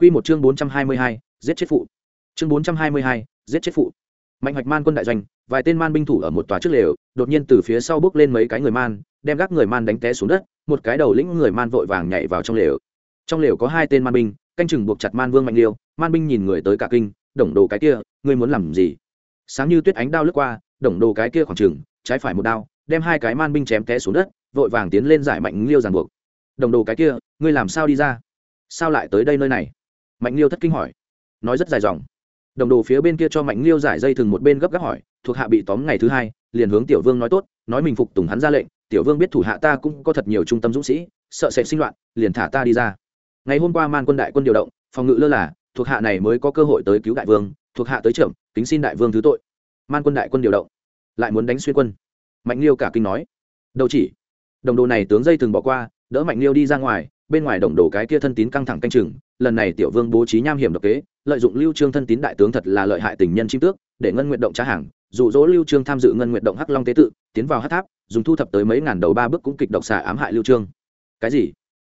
Quy một chương 422, giết chết phụ. Chương 422, giết chết phụ. Mạnh Hoạch Man quân đại doanh, vài tên man binh thủ ở một tòa trước lều, đột nhiên từ phía sau bước lên mấy cái người man, đem gác người man đánh té xuống đất, một cái đầu lĩnh người man vội vàng nhảy vào trong lều. Trong lều có hai tên man binh, canh chừng buộc chặt man vương mạnh liêu, man binh nhìn người tới cả kinh, đồng đồ cái kia, ngươi muốn làm gì? Sáng như tuyết ánh đao lướt qua, đồng đồ cái kia khoảng chừng, trái phải một đao, đem hai cái man binh chém té xuống đất, vội vàng tiến lên giải mạnh liêu giằng buộc. Đồng đồ cái kia, ngươi làm sao đi ra? Sao lại tới đây nơi này? Mạnh liêu thất kinh hỏi. Nói rất dài dòng. Đồng đồ phía bên kia cho mạnh liêu giải dây thừng một bên gấp gáp hỏi, thuộc hạ bị tóm ngày thứ hai, liền hướng tiểu vương nói tốt, nói mình phục tùng hắn ra lệnh, tiểu vương biết thủ hạ ta cũng có thật nhiều trung tâm dũng sĩ, sợ sẽ sinh loạn, liền thả ta đi ra. Ngày hôm qua man quân đại quân điều động, phòng ngự lơ là, thuộc hạ này mới có cơ hội tới cứu đại vương, thuộc hạ tới trưởng tính xin đại vương thứ tội. Man quân đại quân điều động, lại muốn đánh xuyên quân. Mạnh liêu cả kinh nói. Đầu chỉ. Đồng đồ này tướng dây từng bỏ qua, đỡ mạnh liêu đi ra ngoài bên ngoài đồng đồ cái kia thân tín căng thẳng canh chừng, lần này tiểu vương bố trí nham hiểm độc kế, lợi dụng lưu trương thân tín đại tướng thật là lợi hại tình nhân chim tước, để ngân nguyện động trả hàng, dụ dỗ lưu trương tham dự ngân nguyện động hắc long tế tự, tiến vào hắc tháp, dùng thu thập tới mấy ngàn đầu ba bước cũng kịch độc xà ám hại lưu trương. Cái gì?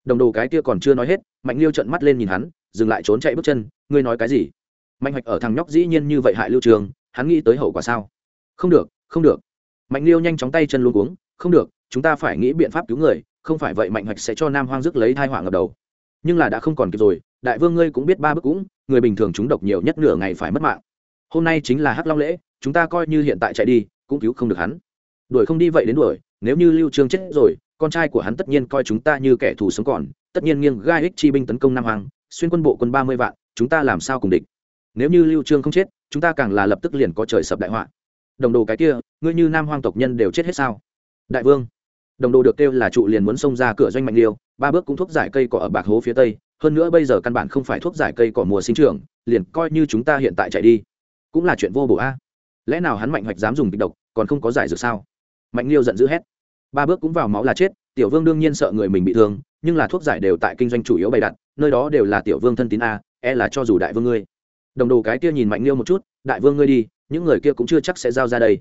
Đồng đồ cái kia còn chưa nói hết, mạnh liêu trợn mắt lên nhìn hắn, dừng lại trốn chạy bước chân, ngươi nói cái gì? Mạnh hoạch ở thằng nhóc dĩ nhiên như vậy hại lưu trương, hắn nghĩ tới hậu quả sao? Không được không được. Mạnh liêu nhanh chóng tay chân luôn cuống, không được, chúng ta phải nghĩ biện pháp cứu người không phải vậy mạnh hoạch sẽ cho nam hoang dứt lấy thai họa ngập đầu. Nhưng là đã không còn kịp rồi, đại vương ngươi cũng biết ba bước cũng, người bình thường chúng độc nhiều nhất nửa ngày phải mất mạng. Hôm nay chính là hắc long lễ, chúng ta coi như hiện tại chạy đi, cũng cứu không được hắn. Đuổi không đi vậy đến đuổi, nếu như lưu trương chết rồi, con trai của hắn tất nhiên coi chúng ta như kẻ thù sống còn, tất nhiên nghiêng gai ích chi binh tấn công nam hoàng xuyên quân bộ quân ba mươi vạn, chúng ta làm sao cùng địch? Nếu như lưu trương không chết, chúng ta càng là lập tức liền có trời sập đại họa. Đồng đồ cái kia, ngươi như nam hoang tộc nhân đều chết hết sao? Đại vương đồng đồ được kêu là trụ liền muốn xông ra cửa doanh mạnh liêu, ba bước cũng thuốc giải cây cỏ ở bạc hố phía tây, hơn nữa bây giờ căn bản không phải thuốc giải cây cỏ mùa sinh trưởng, liền coi như chúng ta hiện tại chạy đi, cũng là chuyện vô bổ a. Lẽ nào hắn mạnh hoạch dám dùng kịch độc, còn không có giải dược sao? Mạnh liêu giận dữ hét. Ba bước cũng vào máu là chết, tiểu vương đương nhiên sợ người mình bị thương, nhưng là thuốc giải đều tại kinh doanh chủ yếu bày đặt, nơi đó đều là tiểu vương thân tín a e là cho dù đại vương ngươi. Đồng đồ cái kia nhìn mạnh liêu một chút, đại vương ngươi đi, những người kia cũng chưa chắc sẽ giao ra đây.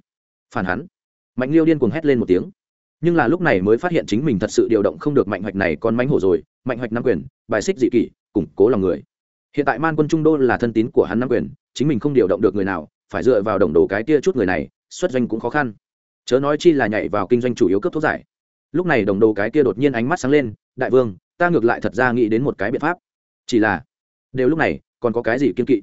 Phản hắn. Mạnh liêu điên cuồng hét lên một tiếng nhưng là lúc này mới phát hiện chính mình thật sự điều động không được mạnh hoạch này con mánh hổ rồi, mạnh hoạch nam quyền, bài xích dị kỷ, củng cố lòng người. Hiện tại man quân trung đô là thân tín của hắn nam quyền, chính mình không điều động được người nào, phải dựa vào đồng đồ cái kia chút người này, xuất doanh cũng khó khăn. Chớ nói chi là nhảy vào kinh doanh chủ yếu cấp thuốc giải. Lúc này đồng đồ cái kia đột nhiên ánh mắt sáng lên, đại vương, ta ngược lại thật ra nghĩ đến một cái biện pháp. Chỉ là, đều lúc này, còn có cái gì kiên kỵ?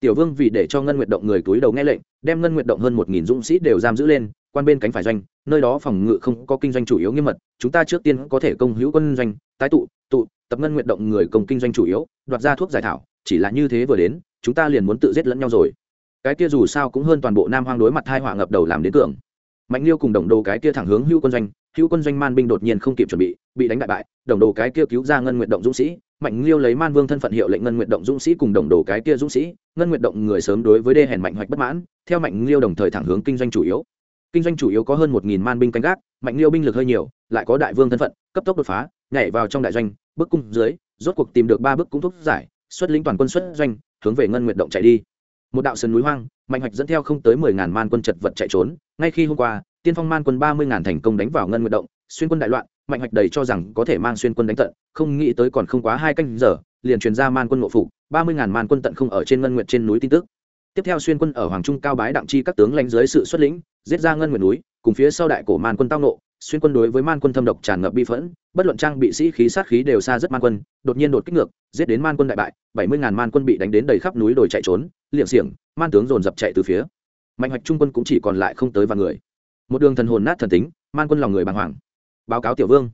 Tiểu vương vì để cho ngân nguyệt động người túi đầu nghe lệnh, đem ngân nguyệt động hơn một nghìn dũng sĩ đều giam giữ lên quan bên cánh phải doanh, nơi đó phòng ngự không có kinh doanh chủ yếu nghiêm mật, chúng ta trước tiên có thể công hữu quân doanh, tái tụ tụ, tập ngân nguyện động người công kinh doanh chủ yếu, đoạt ra thuốc giải thảo, chỉ là như thế vừa đến, chúng ta liền muốn tự giết lẫn nhau rồi. Cái kia dù sao cũng hơn toàn bộ nam hoang đối mặt hai họa ngập đầu làm đến cường mạnh liêu cùng đồng đồ cái kia thẳng hướng hữu quân doanh, hữu quân doanh man binh đột nhiên không kịp chuẩn bị bị đánh bại bại, đồng đồ cái kia cứu ra ngân nguyện động dũng sĩ, mạnh liêu lấy man vương thân phận hiệu lệnh ngân nguyện động dũng sĩ cùng đồng đồ cái kia dũng sĩ, ngân nguyện động người sớm đối với đê hèn mạnh hoạch bất mãn, theo mạnh liêu đồng thời thẳng hướng kinh doanh chủ yếu kinh doanh chủ yếu có hơn một nghìn man binh canh gác, mạnh liêu binh lực hơi nhiều, lại có đại vương thân phận, cấp tốc đột phá, nhảy vào trong đại doanh bức cung dưới, rốt cuộc tìm được ba bức cung thúc giải, xuất lĩnh toàn quân xuất doanh, hướng về ngân nguyện động chạy đi. Một đạo sườn núi hoang, mạnh hoạch dẫn theo không tới mười ngàn man quân chật vật chạy trốn, ngay khi hôm qua, tiên phong man quân ba mươi ngàn thành công đánh vào ngân nguyện động, xuyên quân đại loạn, mạnh hoạch đầy cho rằng có thể mang xuyên quân đánh tận, không nghĩ tới còn không quá hai canh giờ, liền truyền ra man quân ngộ phục ba mươi ngàn man quân tận không ở trên ngân nguyện trên núi tin tức tiếp theo xuyên quân ở hoàng trung cao bái đặng chi các tướng lãnh dưới sự xuất lĩnh, giết ra ngân nguyện núi, cùng phía sau đại cổ man quân tao nộ xuyên quân đối với man quân thâm độc tràn ngập bi phẫn, bất luận trang bị sĩ khí sát khí đều xa rất man quân, đột nhiên đột kích ngược, giết đến man quân đại bại, bảy mươi ngàn man quân bị đánh đến đầy khắp núi đồi chạy trốn liệng xiềng, man tướng dồn dập chạy từ phía. Mạnh hoạch trung quân cũng chỉ còn lại không tới vài người. Một đường thần hồn nát thần tính, man quân lòng người bàng hoàng. Báo cáo tiểu vương.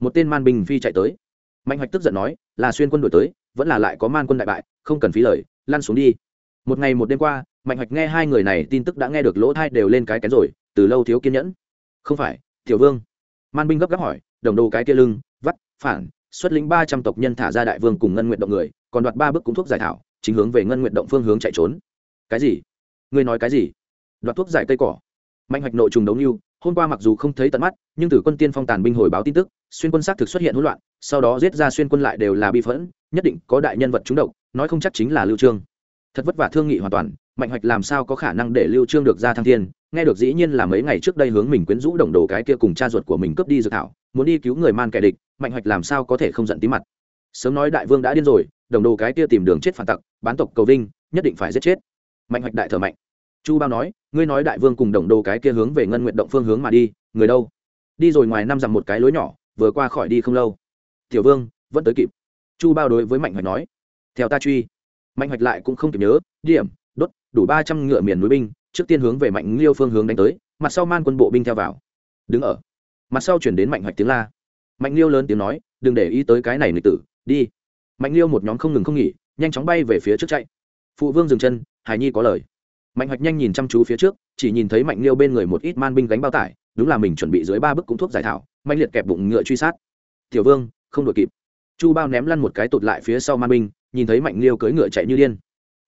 Một tên man binh phi chạy tới. Mạnh hoạch tức giận nói, là xuyên quân đổi tới, vẫn là lại có man quân đại bại, không cần phí lời, lăn xuống đi một ngày một đêm qua, mạnh hoạch nghe hai người này tin tức đã nghe được lỗ thai đều lên cái kén rồi, từ lâu thiếu kiên nhẫn. Không phải, tiểu vương. Man binh gấp gáp hỏi, đồng đồ cái kia lưng, vắt, phản, xuất lĩnh ba trăm tộc nhân thả ra đại vương cùng ngân nguyện động người, còn đoạt ba bức cúng thuốc giải thảo, chính hướng về ngân nguyện động phương hướng chạy trốn. Cái gì? Ngươi nói cái gì? Đoạt thuốc giải cây cỏ. Mạnh hoạch nội trùng đấu như, hôm qua mặc dù không thấy tận mắt, nhưng từ quân tiên phong tàn binh hồi báo tin tức, xuyên quân xác thực xuất hiện hỗn loạn, sau đó giết ra xuyên quân lại đều là bi phẫn, nhất định có đại nhân vật trúng độc, nói không chắc chính là lưu trương thật vất vả thương nghị hoàn toàn, mạnh hoạch làm sao có khả năng để lưu trương được ra thăng thiên? Nghe được dĩ nhiên là mấy ngày trước đây hướng mình quyến rũ đồng đồ cái kia cùng cha ruột của mình cướp đi dược thảo, muốn đi cứu người man kẻ địch, mạnh hoạch làm sao có thể không giận tí mặt? Sớm nói đại vương đã điên rồi, đồng đồ cái kia tìm đường chết phản tặc, bán tộc cầu vinh, nhất định phải giết chết. Mạnh hoạch đại thở mạnh. Chu bao nói, ngươi nói đại vương cùng đồng đồ cái kia hướng về ngân nguyện động phương hướng mà đi, người đâu? Đi rồi ngoài năm dặm một cái lối nhỏ, vừa qua khỏi đi không lâu. Tiểu vương, vẫn tới kịp. Chu bao đối với mạnh hoạch nói, theo ta truy mạnh hoạch lại cũng không kịp nhớ, điểm, đốt, đủ ba trăm ngựa miền núi binh, trước tiên hướng về mạnh liêu phương hướng đánh tới, mặt sau man quân bộ binh theo vào. Đứng ở, mặt sau chuyển đến mạnh hoạch tiếng la. Mạnh liêu lớn tiếng nói, đừng để ý tới cái này lịch tử, đi. Mạnh liêu một nhóm không ngừng không nghỉ, nhanh chóng bay về phía trước chạy. Phụ vương dừng chân, hải nhi có lời. Mạnh hoạch nhanh nhìn chăm chú phía trước, chỉ nhìn thấy mạnh liêu bên người một ít man binh gánh bao tải, đúng là mình chuẩn bị dưới ba bức cũng thuốc giải thảo, mạnh liệt kẹp bụng ngựa truy sát. Tiểu vương, không đội kịp. Chu bao ném lăn một cái tụt lại phía sau man binh nhìn thấy mạnh liêu cưỡi ngựa chạy như điên.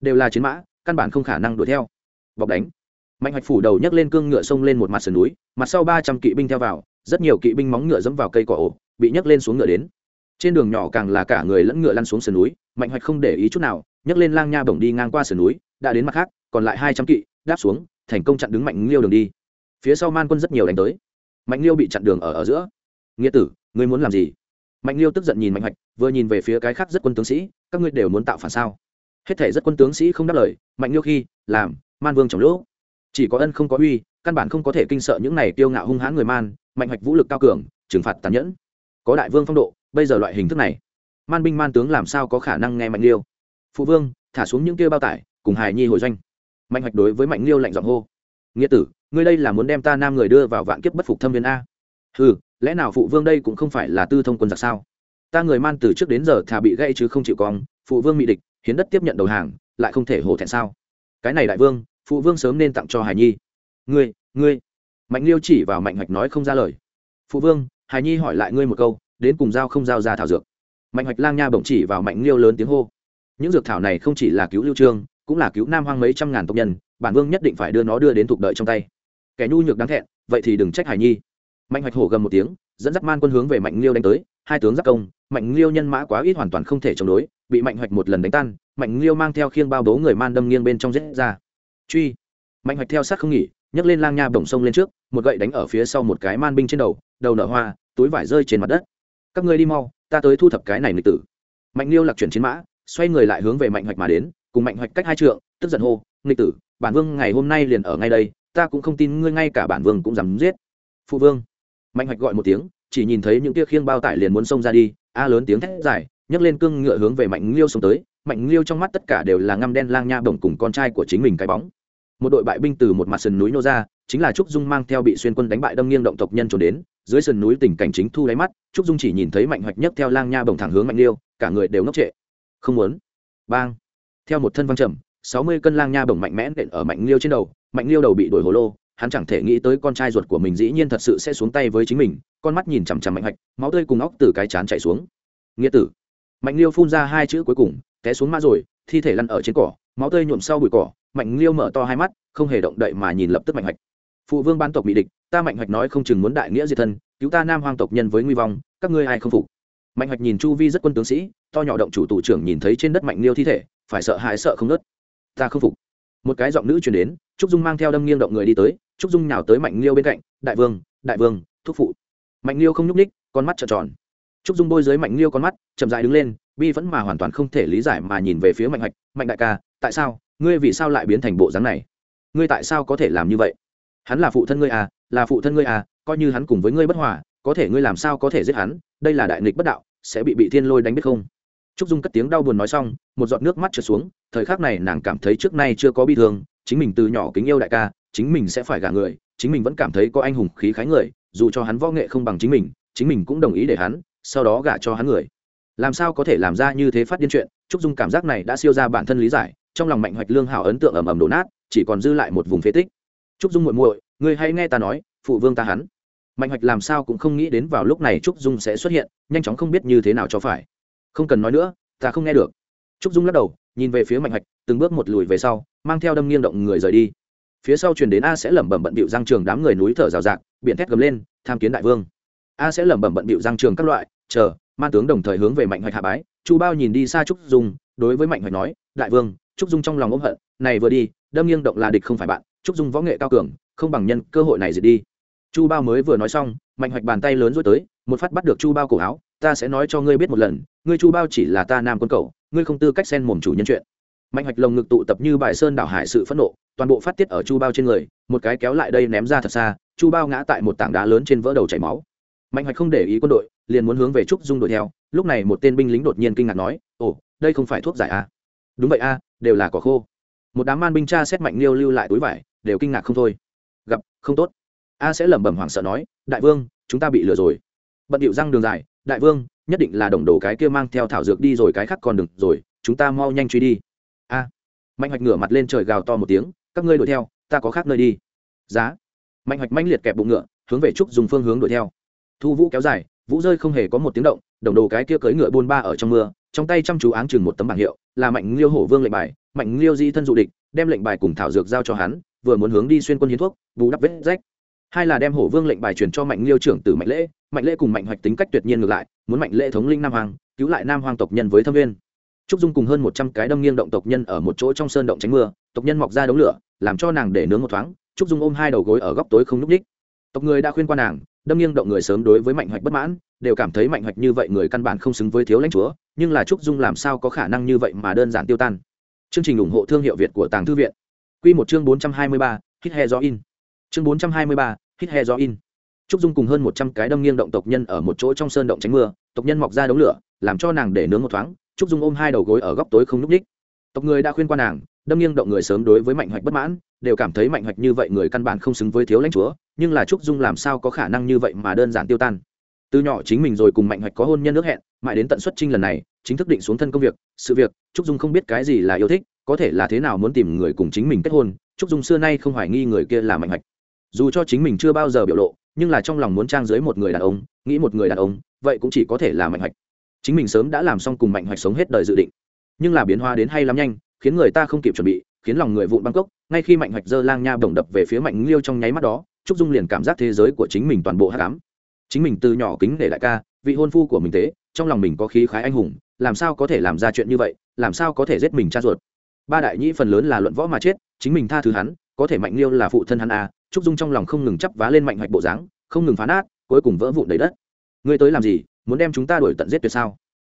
Đều là chiến mã, căn bản không khả năng đuổi theo. Bọc đánh. Mạnh hoạch phủ đầu nhấc lên cương ngựa xông lên một mặt sườn núi, mặt sau ba trăm kỵ binh theo vào, rất nhiều kỵ binh móng ngựa dẫm vào cây cỏ ổ, bị nhấc lên xuống ngựa đến. Trên đường nhỏ càng là cả người lẫn ngựa lăn xuống sườn núi, mạnh hoạch không để ý chút nào, nhấc lên lang nha bổng đi ngang qua sườn núi, đã đến mặt khác, còn lại hai trăm kỵ, đáp xuống, thành công chặn đứng mạnh liêu đường đi. Phía sau man quân rất nhiều đánh tới. Mạnh liêu bị chặn đường ở ở giữa. Nghĩa tử, ngươi muốn làm gì? Mạnh liêu tức giận nhìn mạnh hoạch, vừa nhìn về phía cái khác rất quân tướng sĩ các ngươi đều muốn tạo phản sao? Hết thể rất quân tướng sĩ không đáp lời, mạnh liêu khi, làm, man vương trong lỗ chỉ có ân không có uy, căn bản không có thể kinh sợ những này tiêu ngạo hung hãn người man, mạnh hoạch vũ lực cao cường, trừng phạt tàn nhẫn. Có đại vương phong độ, bây giờ loại hình thức này. Man binh man tướng làm sao có khả năng nghe mạnh liêu phụ vương, thả xuống những kia bao tải, cùng hài nhi hồi doanh. Mạnh hoạch đối với mạnh liêu lạnh giọng hô. Nghĩa tử, ngươi đây là muốn đem ta nam người đưa vào vạn kiếp bất phục thâm viên a. Ừ lẽ nào phụ vương đây cũng không phải là tư thông quân giặc sao? Ta người man từ trước đến giờ thà bị gãy chứ không chịu cong, phụ vương mỹ địch, hiến đất tiếp nhận đầu hàng, lại không thể hổ thẹn sao? Cái này đại vương, phụ vương sớm nên tặng cho hải nhi. Ngươi ngươi. Mạnh liêu chỉ vào mạnh hoạch nói không ra lời. Phụ vương, hải nhi hỏi lại ngươi một câu, đến cùng giao không giao ra thảo dược. Mạnh hoạch lang nha bỗng chỉ vào mạnh liêu lớn tiếng hô. Những dược thảo này không chỉ là cứu lưu trương, cũng là cứu nam hoang mấy trăm ngàn tộc nhân, bản vương nhất định phải đưa nó đưa đến thuộc đợi trong tay. Kẻ nhu nhược đáng thẹn, vậy thì đừng trách hải nhi. Mạnh hoạch hổ gầm một tiếng, dẫn dắt man quân hướng về mạnh liêu đánh tới hai tướng giáp công, mạnh liêu nhân mã quá ít hoàn toàn không thể chống đối, bị mạnh hoạch một lần đánh tan, mạnh liêu mang theo khiêng bao bố người man đâm nghiêng bên trong rết ra. Truy. Mạnh hoạch theo sát không nghỉ, nhấc lên lang nha bổng sông lên trước, một gậy đánh ở phía sau một cái man binh trên đầu đầu nở hoa, túi vải rơi trên mặt đất. Các ngươi đi mau, ta tới thu thập cái này lịch tử. Mạnh liêu lạc chuyển chiến mã, xoay người lại hướng về mạnh hoạch mà đến, cùng mạnh hoạch cách hai trượng, tức giận hô nghịch tử, bản vương ngày hôm nay liền ở ngay đây, ta cũng không tin ngươi ngay cả bản vương cũng dám giết. Phụ vương. Mạnh hoạch gọi một tiếng chỉ nhìn thấy những tia khiêng bao tải liền muốn xông ra đi, a lớn tiếng thét dài, nhấc lên cương ngựa hướng về mạnh liêu xông tới, mạnh liêu trong mắt tất cả đều là ngăm đen lang nha bổng cùng con trai của chính mình cái bóng. Một đội bại binh từ một mặt sườn núi nô ra, chính là trúc dung mang theo bị xuyên quân đánh bại đâm nghiêng động tộc nhân trốn đến, dưới sườn núi tình cảnh chính thu đáy mắt, trúc dung chỉ nhìn thấy mạnh hoạch nhấc theo lang nha bổng thẳng hướng mạnh liêu cả người đều ngốc trệ. Không muốn. Bang. Theo một thân văng trầm, sáu mươi cân lang nha bổng mạnh mẽ nện ở mạnh liêu trên đầu, mạnh liêu đầu bị đổi hồ lô hắn chẳng thể nghĩ tới con trai ruột của mình dĩ nhiên thật sự sẽ xuống tay với chính mình, con mắt nhìn chằm chằm mạnh hạch, máu tươi cùng óc từ cái chán chạy xuống. Nghĩa tử. Mạnh liêu phun ra hai chữ cuối cùng, té xuống mã rồi, thi thể lăn ở trên cỏ, máu tươi nhuộm sau bụi cỏ, mạnh liêu mở to hai mắt, không hề động đậy mà nhìn lập tức mạnh hạch. Phụ vương ban tộc bị địch, ta mạnh hạch nói không chừng muốn đại nghĩa diệt thân, cứu ta nam hoang tộc nhân với nguy vong, các ngươi ai không phục? Mạnh hạch nhìn chu vi rất quân tướng sĩ, to nhỏ động chủ tù trưởng nhìn thấy trên đất mạnh liêu thi thể, phải sợ hãi sợ không nớt. Ta không phục. Một cái giọng nữ truyền đến, trúc dung mang theo đâm nghiêng động người đi tới trúc dung nhào tới mạnh liêu bên cạnh, đại vương đại vương, thúc phụ. Mạnh liêu không nhúc ních con mắt trợn tròn. Trúc dung bôi dưới mạnh liêu con mắt, chậm dại đứng lên, bi vẫn mà hoàn toàn không thể lý giải mà nhìn về phía mạnh hạch mạnh đại ca, tại sao, ngươi vì sao lại biến thành bộ dáng này? Ngươi tại sao có thể làm như vậy? Hắn là phụ thân ngươi à là phụ thân ngươi à coi như hắn cùng với ngươi bất hòa, có thể ngươi làm sao có thể giết hắn? Đây là đại nghịch bất đạo, sẽ bị bị thiên lôi đánh biết không? Trúc dung cất tiếng đau buồn nói xong, một giọt nước mắt trượt xuống, thời khắc này nàng cảm thấy trước nay chưa có bi thương, chính mình từ nhỏ kính yêu đại ca chính mình sẽ phải gả người, chính mình vẫn cảm thấy có anh hùng khí khái người, dù cho hắn võ nghệ không bằng chính mình chính mình cũng đồng ý để hắn, sau đó gả cho hắn người. Làm sao có thể làm ra như thế phát điên chuyện? Trúc dung cảm giác này đã siêu ra bản thân lý giải, trong lòng mạnh hoạch lương hảo ấn tượng ầm ầm đổ nát, chỉ còn dư lại một vùng phế tích. Trúc dung muội muội, ngươi hãy nghe ta nói, phụ vương ta hắn. Mạnh hoạch làm sao cũng không nghĩ đến vào lúc này trúc dung sẽ xuất hiện, nhanh chóng không biết như thế nào cho phải. Không cần nói nữa, ta không nghe được. Trúc dung lắc đầu, nhìn về phía mạnh hoạch, từng bước một lùi về sau, mang theo đâm nghiêng động người rời đi phía sau truyền đến a sẽ lẩm bẩm bận bịu giang trường đám người núi thở rào rạc, biển thét gầm lên, tham kiến đại vương. A sẽ lẩm bẩm bận bịu giang trường các loại, chờ man tướng đồng thời hướng về mạnh hoạch hạ bái, chu bao nhìn đi xa trúc dung, đối với mạnh hoạch nói, đại vương, trúc dung trong lòng ôm hận, này vừa đi, đâm nghiêng động là địch không phải bạn, trúc dung võ nghệ cao cường, không bằng nhân cơ hội này diệt đi. Chu bao mới vừa nói xong, mạnh hoạch bàn tay lớn rối tới, một phát bắt được chu bao cổ áo, ta sẽ nói cho ngươi biết một lần, ngươi chu bao chỉ là ta nam quân cầu ngươi không tư cách xen mồm chủ nhân chuyện. Mạnh hoạch lồng ngực tụ tập như bài sơn đảo hải sự phẫn nộ toàn bộ phát tiết ở chu bao trên người một cái kéo lại đây ném ra thật xa chu bao ngã tại một tảng đá lớn trên vỡ đầu chảy máu. Mạnh hoạch không để ý quân đội liền muốn hướng về trúc dung đuổi theo lúc này một tên binh lính đột nhiên kinh ngạc nói ồ đây không phải thuốc giải a à? đúng vậy a à, đều là cỏ khô. Một đám man binh cha xét mạnh liêu lưu lại túi vải đều kinh ngạc không thôi. Gặp không tốt. A sẽ lẩm bẩm hoảng sợ nói đại vương chúng ta bị lừa rồi. Bận điệu răng đường dài đại vương nhất định là đồng đồ cái kia mang theo thảo dược đi rồi cái khác còn đừng rồi chúng ta mau nhanh truy đi. A. Mạnh hoạch ngửa mặt lên trời gào to một tiếng các ngươi đuổi theo, ta có khác nơi đi. Giá. Mạnh hoạch manh liệt kẹp bụng ngựa, hướng về trúc dùng phương hướng đuổi theo. Thu vũ kéo dài, vũ rơi không hề có một tiếng động, đồng đồ cái kia cưỡi ngựa buôn ba ở trong mưa, trong tay chăm chú áng chừng một tấm bảng hiệu, là mạnh liêu hổ vương lệnh bài, mạnh liêu di thân dụ địch, đem lệnh bài cùng thảo dược giao cho hắn, vừa muốn hướng đi xuyên quân hiến thuốc, bù đắp vết rách. Hai là đem hổ vương lệnh bài truyền cho mạnh liêu trưởng tử mạnh lễ mạnh lễ cùng mạnh hoạch tính cách tuyệt nhiên ngược lại, muốn mạnh lễ thống linh nam hoàng cứu lại nam hoàng tộc nhân với thâm viên. Trúc dung cùng hơn một trăm cái đâm nghiêng động tộc nhân ở một chỗ trong sơn động tránh mưa, tộc nhân mọc ra đống lửa làm cho nàng để nướng một thoáng, trúc dung ôm hai đầu gối ở góc tối không n ú c ních tộc người đã khuyên qua nàng, đâm nghiêng động người sớm đối với mạnh hoạch bất mãn, đều cảm thấy mạnh hoạch như vậy người căn bản không xứng với thiếu lãnh chúa, nhưng là trúc dung làm sao có khả năng như vậy mà đơn giản tiêu tan. Chương trình ủng hộ thương hiệu việt của tàng thư viện. Q một chương bốn trăm hai mươi ba hít he do in chương bốn trăm hai mươi ba hít he do in trúc dung cùng hơn một trăm cái đâm nghiêng động tộc nhân ở một chỗ trong sơn động tránh mưa, tộc nhân mọc ra đống lửa, làm cho nàng để nướng một thoáng, trúc dung ôm hai đầu gối ở góc tối không n ú c ních tộc người đã khuyên qua nàng đâm nghiêng động người sớm đối với mạnh hoạch bất mãn, đều cảm thấy mạnh hoạch như vậy người căn bản không xứng với thiếu lãnh chúa, nhưng là trúc dung làm sao có khả năng như vậy mà đơn giản tiêu tan. Từ nhỏ chính mình rồi cùng mạnh hoạch có hôn nhân nước hẹn, mãi đến tận xuất trinh lần này, chính thức định xuống thân công việc, sự việc, trúc dung không biết cái gì là yêu thích, có thể là thế nào muốn tìm người cùng chính mình kết hôn, trúc dung xưa nay không hoài nghi người kia là mạnh hoạch. Dù cho chính mình chưa bao giờ biểu lộ, nhưng là trong lòng muốn trang dưới một người đàn ông, nghĩ một người đàn ông, vậy cũng chỉ có thể là mạnh hoạch. Chính mình sớm đã làm xong cùng mạnh hoạch sống hết đời dự định. Nhưng là biến hóa đến hay lắm nhanh khiến người ta không kịp chuẩn bị, khiến lòng người vụn bangkok ngay khi mạnh hoạch dơ lang nha bổng đập về phía mạnh liêu trong nháy mắt đó, trúc dung liền cảm giác thế giới của chính mình toàn bộ hát cám chính mình từ nhỏ kính để đại ca, vị hôn phu của mình tế trong lòng mình có khí khái anh hùng, làm sao có thể làm ra chuyện như vậy, làm sao có thể giết mình cha ruột. Ba đại nhĩ phần lớn là luận võ mà chết, chính mình tha thứ hắn, có thể mạnh liêu là phụ thân hắn à trúc dung trong lòng không ngừng chấp vá lên mạnh hoạch bộ dáng, không ngừng phá nát cuối cùng vỡ vụn đầy đất. Ngươi tới làm gì, muốn đem chúng ta đuổi tận giết tuyệt sao?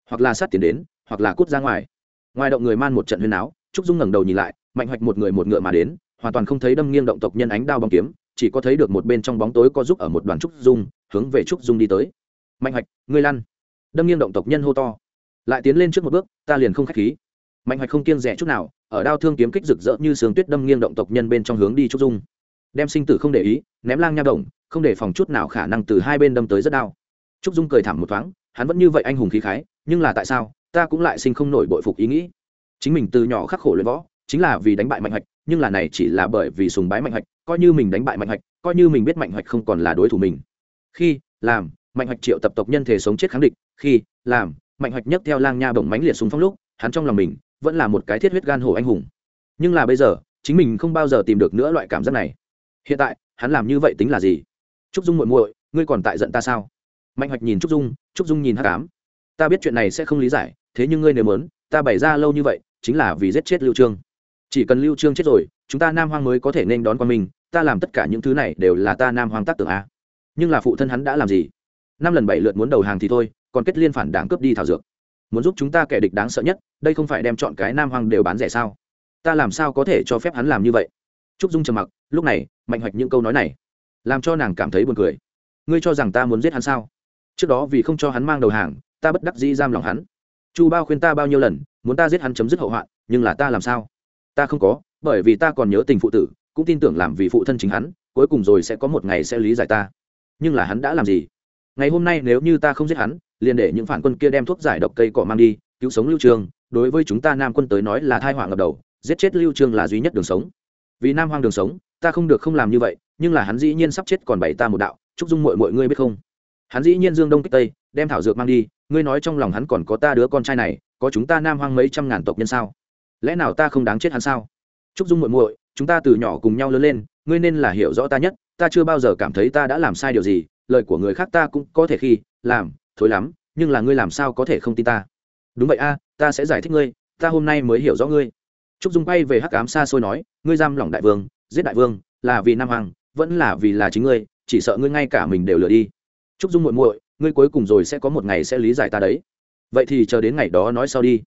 Hoặc là sát tiền đến, hoặc là cút ra ngoài ngoài động người man một trận huyên áo trúc dung ngẩng đầu nhìn lại, mạnh hoạch một người một ngựa mà đến, hoàn toàn không thấy đâm nghiêng động tộc nhân ánh đao bóng kiếm, chỉ có thấy được một bên trong bóng tối có giúp ở một đoàn trúc dung, hướng về trúc dung đi tới. Mạnh hoạch, ngươi lăn. Đâm nghiêng động tộc nhân hô to. Lại tiến lên trước một bước, ta liền không k h á c h khí. Mạnh hoạch không kiêng rẻ chút nào, ở đao thương kiếm kích rực rỡ như sương tuyết đâm nghiêng động tộc nhân bên trong hướng đi trúc dung. Đem sinh tử không để ý, ném lang nha động không để phòng chút nào khả năng từ hai bên đâm tới rất đau. Trúc dung cười thảm một thoáng, hắn vẫn như vậy anh hùng khí khái, nhưng là tại sao? Ta cũng lại sinh không nổi bội phục ý nghĩ. Chính mình từ nhỏ khắc khổ luyện võ, chính là vì đánh bại mạnh hoạch nhưng là này chỉ là bởi vì sùng bái mạnh hoạch coi như mình đánh bại mạnh hoạch coi như mình biết mạnh hoạch không còn là đối thủ mình. Khi, làm, mạnh hoạch triệu tập tộc nhân thể sống chết kháng địch. Khi, làm, mạnh hoạch nhấc theo lang nha bổng mánh liệt súng phong lúc, hắn trong lòng mình vẫn là một cái thiết huyết gan hổ anh hùng. Nhưng là bây giờ, chính mình không bao giờ tìm được nữa loại cảm giác này. Hiện tại, hắn làm như vậy tính là gì? Trúc dung muội muội, ngươi còn tại giận ta sao? Mạnh hoạch nhìn trúc dung trúc dung nhìn hát cám ta biết chuyện này sẽ không lý giải thế nhưng ngươi nếu muốn, ta bày ra lâu như vậy chính là vì giết chết lưu trương. Chỉ cần lưu trương chết rồi chúng ta nam hoang mới có thể nên đón qua mình ta làm tất cả những thứ này đều là ta nam hoang tác tưởng a. Nhưng là phụ thân hắn đã làm gì? Năm lần bảy lượt muốn đầu hàng thì thôi còn kết liên phản đảng cướp đi thảo dược. Muốn giúp chúng ta kẻ địch đáng sợ nhất đây không phải đem chọn cái nam hoang đều bán rẻ sao? Ta làm sao có thể cho phép hắn làm như vậy? Trúc dung trầm mặc lúc này mạnh hoạch những câu nói này làm cho nàng cảm thấy buồn cười. Ngươi cho rằng ta muốn giết hắn sao? Trước đó vì không cho hắn mang đầu hàng ta bất đắc dĩ giam lòng hắn chu bao khuyên ta bao nhiêu lần, muốn ta giết hắn chấm dứt hậu hoạn, nhưng là ta làm sao? Ta không có, bởi vì ta còn nhớ tình phụ tử, cũng tin tưởng làm vì phụ thân chính hắn, cuối cùng rồi sẽ có một ngày sẽ lý giải ta. Nhưng là hắn đã làm gì? Ngày hôm nay nếu như ta không giết hắn, liền để những phản quân kia đem thuốc giải độc cây cỏ mang đi, cứu sống lưu trường. Đối với chúng ta nam quân tới nói là thai họa ngập đầu, giết chết lưu trương là duy nhất đường sống. Vì nam hoang đường sống, ta không được không làm như vậy, nhưng là hắn dĩ nhiên sắp chết còn bảy ta một đạo. Chúc dung mọi mọi ngươi biết không? Hắn dĩ nhiên dương đông kích tây, đem thảo dược mang đi ngươi nói trong lòng hắn còn có ta đứa con trai này, có chúng ta nam hoang mấy trăm ngàn tộc nhân sao? Lẽ nào ta không đáng chết hắn sao? Trúc dung muội muội, chúng ta từ nhỏ cùng nhau lớn lên, ngươi nên là hiểu rõ ta nhất, ta chưa bao giờ cảm thấy ta đã làm sai điều gì, lời của người khác ta cũng có thể khi, làm, thối lắm, nhưng là ngươi làm sao có thể không tin ta? Đúng vậy a, ta sẽ giải thích ngươi, ta hôm nay mới hiểu rõ ngươi. Trúc dung bay về hắc ám xa xôi nói, ngươi giam lỏng đại vương, giết đại vương, là vì nam hoàng vẫn là vì là chính ngươi, chỉ sợ ngươi ngay cả mình đều lừa đi. Trúc dung muội muội ngươi cuối cùng rồi sẽ có một ngày sẽ lý giải ta đấy. Vậy thì chờ đến ngày đó nói sau đi.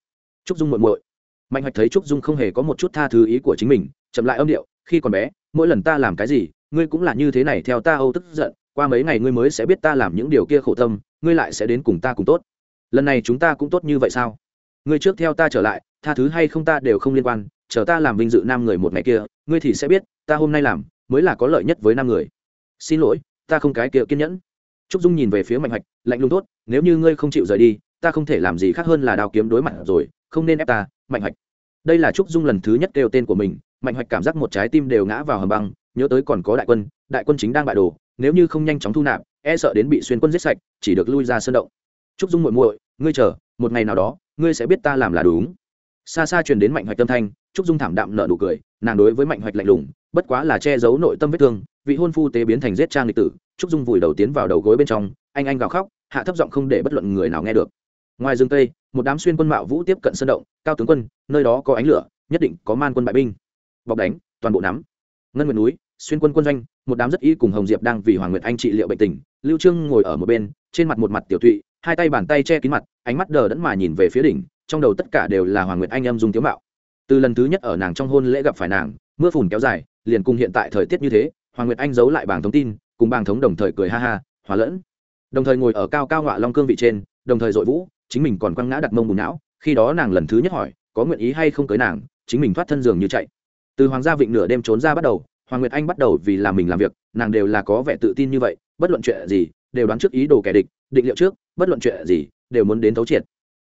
Trúc dung muội muội. Mạnh hoạch thấy trúc dung không hề có một chút tha thứ ý của chính mình, chậm lại âm điệu, khi còn bé, mỗi lần ta làm cái gì, ngươi cũng là như thế này theo ta âu tức giận, qua mấy ngày ngươi mới sẽ biết ta làm những điều kia khổ tâm, ngươi lại sẽ đến cùng ta cùng tốt. Lần này chúng ta cũng tốt như vậy sao? Ngươi trước theo ta trở lại, tha thứ hay không ta đều không liên quan, chờ ta làm vinh dự nam người một ngày kia, ngươi thì sẽ biết, ta hôm nay làm mới là có lợi nhất với nam người. Xin lỗi, ta không cái kia kiên nhẫn trúc dung nhìn về phía mạnh hoạch, lạnh lùng tốt, nếu như ngươi không chịu rời đi, ta không thể làm gì khác hơn là đao kiếm đối mặt rồi, không nên ép ta, mạnh hoạch. Đây là trúc dung lần thứ nhất kêu tên của mình, mạnh hoạch cảm giác một trái tim đều ngã vào hầm băng, nhớ tới còn có đại quân đại quân chính đang bại đồ, nếu như không nhanh chóng thu nạp e sợ đến bị xuyên quân giết sạch, chỉ được lui ra sân động. Trúc dung muội muội, ngươi chờ, một ngày nào đó, ngươi sẽ biết ta làm là đúng. Xa xa truyền đến mạnh hoạch tâm thanh, trúc dung thảm đạm nở nụ cười, nàng đối với mạnh hoạch lạnh lùng, bất quá là che giấu nội tâm vết thương vị hôn phu tế biến thành giết trang lịch tử, trúc dung vùi đầu tiến vào đầu gối bên trong, anh anh gào khóc, hạ thấp giọng không để bất luận người nào nghe được. Ngoài rừng tây, một đám xuyên quân mạo vũ tiếp cận sân động, cao tướng quân, nơi đó có ánh lửa, nhất định có man quân bại binh. Bọc đánh, toàn bộ nắm. Ngân nguyện núi, xuyên quân quân doanh, một đám rất y cùng hồng diệp đang vì hoàng nguyệt anh trị liệu bệnh tình, lưu trương ngồi ở một bên, trên mặt một mặt tiểu thụy hai tay bàn tay che kín mặt, ánh mắt đờ đẫn mà nhìn về phía đỉnh, trong đầu tất cả đều là hoàng nguyệt anh âm dung tiếu mạo. Từ lần thứ nhất ở nàng trong hôn lễ gặp phải nàng, mưa phùn kéo dài, liền cùng hiện tại thời tiết như thế hoàng nguyệt anh giấu lại bảng thông tin, cùng bảng thống đồng thời cười ha ha, hòa lẫn. Đồng thời ngồi ở cao cao ngọa long cương vị trên, đồng thời dội vũ, chính mình còn quăng ngã đặt mông bùn não, khi đó nàng lần thứ nhất hỏi, có nguyện ý hay không cưới nàng, chính mình thoát thân giường như chạy. Từ hoàng gia vịnh nửa đêm trốn ra bắt đầu, hoàng nguyệt anh bắt đầu vì làm mình làm việc, nàng đều là có vẻ tự tin như vậy, bất luận chuyện gì, đều đoán trước ý đồ kẻ địch, định liệu trước, bất luận chuyện gì, đều muốn đến thấu triệt.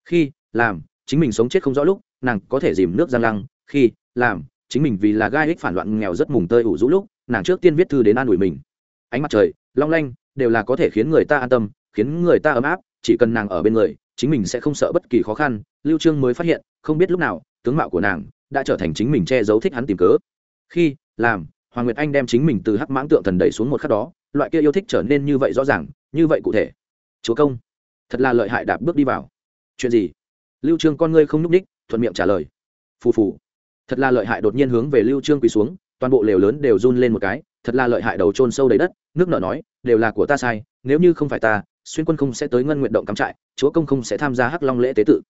Khi, làm, chính mình sống chết không rõ lúc, nàng có thể dìm nước giang lăng, khi, làm, chính mình vì là gai ích phản loạn nghèo rất mùng tơi ủ rũ lúc nàng trước tiên viết thư đến an ủi mình. Ánh mặt trời, long lanh, đều là có thể khiến người ta an tâm, khiến người ta ấm áp, chỉ cần nàng ở bên người, chính mình sẽ không sợ bất kỳ khó khăn. Lưu trương mới phát hiện, không biết lúc nào, tướng mạo của nàng đã trở thành chính mình che giấu thích hắn tìm cớ. Khi, làm, hoàng nguyệt anh đem chính mình từ hắc mãng tượng thần đẩy xuống một khắc đó, loại kia yêu thích trở nên như vậy rõ ràng, như vậy cụ thể. Chúa công, thật là lợi hại đạp bước đi vào. Chuyện gì? Lưu trương con ngươi không nhúc ních thuận miệng trả lời. Phù phù. Thật là lợi hại đột nhiên hướng về lưu trương quỳ xuống toàn bộ lều lớn đều run lên một cái, thật là lợi hại đầu trôn sâu đầy đất, nước nợ nói, đều là của ta sai, nếu như không phải ta, xuyên quân không sẽ tới ngân nguyện động cắm trại, chúa công không sẽ tham gia hắc long lễ tế tự.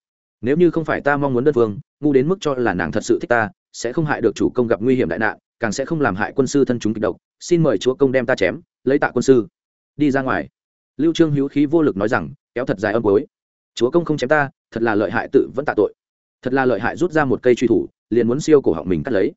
Nếu như không phải ta mong muốn đất vương ngu đến mức cho là nàng thật sự thích ta, sẽ không hại được chủ công gặp nguy hiểm đại nạn, càng sẽ không làm hại quân sư thân chúng kịch độc. Xin mời chúa công đem ta chém, lấy tạ quân sư. Đi ra ngoài. Lưu trương hữu khí vô lực nói rằng, kéo thật dài âm cuối. Chúa công không chém ta, thật là lợi hại tự vẫn tạ tội. Thật là lợi hại rút ra một cây truy thủ, liền muốn siêu cổ họng mình cắt lấy.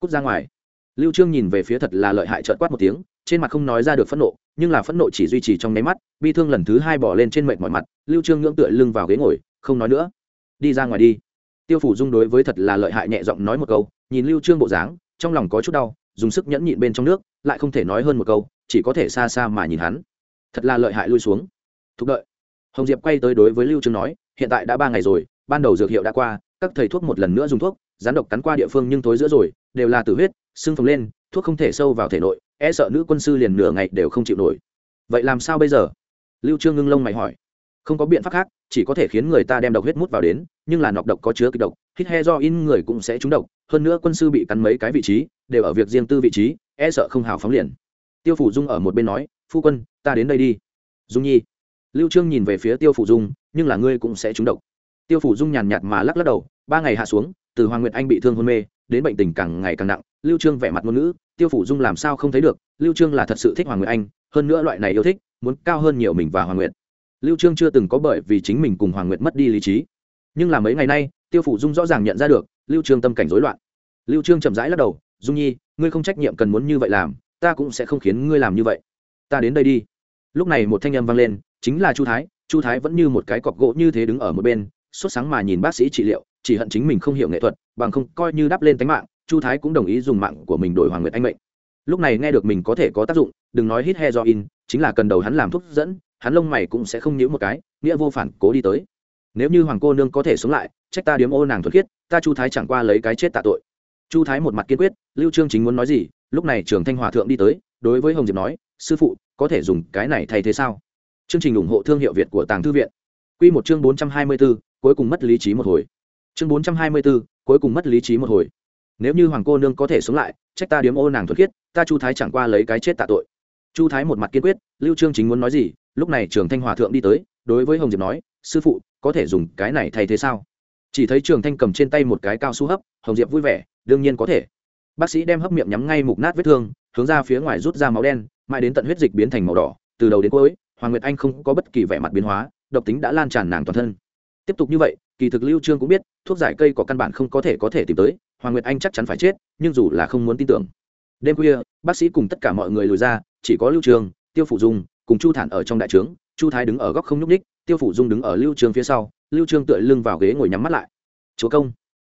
Cút ra ngoài lưu trương nhìn về phía thật là lợi hại trợn quát một tiếng, trên mặt không nói ra được phẫn nộ, nhưng là phẫn nộ chỉ duy trì trong nháy mắt, bi thương lần thứ hai bỏ lên trên mệt mỏi mặt, lưu trương ngưỡng tựa lưng vào ghế ngồi, không nói nữa. Đi ra ngoài đi. Tiêu phủ dung đối với thật là lợi hại nhẹ giọng nói một câu, nhìn lưu trương bộ dáng, trong lòng có chút đau, dùng sức nhẫn nhịn bên trong nước, lại không thể nói hơn một câu, chỉ có thể xa xa mà nhìn hắn. Thật là lợi hại lui xuống. Thúc đợi. Hồng diệp quay tới đối với lưu trương nói, hiện tại đã ba ngày rồi, ban đầu dược hiệu đã qua, các thầy thuốc một lần nữa dùng thuốc rắn độc cắn qua địa phương nhưng thối giữa rồi, đều là tử huyết, xương phồng lên, thuốc không thể sâu vào thể nội e sợ nữ quân sư liền nửa ngày đều không chịu nổi. Vậy làm sao bây giờ? Lưu trương ngưng lông mày hỏi. Không có biện pháp khác, chỉ có thể khiến người ta đem độc huyết mút vào đến, nhưng là nọc độc có chứa kịch độc, hít he do in người cũng sẽ trúng độc, hơn nữa quân sư bị cắn mấy cái vị trí, đều ở việc riêng tư vị trí e sợ không hào phóng liền. Tiêu phủ dung ở một bên nói, phu quân, ta đến đây đi. Dung nhi. Lưu trương nhìn về phía tiêu phủ dung, nhưng là ngươi cũng sẽ trúng độc. Tiêu phủ dung nhàn nhạt mà lắc lắc đầu, ba ngày hạ xuống từ hoàng nguyệt anh bị thương hôn mê, đến bệnh tình càng ngày càng nặng, lưu trương vẻ mặt ngôn ngữ, tiêu phủ dung làm sao không thấy được, lưu trương là thật sự thích hoàng nguyệt anh, hơn nữa loại này yêu thích, muốn cao hơn nhiều mình và hoàng nguyệt. Lưu trương chưa từng có bởi vì chính mình cùng hoàng nguyệt mất đi lý trí. Nhưng là mấy ngày nay, tiêu phủ dung rõ ràng nhận ra được, lưu trương tâm cảnh rối loạn. Lưu trương chậm rãi lắc đầu, dung nhi, ngươi không trách nhiệm cần muốn như vậy làm, ta cũng sẽ không khiến ngươi làm như vậy. Ta đến đây đi. Lúc này một thanh âm vang lên, chính là chu thái. Chu thái vẫn như một cái cọc gỗ như thế đứng ở một bên, sốt sáng mà nhìn bác sĩ trị liệu chỉ hận chính mình không hiểu nghệ thuật bằng không coi như đắp lên tánh mạng chu thái cũng đồng ý dùng mạng của mình đổi hoàng nguyệt anh mệnh. Lúc này nghe được mình có thể có tác dụng đừng nói hít he do in chính là cần đầu hắn làm thuốc dẫn hắn lông mày cũng sẽ không nhíu một cái nghĩa vô phản cố đi tới. Nếu như hoàng cô nương có thể sống lại trách ta điếm ô nàng thuật khiết ta chu thái chẳng qua lấy cái chết tạ tội. Chu thái một mặt kiên quyết lưu trương chính muốn nói gì lúc này trường thanh hòa thượng đi tới đối với hồng diệp nói sư phụ có thể dùng cái này thay thế sao? Chương trình ủng hộ thương hiệu việt của tàng thư viện. Quy một chương 424, cuối cùng mất lý trí một hồi chương 424, cuối cùng mất lý trí một hồi. Nếu như hoàng cô nương có thể sống lại trách ta điếm ô nàng thuật khiết ta chu thái chẳng qua lấy cái chết tạ tội. Chu thái một mặt kiên quyết lưu trương chính muốn nói gì lúc này trường thanh hòa thượng đi tới đối với hồng diệp nói sư phụ có thể dùng cái này thay thế sao? Chỉ thấy trường thanh cầm trên tay một cái cao su hấp hồng diệp vui vẻ đương nhiên có thể. Bác sĩ đem hấp miệng nhắm ngay mục nát vết thương hướng ra phía ngoài rút ra máu đen mãi đến tận huyết dịch biến thành màu đỏ. Từ đầu đến cuối hoàng nguyệt anh không có bất kỳ vẻ mặt biến hóa độc tính đã lan tràn nàng toàn thân tiếp tục như vậy, kỳ thực lưu trương cũng biết, thuốc giải cây có căn bản không có thể có thể tìm tới, hoàng nguyệt anh chắc chắn phải chết, nhưng dù là không muốn tin tưởng. Đêm khuya, bác sĩ cùng tất cả mọi người lùi ra, chỉ có lưu trương, tiêu phủ dung, cùng chu thản ở trong đại trướng, chu thái đứng ở góc không nhúc ních tiêu phủ dung đứng ở lưu trương phía sau, lưu trương tựa lưng vào ghế ngồi nhắm mắt lại. Chúa công.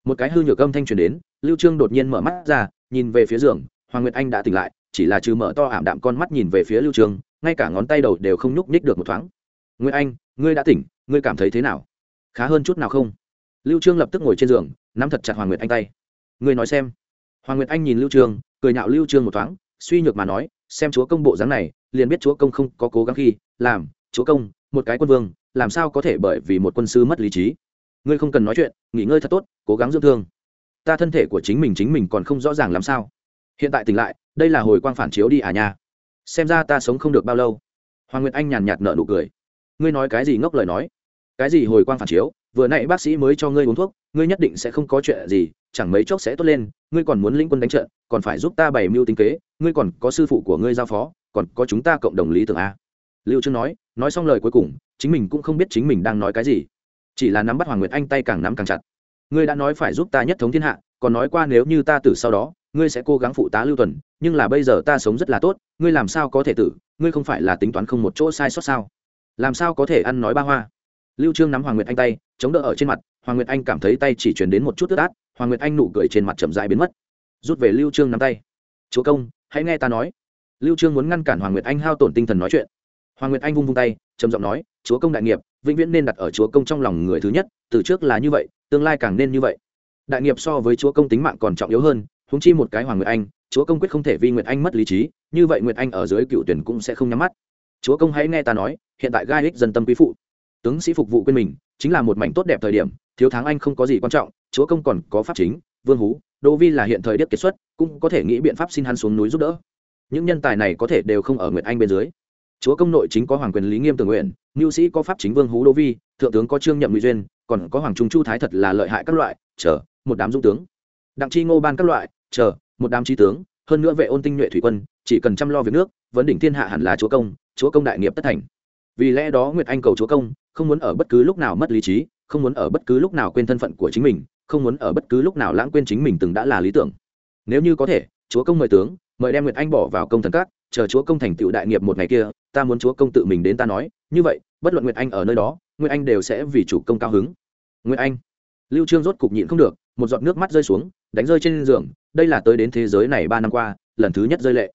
Một cái hư nhược âm thanh truyền đến, lưu trương đột nhiên mở mắt ra, nhìn về phía giường, hoàng nguyệt anh đã tỉnh lại, chỉ là trừ mở to ảm đạm con mắt nhìn về phía lưu trương, ngay cả ngón tay đầu đều không nhúc nhích được một thoáng. Nguyệt anh, ngươi đã tỉnh, ngươi cảm thấy thế nào? Khá hơn chút nào không? Lưu trương lập tức ngồi trên giường, nắm thật chặt hoàng nguyệt anh tay. Ngươi nói xem. Hoàng nguyệt anh nhìn lưu trương, cười nhạo lưu trương một thoáng, suy nhược mà nói, xem chúa công bộ dáng này, liền biết chúa công không có cố gắng khi làm, chúa công, một cái quân vương, làm sao có thể bởi vì một quân sư mất lý trí? Ngươi không cần nói chuyện, nghỉ ngơi thật tốt, cố gắng dưỡng thương. Ta thân thể của chính mình chính mình còn không rõ ràng làm sao. Hiện tại tỉnh lại, đây là hồi quang phản chiếu đi à nha. Xem ra ta sống không được bao lâu. Hoàng nguyệt anh nhàn nhạt nở nụ cười. Ngươi nói cái gì ngốc lời nói? Cái gì hồi quang phản chiếu, vừa nãy bác sĩ mới cho ngươi uống thuốc, ngươi nhất định sẽ không có chuyện gì, chẳng mấy chốc sẽ tốt lên, ngươi còn muốn lĩnh quân đánh trận, còn phải giúp ta bày mưu tính kế, ngươi còn có sư phụ của ngươi giao phó, còn có chúng ta cộng đồng lý tưởng a. Lưu trương nói nói xong lời cuối cùng, chính mình cũng không biết chính mình đang nói cái gì. Chỉ là nắm bắt hoàng nguyệt anh tay càng nắm càng chặt. Ngươi đã nói phải giúp ta nhất thống thiên hạ, còn nói qua nếu như ta tử sau đó, ngươi sẽ cố gắng phụ tá lưu tuần, nhưng là bây giờ ta sống rất là tốt, ngươi làm sao có thể tử, ngươi không phải là tính toán không một chỗ sai sót sao? Làm sao có thể ăn nói ba hoa? Lưu trương nắm hoàng nguyệt anh tay, chống đỡ ở trên mặt, hoàng nguyệt anh cảm thấy tay chỉ truyền đến một chút tức át, hoàng nguyệt anh nụ cười trên mặt chậm rãi biến mất. Rút về lưu trương nắm tay. Chúa công, hãy nghe ta nói. Lưu trương muốn ngăn cản hoàng nguyệt anh hao tổn tinh thần nói chuyện. Hoàng nguyệt anh vung vung tay, trầm giọng nói, chúa công đại nghiệp, vĩnh viễn nên đặt ở chúa công trong lòng người thứ nhất, từ trước là như vậy, tương lai càng nên như vậy. Đại nghiệp so với chúa công tính mạng còn trọng yếu hơn húng chi một cái hoàng nguyệt anh, chúa công quyết không thể vì nguyệt anh mất lý trí, như vậy nguyệt anh ở dưới cựu tuyển cũng sẽ không nhắm mắt. Chúa công hãy nghe ta nói, hiện tại gai ích dân tâm quý phụ tướng sĩ phục vụ quên mình, chính là một mảnh tốt đẹp thời điểm, thiếu tháng anh không có gì quan trọng, chúa công còn có pháp chính, vương hú, đỗ vi là hiện thời điếc kiệt xuất, cũng có thể nghĩ biện pháp xin hắn xuống núi giúp đỡ. Những nhân tài này có thể đều không ở nguyệt anh bên dưới. Chúa công nội chính có hoàng quyền lý nghiêm tường nguyện, mưu sĩ có pháp chính vương hú đỗ vi, thượng tướng có trương nhậm ngụy duyên, còn có hoàng trung chu thái thật là lợi hại các loại, chờ, một đám dung tướng. Đặng chi ngô ban các loại, chờ, một đám trí tướng, hơn nữa vệ ôn tinh nhuệ thủy quân, chỉ cần chăm lo việc nước, vấn đỉnh thiên hạ hẳn là chúa công chúa công đại nghiệp tất thành vì lẽ đó nguyệt anh cầu chúa công không muốn ở bất cứ lúc nào mất lý trí, không muốn ở bất cứ lúc nào quên thân phận của chính mình, không muốn ở bất cứ lúc nào lãng quên chính mình từng đã là lý tưởng. Nếu như có thể, chúa công mời tướng, mời đem nguyệt anh bỏ vào công thần các, chờ chúa công thành tựu đại nghiệp một ngày kia, ta muốn chúa công tự mình đến ta nói. Như vậy, bất luận nguyệt anh ở nơi đó, nguyệt anh đều sẽ vì chủ công cao hứng. Nguyệt anh, lưu trương rốt cục nhịn không được, một giọt nước mắt rơi xuống, đánh rơi trên giường. Đây là tới đến thế giới này ba năm qua, lần thứ nhất rơi lệ.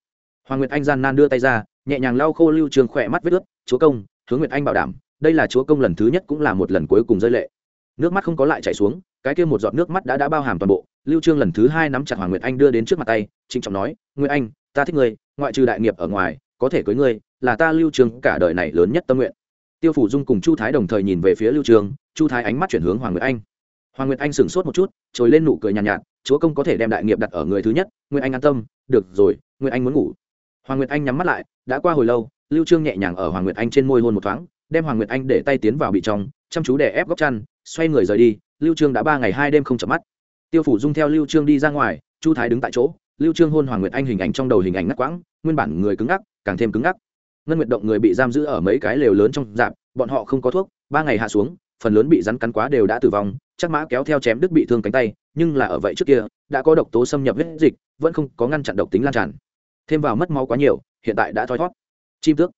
Hoàng nguyệt anh gian nan đưa tay ra nhẹ nhàng lau khô lưu trường khỏe mắt vết ướt chúa công hướng nguyệt anh bảo đảm đây là chúa công lần thứ nhất cũng là một lần cuối cùng rơi lệ. Nước mắt không có lại chảy xuống cái kia một giọt nước mắt đã đã bao hàm toàn bộ lưu trương lần thứ hai nắm chặt hoàng nguyệt anh đưa đến trước mặt tay trịnh trọng nói nguyệt anh ta thích ngươi ngoại trừ đại nghiệp ở ngoài có thể cưới ngươi là ta lưu trương cả đời này lớn nhất tâm nguyện. Tiêu phủ dung cùng chu thái đồng thời nhìn về phía lưu trương chu thái ánh mắt chuyển hướng hoàng nguyệt anh. Hoàng nguyệt anh sửng sốt một chút trồi lên nụ cười nhàn nhạt, nhạt chúa công có thể đem đại nghiệp đặt ở người thứ nhất nguyệt anh an tâm được rồi nguyệt anh muốn ngủ hoàng nguyệt anh nhắm mắt lại, đã qua hồi lâu, lưu trương nhẹ nhàng ở hoàng nguyệt anh trên môi hôn một thoáng, đem hoàng nguyệt anh để tay tiến vào bị trong, chăm chú để ép góc chăn, xoay người rời đi, lưu trương đã ba ngày hai đêm không chợp mắt. Tiêu phủ dung theo lưu trương đi ra ngoài, chu thái đứng tại chỗ, lưu trương hôn hoàng nguyệt anh hình ảnh trong đầu hình ảnh ngắt quãng, nguyên bản người cứng ngắc, càng thêm cứng ngắc. Ngân nguyệt động người bị giam giữ ở mấy cái lều lớn trong dạp, bọn họ không có thuốc, ba ngày hạ xuống, phần lớn bị rắn cắn quá đều đã tử vong, chắc mã kéo theo chém đứt bị thương cánh tay, nhưng là ở vậy trước kia, đã có độc tố xâm nhập huyết dịch, vẫn không có ngăn chặn độc tính lan tràn thêm vào mất máu quá nhiều, hiện tại đã thoi thoát chim tước.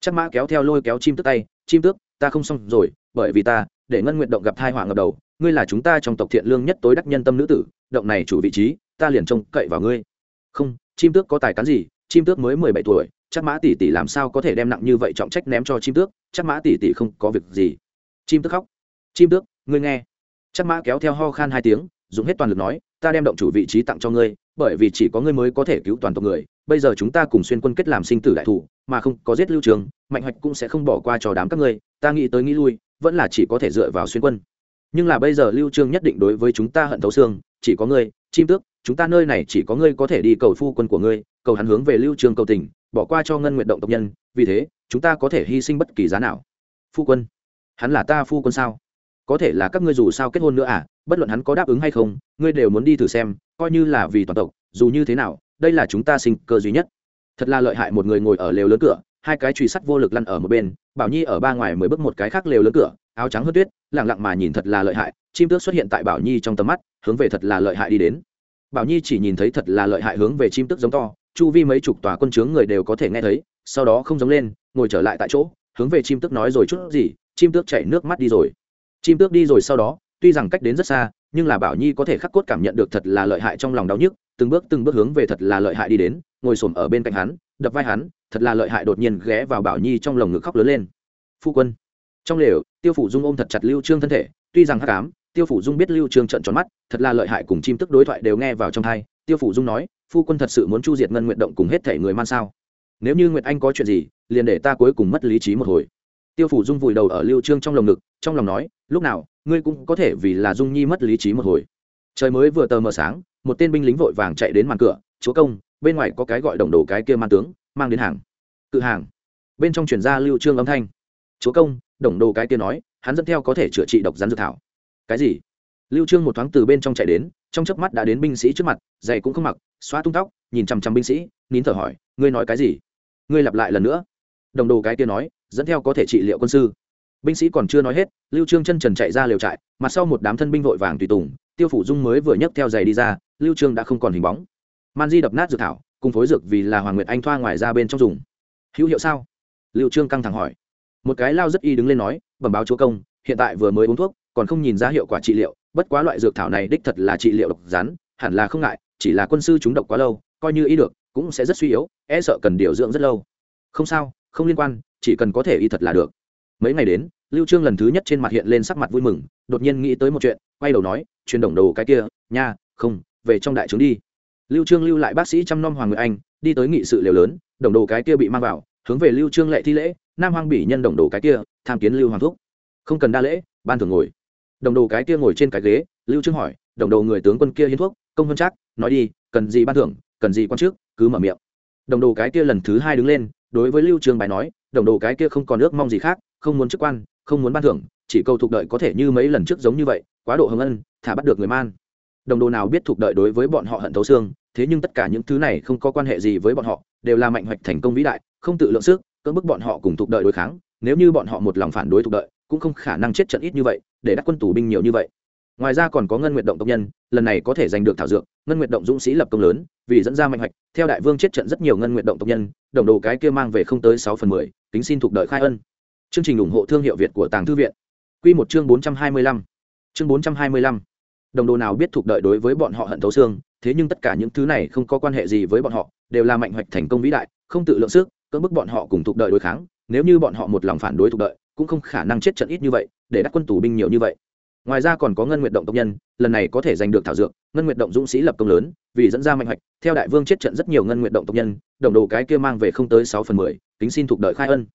Chắc mã kéo theo lôi kéo chim tước tay, chim tước, ta không xong rồi, bởi vì ta, để ngân nguyện động gặp thai họa ngập đầu, ngươi là chúng ta trong tộc thiện lương nhất tối đắc nhân tâm nữ tử, động này chủ vị trí, ta liền trông cậy vào ngươi. Không, chim tước có tài cán gì, chim tước mới mười bảy tuổi, chắc mã tỷ tỷ làm sao có thể đem nặng như vậy trọng trách ném cho chim tước, chắc mã tỷ tỷ không có việc gì. Chim tước khóc. Chim tước, ngươi nghe. Chắc mã kéo theo ho khan hai tiếng, dùng hết toàn lực nói, ta đem động chủ vị trí tặng cho ngươi, bởi vì chỉ có ngươi mới có thể cứu toàn tộc người bây giờ chúng ta cùng xuyên quân kết làm sinh tử đại thủ, mà không có giết lưu trường, mạnh hoạch cũng sẽ không bỏ qua cho đám các ngươi, ta nghĩ tới nghĩ lui, vẫn là chỉ có thể dựa vào xuyên quân. Nhưng là bây giờ lưu trương nhất định đối với chúng ta hận thấu xương, chỉ có ngươi, chim tước, chúng ta nơi này chỉ có ngươi có thể đi cầu phu quân của ngươi, cầu hắn hướng về lưu trương cầu tình, bỏ qua cho ngân nguyện động tộc nhân, vì thế, chúng ta có thể hy sinh bất kỳ giá nào. Phu quân, hắn là ta phu quân sao? Có thể là các ngươi dù sao kết hôn nữa à? Bất luận hắn có đáp ứng hay không, ngươi đều muốn đi thử xem, coi như là vì toàn tộc, dù như thế nào đây là chúng ta sinh cơ duy nhất. Thật là lợi hại một người ngồi ở lều lớn cửa, hai cái truy sắt vô lực lăn ở một bên, bảo nhi ở ba ngoài mới bước một cái khác lều lớn cửa, áo trắng hớt tuyết lẳng lặng mà nhìn thật là lợi hại, chim tước xuất hiện tại bảo nhi trong tầm mắt, hướng về thật là lợi hại đi đến. Bảo nhi chỉ nhìn thấy thật là lợi hại hướng về chim tước giống to, chu vi mấy chục tòa quân chướng người đều có thể nghe thấy, sau đó không giống lên, ngồi trở lại tại chỗ, hướng về chim tước nói rồi chút gì, chim tước chảy nước mắt đi rồi. Chim tước đi rồi sau đó, tuy rằng cách đến rất xa nhưng là bảo nhi có thể khắc cốt cảm nhận được thật là lợi hại trong lòng đau nhức, từng bước từng bước hướng về thật là lợi hại đi đến, ngồi xổm ở bên cạnh hắn, đập vai hắn, thật là lợi hại đột nhiên ghé vào bảo nhi trong lồng ngực khóc lớn lên. Phu quân, trong lều, tiêu phủ dung ôm thật chặt lưu trương thân thể, tuy rằng hắc ám, tiêu phủ dung biết lưu trương trận tròn mắt, thật là lợi hại cùng chim tức đối thoại đều nghe vào trong thai tiêu phủ dung nói, phu quân thật sự muốn chu diệt ngân nguyện động cùng hết thể người man sao? Nếu như nguyệt anh có chuyện gì, liền để ta cuối cùng mất lý trí một hồi. Tiêu phủ dung vùi đầu ở lưu trương trong lồng ngực, trong lòng nói, lúc nào ngươi cũng có thể vì là dung nhi mất lý trí một hồi. Trời mới vừa tờ mờ sáng, một tên binh lính vội vàng chạy đến màn cửa, chúa công, bên ngoài có cái gọi đồng đồ cái kia man tướng, mang đến hàng. Cự hàng. Bên trong chuyển ra lưu trương âm thanh. Chúa công, đồng đồ cái kia nói, hắn dẫn theo có thể chữa trị độc rắn dược thảo. Cái gì? Lưu trương một thoáng từ bên trong chạy đến, trong chớp mắt đã đến binh sĩ trước mặt, giày cũng không mặc, xóa tung tóc, nhìn chăm chăm binh sĩ, nín thở hỏi, ngươi nói cái gì? Ngươi lặp lại lần nữa. Đồng đồ cái kia nói, dẫn theo có thể trị liệu quân sư binh sĩ còn chưa nói hết, lưu trương chân trần chạy ra liều trại, mặt sau một đám thân binh vội vàng tùy tùng, tiêu phủ dung mới vừa nhấc theo giày đi ra, lưu trương đã không còn hình bóng. Man di đập nát dược thảo, cùng phối dược vì là hoàng nguyệt anh thoa ngoài ra bên trong dùng. Hữu hiệu sao? Lưu trương căng thẳng hỏi. Một cái lao rất y đứng lên nói, bẩm báo chúa công, hiện tại vừa mới uống thuốc, còn không nhìn ra hiệu quả trị liệu, bất quá loại dược thảo này đích thật là trị liệu độc rắn, hẳn là không ngại, chỉ là quân sư chúng độc quá lâu, coi như y được, cũng sẽ rất suy yếu e sợ cần điều dưỡng rất lâu. Không sao, không liên quan, chỉ cần có thể y thật là được. Mấy ngày đến lưu trương lần thứ nhất trên mặt hiện lên sắc mặt vui mừng, đột nhiên nghĩ tới một chuyện, quay đầu nói, truyền đồng đồ cái kia, nha, không, về trong đại trướng đi. Lưu trương lưu lại bác sĩ chăm nom hoàng người anh, đi tới nghị sự liều lớn, đồng đồ cái kia bị mang vào, hướng về lưu trương lệ thi lễ, nam hoàng bỉ nhân đồng đồ cái kia, tham kiến lưu hoàng thúc. Không cần đa lễ, ban thường ngồi. Đồng đồ cái kia ngồi trên cái ghế, lưu trương hỏi, đồng đồ người tướng quân kia hiến thuốc, công vân chắc, nói đi, cần gì ban thưởng, cần gì quan trước cứ mở miệng. Đồng đồ cái kia lần thứ hai đứng lên, đối với lưu trương bài nói, đồng đồ cái kia không còn ước mong gì khác, không muốn chức quan không muốn ban thưởng, chỉ cầu thuộc đợi có thể như mấy lần trước giống như vậy, quá độ hồng ân, thả bắt được người man. Đồng đồ nào biết thuộc đợi đối với bọn họ hận thấu xương, thế nhưng tất cả những thứ này không có quan hệ gì với bọn họ, đều là mạnh hoạch thành công vĩ đại, không tự lượng sức, cưỡng bức bọn họ cùng thuộc đợi đối kháng, nếu như bọn họ một lòng phản đối thuộc đợi, cũng không khả năng chết trận ít như vậy, để đắc quân tù binh nhiều như vậy. Ngoài ra còn có ngân nguyện động tộc nhân, lần này có thể giành được thảo dược, ngân nguyện động dũng sĩ lập công lớn, vì dẫn ra mạnh hoạch, theo đại vương chết trận rất nhiều ngân nguyện động tộc nhân, đồng đồ cái kia mang về không tới sáu phần mười tính xin thuộc đợi khai ân chương trình ủng hộ thương hiệu việt của tàng thư viện. Quy một chương bốn trăm hai mươi lăm. Chương bốn trăm hai mươi lăm. Đồng đồ nào biết thuộc đợi đối với bọn họ hận thấu xương, thế nhưng tất cả những thứ này không có quan hệ gì với bọn họ, đều là mạnh hoạch thành công vĩ đại, không tự lượng sức, cưỡng bức bọn họ cùng thuộc đợi đối kháng. Nếu như bọn họ một lòng phản đối thuộc đợi, cũng không khả năng chết trận ít như vậy, để đắc quân tù binh nhiều như vậy. Ngoài ra còn có ngân nguyện động tộc nhân, lần này có thể giành được thảo dược, ngân nguyện động dũng sĩ lập công lớn, vì dẫn ra mạnh hoạch, theo đại vương chết trận rất nhiều ngân nguyện động tộc nhân, đồng đồ cái kia mang về không tới sáu phần mười, kính xin thuộc đợi khai ân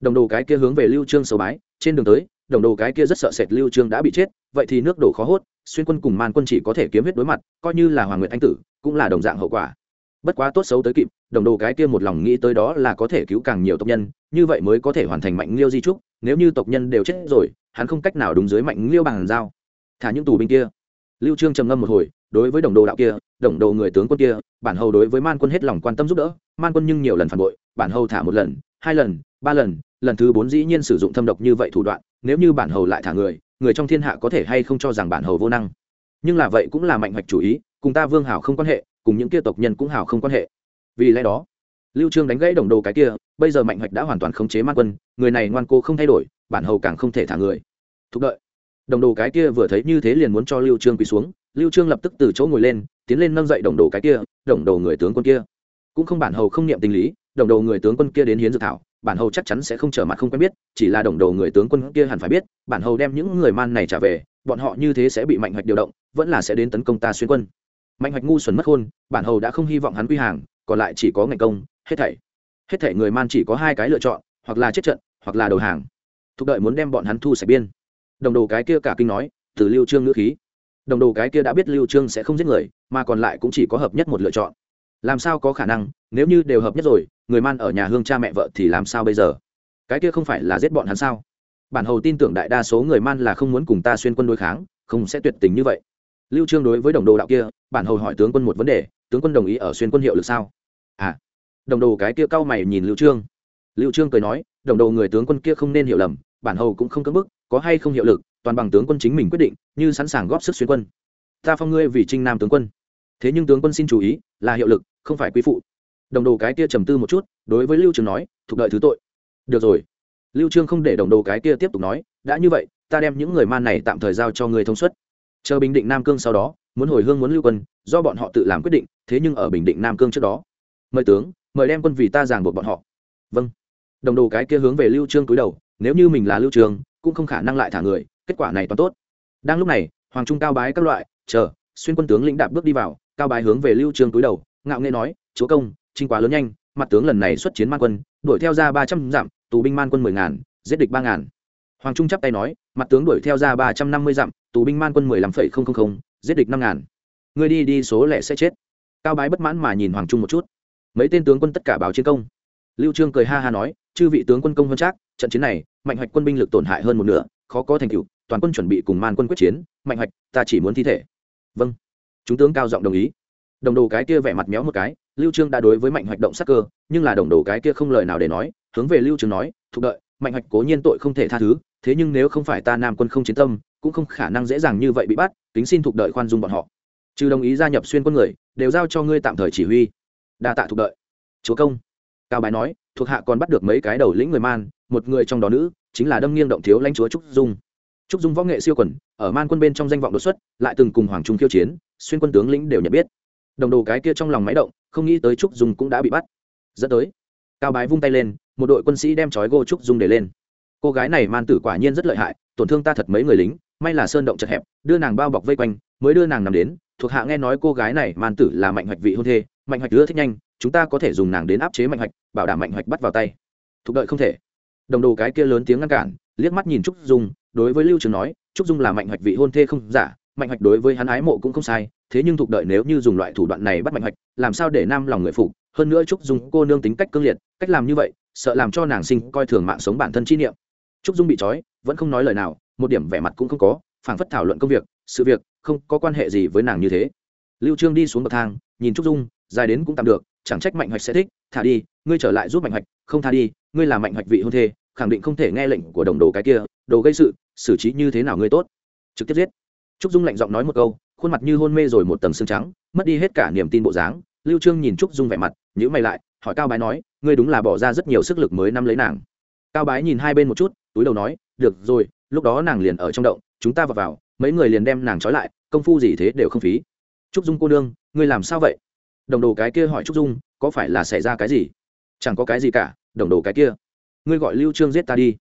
đồng đồ cái kia hướng về lưu trương xấu bái, trên đường tới, đồng đồ cái kia rất sợ sệt lưu trương đã bị chết, vậy thì nước đổ khó hốt, xuyên quân cùng man quân chỉ có thể kiếm huyết đối mặt, coi như là hoàng nguyệt anh tử, cũng là đồng dạng hậu quả. Bất quá tốt xấu tới kịp, đồng đồ cái kia một lòng nghĩ tới đó là có thể cứu càng nhiều tộc nhân, như vậy mới có thể hoàn thành mạnh liêu di trúc, nếu như tộc nhân đều chết rồi, hắn không cách nào đúng dưới mạnh liêu bằng dao thả những tù binh kia. Lưu trương trầm ngâm một hồi, đối với đồng đồ đạo kia, đồng đồ người tướng quân kia, bản hầu đối với man quân hết lòng quan tâm giúp đỡ, man quân nhưng nhiều lần phản bội, bản hầu thả một lần, hai lần, ba lần lần thứ bốn dĩ nhiên sử dụng thâm độc như vậy thủ đoạn, nếu như bản hầu lại thả người người trong thiên hạ có thể hay không cho rằng bản hầu vô năng. Nhưng là vậy cũng là mạnh hoạch chủ ý, cùng ta vương hảo không quan hệ, cùng những kia tộc nhân cũng hảo không quan hệ. Vì lẽ đó, lưu trương đánh gãy đồng đồ cái kia, bây giờ mạnh hoạch đã hoàn toàn khống chế man quân, người này ngoan cố không thay đổi, bản hầu càng không thể thả người. Thúc đợi. Đồng đồ cái kia vừa thấy như thế liền muốn cho lưu trương quỳ xuống, lưu trương lập tức từ chỗ ngồi lên, tiến lên nâng dậy đồng đồ cái kia, đồng đồ người tướng quân kia. Cũng không bản hầu không niệm tình lý, đồng đồ người tướng quân kia đến hiến dự thảo bản hầu chắc chắn sẽ không trở mặt không quen biết, chỉ là đồng đồ người tướng quân kia hẳn phải biết, bản hầu đem những người man này trả về, bọn họ như thế sẽ bị mạnh hoạch điều động, vẫn là sẽ đến tấn công ta xuyên quân. Mạnh hoạch ngu xuẩn mất hôn bản hầu đã không hy vọng hắn quy hàng, còn lại chỉ có ngành công, hết thảy. Hết thảy người man chỉ có hai cái lựa chọn, hoặc là chết trận, hoặc là đầu hàng. Thúc đợi muốn đem bọn hắn thu sạch biên. Đồng đồ cái kia cả kinh nói, từ lưu trương ngữ khí. Đồng đồ cái kia đã biết lưu trương sẽ không giết người, mà còn lại cũng chỉ có hợp nhất một lựa chọn. Làm sao có khả năng nếu như đều hợp nhất rồi, người man ở nhà hương cha mẹ vợ thì làm sao bây giờ? Cái kia không phải là giết bọn hắn sao? Bản hầu tin tưởng đại đa số người man là không muốn cùng ta xuyên quân đối kháng, không sẽ tuyệt tình như vậy. Lưu trương đối với đồng đồ đạo kia, bản hầu hỏi tướng quân một vấn đề, tướng quân đồng ý ở xuyên quân hiệu lực sao? À đồng đồ cái kia cao mày nhìn lưu trương. Lưu trương cười nói, đồng đồ người tướng quân kia không nên hiểu lầm, bản hầu cũng không cưỡng bức, có hay không hiệu lực, toàn bằng tướng quân chính mình quyết định, như sẵn sàng góp sức xuyên quân. Ta phong ngươi vì trinh nam tướng quân. Thế nhưng tướng quân xin chú ý, là hiệu lực, không phải quý phụ đồng đồ cái kia trầm tư một chút, đối với lưu trường nói, thuộc đợi thứ tội. Được rồi. Lưu trương không để đồng đồ cái kia tiếp tục nói, đã như vậy, ta đem những người man này tạm thời giao cho người thông suất. Chờ bình định nam cương sau đó, muốn hồi hương muốn lưu quân, do bọn họ tự làm quyết định, thế nhưng ở bình định nam cương trước đó. Mời tướng, mời đem quân vì ta giảng buộc bọn họ. Vâng. Đồng đồ cái kia hướng về lưu trương cúi đầu, nếu như mình là lưu trương, cũng không khả năng lại thả người, kết quả này toàn tốt. Đang lúc này, hoàng trung cao bái các loại, chờ, xuyên quân tướng lĩnh đạp bước đi vào. Cao bái hướng về lưu trương cúi đầu, ngạo nghễ nói, chúa công trinh quá lớn nhanh, mặt tướng lần này xuất chiến man quân, đuổi theo ra ba trăm dặm, tù binh man quân mười ngàn, giết địch ba ngàn. Hoàng trung chắp tay nói, mặt tướng đuổi theo ra ba trăm năm mươi dặm, tù binh man quân mười lăm phẩy không không không, giết địch năm ngàn. Người đi đi, số lẻ sẽ chết. Cao bái bất mãn mà nhìn hoàng trung một chút. Mấy tên tướng quân tất cả báo chiến công. Lưu trương cười ha ha nói, chư vị tướng quân công hơn chắc, trận chiến này, mạnh hoạch quân binh lực tổn hại hơn một nửa, khó có thành tựu, toàn quân chuẩn bị cùng man quân quyết chiến, mạnh hoạch, ta chỉ muốn thi thể. Vâng. Chúng tướng cao giọng đồng ý. Đồng đồ cái kia vẻ mặt méo một cái lưu trương đã đối với mạnh hoạch động sắc cơ, nhưng là đồng đồ cái kia không lời nào để nói, hướng về lưu trương nói thuộc đợi, mạnh hoạch cố nhiên tội không thể tha thứ, thế nhưng nếu không phải ta nam quân không chiến tâm, cũng không khả năng dễ dàng như vậy bị bắt, kính xin thuộc đợi khoan dung bọn họ. Trừ đồng ý gia nhập xuyên quân người, đều giao cho ngươi tạm thời chỉ huy. Đa tạ thuộc đợi. Chúa công. Cao bái nói, thuộc hạ còn bắt được mấy cái đầu lĩnh người man, một người trong đó nữ, chính là đâm nghiêng động thiếu lãnh chúa trúc dung. Trúc dung võ nghệ siêu quần ở man quân bên trong danh vọng đột xuất, lại từng cùng hoàng trung khiêu chiến, xuyên quân tướng lĩnh đều nhận biết đồng đồ cái kia trong lòng máy động, không nghĩ tới trúc dung cũng đã bị bắt. Dẫn tới, cao bái vung tay lên, một đội quân sĩ đem trói gô trúc dung để lên. Cô gái này man tử quả nhiên rất lợi hại, tổn thương ta thật mấy người lính, may là sơn động chật hẹp, đưa nàng bao bọc vây quanh, mới đưa nàng nằm đến. Thuộc hạ nghe nói cô gái này man tử là mạnh hoạch vị hôn thê, mạnh hoạch ưa thích nhanh, chúng ta có thể dùng nàng đến áp chế mạnh hoạch, bảo đảm mạnh hoạch bắt vào tay. Thục đợi không thể. Đồng đồ cái kia lớn tiếng ngăn cản, liếc mắt nhìn trúc dung, đối với lưu trường nói, trúc dung là mạnh hoạch vị hôn thê không giả, mạnh hoạch đối với hắn ái mộ cũng không sai thế nhưng thuộc đợi nếu như dùng loại thủ đoạn này bắt mạnh hoạch, làm sao để nam lòng người phục? Hơn nữa trúc dung cô nương tính cách cương liệt, cách làm như vậy, sợ làm cho nàng sinh coi thường mạng sống bản thân chi niệm. Trúc dung bị trói, vẫn không nói lời nào, một điểm vẻ mặt cũng không có, phảng phất thảo luận công việc, sự việc, không có quan hệ gì với nàng như thế. Lưu trương đi xuống bậc thang, nhìn trúc dung, dài đến cũng tạm được, chẳng trách mạnh hoạch sẽ thích, thả đi, ngươi trở lại giúp mạnh hoạch, không tha đi, ngươi là mạnh hoạch vị hôn thê, khẳng định không thể nghe lệnh của đồng đồ cái kia, đồ gây sự, xử trí như thế nào ngươi tốt. Trực tiếp giết. Trúc dung lạnh giọng nói một câu khuôn mặt như hôn mê rồi một tầng xương trắng, mất đi hết cả niềm tin bộ dáng. Lưu trương nhìn trúc dung vẻ mặt, nhíu mày lại, hỏi cao bái nói, ngươi đúng là bỏ ra rất nhiều sức lực mới nắm lấy nàng. Cao bái nhìn hai bên một chút, túi đầu nói, được rồi, lúc đó nàng liền ở trong động, chúng ta vào vào, mấy người liền đem nàng trói lại, công phu gì thế đều không phí. Trúc dung cô nương, ngươi làm sao vậy? Đồng đồ cái kia hỏi trúc dung, có phải là xảy ra cái gì? Chẳng có cái gì cả, đồng đồ cái kia. Ngươi gọi lưu trương giết ta đi.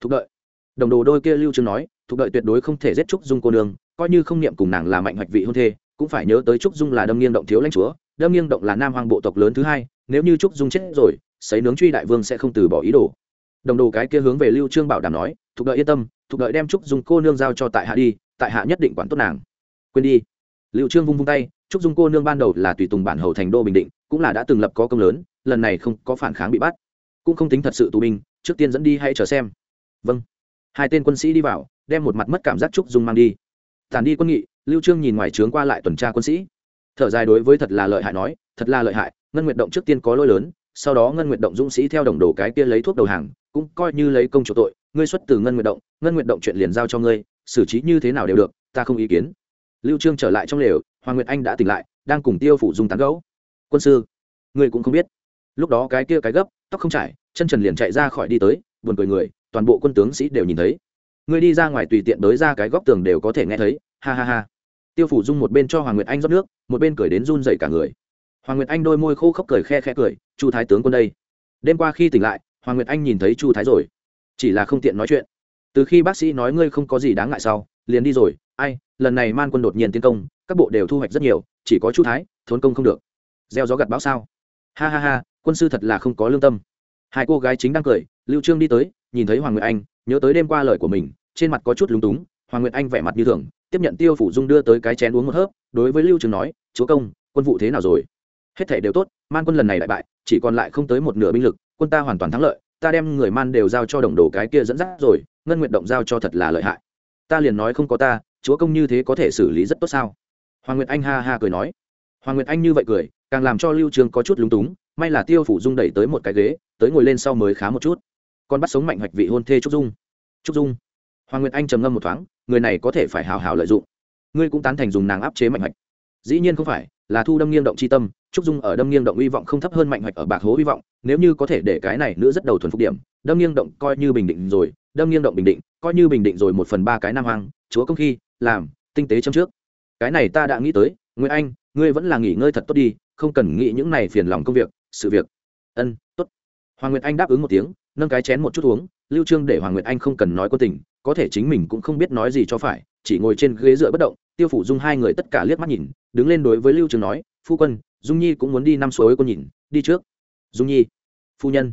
Thục đợi. Đồng đồ đôi kia lưu trương nói, thục đợi tuyệt đối không thể giết trúc dung cô nương coi như không niệm cùng nàng là mạnh hoạch vị hôn thê, cũng phải nhớ tới trúc dung là đâm nghiêng động thiếu lãnh chúa, đâm nghiêng động là nam hoàng bộ tộc lớn thứ hai, nếu như trúc dung chết rồi, sấy nướng truy đại vương sẽ không từ bỏ ý đồ. Đồng đồ cái kia hướng về lưu trương bảo đảm nói thuộc đợi yên tâm thuộc đợi đem trúc dung cô nương giao cho tại hạ đi, tại hạ nhất định quản tốt nàng. Quên đi. Lưu trương vung vung tay, trúc dung cô nương ban đầu là tùy tùng bản hầu thành đô bình định, cũng là đã từng lập có công lớn, lần này không có phản kháng bị bắt. Cũng không tính thật sự tù binh, trước tiên dẫn đi hay chờ xem. Vâng. Hai tên quân sĩ đi vào, đem một mặt mất cảm giác trúc dung mang đi tàn đi quân nghị, lưu trương nhìn ngoài trướng qua lại tuần tra quân sĩ. Thở dài đối với thật là lợi hại nói, thật là lợi hại, ngân nguyệt động trước tiên có lỗi lớn, sau đó ngân nguyệt động dũng sĩ theo đồng đồ cái kia lấy thuốc đầu hàng, cũng coi như lấy công chủ tội. Ngươi xuất từ ngân nguyệt động, ngân nguyệt động chuyện liền giao cho ngươi, xử trí như thế nào đều được, ta không ý kiến. Lưu trương trở lại trong lều, hoàng nguyệt anh đã tỉnh lại, đang cùng tiêu phủ dung tán gẫu. Quân sư, ngươi cũng không biết. Lúc đó cái kia cái gấp, tóc không trải chân trần liền chạy ra khỏi đi tới, buồn cười người, toàn bộ quân tướng sĩ đều nhìn thấy ngươi đi ra ngoài tùy tiện tới ra cái góc tường đều có thể nghe thấy, ha ha ha. Tiêu phủ dung một bên cho hoàng nguyệt anh rót nước, một bên cười đến run dậy cả người. Hoàng nguyệt anh đôi môi khô khốc cười khe khe cười, chu thái tướng quân đây. Đêm qua khi tỉnh lại, hoàng nguyệt anh nhìn thấy chu thái rồi. Chỉ là không tiện nói chuyện. Từ khi bác sĩ nói ngươi không có gì đáng ngại sau, liền đi rồi. Ai, lần này man quân đột nhiên tiến công, các bộ đều thu hoạch rất nhiều, chỉ có chu thái, thốn công không được. Gieo gió gặt bão sao? Ha ha ha, quân sư thật là không có lương tâm. Hai cô gái chính đang cười, lưu trương đi tới nhìn thấy hoàng nguyệt anh, nhớ tới đêm qua lời của mình, trên mặt có chút lúng túng, hoàng nguyệt anh vẻ mặt như thường, tiếp nhận tiêu phủ dung đưa tới cái chén uống một hớp, đối với lưu trường nói, chúa công, quân vụ thế nào rồi? Hết thể đều tốt, man quân lần này đại bại, chỉ còn lại không tới một nửa binh lực, quân ta hoàn toàn thắng lợi, ta đem người man đều giao cho đồng đồ cái kia dẫn dắt rồi, ngân nguyện động giao cho thật là lợi hại. Ta liền nói không có ta, chúa công như thế có thể xử lý rất tốt sao? Hoàng nguyệt anh ha ha cười nói. Hoàng nguyệt anh như vậy cười, càng làm cho lưu trường có chút lúng túng, may là tiêu phủ dung đẩy tới một cái ghế, tới ngồi lên sau mới khá một chút con bắt sống mạnh hoạch vị hôn thê trúc dung. Trúc dung. Hoàng nguyệt anh trầm ngâm một thoáng, người này có thể phải hào hào lợi dụng. Ngươi cũng tán thành dùng nàng áp chế mạnh hoạch. Dĩ nhiên không phải, là thu đâm nghiêng động chi tâm, trúc dung ở đâm nghiêng động hy vọng không thấp hơn mạnh hoạch ở bạc hố hy vọng, nếu như có thể để cái này nữa rất đầu thuần phục điểm, đâm nghiêng động coi như bình định rồi, đâm nghiêng động bình định, coi như bình định rồi một phần ba cái nam hoang, chúa công khi, làm, tinh tế châm trước. Cái này ta đã nghĩ tới nguyễn anh, ngươi vẫn là nghỉ ngơi thật tốt đi, không cần nghĩ những này phiền lòng công việc, sự việc. Ân hoàng nguyệt anh đáp ứng một tiếng, nâng cái chén một chút uống, lưu trương để hoàng nguyệt anh không cần nói quân tình, có thể chính mình cũng không biết nói gì cho phải, chỉ ngồi trên ghế dựa bất động, tiêu phủ dung hai người tất cả liếc mắt nhìn, đứng lên đối với lưu trương nói, phu quân, dung nhi cũng muốn đi năm suối con nhìn, đi trước. Dung nhi, phu nhân.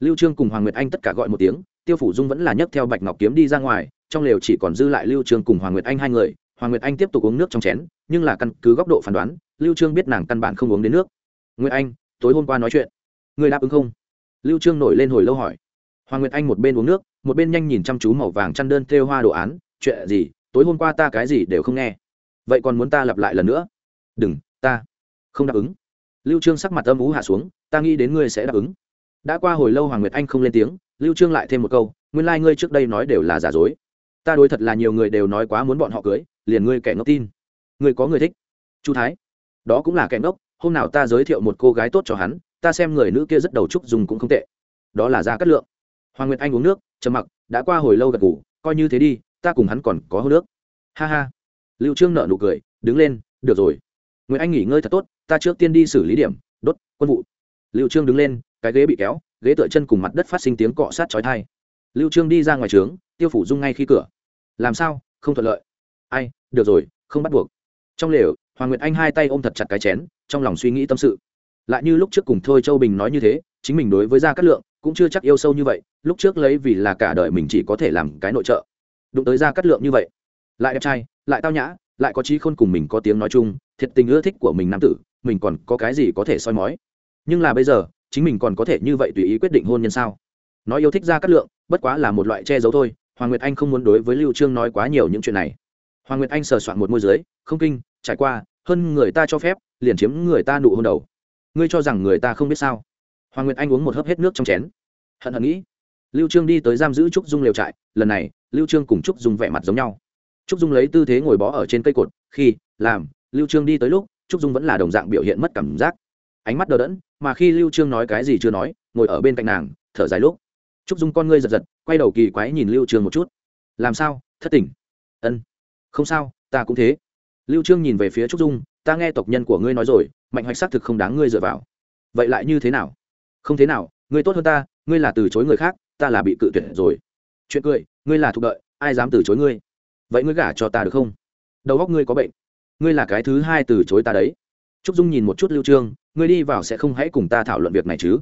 Lưu trương cùng hoàng nguyệt anh tất cả gọi một tiếng, tiêu phủ dung vẫn là nhấc theo bạch ngọc kiếm đi ra ngoài, trong lều chỉ còn dư lại lưu trương cùng hoàng nguyệt anh hai người. Hoàng nguyệt anh tiếp tục uống nước trong chén, nhưng là căn cứ góc độ phán đoán, lưu trương biết nàng căn bản không uống đến nước. Nguyệt anh, tối hôm qua nói chuyện, người đáp ứng không? Lưu trương nổi lên hồi lâu hỏi. Hoàng nguyệt anh một bên uống nước, một bên nhanh nhìn chăm chú màu vàng chăn đơn thêu hoa đồ án. Chuyện gì? Tối hôm qua ta cái gì đều không nghe. Vậy còn muốn ta lặp lại lần nữa? Đừng, ta không đáp ứng. Lưu trương sắc mặt âm ú hạ xuống, ta nghĩ đến ngươi sẽ đáp ứng. Đã qua hồi lâu hoàng nguyệt anh không lên tiếng, lưu trương lại thêm một câu, nguyên lai like ngươi trước đây nói đều là giả dối. Ta đối thật là nhiều người đều nói quá muốn bọn họ cưới, liền ngươi kẻ ngốc tin. Ngươi có người thích. Chu thái. Đó cũng là kẻ ngốc, hôm nào ta giới thiệu một cô gái tốt cho hắn ta xem người nữ kia rất đầu trúc dùng cũng không tệ. Đó là gia cát lượng. Hoàng nguyệt anh uống nước, trầm mặc, đã qua hồi lâu gật ngủ coi như thế đi, ta cùng hắn còn có hô nước ha ha. Lưu trương nợ nụ cười, đứng lên, được rồi. Nguyệt anh nghỉ ngơi thật tốt, ta trước tiên đi xử lý điểm, đốt, quân vụ. Lưu trương đứng lên, cái ghế bị kéo, ghế tựa chân cùng mặt đất phát sinh tiếng cọ sát chói tai. Lưu trương đi ra ngoài trướng, tiêu phủ dung ngay khi cửa. Làm sao, không thuận lợi. Ai, được rồi, không bắt buộc. Trong lều, hoàng nguyệt anh hai tay ôm thật chặt cái chén, trong lòng suy nghĩ tâm sự lại như lúc trước cùng thôi châu bình nói như thế, chính mình đối với gia cát lượng cũng chưa chắc yêu sâu như vậy, lúc trước lấy vì là cả đời mình chỉ có thể làm cái nội trợ. Đụng tới gia cát lượng như vậy, lại đẹp trai, lại tao nhã, lại có trí khôn cùng mình có tiếng nói chung, thiệt tình ưa thích của mình nam tử, mình còn có cái gì có thể soi mói? Nhưng là bây giờ, chính mình còn có thể như vậy tùy ý quyết định hôn nhân sao? Nói yêu thích gia cát lượng, bất quá là một loại che giấu thôi, hoàng nguyệt anh không muốn đối với lưu trương nói quá nhiều những chuyện này. Hoàng nguyệt anh sờ soạn một môi dưới, không kinh, trải qua, hơn người ta cho phép, liền chiếm người ta nụ hôn đầu ngươi cho rằng người ta không biết sao? Hoàng nguyệt anh uống một hớp hết nước trong chén. Hận hận nghĩ. Lưu trương đi tới giam giữ trúc dung liều trại, lần này, lưu trương cùng trúc dung vẻ mặt giống nhau. Trúc dung lấy tư thế ngồi bó ở trên cây cột, khi, làm, lưu trương đi tới lúc, trúc dung vẫn là đồng dạng biểu hiện mất cảm giác. Ánh mắt đờ đẫn, mà khi lưu trương nói cái gì chưa nói, ngồi ở bên cạnh nàng, thở dài lúc. Trúc dung con ngươi giật giật, quay đầu kỳ quái nhìn lưu trương một chút. Làm sao? Thất tỉnh ân. Không sao, ta cũng thế lưu trương nhìn về phía trúc dung, ta nghe tộc nhân của ngươi nói rồi, mạnh hoạch xác thực không đáng ngươi dựa vào. Vậy lại như thế nào? Không thế nào, ngươi tốt hơn ta, ngươi là từ chối người khác, ta là bị cự tuyệt rồi. Chuyện cười, ngươi là thuộc đợi, ai dám từ chối ngươi? Vậy ngươi gả cho ta được không? Đầu óc ngươi có bệnh, ngươi là cái thứ hai từ chối ta đấy. Trúc dung nhìn một chút lưu trương, ngươi đi vào sẽ không hãy cùng ta thảo luận việc này chứ.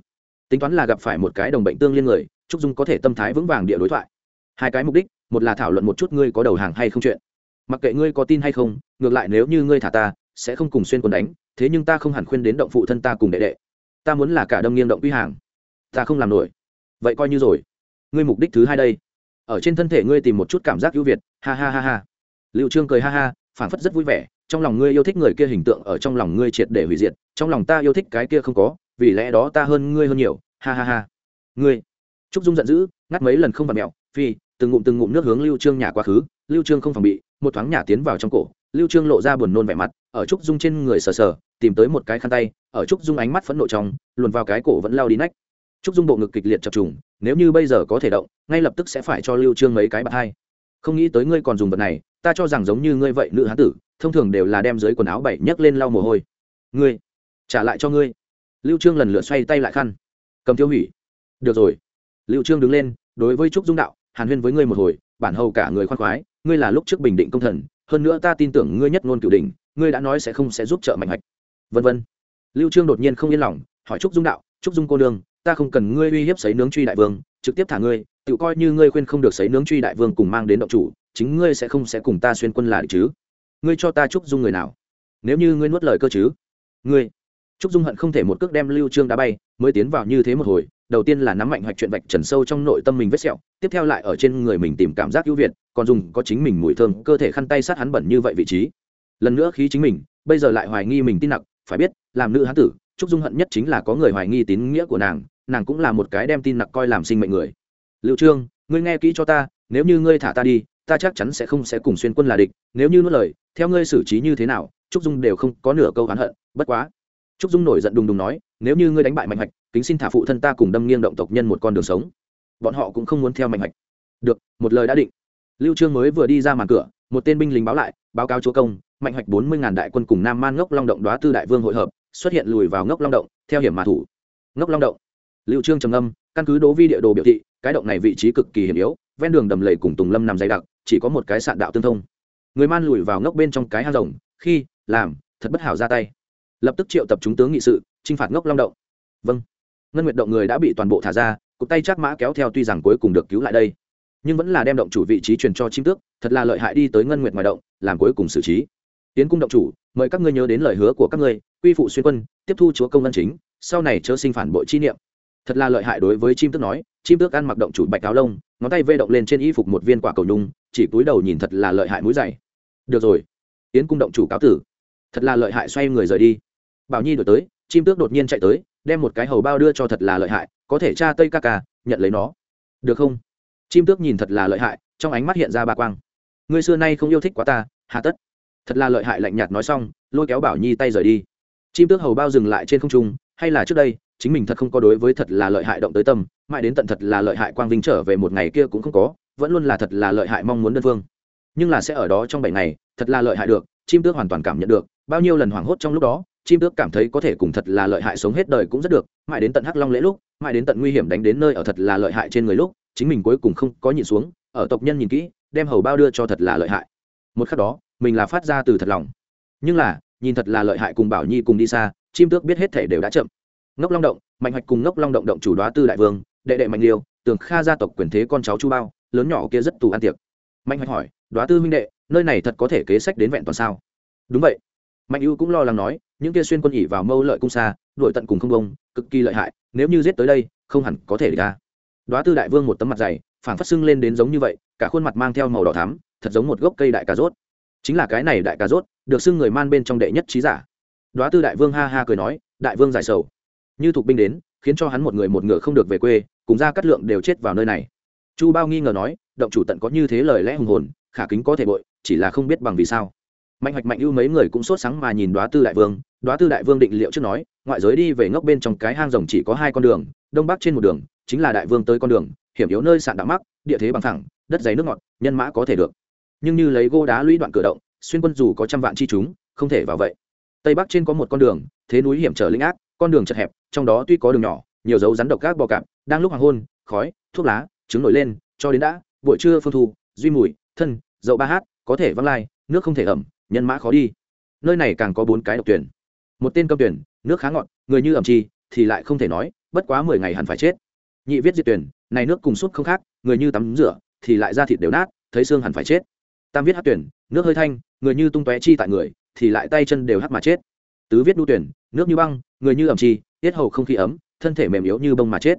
Tính toán là gặp phải một cái đồng bệnh tương liên người, trúc dung có thể tâm thái vững vàng địa đối thoại. Hai cái mục đích, một là thảo luận một chút ngươi có đầu hàng hay không chuyện mặc kệ ngươi có tin hay không, ngược lại nếu như ngươi thả ta, sẽ không cùng xuyên quần đánh, thế nhưng ta không hẳn khuyên đến động phụ thân ta cùng đệ đệ. Ta muốn là cả đâm nghiêng động quy hàng. Ta không làm nổi. Vậy coi như rồi. Ngươi mục đích thứ hai đây. Ở trên thân thể ngươi tìm một chút cảm giác ưu việt. Ha ha ha ha. Liệu trương cười ha ha, phảng phất rất vui vẻ. Trong lòng ngươi yêu thích người kia hình tượng, ở trong lòng ngươi triệt để hủy diệt. Trong lòng ta yêu thích cái kia không có, vì lẽ đó ta hơn ngươi hơn nhiều. Ha ha ha. Ngươi. Trúc dung giận dữ, ngắt mấy lần không vặt mẹo. Phi, từng ngụm từng ngụm nước hướng lưu trương nhà quá khứ. Lưu trương không phòng bị một thoáng nhả tiến vào trong cổ, lưu trương lộ ra buồn nôn vẻ mặt, ở trúc dung trên người sờ sờ, tìm tới một cái khăn tay, ở trúc dung ánh mắt phẫn nộ trong, luồn vào cái cổ vẫn lao đi nách. Trúc dung bộ ngực kịch liệt chập trùng, nếu như bây giờ có thể động, ngay lập tức sẽ phải cho lưu trương mấy cái bạc hai. Không nghĩ tới ngươi còn dùng vật này, ta cho rằng giống như ngươi vậy nữ hán tử, thông thường đều là đem dưới quần áo bảy nhấc lên lau mồ hôi. Ngươi, trả lại cho ngươi. Lưu trương lần lượt xoay tay lại khăn. Cầm tiêu hủy. Được rồi. Lưu trương đứng lên, đối với trúc dung đạo, hàn huyên với ngươi một hồi, bản hầu cả người khoan khoái ngươi là lúc trước bình định công thần, hơn nữa ta tin tưởng ngươi nhất ngôn cửu đỉnh, ngươi đã nói sẽ không sẽ giúp trợ mạnh hạch. Vân vân. Lưu trương đột nhiên không yên lòng, hỏi trúc dung đạo, trúc dung cô nương, ta không cần ngươi uy hiếp sấy nướng truy đại vương, trực tiếp thả ngươi, tự coi như ngươi khuyên không được sấy nướng truy đại vương cùng mang đến động chủ, chính ngươi sẽ không sẽ cùng ta xuyên quân là chứ? Ngươi cho ta trúc dung người nào? Nếu như ngươi nuốt lời cơ chứ? Ngươi trúc dung hận không thể một cước đem lưu trương đá bay, mới tiến vào như thế một hồi, đầu tiên là nắm mạnh hoạch chuyện vạch trần sâu trong nội tâm mình vết sẹo, tiếp theo lại ở trên người mình tìm cảm giác ưu việt, còn dùng có chính mình mùi thơm, cơ thể khăn tay sát hắn bẩn như vậy vị trí. Lần nữa khí chính mình, bây giờ lại hoài nghi mình tin nặng phải biết, làm nữ hán tử, trúc dung hận nhất chính là có người hoài nghi tín nghĩa của nàng nàng cũng là một cái đem tin nặc coi làm sinh mệnh người. Lưu trương, ngươi nghe kỹ cho ta, nếu như ngươi thả ta đi, ta chắc chắn sẽ không sẽ cùng xuyên quân là địch, nếu như nuốt lời, theo ngươi xử trí như thế nào, trúc dung đều không có nửa câu oán hận, bất quá trúc dung nổi giận đùng đùng nói, nếu như ngươi đánh bại mạnh hạch, kính xin thả phụ thân ta cùng đâm nghiêng động tộc nhân một con đường sống. Bọn họ cũng không muốn theo mạnh hạch. Được, một lời đã định. Lưu trương mới vừa đi ra màn cửa, một tên binh lính báo lại, báo cáo chúa công, mạnh hoạch bốn mươi ngàn đại quân cùng nam man ngốc long động đoá tư đại vương hội hợp, xuất hiện lùi vào ngốc long động, theo hiểm mà thủ. Ngốc long động. Lưu trương trầm âm căn cứ đố vi địa đồ biểu thị, cái động này vị trí cực kỳ hiểm yếu, ven đường đầm lầy cùng tùng lâm nằm dày đặc, chỉ có một cái sạn đạo tương thông. Người man lùi vào ngốc bên trong cái hang rồng khi, làm, thật bất hảo ra tay lập tức triệu tập chúng tướng nghị sự, chinh phạt ngốc long động. Vâng. Ngân nguyệt động người đã bị toàn bộ thả ra, cụt tay chắc mã kéo theo tuy rằng cuối cùng được cứu lại đây, nhưng vẫn là đem động chủ vị trí truyền cho chim tước, thật là lợi hại đi tới ngân nguyệt ngoài động, làm cuối cùng xử trí. Tiến cung động chủ, mời các ngươi nhớ đến lời hứa của các ngươi, quy phụ xuyên quân, tiếp thu chúa công ân chính, sau này chớ sinh phản bội chi niệm. Thật là lợi hại đối với chim tước nói, chim tước ăn mặc động chủ bạch áo lông, ngón tay vê động lên trên y phục một viên quả cầu nhung, chỉ cúi đầu nhìn thật là lợi hại mũi dày. Được rồi. Tiến cung động chủ cáo tử. Thật là lợi hại xoay người rời đi bảo nhi đổi tới, chim tước đột nhiên chạy tới, đem một cái hầu bao đưa cho thật là lợi hại, có thể cha tây ca ca, nhận lấy nó. Được không? Chim tước nhìn thật là lợi hại, trong ánh mắt hiện ra ba quang. Ngươi xưa nay không yêu thích quá ta, hà tất. Thật là lợi hại lạnh nhạt nói xong, lôi kéo bảo nhi tay rời đi. Chim tước hầu bao dừng lại trên không trung, hay là trước đây, chính mình thật không có đối với thật là lợi hại động tới tâm, mãi đến tận thật là lợi hại quang vinh trở về một ngày kia cũng không có, vẫn luôn là thật là lợi hại mong muốn đơn phương. Nhưng là sẽ ở đó trong bảy ngày, thật là lợi hại được, chim tước hoàn toàn cảm nhận được, bao nhiêu lần hoảng hốt trong lúc đó chim tước cảm thấy có thể cùng thật là lợi hại sống hết đời cũng rất được, mãi đến tận hắc long lễ lúc, mãi đến tận nguy hiểm đánh đến nơi ở thật là lợi hại trên người lúc, chính mình cuối cùng không có nhìn xuống, ở tộc nhân nhìn kỹ, đem hầu bao đưa cho thật là lợi hại. Một khắc đó, mình là phát ra từ thật lòng. Nhưng là, nhìn thật là lợi hại cùng bảo nhi cùng đi xa, chim tước biết hết thể đều đã chậm. Ngốc long động, mạnh hoạch cùng ngốc long động động chủ đoá tư đại vương, đệ đệ mạnh liêu, tường kha gia tộc quyền thế con cháu chu bao, lớn nhỏ kia rất tù ăn tiệc. Mạnh hoạch hỏi, đoá tư huynh đệ, nơi này thật có thể kế sách đến vẹn toàn sao? Đúng vậy. Mạnh ưu cũng lo lắng nói những kia xuyên quân ỉ vào mâu lợi cung xa, đuổi tận cùng không bông, cực kỳ lợi hại, nếu như giết tới đây, không hẳn có thể ra. Đoá tư đại vương một tấm mặt dày phản phát sưng lên đến giống như vậy, cả khuôn mặt mang theo màu đỏ thắm, thật giống một gốc cây đại cà rốt. Chính là cái này đại cà rốt, được xưng người man bên trong đệ nhất trí giả. Đoá tư đại vương ha ha cười nói, đại vương giải sầu. Như thuộc binh đến, khiến cho hắn một người một ngựa không được về quê, cùng ra cắt lượng đều chết vào nơi này. Chu bao nghi ngờ nói, động chủ tận có như thế lời lẽ hùng hồn, khả kính có thể bội, chỉ là không biết bằng vì sao mạnh hoạch mạnh ưu mấy người cũng sốt sáng mà nhìn đoá tư đại vương. Đoá tư đại vương định liệu trước nói, ngoại giới đi về ngốc bên trong cái hang rồng chỉ có hai con đường, đông bắc trên một đường, chính là đại vương tới con đường, hiểm yếu nơi sạn đạo mắc, địa thế bằng thẳng, đất dày nước ngọt, nhân mã có thể được. Nhưng như lấy gô đá lũy đoạn cửa động, xuyên quân dù có trăm vạn chi chúng, không thể vào vậy. Tây bắc trên có một con đường, thế núi hiểm trở linh ác, con đường chật hẹp, trong đó tuy có đường nhỏ, nhiều dấu rắn độc các bò cạp, đang lúc hoàng hôn, khói, thuốc lá, trứng nổi lên, cho đến đã, buổi trưa phương thu, duy mùi, thân, dậu ba hát, có thể văng lai, nước không thể ẩm nhân mã khó đi. Nơi này càng có bốn cái độc tuyển. Một tên cầm tuyển, nước khá ngọt, người như ẩm chi, thì lại không thể nói, bất quá mười ngày hẳn phải chết. Nhị viết diệt tuyển, này nước cùng suốt không khác, người như tắm rửa, thì lại da thịt đều nát, thấy xương hẳn phải chết. Tam viết hát tuyển, nước hơi thanh, người như tung tóe chi tại người, thì lại tay chân đều hắt mà chết. Tứ viết đu tuyển, nước như băng, người như ẩm chi, tiết hầu không khí ấm, thân thể mềm yếu như bông mà chết.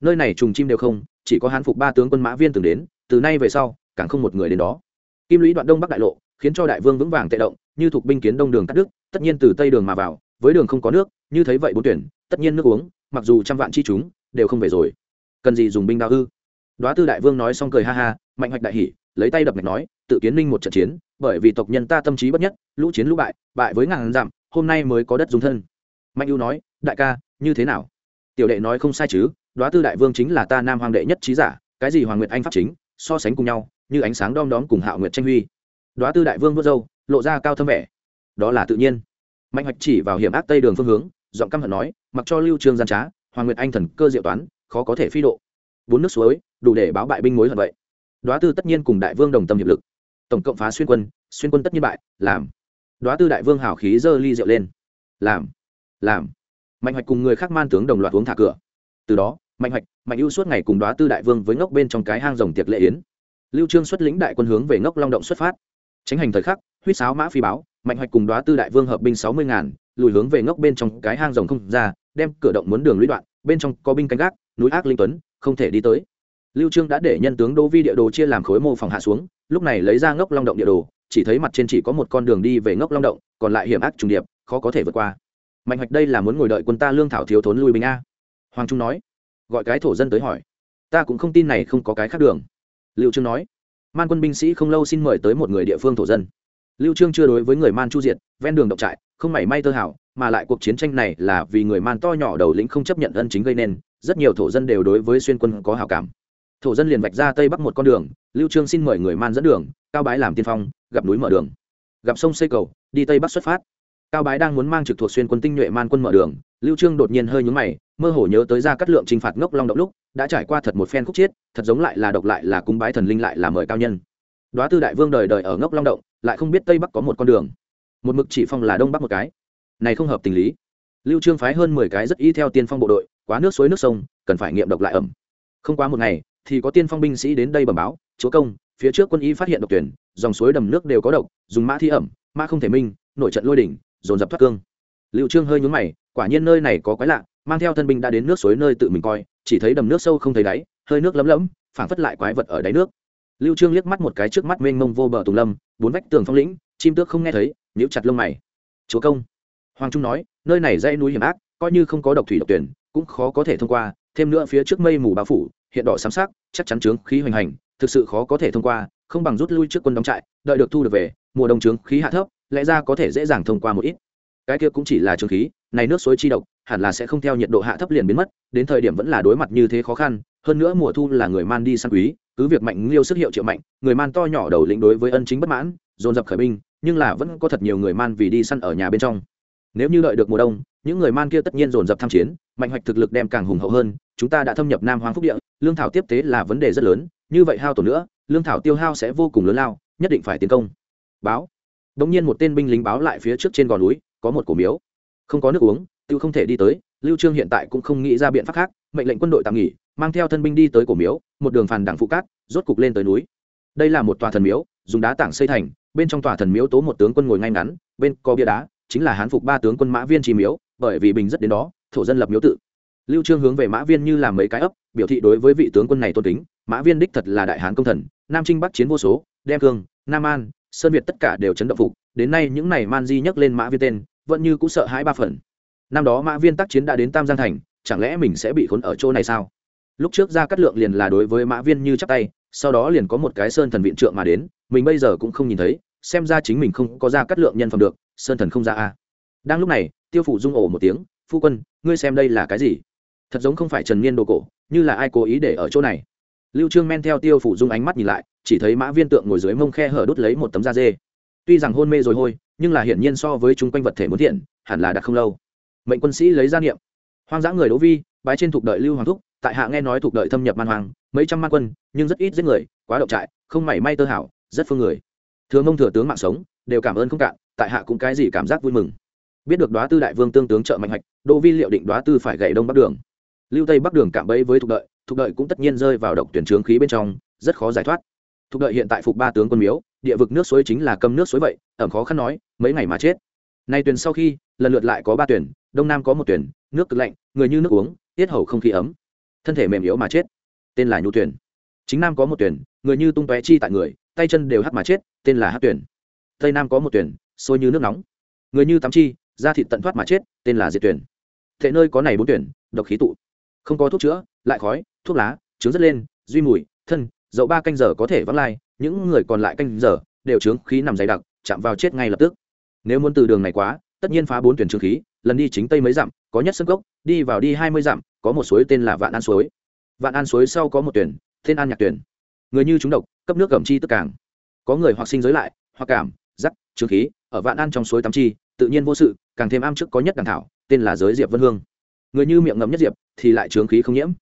Nơi này trùng chim đều không, chỉ có hán phục ba tướng quân mã viên từng đến, từ nay về sau, càng không một người đến đó. Kim lũy đoạn đông bắc đại lộ khiến cho đại vương vững vàng tệ động, như thuộc binh kiến đông đường cắt đức tất nhiên từ tây đường mà vào, với đường không có nước, như thấy vậy bốn tuyển, tất nhiên nước uống, mặc dù trăm vạn chi chúng, đều không về rồi. Cần gì dùng binh đao ư? Đoá tư đại vương nói xong cười ha ha, mạnh hoạch đại hỉ, lấy tay đập ngạch nói, tự kiến ninh một trận chiến, bởi vì tộc nhân ta tâm trí bất nhất, lũ chiến lũ bại bại với ngàn dặm, hôm nay mới có đất dùng thân. Mạnh ưu nói, đại ca, như thế nào? Tiểu đệ nói không sai chứ, đoá tư đại vương chính là ta nam hoàng đệ nhất trí giả, cái gì hoàng nguyệt anh pháp chính, so sánh cùng nhau, như ánh sáng đom đóm cùng hạo nguyệt tranh huy đoá tư đại vương vớt râu, lộ ra cao thâm vẻ. Đó là tự nhiên. Mạnh hoạch chỉ vào hiểm ác tây đường phương hướng, giọng căm hận nói, mặc cho lưu trương gian trá, hoàng nguyệt anh thần cơ diệu toán, khó có thể phi độ. Bốn nước suối, đủ để báo bại binh mối hận vậy. Đoá tư tất nhiên cùng đại vương đồng tâm hiệp lực. Tổng cộng phá xuyên quân xuyên quân tất nhiên bại, làm. Đoá tư đại vương hào khí dơ ly rượu lên. Làm làm. Mạnh hoạch cùng người khác man tướng đồng loạt uống thả cửa. Từ đó, mạnh hoạch, mạnh ưu suốt ngày cùng đoá tư đại vương với ngốc bên trong cái hang rồng tiệc lệ yến. Lưu trương xuất lĩnh đại quân hướng về ngốc long động xuất phát tránh hành thời khắc huýt sáo mã phi báo, mạnh hoạch cùng đoá tư đại vương hợp binh sáu mươi ngàn, lùi hướng về ngốc bên trong cái hang rồng không ra, đem cửa động muốn đường lũy đoạn, bên trong có binh canh gác, núi ác linh tuấn, không thể đi tới. Lưu trương đã để nhân tướng đô vi địa đồ chia làm khối mô phòng hạ xuống, lúc này lấy ra ngốc long động địa đồ, chỉ thấy mặt trên chỉ có một con đường đi về ngốc long động, còn lại hiểm ác trùng điệp, khó có thể vượt qua. Mạnh hoạch đây là muốn ngồi đợi quân ta lương thảo thiếu thốn lui binh a. Hoàng trung nói. Gọi cái thổ dân tới hỏi. Ta cũng không tin này không có cái khác đường. Lưu trương nói man quân binh sĩ không lâu xin mời tới một người địa phương thổ dân. Lưu trương chưa đối với người man chu diệt, ven đường động trại, không mảy may tơ hảo mà lại cuộc chiến tranh này là vì người man to nhỏ đầu lĩnh không chấp nhận ân chính gây nên, rất nhiều thổ dân đều đối với xuyên quân có hảo cảm. Thổ dân liền vạch ra tây bắc một con đường, lưu trương xin mời người man dẫn đường, cao bái làm tiên phong, gặp núi mở đường. Gặp sông xây cầu, đi tây bắc xuất phát cao bái đang muốn mang trực thuộc xuyên quân tinh nhuệ man quân mở đường, lưu trương đột nhiên hơi nhướng mày, mơ hồ nhớ tới ra cắt lượng trinh phạt ngốc long động lúc, đã trải qua thật một phen khúc chiết thật giống lại là độc lại là cung bái thần linh lại là mời cao nhân. Đoá tư đại vương đời đời ở ngốc long động, lại không biết tây bắc có một con đường. Một mực chỉ phong là đông bắc một cái. Này không hợp tình lý. Lưu trương phái hơn 10 cái rất y theo tiên phong bộ đội, quá nước suối nước sông, cần phải nghiệm độc lại ẩm. Không quá một ngày, thì có tiên phong binh sĩ đến đây bẩm báo, chúa công, phía trước quân y phát hiện độc tuyển, dòng suối đầm nước đều có độc, dùng mã thi ẩm, mã không thể minh nổi trận lôi đỉnh dồn dập thoát cương. Lưu trương hơi nhún mày, quả nhiên nơi này có quái lạ, mang theo thân binh đã đến nước suối nơi tự mình coi, chỉ thấy đầm nước sâu không thấy đáy, hơi nước lấm lấm, phảng phất lại quái vật ở đáy nước. Lưu trương liếc mắt một cái trước mắt mênh mông vô bờ tùng lâm, bốn vách tường phong lĩnh, chim tước không nghe thấy, nhíu chặt lông mày. Chúa công. Hoàng trung nói, nơi này dãy núi hiểm ác, coi như không có độc thủy độc tuyển, cũng khó có thể thông qua, thêm nữa phía trước mây mù bao phủ, hiện đỏ sám sắc, chắc chắn trướng khí hoành hành, thực sự khó có thể thông qua, không bằng rút lui trước quân đóng trại, đợi được thu được về, mùa đông trướng khí hạ thấp lẽ ra có thể dễ dàng thông qua một ít. Cái kia cũng chỉ là trường khí, này nước suối chi độc, hẳn là sẽ không theo nhiệt độ hạ thấp liền biến mất, đến thời điểm vẫn là đối mặt như thế khó khăn, hơn nữa mùa thu là người man đi săn quý, cứ việc mạnh liêu sức hiệu triệu mạnh, người man to nhỏ đầu lĩnh đối với ân chính bất mãn, dồn dập khởi binh, nhưng là vẫn có thật nhiều người man vì đi săn ở nhà bên trong. Nếu như đợi được mùa đông, những người man kia tất nhiên dồn dập tham chiến, mạnh hoạch thực lực đem càng hùng hậu hơn, chúng ta đã thâm nhập nam hoàng phúc địa, lương thảo tiếp tế là vấn đề rất lớn, như vậy hao tổn nữa, lương thảo tiêu hao sẽ vô cùng lớn lao, nhất định phải tiến công. Báo đống nhiên một tên binh lính báo lại phía trước trên gò núi, có một cổ miếu. Không có nước uống, tiêu không thể đi tới, lưu trương hiện tại cũng không nghĩ ra biện pháp khác, mệnh lệnh quân đội tạm nghỉ, mang theo thân binh đi tới cổ miếu, một đường phàn đẳng phụ cát, rốt cục lên tới núi. Đây là một tòa thần miếu, dùng đá tảng xây thành, bên trong tòa thần miếu tố một tướng quân ngồi ngay ngắn, bên có bia đá, chính là hán phục ba tướng quân mã viên trì miếu, bởi vì bình rất đến đó, thổ dân lập miếu tự. Lưu trương hướng về mã viên như làm mấy cái ấp, biểu thị đối với vị tướng quân này tôn kính, mã viên đích thật là đại hán công thần, nam trinh bắc chiến vô số, đem cương, nam an sơn việt tất cả đều chấn động phục, đến nay những này man di nhắc lên mã viên tên, vẫn như cũng sợ hãi ba phần. Năm đó mã viên tác chiến đã đến tam giang thành, chẳng lẽ mình sẽ bị khốn ở chỗ này sao? Lúc trước ra cắt lượng liền là đối với mã viên như chắc tay, sau đó liền có một cái sơn thần viện trượng mà đến, mình bây giờ cũng không nhìn thấy, xem ra chính mình không có ra cắt lượng nhân phẩm được, sơn thần không ra a. Đang lúc này, tiêu phủ rung ổ một tiếng, phu quân, ngươi xem đây là cái gì? Thật giống không phải trần niên đồ cổ, như là ai cố ý để ở chỗ này? Lưu trương men theo tiêu phủ dung ánh mắt nhìn lại chỉ thấy mã viên tượng ngồi dưới mông khe hở đốt lấy một tấm da dê. Tuy rằng hôn mê rồi hôi, nhưng là hiển nhiên so với chung quanh vật thể muốn thiện, hẳn là đã không lâu. Mệnh quân sĩ lấy ra niệm. Hoang dã người đỗ vi, bái trên thuộc đợi lưu hoàng thúc, tại hạ nghe nói thuộc đợi thâm nhập man hoàng mấy trăm man quân, nhưng rất ít giết người, quá động trại, không mảy may tơ hảo, rất phương người. Thừa ông thừa tướng mạng sống, đều cảm ơn không cạn, tại hạ cũng cái gì cảm giác vui mừng. Biết được đoá tư đại vương tương tướng trợ mạnh hạch, đỗ vi liệu định đoá tư phải gậy đông bắc đường. Lưu tây bắc đường cạm bẫy với thuộc đợi thuộc đợi cũng tất nhiên rơi vào độc tuyển trướng khí bên trong, rất khó giải thoát thuộc đợi hiện tại phục ba tướng quân miếu, địa vực nước suối chính là cầm nước suối vậy, ẩm khó khăn nói, mấy ngày mà chết. Nay tuyển sau khi, lần lượt lại có ba tuyển, đông nam có một tuyển, nước cực lạnh, người như nước uống, tiết hầu không khí ấm. Thân thể mềm yếu mà chết. Tên là nhu tuyển. Chính nam có một tuyển, người như tung tóe chi tại người, tay chân đều hắt mà chết, tên là hát tuyển. Tây nam có một tuyển, sôi như nước nóng. Người như tắm chi, da thịt tận thoát mà chết, tên là diệt tuyển. Thể nơi có này bốn tuyển, độc khí tụ. Không có thuốc chữa, lại khói, thuốc lá trứng rất lên, duy mùi, thân dậu ba canh giờ có thể vắng lai, những người còn lại canh giờ đều trướng khí nằm dày đặc, chạm vào chết ngay lập tức. Nếu muốn từ đường này quá, tất nhiên phá bốn tuyển trướng khí, lần đi chính tây mấy dặm, có nhất sân gốc đi vào đi hai mươi dặm, có một suối tên là vạn an suối. Vạn an suối sau có một tuyển tên an nhạc tuyển người như chúng độc, cấp nước gầm chi tức càng. Có người hoặc sinh giới lại, hoặc cảm giắc trướng khí, ở vạn an trong suối tắm chi, tự nhiên vô sự, càng thêm am trước có nhất đàn thảo, tên là giới diệp vân hương. Người như miệng ngậm nhất diệp, thì lại trướng khí không nhiễm.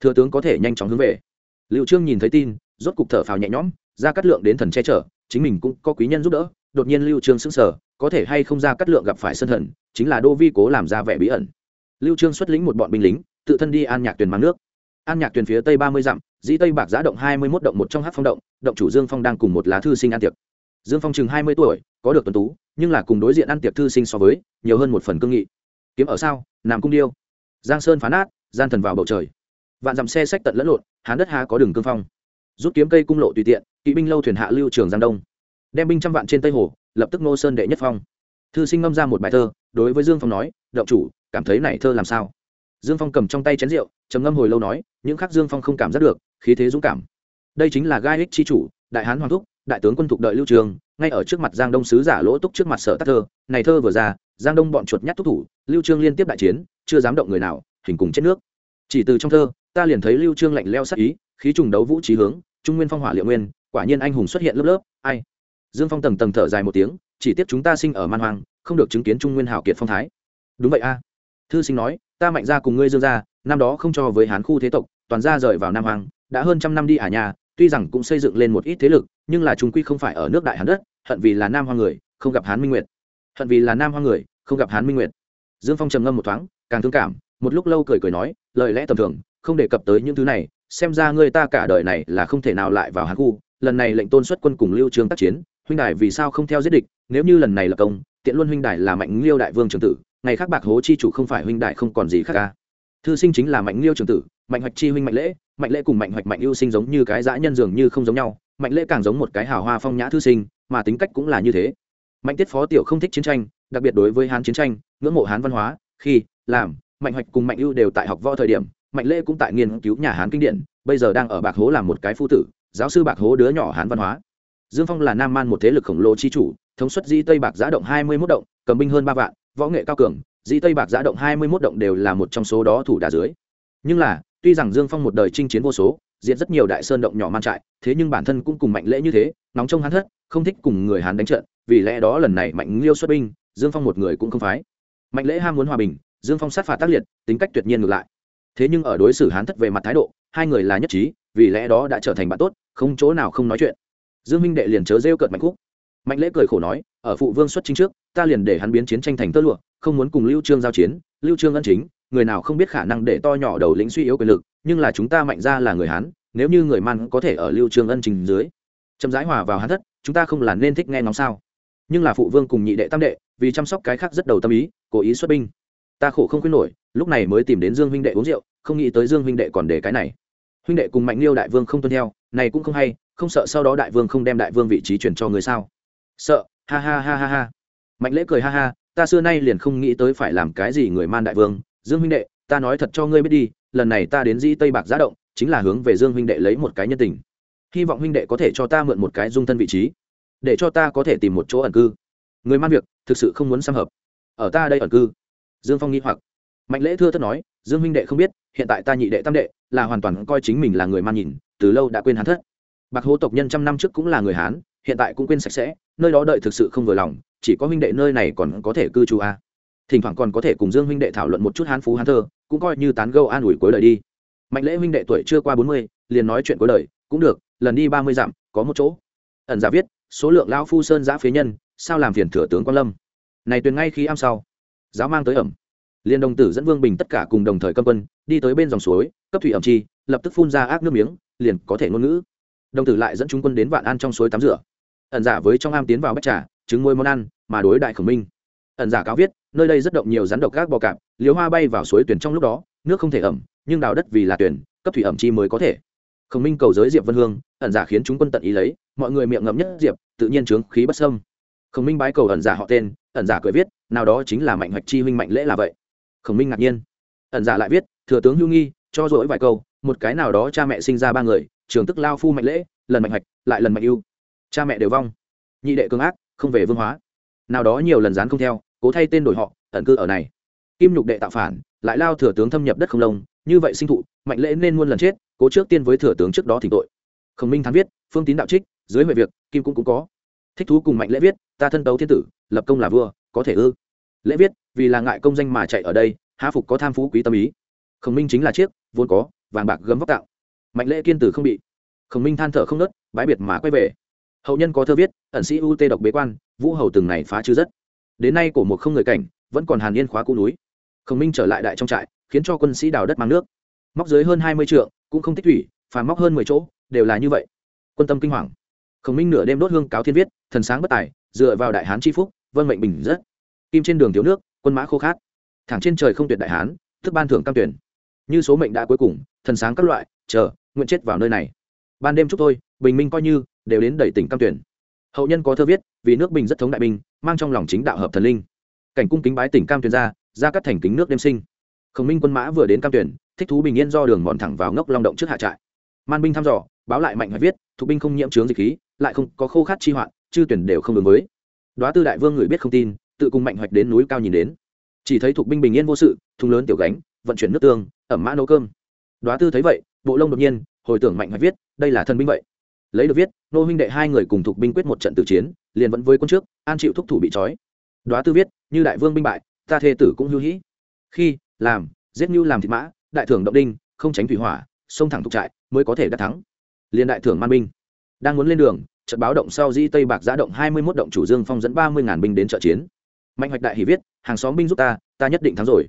Thừa tướng có thể nhanh chóng hướng về liệu trương nhìn thấy tin, rốt cục thở phào nhẹ nhõm, ra cắt lượng đến thần che chở, chính mình cũng có quý nhân giúp đỡ, đột nhiên lưu trương sững sờ, có thể hay không ra cắt lượng gặp phải sân thần, chính là đô vi cố làm ra vẻ bí ẩn. Lưu trương xuất lĩnh một bọn binh lính, tự thân đi an nhạc tuyển mang nước. An nhạc tuyển phía tây ba mươi dặm, dĩ tây bạc giá động hai mươi 21 động một trong hát phong động động chủ dương phong đang cùng một lá thư sinh ăn tiệc. Dương phong chừng hai mươi tuổi, có được tuấn tú, nhưng là cùng đối diện ăn tiệc thư sinh so với, nhiều hơn một phần cương nghị. Kiếm ở sao nằm cung điêu. Giang sơn phá nát, gian thần vào bầu trời vạn dặm xe sách tận lẫn lộn, hán đất há có đường cương phong. Rút kiếm cây cung lộ tùy tiện, kỵ binh lâu thuyền hạ lưu trường giang đông. Đem binh trăm vạn trên tây hồ, lập tức nô sơn đệ nhất phong. Thư sinh ngâm ra một bài thơ, đối với dương phong nói, động chủ, cảm thấy này thơ làm sao? Dương phong cầm trong tay chén rượu, trầm ngâm hồi lâu nói, những khác dương phong không cảm giác được, khí thế dũng cảm. Đây chính là gai ích chi chủ, đại hán hoàng thúc, đại tướng quân thục đợi lưu trường, ngay ở trước mặt giang đông sứ giả lỗ túc trước mặt sở tác thơ. Này thơ vừa ra, giang đông bọn chuột nhát thúc thủ, lưu trương liên tiếp đại chiến, chưa dám động người nào, hình cùng chết nước. Chỉ từ trong thơ ta liền thấy lưu trương lạnh leo sắc ý, khí trùng đấu vũ trí hướng, trung nguyên phong hỏa liệu nguyên, quả nhiên anh hùng xuất hiện lớp lớp, ai? Dương phong tầng tầng thở dài một tiếng, chỉ tiếc chúng ta sinh ở man hoang, không được chứng kiến trung nguyên hảo kiệt phong thái. Đúng vậy a. Thư sinh nói, ta mạnh ra cùng ngươi dương gia, năm đó không cho với hán khu thế tộc, toàn ra rời vào nam hoàng đã hơn trăm năm đi à nhà, tuy rằng cũng xây dựng lên một ít thế lực, nhưng là chúng quy không phải ở nước đại hán đất, hận vì là nam hoa người, không gặp hán minh nguyệt. Hận vì là nam hoa người, không gặp hán minh nguyệt. Dương phong trầm ngâm một thoáng, càng thương cảm, một lúc lâu cười cười nói, lời lẽ tầm thường không đề cập tới những thứ này, xem ra người ta cả đời này là không thể nào lại vào hán khu. Lần này lệnh tôn xuất quân cùng lưu trương tác chiến, huynh đài vì sao không theo giết địch? Nếu như lần này là công, tiện luân huynh đài là mạnh liêu đại vương trường tử, ngày khác bạc hố chi chủ không phải huynh đài không còn gì khác ca thư sinh chính là mạnh liêu trường tử, mạnh hoạch chi huynh mạnh lễ mạnh lễ cùng mạnh hoạch mạnh ưu sinh giống như cái dã nhân dường như không giống nhau, mạnh lễ càng giống một cái hào hoa phong nhã thư sinh, mà tính cách cũng là như thế. Mạnh tiết phó tiểu không thích chiến tranh, đặc biệt đối với hán chiến tranh, ngưỡng mộ hán văn hóa, khi, làm, mạnh hoạch cùng mạnh ưu đều tại học võ thời điểm mạnh lễ cũng tại nghiên cứu nhà hán kinh điển, bây giờ đang ở bạc hố làm một cái phu tử, giáo sư bạc hố đứa nhỏ hán văn hóa. Dương phong là nam man một thế lực khổng lồ chi chủ, thống suất di tây bạc giã động hai mươi mốt động, cầm binh hơn ba vạn, võ nghệ cao cường di tây bạc giã động hai mươi mốt động đều là một trong số đó thủ đà dưới. Nhưng là, tuy rằng dương phong một đời chinh chiến vô số, diệt rất nhiều đại sơn động nhỏ man trại, thế nhưng bản thân cũng cùng mạnh lễ như thế, nóng trong hắn thất, không thích cùng người hán đánh trận, vì lẽ đó lần này mạnh liêu xuất binh, dương phong một người cũng không phái. Mạnh lễ ham muốn hòa bình, dương phong sát phạt tác liệt, tính cách tuyệt nhiên ngược lại thế nhưng ở đối xử hán thất về mặt thái độ, hai người là nhất trí, vì lẽ đó đã trở thành bạn tốt, không chỗ nào không nói chuyện. Dương minh đệ liền chớ rêu cợt mạnh khúc. Mạnh lễ cười khổ nói, ở phụ vương xuất chính trước, ta liền để hắn biến chiến tranh thành tơ lụa, không muốn cùng lưu trương giao chiến, lưu trương ân chính, người nào không biết khả năng để to nhỏ đầu lĩnh suy yếu quyền lực, nhưng là chúng ta mạnh ra là người hán, nếu như người man có thể ở lưu trương ân chính dưới chậm rãi hòa vào hán thất, chúng ta không là nên thích nghe ngóng sao? Nhưng là phụ vương cùng nhị đệ tam đệ, vì chăm sóc cái khác rất đầu tâm ý, cố ý xuất binh. Ta khổ không khuyên nổi lúc này mới tìm đến dương huynh đệ uống rượu, không nghĩ tới dương huynh đệ còn để cái này. Huynh đệ cùng mạnh liêu đại vương không tuân theo, này cũng không hay, không sợ sau đó đại vương không đem đại vương vị trí chuyển cho người sao? Sợ, ha ha ha ha ha. Mạnh lễ cười ha ha, ta xưa nay liền không nghĩ tới phải làm cái gì người man đại vương. Dương huynh đệ, ta nói thật cho ngươi biết đi, lần này ta đến di tây bạc giá động, chính là hướng về dương huynh đệ lấy một cái nhân tình. Hy vọng huynh đệ có thể cho ta mượn một cái dung thân vị trí, để cho ta có thể tìm một chỗ ẩn cư. Người man việc, thực sự không muốn xâm hợp. Ở ta đây ẩn cư. Dương phong nghĩ hoặc mạnh lễ thưa thất nói, dương huynh đệ không biết, hiện tại ta nhị đệ tam đệ là hoàn toàn coi chính mình là người man nhìn, từ lâu đã quên hắn thất. Bạc hố tộc nhân trăm năm trước cũng là người hán, hiện tại cũng quên sạch sẽ, nơi đó đợi thực sự không vừa lòng, chỉ có huynh đệ nơi này còn có thể cư trú a à. thỉnh thoảng còn có thể cùng dương huynh đệ thảo luận một chút hán phú hán thơ, cũng coi như tán gâu an ủi cuối đời đi. Mạnh lễ huynh đệ tuổi chưa qua bốn mươi, liền nói chuyện cuối đời, cũng được, lần đi ba mươi dặm, có một chỗ. Ẩn giả viết, số lượng lao phu sơn giã phế nhân, sao làm phiền thừa tướng quan lâm? Này tuyền ngay khi am sau. Giáo mang tới ẩm liền đồng tử dẫn vương bình tất cả cùng đồng thời câm quân, đi tới bên dòng suối, cấp thủy ẩm chi, lập tức phun ra ác nước miếng, liền có thể ngôn ngữ. Đồng tử lại dẫn chúng quân đến vạn an trong suối tắm rửa. Ẩn giả với trong am tiến vào bách trà, trứng môi món ăn, mà đối đại khổng minh. Ẩn giả cáo viết, nơi đây rất động nhiều rắn độc gác bò cạp, liều hoa bay vào suối tuyển trong lúc đó, nước không thể ẩm, nhưng đào đất vì là tuyển, cấp thủy ẩm chi mới có thể. Khổng minh cầu giới diệp vân hương, ẩn giả khiến chúng quân tận ý lấy, mọi người miệng ngậm nhất diệp, tự nhiên trướng khí bất sâm khổng minh bái cầu ẩn giả họ tên, ẩn giả cười viết, nào đó chính là mạnh hoạch chi huynh mạnh lễ là vậy khổng minh ngạc nhiên. Ẩn giả lại viết, thừa tướng hưu nghi, cho dỗi vài câu, một cái nào đó cha mẹ sinh ra ba người, trường tức lao phu mạnh lễ, lần mạnh hoạch, lại lần mạnh ưu. Cha mẹ đều vong, nhị đệ cường ác, không về vương hóa. Nào đó nhiều lần dán không theo, cố thay tên đổi họ, ẩn cư ở này. Kim nhục đệ tạo phản, lại lao thừa tướng thâm nhập đất không lông, như vậy sinh thụ, mạnh lễ nên muôn lần chết, cố trước tiên với thừa tướng trước đó thỉnh tội. Khổng minh thắng viết, phương tín đạo trích, dưới huệ việc, kim cũng cũng có. Thích thú cùng mạnh lễ viết, ta thân tấu thiên tử, lập công là vua, có thể ư. Lễ viết vì là ngại công danh mà chạy ở đây, há phục có tham phú quý tâm ý. Khổng minh chính là chiếc, vốn có, vàng bạc gấm vóc tạo. Mạnh lễ kiên tử không bị. Khổng minh than thở không nớt, bãi biệt mà quay về. Hậu nhân có thơ viết, ẩn sĩ u tê độc bế quan, vũ hầu từng này phá chứ rất. Đến nay cổ một không người cảnh, vẫn còn hàn yên khóa cũ núi. Khổng minh trở lại đại trong trại, khiến cho quân sĩ đào đất mang nước. Móc dưới hơn hai mươi trượng, cũng không tích thủy, phà móc hơn mười chỗ, đều là như vậy. Quân tâm kinh hoàng. Khổng minh nửa đêm đốt hương cáo thiên viết, thần sáng bất tài, dựa vào đại hán c phúc, vân mệnh bình rất. Kim trên đường thiếu nước quân mã khô khát. Thẳng trên trời không tuyệt đại hán, thức ban thưởng cam tuyển. Như số mệnh đã cuối cùng, thần sáng các loại, chờ, nguyện chết vào nơi này. Ban đêm chúc tôi bình minh coi như, đều đến đẩy tỉnh cam tuyển. Hậu nhân có thơ viết, vì nước bình rất thống đại binh mang trong lòng chính đạo hợp thần linh. Cảnh cung kính bái tỉnh cam tuyển ra ra cắt thành kính nước đêm sinh. Khổng minh quân mã vừa đến cam tuyển, thích thú bình yên do đường mòn thẳng vào ngốc long động trước hạ trại. Man binh thăm dò, báo lại mạnh hoài viết, thuộc binh không nhiễm trướng dịch khí, lại không có khô khát chi hoạn, chư tuyển đều không ứng với. Đoá tư đại vương người biết không tin tự cùng mạnh hoạch đến núi cao nhìn đến. Chỉ thấy thuộc binh bình yên vô sự, thùng lớn tiểu gánh, vận chuyển nước tương, ẩm mã nấu cơm. Đoá tư thấy vậy, bộ lông đột nhiên, hồi tưởng mạnh hoạch viết, đây là thân binh vậy. Lấy được viết, nô huynh đệ hai người cùng thuộc binh quyết một trận tử chiến, liền vẫn với quân trước, an chịu thúc thủ bị trói. Đoá tư viết, như đại vương binh bại, ta thê tử cũng hưu hĩ. Khi, làm, giết như làm thịt mã, đại thưởng động đinh, không tránh thủy hỏa, xông thẳng thuộc trại, mới có thể đắc thắng. Liền đại thưởng man binh. Đang muốn lên đường trận báo động sau di tây bạc giã động hai mươi mốt động chủ dương phong dẫn ba mươi ngàn binh đến trợ chiến mạnh hoạch đại hỉ viết, hàng xóm binh giúp ta ta nhất định thắng rồi.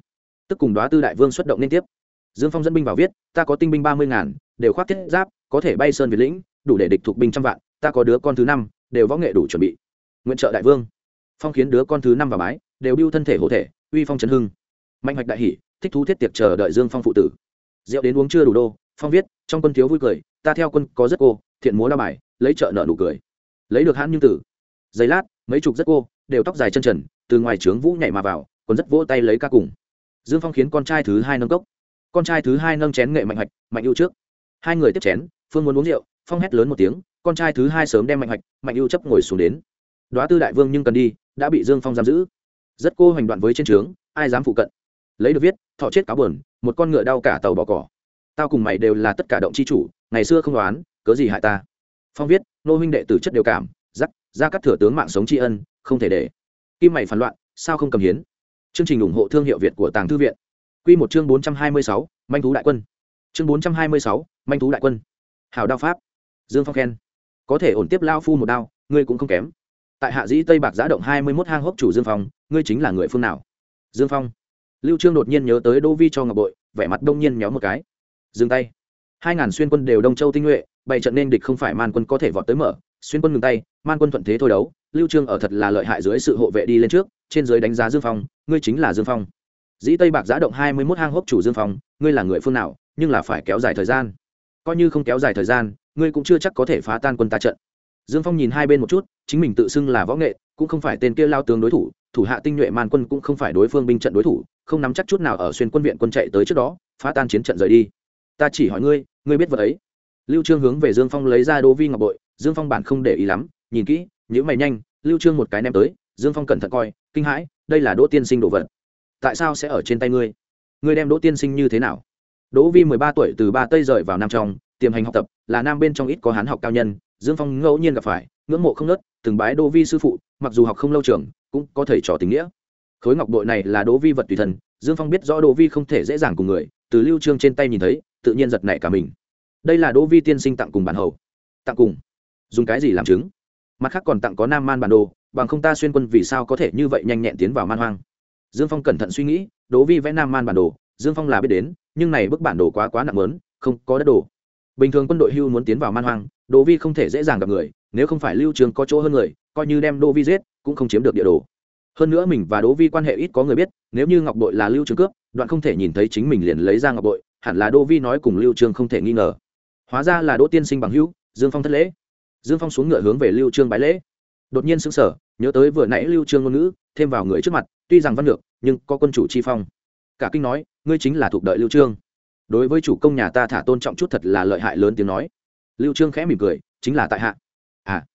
Tức cùng đoá tư đại vương xuất động liên tiếp. Dương phong dẫn binh vào viết, ta có tinh binh ba mươi ngàn, đều khoác thiết giáp, có thể bay sơn việt lĩnh, đủ để địch thuộc binh trăm vạn, ta có đứa con thứ năm, đều võ nghệ đủ chuẩn bị. Nguyện trợ đại vương. Phong khiến đứa con thứ năm vào mái, đều biêu thân thể hộ thể, uy phong trấn hưng. Mạnh hoạch đại hỷ thích thú thiết tiệc chờ đợi dương phong phụ tử. Rượu đến uống chưa đủ đô, phong viết, trong quân thiếu vui cười, ta theo quân có rất cô, thiện múa đa bài, lấy trợ nợ nụ cười. Lấy được hãn như tử. Giấy lát, mấy chục rất cô, đều tóc dài chân trần từ ngoài trướng vũ nhảy mà vào, còn rất vỗ tay lấy ca cùng. Dương phong khiến con trai thứ hai nâng cốc. Con trai thứ hai nâng chén nghệ mạnh hoạch, mạnh ưu trước. Hai người tiếp chén, phương muốn uống rượu, phong hét lớn một tiếng, con trai thứ hai sớm đem mạnh hoạch, mạnh ưu chấp ngồi xuống đến. Đoá tư đại vương nhưng cần đi, đã bị dương phong giam giữ. Rất cô hoành đoạn với trên trướng, ai dám phụ cận? Lấy được viết, thọ chết cáo buồn, một con ngựa đau cả tàu bỏ cỏ. Tao cùng mày đều là tất cả động chi chủ, ngày xưa không đoán, cớ gì hại ta? Phong viết, nô huynh đệ tử chất đều cảm giắc ra các thừa tướng mạng sống tri ân, không thể để kim mày phản loạn, sao không cầm hiến? Chương trình ủng hộ thương hiệu việt của tàng thư viện. Q một chương bốn trăm hai mươi sáu, manh thú đại quân. Chương bốn trăm hai mươi sáu, manh thú đại quân. Hào đao pháp. Dương phong khen. Có thể ổn tiếp lao phu một đao, ngươi cũng không kém. Tại hạ dĩ tây bạc giã động hai mươi mốt hang hốc chủ dương phong, ngươi chính là người phương nào? Dương phong. Lưu trương đột nhiên nhớ tới đô vi cho ngọc bội, vẻ mặt đông nhiên nhóm một cái. Dừng tay. Hai ngàn xuyên quân đều đông châu tinh nhuệ bày trận nên địch không phải man quân có thể vọt tới mở. Xuyên quân ngừng tay, man quân thuận thế thôi đấu lưu trương ở thật là lợi hại dưới sự hộ vệ đi lên trước, trên dưới đánh giá dương phong, ngươi chính là dương phong. Dĩ tây bạc giã động hai mươi 21 hang hốc chủ dương phong, ngươi là người phương nào, nhưng là phải kéo dài thời gian. Coi như không kéo dài thời gian, ngươi cũng chưa chắc có thể phá tan quân ta trận. Dương phong nhìn hai bên một chút, chính mình tự xưng là võ nghệ, cũng không phải tên kia lao tướng đối thủ thủ hạ tinh nhuệ man quân cũng không phải đối phương binh trận đối thủ, không nắm chắc chút nào ở xuyên quân viện quân chạy tới trước đó, phá tan chiến trận rời đi. Ta chỉ hỏi ngươi ngươi biết vật ấy. Lưu trương hướng về dương phong lấy ra đô vi ngọc bội, dương phong bản không để ý lắm, nhìn kỹ nhữ mày nhanh, lưu trương một cái ném tới, dương phong cẩn thận coi, kinh hãi, đây là đỗ tiên sinh đồ vật. Tại sao sẽ ở trên tay ngươi? Ngươi đem đỗ tiên sinh như thế nào? Đỗ vi 13 tuổi từ ba tây rời vào nam trong, tiềm hành học tập, là nam bên trong ít có hán học cao nhân, dương phong ngẫu nhiên gặp phải, ngưỡng mộ không nớt, từng bái đỗ vi sư phụ, mặc dù học không lâu trường, cũng có thầy trò tình nghĩa. Khối ngọc bội này là đỗ vi vật tùy thần, dương phong biết rõ đỗ vi không thể dễ dàng cùng người, từ lưu trương trên tay nhìn thấy, tự nhiên giật nảy cả mình. Đây là đỗ vi tiên sinh tặng cùng bản hầu. Tặng cùng. Dùng cái gì làm chứng? Mặt khác còn tặng có nam man bản đồ, bằng không ta xuyên quân vì sao có thể như vậy nhanh nhẹn tiến vào man hoang? Dương phong cẩn thận suy nghĩ, đỗ vi vẽ nam man bản đồ, dương phong là biết đến, nhưng này bức bản đồ quá quá nặng lớn, không có đất đồ. Bình thường quân đội hưu muốn tiến vào man hoang, đỗ vi không thể dễ dàng gặp người, nếu không phải lưu trường có chỗ hơn người, coi như đem đỗ vi giết, cũng không chiếm được địa đồ. Hơn nữa mình và đỗ vi quan hệ ít có người biết, nếu như ngọc đội là lưu trường cướp, đoạn không thể nhìn thấy chính mình liền lấy ra ngọc đội, hẳn là đỗ vi nói cùng lưu trường không thể nghi ngờ. Hóa ra là đỗ tiên sinh bằng hữu, dương phong thất lễ dương phong xuống ngựa hướng về lưu trương bái lễ. Đột nhiên sững sờ, nhớ tới vừa nãy lưu trương ngôn ngữ, thêm vào người trước mặt, tuy rằng văn lược nhưng có quân chủ chi phong. Cả kinh nói, ngươi chính là thuộc đợi lưu trương. Đối với chủ công nhà ta thả tôn trọng chút thật là lợi hại lớn tiếng nói. Lưu trương khẽ mỉm cười, chính là tại hạ. À.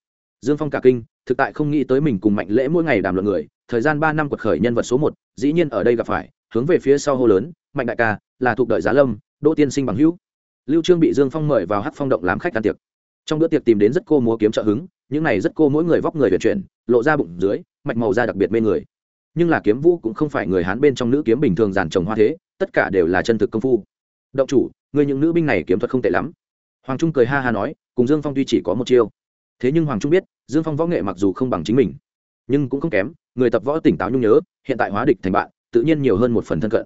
Dương phong cả kinh, thực tại không nghĩ tới mình cùng mạnh lễ mỗi ngày đàm luận người, thời gian ba năm quật khởi nhân vật số một, dĩ nhiên ở đây gặp phải, hướng về phía sau hô lớn, mạnh đại ca, là thuộc đợi giá lâm, đỗ tiên sinh bằng hữu. Lưu trương bị dương phong mời vào hát phong động làm khách ăn tiệc trong bữa tiệc tìm đến rất cô múa kiếm trợ hứng, những này rất cô mỗi người vóc người vận chuyển, lộ ra bụng dưới, mạch màu da đặc biệt mê người. Nhưng là kiếm vũ cũng không phải người hán bên trong nữ kiếm bình thường giàn trồng hoa thế, tất cả đều là chân thực công phu. Động chủ, người những nữ binh này kiếm thuật không tệ lắm. Hoàng trung cười ha ha nói, cùng dương phong tuy chỉ có một chiêu. Thế nhưng hoàng trung biết, dương phong võ nghệ mặc dù không bằng chính mình, nhưng cũng không kém, người tập võ tỉnh táo nhung nhớ, hiện tại hóa địch thành bạn, tự nhiên nhiều hơn một phần thân cận.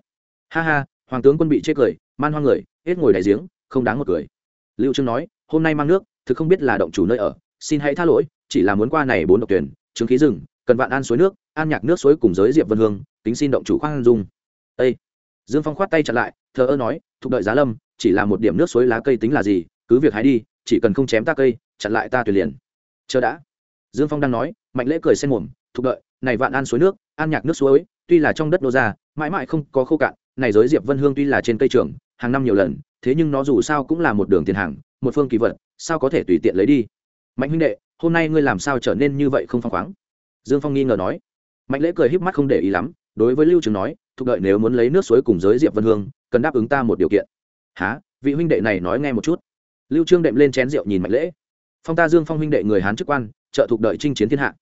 Ha ha, hoàng tướng quân bị chê cười, man hoang người, hết ngồi đại giếng, không đáng một cười. Lưu trương nói, hôm nay mang nước thực không biết là động chủ nơi ở, xin hãy tha lỗi, chỉ là muốn qua này bốn độc tuyển, chứng khí rừng, cần vạn an suối nước, an nhạc nước suối cùng giới diệp vân hương tính xin động chủ khoan dung. Ây dương phong khoát tay chặn lại, thờ ơ nói thúc đợi giá lâm, chỉ là một điểm nước suối lá cây tính là gì, cứ việc hái đi, chỉ cần không chém ta cây, chặn lại ta tuyệt liền. Chờ đã. Dương phong đang nói, mạnh lễ cười xen mồm thúc đợi, này vạn an suối nước, an nhạc nước suối, tuy là trong đất nô ra, mãi mãi không có khô cạn, này giới diệp vân hương tuy là trên cây trường, hàng năm nhiều lần thế nhưng nó dù sao cũng là một đường tiền hàng, một phương kỳ vật, sao có thể tùy tiện lấy đi? Mạnh huynh đệ, hôm nay ngươi làm sao trở nên như vậy không phăng khoáng? Dương phong nghi ngờ nói. Mạnh lễ cười híp mắt không để ý lắm, đối với lưu trường nói thúc đợi nếu muốn lấy nước suối cùng giới diệp vân hương, cần đáp ứng ta một điều kiện. Há vị huynh đệ này nói nghe một chút. Lưu trương đệm lên chén rượu nhìn mạnh lễ. Phong ta dương phong huynh đệ người hán chức quan, trợ thuộc đợi chinh chiến thiên hạ.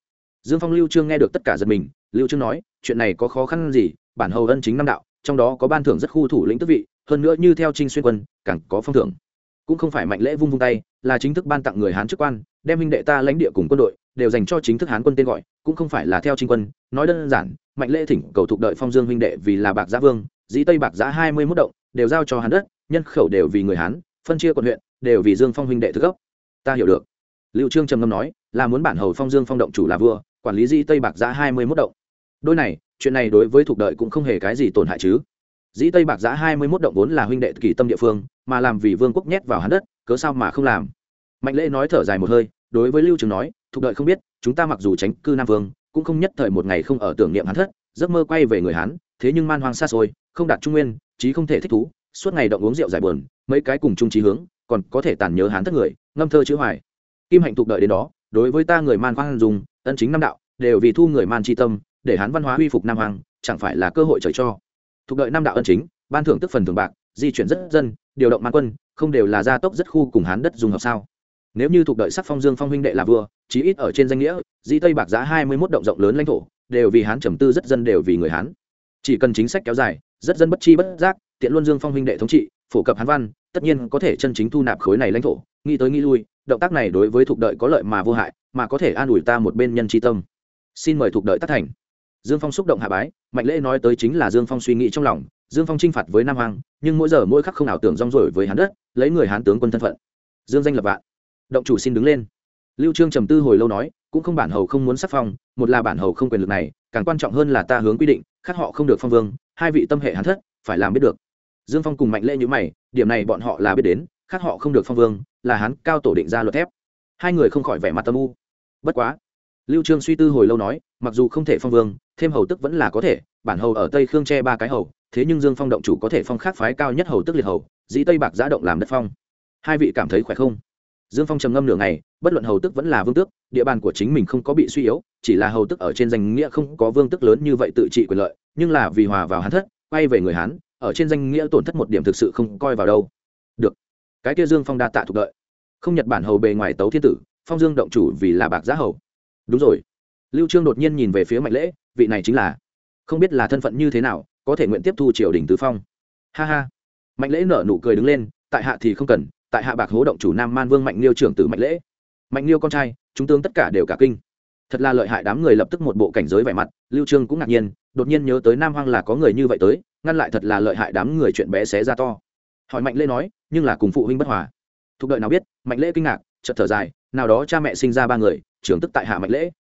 Dương phong lưu trương nghe được tất cả giật mình, lưu trương nói, chuyện này có khó khăn gì, bản hầu ân chính năm đạo, trong đó có ban thưởng rất khu thủ lĩnh tước vị hơn nữa như theo trinh xuyên quân, càng có phong thưởng. Cũng không phải mạnh lễ vung vung tay, là chính thức ban tặng người hán chức quan, đem huynh đệ ta lãnh địa cùng quân đội đều dành cho chính thức hán quân tên gọi, cũng không phải là theo trinh quân, nói đơn giản, mạnh lễ thỉnh cầu thuộc đợi phong dương huynh đệ vì là bạc giã vương, dĩ tây bạc giã hai mươi mốt động, đều giao cho hán đất, nhân khẩu đều vì người hán, phân chia quận huyện, đều vì dương phong huynh đệ thực gốc. Ta hiểu được. Lưu trương trầm ngâm nói, là muốn bản hầu phong dương phong động chủ là vua, quản lý dĩ tây bạc giã hai mươi mốt động. Đôi này, chuyện này đối với thuộc đợi cũng không hề cái gì tổn hại chứ dĩ tây bạc giá hai mươi mốt động vốn là huynh đệ kỳ tâm địa phương, mà làm vì vương quốc nhét vào hắn đất, cớ sao mà không làm? Mạnh lễ nói thở dài một hơi, đối với lưu trường nói thuộc đợi không biết, chúng ta mặc dù tránh cư nam vương, cũng không nhất thời một ngày không ở tưởng niệm hắn thất, giấc mơ quay về người hán, thế nhưng man hoang xa xôi, không đạt trung nguyên, chí không thể thích thú, suốt ngày động uống rượu giải buồn, mấy cái cùng chung trí hướng, còn có thể tàn nhớ hán thất người, ngâm thơ chữ hoài. Kim hạnh thuộc đợi đến đó, đối với ta người man khoan dùng, ân chính năm đạo, đều vì thu người man tri tâm, để hán văn hóa huy phục nam hoàng chẳng phải là cơ hội trời cho thuộc đợi năm đạo ân chính, ban thưởng tức phần thường bạc, di chuyển rất dân, điều động man quân, không đều là gia tốc rất khu cùng hán đất dùng hợp sao. Nếu như thuộc đợi sắc phong dương phong huynh đệ là vua, chí ít ở trên danh nghĩa, di tây bạc giá hai mươi mốt động rộng lớn lãnh thổ, đều vì hán trầm tư rất dân đều vì người hán. Chỉ cần chính sách kéo dài, rất dân bất chi bất giác, tiện luôn dương phong huynh đệ thống trị, phổ cập hán văn, tất nhiên có thể chân chính thu nạp khối này lãnh thổ. Nghĩ tới nghĩ lui, động tác này đối với thuộc đợi có lợi mà vô hại, mà có thể an ủi ta một bên nhân tri tâm. Xin mời thuộc đợi tác thành dương phong xúc động hạ bái, mạnh lễ nói tới chính là dương phong suy nghĩ trong lòng, dương phong trinh phạt với nam hoàng nhưng mỗi giờ mỗi khắc không ảo tưởng rong rổi với hắn đất, lấy người hán tướng quân thân phận. Dương danh lập vạn. Động chủ xin đứng lên. Lưu trương trầm tư hồi lâu nói, cũng không bản hầu không muốn sắc phong, một là bản hầu không quyền lực này, càng quan trọng hơn là ta hướng quy định khác họ không được phong vương, hai vị tâm hệ hán thất, phải làm biết được. Dương phong cùng mạnh lễ như mày, điểm này bọn họ là biết đến khác họ không được phong vương, là hắn cao tổ định ra luật thép. Hai người không khỏi vẻ mặt tâm u. Bất quá, lưu trương suy tư hồi lâu nói, mặc dù không thể phong vương thêm hầu tức vẫn là có thể, bản hầu ở tây khương che ba cái hầu, thế nhưng dương phong động chủ có thể phong khác phái cao nhất hầu tức liệt hầu, dĩ tây bạc giã động làm đất phong. Hai vị cảm thấy khỏe không? Dương phong trầm ngâm nửa ngày, bất luận hầu tức vẫn là vương tước, địa bàn của chính mình không có bị suy yếu, chỉ là hầu tức ở trên danh nghĩa không có vương tức lớn như vậy tự trị quyền lợi, nhưng là vì hòa vào hán thất, quay về người hán, ở trên danh nghĩa tổn thất một điểm thực sự không coi vào đâu. Được. Cái kia dương phong đa tạ thuộc đợi. Không nhật bản hầu bề ngoài tấu thiên tử, phong dương động chủ vì là bạc giá hầu. Đúng rồi lưu trương đột nhiên nhìn về phía mạnh lễ, vị này chính là, không biết là thân phận như thế nào, có thể nguyện tiếp thu triều đình tứ phong. Ha ha. Mạnh lễ nở nụ cười đứng lên, tại hạ thì không cần, tại hạ bạc hố động chủ nam man vương mạnh liêu trưởng tử mạnh lễ. Mạnh liêu con trai, chúng tướng tất cả đều cả kinh. Thật là lợi hại đám người lập tức một bộ cảnh giới vẻ mặt, lưu trương cũng ngạc nhiên, đột nhiên nhớ tới nam hoang là có người như vậy tới, ngăn lại thật là lợi hại đám người chuyện bé xé ra to. Hỏi mạnh lễ nói, nhưng là cùng phụ huynh bất hòa. Thuộc đợi nào biết, mạnh lễ kinh ngạc, chợt thở dài, nào đó cha mẹ sinh ra ba người, trưởng tức tại hạ mạnh lễ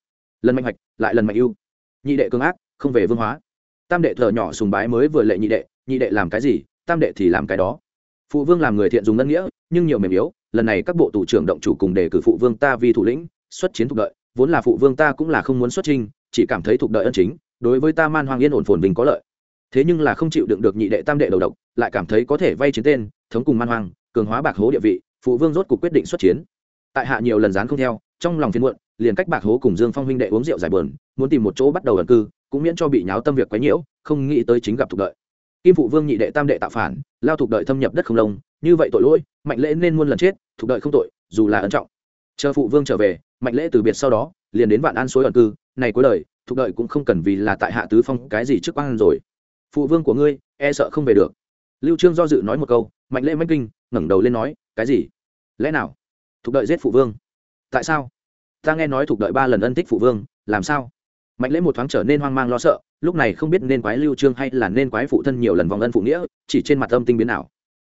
lần mạnh hoạch, lại lần mạnh ưu. Nhị đệ cương ác, không về vương hóa. Tam đệ thờ nhỏ sùng bái mới vừa lệ nhị đệ nhị đệ làm cái gì, tam đệ thì làm cái đó. Phụ vương làm người thiện dùng ngân nghĩa, nhưng nhiều mềm yếu, lần này các bộ tù trưởng động chủ cùng đề cử phụ vương ta vì thủ lĩnh, xuất chiến thuộc đợi, vốn là phụ vương ta cũng là không muốn xuất trinh chỉ cảm thấy thuộc đợi ân chính, đối với ta man hoàng yên ổn phồn bình có lợi. Thế nhưng là không chịu đựng được nhị đệ tam đệ đầu độc, lại cảm thấy có thể vay chiến tên, thống cùng man hoàng cường hóa bạc hố địa vị, phụ vương rốt cuộc quyết định xuất chiến. Tại hạ nhiều lần dán không theo trong lòng phiền muộn, liền cách bạc hố cùng dương phong huynh đệ uống rượu giải bờn muốn tìm một chỗ bắt đầu ẩn cư, cũng miễn cho bị nháo tâm việc quấy nhiễu, không nghĩ tới chính gặp thuộc đợi. Kim phụ vương nhị đệ tam đệ tạo phản, lao thuộc đợi thâm nhập đất không lông, như vậy tội lỗi, mạnh lễ nên muôn lần chết, thuộc đợi không tội, dù là ân trọng. Chờ phụ vương trở về, mạnh lễ từ biệt sau đó, liền đến vạn an suối ẩn cư, này cuối đời, thuộc đợi cũng không cần vì là tại hạ tứ phong cái gì trước quan rồi. Phụ vương của ngươi e sợ không về được. Lưu trương do dự nói một câu, mạnh lễ mách kinh, ngẩng đầu lên nói, cái gì? Lẽ nào? Thuộc đợi giết phụ vương tại sao? Ta nghe nói thuộc đợi ba lần ân thích phụ vương, làm sao? Mạnh lễ một thoáng trở nên hoang mang lo sợ, lúc này không biết nên quái lưu trương hay là nên quái phụ thân nhiều lần vòng ân phụ nghĩa, chỉ trên mặt âm tinh biến nào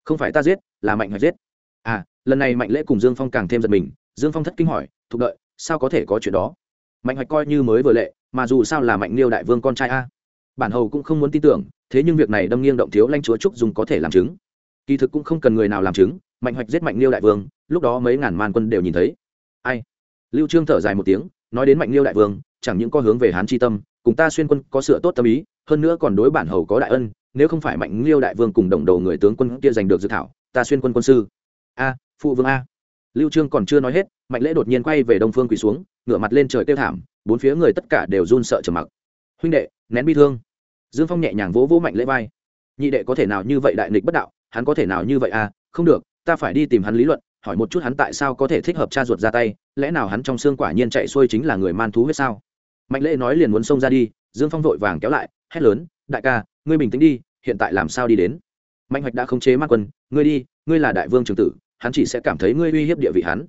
không phải ta giết, là mạnh hoạch giết. À lần này mạnh lễ cùng dương phong càng thêm giật mình, dương phong thất kinh hỏi, thuộc đợi, sao có thể có chuyện đó? Mạnh hoạch coi như mới vừa lệ, mà dù sao là mạnh liêu đại vương con trai a. Bản hầu cũng không muốn tin tưởng, thế nhưng việc này đâm nghiêng động thiếu lanh chúa trúc dùng có thể làm chứng. Kỳ thực cũng không cần người nào làm chứng, mạnh hoạch giết mạnh liêu đại vương, lúc đó mấy ngàn man quân đều nhìn thấy ai? Lưu trương thở dài một tiếng, nói đến mạnh liêu đại vương, chẳng những có hướng về hán chi tâm, cùng ta xuyên quân có sửa tốt tâm ý, hơn nữa còn đối bản hầu có đại ân, nếu không phải mạnh liêu đại vương cùng đồng đầu người tướng quân kia giành được dự thảo, ta xuyên quân quân sư. A, phụ vương a. Lưu trương còn chưa nói hết, mạnh lễ đột nhiên quay về đông phương quỳ xuống, ngửa mặt lên trời kêu thảm, bốn phía người tất cả đều run sợ trầm mặc. Huynh đệ, nén bi thương. Dương phong nhẹ nhàng vỗ vỗ mạnh lễ vai. Nhị đệ có thể nào như vậy đại nghịch bất đạo, hắn có thể nào như vậy à? Không được, ta phải đi tìm hắn lý luận hỏi một chút hắn tại sao có thể thích hợp cha ruột ra tay, lẽ nào hắn trong xương quả nhiên chạy xuôi chính là người man thú huyết sao? Mạnh lễ nói liền muốn xông ra đi, dương phong vội vàng kéo lại, hét lớn, đại ca, ngươi bình tĩnh đi, hiện tại làm sao đi đến? Mạnh hoạch đã khống chế man quân, ngươi đi, ngươi là đại vương trường tử, hắn chỉ sẽ cảm thấy ngươi uy hiếp địa vị hắn.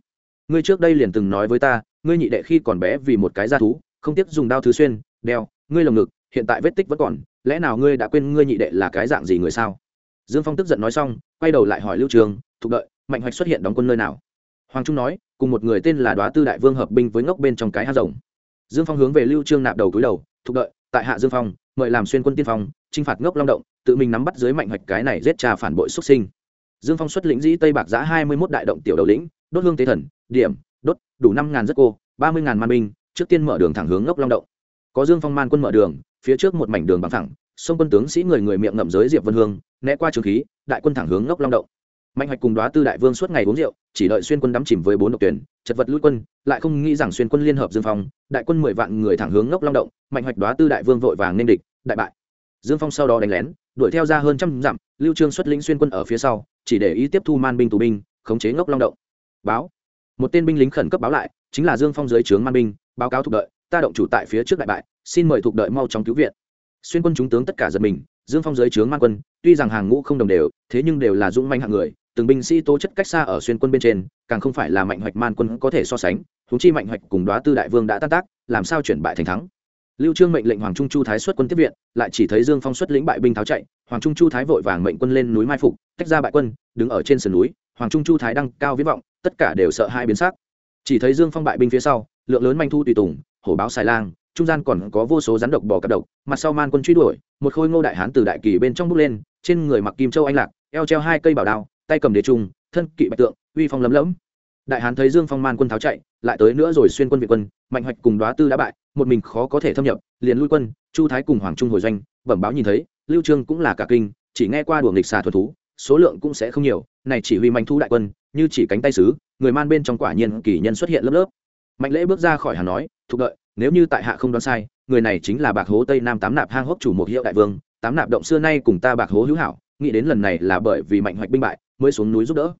Ngươi trước đây liền từng nói với ta, ngươi nhị đệ khi còn bé vì một cái da thú, không tiếc dùng đao thứ xuyên, đeo, ngươi lồng ngực, hiện tại vết tích vẫn còn, lẽ nào ngươi đã quên ngươi nhị đệ là cái dạng gì người sao? Dương phong tức giận nói xong, quay đầu lại hỏi lưu trường, thục đợi mạnh hoạch xuất hiện đóng quân nơi nào? Hoàng trung nói, cùng một người tên là đoá tư đại vương hợp binh với ngốc bên trong cái hát rồng. Dương phong hướng về lưu trương nạp đầu túi đầu thục đợi, tại hạ dương phong, mời làm xuyên quân tiên phong, chinh phạt ngốc long động, tự mình nắm bắt dưới mạnh hoạch cái này giết trà phản bội xuất sinh. Dương phong xuất lĩnh dĩ tây bạc giã hai mươi mốt đại động tiểu đầu lĩnh, đốt hương tế thần, điểm, đốt, đủ năm ngàn rất cô, ba mươi ngàn man binh, trước tiên mở đường thẳng hướng ngốc long động. Có dương phong man quân mở đường, phía trước một mảnh đường bằng thẳng sông quân tướng sĩ người người miệng ngậm giới diệp vân hương, né qua trường khí, đại quân thẳng hướng ngốc long động mạnh hoạch cùng đoá tư đại vương suốt ngày uống rượu, chỉ đợi xuyên quân đắm chìm với bốn độc tuyển, chật vật lui quân, lại không nghĩ rằng xuyên quân liên hợp dương phong, đại quân mười vạn người thẳng hướng ngốc long động, mạnh hoạch, đoá tư đại vương vội vàng nên địch, đại bại. Dương phong sau đó đánh lén, đuổi theo ra hơn trăm dặm, lưu trương xuất lĩnh xuyên quân ở phía sau, chỉ để ý tiếp thu man binh tù binh, khống chế ngốc long động. Báo. Một tên binh lính khẩn cấp báo lại, chính là dương phong dưới trướng man binh, báo cáo thuộc đợi, ta động chủ tại phía trước đại bại, xin mời thuộc đợi mau chóng cứu viện. Xuyên quân chúng tướng tất cả giật mình, dương phong dưới trướng man quân, tuy rằng hàng ngũ không đồng đều, thế nhưng đều là dũng manh hạng người từng binh sĩ tố chất cách xa ở xuyên quân bên trên, càng không phải là mạnh hoạch man quân có thể so sánh húng chi mạnh hoạch cùng đoá tư đại vương đã tan tác, làm sao chuyển bại thành thắng. Lưu trương mệnh lệnh hoàng trung chu thái xuất quân tiếp viện, lại chỉ thấy dương phong xuất lĩnh bại binh tháo chạy, hoàng trung chu thái vội vàng mệnh quân lên núi mai phục, tách ra bại quân, đứng ở trên sườn núi, hoàng trung chu thái đăng cao viết vọng, tất cả đều sợ hai biến sắc. Chỉ thấy dương phong bại binh phía sau, lượng lớn manh thu tùy tùng, hổ báo xài lang, trung gian còn có vô số rắn độc bò cặp độc, mặt sau man quân truy đuổi, một khôi ngô đại hán từ đại kỳ bên trong bước lên, trên người mặc kim châu anh lạc, eo treo hai cây bảo đao tay cầm đế trung, thân kỵ bạch tượng, uy phong lấm lấm. Đại hán thấy dương phong man quân tháo chạy, lại tới nữa rồi xuyên quân việt quân, mạnh hoạch cùng đoá tư đã bại, một mình khó có thể thâm nhập, liền lui quân, chu thái cùng hoàng trung hồi doanh, bẩm báo nhìn thấy, lưu trương cũng là cả kinh, chỉ nghe qua đuổi nghịch xà thuần thú, số lượng cũng sẽ không nhiều, này chỉ huy mạnh thu đại quân, như chỉ cánh tay sứ, người man bên trong quả nhiên kỳ nhân xuất hiện lớp lớp. Mạnh lễ bước ra khỏi hàng nói thúc đợi, nếu như tại hạ không đoán sai, người này chính là bạc hố tây nam tám nạp hang hốc chủ một hiệu đại vương, tám nạp động xưa nay cùng ta bạc hố hữu hảo, nghĩ đến lần này là bởi vì mạnh hoạch binh bại mới xuống núi giúp đỡ.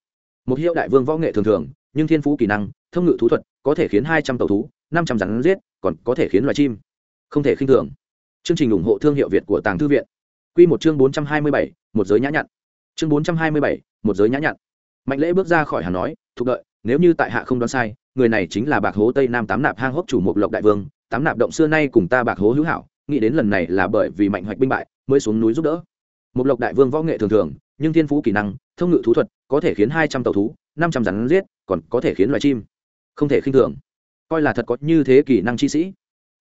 Một hiệu đại vương võ nghệ thường thường, nhưng thiên phú kỹ năng, thông ngự thú thuật, có thể khiến hai trăm tàu thú, năm trăm rắn giết, còn có thể khiến loài chim. Không thể khinh thường. Chương trình ủng hộ thương hiệu việt của tàng thư viện. Q một chương bốn trăm hai mươi bảy, một giới nhã nhặn. Chương bốn trăm hai mươi bảy, một giới nhã nhặn. Mạnh lễ bước ra khỏi hàng nói thuộc đợi, nếu như tại hạ không đoán sai, người này chính là bạc hố tây nam tám nạp hang hốc chủ mục lộc đại vương, tám nạp động xưa nay cùng ta bạc hố hữu hảo, nghĩ đến lần này là bởi vì mạnh hoạch binh bại, mới xuống núi giúp đỡ. Mục lộc đại vương võ nghệ thường thường nhưng thiên phú kỹ năng, thông ngự thú thuật có thể khiến hai trăm tàu thú, năm trăm rắn giết, còn có thể khiến loài chim. Không thể khinh thường. Coi là thật có như thế kỹ năng chi sĩ.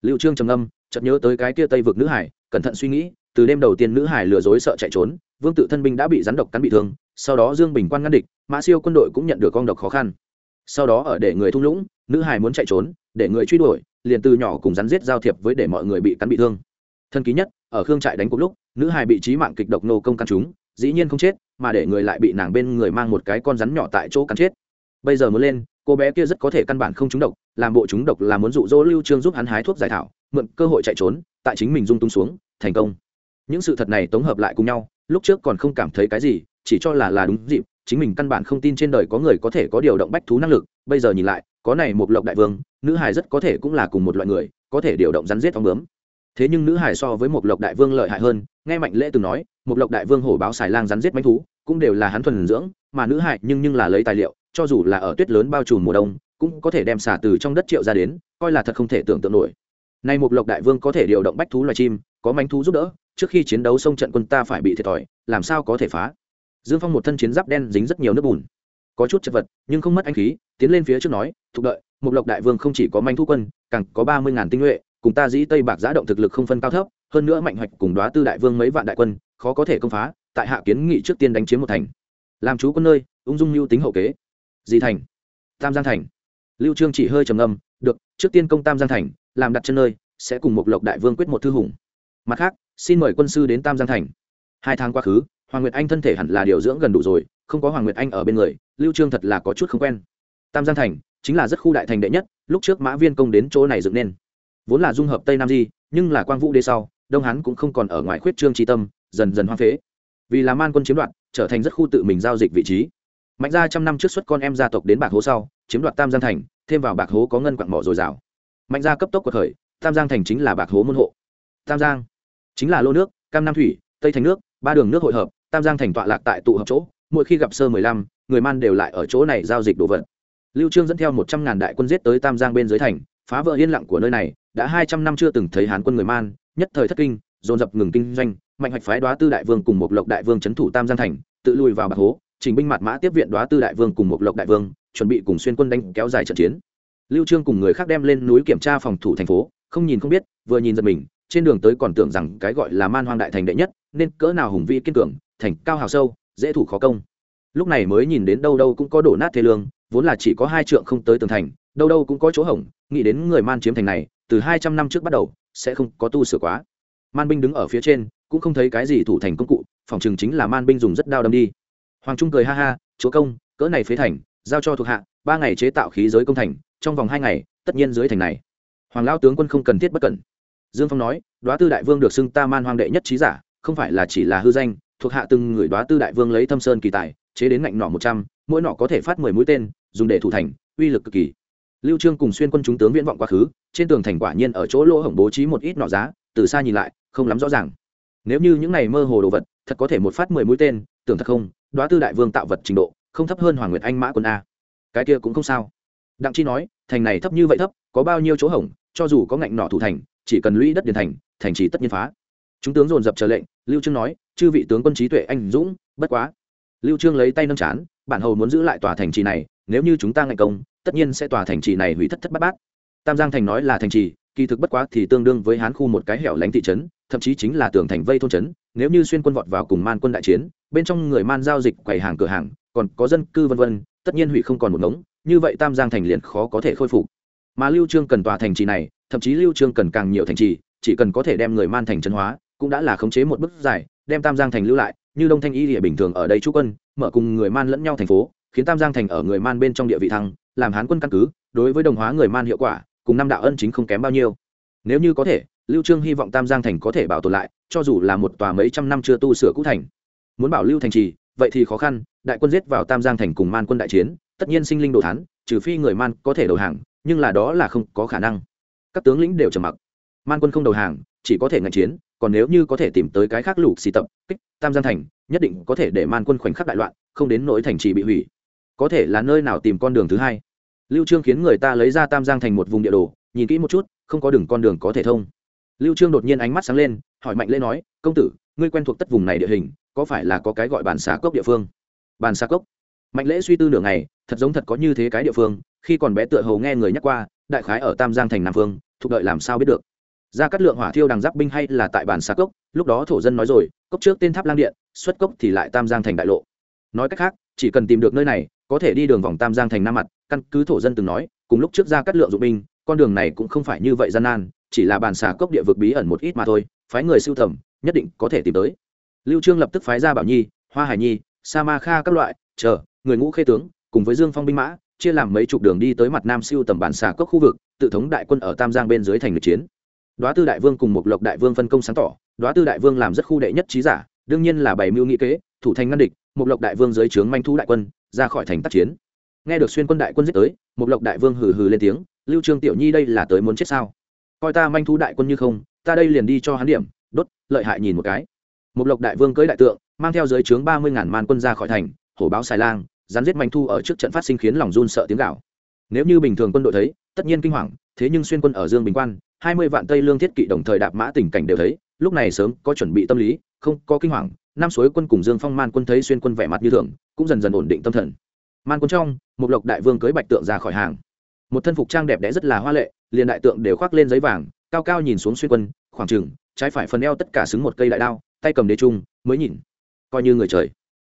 Liệu trương trầm âm chợt nhớ tới cái kia tây vực nữ hải, cẩn thận suy nghĩ, từ đêm đầu tiên nữ hải lừa dối sợ chạy trốn, vương tự thân binh đã bị rắn độc cắn bị thương, sau đó dương bình quan ngăn địch, mã siêu quân đội cũng nhận được con độc khó khăn. Sau đó ở để người thung lũng, nữ hải muốn chạy trốn, để người truy đuổi, liền từ nhỏ cùng rắn giết giao thiệp với để mọi người bị cắn bị thương. Thân ký nhất, ở khương trại đánh cùng lúc, nữ hải bị trí mạng kịch độc nô công căn chúng dĩ nhiên không chết, mà để người lại bị nàng bên người mang một cái con rắn nhỏ tại chỗ cắn chết. Bây giờ muốn lên, cô bé kia rất có thể căn bản không trúng độc, làm bộ trúng độc là muốn dụ dỗ lưu trương giúp hắn hái thuốc giải thảo, mượn cơ hội chạy trốn, tại chính mình dung tung xuống, thành công. Những sự thật này tổng hợp lại cùng nhau, lúc trước còn không cảm thấy cái gì, chỉ cho là là đúng dịp, chính mình căn bản không tin trên đời có người có thể có điều động bách thú năng lực, bây giờ nhìn lại, có này một lộc đại vương, nữ hài rất có thể cũng là cùng một loại người, có thể điều động rắn giết phóng bướm. Thế nhưng nữ hài so với một lộc đại vương lợi hại hơn, nghe mạnh lễ từng nói một lộc đại vương hổ báo xài lang rắn giết manh thú, cũng đều là hắn thuần dưỡng, mà nữ hại nhưng nhưng là lấy tài liệu, cho dù là ở tuyết lớn bao trùm mùa đông, cũng có thể đem xả từ trong đất triệu ra đến, coi là thật không thể tưởng tượng nổi. Nay một lộc đại vương có thể điều động bách thú loài chim, có manh thú giúp đỡ, trước khi chiến đấu sông trận quân ta phải bị thiệt thòi, làm sao có thể phá? Dương phong một thân chiến giáp đen dính rất nhiều nước bùn. Có chút chật vật, nhưng không mất anh khí, tiến lên phía trước nói thúc đợi, một lộc đại vương không chỉ có manh thu quân, càng có ba mươi ngàn tinh nhuệ, cùng ta dĩ tây bạc giã động thực lực không phân cao thấp, hơn nữa mạnh hoạch cùng đoá tư đại vương mấy vạn đại quân khó có thể công phá, tại hạ kiến nghị trước tiên đánh chiếm một thành. Làm chú quân nơi, ung dung lưu tính hậu kế. Di thành? Tam giang thành. Lưu trương chỉ hơi trầm ngâm, được, trước tiên công tam giang thành, làm đặt chân nơi, sẽ cùng một lộc đại vương quyết một thư hùng. Mặt khác, xin mời quân sư đến tam giang thành. Hai tháng quá khứ, hoàng nguyệt anh thân thể hẳn là điều dưỡng gần đủ rồi, không có hoàng nguyệt anh ở bên người, lưu trương thật là có chút không quen. Tam giang thành, chính là rất khu đại thành đệ nhất, lúc trước mã viên công đến chỗ này dựng nên. Vốn là dung hợp tây nam di, nhưng là quang vũ đế sau, đông hán cũng không còn ở ngoài khuyết trương tri tâm dần dần hoang phế. Vì làm man quân chiếm đoạt, trở thành rất khu tự mình giao dịch vị trí. Mạnh gia trăm năm trước xuất con em gia tộc đến bạc hố sau, chiếm đoạt tam giang thành, thêm vào bạc hố có ngân quặng mỏ dồi dào. Mạnh gia cấp tốc của khởi, tam giang thành chính là bạc hố môn hộ. Tam giang chính là lô nước, cam nam thủy, tây thành nước, ba đường nước hội hợp, tam giang thành tọa lạc tại tụ hợp chỗ, mỗi khi gặp sơ mười lăm, người man đều lại ở chỗ này giao dịch đồ vật. Lưu trương dẫn theo một trăm ngàn đại quân giết tới tam giang bên dưới thành, phá vỡ yên lặng của nơi này, đã hai trăm năm chưa từng thấy hán quân người man, nhất thời thất kinh, dồn dập ngừng kinh doanh mạnh hoạch phái đoá tư đại vương cùng một lộc đại vương chấn thủ tam giang thành, tự lùi vào bạc hố, chỉnh binh mặt mã tiếp viện đoá tư đại vương cùng một lộc đại vương, chuẩn bị cùng xuyên quân đánh kéo dài trận chiến. Lưu trương cùng người khác đem lên núi kiểm tra phòng thủ thành phố, không nhìn không biết, vừa nhìn giật mình, trên đường tới còn tưởng rằng cái gọi là man hoang đại thành đệ nhất, nên cỡ nào hùng vĩ kiên cường, thành cao hào sâu, dễ thủ khó công. Lúc này mới nhìn đến đâu đâu cũng có đổ nát thế lương, vốn là chỉ có hai trượng không tới tường thành, đâu đâu cũng có chỗ hỏng nghĩ đến người man chiếm thành này, từ hai trăm năm trước bắt đầu, sẽ không có tu sửa quá. Man binh đứng ở phía trên cũng không thấy cái gì thủ thành công cụ, phòng chừng chính là man binh dùng rất đao đâm đi. Hoàng trung cười ha ha, chúa công, cỡ này phế thành, giao cho thuộc hạ, ba ngày chế tạo khí giới công thành, trong vòng hai ngày, tất nhiên dưới thành này. Hoàng lao tướng quân không cần thiết bất cẩn. Dương phong nói, đoá tư đại vương được xưng ta man hoang đệ nhất trí giả, không phải là chỉ là hư danh, thuộc hạ từng người đoá tư đại vương lấy thâm sơn kỳ tài, chế đến ngạnh nỏ một trăm, mỗi nỏ có thể phát mười mũi tên, dùng để thủ thành, uy lực cực kỳ. Lưu trương cùng xuyên quân chúng tướng viễn vọng quá khứ, trên tường thành quả nhiên ở chỗ lỗ hổng bố trí một ít nỏ giá, từ xa nhìn lại, không lắm rõ ràng nếu như những này mơ hồ đồ vật thật có thể một phát mười mũi tên tưởng thật không đoá tư đại vương tạo vật trình độ không thấp hơn hoàng nguyệt anh mã quân a. Cái kia cũng không sao. Đặng chi nói thành này thấp như vậy thấp có bao nhiêu chỗ hỏng, cho dù có ngạnh nỏ thủ thành chỉ cần lũy đất điền thành thành trì tất nhiên phá. Chúng tướng dồn dập chờ lệnh lưu trương nói chư vị tướng quân trí tuệ anh dũng bất quá. Lưu trương lấy tay nâng chán bản hầu muốn giữ lại tòa thành trì này nếu như chúng ta ngạnh công tất nhiên sẽ tòa thành trì này hủy thất thất bát bát. Tam giang thành nói là thành trì kỳ thực bất quá thì tương đương với hán khu một cái hẻo lánh thị trấn thậm chí chính là tường thành vây thôn trấn, nếu như xuyên quân vọt vào cùng man quân đại chiến, bên trong người man giao dịch quầy hàng, cửa hàng, còn có dân cư vân vân, tất nhiên hủy không còn một ngống, như vậy tam giang thành liền khó có thể khôi phục. Mà lưu trương cần tòa thành trì này, thậm chí lưu trương cần càng nhiều thành trì, chỉ cần có thể đem người man thành trấn hóa, cũng đã là khống chế một bước dài, đem tam giang thành lưu lại, như đông thanh y địa bình thường ở đây chú quân, mở cùng người man lẫn nhau thành phố, khiến tam giang thành ở người man bên trong địa vị thăng, làm hán quân căn cứ, đối với đồng hóa người man hiệu quả, cùng năm đạo ân chính không kém bao nhiêu. Nếu như có thể lưu trương hy vọng tam giang thành có thể bảo tồn lại, cho dù là một tòa mấy trăm năm chưa tu sửa cũ thành. Muốn bảo lưu thành trì, vậy thì khó khăn, đại quân giết vào tam giang thành cùng man quân đại chiến, tất nhiên sinh linh đồ thán, trừ phi người man có thể đầu hàng, nhưng là đó là không có khả năng. Các tướng lĩnh đều trầm mặc. Man quân không đầu hàng, chỉ có thể ngạch chiến, còn nếu như có thể tìm tới cái khác lục xì tập, kích tam giang thành, nhất định có thể để man quân khoảnh khắc đại loạn, không đến nỗi thành trì bị hủy. Có thể là nơi nào tìm con đường thứ hai. Lưu trương khiến người ta lấy ra tam giang thành một vùng địa đồ, nhìn kỹ một chút, không có đường con đường có thể thông lưu trương đột nhiên ánh mắt sáng lên, hỏi mạnh lễ nói, công tử, ngươi quen thuộc tất vùng này địa hình, có phải là có cái gọi bản xà cốc địa phương? Bản xà cốc? Mạnh lễ suy tư nửa ngày, thật giống thật có như thế cái địa phương, khi còn bé tựa hầu nghe người nhắc qua, đại khái ở tam giang thành nam phương, thuộc đợi làm sao biết được? Ra cắt lượng hỏa thiêu đằng giáp binh hay là tại bản xà cốc, lúc đó thổ dân nói rồi, cốc trước tên tháp lang điện, xuất cốc thì lại tam giang thành đại lộ. Nói cách khác, chỉ cần tìm được nơi này, có thể đi đường vòng tam giang thành nam mặt, căn cứ thổ dân từng nói, cùng lúc trước ra cắt lượng dụng binh, con đường này cũng không phải như vậy gian nan chỉ là bàn xà cốc địa vực bí ẩn một ít mà thôi, phái người sưu tầm, nhất định có thể tìm tới. Lưu trương lập tức phái ra bảo nhi, hoa hải nhi, sa ma kha các loại, chờ, người ngũ khê tướng, cùng với dương phong binh mã, chia làm mấy chục đường đi tới mặt nam siêu tầm bản xà cốc khu vực, tự thống đại quân ở tam giang bên dưới thành lịch chiến. Đoá tư đại vương cùng một lộc đại vương phân công sáng tỏ, đoá tư đại vương làm rất khu đệ nhất trí giả, đương nhiên là bảy mưu nghị kế, thủ thành ngăn địch một lộc đại vương dưới trướng manh thu đại quân, ra khỏi thành tác chiến. Nghe được xuyên quân đại quân giết tới một lộc đại vương hừ hừ lên tiếng, lưu trương tiểu nhi đây là tới muốn chết sao? Coi ta manh thu đại quân như không, ta đây liền đi cho hắn điểm, đốt, lợi hại nhìn một cái. Một lộc đại vương cưỡi đại tượng, mang theo dưới trướng ba mươi ngàn man quân ra khỏi thành, hổ báo xài lang, rắn giết manh thu ở trước trận phát sinh khiến lòng run sợ tiếng gạo nếu như bình thường quân đội thấy, tất nhiên kinh hoàng, thế nhưng xuyên quân ở dương bình quan, hai mươi vạn tây lương thiết kỵ đồng thời đạp mã tình cảnh đều thấy, lúc này sớm có chuẩn bị tâm lý, không có kinh hoàng, năm suối quân cùng dương phong man quân thấy xuyên quân vẻ mặt như thường, cũng dần dần ổn định tâm thần. Man quân trong một lộc đại vương cưới bạch tượng ra khỏi hàng. Một thân phục trang đẹp đẽ rất là hoa lệ liền đại tượng đều khoác lên giấy vàng, cao cao nhìn xuống xuyên quân, khoảng trừng trái phải phần eo tất cả xứng một cây đại đao, tay cầm đế trung, mới nhìn. Coi như người trời.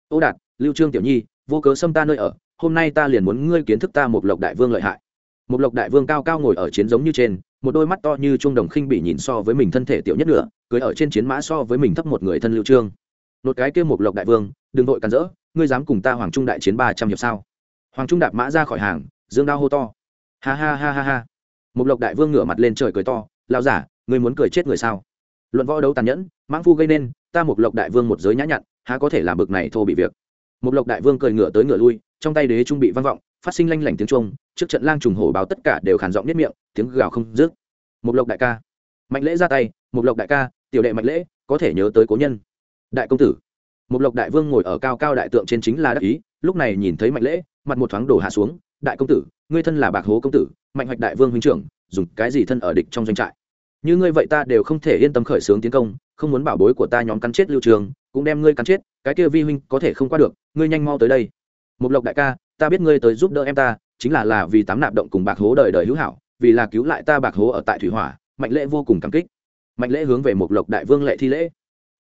Ô đạt, lưu trương tiểu nhi, vô cớ xâm ta nơi ở, hôm nay ta liền muốn ngươi kiến thức ta một lộc đại vương lợi hại. Một lộc đại vương cao cao ngồi ở chiến giống như trên, một đôi mắt to như trung đồng khinh bị nhìn so với mình thân thể tiểu nhất nữa cưới ở trên chiến mã so với mình thấp một người thân lưu trương. Một cái kia một lộc đại vương, đừng vội cản rỡ, ngươi dám cùng ta hoàng trung đại chiến ba trăm hiệp sao? Hoàng trung đạp mã ra khỏi hàng, dương đao hô to. Ha ha ha ha ha một lộc đại vương ngửa mặt lên trời cười to lao giả, ngươi muốn cười chết người sao? Luận võ đấu tàn nhẫn, mãng phu gây nên, ta một lộc đại vương một giới nhã nhặn, há có thể làm bực này thô bị việc? Một lộc đại vương cười ngửa tới ngửa lui, trong tay đế trung bị vang vọng, phát sinh lanh lảnh tiếng trung trước trận lang trùng hổ báo tất cả đều khản giọng nhất miệng, tiếng gào không dứt. Một lộc đại ca, mạnh lễ ra tay một lộc đại ca, tiểu đệ mạnh lễ, có thể nhớ tới cố nhân. Đại công tử. Một lộc đại vương ngồi ở cao cao đại tượng trên chính là đắc ý, lúc này nhìn thấy mạnh lễ, mặt một thoáng đổ hạ xuống, đại công tử ngươi thân là bạc hố công tử, mạnh hoạch đại vương huynh trưởng, dùng cái gì thân ở địch trong doanh trại? Như ngươi vậy ta đều không thể yên tâm khởi xướng tiến công, không muốn bảo bối của ta nhóm cắn chết lưu trường, cũng đem ngươi cắn chết, cái kia vi huynh có thể không qua được, ngươi nhanh mau tới đây. Một lộc đại ca, ta biết ngươi tới giúp đỡ em ta, chính là là vì tám nạp động cùng bạc hố đời đời hữu hảo, vì là cứu lại ta bạc hố ở tại thủy hỏa, mạnh lễ vô cùng cảm kích. Mạnh lễ hướng về một lộc đại vương lệ thi lễ.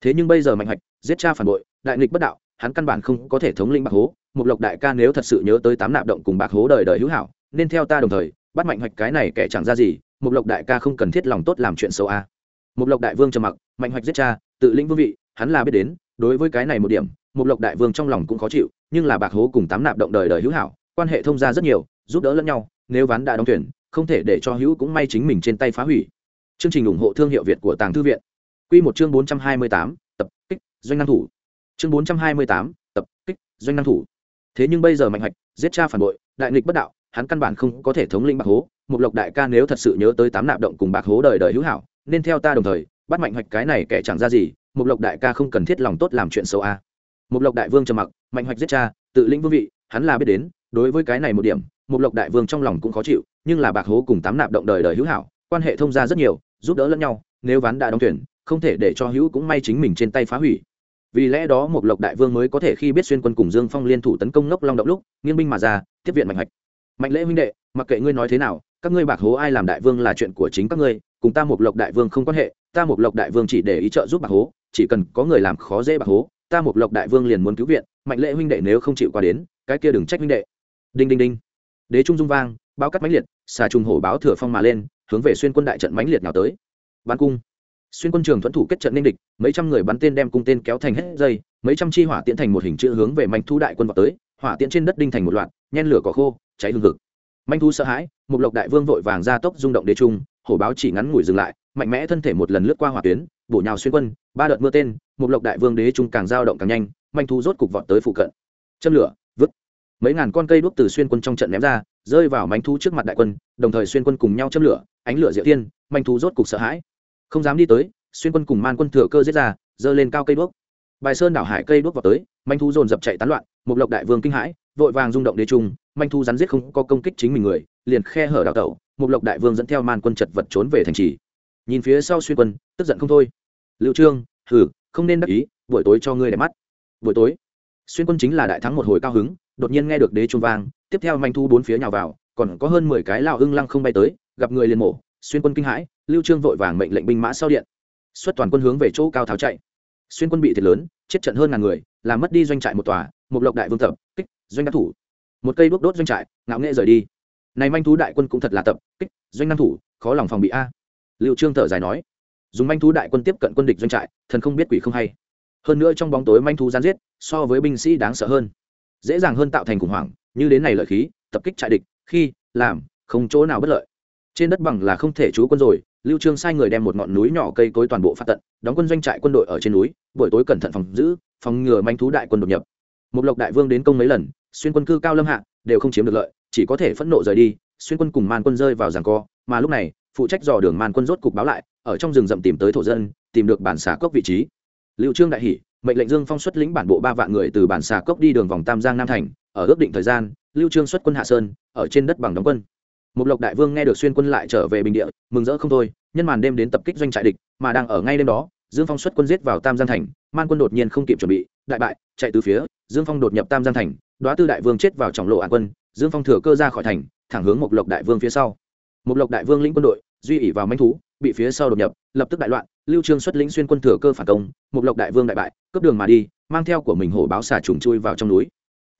Thế nhưng bây giờ mạnh hoạch, giết cha phản bội, đại nghịch bất đạo, hắn căn bản không có thể thống lĩnh bạc hố. Một lộc đại ca nếu thật sự nhớ tới tám nạp động cùng bạc hố đời đời hữu hảo nên theo ta đồng thời, bắt mạnh hoạch cái này kẻ chẳng ra gì một lộc đại ca không cần thiết lòng tốt làm chuyện xấu a. À. một lộc đại vương trầm mặc, mạnh hoạch giết cha, tự lĩnh vương vị, hắn là biết đến, đối với cái này một điểm một lộc đại vương trong lòng cũng khó chịu, nhưng là bạc hố cùng tám nạp động đời đời hữu hảo, quan hệ thông gia rất nhiều, giúp đỡ lẫn nhau, nếu ván đã đóng tuyển không thể để cho hữu cũng may chính mình trên tay phá hủy. Chương trình ủng hộ thương hiệu việt của tàng thư viện. Q một chương bốn trăm hai mươi tám, tập kích, doanh năng thủ. Chương bốn trăm hai mươi tám, tập kích, doanh năng thủ. Thế nhưng bây giờ mạnh hoạch giết cha phản bội, đại nghịch bất đạo hắn căn bản không có thể thống lĩnh bạc hố, một lộc đại ca nếu thật sự nhớ tới tám nạp động cùng bạc hố đời đời hữu hảo, nên theo ta đồng thời, bắt mạnh hoạch cái này kẻ chẳng ra gì, một lộc đại ca không cần thiết lòng tốt làm chuyện xấu a à. một lộc đại vương trầm mặc, mạnh hoạch giết cha, tự lĩnh vương vị, hắn là biết đến, đối với cái này một điểm, một lộc đại vương trong lòng cũng khó chịu, nhưng là bạc hố cùng tám nạp động đời đời hữu hảo, quan hệ thông gia rất nhiều, giúp đỡ lẫn nhau, nếu ván đã đóng tuyển, không thể để cho hữu cũng may chính mình trên tay phá hủy vì lẽ đó một lộc đại vương mới có thể khi biết xuyên quân cùng dương phong liên thủ tấn công ngốc long động lúc nghiên binh mà ra, tiếp viện mạnh hoạch mạnh lễ huynh đệ, mặc kệ ngươi nói thế nào, các ngươi bạc hố ai làm đại vương là chuyện của chính các ngươi, cùng ta một lộc đại vương không quan hệ, ta một lộc đại vương chỉ để ý trợ giúp bạc hố, chỉ cần có người làm khó dễ bạc hố, ta một lộc đại vương liền muốn cứu viện, mạnh lễ huynh đệ nếu không chịu qua đến, cái kia đừng trách huynh đệ. Đinh đinh đinh. Đế trung dung vang bao cắt mãnh liệt, xà trùng hổ báo thừa phong mà lên, hướng về xuyên quân đại trận mãnh liệt nào tới. Bắn cung. Xuyên quân trường thuẫn thủ kết trận ninh địch, mấy trăm người bắn tên đem cung tên kéo thành hết dây, mấy trăm chi hỏa tiễn thành một hình chữ hướng về mạnh thu đại quân vào tới, hỏa tiễn trên đất đinh thành một loạt, nhen lửa cỏ khô cháy hương thực manh thu sợ hãi một lộc đại vương vội vàng ra tốc rung động đế trung, hổ báo chỉ ngắn ngủi dừng lại, mạnh mẽ thân thể một lần lướt qua hỏa tuyến, bổ nhào xuyên quân, ba đợt mưa tên một lộc đại vương đế trung càng dao động càng nhanh, manh thu rốt cục vọt tới phụ cận. Châm lửa, vứt. Mấy ngàn con cây đuốc từ xuyên quân trong trận ném ra, rơi vào manh thu trước mặt đại quân, đồng thời xuyên quân cùng nhau châm lửa, ánh lửa diệu tiên manh thu rốt cục sợ hãi. Không dám đi tới, xuyên quân cùng man quân thừa cơ giết ra, giơ lên cao cây đuốc. Bài sơn đảo hải cây đuốc vào tới, manh thu dồn dập chạy tán loạn một lộc đại vương kinh hãi, vội vàng rung động đế trung manh thu rắn giết không có công kích chính mình người, liền khe hở đào tẩu, một lộc đại vương dẫn theo man quân chật vật trốn về thành trì. Nhìn phía sau xuyên quân, tức giận không thôi. Liệu trương hử không nên đắc ý, buổi tối cho ngươi đẹp mắt. Buổi tối, xuyên quân chính là đại thắng một hồi cao hứng, đột nhiên nghe được đế trung vang, tiếp theo manh thu bốn phía nhào vào, còn có hơn mười cái lao hưng lăng không bay tới, gặp người liền mổ, xuyên quân kinh hãi, lưu trương vội vàng mệnh lệnh binh mã sau điện. Xuất toàn quân hướng về chỗ cao tháo chạy. Xuyên quân bị thiệt lớn, chết trận hơn ngàn người, làm mất đi doanh trại một tòa, một lộc đại vương tập, kích, doanh đắc thủ một cây đuốc đốt doanh trại, ngạo nghệ rời đi. Này manh thú đại quân cũng thật là tập, kích, doanh năng thủ, khó lòng phòng bị a. Liệu trương thở dài nói, dùng manh thú đại quân tiếp cận quân địch doanh trại, thần không biết quỷ không hay. Hơn nữa trong bóng tối manh thú gián giết, so với binh sĩ đáng sợ hơn. Dễ dàng hơn tạo thành khủng hoảng, như đến này lợi khí, tập kích trại địch, khi, làm, không chỗ nào bất lợi. Trên đất bằng là không thể trú quân rồi, lưu trương sai người đem một ngọn núi nhỏ cây cối toàn bộ phát tận, đóng quân doanh trại quân đội ở trên núi, buổi tối cẩn thận phòng giữ, phòng ngừa manh thú đại quân đột nhập. Một lộc đại vương đến công mấy lần xuyên quân cư cao lâm hạ, đều không chiếm được lợi, chỉ có thể phẫn nộ rời đi, xuyên quân cùng man quân rơi vào giằng co, mà lúc này, phụ trách dò đường man quân rốt cục báo lại, ở trong rừng rậm tìm tới thổ dân, tìm được bản xà cốc vị trí. Lưu trương đại hỉ, mệnh lệnh dương phong xuất lĩnh bản bộ ba vạn người từ bản xà cốc đi đường vòng tam giang nam thành, ở ước định thời gian, lưu trương xuất quân hạ sơn, ở trên đất bằng đóng quân. Một lộc đại vương nghe được xuyên quân lại trở về bình địa, mừng rỡ không thôi, nhân màn đêm đến tập kích doanh trại địch, mà đang ở ngay đêm đó, dương phong xuất quân giết vào tam giang thành man quân đột nhiên không kịp chuẩn bị, đại bại, chạy từ phía, dương phong đột nhập tam giang thành, đoá tư đại vương chết vào trọng lộ an quân, dương phong thừa cơ ra khỏi thành, thẳng hướng một lộc đại vương phía sau. Một lộc đại vương lĩnh quân đội, duy ỉ vào manh thú, bị phía sau đột nhập, lập tức đại loạn, lưu trương xuất lĩnh xuyên quân thừa cơ phản công một lộc đại vương đại bại, cướp đường mà đi, mang theo của mình hổ báo xả trùng chui vào trong núi.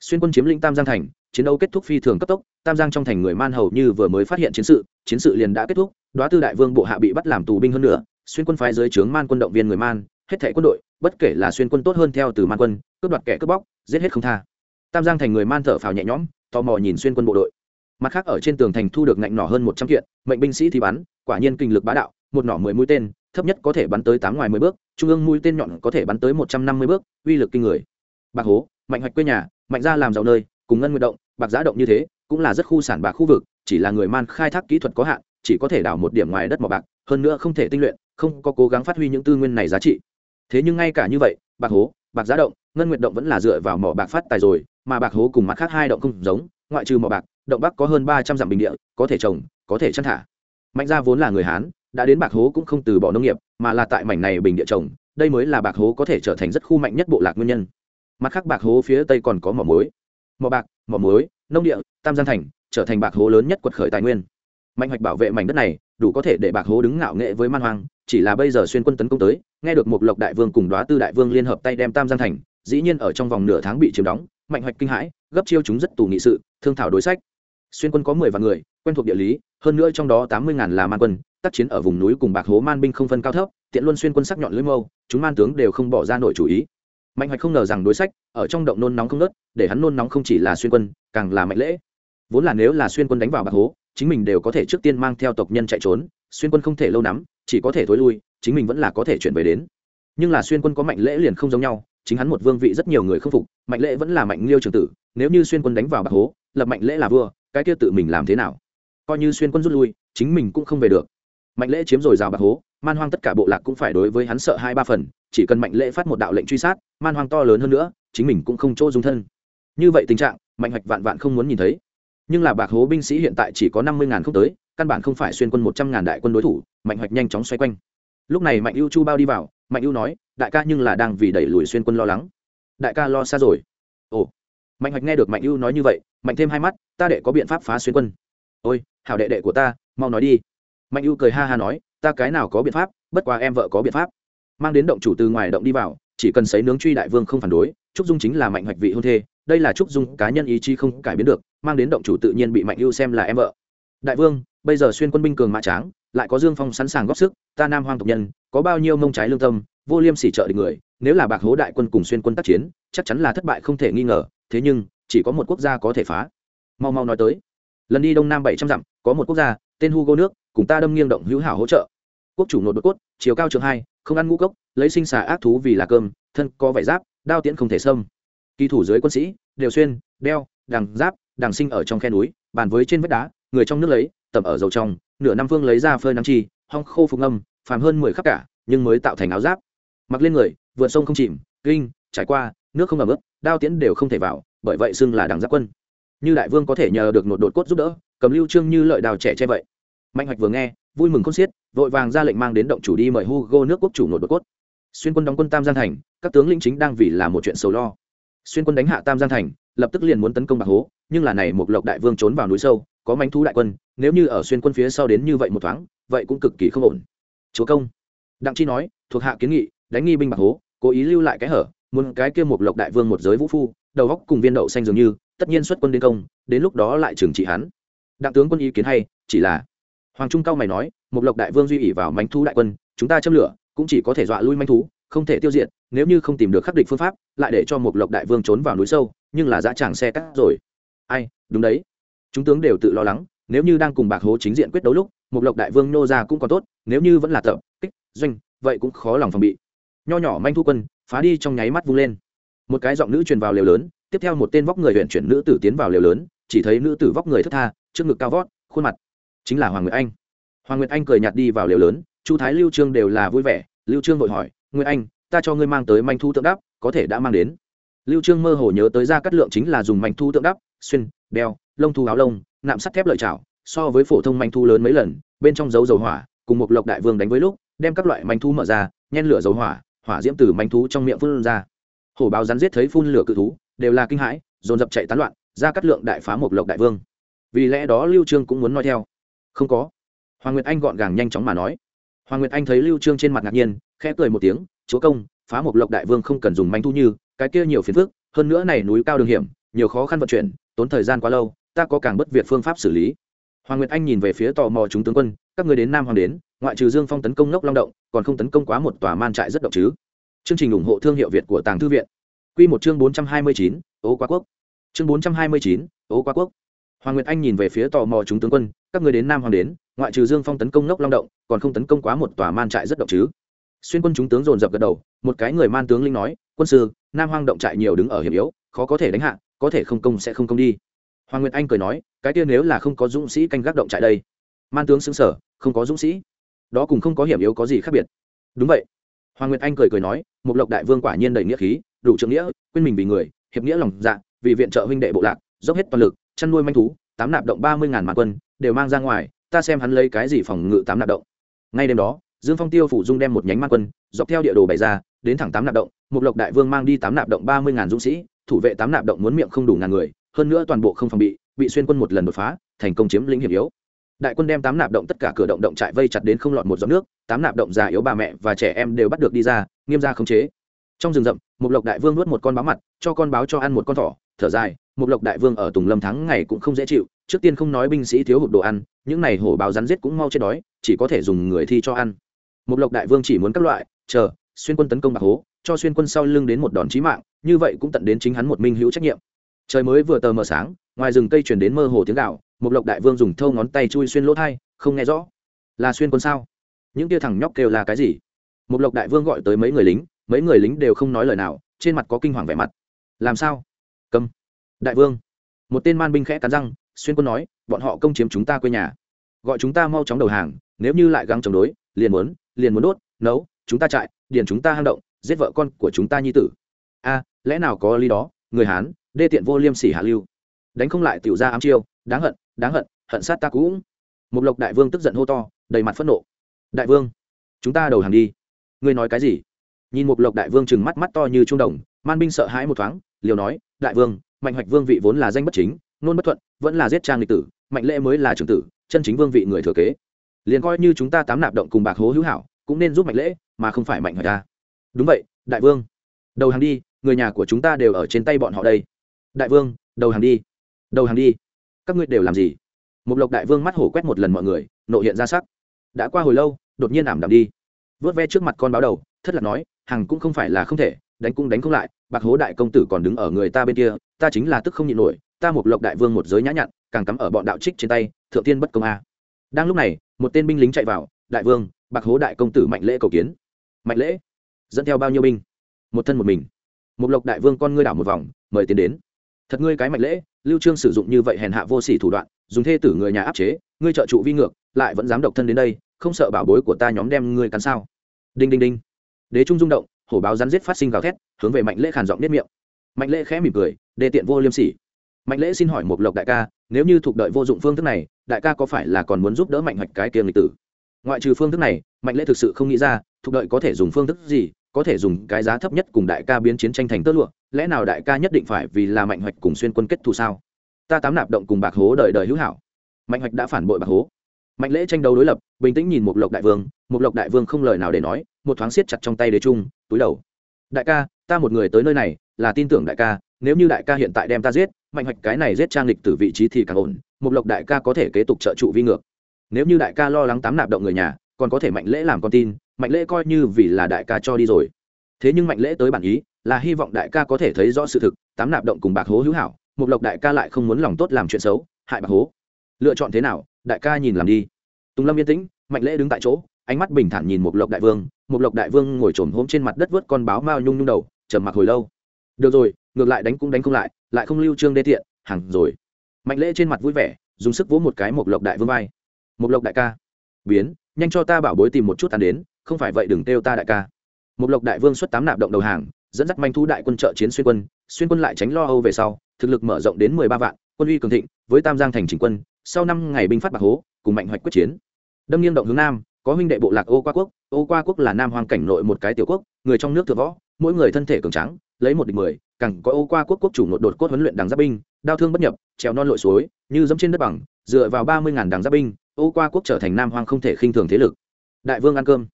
Xuyên quân chiếm lĩnh tam giang thành, chiến đấu kết thúc phi thường cấp tốc, tam giang trong thành người man hầu như vừa mới phát hiện chiến sự chiến sự liền đã kết thúc, đoá tư đại vương bộ hạ bị bắt làm tù binh hơn nữa, xuyên quân phái dưới trướng man quân động viên người man hết thảy quân đội, bất kể là xuyên quân tốt hơn theo từ man quân, cướp đoạt kẻ cướp bóc, giết hết không tha. Tam giang thành người man thở phào nhẹ nhõm, tò mò nhìn xuyên quân bộ đội. Mặt khác ở trên tường thành thu được ngạnh nỏ hơn một trăm kiện, mệnh binh sĩ thì bắn, quả nhiên kinh lực bá đạo, một nỏ mười mũi tên, thấp nhất có thể bắn tới tám ngoài mười bước, trung ương mũi tên nhọn có thể bắn tới một trăm năm mươi bước, uy lực kinh người. Bạc hố, mạnh hoạch quê nhà, mạnh gia làm giàu nơi, cùng ngân nguyệt động, bạc giá động như thế, cũng là rất khu sản bạc khu vực, chỉ là người man khai thác kỹ thuật có hạn, chỉ có thể đào một điểm ngoài đất mỏ bạc, hơn nữa không thể tinh luyện, không có cố gắng phát huy những tư nguyên này giá trị thế nhưng ngay cả như vậy, bạc hố, bạc giá động, ngân nguyệt động vẫn là dựa vào mỏ bạc phát tài rồi, mà bạc hố cùng mặt khác hai động không giống, ngoại trừ mỏ bạc, động bắc có hơn ba trăm dặm bình địa, có thể trồng, có thể chăn thả. Mạnh gia vốn là người hán, đã đến bạc hố cũng không từ bỏ nông nghiệp, mà là tại mảnh này bình địa trồng, đây mới là bạc hố có thể trở thành rất khu mạnh nhất bộ lạc nguyên nhân. Mặt khác bạc hố phía tây còn có mỏ muối. Mỏ bạc, mỏ muối, nông địa, tam giang thành, trở thành bạc hố lớn nhất quật khởi tài nguyên. Mạnh hoạch bảo vệ mảnh đất này, đủ có thể để bạc hố đứng ngạo nghệ với man hoang, chỉ là bây giờ xuyên quân tấn công tới nghe được một lộc đại vương cùng đoá tư đại vương liên hợp tay đem tam giang thành, dĩ nhiên ở trong vòng nửa tháng bị chiếm đóng, mạnh hoạch kinh hãi, gấp chiêu chúng rất tù nghị sự, thương thảo đối sách. Xuyên quân có mười vạn người, quen thuộc địa lý, hơn nữa trong đó tám mươi ngàn là man quân, tác chiến ở vùng núi cùng bạc hố man binh không phân cao thấp, tiện luôn xuyên quân sắc nhọn lưỡi mâu, chúng man tướng đều không bỏ ra nội chủ ý. Mạnh hoạch không ngờ rằng đối sách, ở trong động nôn nóng không nớt để hắn nôn nóng không chỉ là xuyên quân, càng là mạnh lễ. Vốn là nếu là xuyên quân đánh vào bạc hố, chính mình đều có thể trước tiên mang theo tộc nhân chạy trốn, xuyên quân không thể lâu nắm chỉ có thể thối lui chính mình vẫn là có thể chuyển về đến. Nhưng là xuyên quân có mạnh lễ liền không giống nhau, chính hắn một vương vị rất nhiều người không phục, mạnh lễ vẫn là mạnh liêu trường tử, nếu như xuyên quân đánh vào bạc hố, lập mạnh lễ là vua, cái kia tự mình làm thế nào? Coi như xuyên quân rút lui, chính mình cũng không về được. Mạnh lễ chiếm rồi rào bạc hố, man hoang tất cả bộ lạc cũng phải đối với hắn sợ hai ba phần, chỉ cần mạnh lễ phát một đạo lệnh truy sát, man hoang to lớn hơn nữa, chính mình cũng không chỗ dung thân. Như vậy tình trạng, mạnh hoạch vạn vạn không muốn nhìn thấy. Nhưng là bạc hố binh sĩ hiện tại chỉ có năm mươi ngàn không tới, căn bản không phải xuyên quân một trăm ngàn đại quân đối thủ, mạnh hoạch nhanh chóng xoay quanh lúc này mạnh ưu chu bao đi vào, mạnh ưu nói, đại ca nhưng là đang vì đẩy lùi xuyên quân lo lắng. Đại ca lo xa rồi. Ồ. Mạnh hoạch nghe được mạnh ưu nói như vậy, mạnh thêm hai mắt, ta đệ có biện pháp phá xuyên quân. Ôi, hảo đệ đệ của ta, mau nói đi. Mạnh ưu cười ha ha nói, ta cái nào có biện pháp, bất quá em vợ có biện pháp. Mang đến động chủ từ ngoài động đi vào, chỉ cần sấy nướng truy đại vương không phản đối, trúc dung chính là mạnh hoạch vị hôn thê, đây là trúc dung cá nhân ý chí không cải biến được, mang đến động chủ tự nhiên bị mạnh ưu xem là em vợ. Đại vương, bây giờ xuyên quân binh cường mã tráng lại có dương phong sẵn sàng góp sức, ta nam hoang tộc nhân, có bao nhiêu mông trái lương tâm, vô liêm sỉ trợ địch người, nếu là bạc hố đại quân cùng xuyên quân tác chiến, chắc chắn là thất bại không thể nghi ngờ, thế nhưng, chỉ có một quốc gia có thể phá. Mau mau nói tới. Lần đi đông nam bảy trăm dặm, có một quốc gia, tên hugo nước, cùng ta đâm nghiêng động hữu hảo hỗ trợ. Quốc chủ nội đột cốt, chiều cao trường hai, không ăn ngũ cốc, lấy sinh xà ác thú vì là cơm, thân có vải giáp, đao tiễn không thể xâm. Kỳ thủ dưới quân sĩ, đều xuyên, đeo, đằng giáp, đằng sinh ở trong khe núi, bàn với trên vách đá, người trong nước lấy tầm ở dầu trong, nửa năm phương lấy ra phơi nắng chi, hong khô phục ngâm, phàm hơn mười khắc cả, nhưng mới tạo thành áo giáp. Mặc lên người, vượt sông không chìm, kinh, trải qua, nước không ẩm ướt, đao tiễn đều không thể vào, bởi vậy xưng là đằng giáp quân. Như đại vương có thể nhờ được một đột cốt giúp đỡ, cầm lưu trương như lợi đào trẻ che vậy. Mạnh hoạch vừa nghe, vui mừng khôn xiết, vội vàng ra lệnh mang đến động chủ đi mời hugo nước quốc chủ nột đột cốt. Xuyên quân đóng quân tam giang thành, các tướng lĩnh chính đang vì là một chuyện sầu lo. Xuyên quân đánh hạ tam giang thành, lập tức liền muốn tấn công bạc hố, nhưng là này một lộc đại vương trốn vào núi sâu, có manh thú đại quân nếu như ở xuyên quân phía sau đến như vậy một thoáng, vậy cũng cực kỳ không ổn. Chúa công. Đặng chi nói, thuộc hạ kiến nghị, đánh nghi binh bạc hố, cố ý lưu lại cái hở, muốn cái kia một lộc đại vương một giới vũ phu, đầu góc cùng viên đậu xanh dường như, tất nhiên xuất quân đến công, đến lúc đó lại trừng trị hắn. Đặng tướng quân ý kiến hay, chỉ là, hoàng trung cao mày nói, một lộc đại vương duy ỉ vào mánh thú đại quân, chúng ta châm lửa, cũng chỉ có thể dọa lui manh thú, không thể tiêu diệt, nếu như không tìm được khắc địch phương pháp, lại để cho một lộc đại vương trốn vào núi sâu, nhưng là dã tràng xe cắt rồi. Ai, đúng đấy. Chúng tướng đều tự lo lắng nếu như đang cùng bạc hố chính diện quyết đấu lúc một lộc đại vương nô ra cũng còn tốt, nếu như vẫn là tập, kích, doanh, vậy cũng khó lòng phòng bị. Nho nhỏ manh thu quân, phá đi trong nháy mắt vung lên. Một cái giọng nữ truyền vào lều lớn, tiếp theo một tên vóc người huyện chuyển nữ tử tiến vào lều lớn, chỉ thấy nữ tử vóc người thất tha, trước ngực cao vót, khuôn mặt chính là hoàng nguyệt anh. Hoàng nguyệt anh cười nhạt đi vào lều lớn, chu thái lưu trương đều là vui vẻ, lưu trương vội hỏi, nguyệt anh, ta cho ngươi mang tới manh thu tượng đắp, có thể đã mang đến. Lưu trương mơ hồ nhớ tới ra cắt lượng chính là dùng manh thu tượng đắp, xuyên, đeo, lông thu áo lông nạm sắt thép lợi chảo, so với phổ thông manh thu lớn mấy lần, bên trong dấu dầu hỏa, cùng một lộc đại vương đánh với lúc, đem các loại manh thu mở ra, nhen lửa dầu hỏa hỏa diễm từ manh thú trong miệng phun ra. Hổ báo rắn giết thấy phun lửa cự thú, đều là kinh hãi, dồn dập chạy tán loạn, ra cắt lượng đại phá một lộc đại vương. Vì lẽ đó lưu trương cũng muốn nói theo. Không có. Hoàng nguyệt anh gọn gàng nhanh chóng mà nói. Hoàng nguyệt anh thấy lưu trương trên mặt ngạc nhiên, khẽ cười một tiếng, chúa công, phá một lộc đại vương không cần dùng manh thu như, cái kia nhiều phiền phức, hơn nữa này núi cao đường hiểm, nhiều khó khăn vận chuyển, tốn thời gian quá lâu ta có càng bất việt phương pháp xử lý. Hoàng nguyệt anh nhìn về phía tò mò chúng tướng quân các người đến nam hoàng đến ngoại trừ dương phong tấn công nốc long động còn không tấn công quá một tòa man trại rất động chứ? Chương trình ủng hộ thương hiệu việt của tàng thư viện. Quy một chương bốn trăm hai mươi chín, ố quá quốc. Chương bốn trăm hai mươi chín, ố quá quốc. Hoàng nguyệt anh nhìn về phía tò mò chúng tướng quân các người đến nam hoàng đến ngoại trừ dương phong tấn công nốc long động còn không tấn công quá một tòa man trại rất động chứ? Xuyên quân chúng tướng dồn dập gật đầu một cái người man tướng linh nói quân sư nam hoang động trại nhiều đứng ở hiểm yếu khó có thể đánh hạ có thể không công sẽ không công đi hoàng nguyệt anh cười nói, cái kia nếu là không có dũng sĩ canh gác động trại đây. Man tướng xứng sở không có dũng sĩ, đó cùng không có hiểm yếu có gì khác biệt. Đúng vậy. Hoàng nguyệt anh cười cười nói một lộc đại vương quả nhiên đầy nghĩa khí, đủ trượng nghĩa, quên mình vì người, hiệp nghĩa lòng dạ vì viện trợ huynh đệ bộ lạc, dốc hết toàn lực, chăn nuôi manh thú, tám nạp động ba mươi ngàn màn quân, đều mang ra ngoài, ta xem hắn lấy cái gì phòng ngự tám nạp động. Ngay đêm đó, dương phong tiêu phủ dung đem một nhánh man quân, dọc theo địa đồ bày ra, đến thẳng tám nạp động một lộc đại vương mang đi tám nạp động ba mươi ngàn dũng sĩ, thủ vệ tám nạp động muốn miệng không đủ ngàn người hơn nữa toàn bộ không phòng bị bị xuyên quân một lần đột phá, thành công chiếm lĩnh hiểm yếu. Đại quân đem tám nạp động tất cả cửa động động trại vây chặt đến không lọt một giọt nước, tám nạp động già yếu bà mẹ và trẻ em đều bắt được đi ra, nghiêm ra khống chế. Trong rừng rậm một lộc đại vương nuốt một con báo mặt, cho con báo cho ăn một con thỏ, thở dài một lộc đại vương ở tùng lâm thắng ngày cũng không dễ chịu, trước tiên không nói binh sĩ thiếu hụt đồ ăn, những này hổ báo rắn giết cũng mau chết đói, chỉ có thể dùng người thi cho ăn. Một lộc đại vương chỉ muốn các loại, chờ, xuyên quân tấn công bạc hố, cho xuyên quân sau lưng đến một đòn chí mạng, như vậy cũng tận đến chính hắn một minh hữu trách nhiệm trời mới vừa tờ mờ sáng, ngoài rừng cây truyền đến mơ hồ tiếng gạo một lộc đại vương dùng thâu ngón tay chui xuyên lỗ thai, không nghe rõ. Là xuyên quân sao? Những tia thằng nhóc kêu là cái gì? Một lộc đại vương gọi tới mấy người lính, mấy người lính đều không nói lời nào, trên mặt có kinh hoàng vẻ mặt. Làm sao? Cầm. Đại vương. Một tên man binh khẽ cắn răng, xuyên quân nói, bọn họ công chiếm chúng ta quê nhà. Gọi chúng ta mau chóng đầu hàng, nếu như lại găng chống đối, liền muốn liền muốn đốt, nấu, chúng ta chạy điền chúng ta hang động, giết vợ con của chúng ta nhi tử. A, lẽ nào có lý đó, người hán đê tiện vô liêm sỉ hạ lưu. Đánh không lại tiểu ra ám chiêu, đáng hận đáng hận hận sát ta cũng. Một lộc đại vương tức giận hô to, đầy mặt phẫn nộ. Đại vương, chúng ta đầu hàng đi. Ngươi nói cái gì? Nhìn một lộc đại vương chừng mắt mắt to như trung đồng, man binh sợ hãi một thoáng, liều nói, đại vương, mạnh hoạch vương vị vốn là danh bất chính, nôn bất thuận, vẫn là giết trang lịch tử, mạnh lễ mới là trưởng tử, chân chính vương vị người thừa kế. Liền coi như chúng ta tám nạp động cùng bạc hố hữu hảo, cũng nên giúp mạnh lễ, mà không phải mạnh hoạch ta. Đúng vậy, đại vương. Đầu hàng đi, người nhà của chúng ta đều ở trên tay bọn họ đây đại vương, đầu hàng đi. Đầu hàng đi. Các ngươi đều làm gì? Một lộc đại vương mắt hổ quét một lần mọi người nộ hiện ra sắc. Đã qua hồi lâu, đột nhiên ảm đạm đi. Vớt ve trước mặt con báo đầu, thất lạc nói hằng cũng không phải là không thể, đánh cũng đánh không lại, bạc hố đại công tử còn đứng ở người ta bên kia, ta chính là tức không nhịn nổi, ta một lộc đại vương một giới nhã nhặn, càng cắm ở bọn đạo trích trên tay, thượng tiên bất công a. Đang lúc này, một tên binh lính chạy vào, đại vương, bạc hố đại công tử mạnh lễ cầu kiến. Mạnh lễ? Dẫn theo bao nhiêu binh? Một thân một mình. Một lộc đại vương con ngươi đảo một vòng, mời tiến đến thật ngươi cái mạnh lễ, lưu trương sử dụng như vậy hèn hạ vô sỉ thủ đoạn, dùng thê tử người nhà áp chế, ngươi trợ trụ vi ngược, lại vẫn dám độc thân đến đây, không sợ bảo bối của ta nhóm đem ngươi cắn sao? Đinh đinh đinh. Đế trung rung động, hổ báo rắn giết phát sinh gào thét, hướng về mạnh lễ khàn giọng niết miệng. Mạnh lễ khẽ mỉm cười, đề tiện vô liêm sỉ. Mạnh lễ xin hỏi một lộc đại ca, nếu như thuộc đợi vô dụng phương thức này, đại ca có phải là còn muốn giúp đỡ mạnh hoạch cái kiêng lịch tử? Ngoại trừ phương thức này, mạnh lễ thực sự không nghĩ ra, thuộc đợi có thể dùng phương thức gì, có thể dùng cái giá thấp nhất cùng đại ca biến chiến tranh thành tơ lụa lẽ nào đại ca nhất định phải vì là mạnh hoạch cùng xuyên quân kết thù sao? Ta tám nạp động cùng bạc hố đời đời hữu hảo. Mạnh hoạch đã phản bội bạc hố. Mạnh lễ tranh đấu đối lập, bình tĩnh nhìn một lộc đại vương một lộc đại vương không lời nào để nói, một thoáng siết chặt trong tay đế trung, túi đầu. Đại ca, ta một người tới nơi này, là tin tưởng đại ca, nếu như đại ca hiện tại đem ta giết, mạnh hoạch cái này giết trang lịch từ vị trí thì càng ổn một lộc đại ca có thể kế tục trợ trụ vi ngược. Nếu như đại ca lo lắng tám nạp động người nhà, còn có thể mạnh lễ làm con tin, mạnh lễ coi như vì là đại ca cho đi rồi. Thế nhưng mạnh lễ tới bản ý là hy vọng đại ca có thể thấy rõ sự thực, tám nạp động cùng bạc hố hữu hảo mục lộc đại ca lại không muốn lòng tốt làm chuyện xấu, hại bạc hố. Lựa chọn thế nào, đại ca nhìn làm đi. Tùng lâm yên tĩnh, mạnh lễ đứng tại chỗ, ánh mắt bình thản nhìn mục lộc đại vương mục lộc đại vương ngồi trồm hôm trên mặt đất vớt con báo mao nhung nhung đầu, trầm mặc hồi lâu. Được rồi, ngược lại đánh cũng đánh không lại lại không lưu trương đê tiện hằng rồi. Mạnh lễ trên mặt vui vẻ, dùng sức vỗ một cái mục lộc đại vương vai. Mục lộc đại ca. Biến, nhanh cho ta bảo bối tìm một chút ăn đến, không phải vậy đừng kêu ta đại ca. Mục lộc đại vương xuất tám nạp động đầu hàng dẫn dắt manh thu đại quân trợ chiến xuyên quân xuyên quân lại tránh lo âu về sau, thực lực mở rộng đến mười ba vạn, quân uy cường thịnh, với tam giang thành chỉnh quân, sau năm ngày binh phát bạc hố, cùng mạnh hoạch quyết chiến. Đâm nghiêng động hướng nam, có huynh đệ bộ lạc ô qua quốc, ô qua quốc là nam hoàng cảnh nội một cái tiểu quốc, người trong nước thừa võ, mỗi người thân thể cường trắng lấy một địch mười, càng có ô qua quốc quốc chủ nội đột cốt huấn luyện đằng giáp binh, đao thương bất nhập, trèo non lội suối, như dẫm trên đất bằng, dựa vào ba mươi ngàn đằng giáp binh, ô qua quốc trở thành nam hoàng không thể khinh thường thế lực. Đại vương ăn cơm.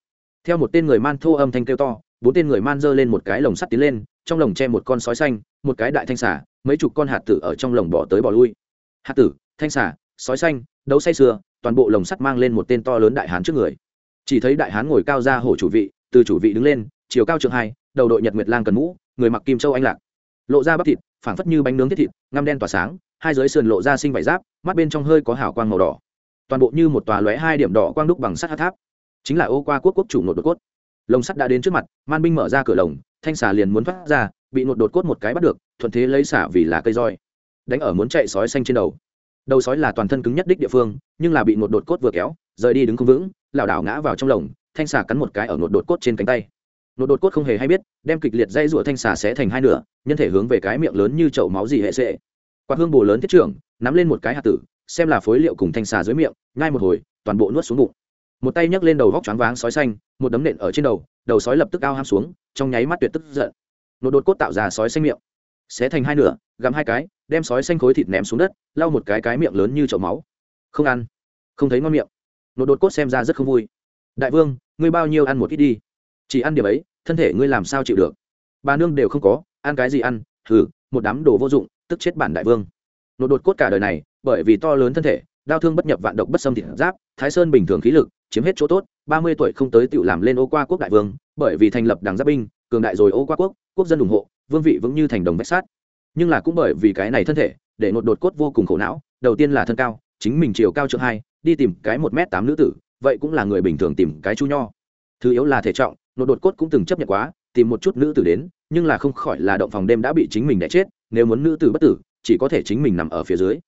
Theo một tên người man thô âm thanh kêu to bốn tên người man dơ lên một cái lồng sắt tiến lên, trong lồng che một con sói xanh, một cái đại thanh xả mấy chục con hạt tử ở trong lồng bỏ tới bỏ lui. Hạt tử, thanh xả sói xanh, đấu say sưa, toàn bộ lồng sắt mang lên một tên to lớn đại hán trước người. Chỉ thấy đại hán ngồi cao ra hổ chủ vị, từ chủ vị đứng lên, chiều cao trường hai, đầu đội nhật nguyệt lang cần mũ, người mặc kim châu anh lạc. Lộ ra bắp thịt, phảng phất như bánh nướng thiết thịt, ngăm đen tỏa sáng, hai dưới sườn lộ ra sinh vải giáp, mắt bên trong hơi có hào quang màu đỏ. Toàn bộ như một tòa lóe hai điểm đỏ quang đúc bằng sắt hát tháp. Chính là ô qua quốc quốc chủ nội đột cốt lồng sắt đã đến trước mặt, man binh mở ra cửa lồng, thanh xà liền muốn thoát ra, bị nột đột cốt một cái bắt được, thuận thế lấy xả vì là cây roi. Đánh ở muốn chạy sói xanh trên đầu. Đầu sói là toàn thân cứng nhất đích địa phương, nhưng là bị nột đột cốt vừa kéo, rời đi đứng không vững, lảo đảo ngã vào trong lồng, thanh xà cắn một cái ở nột đột cốt trên cánh tay. Nột đột cốt không hề hay biết, đem kịch liệt dây rủa thanh xà sẽ thành hai nửa, nhân thể hướng về cái miệng lớn như chậu máu gì hệ sệ quạt hương bồ lớn thiết trưởng, nắm lên một cái hạt tử, xem là phối liệu cùng thanh xà dưới miệng, nhai một hồi, toàn bộ nuốt xuống bụng một tay nhấc lên đầu vóc choáng váng sói xanh một đấm nện ở trên đầu đầu sói lập tức ao ham xuống trong nháy mắt tuyệt tức giận. Nột đột cốt tạo ra sói xanh miệng. Xé thành hai nửa gắm hai cái đem sói xanh khối thịt ném xuống đất lau một cái cái miệng lớn như chậu máu. Không ăn. Không thấy ngon miệng. Nột đột cốt xem ra rất không vui. Đại vương ngươi bao nhiêu ăn một ít đi. Chỉ ăn điểm ấy thân thể ngươi làm sao chịu được? Bà nương đều không có ăn cái gì ăn? Thử, một đám đồ vô dụng tức chết bản đại vương. Nột đột cốt cả đời này bởi vì to lớn thân thể đau thương bất nhập vạn độc bất xâm thịt giáp thái sơn bình thường khí lực chiếm hết chỗ tốt, ba mươi tuổi không tới tự làm lên ô qua quốc đại vương, bởi vì thành lập đảng giáp binh, cường đại rồi ô qua quốc quốc dân ủng hộ, vương vị vững như thành đồng vách sát nhưng là cũng bởi vì cái này thân thể, để ngột đột cốt vô cùng khổ não, đầu tiên là thân cao, chính mình chiều cao trượng hai, đi tìm cái một m tám nữ tử, vậy cũng là người bình thường tìm cái chú nho. Thứ yếu là thể trọng ngột đột cốt cũng từng chấp nhận quá, tìm một chút nữ tử đến, nhưng là không khỏi là động phòng đêm đã bị chính mình đẻ chết, nếu muốn nữ tử bất tử, chỉ có thể chính mình nằm ở phía dưới.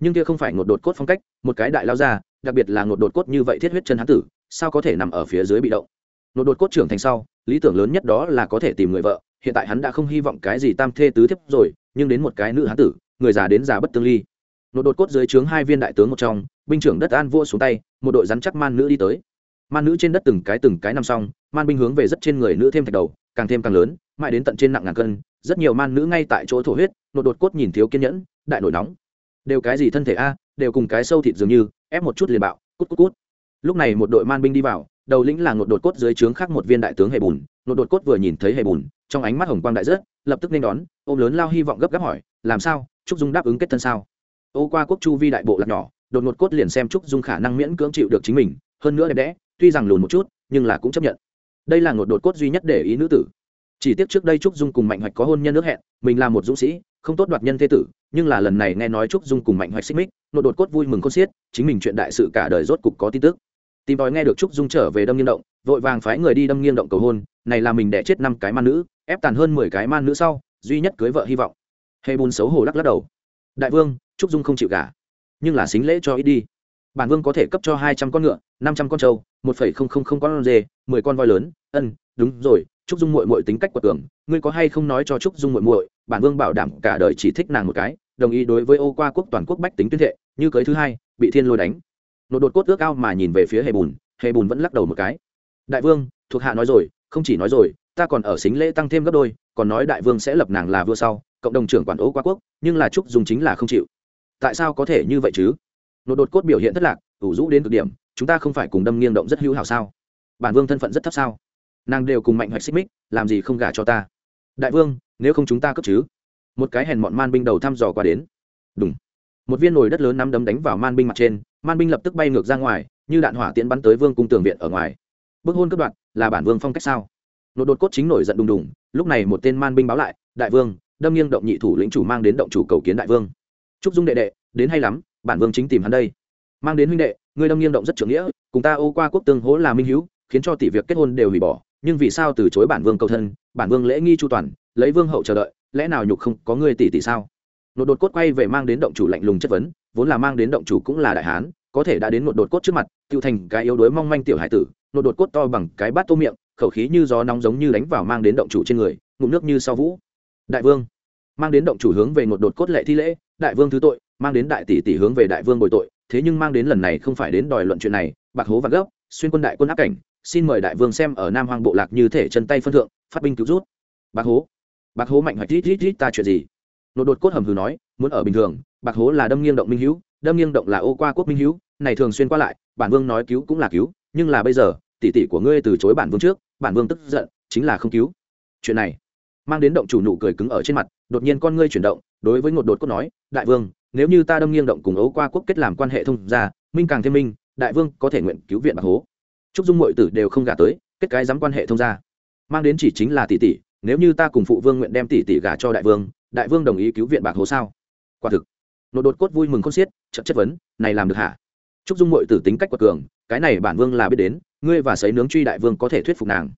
Nhưng kia không phải ngột đột cốt phong cách, một cái đại lao ra đặc biệt là ngột đột cốt như vậy thiết huyết chân hán tử, sao có thể nằm ở phía dưới bị động? Ngột đột cốt trưởng thành sau, lý tưởng lớn nhất đó là có thể tìm người vợ, hiện tại hắn đã không hy vọng cái gì tam thê tứ thiếp rồi, nhưng đến một cái nữ hán tử, người già đến già bất tương ly. Ngột đột cốt dưới trướng hai viên đại tướng một trong, binh trưởng đất an vua xuống tay, một đội rắn chắc man nữ đi tới. Man nữ trên đất từng cái từng cái nằm xong, man binh hướng về rất trên người nữ thêm thạch đầu, càng thêm càng lớn, mãi đến tận trên nặng ngàn cân, rất nhiều man nữ ngay tại chỗ thổ huyết nột đột cốt nhìn thiếu kiên nhẫn, đại nổi nóng. Đều cái gì thân thể a, đều cùng cái sâu thịt dường như ép một chút liền bạo, cút cút cút. Lúc này một đội man binh đi vào, đầu lĩnh là ngột đột cốt dưới trướng khác một viên đại tướng hề bùn. Ngột đột cốt vừa nhìn thấy hề bùn, trong ánh mắt hồng quang đại rất lập tức nên đón, ôm lớn lao hy vọng gấp gáp hỏi, làm sao? Trúc dung đáp ứng kết thân sao? Ô qua quốc chu vi đại bộ lạc nhỏ, đột ngột cốt liền xem trúc dung khả năng miễn cưỡng chịu được chính mình, hơn nữa đẹp đẽ, tuy rằng lùn một chút, nhưng là cũng chấp nhận. Đây là ngột đột cốt duy nhất để ý nữ tử. Chỉ tiếc trước đây trúc dung cùng mạnh hoạch có hôn nhân nước hẹn, mình là một dũng sĩ không tốt đoạt nhân thế tử, nhưng là lần này nghe nói trúc dung cùng mạnh hoạch xích mích nội đột cốt vui mừng con xiết, chính mình chuyện đại sự cả đời rốt cục có tin tức. Tìm tòi nghe được trúc dung trở về đâm nghiêng động, vội vàng phái người đi đâm nghiêng động cầu hôn, này là mình đẻ chết năm cái man nữ, ép tàn hơn mười cái man nữ sau, duy nhất cưới vợ hy vọng. Hề bùn xấu hổ lắc lắc đầu. Đại vương, trúc dung không chịu gả, nhưng là xính lễ cho ít đi. Bản vương có thể cấp cho hai trăm con ngựa, năm trăm con trâu, một phẩy không không không con dê mười con voi lớn, ân, đúng rồi trúc dung muội muội tính cách quật cường, ngươi có hay không nói cho trúc dung muội muội, bản vương bảo đảm cả đời chỉ thích nàng một cái, đồng ý đối với ô qua quốc toàn quốc bách tính tuyên thệ, như cưới thứ hai, bị thiên lôi đánh. Nột đột cốt ước ao mà nhìn về phía hề bùn hề bùn vẫn lắc đầu một cái. Đại vương, thuộc hạ nói rồi, không chỉ nói rồi, ta còn ở xính lễ tăng thêm gấp đôi, còn nói đại vương sẽ lập nàng là vua sau, cộng đồng trưởng quản ô qua quốc, nhưng là trúc dung chính là không chịu. Tại sao có thể như vậy chứ? Nột đột cốt biểu hiện thất lạc, ủ rũ đến cực điểm, chúng ta không phải cùng đâm nghiêng động rất hữu hảo sao? Bản vương thân phận rất thấp sao? Nàng đều cùng mạnh hoạch xích mích, làm gì không gả cho ta? Đại vương, nếu không chúng ta cấp chứ? Một cái hèn mọn man binh đầu thăm dò qua đến. Đúng một viên nồi đất lớn nắm đấm đánh vào man binh mặt trên, man binh lập tức bay ngược ra ngoài, như đạn hỏa tiễn bắn tới vương cung tường viện ở ngoài. Bức hôn cấp đoạn là bản vương phong cách sao? Nội đột cốt chính nổi giận đùng đùng, lúc này một tên man binh báo lại, đại vương, đâm nghiêng động nhị thủ lĩnh chủ mang đến động chủ cầu kiến đại vương. Trúc dung đệ đệ, đến hay lắm, bản vương chính tìm hắn đây. Mang đến huynh đệ người đâm nghiêng động rất trưởng nghĩa, cùng ta ô qua quốc tương hố là minh hữu, khiến cho tỷ việc kết hôn đều hủy bỏ nhưng vì sao từ chối bản vương cầu thân, bản vương lễ nghi chu toàn, lấy vương hậu chờ đợi, lẽ nào nhục không có người tỷ tỷ sao? Nột đột cốt quay về mang đến động chủ lạnh lùng chất vấn, vốn là mang đến động chủ cũng là đại hán, có thể đã đến một đột cốt trước mặt, tiêu thành cái yếu đuối mong manh tiểu hải tử, nột đột cốt to bằng cái bát tô miệng, khẩu khí như gió nóng giống như đánh vào mang đến động chủ trên người, ngụm nước như sau vũ. Đại vương, mang đến động chủ hướng về một đột cốt lệ thi lễ, đại vương thứ tội, mang đến đại tỷ tỷ hướng về đại vương bồi tội, thế nhưng mang đến lần này không phải đến đòi luận chuyện này, bạc hố và gốc, xuyên quân đại quân áp cảnh xin mời đại vương xem ở nam hoàng bộ lạc như thể chân tay phân thượng, phát binh cứu rút. Bạc hố. Bạc hố mạnh hoạch, rít rít rít, ta chuyện gì? Nột đột cốt hầm hừ nói, muốn ở bình thường bạc hố là đâm nghiêng động minh hữu, đâm nghiêng động là ô qua quốc minh hữu, này thường xuyên qua lại, bản vương nói cứu cũng là cứu, nhưng là bây giờ, tỷ tỷ của ngươi từ chối bản vương trước, bản vương tức giận, chính là không cứu. Chuyện này mang đến động chủ nụ cười cứng ở trên mặt, đột nhiên con ngươi chuyển động, đối với ngột đột cốt nói, đại vương, nếu như ta đâm nghiêng động cùng ấu qua quốc kết làm quan hệ thông ra minh càng thêm minh, đại vương có thể nguyện cứu viện bạc hố trúc dung mọi tử đều không gả tới kết cái dám quan hệ thông gia, mang đến chỉ chính là tỷ tỷ nếu như ta cùng phụ vương nguyện đem tỷ tỷ gả cho đại vương đại vương đồng ý cứu viện bạc hố sao? Quả thực nội đột cốt vui mừng khôn xiết chậm chất vấn này làm được hả? Trúc dung mọi tử tính cách quật cường cái này bản vương là biết đến ngươi và sấy nướng truy đại vương có thể thuyết phục nàng.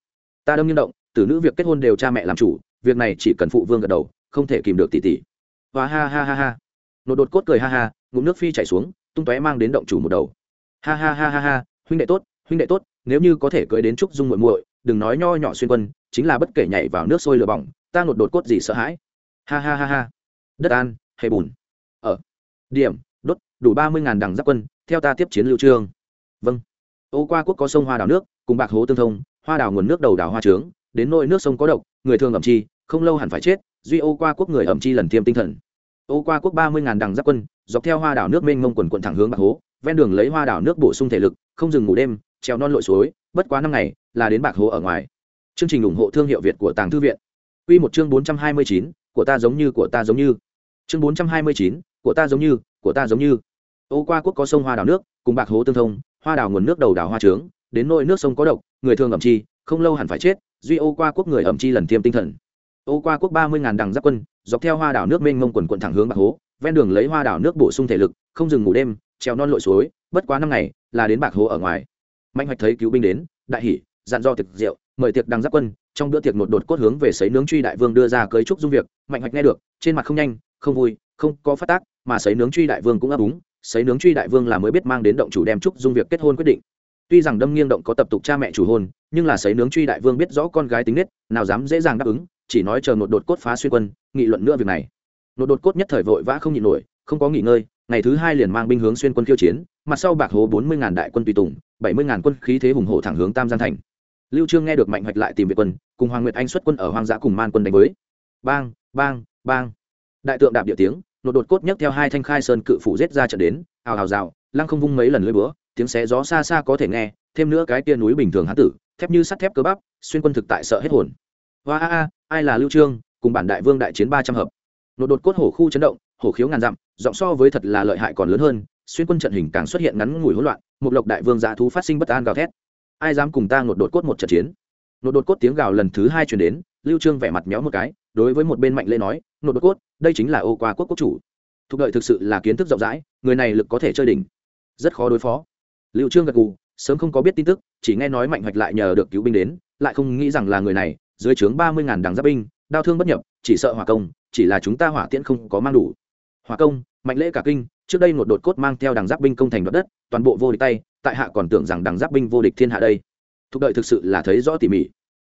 Ta đâm nhiên động tử nữ việc kết hôn đều cha mẹ làm chủ việc này chỉ cần phụ vương gật đầu không thể kìm được tỷ tỷ. Và ha ha ha ha. Nội đột cốt cười ha ha ngụm nước phi chảy xuống tung tóe mang đến động chủ một đầu. Ha ha ha ha ha huynh đệ tốt huynh đệ tốt, nếu như có thể cưới đến trúc dung muội muội, đừng nói nho nhỏ xuyên quân, chính là bất kể nhảy vào nước sôi lửa bỏng, ta ngột đột cốt gì sợ hãi. Ha ha ha ha. Đất an hay bùn. Ở điểm, đốt, đủ ba mươi ngàn đằng giáp quân, theo ta tiếp chiến lưu trương. Vâng. Ô qua quốc có sông hoa đào nước, cùng bạc hố tương thông, hoa đào nguồn nước đầu đào hoa trướng, đến nỗi nước sông có độc, người thường ẩm chi, không lâu hẳn phải chết, duy ô qua quốc người ẩm chi lần tiêm tinh thần. Ô qua quốc ba mươi ngàn đằng giáp quân, dọc theo hoa đảo nước mênh mông quần quận thẳng hướng bạc hố, ven đường lấy hoa đảo nước bổ sung thể lực, không dừng ngủ đêm treo non lội suối, bất quá năm ngày, là đến bạc hồ ở ngoài. Chương trình ủng hộ thương hiệu việt của tàng thư viện. Quy một chương bốn trăm hai mươi chín, của ta giống như, của ta giống như. Chương bốn trăm hai mươi chín, của ta giống như, của ta giống như. Ô qua quốc có sông hoa đảo nước, cùng bạc hố tương thông, hoa đảo nguồn nước đầu đảo hoa trướng, đến nỗi nước sông có độc, người thường ẩm chi, không lâu hẳn phải chết, duy ô qua quốc người ẩm chi lần tiêm tinh thần. Ô qua quốc ba mươi ngàn đằng giáp quân, dọc theo hoa đảo nước mênh mông quần quần thẳng hướng bạc hố, ven đường lấy hoa đảo nước bổ sung thể lực, không dừng ngủ đêm treo non lội suối, bất quá năm ngày, là đến bạc hố ở ngoài mạnh hoạch thấy cứu binh đến, đại hỉ, dặn do thực rượu, mời tiệc đăng giáp quân, trong bữa tiệc một đột cốt hướng về sấy nướng truy đại vương đưa ra cưới trúc dung việc, mạnh hoạch nghe được, trên mặt không nhanh, không vui, không có phát tác, mà sấy nướng truy đại vương cũng ấp úng, sấy nướng truy đại vương là mới biết mang đến động chủ đem trúc dung việc kết hôn quyết định. Tuy rằng đâm nghiêng động có tập tục cha mẹ chủ hôn, nhưng là sấy nướng truy đại vương biết rõ con gái tính nết, nào dám dễ dàng đáp ứng, chỉ nói chờ một đột cốt phá xuyên quân, nghị luận nữa việc này. Một đột cốt nhất thời vội vã không nhịn nổi, không có nghỉ ngơi, ngày thứ hai liền mang binh hướng xuyên quân khiêu chiến, mặt sau bạc hố bốn mươi ngàn đại quân tùy tùng bảy mươi ngàn quân khí thế hùng hổ thẳng hướng tam giang thành. Lưu trương nghe được mạnh hoạch lại tìm việt quân, cùng hoàng nguyệt anh xuất quân ở hoang dã cùng man quân đánh với. Bang bang bang. Đại tượng đạp địa tiếng, nột đột cốt nhấc theo hai thanh khai sơn cự phủ giết ra trận đến hào hào rào, lăng không vung mấy lần lưỡi búa, tiếng xé gió xa xa có thể nghe, thêm nữa cái tia núi bình thường hán tử, thép như sắt thép cơ bắp, xuyên quân thực tại sợ hết hồn. Hoa a a, ai là lưu trương, cùng bản đại vương đại chiến ba trăm hợp. Nột đột cốt hổ khu chấn động, hổ khiếu ngàn dặm, giọng so với thật là lợi hại còn lớn hơn xuyên quân trận hình càng xuất hiện ngắn ngủi hỗn loạn, một lộc đại vương dạ thú phát sinh bất an gào thét. Ai dám cùng ta ngột đột cốt một trận chiến? Nột đột cốt tiếng gào lần thứ hai chuyển đến, lưu trương vẻ mặt méo một cái, đối với một bên mạnh lê nói nột đột cốt, đây chính là ô qua quốc quốc chủ. Thuộc đợi thực sự là kiến thức rộng rãi, người này lực có thể chơi đỉnh. Rất khó đối phó. Lưu trương gật gù, sớm không có biết tin tức, chỉ nghe nói mạnh hoạch lại nhờ được cứu binh đến, lại không nghĩ rằng là người này, dưới trướng ba mươi ngàn đằng giáp binh, đao thương bất nhập, chỉ sợ hỏa công, chỉ là chúng ta hỏa tiễn không có mang đủ. Hỏa công mạnh lễ cả kinh, trước đây một đột cốt mang theo đằng giáp binh công thành đoạt đất, toàn bộ vô địch tay, tại hạ còn tưởng rằng đằng giáp binh vô địch thiên hạ đây. Thúc đợi thực sự là thấy rõ tỉ mỉ.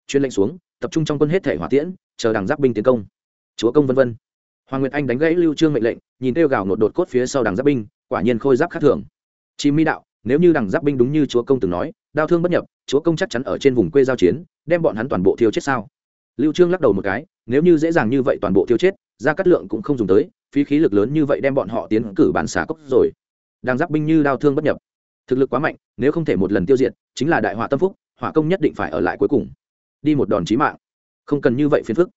Chuyên lệnh xuống, tập trung trong quân hết thể hỏa tiễn, chờ đằng giáp binh tiến công. Chúa công vân vân. Hoàng nguyệt anh đánh gãy lưu trương mệnh lệnh, nhìn kêu gào nột đột cốt phía sau đằng giáp binh, quả nhiên khôi giáp khác thường. Chi mỹ đạo, nếu như đằng giáp binh đúng như chúa công từng nói, đao thương bất nhập, chúa công chắc chắn ở trên vùng quê giao chiến, đem bọn hắn toàn bộ thiêu chết sao? Lưu trương lắc đầu một cái, nếu như dễ dàng như vậy toàn bộ thiêu chết ra cắt lượng cũng không dùng tới phí khí lực lớn như vậy đem bọn họ tiến cử bản xả cốc rồi. Đang giáp binh như đao thương bất nhập. Thực lực quá mạnh, nếu không thể một lần tiêu diệt, chính là đại họa tâm phúc hỏa công nhất định phải ở lại cuối cùng. Đi một đòn chí mạng. Không cần như vậy phiền phức.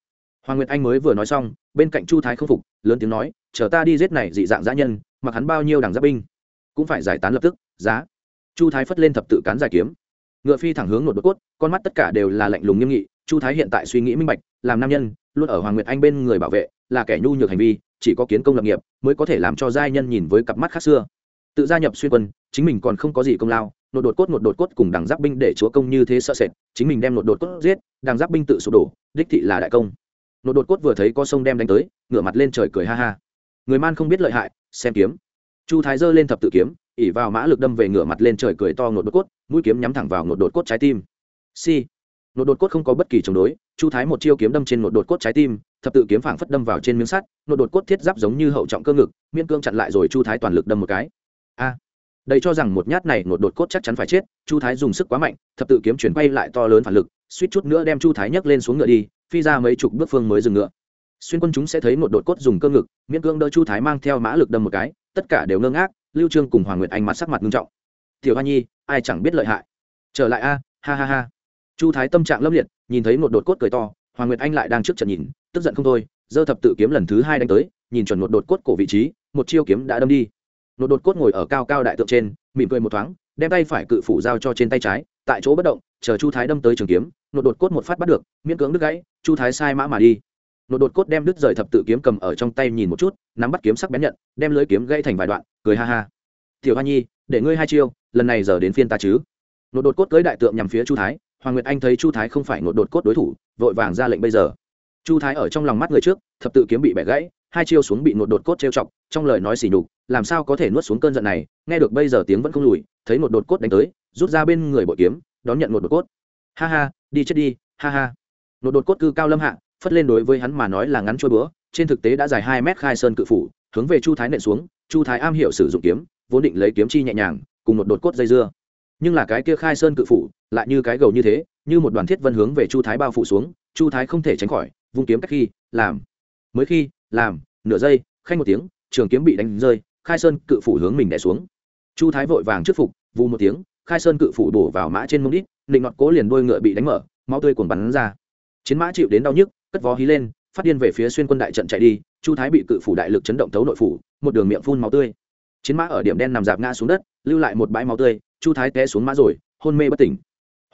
Hoàng nguyệt anh mới vừa nói xong, bên cạnh chu thái không phục, lớn tiếng nói, chờ ta đi giết này dị dạng dã nhân, mặc hắn bao nhiêu đảng giáp binh, cũng phải giải tán lập tức, giá. Chu thái phất lên thập tự cán giải kiếm. Ngựa phi thẳng hướng một đột cốt, con mắt tất cả đều là lạnh lùng nghiêm nghị. Chu thái hiện tại suy nghĩ minh bạch, làm nam nhân, luôn ở hoàng nguyệt anh bên người bảo vệ là kẻ nhu nhược hành vi, chỉ có kiến công lập nghiệp mới có thể làm cho giai nhân nhìn với cặp mắt khác xưa. Tự gia nhập xuyên quân, chính mình còn không có gì công lao nột đột cốt một đột cốt cùng đằng giáp binh để chúa công như thế sợ sệt, chính mình đem nột đột cốt giết, đằng giáp binh tự sụp đổ, đích thị là đại công. Nột đột cốt vừa thấy có sông đem đánh tới, ngửa mặt lên trời cười ha ha. Người man không biết lợi hại, xem kiếm. Chu thái giơ lên thập tự kiếm, ỉ vào mã lực đâm về ngửa mặt lên trời cười to nột đột cốt, mũi kiếm nhắm thẳng vào nột đột cốt trái tim. Si nột đột cốt không có bất kỳ chống đối, chu thái một chiêu kiếm đâm trên nột đột cốt trái tim thập tự kiếm phảng phất đâm vào trên miếng sắt nội đột cốt thiết giáp giống như hậu trọng cơ ngực miên cương chặn lại rồi chu thái toàn lực đâm một cái. A! Đây cho rằng một nhát này nội đột cốt chắc chắn phải chết, chu thái dùng sức quá mạnh, thập tự kiếm chuyển quay lại to lớn phản lực, suýt chút nữa đem chu thái nhấc lên xuống ngựa đi, phi ra mấy chục bước phương mới dừng ngựa. Xuyên quân chúng sẽ thấy một đột cốt dùng cơ ngực, miễn cương đỡ chu thái mang theo mã lực đâm một cái, tất cả đều ngơ ngác, lưu trương cùng hoàng nguyệt anh mặt sắc mặt nghiêm trọng. Tiểu hoa nhi, ai chẳng biết lợi hại. Trở lại a, ha ha ha. Chu thái tâm trạng lâm liệt, nhìn thấy một đột cốt cười to hoàng nguyệt anh lại đang trước trận nhìn, tức giận không thôi dơ thập tự kiếm lần thứ hai đánh tới, nhìn chuẩn một đột cốt cổ vị trí, một chiêu kiếm đã đâm đi. Một đột cốt ngồi ở cao cao đại tượng trên, mỉm cười một thoáng, đem tay phải cự phủ giao cho trên tay trái, tại chỗ bất động, chờ chu thái đâm tới trường kiếm, một đột cốt một phát bắt được, miễn cưỡng đứt gãy, chu thái sai mã mà đi. Một đột cốt đem đứt rời thập tự kiếm cầm ở trong tay nhìn một chút, nắm bắt kiếm sắc bén nhận, đem lưới kiếm gãy thành vài đoạn, cười ha ha. Tiểu hoa nhi, để ngươi hai chiêu, lần này giờ đến phiên ta chứ. Một đột cốt cưới đại tượng nhằm phía chu thái hoàng nguyệt anh thấy chu thái không phải một đột cốt đối thủ, vội vàng ra lệnh bây giờ. Chu thái ở trong lòng mắt người trước, thập tự kiếm bị bẻ gãy, hai chiêu xuống bị một đột cốt trêu chọc, trong lời nói xỉ nhục, làm sao có thể nuốt xuống cơn giận này, nghe được bây giờ tiếng vẫn không lùi, thấy một đột cốt đánh tới, rút ra bên người bội kiếm, đón nhận một đột cốt. Ha ha, đi chết đi, ha ha. Một đột cốt cư cao lâm hạ, phất lên đối với hắn mà nói là ngắn trôi bữa, trên thực tế đã dài hai mét khai sơn cự phủ, hướng về chu thái nện xuống, chu thái am hiểu sử dụng kiếm, vốn định lấy kiếm chi nhẹ nhàng, cùng một đột cốt dây dưa nhưng là cái kia khai sơn cự phủ lại như cái gầu như thế, như một đoàn thiết vân hướng về chu thái bao phủ xuống, chu thái không thể tránh khỏi, vung kiếm cách khi, làm. Mới khi, làm, nửa giây, khanh một tiếng, trường kiếm bị đánh rơi, khai sơn cự phủ hướng mình đẻ xuống. Chu thái vội vàng trước phục, vù một tiếng, khai sơn cự phủ đổ vào mã trên mông đít định ngọt cố liền đôi ngựa bị đánh mở, máu tươi cuồng bắn ra. Chiến mã chịu đến đau nhức, cất vó hí lên, phát điên về phía xuyên quân đại trận chạy đi, chu thái bị cự phủ đại lực chấn động thấu nội phủ, một đường miệng phun máu tươi. Chiến mã ở điểm đen nằm dạp ngã xuống đất, lưu lại một bãi máu tươi chu thái té xuống mã rồi hôn mê bất tỉnh.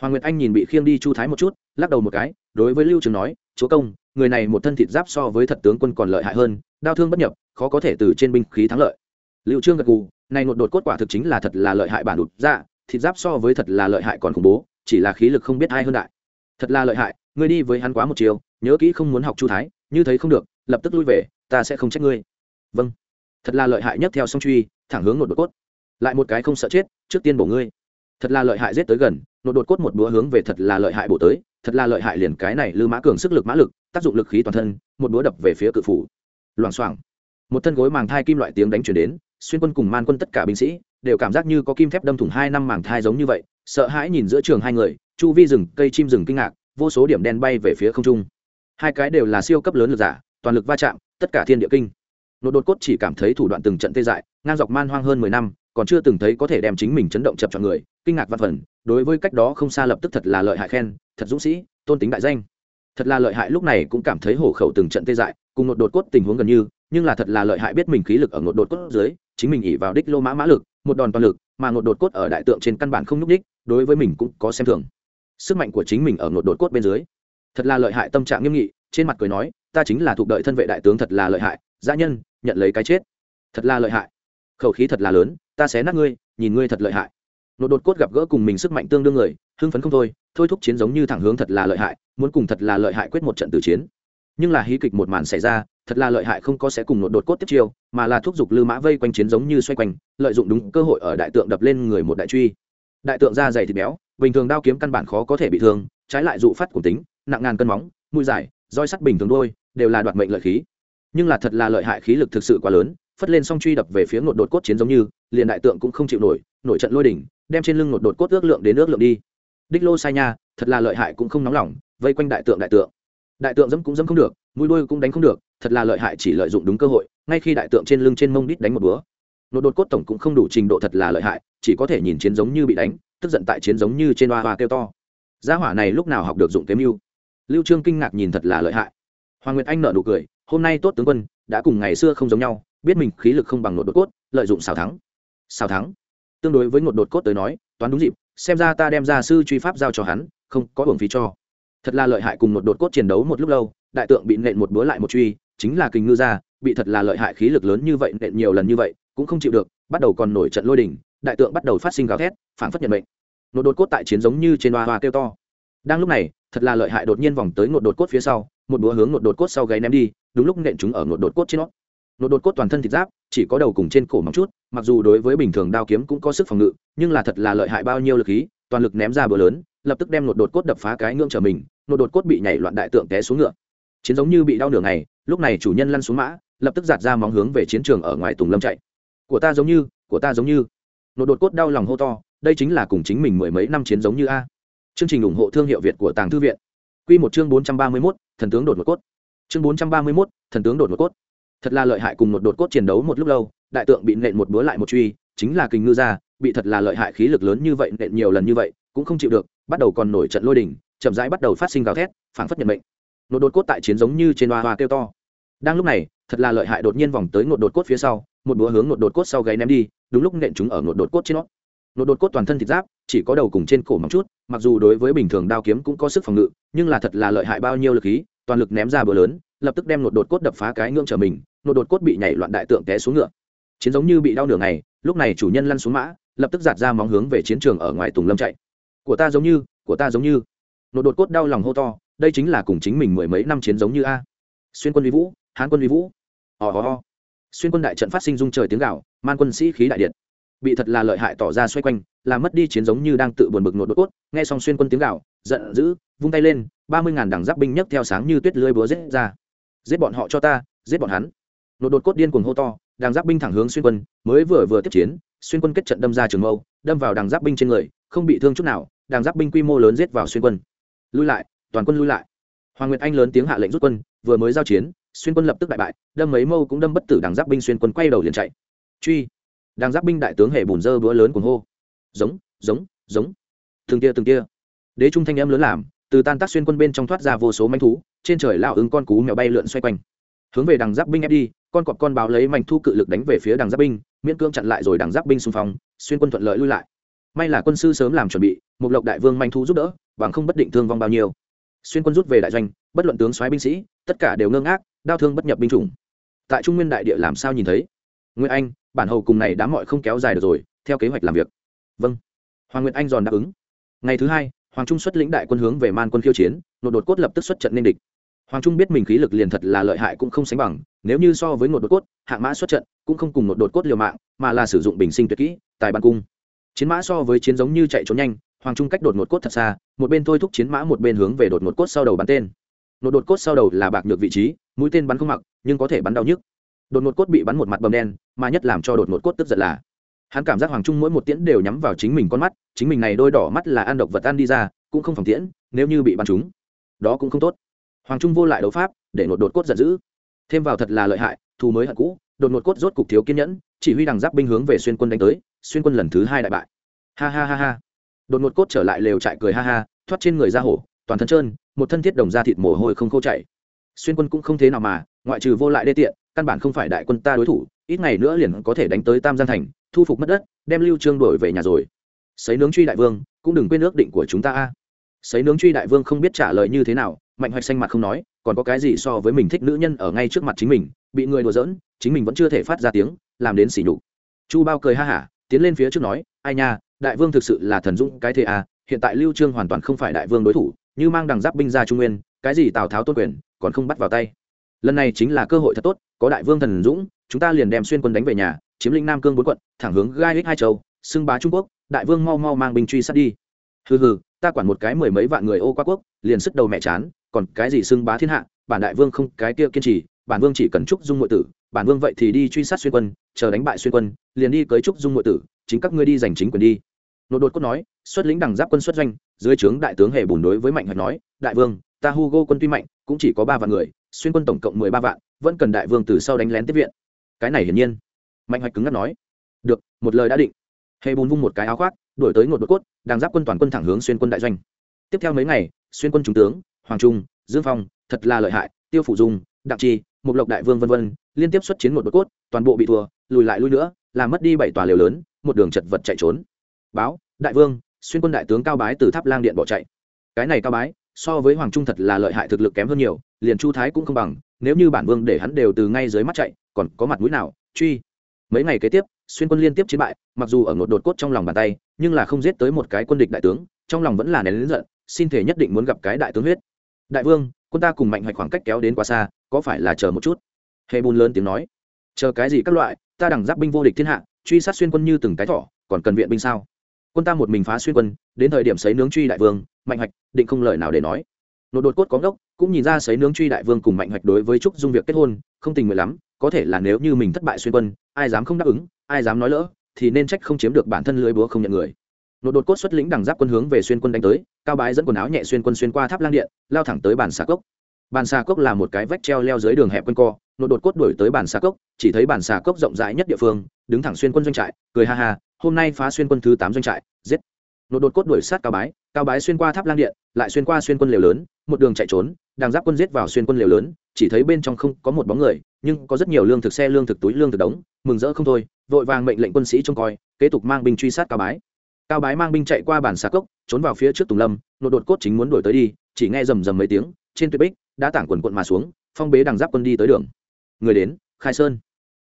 Hoàng nguyệt anh nhìn bị khiêng đi chu thái một chút lắc đầu một cái đối với lưu trường nói chúa công người này một thân thịt giáp so với thật tướng quân còn lợi hại hơn đau thương bất nhập khó có thể từ trên binh khí thắng lợi. Lưu trương gật gù này một đột cốt quả thực chính là thật là lợi hại bản đột dạ, thịt giáp so với thật là lợi hại còn khủng bố chỉ là khí lực không biết ai hơn đại. Thật là lợi hại ngươi đi với hắn quá một chiều nhớ kỹ không muốn học chu thái như thấy không được lập tức lui về ta sẽ không trách ngươi. Vâng thật là lợi hại nhất theo song truy thẳng hướng một đột cốt. Lại một cái không sợ chết trước tiên bổ ngươi. Thật là lợi hại giết tới gần, nột đột cốt một búa hướng về thật là lợi hại bổ tới, thật là lợi hại liền cái này lư mã cường sức lực mã lực, tác dụng lực khí toàn thân, một búa đập về phía cự phủ. Loảng xoảng. Một thân gối màng thai kim loại tiếng đánh chuyển đến, xuyên quân cùng man quân tất cả binh sĩ đều cảm giác như có kim thép đâm thủng hai năm màng thai giống như vậy, sợ hãi nhìn giữa trường hai người, chu vi rừng, cây chim rừng kinh ngạc, vô số điểm đen bay về phía không trung. Hai cái đều là siêu cấp lớn lực giả, toàn lực va chạm, tất cả thiên địa kinh. Nột đột cốt chỉ cảm thấy thủ đoạn từng trận tê dại, ngang dọc man hoang hơn mười năm còn chưa từng thấy có thể đem chính mình chấn động chập chọn người, kinh ngạc văn phần, đối với cách đó không xa lập tức thật là lợi hại khen, thật dũng sĩ, tôn tính đại danh. Thật là lợi hại lúc này cũng cảm thấy hổ khẩu từng trận tê dại, cùng một đột cốt tình huống gần như, nhưng là thật là lợi hại biết mình khí lực ở một đột cốt dưới, chính mình ỉ vào đích lô mã mã lực, một đòn toàn lực, mà một đột cốt ở đại tượng trên căn bản không nhúc đích đối với mình cũng có xem thường. Sức mạnh của chính mình ở một đột cốt bên dưới. Thật là lợi hại tâm trạng nghiêm nghị, trên mặt cười nói, ta chính là thuộc đợi thân vệ đại tướng thật là lợi hại gia nhân, nhận lấy cái chết. Thật là lợi hại. Khẩu khí thật là lớn ta xé nát ngươi, nhìn ngươi thật lợi hại. Nột đột cốt gặp gỡ cùng mình sức mạnh tương đương người, hưng phấn không thôi thôi thúc chiến giống như thẳng hướng thật là lợi hại, muốn cùng thật là lợi hại quyết một trận tử chiến. Nhưng là hí kịch một màn xảy ra, thật là lợi hại không có sẽ cùng nột đột cốt tiếp chiêu, mà là thúc giục lư mã vây quanh chiến giống như xoay quanh, lợi dụng đúng cơ hội ở đại tượng đập lên người một đại truy. Đại tượng da dày thịt béo, bình thường đao kiếm căn bản khó có thể bị thương, trái lại dụ phát cùng tính, nặng ngàn cân móng, mũi dài, roi sắt bình thường đôi, đều là đoạt mệnh lợi khí. Nhưng là thật là lợi hại khí lực thực sự quá lớn phất lên song truy đập về phía ngột đột cốt chiến giống như, liền đại tượng cũng không chịu nổi nổi trận lôi đỉnh, đem trên lưng ngột đột cốt ước lượng đến ước lượng đi. Đích lô sai nha, thật là lợi hại cũng không nóng lòng, vây quanh đại tượng đại tượng. Đại tượng dẫm cũng dẫm không được, mũi đuôi cũng đánh không được, thật là lợi hại chỉ lợi dụng đúng cơ hội, ngay khi đại tượng trên lưng trên mông đít đánh một búa nột đột cốt tổng cũng không đủ trình độ thật là lợi hại, chỉ có thể nhìn chiến giống như bị đánh, tức giận tại chiến giống như trên hoa hoa kêu to. Gia hỏa này lúc nào học được dụng kế mưu? Lưu trương kinh ngạc nhìn thật là lợi hại. Hoàng nguyệt anh nở nụ cười, hôm nay tốt tướng quân, đã cùng ngày xưa không giống nhau biết mình khí lực không bằng nột đột cốt, lợi dụng xào thắng. Xào thắng? Tương đối với ngột đột cốt tới nói, toán đúng dịp, xem ra ta đem ra sư truy pháp giao cho hắn, không có hưởng phí cho. Thật là lợi hại cùng một đột cốt chiến đấu một lúc lâu, đại tượng bị nện một búa lại một truy, chính là kình ngư ra bị thật là lợi hại khí lực lớn như vậy, nện nhiều lần như vậy, cũng không chịu được, bắt đầu còn nổi trận lôi đỉnh đại tượng bắt đầu phát sinh gào thét phản phất nhận mệnh. Nột đột cốt tại chiến giống như trên hoa hoa kêu to. Đang lúc này, thật là lợi hại đột nhiên vòng tới nột đột cốt phía sau, một búa hướng nột đột cốt sau gáy ném đi, đúng lúc nện chúng ở nột đột cốt trên nó nội đột cốt toàn thân thịt giáp chỉ có đầu cùng trên cổ móng chút mặc dù đối với bình thường đao kiếm cũng có sức phòng ngự nhưng là thật là lợi hại bao nhiêu lực khí toàn lực ném ra bờ lớn lập tức đem nội đột cốt đập phá cái ngưỡng trở mình nội đột cốt bị nhảy loạn đại tượng té xuống ngựa. Chiến giống như bị đau nửa ngày lúc này chủ nhân lăn xuống mã lập tức giạt ra móng hướng về chiến trường ở ngoài tùng lâm chạy. Của ta giống như của ta giống như. Nội đột cốt đau lòng hô to đây chính là cùng chính mình mười mấy năm chiến giống như a. Chương trình ủng hộ thương hiệu việt của tàng thư viện. Quy một chương 431, thần tướng đột một cốt. Chương 431, thần tướng đột một cốt. Thật là lợi hại cùng một đột cốt chiến đấu một lúc lâu, đại tượng bị nện một búa lại một truy, chính là kình ngư ra, bị thật là lợi hại khí lực lớn như vậy nện nhiều lần như vậy, cũng không chịu được, bắt đầu còn nổi trận lôi đình, chậm rãi bắt đầu phát sinh gào thét, phảng phất nhận mệnh. Nột đột cốt tại chiến giống như trên hoa hoa kêu to. Đang lúc này, thật là lợi hại đột nhiên vòng tới nột đột cốt phía sau, một búa hướng nột đột cốt sau gáy ném đi, đúng lúc nện chúng ở nột đột cốt trên nó. Nột đột cốt toàn thân thịt giáp, chỉ có đầu cùng trên cổ mỏng chút, mặc dù đối với bình thường đao kiếm cũng có sức phòng ngự, nhưng là thật là lợi hại bao nhiêu lực khí, toàn lực ném ra bờ lớn, lập tức đem nột đột cốt đập phá cái ngưỡng trở mình, nột đột cốt bị nhảy loạn đại tượng té xuống ngựa. Chiến giống như bị đau nửa ngày, lúc này chủ nhân lăn xuống mã, lập tức giạt ra móng hướng về chiến trường ở ngoài tùng lâm chạy. Của ta giống như, của ta giống như. Nột đột cốt đau lòng hô to, đây chính là cùng chính mình mười mấy năm chiến giống như a. Xuyên quân vi vũ, Hán quân vi vũ. Oh ho ồ. Xuyên quân đại trận phát sinh rung trời tiếng gào, man quân sĩ khí đại điện bị thật là lợi hại tỏ ra xoay quanh làm mất đi chiến giống như đang tự buồn bực nột đột cốt nghe xong xuyên quân tiếng gạo giận dữ vung tay lên ba mươi ngàn đằng giáp binh nhấc theo sáng như tuyết lưới búa giết ra giết bọn họ cho ta giết bọn hắn nột đột cốt điên cuồng hô to, đàng giáp binh thẳng hướng xuyên quân, mới vừa vừa tiếp chiến, xuyên quân kết trận đâm ra trường mâu, đâm vào đàng giáp binh trên người, không bị thương chút nào, đàng giáp binh quy mô lớn giết vào xuyên quân. Lui lại, toàn quân lui lại. Hoàng nguyệt anh lớn tiếng hạ lệnh rút quân, vừa mới giao chiến, xuyên quân lập tức đại bại, đâm mấy mâu cũng đâm bất tử đàng giáp binh xuyên quân quay đầu liền chạy. Truy. Đàng giáp binh đại tướng hệ bùn dơ búa lớn cuồng hô. Giống giống giống. Từng kia từng kia đế trung thanh em lớn làm, từ tan tác xuyên quân bên trong thoát ra vô số manh thú, trên trời lão ứng con cú mèo bay lượn xoay quanh hướng về đằng giáp binh ép đi, con cọp con báo lấy mảnh thu cự lực đánh về phía đằng giáp binh, miễn cưỡng chặn lại rồi đằng giáp binh xung phong, xuyên quân thuận lợi lui lại. May là quân sư sớm làm chuẩn bị mục lộc đại vương manh thu giúp đỡ, bằng không bất định thương vong bao nhiêu. Xuyên quân rút về đại doanh, bất luận tướng soái binh sĩ, tất cả đều ngơ ngác, đau thương bất nhập binh chủng. Tại trung nguyên đại địa làm sao nhìn thấy? Nguyễn anh, bản hầu cùng này đám mọi không kéo dài được rồi, theo kế hoạch làm việc. Vâng. Hoàng nguyệt anh giòn đáp ứng. Ngày thứ hai, hoàng trung xuất lĩnh đại quân hướng về man quân khiêu chiến nội đột cốt lập tức xuất trận nên địch hoàng trung biết mình khí lực liền thật là lợi hại cũng không sánh bằng, nếu như so với nội đột cốt, hạng mã xuất trận cũng không cùng nội đột cốt liều mạng, mà là sử dụng bình sinh tuyệt kỹ, tài ban cung. Chiến mã so với chiến giống như chạy trốn nhanh, hoàng trung cách đột một cốt thật xa, một bên thôi thúc chiến mã một bên hướng về đột một cốt sau đầu bắn tên. Nột đột cốt sau đầu là bạc nhược vị trí, mũi tên bắn không mặc, nhưng có thể bắn đau nhức. Đột ngột cốt bị bắn một mặt bầm đen, mà nhất làm cho đột ngột cốt tức giận là hắn cảm giác hoàng trung mỗi một tiễn đều nhắm vào chính mình con mắt, chính mình này đôi đỏ mắt là ăn độc vật ăn đi ra, cũng không phòng tiễn, nếu như bị bắn trúng, đó cũng không tốt hoàng trung vô lại đấu pháp, để nột đột cốt giận dữ. Thêm vào thật là lợi hại, thù mới hận cũ, đột ngột cốt rốt cục thiếu kiên nhẫn, chỉ huy đằng giáp binh hướng về xuyên quân đánh tới, xuyên quân lần thứ hai đại bại. Ha ha ha ha. Đột ngột cốt trở lại lều trại cười ha ha, thoát trên người ra hổ, toàn thân trơn, một thân thiết đồng da thịt mồ hôi không khô chảy. Xuyên quân cũng không thế nào mà, ngoại trừ vô lại đê tiện, căn bản không phải đại quân ta đối thủ, ít ngày nữa liền có thể đánh tới tam giang thành, thu phục mất đất, đem lưu trương đổi về nhà rồi. Sấy nướng truy đại vương, cũng đừng quên ước định của chúng ta a. Sấy nướng truy đại vương không biết trả lời như thế nào mạnh hoạch xanh mặt không nói, còn có cái gì so với mình thích nữ nhân ở ngay trước mặt chính mình, bị người đùa giỡn, chính mình vẫn chưa thể phát ra tiếng, làm đến xỉ nhục chu bao cười ha hả, tiến lên phía trước nói, ai nha, đại vương thực sự là thần dũng cái thế à? hiện tại lưu trương hoàn toàn không phải đại vương đối thủ, như mang đằng giáp binh ra trung nguyên, cái gì tào tháo tôn quyền, còn không bắt vào tay lần này chính là cơ hội thật tốt, có đại vương thần dũng, chúng ta liền đem xuyên quân đánh về nhà, chiếm lĩnh nam cương bốn quận, thẳng hướng gai hích hai châu, xưng bá trung quốc, đại vương mau mau mang binh truy sát đi hừ hừ, ta quản một cái mười mấy vạn người ô qua quốc, liền sức đầu mẹ chán còn cái gì xưng bá thiên hạ, bản đại vương không cái kia kiên trì, bản vương chỉ cần trúc dung nội tử, bản vương vậy thì đi truy sát xuyên quân, chờ đánh bại xuyên quân, liền đi cưới trúc dung nội tử, chính các ngươi đi giành chính quyền đi. Nô đột cốt nói, xuất lĩnh đằng giáp quân xuất doanh, dưới trướng đại tướng hệ bùn đối với mạnh hoạch nói, đại vương, ta hugo quân tuy mạnh, cũng chỉ có ba vạn người, xuyên quân tổng cộng mười ba vạn, vẫn cần đại vương từ sau đánh lén tiếp viện. Cái này hiển nhiên. Mạnh hoạch cứng ngắt nói, được, một lời đã định. Hệ bùn vung một cái áo khoác, đuổi tới ngột đột cốt đằng giáp quân toàn quân thẳng hướng xuyên quân đại doanh. Tiếp theo mấy ngày, xuyên quân trung tướng hoàng trung, dương phong, thật là lợi hại, tiêu phủ dung, đặng chi, mục lộc đại vương vân vân, liên tiếp xuất chiến một đợt cốt, toàn bộ bị thua, lùi lại lui nữa, làm mất đi bảy tòa liều lớn, một đường chật vật chạy trốn. Báo, đại vương, xuyên quân đại tướng cao bái từ tháp lang điện bỏ chạy. Cái này cao bái, so với hoàng trung thật là lợi hại thực lực kém hơn nhiều, liền chu thái cũng không bằng, nếu như bản vương để hắn đều từ ngay dưới mắt chạy, còn có mặt mũi nào, truy. Mấy ngày kế tiếp, xuyên quân liên tiếp chiến bại, mặc dù ở ngột đột cốt trong lòng bàn tay, nhưng là không giết tới một cái quân địch đại tướng, trong lòng vẫn là nén lính giận, xin thể nhất định muốn gặp cái đại tướng huyết đại vương, quân ta cùng mạnh hoạch khoảng cách kéo đến quá xa, có phải là chờ một chút? Hệ bùn lớn tiếng nói. Chờ cái gì các loại, ta đằng giáp binh vô địch thiên hạ, truy sát xuyên quân như từng cái thỏ, còn cần viện binh sao? Quân ta một mình phá xuyên quân, đến thời điểm sấy nướng truy đại vương, mạnh hoạch, định không lời nào để nói. Nội đột cốt có ngốc, cũng nhìn ra sấy nướng truy đại vương cùng mạnh hoạch đối với trúc dung việc kết hôn, không tình nguyện lắm, có thể là nếu như mình thất bại xuyên quân, ai dám không đáp ứng, ai dám nói lỡ, thì nên trách không chiếm được bản thân lưới búa không nhận người nột đột cốt xuất lĩnh đằng giáp quân hướng về xuyên quân đánh tới, cao bái dẫn quần áo nhẹ xuyên quân xuyên qua tháp lang điện, lao thẳng tới bản xà cốc. Bàn xà cốc là một cái vách treo leo dưới đường hẹp quân co, nột đột cốt đuổi tới bản xà cốc, chỉ thấy bản xà cốc rộng rãi nhất địa phương, đứng thẳng xuyên quân doanh trại, cười ha ha, hôm nay phá xuyên quân thứ tám doanh trại, giết. Nột đột cốt đuổi sát cao bái cao bái xuyên qua tháp lang điện, lại xuyên qua xuyên quân liều lớn, một đường chạy trốn, đằng giáp quân giết vào xuyên quân liều lớn, chỉ thấy bên trong không có một bóng người, nhưng có rất nhiều lương thực xe, lương thực túi, lương thực đống, mừng rỡ không thôi, vội vàng mệnh lệnh quân sĩ trông coi, kế tục mang binh truy sát cao bái cao bái mang binh chạy qua bản xà cốc, trốn vào phía trước tùng lâm, nột đột cốt chính muốn đuổi tới đi, chỉ nghe rầm rầm mấy tiếng, trên tuyệt bích, đã tảng quần quận mà xuống, phong bế đằng giáp quân đi tới đường. Người đến, khai sơn.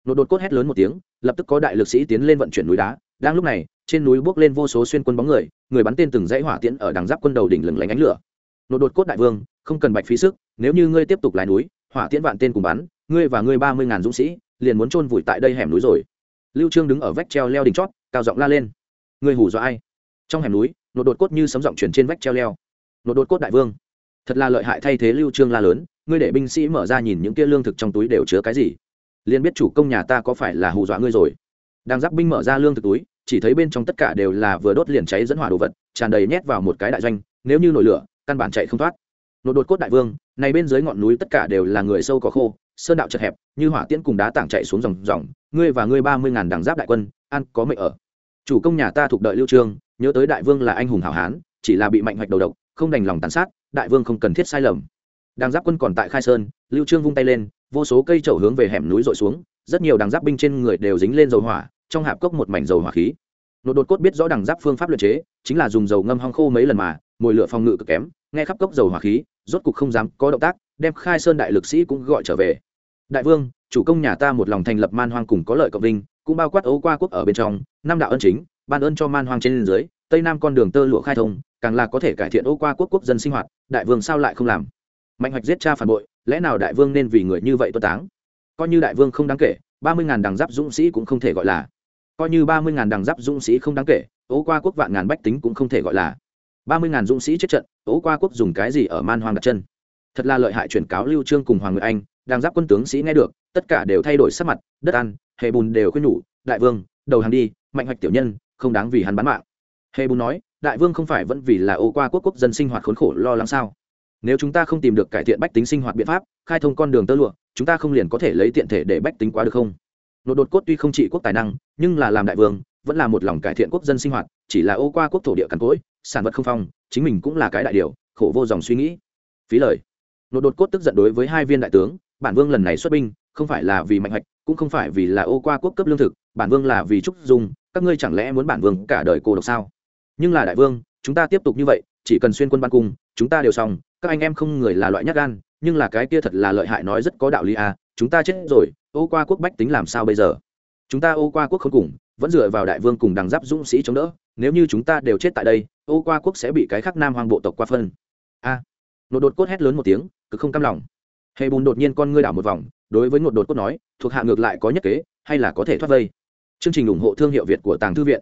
Nột đột cốt hét lớn một tiếng, lập tức có đại lực sĩ tiến lên vận chuyển núi đá, đang lúc này, trên núi bước lên vô số xuyên quân bóng người người bắn tên từng dãy hỏa tiễn ở đằng giáp quân đầu đỉnh lừng lánh ánh lửa. Nột đột cốt đại vương, không cần bạch phí sức, nếu như ngươi tiếp tục lái núi, hỏa tiễn vạn tên cùng bắn, ngươi và ngươi ba mươi ngàn dũng sĩ, liền muốn chôn vùi tại đây hẻm núi rồi. Lưu trương đứng ở vách treo leo đỉnh chót, cao giọng la lên ngươi hù dọa ai? Trong hẻm núi, nột đột cốt như sấm giọng truyền trên vách treo leo. Nột đột cốt đại vương, thật là lợi hại thay thế lưu trương la lớn, ngươi để binh sĩ mở ra nhìn những kia lương thực trong túi đều chứa cái gì? Liền biết chủ công nhà ta có phải là hù dọa ngươi rồi. Đang giáp binh mở ra lương thực túi, chỉ thấy bên trong tất cả đều là vừa đốt liền cháy dẫn hỏa đồ vật, tràn đầy nhét vào một cái đại doanh, nếu như nổi lửa, căn bản chạy không thoát. Nột đột cốt đại vương, này bên dưới ngọn núi tất cả đều là người sâu có khô, sơn đạo chật hẹp, như hỏa tiễn cùng đá tảng chạy xuống dòng dòng, ngươi và ngươi ba mươi ngàn đằng giáp đại quân, ăn có mệnh ở chủ công nhà ta thuộc đợi lưu trương, nhớ tới đại vương là anh hùng hảo hán, chỉ là bị mạnh hoạch đầu độc, không đành lòng tàn sát, đại vương không cần thiết sai lầm. Đang giáp quân còn tại khai sơn, lưu trương vung tay lên, vô số cây trầu hướng về hẻm núi dội xuống, rất nhiều đằng giáp binh trên người đều dính lên dầu hỏa, trong hạp cốc một mảnh dầu hỏa khí. Nột đột cốt biết rõ đằng giáp phương pháp luyện chế, chính là dùng dầu ngâm hong khô mấy lần mà mùi lửa phòng ngự cực kém, nghe khắp cốc dầu hỏa khí, rốt cục không dám có động tác, đem khai sơn đại lực sĩ cũng gọi trở về. Đại vương, chủ công nhà ta một lòng thành lập man hoang cùng có lợi cộng vinh, cũng bao quát ấu qua quốc ở bên trong năm đạo ân chính, ban ơn cho man hoang trên dưới, tây nam con đường tơ lụa khai thông, càng là có thể cải thiện ô qua quốc quốc dân sinh hoạt, đại vương sao lại không làm? Mạnh hoạch giết cha phản bội, lẽ nào đại vương nên vì người như vậy tuân táng? Coi như đại vương không đáng kể, ba mươi ngàn đằng giáp dũng sĩ cũng không thể gọi là. Coi như ba mươi ngàn đằng giáp dũng sĩ không đáng kể ấu qua quốc vạn ngàn bách tính cũng không thể gọi là. ba mươi ngàn dũng sĩ chết trận ấu qua quốc dùng cái gì ở man hoang đặt chân? Thật là lợi hại truyền cáo lưu trương cùng hoàng người anh đang giáp quân tướng sĩ nghe được, tất cả đều thay đổi sắc mặt, đất ăn, hệ bùn đều khuyên nhủ, đại vương, đầu hàng đi mạnh hoạch tiểu nhân, không đáng vì hắn bán mạng. Hê bù nói, đại vương không phải vẫn vì là ô qua quốc quốc dân sinh hoạt khốn khổ lo lắng sao? Nếu chúng ta không tìm được cải thiện bách tính sinh hoạt biện pháp, khai thông con đường tơ lụa, chúng ta không liền có thể lấy tiện thể để bách tính quá được không? Nội đột cốt tuy không trị quốc tài năng, nhưng là làm đại vương, vẫn là một lòng cải thiện quốc dân sinh hoạt, chỉ là ô qua quốc thổ địa cằn cỗi, sản vật không phong, chính mình cũng là cái đại điều, khổ vô dòng suy nghĩ. Phí lời. Nội đột cốt tức giận đối với hai viên đại tướng, bản vương lần này xuất binh, không phải là vì mạnh hoạch, cũng không phải vì là ô qua quốc cấp lương thực, bản vương là vì trúc dung các ngươi chẳng lẽ muốn bản vương cả đời cô độc sao? Nhưng là đại vương chúng ta tiếp tục như vậy chỉ cần xuyên quân ban cung chúng ta đều xong. Các anh em không người là loại nhát gan nhưng là cái kia thật là lợi hại nói rất có đạo lý à. Chúng ta chết rồi ô qua quốc bách tính làm sao bây giờ? Chúng ta ô qua quốc không cùng vẫn dựa vào đại vương cùng đằng giáp dũng sĩ chống đỡ. Nếu như chúng ta đều chết tại đây ô qua quốc sẽ bị cái khắc nam hoàng bộ tộc qua phân. A. À, nột đột cốt hét lớn một tiếng cực không cam lòng. Hệ bùn đột nhiên con ngươi đảo một vòng đối với ngột đột cốt nói thuộc hạ ngược lại có nhất kế hay là có thể thoát vây? Chương trình ủng hộ thương hiệu việt của tàng thư viện.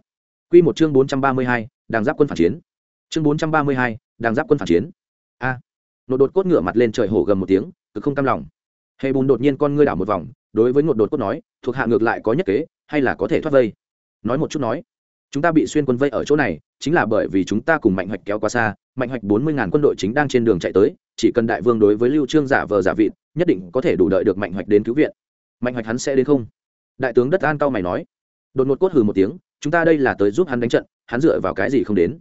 Quy một chương bốn trăm ba mươi hai đàng giáp quân phản chiến. Chương bốn trăm ba mươi hai đàng giáp quân phản chiến. A. À, đột cốt ngửa mặt lên trời hổ gầm một tiếng cực không cam lòng. Hề bùn đột nhiên con ngươi đảo một vòng đối với Nột đột cốt nói thuộc hạ ngược lại có nhất kế hay là có thể thoát vây? Nói một chút nói. Chúng ta bị xuyên quân vây ở chỗ này chính là bởi vì chúng ta cùng mạnh hoạch kéo quá xa mạnh hoạch bốn mươi ngàn quân đội chính đang trên đường chạy tới chỉ cần đại vương đối với lưu trương giả vờ giả vịt nhất định có thể đủ đợi được mạnh hoạch đến cứu viện. Mạnh hoạch hắn sẽ đến không? Đại tướng đất an cao mày nói đột ngột cốt hừ một tiếng chúng ta đây là tới giúp hắn đánh trận hắn dựa vào cái gì không đến?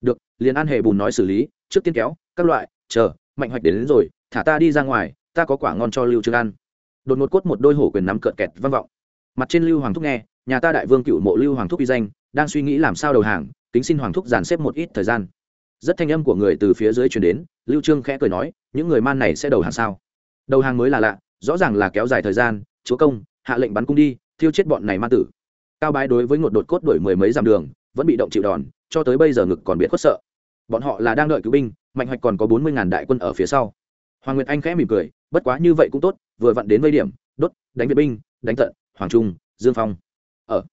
Được liền an hề bùn nói xử lý trước tiên kéo các loại chờ mạnh hoạch đến, đến rồi thả ta đi ra ngoài ta có quả ngon cho lưu trương ăn. Đột ngột cốt một đôi hổ quyền nắm cợt kẹt vang vọng. Mặt trên lưu hoàng thúc nghe nhà ta đại vương cựu mộ lưu hoàng thúc uy danh đang suy nghĩ làm sao đầu hàng kính xin hoàng thúc dàn xếp một ít thời gian. Rất thanh âm của người từ phía dưới truyền đến lưu trương khẽ cười nói những người man này sẽ đầu hàng sao? Đầu hàng mới là lạ rõ ràng là kéo dài thời gian chúa công hạ lệnh bắn cung đi thiêu chết bọn này ma tử cao bái đối với ngột đột cốt đuổi mười mấy dặm đường, vẫn bị động chịu đòn, cho tới bây giờ ngực còn biết khuất sợ. Bọn họ là đang đợi cứu binh, mạnh hoạch còn có bốn mươi ngàn đại quân ở phía sau. Hoàng nguyệt anh khẽ mỉm cười, bất quá như vậy cũng tốt, vừa vặn đến vây điểm, đốt, đánh viện binh, đánh tận, hoàng trung, dương phong. Ở.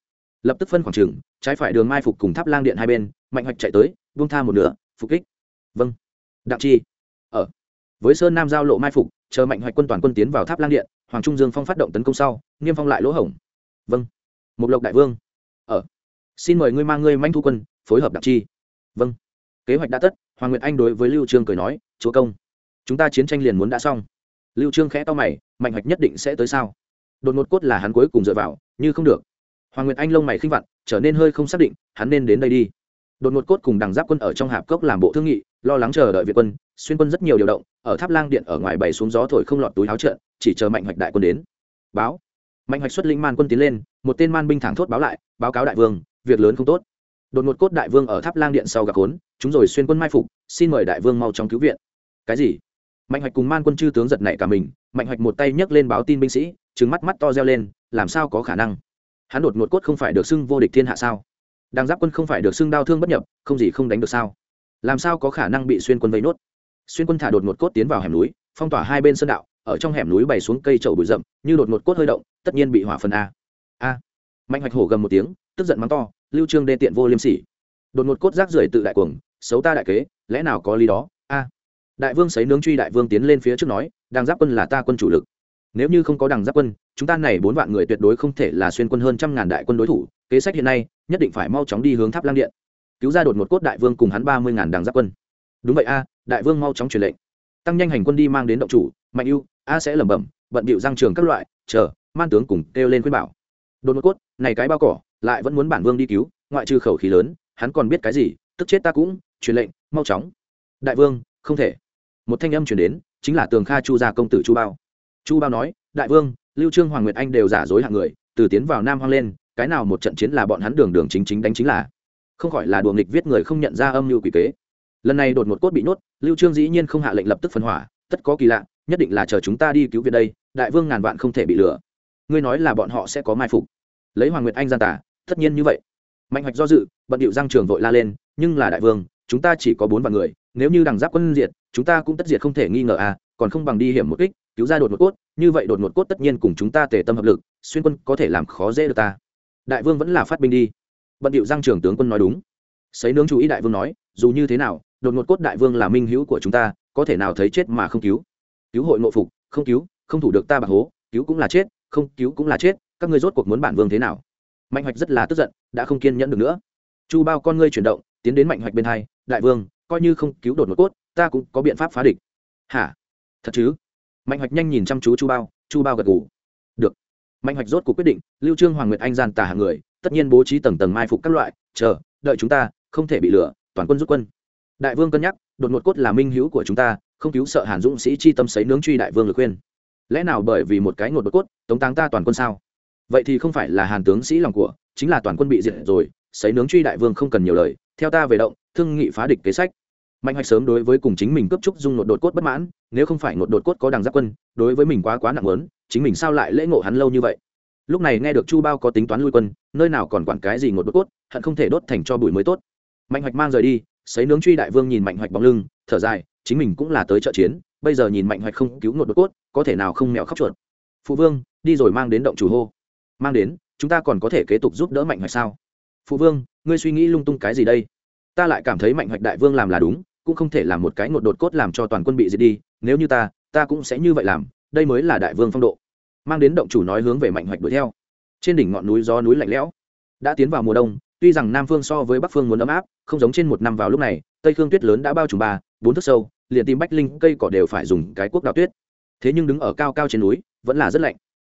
Lập tức phân khoảng trường, trái phải đường mai phục cùng tháp lang điện hai bên, mạnh hoạch chạy tới, buông tha một nửa, phục kích. Vâng. Đặng chi. Ở. Với sơn nam giao lộ mai phục, chờ mạnh hoạch quân toàn quân tiến vào tháp lang điện, hoàng trung dương phong phát động tấn công sau, nghiêm phong lại lỗ hổng. Vâng một lộc đại vương. Ở xin mời ngươi mang ngươi manh thu quân, phối hợp đặc chi. Vâng. Kế hoạch đã tất, hoàng nguyệt anh đối với lưu trương cười nói, chúa công, chúng ta chiến tranh liền muốn đã xong. Lưu trương khẽ to mày, mạnh hoạch nhất định sẽ tới sao? Đột ngột cốt là hắn cuối cùng dựa vào, như không được. Hoàng nguyệt anh lông mày khinh vặn, trở nên hơi không xác định, hắn nên đến đây đi. Đột ngột cốt cùng đằng giáp quân ở trong hạp cốc làm bộ thương nghị, lo lắng chờ đợi việt quân, xuyên quân rất nhiều điều động, ở tháp lang điện ở ngoài bày xuống gió thổi không lọt túi áo trận chỉ chờ mạnh hoạch đại quân đến. Báo mạnh hoạch xuất lĩnh man quân tiến lên, một tên man binh thẳng thốt báo lại, báo cáo đại vương, việc lớn không tốt. Đột ngột cốt đại vương ở tháp lang điện sau gặp khốn, chúng rồi xuyên quân mai phục, xin mời đại vương mau chóng cứu viện. Cái gì? Mạnh hoạch cùng man quân chư tướng giật nảy cả mình, mạnh hoạch một tay nhấc lên báo tin binh sĩ trứng mắt mắt to reo lên, làm sao có khả năng? Hắn đột ngột cốt không phải được xưng vô địch thiên hạ sao? Đàng giáp quân không phải được xưng đau thương bất nhập, không gì không đánh được sao? Làm sao có khả năng bị xuyên quân vây nốt? Xuyên quân thả đột ngột cốt tiến vào hẻm núi, phong tỏa hai bên sơn đạo, ở trong hẻm núi bày xuống cây trậu bụi rậm, như đột ngột cốt hơi động tất nhiên bị hỏa phần a. A. Mạnh hoạch hổ gầm một tiếng, tức giận mắng to, lưu trương đê tiện vô liêm sỉ. Đột ngột cốt rác rưởi tự đại cuồng, xấu ta đại kế, lẽ nào có lý đó? A. Đại vương sấy nướng truy đại vương tiến lên phía trước nói, đằng giáp quân là ta quân chủ lực. Nếu như không có đằng giáp quân, chúng ta này bốn vạn người tuyệt đối không thể là xuyên quân hơn trăm ngàn đại quân đối thủ, kế sách hiện nay, nhất định phải mau chóng đi hướng tháp lang điện. Cứu ra đột một cốt đại vương cùng hắn ba mươi ngàn đằng giáp quân. Đúng vậy a, đại vương mau chóng truyền lệnh. Tăng nhanh hành quân đi mang đến động chủ, mạnh ưu, a sẽ lẩm bẩm, bận bịu giang trường các loại, chờ man tướng cùng kêu lên khuyên bảo. Đột một cốt, này cái bao cỏ, lại vẫn muốn bản vương đi cứu, ngoại trừ khẩu khí lớn, hắn còn biết cái gì, tức chết ta cũng, truyền lệnh, mau chóng. Đại vương, không thể. Một thanh âm chuyển đến, chính là tường kha chu gia công tử chu bao. Chu bao nói, đại vương, lưu trương, hoàng nguyệt anh đều giả dối hạng người, từ tiến vào nam hoang lên, cái nào một trận chiến là bọn hắn đường đường chính chính đánh chính là. Không khỏi là đùa nghịch viết người không nhận ra âm mưu quỷ kế. Lần này đột một cốt bị nhốt, lưu trương dĩ nhiên không hạ lệnh lập tức phân hỏa, tất có kỳ lạ, nhất định là chờ chúng ta đi cứu viện đây, đại vương ngàn vạn không thể bị lừa ngươi nói là bọn họ sẽ có mai phục. Lấy hoàng nguyệt anh gian tả, tất nhiên như vậy. Mạnh hoạch do dự, bận điệu giang trường vội la lên, nhưng là đại vương, chúng ta chỉ có bốn vạn người, nếu như đằng giáp quân diệt, chúng ta cũng tất diệt không thể nghi ngờ à còn không bằng đi hiểm một kích, cứu ra đột một cốt, như vậy đột một cốt tất nhiên cùng chúng ta tề tâm hợp lực, xuyên quân có thể làm khó dễ được ta. Đại vương vẫn là phát binh đi. Bận điệu giang trường tướng quân nói đúng. Sấy nướng chú ý đại vương nói, dù như thế nào, đột một cốt đại vương là minh hữu của chúng ta, có thể nào thấy chết mà không cứu? Cứu hội nội phục, không cứu, không thủ được ta bạc hố, cứu cũng là chết không cứu cũng là chết, các ngươi rốt cuộc muốn bản vương thế nào? Mạnh hoạch rất là tức giận, đã không kiên nhẫn được nữa. Chu bao con ngươi chuyển động, tiến đến mạnh hoạch bên hai, đại vương, coi như không cứu đột một cốt, ta cũng có biện pháp phá địch. Hả? Thật chứ? Mạnh hoạch nhanh nhìn chăm chú chu bao chu bao gật ngủ được. Mạnh hoạch rốt cuộc quyết định, lưu trương, hoàng nguyệt, anh gian, tà hàng người, tất nhiên bố trí tầng tầng mai phục các loại, chờ, đợi chúng ta, không thể bị lừa, toàn quân rút quân. Đại vương cân nhắc, đột ngột cốt là minh hữu của chúng ta, không cứu sợ hàn dũng sĩ chi tâm sấy nướng truy đại vương lực khuyên lẽ nào bởi vì một cái ngột đột cốt, tống táng ta toàn quân sao? Vậy thì không phải là hàn tướng sĩ lòng của, chính là toàn quân bị diệt rồi, sấy nướng truy đại vương không cần nhiều lời, theo ta về động, thương nghị phá địch kế sách. Mạnh hoạch sớm đối với cùng chính mình cấp trúc dung nột đột cốt bất mãn, nếu không phải nột đột cốt có đằng giáp quân, đối với mình quá quá nặng lớn chính mình sao lại lễ ngộ hắn lâu như vậy? Lúc này nghe được chu bao có tính toán lui quân, nơi nào còn quản cái gì ngột đột cốt, hận không thể đốt thành cho bụi mới tốt. Mạnh hoạch mang rời đi, sấy nướng truy đại vương nhìn mạnh hoạch bóng lưng, thở dài, chính mình cũng là tới trợ chiến bây giờ nhìn mạnh hoạch không cứu ngột đột cốt, có thể nào không mẹo khóc chuột. Phụ vương, đi rồi mang đến động chủ hô. Mang đến, chúng ta còn có thể kế tục giúp đỡ mạnh hoạch sao? Phụ vương, ngươi suy nghĩ lung tung cái gì đây? Ta lại cảm thấy mạnh hoạch đại vương làm là đúng, cũng không thể làm một cái ngột đột cốt làm cho toàn quân bị diệt đi, nếu như ta ta cũng sẽ như vậy làm, đây mới là đại vương phong độ. Mang đến động chủ nói hướng về mạnh hoạch đuổi theo. Trên đỉnh ngọn núi gió núi lạnh lẽo, đã tiến vào mùa đông, tuy rằng nam phương so với bắc phương muốn ấm áp, không giống trên một năm vào lúc này, tây khương tuyết lớn đã bao trùm ba, bốn thước sâu liền tìm bách linh cây cỏ đều phải dùng cái cuốc đào tuyết. Thế nhưng đứng ở cao cao trên núi, vẫn là rất lạnh.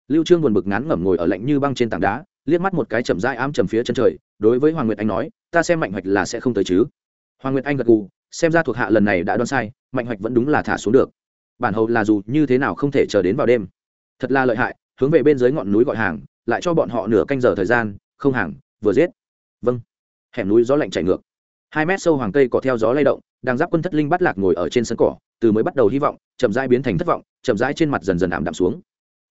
Lưu trương buồn bực ngán ngẩm ngồi ở lạnh như băng trên tảng đá, liếc mắt một cái chậm rãi ám trầm phía chân trời, đối với hoàng nguyệt anh nói, ta xem mạnh hoạch là sẽ không tới chứ. Hoàng nguyệt anh gật gù, xem ra thuộc hạ lần này đã đoán sai, mạnh hoạch vẫn đúng là thả xuống được. Bản hầu là dù như thế nào không thể chờ đến vào đêm. Thật là lợi hại, hướng về bên dưới ngọn núi gọi hàng, lại cho bọn họ nửa canh giờ thời gian, không hàng, vừa giết. Vâng. Hẻm núi gió lạnh chảy ngược hai mét sâu hoàng cây cỏ theo gió lay động, đang giáp quân thất linh bắt lạc ngồi ở trên sân cỏ, từ mới bắt đầu hy vọng, chậm rãi biến thành thất vọng, chậm rãi trên mặt dần dần ảm đạm xuống.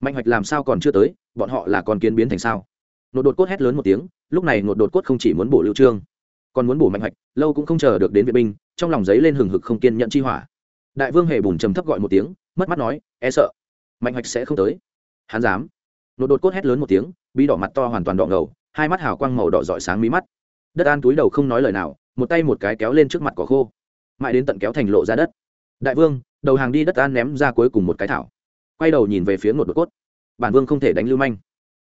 Mạnh hoạch làm sao còn chưa tới, bọn họ là con kiến biến thành sao? Nột đột cốt hét lớn một tiếng, lúc này nột đột cốt không chỉ muốn bổ lưu trương, còn muốn bổ mạnh hoạch, lâu cũng không chờ được đến viện binh, trong lòng giấy lên hừng hực không kiên nhận chi hỏa. Đại vương hề bùn trầm thấp gọi một tiếng, mất mắt nói e sợ, mạnh hoạch sẽ không tới. Hắn dám. Nột đột cốt hét lớn một tiếng, bí đỏ mặt to hoàn toàn đỏ ngầu, hai mắt hào quang màu đỏ rọi sáng mí mắt. Đất an túi đầu không nói lời nào một tay một cái kéo lên trước mặt cỏ khô, mãi đến tận kéo thành lộ ra đất. Đại vương, đầu hàng đi đất an ném ra cuối cùng một cái thảo. Quay đầu nhìn về phía ngột đột cốt. Bản vương không thể đánh lưu manh.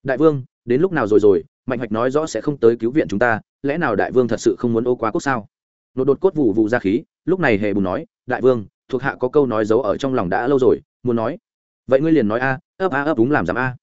Đại vương, đến lúc nào rồi rồi, mạnh hoạch nói rõ sẽ không tới cứu viện chúng ta, lẽ nào đại vương thật sự không muốn ô quá cốt sao? Ngột đột cốt vụ vụ ra khí, lúc này hề bù nói, đại vương, thuộc hạ có câu nói giấu ở trong lòng đã lâu rồi, muốn nói. Vậy ngươi liền nói a, ấp a ấp đúng làm giảm a.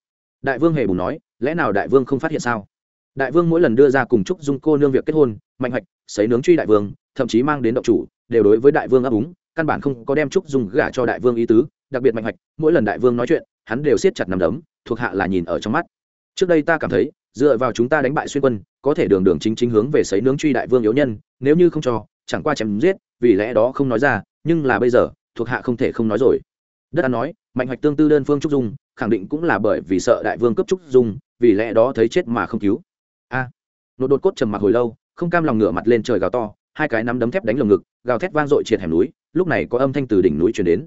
Đại vương hề bù nói, lẽ nào đại vương không phát hiện sao? Đại vương mỗi lần đưa ra cùng chúc dung cô nương việc kết hôn, mạnh hoạch xấy nướng truy đại vương thậm chí mang đến động chủ đều đối với đại vương ấp úng căn bản không có đem trúc dung gả cho đại vương ý tứ đặc biệt mạnh hoạch mỗi lần đại vương nói chuyện hắn đều siết chặt nằm đấm thuộc hạ là nhìn ở trong mắt. Trước đây ta cảm thấy dựa vào chúng ta đánh bại xuyên quân có thể đường đường chính chính hướng về sấy nướng truy đại vương yếu nhân nếu như không cho chẳng qua chém giết vì lẽ đó không nói ra nhưng là bây giờ thuộc hạ không thể không nói rồi. Đất an nói mạnh hoạch tương tư đơn phương trúc dung khẳng định cũng là bởi vì sợ đại vương cấp trúc dung vì lẽ đó thấy chết mà không cứu. A. À, nột đột cốt trầm mặc hồi lâu không cam lòng ngửa mặt lên trời gào to, hai cái nắm đấm thép đánh lồng ngực, gào thét vang dội triệt hẻm núi, lúc này có âm thanh từ đỉnh núi truyền đến.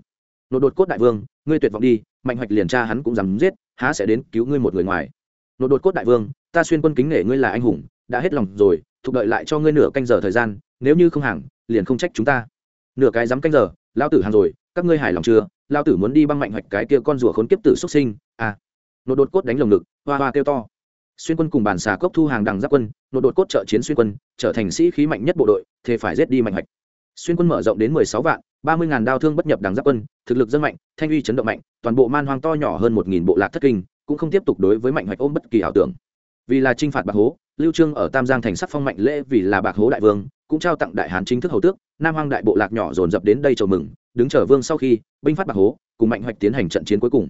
Nột đột cốt đại vương, ngươi tuyệt vọng đi, mạnh hoạch liền tra hắn cũng dám giết, há sẽ đến cứu ngươi một người ngoài. Nột đột cốt đại vương, ta xuyên quân kính nể ngươi là anh hùng, đã hết lòng rồi, thục đợi lại cho ngươi nửa canh giờ thời gian, nếu như không hàng, liền không trách chúng ta. Nửa cái dám canh giờ lao tử hàng rồi, các ngươi hài lòng chưa? Lao tử muốn đi băng mạnh hoạch cái kia con rùa khốn kiếp tử xuất sinh à. Nột đột cốt đánh lồng ngực, hoa hoa kêu to xuyên quân cùng bàn xà cốc thu hàng đằng giáp quân nội đột cốt trợ chiến xuyên quân, trở thành sĩ khí mạnh nhất bộ đội thế phải giết đi mạnh hoạch. Xuyên quân mở rộng đến mười sáu vạn, ba mươi ngàn đao thương bất nhập đằng giáp quân, thực lực dân mạnh, thanh uy chấn động mạnh, toàn bộ man hoang to nhỏ hơn một nghìn bộ lạc thất kinh, cũng không tiếp tục đối với mạnh hoạch ôm bất kỳ ảo tưởng. Vì là trinh phạt bạc hố, lưu trương ở tam giang thành sắc phong mạnh lễ vì là bạc hố đại vương, cũng trao tặng đại hán chính thức hầu tước, nam hoang đại bộ lạc nhỏ dồn dập đến đây chầu mừng, đứng chờ vương sau khi, binh phát bạc hố, cùng mạnh hoạch tiến hành trận chiến cuối cùng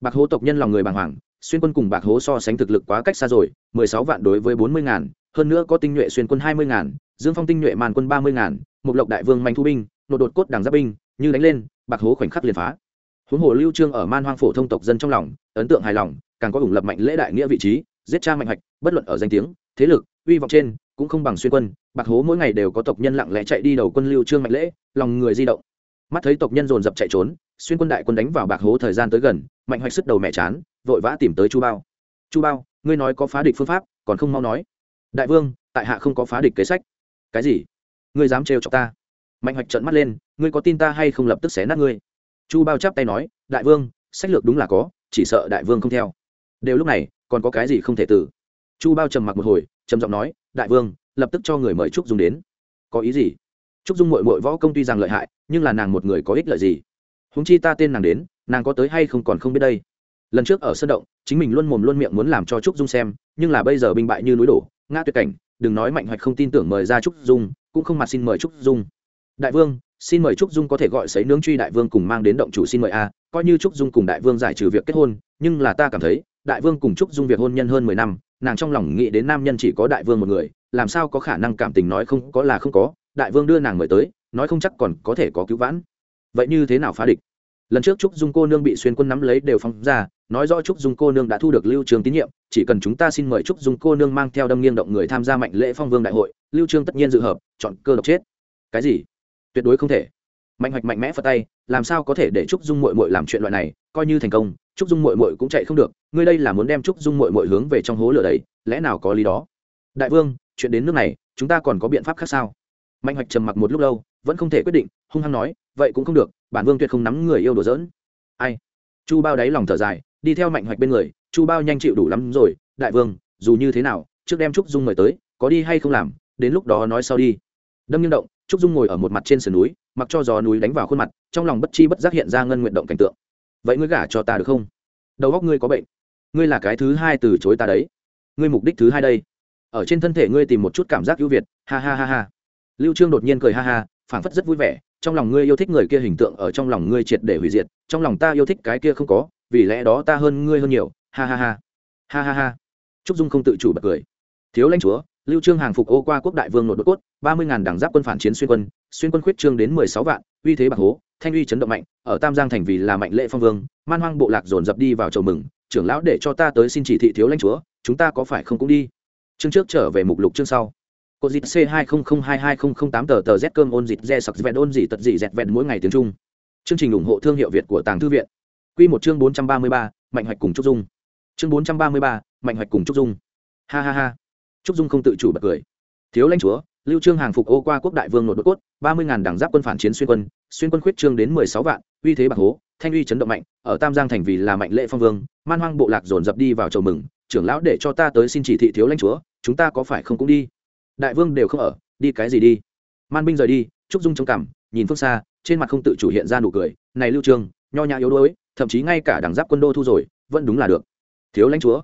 bạc hố tộc nhân lòng người bàng hoàng, xuyên quân cùng bạc hố so sánh thực lực quá cách xa rồi, mười sáu vạn đối với bốn mươi ngàn, hơn nữa có tinh nhuệ xuyên quân hai mươi ngàn, dương phong tinh nhuệ màn quân ba mươi ngàn một lộc đại vương mạnh thu binh nột đột cốt đẳng giáp binh, như đánh lên, bạc hố khoảnh khắc liền phá. Huống hồ lưu trương ở man hoang phổ thông tộc dân trong lòng, ấn tượng hài lòng, càng có ủng lập mạnh lễ đại nghĩa vị trí, giết cha mạnh hoạch, bất luận ở danh tiếng, thế lực, uy vọng trên, cũng không bằng xuyên quân, bạc hố mỗi ngày đều có tộc nhân lặng lẽ chạy đi đầu quân lưu trương mạnh lễ, lòng người di động. Mắt thấy tộc nhân dồn dập chạy trốn xuyên quân đại quân đánh vào bạc hố thời gian tới gần, mạnh hoạch sức đầu mẹ chán, vội vã tìm tới chu bao. Chu bao, ngươi nói có phá địch phương pháp, còn không mau nói. Đại vương, tại hạ không có phá địch kế sách. Cái gì? Ngươi dám trêu chọc ta? Mạnh hoạch trợn mắt lên, ngươi có tin ta hay không lập tức xé nát ngươi? Chu bao chắp tay nói, đại vương, sách lược đúng là có, chỉ sợ đại vương không theo. Đều lúc này, còn có cái gì không thể tử? Chu bao trầm mặc một hồi, trầm giọng nói, đại vương, lập tức cho người mời trúc dung đến. Có ý gì? Trúc dung mội mội võ công tuy rằng lợi hại, nhưng là nàng một người có ích lợi gì? Húng chi ta tên nàng đến, nàng có tới hay không còn không biết đây. Lần trước ở sân động, chính mình luôn mồm luôn miệng muốn làm cho trúc dung xem, nhưng là bây giờ binh bại như núi đổ, ngã tuyệt cảnh, đừng nói mạnh hoạch không tin tưởng mời ra trúc dung, cũng không mặt xin mời trúc dung. Đại vương, xin mời trúc dung có thể gọi sấy nướng truy đại vương cùng mang đến động chủ xin mời a, coi như trúc dung cùng đại vương giải trừ việc kết hôn, nhưng là ta cảm thấy, đại vương cùng trúc dung việc hôn nhân hơn mười năm, nàng trong lòng nghĩ đến nam nhân chỉ có đại vương một người, làm sao có khả năng cảm tình nói không có là không có, đại vương đưa nàng mời tới, nói không chắc còn có thể có cứu vãn vậy như thế nào phá địch? Lần trước trúc dung cô nương bị xuyên quân nắm lấy đều phóng ra, nói rõ trúc dung cô nương đã thu được lưu trường tín nhiệm, chỉ cần chúng ta xin mời trúc dung cô nương mang theo đâm nghiêng động người tham gia mạnh lễ phong vương đại hội, lưu trương tất nhiên dự hợp, chọn cơ độc chết. Cái gì? Tuyệt đối không thể. Mạnh hoạch mạnh mẽ phật tay, làm sao có thể để trúc dung mội mội làm chuyện loại này, coi như thành công, trúc dung mội mội cũng chạy không được, ngươi đây là muốn đem trúc dung mội mội hướng về trong hố lửa đấy, lẽ nào có lý đó? Đại vương, chuyện đến nước này, chúng ta còn có biện pháp khác sao? Mạnh hoạch trầm mặc một lúc lâu vẫn không thể quyết định, hung hăng nói, vậy cũng không được, bản vương tuyệt không nắm người yêu đồ dỡn ai? Chu bao đáy lòng thở dài, đi theo mạnh hoạch bên người, chu bao nhanh chịu đủ lắm rồi, đại vương, dù như thế nào, trước đem trúc dung mời tới, có đi hay không làm, đến lúc đó nói sau đi. Đâm nghiêng động, trúc dung ngồi ở một mặt trên sườn núi, mặc cho gió núi đánh vào khuôn mặt, trong lòng bất chi bất giác hiện ra ngân nguyện động cảnh tượng. Vậy ngươi gả cho ta được không? Đầu góc ngươi có bệnh. Ngươi là cái thứ hai từ chối ta đấy. Ngươi mục đích thứ hai đây. Ở trên thân thể ngươi tìm một chút cảm giác ưu việt. Ha ha ha ha. Lưu trương đột nhiên cười ha ha phảng phất rất vui vẻ, trong lòng ngươi yêu thích người kia hình tượng ở trong lòng ngươi triệt để hủy diệt, trong lòng ta yêu thích cái kia không có, vì lẽ đó ta hơn ngươi hơn nhiều, ha ha ha. Ha ha ha. Trúc dung không tự chủ bật cười. Thiếu lãnh chúa, lưu trương hàng phục ô qua quốc đại vương nội đột cốt, ba mươi ngàn đảng giáp quân phản chiến xuyên quân xuyên quân khuyết trương đến mười sáu vạn, uy thế bạc hố, thanh uy chấn động mạnh, ở tam giang thành vì là mạnh lệ phong vương, man hoang bộ lạc dồn dập đi vào chầu mừng, trưởng lão để cho ta tới xin chỉ thị thiếu lãnh chúa, chúng ta có phải không cũng đi? Chương trước trở về mục lục chương sau. Cô dịt c hai không không hai hai không không tám tờ tờ z cơm ôn dịt re sặc vẹn ôn dị tật dị dẹt vẹn mỗi ngày tiếng trung. Chương trình ủng hộ thương hiệu việt của tàng thư viện. Quy một chương bốn trăm ba mươi ba, mạnh hoạch cùng trúc dung. Chương bốn trăm ba mươi ba, mạnh hoạch cùng trúc dung. Ha ha ha. Trúc dung không tự chủ bật cười. Thiếu lãnh chúa, lưu trương hàng phục ô qua quốc đại vương nội đột cốt, ba mươi ngàn đảng giáp quân phản chiến xuyên quân. Xuyên quân khuyết trương đến mười sáu vạn, uy thế bạc hố, thanh uy chấn động mạnh, ở tam giang thành vì là mạnh lệ phong vương, man hoang bộ lạc dồn dập đi vào chầu mừng. Trưởng lão để cho ta tới xin chỉ thị thiếu lãnh chúa, chúng ta có phải không cũng đi? Đại vương đều không ở đi cái gì đi? Man binh rời đi trúc dung trông cảm, nhìn phương xa trên mặt không tự chủ hiện ra nụ cười này lưu trương nho nhã yếu đuối thậm chí ngay cả đẳng giáp quân đô thu rồi vẫn đúng là được. Thiếu lãnh chúa.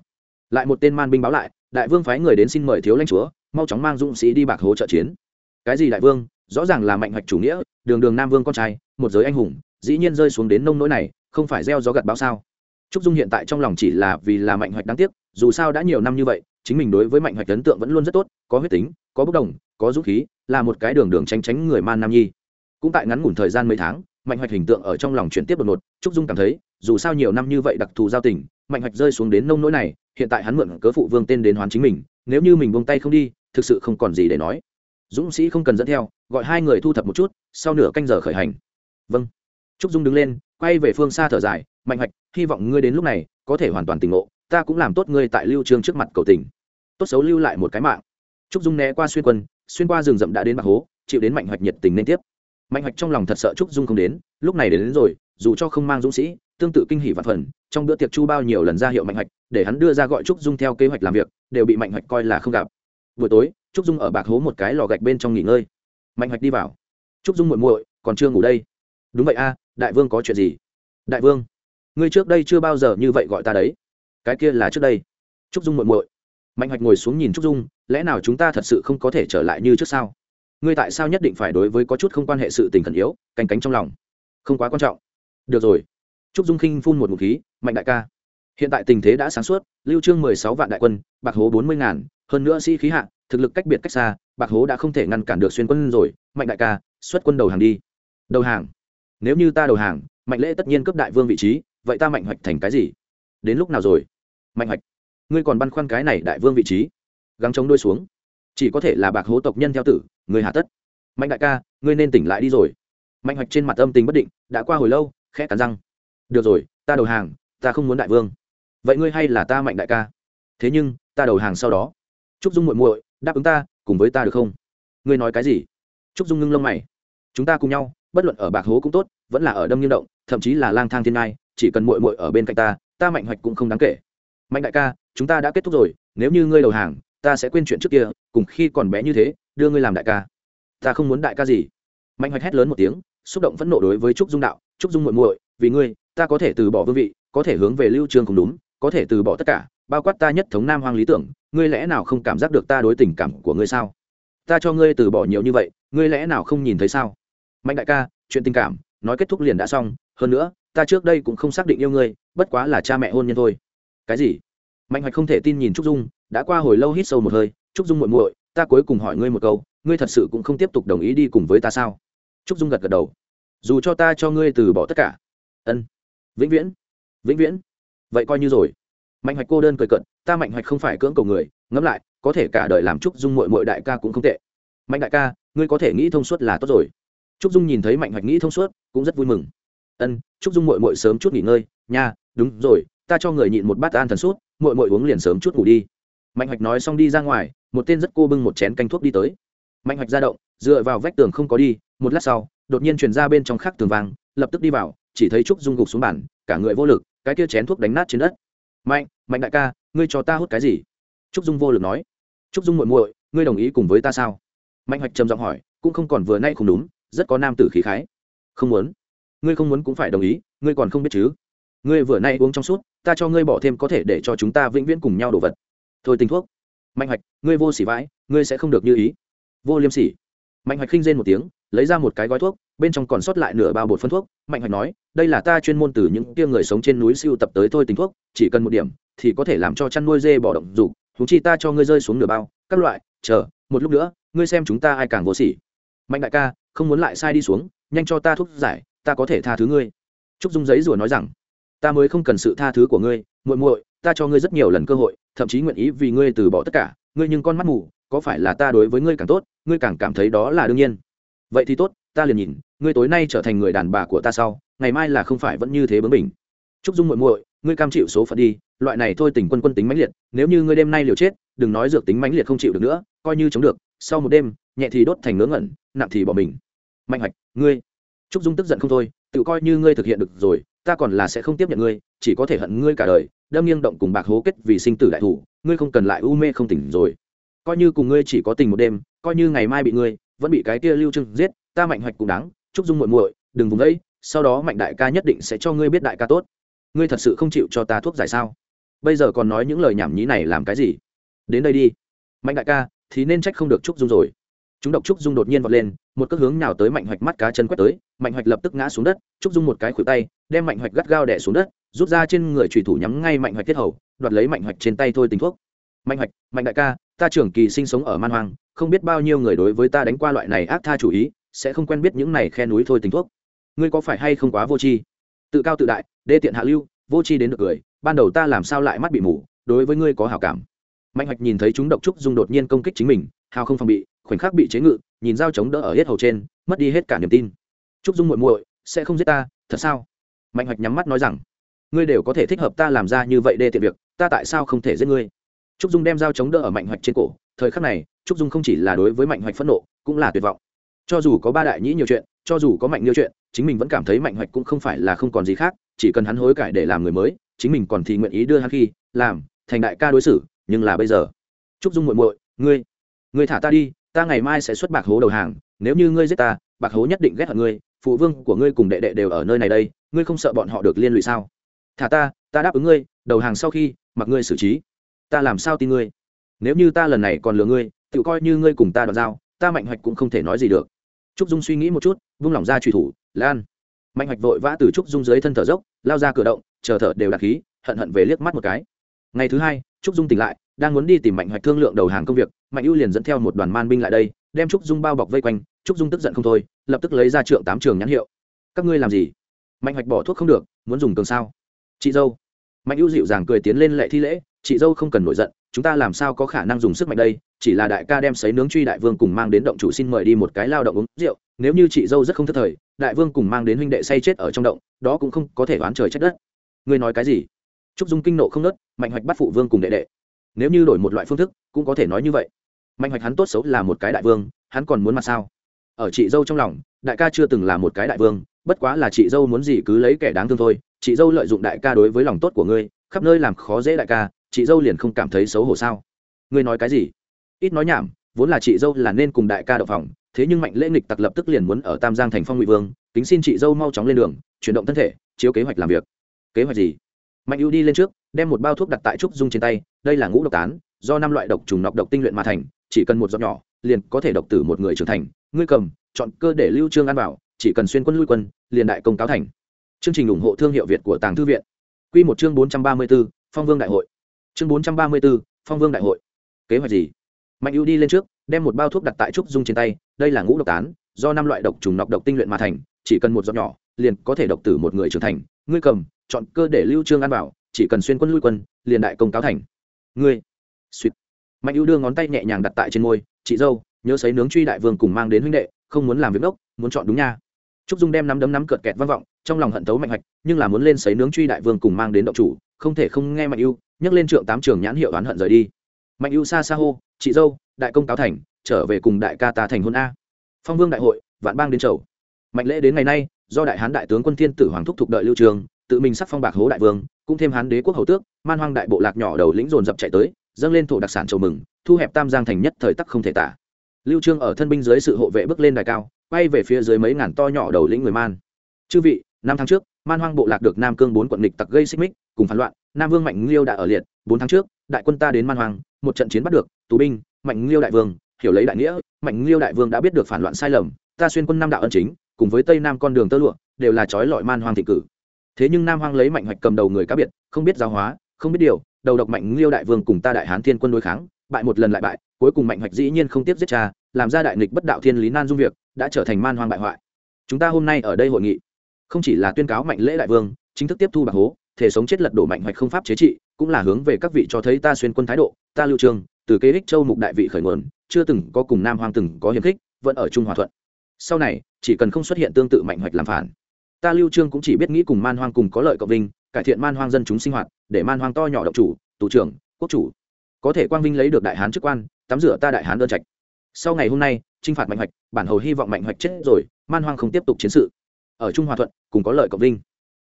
Lại một tên man binh báo lại đại vương phái người đến xin mời thiếu lãnh chúa mau chóng mang dũng sĩ đi bạc hố trợ chiến. Cái gì đại vương? Rõ ràng là mạnh hoạch chủ nghĩa đường đường nam vương con trai một giới anh hùng dĩ nhiên rơi xuống đến nông nỗi này không phải gieo gió gặt báo sao? Trúc dung hiện tại trong lòng chỉ là vì là mạnh hoạch đáng tiếc dù sao đã nhiều năm như vậy chính mình đối với mạnh hoạch ấn tượng vẫn luôn rất tốt, có huyết tính, có bốc đồng, có dũng khí, là một cái đường đường tránh tránh người man nam nhi. Cũng tại ngắn ngủn thời gian mấy tháng, mạnh hoạch hình tượng ở trong lòng chuyển tiếp đột ngột, trúc dung cảm thấy, dù sao nhiều năm như vậy đặc thù giao tình, mạnh hoạch rơi xuống đến nông nỗi này, hiện tại hắn mượn cớ phụ vương tên đến hoán chính mình, nếu như mình buông tay không đi, thực sự không còn gì để nói. Dũng sĩ không cần dẫn theo, gọi hai người thu thập một chút, sau nửa canh giờ khởi hành. Vâng. Trúc dung đứng lên, quay về phương xa thở dài, mạnh hoạch, hy vọng ngươi đến lúc này có thể hoàn toàn tỉnh ngộ ta cũng làm tốt ngươi tại lưu trương trước mặt cầu tình. Tốt xấu lưu lại một cái mạng. Trúc dung né qua xuyên quân xuyên qua rừng rậm đã đến bạc hố chịu đến mạnh hoạch nhiệt tình nên tiếp. Mạnh hoạch trong lòng thật sợ trúc dung không đến lúc này đến, đến rồi dù cho không mang dũng sĩ tương tự kinh hỉ vạn phần trong bữa tiệc chu bao nhiều lần ra hiệu mạnh hoạch để hắn đưa ra gọi trúc dung theo kế hoạch làm việc đều bị mạnh hoạch coi là không gặp. Buổi tối trúc dung ở bạc hố một cái lò gạch bên trong nghỉ ngơi. Mạnh hoạch đi vào. Trúc dung muội muội còn chưa ngủ đây. Đúng vậy a đại vương có chuyện gì? Đại vương ngươi trước đây chưa bao giờ như vậy gọi ta đấy cái kia là trước đây. Trúc dung muội muội. Mạnh hoạch ngồi xuống nhìn trúc dung, lẽ nào chúng ta thật sự không có thể trở lại như trước sao? Ngươi tại sao nhất định phải đối với có chút không quan hệ sự tình khẩn yếu, canh cánh trong lòng? Không quá quan trọng. Được rồi. Trúc dung khinh phun một ngụ khí, mạnh đại ca, hiện tại tình thế đã sáng suốt, lưu trương mười sáu vạn đại quân, bạc hố bốn mươi ngàn, hơn nữa sĩ khí hạ, thực lực cách biệt cách xa, bạc hố đã không thể ngăn cản được xuyên quân rồi. Mạnh đại ca, xuất quân đầu hàng đi. Đầu hàng? Nếu như ta đầu hàng, mạnh lễ tất nhiên cấp đại vương vị trí, vậy ta mạnh hoạch thành cái gì? Đến lúc nào rồi? Mạnh hoạch, ngươi còn băn khoăn cái này đại vương vị trí. Gắng chống đôi xuống. Chỉ có thể là bạc hố tộc nhân theo tử người hạ tất. Mạnh đại ca, ngươi nên tỉnh lại đi rồi. Mạnh hoạch trên mặt âm tình bất định, đã qua hồi lâu, khẽ cắn răng. Được rồi, ta đầu hàng, ta không muốn đại vương. Vậy ngươi hay là ta mạnh đại ca? Thế nhưng, ta đầu hàng sau đó. Trúc dung muội muội, đáp ứng ta, cùng với ta được không? Ngươi nói cái gì? Trúc dung ngưng lông mày. Chúng ta cùng nhau, bất luận ở bạc hố cũng tốt, vẫn là ở đâm nghiêng động, thậm chí là lang thang thiên ngai, chỉ cần muội muội ở bên cạnh ta ta mạnh hoạch cũng không đáng kể mạnh đại ca, chúng ta đã kết thúc rồi, nếu như ngươi đầu hàng, ta sẽ quên chuyện trước kia, cùng khi còn bé như thế, đưa ngươi làm đại ca. Ta không muốn đại ca gì. Mạnh hoạch hét lớn một tiếng, xúc động phẫn nộ đối với trúc dung đạo, trúc dung muội muội, vì ngươi, ta có thể từ bỏ vương vị, có thể hướng về lưu trường cùng đúng, có thể từ bỏ tất cả, bao quát ta nhất thống nam hoang lý tưởng, ngươi lẽ nào không cảm giác được ta đối tình cảm của ngươi sao? Ta cho ngươi từ bỏ nhiều như vậy, ngươi lẽ nào không nhìn thấy sao? Mạnh đại ca, chuyện tình cảm, nói kết thúc liền đã xong, hơn nữa, ta trước đây cũng không xác định yêu ngươi, bất quá là cha mẹ hôn nhân thôi cái gì? Mạnh hoạch không thể tin nhìn trúc dung, đã qua hồi lâu hít sâu một hơi, trúc dung muội muội, ta cuối cùng hỏi ngươi một câu, ngươi thật sự cũng không tiếp tục đồng ý đi cùng với ta sao? Trúc dung gật gật đầu. Dù cho ta cho ngươi từ bỏ tất cả. Ân, vĩnh viễn vĩnh viễn. Vậy coi như rồi. Mạnh hoạch cô đơn cười cận ta mạnh hoạch không phải cưỡng cầu người, ngẫm lại, có thể cả đời làm trúc dung muội muội đại ca cũng không tệ. Mạnh đại ca, ngươi có thể nghĩ thông suốt là tốt rồi. Trúc dung nhìn thấy mạnh hoạch nghĩ thông suốt, cũng rất vui mừng. Ân, trúc dung muội muội sớm chút nghỉ ngơi, nha, đúng rồi ta cho người nhịn một bát an thần suốt mội mội uống liền sớm chút ngủ đi. Mạnh hoạch nói xong đi ra ngoài, một tên rất cô bưng một chén canh thuốc đi tới. Mạnh hoạch ra động, dựa vào vách tường không có đi, một lát sau, đột nhiên truyền ra bên trong khắc tường vàng lập tức đi vào, chỉ thấy trúc dung gục xuống bàn, cả người vô lực, cái kia chén thuốc đánh nát trên đất. Mạnh mạnh đại ca, ngươi cho ta hút cái gì? Trúc dung vô lực nói. Trúc dung muội muội, ngươi đồng ý cùng với ta sao? Mạnh hoạch trầm giọng hỏi, cũng không còn vừa nay không đúng, rất có nam tử khí khái. Không muốn. Ngươi không muốn cũng phải đồng ý, ngươi còn không biết chứ? Ngươi vừa nay uống trong suốt, ta cho ngươi bỏ thêm có thể để cho chúng ta vĩnh viễn cùng nhau đổ vật. Thôi tình thuốc. Mạnh hoạch, ngươi vô xỉ vãi, ngươi sẽ không được như ý. Vô liêm sỉ. Mạnh hoạch khinh rên một tiếng, lấy ra một cái gói thuốc, bên trong còn sót lại nửa bao bột phân thuốc. Mạnh hoạch nói, đây là ta chuyên môn từ những tia người sống trên núi siêu tập tới thôi tình thuốc, chỉ cần một điểm, thì có thể làm cho chăn nuôi dê bỏ động dục. Thú chi ta cho ngươi rơi xuống nửa bao, các loại, chờ, một lúc nữa, ngươi xem chúng ta ai càng vô sỉ. Mạnh đại ca, không muốn lại sai đi xuống, nhanh cho ta thuốc giải, ta có thể tha thứ ngươi. Trúc dung giấy rủa nói rằng ta mới không cần sự tha thứ của ngươi, muội muội, ta cho ngươi rất nhiều lần cơ hội, thậm chí nguyện ý vì ngươi từ bỏ tất cả, ngươi nhưng con mắt mù, có phải là ta đối với ngươi càng tốt, ngươi càng cảm thấy đó là đương nhiên? Vậy thì tốt, ta liền nhìn, ngươi tối nay trở thành người đàn bà của ta sau, ngày mai là không phải vẫn như thế bướng mình trúc dung muội muội, ngươi cam chịu số phận đi, loại này thôi tình quân quân tính mãnh liệt, nếu như ngươi đêm nay liều chết, đừng nói dược tính mãnh liệt không chịu được nữa, coi như chống được, sau một đêm, nhẹ thì đốt thành ngớ ngẩn, nặng thì bỏ mình. Mạnh hoạch, ngươi trúc dung tức giận không thôi, tự coi như ngươi thực hiện được rồi ta còn là sẽ không tiếp nhận ngươi, chỉ có thể hận ngươi cả đời, đâm nghiêng động cùng bạc hố kết vì sinh tử đại thủ, ngươi không cần lại u mê không tỉnh rồi. Coi như cùng ngươi chỉ có tình một đêm, coi như ngày mai bị ngươi, vẫn bị cái kia lưu trưng giết, ta mạnh hoạch cũng đáng, chúc dung muội muội, đừng vùng đấy sau đó mạnh đại ca nhất định sẽ cho ngươi biết đại ca tốt. Ngươi thật sự không chịu cho ta thuốc giải sao? Bây giờ còn nói những lời nhảm nhí này làm cái gì? Đến đây đi. Mạnh đại ca, thì nên trách không được trúc dung rồi chúng độc trúc dung đột nhiên vọt lên, một cước hướng nào tới mạnh hoạch mắt cá chân quét tới, mạnh hoạch lập tức ngã xuống đất, trúc dung một cái khuỷu tay, đem mạnh hoạch gắt gao đẻ xuống đất, rút ra trên người trùy thủ nhắm ngay mạnh hoạch thiết hầu, đoạt lấy mạnh hoạch trên tay thôi tình thuốc. Mạnh hoạch, mạnh đại ca, ta trưởng kỳ sinh sống ở man hoang, không biết bao nhiêu người đối với ta đánh qua loại này ác tha chủ ý, sẽ không quen biết những này khe núi thôi tình thuốc. Ngươi có phải hay không quá vô tri? Tự cao tự đại, đê tiện hạ lưu, vô tri đến được cười, ban đầu ta làm sao lại mắt bị mù, đối với ngươi có hảo cảm. Mạnh hoạch nhìn thấy chúng độc trúc dung đột nhiên công kích chính mình, hào không phòng bị khoảnh khắc bị chế ngự, nhìn dao chống đỡ ở hết hầu trên, mất đi hết cả niềm tin. Trúc dung muội muội, sẽ không giết ta, thật sao? Mạnh hoạch nhắm mắt nói rằng, ngươi đều có thể thích hợp ta làm ra như vậy đê tiện việc, ta tại sao không thể giết ngươi? Trúc dung đem dao chống đỡ ở mạnh hoạch trên cổ, thời khắc này, trúc dung không chỉ là đối với mạnh hoạch phẫn nộ, cũng là tuyệt vọng. Cho dù có ba đại nhĩ nhiều chuyện, cho dù có mạnh nhiều chuyện, chính mình vẫn cảm thấy mạnh hoạch cũng không phải là không còn gì khác, chỉ cần hắn hối cải để làm người mới, chính mình còn thì nguyện ý đưa hắn khi làm thành đại ca đối xử, nhưng là bây giờ. Trúc dung muội muội, ngươi ngươi thả ta đi ta ngày mai sẽ xuất bạc hố đầu hàng, nếu như ngươi giết ta, bạc hố nhất định ghét hận ngươi, phụ vương của ngươi cùng đệ đệ đều ở nơi này đây, ngươi không sợ bọn họ được liên lụy sao? Thả ta ta đáp ứng ngươi, đầu hàng sau khi, mặc ngươi xử trí. Ta làm sao tin ngươi? Nếu như ta lần này còn lừa ngươi, tự coi như ngươi cùng ta đoạt dao ta mạnh hoạch cũng không thể nói gì được. Trúc dung suy nghĩ một chút, vung lỏng ra truy thủ, lan. Mạnh hoạch vội vã từ trúc dung dưới thân thở dốc, lao ra cửa động, chờ thở đều đặc khí, hận hận về liếc mắt một cái. Ngày thứ hai trúc dung tỉnh lại, đang muốn đi tìm mạnh hoạch thương lượng đầu hàng công việc, mạnh ưu liền dẫn theo một đoàn man binh lại đây, đem trúc dung bao bọc vây quanh, trúc dung tức giận không thôi, lập tức lấy ra trượng tám trường nhãn hiệu. Các ngươi làm gì? Mạnh hoạch bỏ thuốc không được, muốn dùng cường sao? Chị dâu. Mạnh ưu dịu dàng cười tiến lên lệ thi lễ, chị dâu không cần nổi giận, chúng ta làm sao có khả năng dùng sức mạnh đây? Chỉ là đại ca đem sấy nướng truy đại vương cùng mang đến động chủ xin mời đi một cái lao động uống rượu, nếu như chị dâu rất không thất thời, đại vương cùng mang đến huynh đệ say chết ở trong động, đó cũng không có thể oán trời trách đất. Ngươi nói cái gì? Trúc dung kinh nộ không nớt, mạnh hoạch bắt phụ vương cùng đệ đệ. Nếu như đổi một loại phương thức, cũng có thể nói như vậy. Mạnh hoạch hắn tốt xấu là một cái đại vương, hắn còn muốn mặt sao? Ở chị dâu trong lòng, đại ca chưa từng là một cái đại vương, bất quá là chị dâu muốn gì cứ lấy kẻ đáng thương thôi. Chị dâu lợi dụng đại ca đối với lòng tốt của ngươi, khắp nơi làm khó dễ đại ca, chị dâu liền không cảm thấy xấu hổ sao? Ngươi nói cái gì? Ít nói nhảm, vốn là chị dâu là nên cùng đại ca đậu phòng, thế nhưng mạnh lễ nghịch tặc lập tức liền muốn ở tam giang thành phong ngụy vương, kính xin chị dâu mau chóng lên đường, chuyển động thân thể, chiếu kế hoạch làm việc. Kế hoạch gì? Mạnh ưu đi lên trước đem một bao thuốc đặt tại trúc dung trên tay đây là ngũ độc tán do năm loại độc trùng nọc độc tinh luyện mà thành chỉ cần một giọt nhỏ liền có thể độc tử một người trưởng thành. Ngươi cầm chọn cơ để lưu trương ăn vào chỉ cần xuyên quân lui quân liền đại công cáo thành. Chương trình ủng hộ thương hiệu việt của tàng thư viện. Quy một chương 434, phong vương đại hội. Chương 434, phong vương đại hội. Kế hoạch gì? Mạnh ưu đi lên trước đem một bao thuốc đặt tại trúc dung trên tay đây là ngũ độc tán do năm loại độc trùng nọc độc tinh luyện mà thành chỉ cần một giọt nhỏ liền có thể độc tử một người trưởng thành. Ngươi cầm chọn cơ để lưu trương ăn vào, chỉ cần xuyên quân lui quân, liền đại công cáo thành. Ngươi, suýt. Mạnh ưu đưa ngón tay nhẹ nhàng đặt tại trên môi, chị dâu, nhớ sấy nướng truy đại vương cùng mang đến huynh đệ, không muốn làm việc đốc, muốn chọn đúng nha. Trúc dung đem nắm đấm nắm cợt kẹt vang vọng, trong lòng hận tấu mạnh hoạch, nhưng là muốn lên sấy nướng truy đại vương cùng mang đến động chủ, không thể không nghe mạnh ưu, nhấc lên trượng tám trường nhãn hiệu oán hận rời đi. Mạnh ưu xa xa hô, chị dâu, đại công cáo thành, trở về cùng đại ca ta thành hôn a. Phong vương đại hội, vạn bang đến chầu. Mạnh lễ đến ngày nay, do đại hán đại tướng quân thiên tử hoàng thúc thục đợi lưu trường tự mình sắc phong bạc hố đại vương, cũng thêm hán đế quốc hầu tước, man hoang đại bộ lạc nhỏ đầu lĩnh dồn dập chạy tới, dâng lên thổ đặc sản chầu mừng, thu hẹp tam giang thành nhất thời tắc không thể tả. Lưu trương ở thân binh dưới sự hộ vệ bước lên đài cao, quay về phía dưới mấy ngàn to nhỏ đầu lĩnh người man. Chư vị, năm tháng trước, man hoang bộ lạc được nam cương bốn quận địch tặc gây xích mích, cùng phản loạn, nam vương mạnh liêu đã ở liệt, bốn tháng trước, đại quân ta đến man hoang, một trận chiến bắt được, tù binh, mạnh liêu đại vương, hiểu lấy đại nghĩa, mạnh liêu đại vương đã biết được phản loạn sai lầm, ta xuyên quân nam đạo ân chính, cùng với tây nam con đường tơ lụa, đều là trói lọi man hoang thị cử thế nhưng nam hoang lấy mạnh hoạch cầm đầu người cá biệt, không biết giáo hóa, không biết điều, đầu độc mạnh liêu đại vương cùng ta đại hán thiên quân đối kháng, bại một lần lại bại, cuối cùng mạnh hoạch dĩ nhiên không tiếp giết cha, làm ra đại nghịch bất đạo thiên lý nan dung việc, đã trở thành man hoang bại hoại. Chúng ta hôm nay ở đây hội nghị, không chỉ là tuyên cáo mạnh lễ đại vương, chính thức tiếp thu bạc hố, thể sống chết lật đổ mạnh hoạch không pháp chế trị, cũng là hướng về các vị cho thấy ta xuyên quân thái độ, ta lưu trường, từ kế ích châu mục đại vị khởi nguồn, chưa từng có cùng nam hoang từng có hiềm khích, vẫn ở trung hòa thuận. Sau này, chỉ cần không xuất hiện tương tự mạnh hoạch làm phản ta lưu trương cũng chỉ biết nghĩ cùng man hoang cùng có lợi cộng vinh cải thiện man hoang dân chúng sinh hoạt để man hoang to nhỏ động chủ tù trưởng quốc chủ. Có thể quang vinh lấy được đại hán chức quan tắm rửa ta đại hán đơn trạch. Sau ngày hôm nay trinh phạt mạnh hoạch bản hầu hy vọng mạnh hoạch chết rồi man hoang không tiếp tục chiến sự. Ở trung hòa thuận cùng có lợi cộng vinh.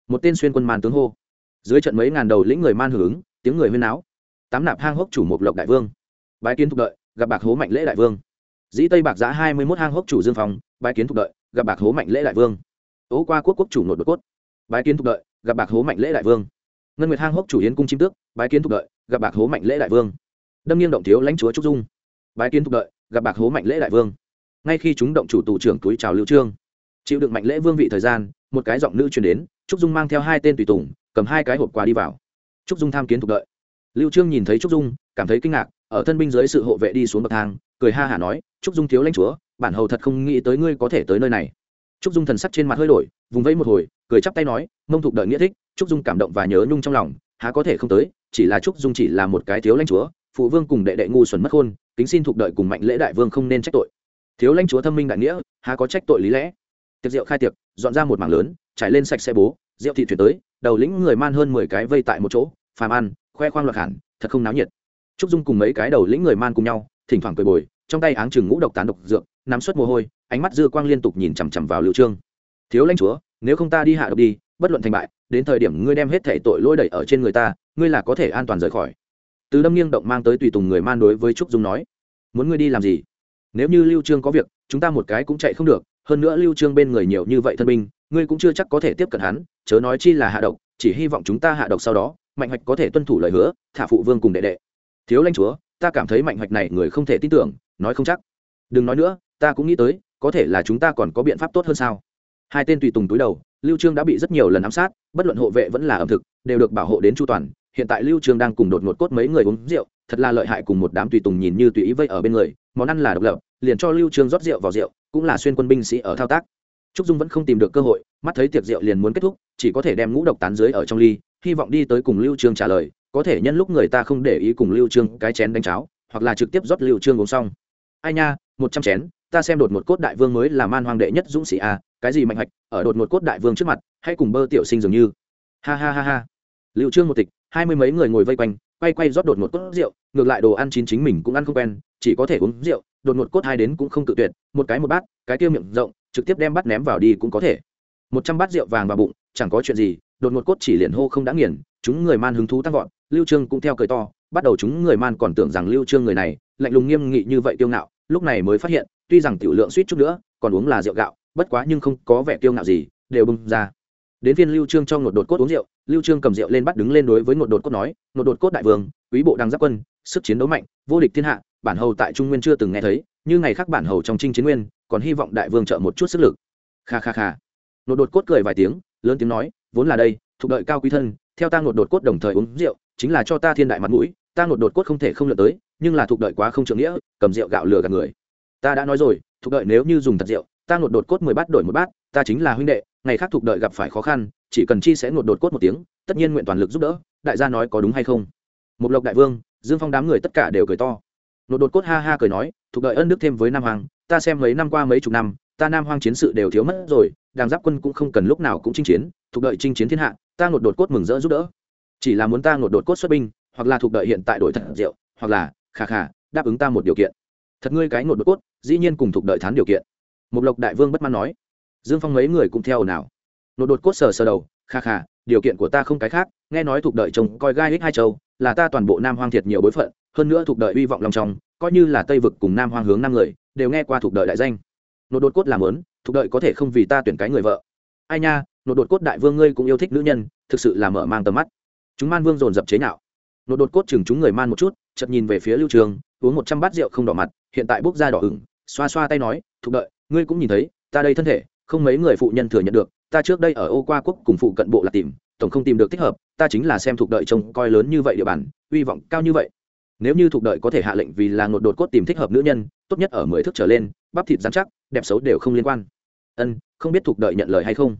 Một tên xuyên quân man tướng hô. Dưới trận mấy ngàn đầu lĩnh người man hưởng ứng tiếng người huyên náo. Tám nạp hang hốc chủ một lộc đại vương. Bái kiến thục đợi gặp bạc hố mạnh lễ đại vương. Dĩ tây bạc giã hai mươi một hang hốc chủ dương phòng, bái kiến thục đợi gặp bạc hố mạnh lễ đại vương ố qua quốc quốc chủ nội đột cốt. Bái kiến thục đợi, gặp bạc hố mạnh lễ đại vương. Ngân nguyệt hang hốc chủ yến cung chim tước, bái kiến thục đợi, gặp bạc hố mạnh lễ đại vương. Đâm nghiêng động thiếu lãnh chúa trúc dung. Bái kiến thục đợi, gặp bạc hố mạnh lễ đại vương. Ngay khi chúng động chủ tù trưởng túi chào lưu trương, chịu đựng mạnh lễ vương vị thời gian, một cái giọng nữ truyền đến, trúc dung mang theo hai tên tùy tùng, cầm hai cái hộp quà đi vào. Trúc dung tham kiến thục đợi. Lưu trương nhìn thấy trúc dung, cảm thấy kinh ngạc, ở thân binh dưới sự hộ vệ đi xuống bậc thang, cười ha hả nói, trúc dung thiếu lãnh chúa, bản hầu thật không nghĩ tới ngươi có thể tới nơi này trúc dung thần sắc trên mặt hơi đổi, vùng vẫy một hồi, cười chắp tay nói, mông thục đợi nghĩa thích. Trúc dung cảm động và nhớ nhung trong lòng, há có thể không tới, chỉ là trúc dung chỉ là một cái thiếu lãnh chúa, phụ vương cùng đệ đệ ngu xuẩn mất khôn kính xin thục đợi cùng mạnh lễ đại vương không nên trách tội. Thiếu lãnh chúa thâm minh đại nghĩa, há có trách tội lý lẽ? Tiệc rượu khai tiệc, dọn ra một mảng lớn, trải lên sạch xe bố, rượu thị chuyển tới, đầu lĩnh người man hơn mười cái vây tại một chỗ, phàm ăn, khoe khoang loạt hẳn, thật không náo nhiệt. Trúc dung cùng mấy cái đầu lĩnh người man cùng nhau, thỉnh thoảng cười bồi, trong tay áng chừng ngũ độc tán độc dược nắm suất mồ hôi, ánh mắt dư quang liên tục nhìn chằm chằm vào lưu trương. Thiếu lãnh chúa, nếu không ta đi hạ độc đi, bất luận thành bại, đến thời điểm ngươi đem hết thể tội lỗi đẩy ở trên người ta, ngươi là có thể an toàn rời khỏi. Từ đâm nghiêng động mang tới tùy tùng người man đối với trúc dung nói, muốn ngươi đi làm gì? Nếu như lưu trương có việc, chúng ta một cái cũng chạy không được, hơn nữa lưu trương bên người nhiều như vậy thân binh, ngươi cũng chưa chắc có thể tiếp cận hắn, chớ nói chi là hạ độc, chỉ hy vọng chúng ta hạ độc sau đó, mạnh hoạch có thể tuân thủ lời hứa, thả phụ vương cùng đệ đệ. Thiếu lãnh chúa, ta cảm thấy mạnh hoạch này người không thể tin tưởng, nói không chắc. Đừng nói nữa ta cũng nghĩ tới, có thể là chúng ta còn có biện pháp tốt hơn sao? Hai tên tùy tùng túi đầu, lưu trương đã bị rất nhiều lần ám sát, bất luận hộ vệ vẫn là ẩm thực, đều được bảo hộ đến chu toàn. Hiện tại lưu trương đang cùng đột ngột cốt mấy người uống rượu, thật là lợi hại cùng một đám tùy tùng nhìn như tùy ý vây ở bên người, món ăn là độc lập, liền cho lưu trương rót rượu vào rượu, cũng là xuyên quân binh sĩ ở thao tác. Trúc dung vẫn không tìm được cơ hội, mắt thấy tiệc rượu liền muốn kết thúc, chỉ có thể đem ngũ độc tán dưới ở trong ly, hy vọng đi tới cùng lưu trương trả lời, có thể nhân lúc người ta không để ý cùng lưu trương cái chén đánh cháo, hoặc là trực tiếp rót lưu trương uống xong. Ai nha, một trăm chén ta xem đột một cốt đại vương mới là man hoàng đệ nhất dũng sĩ a cái gì mạnh hạch, ở đột một cốt đại vương trước mặt hay cùng bơ tiểu sinh dường như. Ha ha ha ha. Lưu trương một tịch hai mươi mấy người ngồi vây quanh quay quay rót đột một cốt rượu ngược lại đồ ăn chín chính mình cũng ăn không quen chỉ có thể uống rượu đột một cốt hai đến cũng không tự tuyệt một cái một bát cái kia miệng rộng trực tiếp đem bát ném vào đi cũng có thể. Một trăm bát rượu vàng vào bụng chẳng có chuyện gì đột một cốt chỉ liền hô không đã nghiền chúng người man hứng thú tăng vọt lưu trương cũng theo cười to bắt đầu chúng người man còn tưởng rằng lưu trương người này lạnh lùng nghiêm nghị như vậy tiêu ngạo lúc này mới phát hiện tuy rằng tiểu lượng suýt chút nữa, còn uống là rượu gạo, bất quá nhưng không có vẻ tiêu ngạo gì, đều bưng ra. Đến phiên lưu trương cho ngột đột cốt uống rượu, lưu trương cầm rượu lên bắt đứng lên đối với ngột đột cốt nói ngột đột cốt đại vương, quý bộ đang giáp quân, sức chiến đấu mạnh, vô địch thiên hạ, bản hầu tại trung nguyên chưa từng nghe thấy, như ngày khác bản hầu trong trinh chiến nguyên, còn hy vọng đại vương trợ một chút sức lực. Kha kha kha. Ngột đột cốt cười vài tiếng, lớn tiếng nói, vốn là đây, thuộc đợi cao quý thân, theo ta ngột đột cốt đồng thời uống rượu, chính là cho ta thiên đại mặt mũi, ta ngột đột cốt không thể không lựa tới, nhưng là thuộc đợi quá không trượng nghĩa, cầm rượu gạo lừa gạt người ta đã nói rồi, thuộc đợi nếu như dùng thật rượu, ta ngột đột cốt mười bát đổi một bát, ta chính là huynh đệ, ngày khác thuộc đợi gặp phải khó khăn, chỉ cần chi sẽ ngột đột cốt một tiếng, tất nhiên nguyện toàn lực giúp đỡ, đại gia nói có đúng hay không? Một lộc đại vương, dương phong đám người tất cả đều cười to. Ngột đột cốt ha ha cười nói, thuộc đợi ân đức thêm với nam hoàng, ta xem mấy năm qua mấy chục năm, ta nam hoang chiến sự đều thiếu mất rồi đàng giáp quân cũng không cần lúc nào cũng chinh chiến, thuộc đợi chinh chiến thiên hạ, ta ngột đột cốt mừng rỡ giúp đỡ. Chỉ là muốn ta ngột đột cốt xuất binh, hoặc là thuộc đợi hiện tại đổi thật rượu, hoặc là khà khà đáp ứng ta một điều kiện. Thật ngươi cái ngột đột cốt dĩ nhiên cùng thuộc đợi thán điều kiện. Một lộc đại vương bất mãn nói dương phong mấy người cũng theo nào? Ngột đột cốt sờ sờ đầu kha kha, điều kiện của ta không cái khác nghe nói thuộc đợi chồng coi gai hích hai châu là ta toàn bộ nam hoang thiệt nhiều bối phận hơn nữa thuộc đợi hy vọng lòng trong coi như là tây vực cùng nam hoang hướng năm người đều nghe qua thuộc đợi đại danh. Nột đột cốt làm lớn thuộc đợi có thể không vì ta tuyển cái người vợ. Ai nha nột đột cốt đại vương ngươi cũng yêu thích nữ nhân thực sự là mở mang tầm mắt. Chúng man vương dồn dập chế nhạo. Nột đột cốt chừng chúng người man một chút chợt nhìn về phía lưu trường uống một trăm bát rượu không đỏ mặt hiện tại bốc ra đỏ ửng, xoa xoa tay nói, thục đợi, ngươi cũng nhìn thấy, ta đây thân thể, không mấy người phụ nhân thừa nhận được, ta trước đây ở ô qua quốc cùng phụ cận bộ là tìm, tổng không tìm được thích hợp, ta chính là xem thuộc đợi trông coi lớn như vậy địa bàn hy vọng cao như vậy. Nếu như thuộc đợi có thể hạ lệnh vì là ngột đột cốt tìm thích hợp nữ nhân, tốt nhất ở mười thước trở lên, bắp thịt dán chắc, đẹp xấu đều không liên quan. Ân, không biết thuộc đợi nhận lời hay không?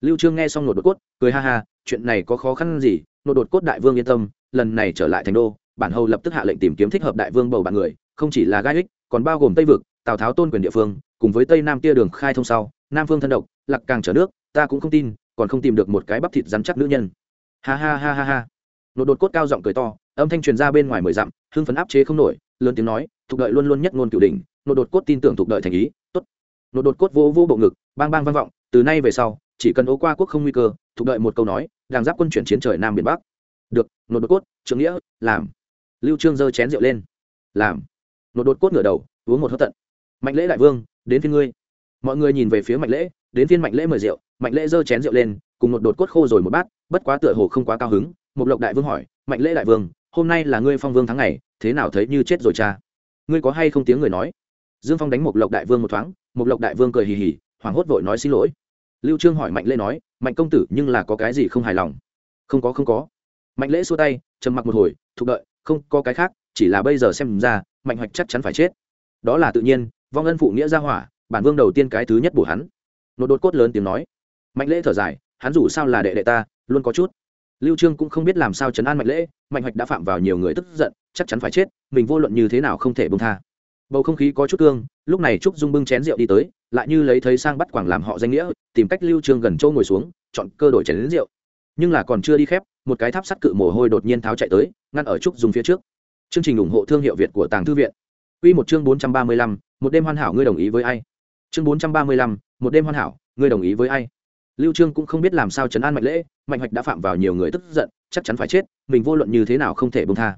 Lưu trương nghe xong ngột đột cốt, cười ha ha, chuyện này có khó khăn gì, ngột đột cốt đại vương yên tâm, lần này trở lại thành đô, bản hầu lập tức hạ lệnh tìm kiếm thích hợp đại vương bầu bạn người không chỉ là gai ích, còn bao gồm tây vực, tào tháo tôn quyền địa phương, cùng với tây nam tia đường khai thông sau, nam phương thân độc, lạc càng trở nước, ta cũng không tin, còn không tìm được một cái bắp thịt rắn chắc nữ nhân. Ha ha ha ha ha. Nột đột cốt cao giọng cười to, âm thanh truyền ra bên ngoài mười dặm, hưng phấn áp chế không nổi, lớn tiếng nói thuộc đợi luôn luôn nhất ngôn cửu đỉnh. Nột đột cốt tin tưởng thuộc đợi thành ý, tốt. Nột đột cốt vô vô bộ ngực, bang bang vang vọng, từ nay về sau, chỉ cần ố qua quốc không nguy cơ thuộc đợi một câu nói, đàng giáp quân chuyển chiến trời nam biển bắc. Được, nột đột cốt, trưởng nghĩa, làm. Lưu trương giơ chén rượu lên. Làm nột đột cốt ngửa đầu, uống một hớt tận. Mạnh lễ đại vương, đến phiên ngươi. Mọi người nhìn về phía mạnh lễ, đến phiên mạnh lễ mời rượu, mạnh lễ giơ chén rượu lên, cùng một đột cốt khô rồi một bát, bất quá tựa hồ không quá cao hứng. Một lộc đại vương hỏi, mạnh lễ đại vương, hôm nay là ngươi phong vương tháng ngày, thế nào thấy như chết rồi cha? Ngươi có hay không tiếng người nói? Dương phong đánh một lộc đại vương một thoáng một lộc đại vương cười hì hì, hoảng hốt vội nói xin lỗi. Lưu trương hỏi mạnh lễ nói, mạnh công tử, nhưng là có cái gì không hài lòng? Không có không có. Mạnh lễ xua tay, trầm mặc một hồi thụ đợi, không có cái khác, chỉ là bây giờ xem ra mạnh hoạch chắc chắn phải chết. Đó là tự nhiên, vong ân phụ nghĩa ra hỏa, bản vương đầu tiên cái thứ nhất bổ hắn. Nột đột cốt lớn tiếng nói. Mạnh lễ thở dài, hắn dù sao là đệ đệ ta, luôn có chút. Lưu trương cũng không biết làm sao chấn an mạnh lễ, mạnh hoạch đã phạm vào nhiều người tức giận, chắc chắn phải chết, mình vô luận như thế nào không thể buông tha. Bầu không khí có chút cương, lúc này trúc dung bưng chén rượu đi tới, lại như lấy thấy sang bắt quảng làm họ danh nghĩa, tìm cách lưu trương gần châu ngồi xuống, chọn cơ đổi chén đến rượu. Nhưng là còn chưa đi khép, một cái tháp sắt cự mồ hôi đột nhiên tháo chạy tới, ngăn ở trúc dung phía trước chương trình ủng hộ thương hiệu việt của tàng thư viện Quy một chương 435, một đêm hoàn hảo ngươi đồng ý với ai? Chương 435, một đêm hoàn hảo, ngươi đồng ý với ai? Lưu Trương cũng không biết làm sao trấn an Mạnh Lễ, Mạnh Hoạch đã phạm vào nhiều người tức giận, chắc chắn phải chết, mình vô luận như thế nào không thể buông tha.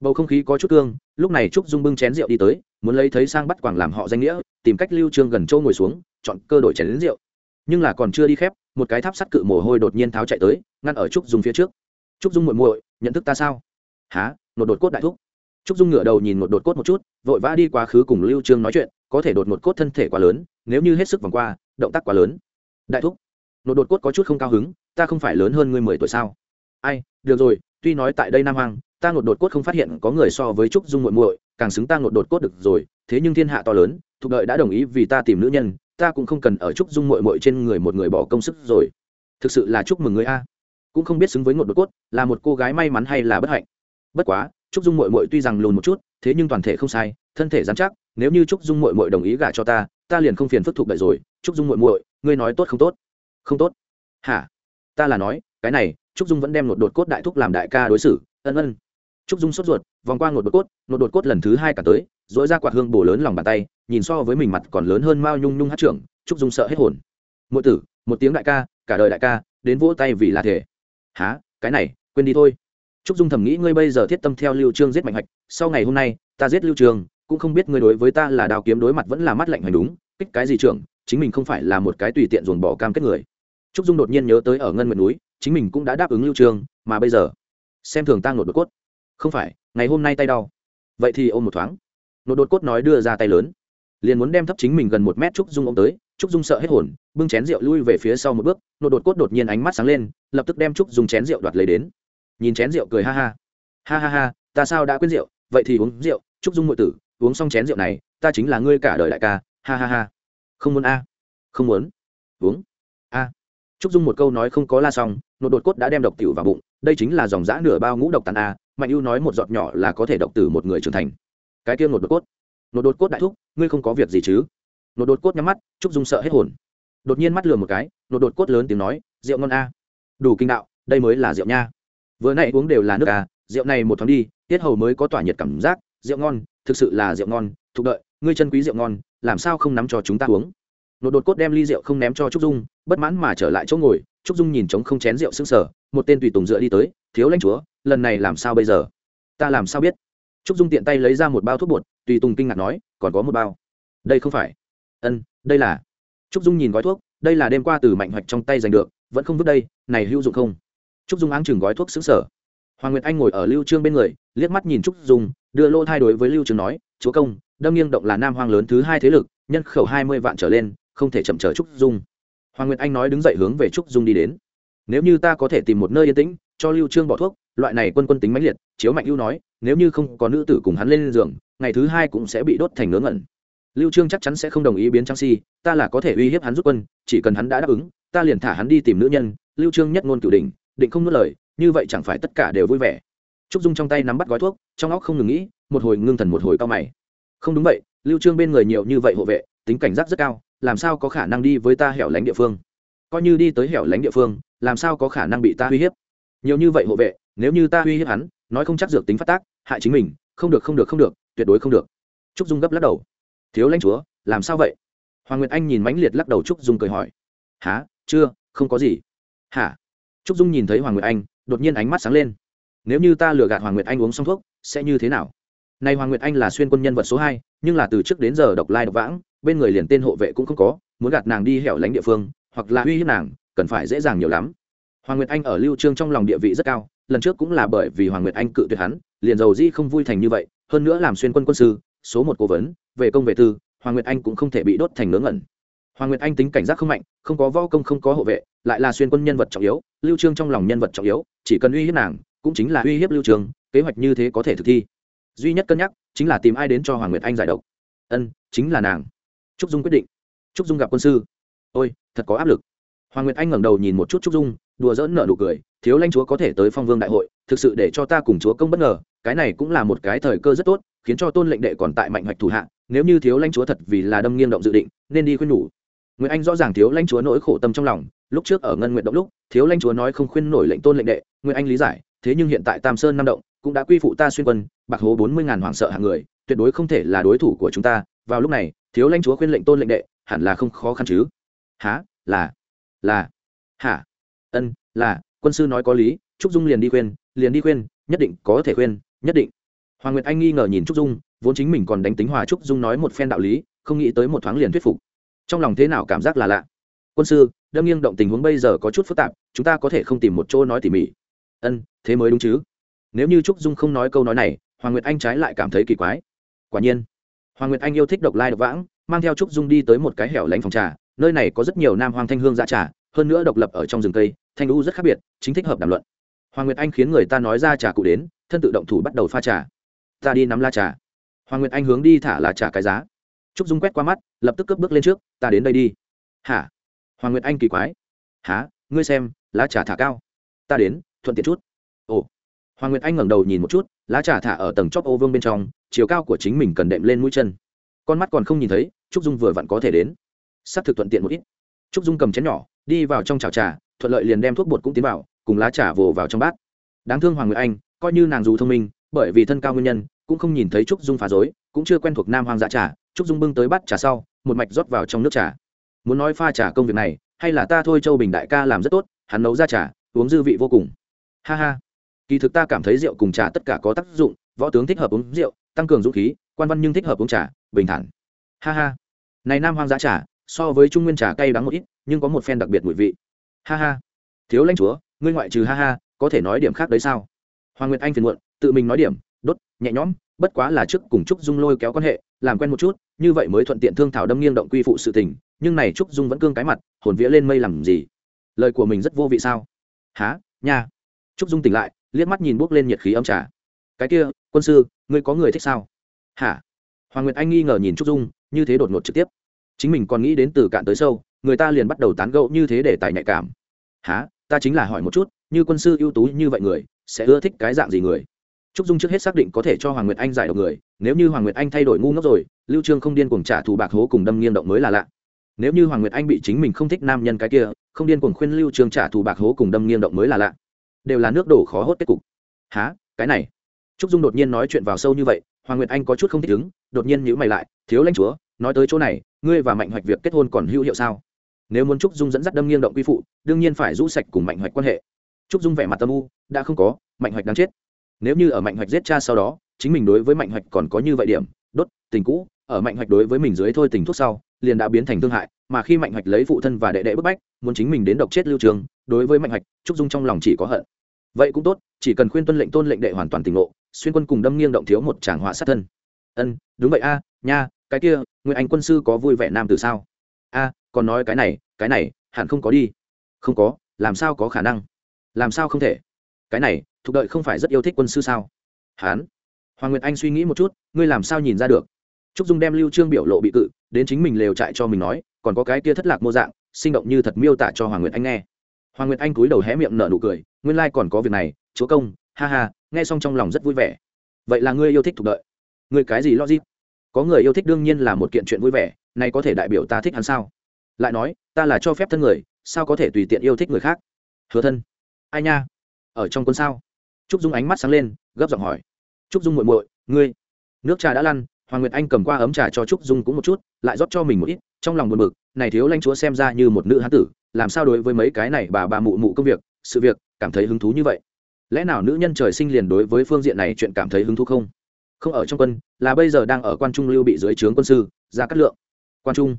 Bầu không khí có chút cương, lúc này Trúc Dung bưng chén rượu đi tới, muốn lấy thấy sang bắt quảng làm họ danh nghĩa, tìm cách Lưu Trương gần chỗ ngồi xuống, chọn cơ đổi chén rượu. Nhưng là còn chưa đi khép, một cái tháp sắt cự mồ hôi đột nhiên tháo chạy tới, ngăn ở Trúc Dung phía trước. Trúc Dung muội muội, nhận thức ta sao? Hả? Nột đột cốt đại thúc trúc dung ngửa đầu nhìn một đột cốt một chút, vội vã đi quá khứ cùng lưu trương nói chuyện, có thể đột một cốt thân thể quá lớn, nếu như hết sức vòng qua, động tác quá lớn. Đại thúc nột đột cốt có chút không cao hứng, ta không phải lớn hơn ngươi mười tuổi sao? Ai, được rồi, tuy nói tại đây nam hoàng ta ngột đột cốt không phát hiện có người so với trúc dung muội muội, càng xứng ta ngột đột cốt được rồi, thế nhưng thiên hạ to lớn, thuộc đợi đã đồng ý vì ta tìm nữ nhân, ta cũng không cần ở trúc dung muội muội trên người một người bỏ công sức rồi. Thực sự là chúc mừng ngươi a. Cũng không biết xứng với ngột đột cốt, là một cô gái may mắn hay là bất hạnh. Bất quá trúc dung mội mội tuy rằng lùn một chút, thế nhưng toàn thể không sai, thân thể dám chắc, nếu như trúc dung mội mội đồng ý gả cho ta ta liền không phiền phức thục đợi rồi. Trúc dung mội mội ngươi nói tốt không tốt? Không tốt. Hả? Ta là nói, cái này, trúc dung vẫn đem một đột cốt đại thúc làm đại ca đối xử. Ân ân. Trúc dung sốt ruột, vòng qua một đột cốt một đột cốt lần thứ hai cả tới dỗi ra quạt hương bổ lớn lòng bàn tay, nhìn so với mình mặt còn lớn hơn mao nhung nhung hát trưởng, trúc dung sợ hết hồn. Mỗi tử, một tiếng đại ca, cả đời đại ca, đến vỗ tay vì là thể. Há cái này, quên đi thôi trúc dung thầm nghĩ ngươi bây giờ thiết tâm theo lưu trương giết mạnh hạch, sau ngày hôm nay, ta giết lưu trương, cũng không biết ngươi đối với ta là đào kiếm đối mặt vẫn là mắt lạnh hay đúng, kích cái gì trưởng, chính mình không phải là một cái tùy tiện dồn bỏ cam kết người. Trúc dung đột nhiên nhớ tới ở ngân nguyệt núi, chính mình cũng đã đáp ứng lưu trương, mà bây giờ, xem thường ta nổ đột cốt. Không phải, ngày hôm nay tay đau. Vậy thì ôm một thoáng. Nột đột cốt nói đưa ra tay lớn. Liền muốn đem thấp chính mình gần một mét trúc dung ôm tới, trúc dung sợ hết hồn, bưng chén rượu lui về phía sau một bước, nột đột cốt đột nhiên ánh mắt sáng lên, lập tức đem trúc dung chén rượu đoạt lấy đến nhìn chén rượu cười ha ha. Ha ha ha, ta sao đã quên rượu? Vậy thì uống rượu, chúc dung ngụy tử, uống xong chén rượu này, ta chính là ngươi cả đời đại ca. Ha ha ha. Không muốn a. Không muốn. Uống. A. Trúc dung một câu nói không có la xong, nột đột cốt đã đem độc tiểu vào bụng. Đây chính là dòng dã nửa bao ngũ độc tàn a, mạnh ưu nói một giọt nhỏ là có thể độc tử một người trưởng thành. Cái kia nột đột cốt. Nột đột cốt đại thúc, ngươi không có việc gì chứ? Nột đột cốt nhắm mắt trúc dung sợ hết hồn. Đột nhiên mắt lừa một cái, nột đột cốt lớn tiếng nói, rượu ngon a. Đủ kinh đạo, đây mới là rượu nha vừa nãy uống đều là nước à rượu này một thoáng đi, tiết hầu mới có tỏa nhiệt cảm giác, rượu ngon, thực sự là rượu ngon, thục đợi, ngươi chân quý rượu ngon, làm sao không nắm cho chúng ta uống? Nột đột cốt đem ly rượu không ném cho trúc dung, bất mãn mà trở lại chỗ ngồi, trúc dung nhìn trống không chén rượu sững sờ, một tên tùy tùng dựa đi tới, thiếu lãnh chúa, lần này làm sao bây giờ? Ta làm sao biết? Trúc dung tiện tay lấy ra một bao thuốc bột, tùy tùng kinh ngạc nói, còn có một bao. Đây không phải. Ân, đây là. Trúc dung nhìn gói thuốc, đây là đêm qua từ mạnh hoạch trong tay giành được, vẫn không vứt đây, này hữu dụng không? Trúc dung áng chừng gói thuốc xứng sở. Hoàng nguyệt anh ngồi ở lưu trương bên người, liếc mắt nhìn trúc dung, đưa lô thay đối với lưu trương nói, chúa công, đâm nghiêng động là nam hoang lớn thứ hai thế lực, nhân khẩu hai mươi vạn trở lên, không thể chậm chờ trúc dung. Hoàng nguyệt anh nói đứng dậy hướng về trúc dung đi đến. Nếu như ta có thể tìm một nơi yên tĩnh, cho lưu trương bỏ thuốc, loại này quân quân tính mãnh liệt, chiếu mạnh ưu nói, nếu như không có nữ tử cùng hắn lên giường, ngày thứ hai cũng sẽ bị đốt thành nướng ngẩn. Lưu trương chắc chắn sẽ không đồng ý biến trang si, ta là có thể uy hiếp hắn rút quân, chỉ cần hắn đã đáp ứng, ta liền thả hắn đi tìm nữ nhân, lưu trương nhất ngôn cửu đỉnh định không nuốt lời, như vậy chẳng phải tất cả đều vui vẻ. Trúc dung trong tay nắm bắt gói thuốc, trong óc không ngừng nghĩ, một hồi ngưng thần một hồi cao mày. Không đúng vậy, lưu trương bên người nhiều như vậy hộ vệ, tính cảnh giác rất cao, làm sao có khả năng đi với ta hẻo lánh địa phương? Coi như đi tới hẻo lánh địa phương, làm sao có khả năng bị ta uy hiếp? Nhiều như vậy hộ vệ, nếu như ta uy hiếp hắn, nói không chắc dược tính phát tác, hại chính mình, không được không được không được, tuyệt đối không được. Trúc dung gấp lắc đầu. Thiếu lãnh chúa, làm sao vậy? Hoàng nguyệt anh nhìn mãnh liệt lắc đầu trúc dung cười hỏi. Há chưa, không có gì. Hả? Trúc dung nhìn thấy hoàng nguyệt anh, đột nhiên ánh mắt sáng lên. Nếu như ta lừa gạt hoàng nguyệt anh uống xong thuốc, sẽ như thế nào? Nay hoàng nguyệt anh là xuyên quân nhân vật số hai, nhưng là từ trước đến giờ độc lai độc vãng, bên người liền tên hộ vệ cũng không có, muốn gạt nàng đi hẻo lánh địa phương, hoặc là uy hiếp nàng, cần phải dễ dàng nhiều lắm. Hoàng nguyệt anh ở lưu trương trong lòng địa vị rất cao, lần trước cũng là bởi vì hoàng nguyệt anh cự tuyệt hắn, liền dầu di không vui thành như vậy, hơn nữa làm xuyên quân quân sư, số một cố vấn, về công về tư, hoàng nguyệt anh cũng không thể bị đốt thành nướng ngẩn hoàng nguyệt anh tính cảnh giác không mạnh, không có võ công, không có hộ vệ, lại là xuyên quân nhân vật trọng yếu, lưu trương trong lòng nhân vật trọng yếu, chỉ cần uy hiếp nàng, cũng chính là uy hiếp lưu trương, kế hoạch như thế có thể thực thi. Duy nhất cân nhắc, chính là tìm ai đến cho hoàng nguyệt anh giải độc. Ân, chính là nàng. Trúc dung quyết định. Trúc dung gặp quân sư. Ôi, thật có áp lực. Hoàng nguyệt anh ngẩng đầu nhìn một chút trúc dung, đùa dỡn nở nụ cười, thiếu lãnh chúa có thể tới phong vương đại hội, thực sự để cho ta cùng chúa công bất ngờ, cái này cũng là một cái thời cơ rất tốt, khiến cho tôn lệnh đệ còn tại mạnh hoạch thủ hạ, nếu như thiếu lãnh chúa thật vì là đâm nghiêng động dự định, nên đi khuyên nhủ nguyễn Anh rõ ràng thiếu lãnh chúa nỗi khổ tâm trong lòng, lúc trước ở Ngân Nguyệt động lúc, thiếu lãnh chúa nói không khuyên nổi lệnh tôn lệnh đệ, nguyễn Anh lý giải, thế nhưng hiện tại Tam Sơn Nam động cũng đã quy phụ ta xuyên quân, bạc hố bốn mươi ngàn hoàng sợ hạng người, tuyệt đối không thể là đối thủ của chúng ta, vào lúc này, thiếu lãnh chúa khuyên lệnh tôn lệnh đệ, hẳn là không khó khăn chứ? Hả? Là? Là? Hả? Ân, là, quân sư nói có lý, Trúc Dung liền đi khuyên, liền đi khuyên, nhất định có thể khuyên, nhất định. Hoàng Nguyệt Anh nghi ngờ nhìn Trúc Dung, vốn chính mình còn đánh tính hòa Trúc Dung nói một phen đạo lý, không nghĩ tới một thoáng liền thuyết phục trong lòng thế nào cảm giác là lạ. Quân sư, đâm nghiêng động tình huống bây giờ có chút phức tạp, chúng ta có thể không tìm một chỗ nói tỉ mỉ. Ân, thế mới đúng chứ. Nếu như trúc dung không nói câu nói này, hoàng nguyệt anh trái lại cảm thấy kỳ quái. Quả nhiên, hoàng nguyệt anh yêu thích độc lai độc vãng, mang theo trúc dung đi tới một cái hẻo lánh phòng trà, nơi này có rất nhiều nam hoàng thanh hương dạ trà, hơn nữa độc lập ở trong rừng cây, thanh lũ rất khác biệt, chính thích hợp đàm luận. Hoàng nguyệt anh khiến người ta nói ra trà cụ đến, thân tự động thủ bắt đầu pha trà. Ta đi nắm la trà. Hoàng nguyệt anh hướng đi thả là trà cái giá trúc dung quét qua mắt, lập tức cướp bước lên trước, ta đến đây đi. Hả? Hoàng nguyệt anh kỳ quái. Hả? Ngươi xem, lá trà thả cao. Ta đến, thuận tiện chút. Ồ. Hoàng nguyệt anh ngẩng đầu nhìn một chút, lá trà thả ở tầng chóp ô vương bên trong, chiều cao của chính mình cần đệm lên mũi chân. Con mắt còn không nhìn thấy, trúc dung vừa vặn có thể đến. S ắ c thực thuận tiện một ít. Trúc dung cầm chén nhỏ, đi vào trong chảo trà, thuận lợi liền đem thuốc bột cũng tiến vào, cùng lá trà vồ vào trong bát. Đáng thương hoàng nguyệt anh, coi như nàng dù thông minh, bởi vì thân cao nguyên nhân, cũng không nhìn thấy trúc dung phá dối cũng chưa quen thuộc nam hoàng dạ trà trúc dung bưng tới bắt trà sau, một mạch rót vào trong nước trà. Muốn nói pha trà công việc này, hay là ta thôi châu bình đại ca làm rất tốt, hắn nấu ra trà, uống dư vị vô cùng. Ha ha. Kỳ thực ta cảm thấy rượu cùng trà tất cả có tác dụng, võ tướng thích hợp uống rượu, tăng cường dũng khí, quan văn nhưng thích hợp uống trà, bình thản. Ha ha. Này nam hoang dã trà, so với trung nguyên trà cay đắng một ít, nhưng có một phen đặc biệt mùi vị. Ha ha. Thiếu lãnh chúa, ngươi ngoại trừ ha ha, có thể nói điểm khác đấy sao? Hoàng nguyệt anh phiền muộn, tự mình nói điểm, đốt, nhẹ nhõm, bất quá là trước cùng trúc dung lôi kéo quan hệ làm quen một chút, như vậy mới thuận tiện thương thảo đâm nghiêng động quy phụ sự tình, nhưng này trúc dung vẫn cương cái mặt, hồn vía lên mây làm gì? Lời của mình rất vô vị sao? Há nha. Trúc dung tỉnh lại, liếc mắt nhìn buốc lên nhiệt khí âm trà. Cái kia, quân sư, ngươi có người thích sao? Hả? Hoàng nguyệt anh nghi ngờ nhìn trúc dung, như thế đột ngột trực tiếp. Chính mình còn nghĩ đến từ cạn tới sâu, người ta liền bắt đầu tán gẫu như thế để tài nhạy cảm. Há ta chính là hỏi một chút, như quân sư ưu tú như vậy người, sẽ ưa thích cái dạng gì người? Trúc dung trước hết xác định có thể cho hoàng nguyệt anh giải độc người, nếu như hoàng nguyệt anh thay đổi ngu ngốc rồi, lưu trương không điên cuồng trả thù bạc hố cùng đâm nghiêng động mới là lạ. Nếu như hoàng nguyệt anh bị chính mình không thích nam nhân cái kia, không điên cuồng khuyên lưu trương trả thù bạc hố cùng đâm nghiêng động mới là lạ. Đều là nước đổ khó hốt kết cục. Há cái này? Trúc dung đột nhiên nói chuyện vào sâu như vậy, hoàng nguyệt anh có chút không thích ứng, đột nhiên nhíu mày lại, thiếu lãnh chúa, nói tới chỗ này, ngươi và mạnh hoạch việc kết hôn còn hữu hiệu sao? Nếu muốn trúc dung dẫn dắt đâm nghiêng động quy phụ, đương nhiên phải rũ sạch cùng mạnh hoạch quan hệ. Trúc dung vẻ mặt tâm u, đã không có, mạnh hoạch đáng chết nếu như ở mạnh hoạch giết cha sau đó, chính mình đối với mạnh hoạch còn có như vậy điểm, đốt, tình cũ, ở mạnh hoạch đối với mình dưới thôi tình thuốc sau, liền đã biến thành thương hại, mà khi mạnh hoạch lấy phụ thân và đệ đệ bức bách, muốn chính mình đến độc chết lưu trường, đối với mạnh hoạch, trúc dung trong lòng chỉ có hận. Vậy cũng tốt, chỉ cần khuyên tuân lệnh tôn lệnh đệ hoàn toàn tỉnh lộ xuyên quân cùng đâm nghiêng động thiếu một tràng họa sát thân. Ân, đúng vậy a, nha, cái kia nguyễn anh quân sư có vui vẻ nam từ sao? A, còn nói cái này cái này, hẳn không có đi. Không có, làm sao có khả năng? Làm sao không thể? Cái này thuộc đợi không phải rất yêu thích quân sư sao? Hán. Hoàng nguyệt anh suy nghĩ một chút, ngươi làm sao nhìn ra được? Trúc dung đem lưu trương biểu lộ bị cự, đến chính mình lều trại cho mình nói, còn có cái kia thất lạc mô dạng, sinh động như thật miêu tả cho hoàng nguyệt anh nghe. Hoàng nguyệt anh cúi đầu hé miệng nở nụ cười, nguyên lai còn có việc này, chúa công, ha ha, nghe xong trong lòng rất vui vẻ. Vậy là ngươi yêu thích thuộc đợi. Ngươi cái gì logic? Có người yêu thích đương nhiên là một kiện chuyện vui vẻ này có thể đại biểu ta thích hắn sao? Lại nói, ta là cho phép thân người, sao có thể tùy tiện yêu thích người khác? Hứa thân. Ai nha? Ở trong quân sao? Trúc dung ánh mắt sáng lên, gấp giọng hỏi. Trúc dung muội muội, ngươi, nước trà đã lăn, hoàng nguyệt anh cầm qua ấm trà cho trúc dung cũng một chút, lại rót cho mình một ít, trong lòng buồn bực, này thiếu lãnh chúa xem ra như một nữ hán tử, làm sao đối với mấy cái này bà bà mụ mụ công việc, sự việc, cảm thấy hứng thú như vậy? Lẽ nào nữ nhân trời sinh liền đối với phương diện này chuyện cảm thấy hứng thú không? Không, ở trong quân, là bây giờ đang ở quan trung lưu bị dưới trướng quân sư ra cắt lượng. Quan trung?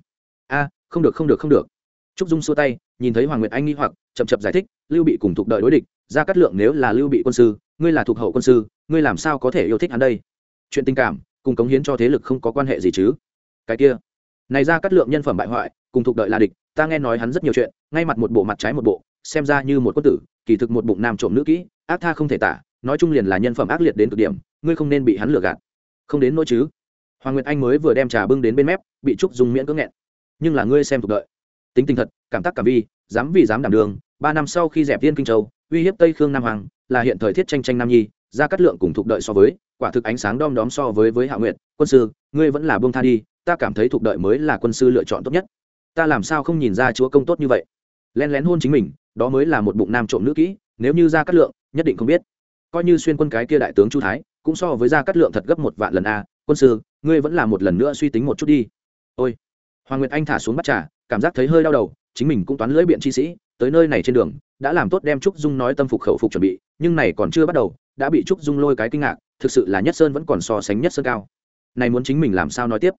A, không được không được không được trúc dung xua tay, nhìn thấy hoàng nguyệt anh nghi hoặc, chậm chậm giải thích, lưu bị cùng thuộc đợi đối địch ra cắt lượng nếu là lưu bị quân sư, ngươi là thuộc hậu quân sư, ngươi làm sao có thể yêu thích hắn đây? Chuyện tình cảm, cùng cống hiến cho thế lực không có quan hệ gì chứ? Cái kia, này ra cắt lượng nhân phẩm bại hoại, cùng thuộc đợi là địch, ta nghe nói hắn rất nhiều chuyện, ngay mặt một bộ mặt trái một bộ, xem ra như một quân tử, kỳ thực một bụng nam trộm nữ kỹ, ác tha không thể tả, nói chung liền là nhân phẩm ác liệt đến cực điểm, ngươi không nên bị hắn lừa gạt. Không đến nỗi chứ? Hoàng nguyệt anh mới vừa đem trà bưng đến bên mép, bị trúc Dung miễn cưỡng nghẹn. Nhưng là ngươi xem thuộc đợi tính tình thật, cảm tác cảm vi, dám vì dám đảm đường, ba năm sau khi dẹp tiên kinh châu, uy hiếp tây khương nam hoàng, là hiện thời thiết tranh tranh nam nhi ra cắt lượng cùng thuộc đợi so với, quả thực ánh sáng đom đóm so với với hạ nguyệt, quân sư, ngươi vẫn là bông tha đi, ta cảm thấy thuộc đợi mới là quân sư lựa chọn tốt nhất. Ta làm sao không nhìn ra chúa công tốt như vậy? Len lén hôn chính mình, đó mới là một bụng nam trộm nữ kỹ, nếu như ra cắt lượng, nhất định không biết. Coi như xuyên quân cái kia đại tướng chu thái, cũng so với ra cắt lượng thật gấp một vạn lần a. Quân sư, ngươi vẫn là một lần nữa suy tính một chút đi. Ôi. Hoàng nguyệt anh thả xuống bắt trà cảm giác thấy hơi đau đầu, chính mình cũng toán lưỡi biện chi sĩ, tới nơi này trên đường, đã làm tốt đem trúc dung nói tâm phục khẩu phục chuẩn bị, nhưng này còn chưa bắt đầu, đã bị trúc dung lôi cái kinh ngạc, thực sự là nhất sơn vẫn còn so sánh nhất sơn cao. Này muốn chính mình làm sao nói tiếp?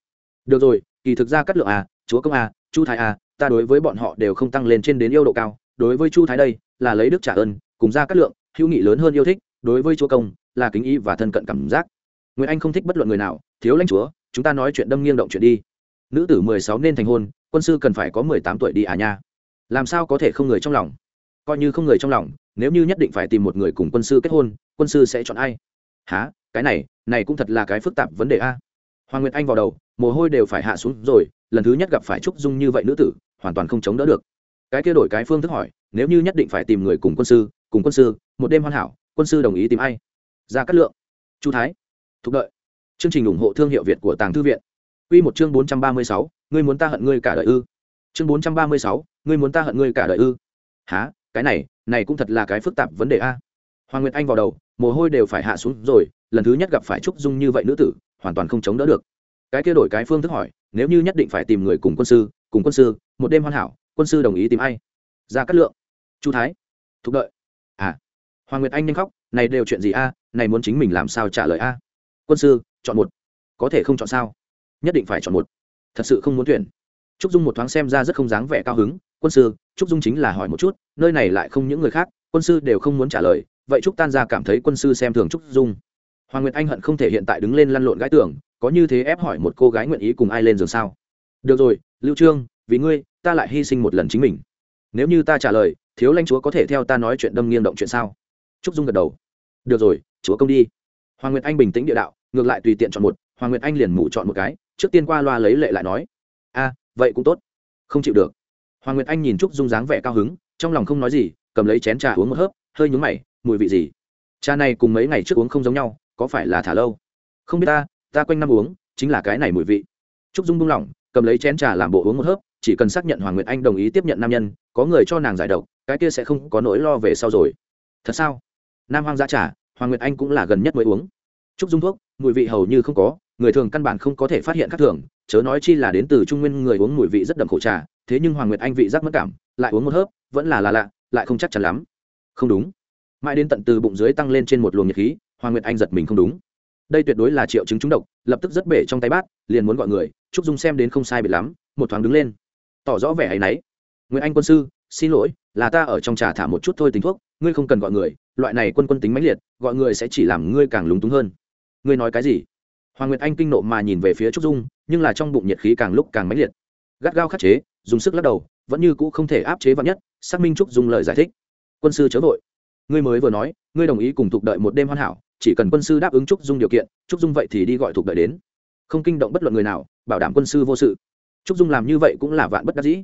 Được rồi, kỳ thực ra cắt lượng à chúa công à chu thái à ta đối với bọn họ đều không tăng lên trên đến yêu độ cao, đối với chu thái đây, là lấy đức trả ơn, cùng ra cắt lượng, hữu nghị lớn hơn yêu thích, đối với chúa công, là kính ý và thân cận cảm giác. Nguyễn anh không thích bất luận người nào, thiếu lãnh chúa, chúng ta nói chuyện đâm nghiêng động chuyện đi nữ tử mười sáu nên thành hôn, quân sư cần phải có mười tám tuổi đi à nha. Làm sao có thể không người trong lòng? Coi như không người trong lòng, nếu như nhất định phải tìm một người cùng quân sư kết hôn, quân sư sẽ chọn ai? Há cái này này cũng thật là cái phức tạp vấn đề a. Hoàng nguyệt anh vào đầu, mồ hôi đều phải hạ xuống rồi, lần thứ nhất gặp phải trúc dung như vậy nữ tử, hoàn toàn không chống đỡ được. Cái kia đổi cái phương thức hỏi, nếu như nhất định phải tìm người cùng quân sư, cùng quân sư, một đêm hoàn hảo, quân sư đồng ý tìm ai? Ra cát lượng. Chu thái. Thúc đợi. Chương trình ủng hộ thương hiệu việt của tàng thư viện. Quy một chương bốn trăm ba mươi sáu ngươi muốn ta hận ngươi cả đời ư? Chương bốn trăm ba mươi sáu ngươi muốn ta hận ngươi cả đời ư? Hả, cái này này cũng thật là cái phức tạp vấn đề a. Hoàng nguyệt anh vào đầu mồ hôi đều phải hạ xuống rồi lần thứ nhất gặp phải trúc dung như vậy nữ tử hoàn toàn không chống đỡ được. Cái kia đổi cái phương thức hỏi nếu như nhất định phải tìm người cùng quân sư cùng quân sư một đêm hoàn hảo quân sư đồng ý tìm ai? Ra cát lượng. Chu thái. Thục đợi. À. Hoàng nguyệt anh nhanh khóc này đều chuyện gì a? Này muốn chính mình làm sao trả lời a? Quân sư chọn một. Có thể không chọn sao? Nhất định phải chọn một. Thật sự không muốn tuyển. Trúc dung một thoáng xem ra rất không dáng vẻ cao hứng. Quân sư, trúc dung chính là hỏi một chút, nơi này lại không những người khác, quân sư đều không muốn trả lời. Vậy trúc tan ra cảm thấy quân sư xem thường trúc dung. Hoàng nguyệt anh hận không thể hiện tại đứng lên lăn lộn gái tưởng, có như thế ép hỏi một cô gái nguyện ý cùng ai lên giường sao? Được rồi, lưu trương, vì ngươi, ta lại hy sinh một lần chính mình. Nếu như ta trả lời, thiếu lãnh chúa có thể theo ta nói chuyện đâm nghiêng động chuyện sao? Trúc dung gật đầu. Được rồi, chúa công đi. Hoàng nguyệt anh bình tĩnh địa đạo, ngược lại tùy tiện chọn một. Hoàng nguyệt anh liền mủ chọn một cái trước tiên qua loa lấy lệ lại nói, a, vậy cũng tốt. Không chịu được. Hoàng nguyệt anh nhìn trúc dung dáng vẻ cao hứng, trong lòng không nói gì, cầm lấy chén trà uống một hớp, hơi nhúng mày, mùi vị gì? Trà này cùng mấy ngày trước uống không giống nhau, có phải là thả lâu? Không biết ta ta quanh năm uống, chính là cái này mùi vị. Trúc dung buông lỏng, cầm lấy chén trà làm bộ uống một hớp, chỉ cần xác nhận hoàng nguyệt anh đồng ý tiếp nhận nam nhân, có người cho nàng giải độc, cái kia sẽ không có nỗi lo về sau rồi. Thật sao? Nam hoang dã trà, hoàng nguyệt anh cũng là gần nhất mới uống. Trúc dung thuốc, mùi vị hầu như không có người thường căn bản không có thể phát hiện khác thường, chớ nói chi là đến từ trung nguyên người uống mùi vị rất đậm khổ trà, thế nhưng hoàng nguyệt anh vị giác mất cảm, lại uống một hớp, vẫn là là lạ, lại không chắc chắn lắm. Không đúng. Mãi đến tận từ bụng dưới tăng lên trên một luồng nhiệt khí, hoàng nguyệt anh giật mình không đúng. Đây tuyệt đối là triệu chứng trúng độc, lập tức rất bể trong tay bát, liền muốn gọi người, trúc dung xem đến không sai biệt lắm, một thoáng đứng lên. Tỏ rõ vẻ hay náy nguyễn anh quân sư, xin lỗi, là ta ở trong trà thả một chút thôi tính thuốc, ngươi không cần gọi người, loại này quân quân tính mãnh liệt, gọi người sẽ chỉ làm ngươi càng lúng túng hơn. Ngươi nói cái gì? Hoàng nguyệt anh kinh nộ mà nhìn về phía trúc dung, nhưng là trong bụng nhiệt khí càng lúc càng mãnh liệt. Gắt gao khắc chế, dùng sức lắc đầu, vẫn như cũ không thể áp chế vạn nhất, xác minh trúc dung lời giải thích. Quân sư chớ vội. Ngươi mới vừa nói, ngươi đồng ý cùng thuộc đợi một đêm hoàn hảo, chỉ cần quân sư đáp ứng trúc dung điều kiện, trúc dung vậy thì đi gọi thuộc đợi đến. Không kinh động bất luận người nào, bảo đảm quân sư vô sự. Trúc dung làm như vậy cũng là vạn bất đắc dĩ.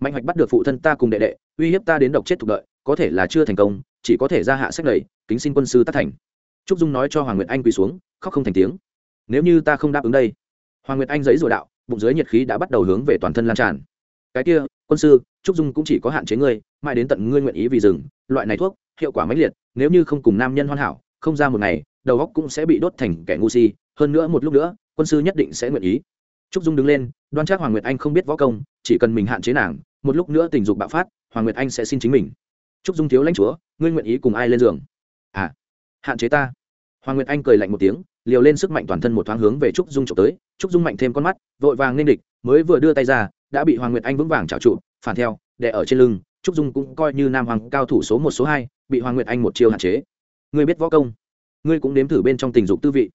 Mạnh hoạch bắt được phụ thân ta cùng đệ đệ, uy hiếp ta đến độc chết thuộc đợi, có thể là chưa thành công, chỉ có thể ra hạ sách lầy, kính xin quân sư tác thành. Trúc dung nói cho hoàng nguyệt anh quỳ xuống, khóc không thành tiếng nếu như ta không đáp ứng đây. Hoàng nguyệt anh giấy rủa đạo, bụng dưới nhiệt khí đã bắt đầu hướng về toàn thân lan tràn. Cái kia, quân sư, trúc dung cũng chỉ có hạn chế ngươi, mãi đến tận ngươi nguyện ý vì rừng, loại này thuốc, hiệu quả mãnh liệt, nếu như không cùng nam nhân hoàn hảo, không ra một ngày, đầu óc cũng sẽ bị đốt thành kẻ ngu si, hơn nữa một lúc nữa, quân sư nhất định sẽ nguyện ý. Trúc dung đứng lên, đoan chắc hoàng nguyệt anh không biết võ công, chỉ cần mình hạn chế nàng, một lúc nữa tình dục bạo phát, hoàng nguyệt anh sẽ xin chính mình. Trúc dung thiếu lãnh chúa, ngươi nguyện ý cùng ai lên giường? À hạn chế ta. Hoàng nguyệt anh cười lạnh một tiếng liều lên sức mạnh toàn thân một thoáng hướng về trúc dung trộm tới. Trúc dung mạnh thêm con mắt, vội vàng nên địch, mới vừa đưa tay ra, đã bị hoàng nguyệt anh vững vàng trào trụ, phản theo, đè ở trên lưng. Trúc dung cũng coi như nam hoàng cao thủ số một, số hai, bị hoàng nguyệt anh một chiêu hạn chế. Ngươi biết võ công, ngươi cũng nếm thử bên trong tình dục tư vị.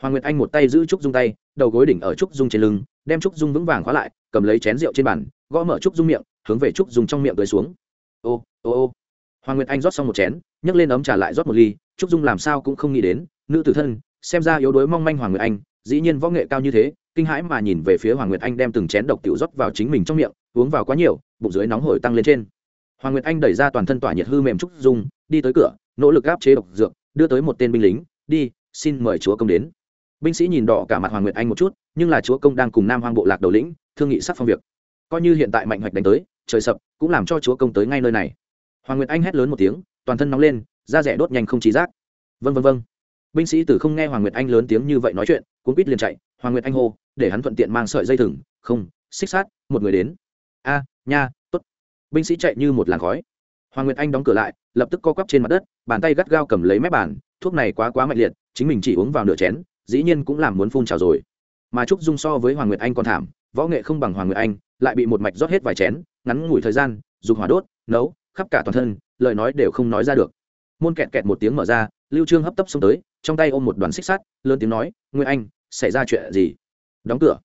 Hoàng nguyệt anh một tay giữ trúc dung tay, đầu gối đỉnh ở trúc dung trên lưng, đem trúc dung vững vàng khóa lại, cầm lấy chén rượu trên bàn, gõ mở trúc dung miệng, hướng về trúc dung trong miệng tới xuống. Ô ô ô. Hoàng nguyệt anh rót xong một chén, nhấc lên ấm trà lại rót một ly. Trúc dung làm sao cũng không nghĩ đến, nữ tử thân xem ra yếu đuối mong manh hoàng nguyệt anh, dĩ nhiên võ nghệ cao như thế, kinh hãi mà nhìn về phía hoàng nguyệt anh đem từng chén độc tiểu rót vào chính mình trong miệng, uống vào quá nhiều, bụng dưới nóng hổi tăng lên trên. Hoàng nguyệt anh đẩy ra toàn thân tỏa nhiệt hư mềm trúc dung, đi tới cửa, nỗ lực áp chế độc dược, đưa tới một tên binh lính, đi, xin mời chúa công đến. Binh sĩ nhìn đỏ cả mặt hoàng nguyệt anh một chút, nhưng là chúa công đang cùng nam hoang bộ lạc đầu lĩnh, thương nghị sắc phong việc. Coi như hiện tại mạnh hoạch đánh tới, trời sập, cũng làm cho chúa công tới ngay nơi này. Hoàng nguyệt anh hét lớn một tiếng, toàn thân nóng lên, da rẻ đốt nhanh không trí giác vân vân vân binh sĩ tử không nghe hoàng nguyệt anh lớn tiếng như vậy nói chuyện, cuốn quýt liền chạy, hoàng nguyệt anh hô, để hắn thuận tiện mang sợi dây thừng, không, xích sát một người đến. A, nha t ố t binh sĩ chạy như một làn khói. Hoàng nguyệt anh đóng cửa lại, lập tức co quắp trên mặt đất, bàn tay gắt gao cầm lấy mép bàn, thuốc này quá quá mạnh liệt, chính mình chỉ uống vào nửa chén, dĩ nhiên cũng làm muốn phun trào rồi. Mà trúc dung so với hoàng nguyệt anh còn thảm, võ nghệ không bằng hoàng nguyệt anh, lại bị một mạch rót hết vài chén, ngắn ngủi thời gian dùng hỏa đốt, nấu, khắp cả toàn thân, lời nói đều không nói ra được. Môn kẹt kẹt một tiếng mở ra lưu trương hấp tấp xông tới, trong tay ôm một đoàn xích sắt, lớn tiếng nói, nguyệt anh, xảy ra chuyện gì? Đóng cửa.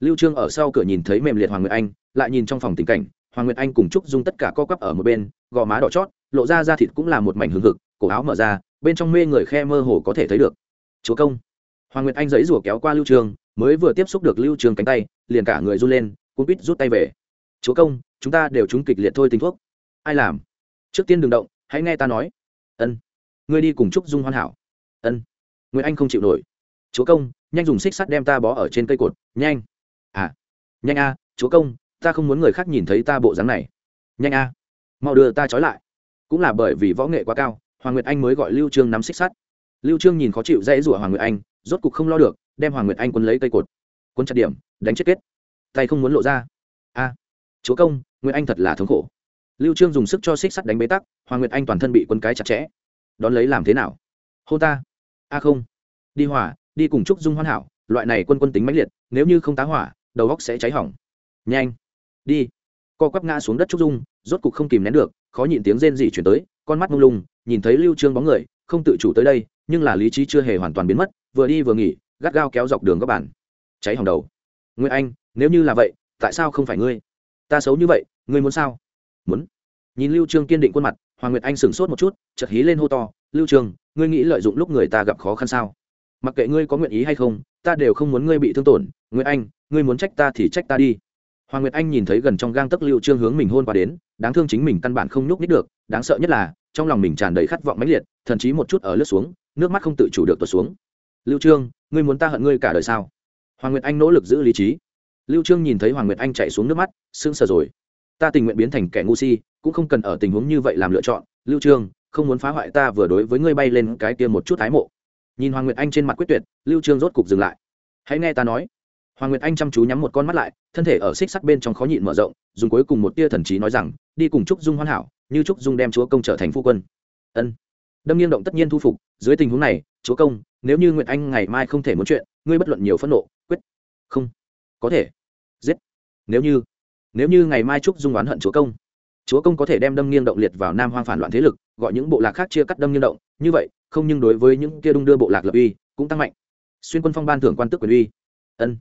Lưu trương ở sau cửa nhìn thấy mềm liệt hoàng nguyệt anh, lại nhìn trong phòng tình cảnh, hoàng nguyệt anh cùng trúc dung tất cả co quắp ở một bên, gò má đỏ chót, lộ ra da thịt cũng là một mảnh hương hực, cổ áo mở ra, bên trong mê người khe mơ hồ có thể thấy được. Chúa công. Hoàng nguyệt anh giấy rủa kéo qua lưu trương, mới vừa tiếp xúc được lưu trương cánh tay, liền cả người run lên cũng biết rút tay về. Chúa công, chúng ta đều trúng kịch liệt thôi tình thuốc. Ai làm? Trước tiên đừng động, hãy nghe ta nói. Ân ngươi đi cùng trúc dung hoàn hảo. Ân. Nguyễn anh không chịu nổi. Chúa công, nhanh dùng xích sắt đem ta bó ở trên cây cột, nhanh. À. Nhanh a, chúa công, ta không muốn người khác nhìn thấy ta bộ dáng này. Nhanh a. Mau đưa ta trói lại. Cũng là bởi vì võ nghệ quá cao, hoàng nguyệt anh mới gọi lưu trương nắm xích sắt. Lưu trương nhìn khó chịu dãy rủa hoàng nguyệt anh, rốt cục không lo được, đem hoàng nguyệt anh quấn lấy cây cột. Quấn chặt điểm, đánh chết kết. Tay không muốn lộ ra. A. Chúa công, nguyệt anh thật là thống khổ. Lưu trương dùng sức cho xích sắt đánh bế tắc, hoàng nguyệt anh toàn thân bị quấn cái chặt chẽ đón lấy làm thế nào? Hô ta. A không. Đi hỏa, đi cùng trúc dung hoan hảo, loại này quân quân tính mãnh liệt, nếu như không tá hỏa, đầu góc sẽ cháy hỏng. Nhanh. Đi. Co quắp ngã xuống đất trúc dung, rốt cục không kìm nén được, khó nhịn tiếng rên rỉ chuyển tới, con mắt mông lung, nhìn thấy lưu trương bóng người, không tự chủ tới đây, nhưng là lý trí chưa hề hoàn toàn biến mất, vừa đi vừa nghỉ, gắt gao kéo dọc đường các bản cháy hỏng đầu. Nguyễn anh, nếu như là vậy, tại sao không phải ngươi? Ta xấu như vậy, ngươi muốn sao? Muốn. Nhìn lưu trương kiên định khuôn mặt hoàng nguyệt anh sửng sốt một chút chợt hí lên hô to lưu Trường, ngươi nghĩ lợi dụng lúc người ta gặp khó khăn sao? Mặc kệ ngươi có nguyện ý hay không ta đều không muốn ngươi bị thương tổn. Nguyệt anh ngươi muốn trách ta thì trách ta đi. Hoàng nguyệt anh nhìn thấy gần trong gang tấc lưu trương hướng mình hôn qua đến đáng thương chính mình căn bản không nhúc nít được đáng sợ nhất là trong lòng mình tràn đầy khát vọng mãnh liệt thậm chí một chút ở lướt xuống nước mắt không tự chủ được tuột xuống. Lưu trương ngươi muốn ta hận ngươi cả đời sao? Hoàng nguyệt anh nỗ lực giữ lý trí. Lưu trương nhìn thấy hoàng nguyệt anh chạy xuống nước mắt sững sờ rồi ta tình nguyện biến thành kẻ ngu si, cũng không cần ở tình huống như vậy làm lựa chọn. Lưu trương, không muốn phá hoại ta vừa đối với ngươi bay lên cái kia một chút thái mộ. Nhìn hoàng nguyệt anh trên mặt quyết tuyệt, lưu trương rốt cục dừng lại. Hãy nghe ta nói. Hoàng nguyệt anh chăm chú nhắm một con mắt lại, thân thể ở xích sắt bên trong khó nhịn mở rộng, dùng cuối cùng một tia thần trí nói rằng, đi cùng trúc dung hoàn hảo, như trúc dung đem chúa công trở thành phu quân. Ân. Đâm nghiêng động tất nhiên thu phục, dưới tình huống này, chúa công, nếu như nguyệt anh ngày mai không thể muốn chuyện, ngươi bất luận nhiều phẫn nộ, quyết. Không. Có thể. Giết. Nếu như nếu như ngày mai trúc dung oán hận chúa công chúa công có thể đem đâm nghiêng động liệt vào nam hoang phản loạn thế lực, gọi những bộ lạc khác chia cắt đâm nghiêng động. Như vậy, không nhưng đối với những kia đung đưa bộ lạc lập uy, cũng tăng mạnh. Xuyên quân phong ban thưởng quan tức quyền uy. Ân.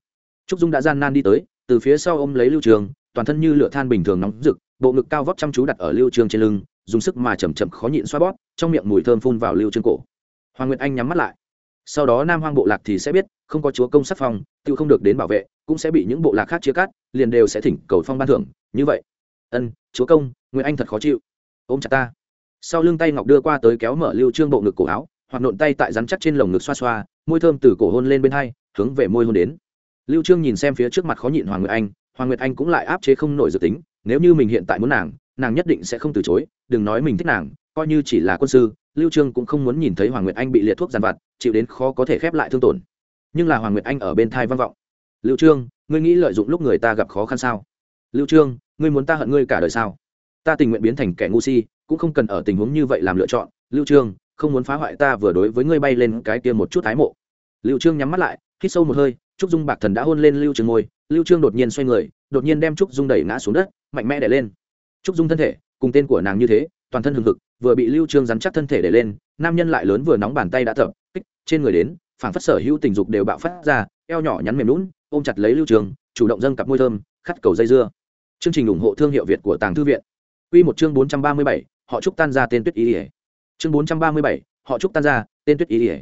Trúc dung đã gian nan đi tới, từ phía sau ôm lấy lưu trường, toàn thân như lửa than bình thường nóng rực, bộ ngực cao vóc chăm chú đặt ở lưu trường trên lưng, dùng sức mà chầm chậm khó nhịn xoa bóp, trong miệng mùi thơm phun vào lưu trường cổ. Hoàng nguyệt anh nhắm mắt lại. Sau đó nam hoang bộ lạc thì sẽ biết, không có chúa công sắc phong tự không được đến bảo vệ, cũng sẽ bị những bộ lạc khác chia cắt liền đều sẽ thỉnh cầu phong ban thưởng, như vậy. Ân, chúa công nguyệt anh thật khó chịu. Ôm chặt ta. Sau lưng tay ngọc đưa qua tới kéo mở lưu trương bộ ngực cổ áo, hoặc nộn tay tại rắn chắc trên lồng ngực xoa xoa, môi thơm từ cổ hôn lên bên hai, hướng về môi hôn đến. Lưu trương nhìn xem phía trước mặt khó nhịn hoàng nguyệt anh, hoàng nguyệt anh cũng lại áp chế không nổi dự tính, nếu như mình hiện tại muốn nàng nàng nhất định sẽ không từ chối, đừng nói mình thích nàng, coi như chỉ là quân sư, lưu trương cũng không muốn nhìn thấy hoàng nguyệt anh bị liệt thuốc giàn vặt, chịu đến khó có thể khép lại thương tổn. Nhưng là hoàng nguyệt anh ở bên thai vang vọng. Lưu trương ngươi nghĩ lợi dụng lúc người ta gặp khó khăn sao? Lưu trương, ngươi muốn ta hận ngươi cả đời sao? Ta tình nguyện biến thành kẻ ngu si, cũng không cần ở tình huống như vậy làm lựa chọn. Lưu trương, không muốn phá hoại ta vừa đối với ngươi bay lên cái kia một chút thái mộ. Lưu trương nhắm mắt lại, hít sâu một hơi, trúc dung bạc thần đã hôn lên lưu trương ngồi lưu trương đột nhiên xoay người, đột nhiên đem trúc dung đẩy ngã xuống đất, mạnh mẽ đè lên. Trúc dung thân thể, cùng tên của nàng như thế, toàn thân hừng hực, vừa bị lưu trương rắn chắc thân thể đè lên, nam nhân lại lớn vừa nóng bàn tay đã thở kích, trên người đến, phảng phất sở hữu tình dục đều bạo phát ra, eo nhỏ nhắn mềm lún ôm chặt lấy lưu Trường, chủ động dâng cặp môi thơm khắt cầu dây dưa. Chương trình ủng hộ thương hiệu việt của tàng thư viện. Quy một chương 437, họ trúc tan ra tên tuyết ý ỉa chương 437, họ trúc tan ra tên tuyết ý ỉa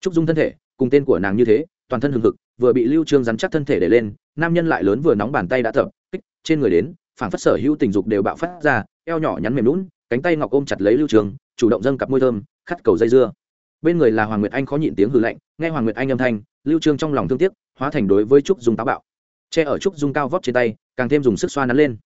trúc dung thân thể cùng tên của nàng như thế toàn thân hừng hực vừa bị lưu trương rắn chắc thân thể để lên nam nhân lại lớn vừa nóng bàn tay đã thở kích trên người đến phảng phất sở hữu tình dục đều bạo phát ra eo nhỏ nhắn mềm lún cánh tay ngọc ôm chặt lấy lưu Trường, chủ động dâng cặp môi thơm khắt cầu dây dưa. Bên người là hoàng nguyệt anh khó nhịn tiếng hừ lạnh nghe hoàng nguyệt anh âm thanh lưu trương trong lòng thương tiếc hóa thành đối với trúc dung táo bạo. Che ở trúc dung cao vóc trên tay, càng thêm dùng sức xoa nắn lên.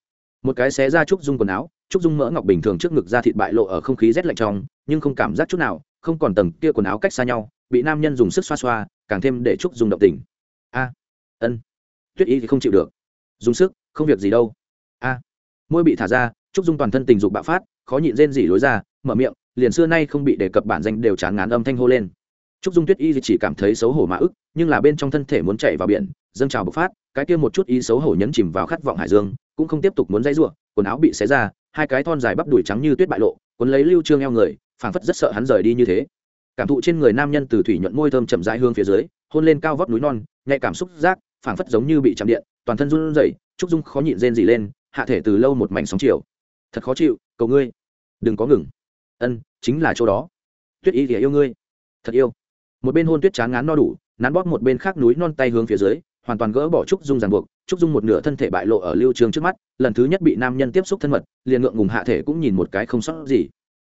Một cái xé ra trúc dung quần áo, trúc dung mỡ ngọc bình thường trước ngực da thịt bại lộ ở không khí rét lạnh trong, nhưng không cảm giác chút nào, không còn tầng kia quần áo cách xa nhau, bị nam nhân dùng sức xoa xoa, càng thêm để trúc dung động tình. A, ân. Tuyết y thì không chịu được. Dùng sức, không việc gì đâu. A. Môi bị thả ra, trúc dung toàn thân tình dục bạo phát, khó nhịn rên rỉ lối ra, mở miệng, liền xưa nay không bị đề cập bản danh đều chán ngán âm thanh hô lên trúc dung tuyết y chỉ cảm thấy xấu hổ mà ức nhưng là bên trong thân thể muốn chạy vào biển dâng trào bộc phát cái kia một chút ý xấu hổ nhấn chìm vào khát vọng hải dương cũng không tiếp tục muốn dãy rủa, quần áo bị xé ra hai cái thon dài bắp đùi trắng như tuyết bại lộ cuốn lấy lưu trương eo người phảng phất rất sợ hắn rời đi như thế. Cảm thụ trên người nam nhân từ thủy nhuận môi thơm chậm rãi hương phía dưới hôn lên cao vóc núi non nhạy cảm xúc giác phảng phất giống như bị chạm điện toàn thân run rẩy trúc dung khó nhịn rên rỉ lên hạ thể từ lâu một mảnh sóng chiều. Thật khó chịu cầu ngươi đừng có ngừng. Ân chính là chỗ đó. Tuyết y thì yêu ngươi. Thật yêu một bên hôn tuyết chán ngán no đủ, nắn bóp một bên khác núi non tay hướng phía dưới, hoàn toàn gỡ bỏ trúc dung ràng buộc, trúc dung một nửa thân thể bại lộ ở lưu trường trước mắt, lần thứ nhất bị nam nhân tiếp xúc thân mật, liền ngượng ngùng hạ thể cũng nhìn một cái không sót gì.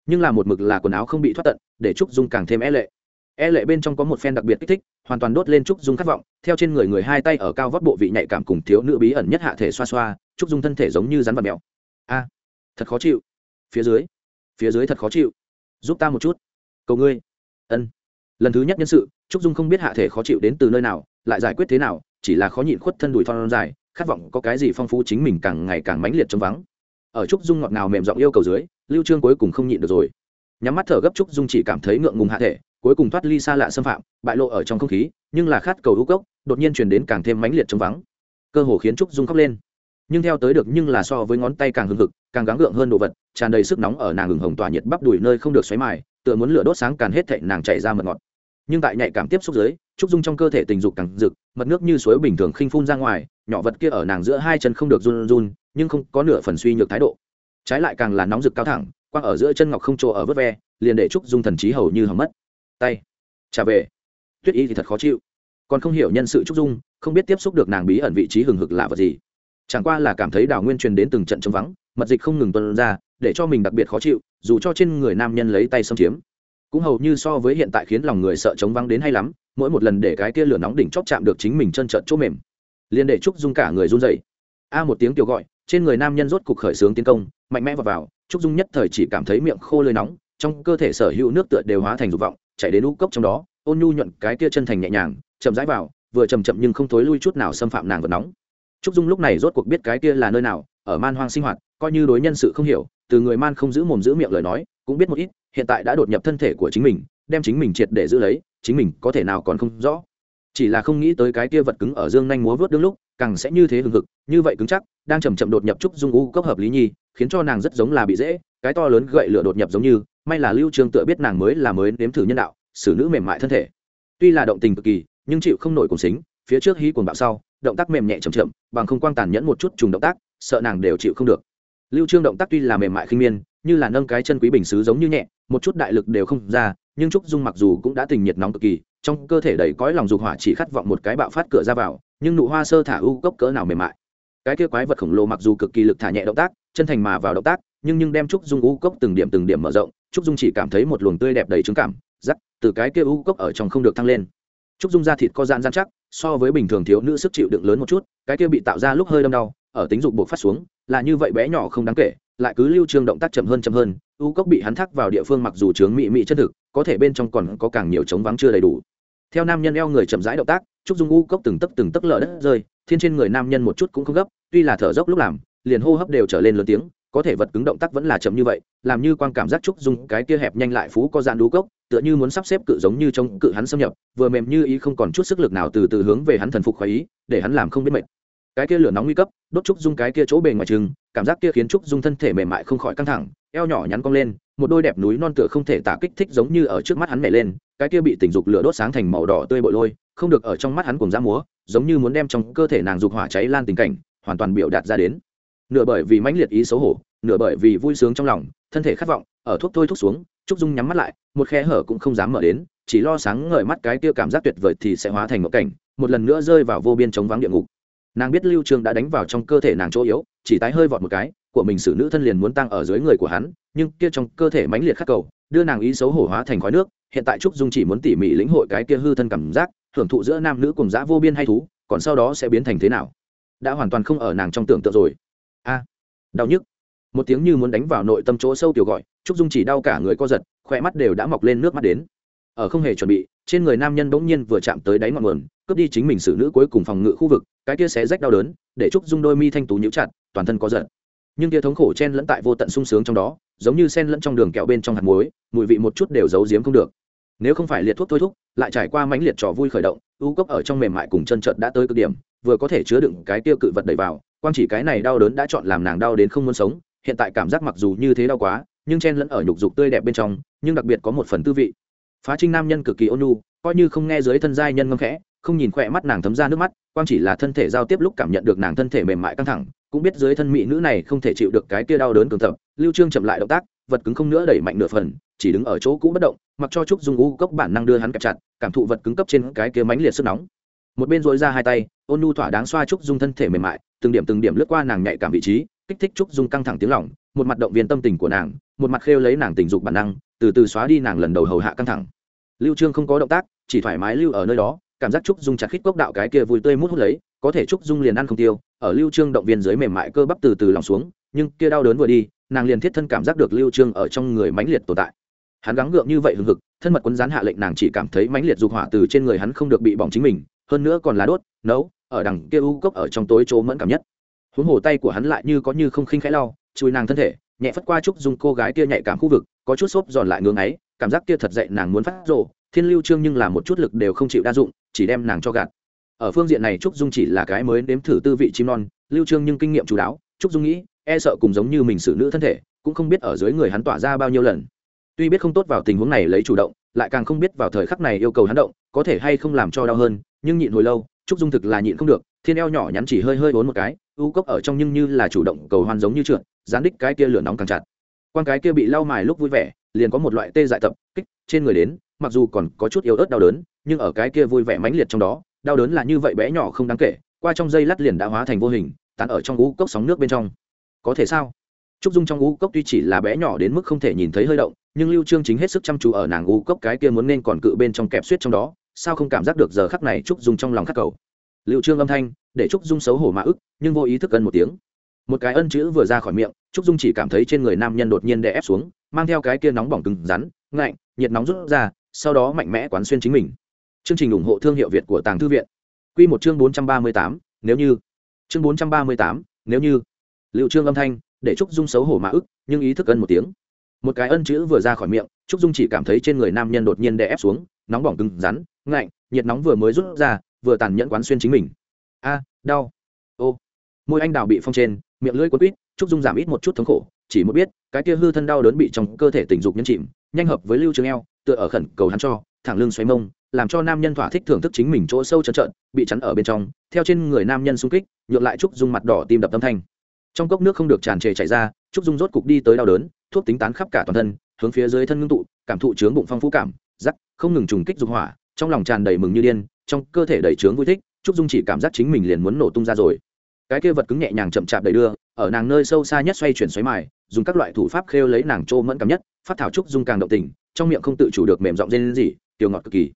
Nhưng là một mực là quần áo không bị thoát tận, để trúc dung càng thêm e lệ. E lệ bên trong có một phen đặc biệt kích thích, hoàn toàn đốt lên trúc dung khát vọng, theo trên người người hai tay ở cao vót bộ vị nhạy cảm cùng thiếu nữ bí ẩn nhất hạ thể xoa xoa, trúc dung thân thể giống như rắn vật mèo. A, thật khó chịu. Phía dưới phía dưới thật khó chịu. Giúp ta một chút. Cầu ngươi. Ân lần thứ nhất nhân sự, trúc dung không biết hạ thể khó chịu đến từ nơi nào, lại giải quyết thế nào, chỉ là khó nhịn khuất thân đùi thon dài, khát vọng có cái gì phong phú chính mình càng ngày càng mãnh liệt trong vắng. Ở trúc dung ngọt ngào mềm giọng yêu cầu dưới, lưu trương cuối cùng không nhịn được rồi. Nhắm mắt thở gấp trúc dung chỉ cảm thấy ngượng ngùng hạ thể, cuối cùng thoát ly xa lạ xâm phạm, bại lộ ở trong không khí, nhưng là khát cầu hữu cốc đột nhiên truyền đến càng thêm mãnh liệt trong vắng. Cơ hồ khiến trúc dung khóc lên. Nhưng theo tới được nhưng là so với ngón tay càng hưng hực, càng gắng gượng hơn đồ vật, tràn đầy sức nóng ở nàng hừng hồng tỏa nhiệt bắp đùi nơi không được xoáy mài, tựa muốn lửa đốt sáng càng hết thệ nàng chạy ra mật ngọt nhưng tại nhạy cảm tiếp xúc dưới trúc dung trong cơ thể tình dục càng rực, mật nước như suối bình thường khinh phun ra ngoài, nhỏ vật kia ở nàng giữa hai chân không được run run, nhưng không có nửa phần suy nhược thái độ. Trái lại càng là nóng rực cao thẳng, quang ở giữa chân ngọc không chỗ ở vớt ve, liền để trúc dung thần trí hầu như hỏng mất. Tay, trả về. Tuyết y thì thật khó chịu. Còn không hiểu nhân sự trúc dung, không biết tiếp xúc được nàng bí ẩn vị trí hừng hực lạ vật gì. Chẳng qua là cảm thấy đào nguyên truyền đến từng trận trống vắng, mật dịch không ngừng tuân ra, để cho mình đặc biệt khó chịu, dù cho trên người nam nhân lấy tay xâm chiếm cũng hầu như so với hiện tại khiến lòng người sợ chống vắng đến hay lắm, mỗi một lần để cái kia lửa nóng đỉnh chóp chạm được chính mình chân trận chỗ mềm. Liền để trúc dung cả người run dậy a một tiếng kêu gọi, trên người nam nhân rốt cục khởi xướng tiến công, mạnh mẽ vào vào trúc dung nhất thời chỉ cảm thấy miệng khô lơi nóng, trong cơ thể sở hữu nước tựa đều hóa thành dục vọng, chạy đến u cốc trong đó, ôn nhu nhuận cái kia chân thành nhẹ nhàng, chậm rãi vào, vừa chầm chậm nhưng không thối lui chút nào xâm phạm nàng vật nóng. Trúc dung lúc này rốt cuộc biết cái kia là nơi nào, ở man hoang sinh hoạt, coi như đối nhân sự không hiểu, từ người man không giữ mồm giữ miệng lời nói, cũng biết một ít hiện tại đã đột nhập thân thể của chính mình, đem chính mình triệt để giữ lấy, chính mình có thể nào còn không rõ. Chỉ là không nghĩ tới cái kia vật cứng ở dương nhanh múa vớt đương lúc, càng sẽ như thế hừng hực, như vậy cứng chắc, đang chầm chậm đột nhập trúc dung u cấp hợp lý nhi, khiến cho nàng rất giống là bị dễ, cái to lớn gậy lửa đột nhập giống như, may là lưu trương tựa biết nàng mới là mới nếm thử nhân đạo, xử nữ mềm mại thân thể. Tuy là động tình cực kỳ, nhưng chịu không nổi cùng xính, phía trước hí cuồng bạo sau, động tác mềm nhẹ chậm chậm, bằng không quang tàn nhẫn một chút trùng động tác, sợ nàng đều chịu không được lưu trương động tác tuy là mềm mại khinh miên, như là nâng cái chân quý bình sứ giống như nhẹ, một chút đại lực đều không ra, nhưng trúc dung mặc dù cũng đã tình nhiệt nóng cực kỳ, trong cơ thể đầy cõi lòng dục hỏa chỉ khát vọng một cái bạo phát cửa ra vào, nhưng nụ hoa sơ thả u cốc cỡ nào mềm mại. Cái kia quái vật khổng lồ mặc dù cực kỳ lực thả nhẹ động tác, chân thành mà vào động tác, nhưng nhưng đem trúc dung u cốc từng điểm từng điểm mở rộng, trúc dung chỉ cảm thấy một luồng tươi đẹp đầy trứng cảm, rắc, từ cái kia u cốc ở trong không được thăng lên. Trúc dung da thịt có dạn gian chắc, so với bình thường thiếu nữ sức chịu đựng lớn một chút, cái kia bị tạo ra lúc hơi đâm đau ở tính dục buộc phát xuống, là như vậy bé nhỏ không đáng kể, lại cứ lưu trương động tác chậm hơn chậm hơn, u cốc bị hắn thác vào địa phương mặc dù trướng mị mị chân thực, có thể bên trong còn có càng nhiều trống vắng chưa đầy đủ. Theo nam nhân eo người chậm rãi động tác, trúc dung u cốc từng tấc từng tấc lở đất rơi, thiên trên người nam nhân một chút cũng không gấp, tuy là thở dốc lúc làm, liền hô hấp đều trở lên lớn tiếng, có thể vật cứng động tác vẫn là chậm như vậy, làm như quang cảm giác trúc dung cái kia hẹp nhanh lại phú có dạn đú cốc, tựa như muốn sắp xếp cự giống như trong cự hắn xâm nhập, vừa mềm như ý không còn chút sức lực nào từ từ hướng về hắn thần phục khoái ý, để hắn làm không biết mệt cái kia lửa nóng nguy cấp, đốt trúc dung cái kia chỗ bề ngoài chừng, cảm giác kia khiến trúc dung thân thể mềm mại không khỏi căng thẳng, eo nhỏ nhắn cong lên, một đôi đẹp núi non tựa không thể tả kích thích giống như ở trước mắt hắn nhảy lên, cái kia bị tình dục lửa đốt sáng thành màu đỏ tươi bội lôi, không được ở trong mắt hắn cùng ra múa, giống như muốn đem trong cơ thể nàng dục hỏa cháy lan tình cảnh, hoàn toàn biểu đạt ra đến. Nửa bởi vì mãnh liệt ý xấu hổ, nửa bởi vì vui sướng trong lòng, thân thể khát vọng, ở thuốc thôi thuốc xuống, trúc dung nhắm mắt lại, một khe hở cũng không dám mở đến, chỉ lo sáng ngời mắt cái kia cảm giác tuyệt vời thì sẽ hóa thành một cảnh, một lần nữa rơi vào vô biên chống vắng địa ngục nàng biết lưu trương đã đánh vào trong cơ thể nàng chỗ yếu, chỉ tái hơi vọt một cái, của mình xử nữ thân liền muốn tăng ở dưới người của hắn, nhưng kia trong cơ thể mãnh liệt khắc cầu, đưa nàng ý xấu hổ hóa thành khói nước, hiện tại trúc dung chỉ muốn tỉ mỉ lĩnh hội cái kia hư thân cảm giác, hưởng thụ giữa nam nữ cùng dã vô biên hay thú, còn sau đó sẽ biến thành thế nào? Đã hoàn toàn không ở nàng trong tưởng tượng rồi. A, đau nhức. Một tiếng như muốn đánh vào nội tâm chỗ sâu tiểu gọi, trúc dung chỉ đau cả người co giật khỏe mắt đều đã mọc lên nước mắt đến. Ở không hề chuẩn bị, trên người nam nhân bỗng nhiên vừa chạm tới đáy ngọn nguồn cướp đi chính mình xử nữ cuối cùng phòng ngự khu vực, cái kia sẽ rách đau đớn, để trúc dung đôi mi thanh tú nhũ chặt, toàn thân có giận. Nhưng kia thống khổ chen lẫn tại vô tận sung sướng trong đó, giống như sen lẫn trong đường kẹo bên trong hạt muối, mùi vị một chút đều giấu giếm không được. Nếu không phải liệt thuốc thôi thúc, lại trải qua mãnh liệt trò vui khởi động, u cốc ở trong mềm mại cùng chân trợt đã tới cực điểm, vừa có thể chứa đựng cái tiêu cự vật đẩy vào, quang chỉ cái này đau đớn đã chọn làm nàng đau đến không muốn sống, hiện tại cảm giác mặc dù như thế đau quá, nhưng chen lẫn ở nhục dục tươi đẹp bên trong, nhưng đặc biệt có một phần tư vị. Phá trinh nam nhân cực kỳ ôn nhu, coi như không nghe dưới thân giai nhân ngâm khẽ không nhìn khỏe mắt nàng thấm ra nước mắt, quang chỉ là thân thể giao tiếp lúc cảm nhận được nàng thân thể mềm mại căng thẳng, cũng biết dưới thân mỹ nữ này không thể chịu được cái kia đau đớn cường tập lưu trương chậm lại động tác, vật cứng không nữa đẩy mạnh nửa phần, chỉ đứng ở chỗ cũ bất động, mặc cho trúc dung u cốc bản năng đưa hắn kẹp chặt, cảm thụ vật cứng cấp trên cái kia mánh liệt sức nóng. Một bên dội ra hai tay, ôn nu thỏa đáng xoa trúc dung thân thể mềm mại, từng điểm từng điểm lướt qua nàng nhạy cảm vị trí, kích thích trúc dung căng thẳng tiếng lỏng một mặt động viên tâm tình của nàng, một mặt khêu lấy nàng tình dục bản năng, từ từ xóa đi nàng lần đầu hầu hạ căng thẳng. Lưu trương không có động tác, chỉ thoải mái lưu ở nơi đó cảm giác trúc dung chặt khít cốc đạo cái kia vui tươi mút hút lấy, có thể trúc dung liền ăn không tiêu, ở lưu trương động viên dưới mềm mại cơ bắp từ từ lòng xuống, nhưng kia đau đớn vừa đi, nàng liền thiết thân cảm giác được lưu trương ở trong người mãnh liệt tồn tại. Hắn gắng gượng như vậy hừng hực, thân mật quân gián hạ lệnh nàng chỉ cảm thấy mãnh liệt dục hỏa từ trên người hắn không được bị bỏng chính mình, hơn nữa còn là đốt, nấu, ở đằng kia u cốc ở trong tối chỗ mẫn cảm nhất. Huống hồ tay của hắn lại như có như không khinh khẽ lau chui nàng thân thể, nhẹ phất qua trúc dung cô gái kia nhạy cảm khu vực, có chút xốp giòn lại ngưỡng ấy cảm giác kia thật dậy nàng muốn phát rồ thiên lưu trương nhưng là một chút lực đều không chịu đa dụng, chỉ đem nàng cho gạt. Ở phương diện này trúc dung chỉ là cái mới nếm thử tư vị chim non, lưu trương nhưng kinh nghiệm chú đáo, trúc dung nghĩ e sợ cùng giống như mình xử nữ thân thể, cũng không biết ở dưới người hắn tỏa ra bao nhiêu lần. Tuy biết không tốt vào tình huống này lấy chủ động, lại càng không biết vào thời khắc này yêu cầu hắn động, có thể hay không làm cho đau hơn, nhưng nhịn hồi lâu, trúc dung thực là nhịn không được, thiên eo nhỏ nhắn chỉ hơi hơi bốn một cái, u cốc ở trong nhưng như là chủ động cầu hoan giống như trượt gián đích cái kia lửa nóng càng chặt. Quan cái kia bị lau mài lúc vui vẻ, liền có một loại tê dại tập, kích, trên người đến mặc dù còn có chút yếu ớt đau đớn, nhưng ở cái kia vui vẻ mãnh liệt trong đó, đau đớn là như vậy bé nhỏ không đáng kể, qua trong dây lát liền đã hóa thành vô hình, tán ở trong ngũ cốc sóng nước bên trong. Có thể sao? Trúc dung trong ngũ cốc tuy chỉ là bé nhỏ đến mức không thể nhìn thấy hơi động, nhưng lưu trương chính hết sức chăm chú ở nàng ngũ cốc cái kia muốn nên còn cự bên trong kẹp suýt trong đó, sao không cảm giác được giờ khắc này trúc dung trong lòng khắc cầu? Lưu trương âm thanh, để trúc dung xấu hổ mà ức, nhưng vô ý thức ân một tiếng. Một cái ân chữ vừa ra khỏi miệng, trúc dung chỉ cảm thấy trên người nam nhân đột nhiên đè ép xuống, mang theo cái kia nóng bỏng cứng rắn, ngạnh, nhiệt nóng rút ra sau đó mạnh mẽ quán xuyên chính mình. Chương trình ủng hộ thương hiệu việt của tàng thư viện. Quy một chương 438, nếu như. Chương 438, nếu như. Lưu trương âm thanh để trúc dung xấu hổ mà ức nhưng ý thức ân một tiếng. Một cái ân chữ vừa ra khỏi miệng trúc dung chỉ cảm thấy trên người nam nhân đột nhiên đè ép xuống nóng bỏng cứng rắn ngạnh nhiệt nóng vừa mới rút ra vừa tàn nhẫn quán xuyên chính mình. A đau. Ô. Môi anh đào bị phong trên miệng lưỡi quấn quýt trúc dung giảm ít một chút thống khổ chỉ một biết cái kia hư thân đau đớn bị trong cơ thể tình dục nhấn chìm nhanh hợp với lưu trường eo tựa ở khẩn cầu hắn cho, thẳng lưng xoáy mông, làm cho nam nhân thỏa thích thưởng thức chính mình chỗ sâu trơn trợn, bị chắn ở bên trong, theo trên người nam nhân xung kích, nhượng lại trúc dung mặt đỏ tim đập tâm thanh. Trong cốc nước không được tràn trề chảy ra, trúc dung rốt cục đi tới đau đớn, thuốc tính tán khắp cả toàn thân, hướng phía dưới thân ngưng tụ, cảm thụ chướng bụng phong phú cảm giắc không ngừng trùng kích dục hỏa, trong lòng tràn đầy mừng như điên, trong cơ thể đầy trướng vui thích, trúc dung chỉ cảm giác chính mình liền muốn nổ tung ra rồi. Cái kia vật cứng nhẹ nhàng chậm chạp đầy đưa, ở nàng nơi sâu xa nhất xoay chuyển xoáy mài, dùng các loại thủ pháp khêu lấy nàng trô mẫn cảm nhất, phát thảo trúc dung càng động tình trong miệng không tự chủ được mềm giọng rên gì tiểu ngọt cực kỳ.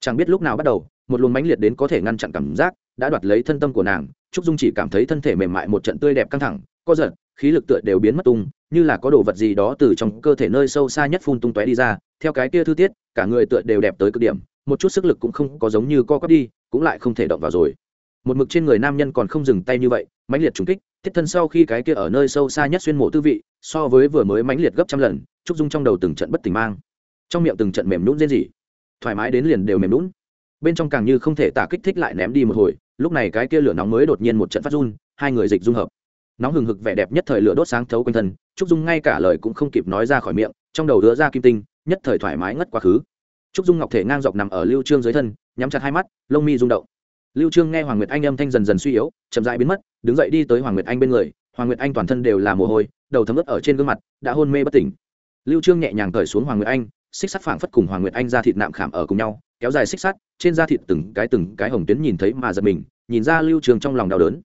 Chẳng biết lúc nào bắt đầu, một luồng mãnh liệt đến có thể ngăn chặn cảm giác đã đoạt lấy thân tâm của nàng, trúc dung chỉ cảm thấy thân thể mềm mại một trận tươi đẹp căng thẳng, co giật, khí lực tựa đều biến mất tung, như là có đồ vật gì đó từ trong cơ thể nơi sâu xa nhất phun tung tóe đi ra, theo cái kia thư tiết, cả người tựa đều đẹp tới cực điểm, một chút sức lực cũng không có giống như co quắp đi, cũng lại không thể động vào rồi. Một mực trên người nam nhân còn không dừng tay như vậy, mãnh liệt trùng kích, thiết thân sau khi cái kia ở nơi sâu xa nhất xuyên mộ tư vị, so với vừa mới mãnh liệt gấp trăm lần, trúc dung trong đầu từng trận bất tỉnh mang trong miệng từng trận mềm nhũn rên rỉ. Thoải mái đến liền đều mềm nhũn. Bên trong càng như không thể tả kích thích lại ném đi một hồi, lúc này cái kia lửa nóng mới đột nhiên một trận phát run, hai người dịch dung hợp. Nóng hừng hực vẻ đẹp nhất thời lửa đốt sáng thấu quanh thân, trúc dung ngay cả lời cũng không kịp nói ra khỏi miệng, trong đầu đứa ra kim tinh, nhất thời thoải mái ngất quá khứ. Trúc dung ngọc thể ngang dọc nằm ở lưu trương dưới thân, nhắm chặt hai mắt, lông mi rung động. Lưu trương nghe hoàng nguyệt anh âm thanh dần dần suy yếu, chậm rãi biến mất, đứng dậy đi tới hoàng nguyệt anh bên người. Hoàng nguyệt anh toàn thân đều là mồ hôi, đầu thấm ướt ở trên gương mặt, đã hôn mê bất tỉnh. Lưu trương nhẹ nhàng cởi xuống hoàng nguyệt anh xích sắt phảng phất cùng hoàng nguyệt anh ra thịt nạm khảm ở cùng nhau, kéo dài xích sắt, trên da thịt từng cái từng cái hồng tuyến nhìn thấy mà giật mình, nhìn ra lưu trường trong lòng đau đớn.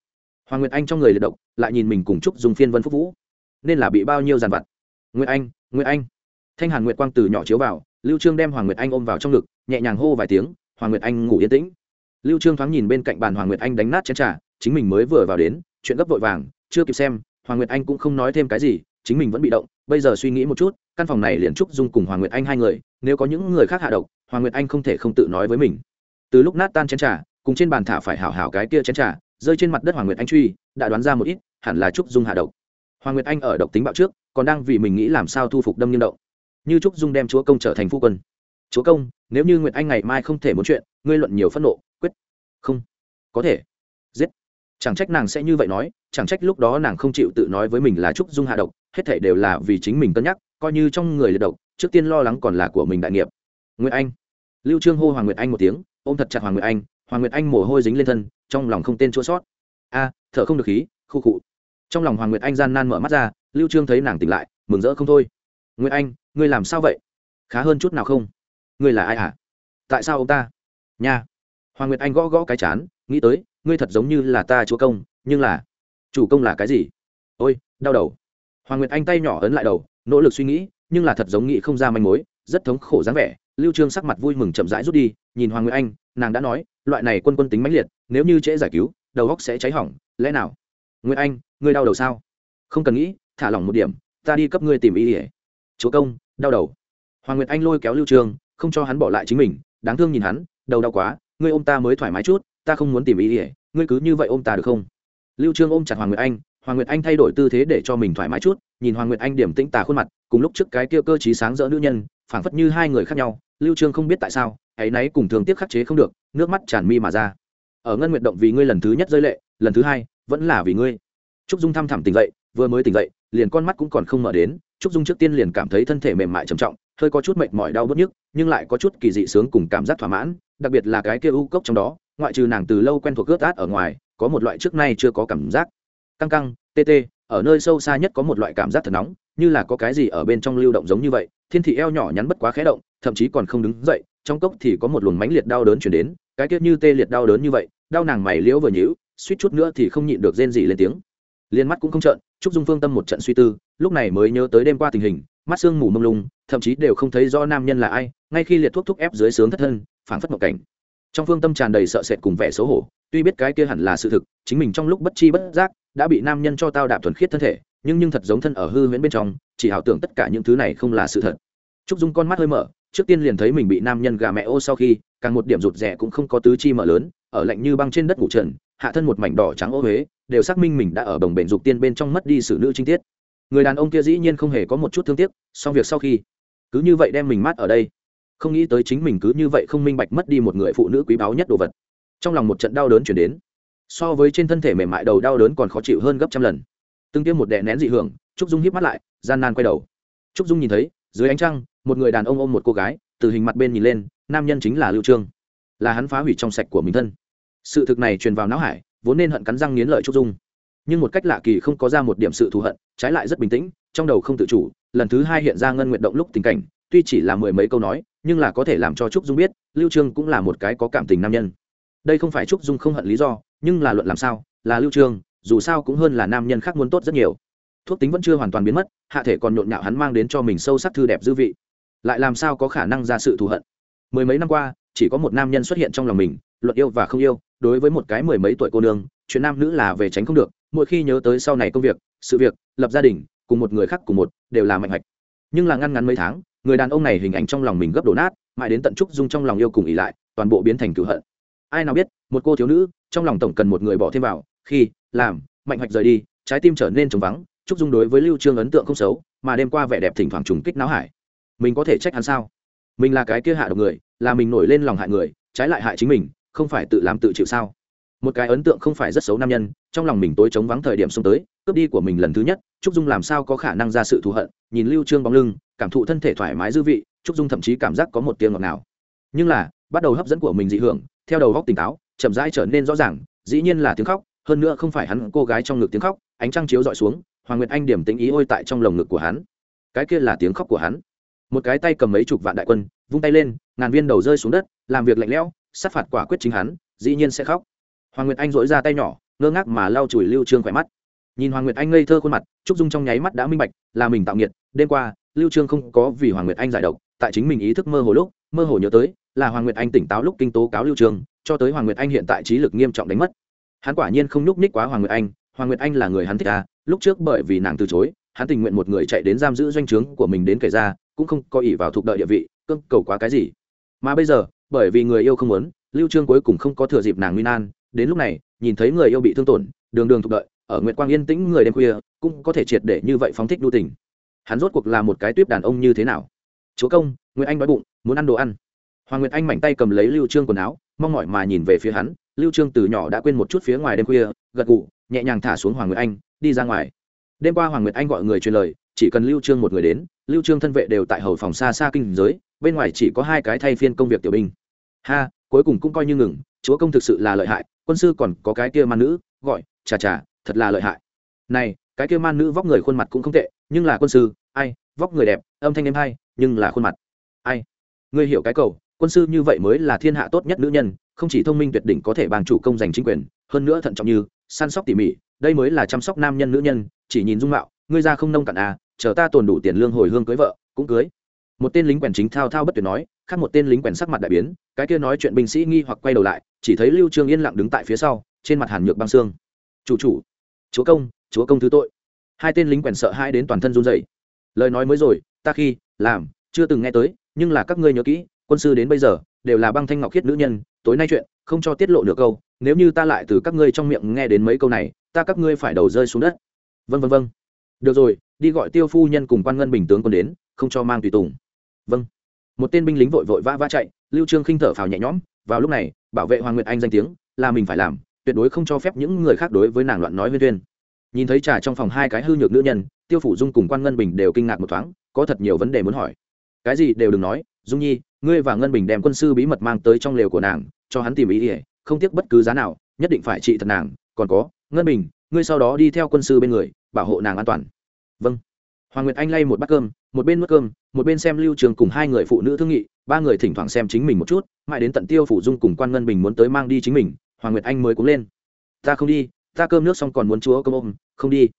Hoàng nguyệt anh trong người liệt động lại nhìn mình cùng chúc dùng phiên vân phúc vũ. Nên là bị bao nhiêu giàn vặt. Nguyệt anh nguyệt anh. Thanh hàn nguyệt quang từ nhỏ chiếu vào, lưu trương đem hoàng nguyệt anh ôm vào trong ngực, nhẹ nhàng hô vài tiếng, hoàng nguyệt anh ngủ yên tĩnh. Lưu trương thoáng nhìn bên cạnh bàn hoàng nguyệt anh đánh nát chén trà, chính mình mới vừa vào đến, chuyện gấp vội vàng, chưa kịp xem, hoàng nguyệt anh cũng không nói thêm cái gì, chính mình vẫn bị động, bây giờ suy nghĩ một chút căn phòng này liền trúc dung cùng hoàng nguyệt anh hai người, nếu có những người khác hạ độc, hoàng nguyệt anh không thể không tự nói với mình. Từ lúc nát tan chén trà, cùng trên bàn thả phải hảo hảo cái kia chén trà, rơi trên mặt đất hoàng nguyệt anh truy, đã đoán ra một ít, hẳn là trúc dung hạ độc. Hoàng nguyệt anh ở độc tính bạo trước, còn đang vì mình nghĩ làm sao thu phục đâm nhiên động. Như trúc dung đem chúa công trở thành phu quân. Chúa công, nếu như nguyệt anh ngày mai không thể muốn chuyện, ngươi luận nhiều phẫn nộ, quyết. Không. Có thể. Giết. Chẳng trách nàng sẽ như vậy nói, chẳng trách lúc đó nàng không chịu tự nói với mình là trúc dung hạ độc, hết thể đều là vì chính mình cân nhắc coi như trong người liệt độc, trước tiên lo lắng còn là của mình đại nghiệp. Nguyệt anh. Lưu trương hô hoàng nguyệt anh một tiếng, ôm thật chặt hoàng nguyệt anh, hoàng nguyệt anh mồ hôi dính lên thân, trong lòng không tên chua sót. A, thở không được khí, khu cụ trong lòng hoàng nguyệt anh gian nan mở mắt ra, lưu trương thấy nàng tỉnh lại, mừng rỡ không thôi. Nguyệt anh, ngươi làm sao vậy? Khá hơn chút nào không? Ngươi là ai hả? Tại sao ông ta? Nha. Hoàng nguyệt anh gõ gõ cái chán, nghĩ tới, ngươi thật giống như là ta chúa công, nhưng là, chủ công là cái gì? Ôi, đau đầu hoàng nguyệt anh tay nhỏ ấn lại đầu, nỗ lực suy nghĩ, nhưng là thật giống nghĩ không ra manh mối, rất thống khổ dáng vẻ, lưu trương sắc mặt vui mừng chậm rãi rút đi, nhìn hoàng nguyệt anh, nàng đã nói, loại này quân quân tính mãnh liệt, nếu như trễ giải cứu, đầu góc sẽ cháy hỏng, lẽ nào? Nguyệt anh, ngươi đau đầu sao? Không cần nghĩ, thả lỏng một điểm, ta đi cấp ngươi tìm y ỉa chúa công, đau đầu. Hoàng nguyệt anh lôi kéo lưu trương, không cho hắn bỏ lại chính mình, đáng thương nhìn hắn, đầu đau quá, ngươi ôm ta mới thoải mái chút, ta không muốn tìm y ỉa ngươi cứ như vậy ôm ta được không? Lưu trương ôm chặt hoàng nguyệt anh hoàng nguyệt anh thay đổi tư thế để cho mình thoải mái chút, nhìn hoàng nguyệt anh điểm tĩnh tà khuôn mặt, cùng lúc trước cái kia cơ trí sáng rỡ nữ nhân, phảng phất như hai người khác nhau, lưu trương không biết tại sao, ấy nấy cùng thường tiếc khắc chế không được, nước mắt tràn mi mà ra. Ở ngân nguyệt động vì ngươi lần thứ nhất rơi lệ, lần thứ hai, vẫn là vì ngươi. Trúc dung thăm thẳm tỉnh dậy, vừa mới tỉnh dậy, liền con mắt cũng còn không mở đến, trúc dung trước tiên liền cảm thấy thân thể mềm mại trầm trọng, hơi có chút mệt mỏi đau bứt nhức, nhưng lại có chút kỳ dị sướng cùng cảm giác thỏa mãn, đặc biệt là cái kia u cốc trong đó, ngoại trừ nàng từ lâu quen thuộc cướp át ở ngoài, có một loại trước nay chưa có cảm giác căng căng, tê tê, ở nơi sâu xa nhất có một loại cảm giác thật nóng, như là có cái gì ở bên trong lưu động giống như vậy, thiên thị eo nhỏ nhắn bất quá khẽ động, thậm chí còn không đứng dậy, trong cốc thì có một luồng mánh liệt đau đớn chuyển đến, cái tiết như tê liệt đau đớn như vậy, đau nàng mày liễu vừa nhíu, suýt chút nữa thì không nhịn được rên gì lên tiếng. Liên mắt cũng không trợn, trúc dung phương tâm một trận suy tư, lúc này mới nhớ tới đêm qua tình hình, mắt sương mù mông lung, thậm chí đều không thấy do nam nhân là ai, ngay khi liệt thuốc thúc ép dưới sướng thất thân, phảng phất một cảnh trong phương tâm tràn đầy sợ sệt cùng vẻ xấu hổ, tuy biết cái kia hẳn là sự thực, chính mình trong lúc bất chi bất giác đã bị nam nhân cho tao đạp thuần khiết thân thể, nhưng nhưng thật giống thân ở hư huyễn bên trong, chỉ ảo tưởng tất cả những thứ này không là sự thật. Trúc dung con mắt hơi mở, trước tiên liền thấy mình bị nam nhân gà mẹ ô sau khi, càng một điểm rụt rẻ cũng không có tứ chi mở lớn, ở lạnh như băng trên đất ngủ trần, hạ thân một mảnh đỏ trắng ô huế, đều xác minh mình đã ở đồng bệnh dục tiên bên trong mất đi sự nữ trinh tiết. Người đàn ông kia dĩ nhiên không hề có một chút thương tiếc, xong việc sau khi, cứ như vậy đem mình mát ở đây không nghĩ tới chính mình cứ như vậy không minh bạch mất đi một người phụ nữ quý báu nhất đồ vật. Trong lòng một trận đau đớn chuyển đến. So với trên thân thể mềm mại đầu đau đớn còn khó chịu hơn gấp trăm lần. Từng tiêm một đè nén dị hưởng, trúc dung hiếp mắt lại, gian nan quay đầu. Trúc dung nhìn thấy, dưới ánh trăng, một người đàn ông ôm một cô gái, từ hình mặt bên nhìn lên, nam nhân chính là lưu trương. Là hắn phá hủy trong sạch của mình thân. Sự thực này truyền vào não hải, vốn nên hận cắn răng nghiến lợi trúc dung. Nhưng một cách lạ kỳ không có ra một điểm sự thù hận, trái lại rất bình tĩnh, trong đầu không tự chủ, lần thứ hai hiện ra ngân nguyện động lúc tình cảnh, tuy chỉ là mười mấy câu nói nhưng là có thể làm cho trúc dung biết, lưu trương cũng là một cái có cảm tình nam nhân. Đây không phải trúc dung không hận lý do, nhưng là luận làm sao, là lưu trương, dù sao cũng hơn là nam nhân khác muốn tốt rất nhiều. Thuốc tính vẫn chưa hoàn toàn biến mất, hạ thể còn nhộn nhạo hắn mang đến cho mình sâu sắc thư đẹp dư vị. Lại làm sao có khả năng ra sự thù hận? Mười mấy năm qua, chỉ có một nam nhân xuất hiện trong lòng mình, luận yêu và không yêu, đối với một cái mười mấy tuổi cô nương, chuyện nam nữ là về tránh không được, mỗi khi nhớ tới sau này công việc, sự việc, lập gia đình, cùng một người khác cùng một, đều là mạnh hoạch. Nhưng là ngăn ngắn mấy tháng người đàn ông này hình ảnh trong lòng mình gấp đổ nát, mãi đến tận trúc dung trong lòng yêu cùng ỉ lại, toàn bộ biến thành cựu hận. Ai nào biết, một cô thiếu nữ, trong lòng tổng cần một người bỏ thêm vào, khi, làm, mạnh hoạch rời đi, trái tim trở nên trống vắng, trúc dung đối với lưu trương ấn tượng không xấu, mà đêm qua vẻ đẹp thỉnh thoảng trùng kích não hải. Mình có thể trách hắn sao? Mình là cái kia hạ độc người, là mình nổi lên lòng hại người, trái lại hại chính mình, không phải tự làm tự chịu sao? Một cái ấn tượng không phải rất xấu nam nhân, trong lòng mình tối chống vắng thời điểm xông tới, cướp đi của mình lần thứ nhất, trúc dung làm sao có khả năng ra sự thù hận, nhìn lưu trương bóng lưng cảm thụ thân thể thoải mái dư vị, trúc dung thậm chí cảm giác có một tiếng ngọt nào nhưng là, bắt đầu hấp dẫn của mình dị hưởng, theo đầu góc tỉnh táo, chậm rãi trở nên rõ ràng, dĩ nhiên là tiếng khóc, hơn nữa không phải hắn, cô gái trong ngực tiếng khóc, ánh trăng chiếu dọi xuống, hoàng nguyệt anh điểm tính ý ôi tại trong lồng ngực của hắn. Cái kia là tiếng khóc của hắn. Một cái tay cầm mấy chục vạn đại quân, vung tay lên, ngàn viên đầu rơi xuống đất, làm việc lạnh lẽo, sát phạt quả quyết chính hắn, dĩ nhiên sẽ khóc. Hoàng nguyệt anh dỗi ra tay nhỏ, ngơ ngác mà lau chùi lưu trương khỏe mắt. Nhìn hoàng nguyệt anh ngây thơ khuôn mặt, trúc dung trong nháy mắt đã minh bạch, là mình tạo nghiệt, đêm qua lưu trương không có vì hoàng nguyệt anh giải độc, tại chính mình ý thức mơ hồ lúc, mơ hồ nhớ tới, là hoàng nguyệt anh tỉnh táo lúc kinh tố cáo lưu trương, cho tới hoàng nguyệt anh hiện tại trí lực nghiêm trọng đánh mất. Hắn quả nhiên không nhúc nhích quá hoàng nguyệt anh, hoàng nguyệt anh là người hắn thích à lúc trước bởi vì nàng từ chối, hắn tình nguyện một người chạy đến giam giữ doanh trướng của mình đến kể ra, cũng không có ỷ vào thuộc đợi địa vị cưng cầu quá cái gì. Mà bây giờ, bởi vì người yêu không muốn, lưu trương cuối cùng không có thừa dịp nàng nguy nan, đến lúc này, nhìn thấy người yêu bị thương tổn, đường đường thuộc đợi, ở nguyệt quang yên tĩnh người đêm khuya, cũng có thể triệt để như vậy phóng thích đu tình hắn rốt cuộc là một cái tuyếp đàn ông như thế nào? Chúa công, nguyệt anh đói bụng, muốn ăn đồ ăn. Hoàng nguyệt anh mảnh tay cầm lấy lưu trương quần áo, mong mỏi mà nhìn về phía hắn. Lưu trương từ nhỏ đã quên một chút phía ngoài đêm khuya, gật gù, nhẹ nhàng thả xuống hoàng nguyệt anh, đi ra ngoài. Đêm qua hoàng nguyệt anh gọi người truyền lời, chỉ cần lưu trương một người đến, lưu trương thân vệ đều tại hầu phòng xa xa kinh giới, bên ngoài chỉ có hai cái thay phiên công việc tiểu binh. Ha, cuối cùng cũng coi như ngừng, chúa công thực sự là lợi hại, quân sư còn có cái kia man nữ, gọi, chà chà, thật là lợi hại. Này, cái kia man nữ vóc người khuôn mặt cũng không tệ nhưng là quân sư, ai, vóc người đẹp, âm thanh êm hay, nhưng là khuôn mặt. Ai? Ngươi hiểu cái cầu, quân sư như vậy mới là thiên hạ tốt nhất nữ nhân, không chỉ thông minh tuyệt đỉnh có thể bàn chủ công giành chính quyền, hơn nữa thận trọng như săn sóc tỉ mỉ, đây mới là chăm sóc nam nhân nữ nhân, chỉ nhìn dung mạo, ngươi ra không nông cạn à chờ ta tồn đủ tiền lương hồi hương cưới vợ, cũng cưới. Một tên lính quèn chính thao thao bất tuyệt nói, khác một tên lính quèn sắc mặt đại biến, cái kia nói chuyện binh sĩ nghi hoặc quay đầu lại, chỉ thấy lưu trương yên lặng đứng tại phía sau, trên mặt hàn nhược băng xương. Chủ chủ, chúa công chúa công thứ tội hai tên lính quèn sợ hai đến toàn thân run rẩy. Lời nói mới rồi, ta khi, làm, chưa từng nghe tới, nhưng là các ngươi nhớ kỹ, quân sư đến bây giờ, đều là băng thanh ngọc khiết nữ nhân, tối nay chuyện, không cho tiết lộ nửa câu, nếu như ta lại từ các ngươi trong miệng nghe đến mấy câu này, ta các ngươi phải đầu rơi xuống đất. Vân vân vân được rồi, đi gọi tiêu phu nhân cùng quan ngân bình tướng quân đến, không cho mang tùy tùng. Vâng. Một tên binh lính vội vội vã vã chạy, lưu trương khinh thở phào nhẹ nhõm, vào lúc này, bảo vệ hoàng nguyệt anh danh tiếng, là mình phải làm, tuyệt đối không cho phép những người khác đối với nàng loạn nói viên tuyên nhìn thấy trà trong phòng hai cái hư nhược nữ nhân, tiêu phủ dung cùng quan ngân bình đều kinh ngạc một thoáng, có thật nhiều vấn đề muốn hỏi. Cái gì đều đừng nói, dung nhi, ngươi và ngân bình đem quân sư bí mật mang tới trong lều của nàng, cho hắn tìm ý ỉa không tiếc bất cứ giá nào, nhất định phải trị thật nàng. Còn có, ngân bình, ngươi sau đó đi theo quân sư bên người, bảo hộ nàng an toàn. Vâng. Hoàng nguyệt anh lay một bát cơm, một bên nuốt cơm, một bên xem lưu trường cùng hai người phụ nữ thương nghị, ba người thỉnh thoảng xem chính mình một chút, mãi đến tận tiêu phủ dung cùng quan ngân bình muốn tới mang đi chính mình, hoàng nguyệt anh mới cũng lên. Ta không đi, ta cơm nước xong còn muốn chúa cơm ôm không đi.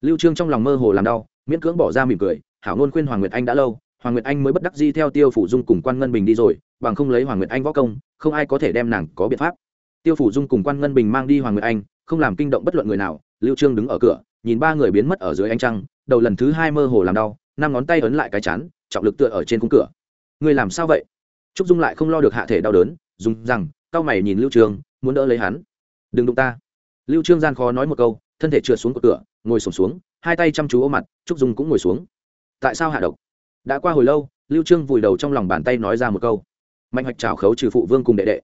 Lưu trương trong lòng mơ hồ làm đau, miễn cưỡng bỏ ra mỉm cười, hảo ngôn khuyên hoàng nguyệt anh đã lâu, hoàng nguyệt anh mới bất đắc di theo tiêu phủ dung cùng quan ngân bình đi rồi, bằng không lấy hoàng nguyệt anh võ công, không ai có thể đem nàng có biện pháp. Tiêu phủ dung cùng quan ngân bình mang đi hoàng nguyệt anh, không làm kinh động bất luận người nào, lưu trương đứng ở cửa, nhìn ba người biến mất ở dưới ánh trăng, đầu lần thứ hai mơ hồ làm đau, năm ngón tay ấn lại cái chán, trọng lực tựa ở trên khung cửa. Người làm sao vậy? Trúc dung lại không lo được hạ thể đau đớn, dùng rằng cao mày nhìn lưu trương, muốn đỡ lấy hắn. Đừng đụng ta. Lưu trương gian khó nói một câu thân thể trượt xuống cột cửa, ngồi sổm xuống, hai tay chăm chú ôm mặt, trúc dung cũng ngồi xuống. Tại sao hạ độc? Đã qua hồi lâu, lưu trương vùi đầu trong lòng bàn tay nói ra một câu. Mạnh hoạch trào khấu trừ phụ vương cùng đệ đệ.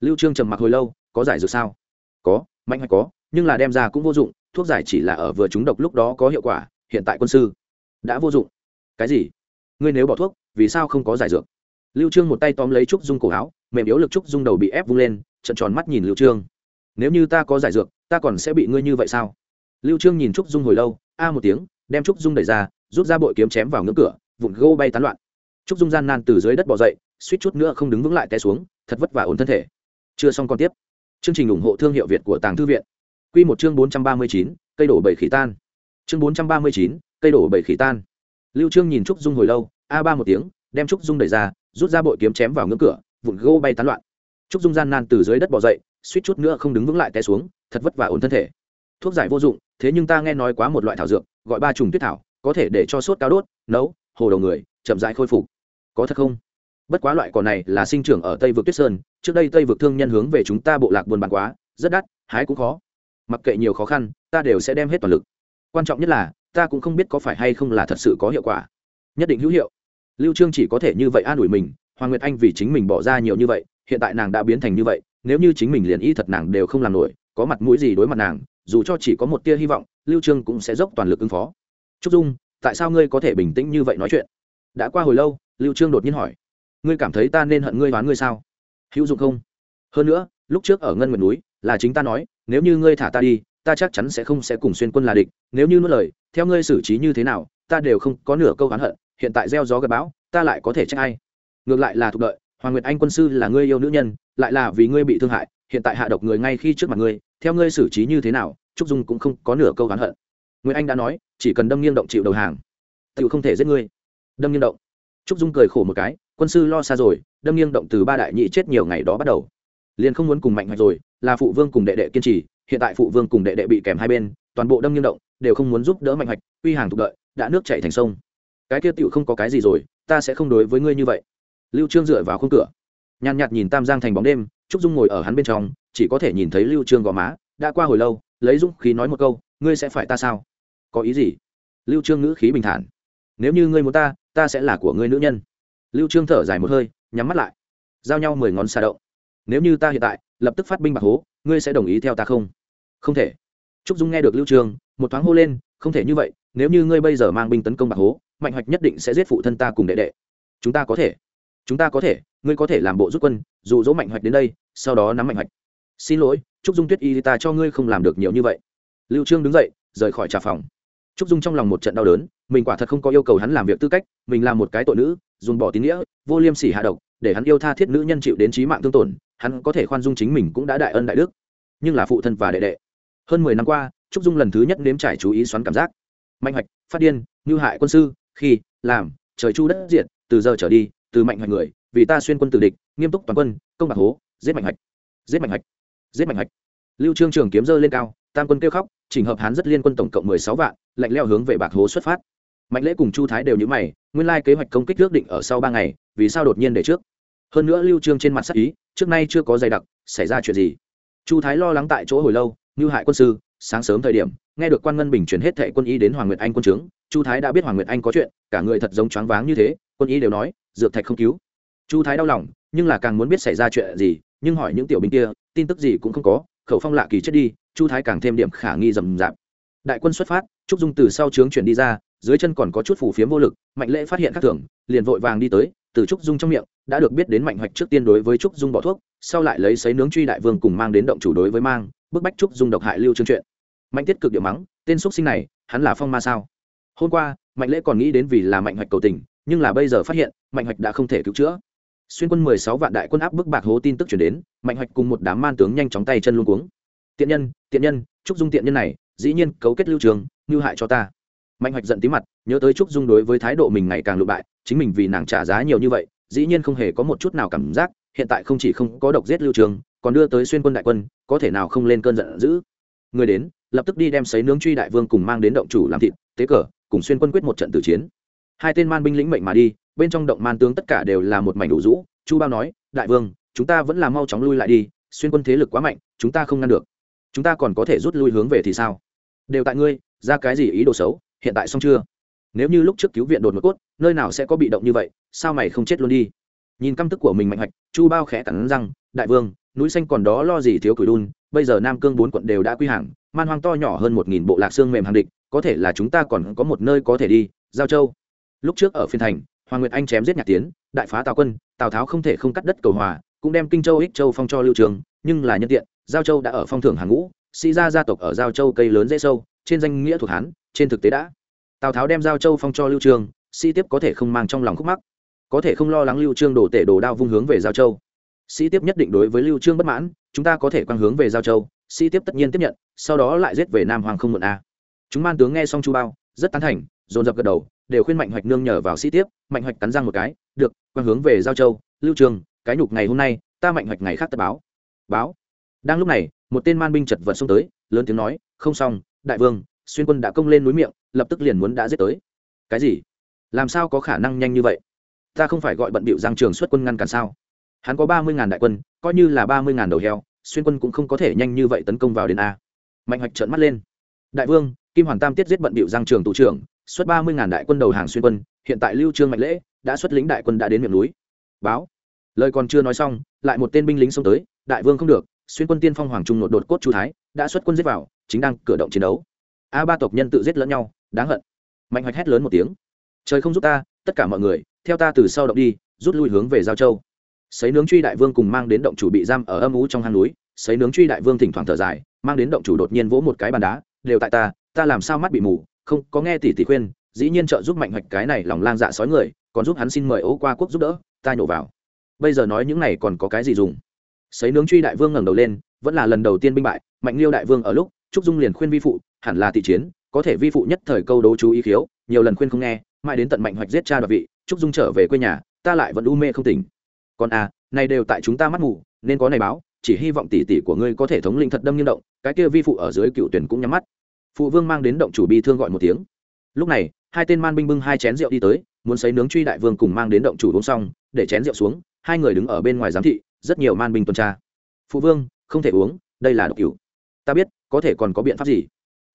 Lưu trương trầm mặc hồi lâu, có giải dược sao? Có, mạnh hoạch có, nhưng là đem ra cũng vô dụng, thuốc giải chỉ là ở vừa trúng độc lúc đó có hiệu quả, hiện tại quân sư đã vô dụng. Cái gì? Ngươi nếu bỏ thuốc, vì sao không có giải dược? Lưu trương một tay tóm lấy trúc dung cổ áo, mềm yếu lực trúc dung đầu bị ép vung lên trận tròn mắt nhìn lưu trương nếu như ta có giải dược ta còn sẽ bị ngươi như vậy sao? Lưu trương nhìn trúc dung hồi lâu a một tiếng đem trúc dung đẩy ra rút ra bội kiếm chém vào ngưỡng cửa vụn gô bay tán loạn. Trúc dung gian nan từ dưới đất bò dậy suýt chút nữa không đứng vững lại té xuống thật vất vả ổn thân thể. Chưa xong còn tiếp. Chương trình ủng hộ thương hiệu việt của tàng thư viện. Quy một chương 439, cây đổ bảy khỉ tan. Chương 439, cây đổ bảy khỉ tan. Lưu trương nhìn trúc dung hồi lâu a ba một tiếng đem trúc dung đẩy ra rút ra bội kiếm chém vào ngưỡng cửa vụn gô bay tán loạn. Trúc dung gian nan từ dưới đất bò dậy suýt chút nữa không đứng vững lại té xuống, thật vất vả ổn thân thể. Thuốc giải vô dụng, thế nhưng ta nghe nói quá một loại thảo dược, gọi ba trùng tuyết thảo, có thể để cho sốt cao đốt, nấu, hồ đầu người, chậm rãi khôi phục. Có thật không? Bất quá loại cỏ này là sinh trưởng ở tây vực tuyết sơn, trước đây tây vực thương nhân hướng về chúng ta bộ lạc buôn bán quá, rất đắt, hái cũng khó. Mặc kệ nhiều khó khăn, ta đều sẽ đem hết toàn lực. Quan trọng nhất là, ta cũng không biết có phải hay không là thật sự có hiệu quả. Nhất định hữu hiệu. Lưu trương chỉ có thể như vậy an ủi mình, hoàng nguyệt anh vì chính mình bỏ ra nhiều như vậy, hiện tại nàng đã biến thành như vậy nếu như chính mình liền y thật nàng đều không làm nổi, có mặt mũi gì đối mặt nàng, dù cho chỉ có một tia hy vọng, lưu trương cũng sẽ dốc toàn lực ứng phó. Trúc dung, tại sao ngươi có thể bình tĩnh như vậy nói chuyện? Đã qua hồi lâu, lưu trương đột nhiên hỏi. Ngươi cảm thấy ta nên hận ngươi đoán ngươi sao? Hữu dụng không? Hơn nữa, lúc trước ở ngân nguyệt núi, là chính ta nói, nếu như ngươi thả ta đi, ta chắc chắn sẽ không sẽ cùng xuyên quân là địch. Nếu như nuốt lời, theo ngươi xử trí như thế nào, ta đều không có nửa câu oán hận, hiện tại gieo gió gặp bão, ta lại có thể trách ai? Ngược lại là thuộc đợi hoàng nguyệt anh quân sư là ngươi yêu nữ nhân, lại là vì ngươi bị thương hại, hiện tại hạ độc người ngay khi trước mặt ngươi, theo ngươi xử trí như thế nào, trúc dung cũng không có nửa câu oán hận. Nguyễn anh đã nói, chỉ cần đâm nghiêng động chịu đầu hàng tự không thể giết ngươi. Đâm nghiêng động. Trúc dung cười khổ một cái, quân sư lo xa rồi, đâm nghiêng động từ ba đại nhị chết nhiều ngày đó bắt đầu. Liền không muốn cùng mạnh hoạch rồi, là phụ vương cùng đệ đệ kiên trì, hiện tại phụ vương cùng đệ đệ bị kèm hai bên, toàn bộ đâm nghiêng động đều không muốn giúp đỡ mạnh hoạch uy hàng thuộc đợi, đã nước chảy thành sông. Cái kia tựu không có cái gì rồi, ta sẽ không đối với ngươi như vậy lưu trương dựa vào khung cửa. Nhàn nhạt nhìn tam giang thành bóng đêm, trúc dung ngồi ở hắn bên trong, chỉ có thể nhìn thấy lưu trương gò má. Đã qua hồi lâu, lấy dũng khí nói một câu, ngươi sẽ phải ta sao? Có ý gì? Lưu trương ngữ khí bình thản. Nếu như ngươi muốn ta ta sẽ là của ngươi nữ nhân. Lưu trương thở dài một hơi, nhắm mắt lại. Giao nhau mười ngón xa động. Nếu như ta hiện tại, lập tức phát binh bạc hố, ngươi sẽ đồng ý theo ta không? Không thể. Trúc dung nghe được lưu trương, một thoáng hô lên, không thể như vậy, nếu như ngươi bây giờ mang binh tấn công bạc hố, mạnh hoạch nhất định sẽ giết phụ thân ta cùng đệ đệ. Chúng ta có thể chúng ta có thể, ngươi có thể làm bộ rút quân, dụ dỗ mạnh hoạch đến đây, sau đó nắm mạnh hoạch. Xin lỗi, trúc dung tuyết y ta cho ngươi không làm được nhiều như vậy. Lưu trương đứng dậy, rời khỏi trà phòng. Trúc dung trong lòng một trận đau đớn, mình quả thật không có yêu cầu hắn làm việc tư cách, mình là một cái tội nữ, dùng bỏ tín nghĩa, vô liêm sỉ hạ độc, để hắn yêu tha thiết nữ nhân chịu đến trí mạng thương tổn, hắn có thể khoan dung chính mình cũng đã đại ân đại đức. Nhưng là phụ thân và đệ đệ. Hơn mười năm qua, trúc dung lần thứ nhất nếm trải chú ý xoắn cảm giác. Mạnh hoạch, phát điên như hại quân sư, khi, làm, trời chu đất diệt, từ giờ trở đi từ mạnh hoạch người, vì ta xuyên quân từ địch, nghiêm túc toàn quân, công bạc hố, giết mạnh hoạch, giết mạnh hoạch, giết mạnh hoạch. Lưu trương trường kiếm dơ lên cao, tam quân kêu khóc, chỉnh hợp hán rất liên quân tổng cộng mười sáu vạn, lạnh leo hướng về bạc hố xuất phát. Mạnh lễ cùng chu thái đều như mày, nguyên lai kế hoạch công kích ước định ở sau ba ngày, vì sao đột nhiên để trước? Hơn nữa lưu trương trên mặt sắc ý, trước nay chưa có dày đặc, xảy ra chuyện gì? Chu thái lo lắng tại chỗ hồi lâu, như hại quân sư, sáng sớm thời điểm, nghe được quan ngân bình chuyển hết thệ quân y đến hoàng nguyệt anh quân trướng, chu thái đã biết hoàng nguyệt anh có chuyện, cả người thật giống choáng váng như thế quân y đều nói, dược thạch không cứu. Chu thái đau lòng, nhưng là càng muốn biết xảy ra chuyện gì, nhưng hỏi những tiểu binh kia, tin tức gì cũng không có, khẩu phong lạ kỳ chết đi, chu thái càng thêm điểm khả nghi rầm rạp. Đại quân xuất phát, trúc dung từ sau trướng chuyển đi ra, dưới chân còn có chút phủ phiếm vô lực, mạnh lễ phát hiện các thưởng, liền vội vàng đi tới, từ trúc dung trong miệng, đã được biết đến mạnh hoạch trước tiên đối với trúc dung bỏ thuốc, sau lại lấy sấy nướng truy đại vương cùng mang đến động chủ đối với mang, bức bách trúc dung độc hại lưu trương chuyện. Mạnh tiết cực địa mắng, tên xuất sinh này, hắn là phong ma sao? Hôm qua, mạnh lễ còn nghĩ đến vì là mạnh hoạch cầu tình nhưng là bây giờ phát hiện, mạnh hoạch đã không thể cứu chữa. Xuyên quân mười sáu vạn đại quân áp bức bạc hố tin tức chuyển đến, mạnh hoạch cùng một đám man tướng nhanh chóng tay chân luôn cuống. Tiện nhân tiện nhân, trúc dung tiện nhân này, dĩ nhiên cấu kết lưu trường, như hại cho ta. Mạnh hoạch giận tí mặt, nhớ tới trúc dung đối với thái độ mình ngày càng lụ bại, chính mình vì nàng trả giá nhiều như vậy, dĩ nhiên không hề có một chút nào cảm giác, hiện tại không chỉ không có độc giết lưu trường, còn đưa tới xuyên quân đại quân, có thể nào không lên cơn giận dữ. Người đến, lập tức đi đem sấy nướng truy đại vương cùng mang đến động chủ làm thịt, tế cờ, cùng xuyên quân quyết một trận tử chiến hai tên man binh lĩnh mệnh mà đi, bên trong động man tướng tất cả đều là một mảnh đủ rũ. Chu bao nói, đại vương, chúng ta vẫn là mau chóng lui lại đi, xuyên quân thế lực quá mạnh, chúng ta không ngăn được. Chúng ta còn có thể rút lui hướng về thì sao? Đều tại ngươi, ra cái gì ý đồ xấu, hiện tại xong chưa? Nếu như lúc trước cứu viện đột một cốt, nơi nào sẽ có bị động như vậy, sao mày không chết luôn đi? Nhìn căm tức của mình mạnh hoạch, chu bao khẽ cắn răng, đại vương, núi xanh còn đó lo gì thiếu cửi đun, bây giờ nam cương bốn quận đều đã quy hàng, man hoang to nhỏ hơn một nghìn bộ lạc xương mềm hàng địch, có thể là chúng ta còn có một nơi có thể đi, giao châu lúc trước ở phiên thành, hoàng nguyệt anh chém giết nhạc tiến, đại phá tào quân, tào tháo không thể không cắt đất cầu hòa, cũng đem kinh châu, ích châu phong cho lưu trường, nhưng là nhân tiện, giao châu đã ở phong thưởng hàng ngũ, sĩ gia gia tộc ở giao châu cây lớn dễ sâu, trên danh nghĩa thuộc hán, trên thực tế đã. Tào tháo đem giao châu phong cho lưu trường, sĩ tiếp có thể không mang trong lòng khúc mắc, có thể không lo lắng lưu trương đổ tể đổ đao vung hướng về giao châu. Sĩ tiếp nhất định đối với lưu trương bất mãn, chúng ta có thể quang hướng về giao châu, sĩ tiếp tất nhiên tiếp nhận, sau đó lại giết về nam hoàng không muộn a chúng man tướng nghe xong chu bao, rất tán thành, dồn dập gật đầu đều khuyên mạnh hoạch nương nhờ vào sĩ tiếp, mạnh hoạch cắn răng một cái, được, quang hướng về giao châu, lưu trường, cái nhục ngày hôm nay, ta mạnh hoạch ngày khác tất báo. Báo? Đang lúc này, một tên man binh chật vật xông tới, lớn tiếng nói, không xong, đại vương, xuyên quân đã công lên núi miệng, lập tức liền muốn đã giết tới. Cái gì? Làm sao có khả năng nhanh như vậy? Ta không phải gọi bận bịu giang trường xuất quân ngăn cản sao? Hắn có ba mươi ngàn đại quân, coi như là ba mươi ngàn đầu heo, xuyên quân cũng không có thể nhanh như vậy tấn công vào đến a. Mạnh hoạch trợn mắt lên. Đại vương, kim hoàn tam tiết giết bận bịu giang trường tụ trưởng xuất ba mươi ngàn đại quân đầu hàng xuyên quân, hiện tại lưu trương mạnh lễ đã xuất lĩnh đại quân đã đến miệng núi. Báo. Lời còn chưa nói xong, lại một tên binh lính xông tới, đại vương không được, xuyên quân tiên phong hoàng trung nột đột cốt chu thái đã xuất quân giết vào, chính đang cử động chiến đấu. A ba tộc nhân tự giết lẫn nhau, đáng hận. Mạnh hoạch hét lớn một tiếng. Trời không giúp ta, tất cả mọi người, theo ta từ sau động đi, rút lui hướng về giao châu. Sấy nướng truy đại vương cùng mang đến động chủ bị giam ở âm ú trong hang núi, sấy nướng truy đại vương thỉnh thoảng thở dài, mang đến động chủ đột nhiên vỗ một cái bàn đá, đều tại ta ta làm sao mắt bị mù không có nghe tỷ tỷ khuyên, dĩ nhiên trợ giúp mạnh hoạch cái này lòng lang dạ sói người, còn giúp hắn xin mời ố qua quốc giúp đỡ, ta nhổ vào. Bây giờ nói những này còn có cái gì dùng? Sấy nướng truy đại vương ngẩng đầu lên, vẫn là lần đầu tiên binh bại, mạnh liêu đại vương ở lúc, trúc dung liền khuyên vi phụ, hẳn là thị chiến, có thể vi phụ nhất thời câu đấu chú ý khiếu, nhiều lần khuyên không nghe, mãi đến tận mạnh hoạch giết cha đoạt vị, trúc dung trở về quê nhà, ta lại vẫn u mê không tỉnh. Còn à này đều tại chúng ta mắt mù nên có này báo, chỉ hy vọng tỷ tỷ của ngươi có thể thống linh thật đâm nghiêm động, cái kia vi phụ ở dưới cựu tuyển cũng nhắm mắt phụ vương mang đến động chủ bi thương gọi một tiếng. Lúc này, hai tên man binh bưng hai chén rượu đi tới, muốn xấy nướng truy đại vương cùng mang đến động chủ uống xong, để chén rượu xuống, hai người đứng ở bên ngoài giám thị, rất nhiều man binh tuần tra. Phụ vương, không thể uống, đây là độc cửu. Ta biết, có thể còn có biện pháp gì?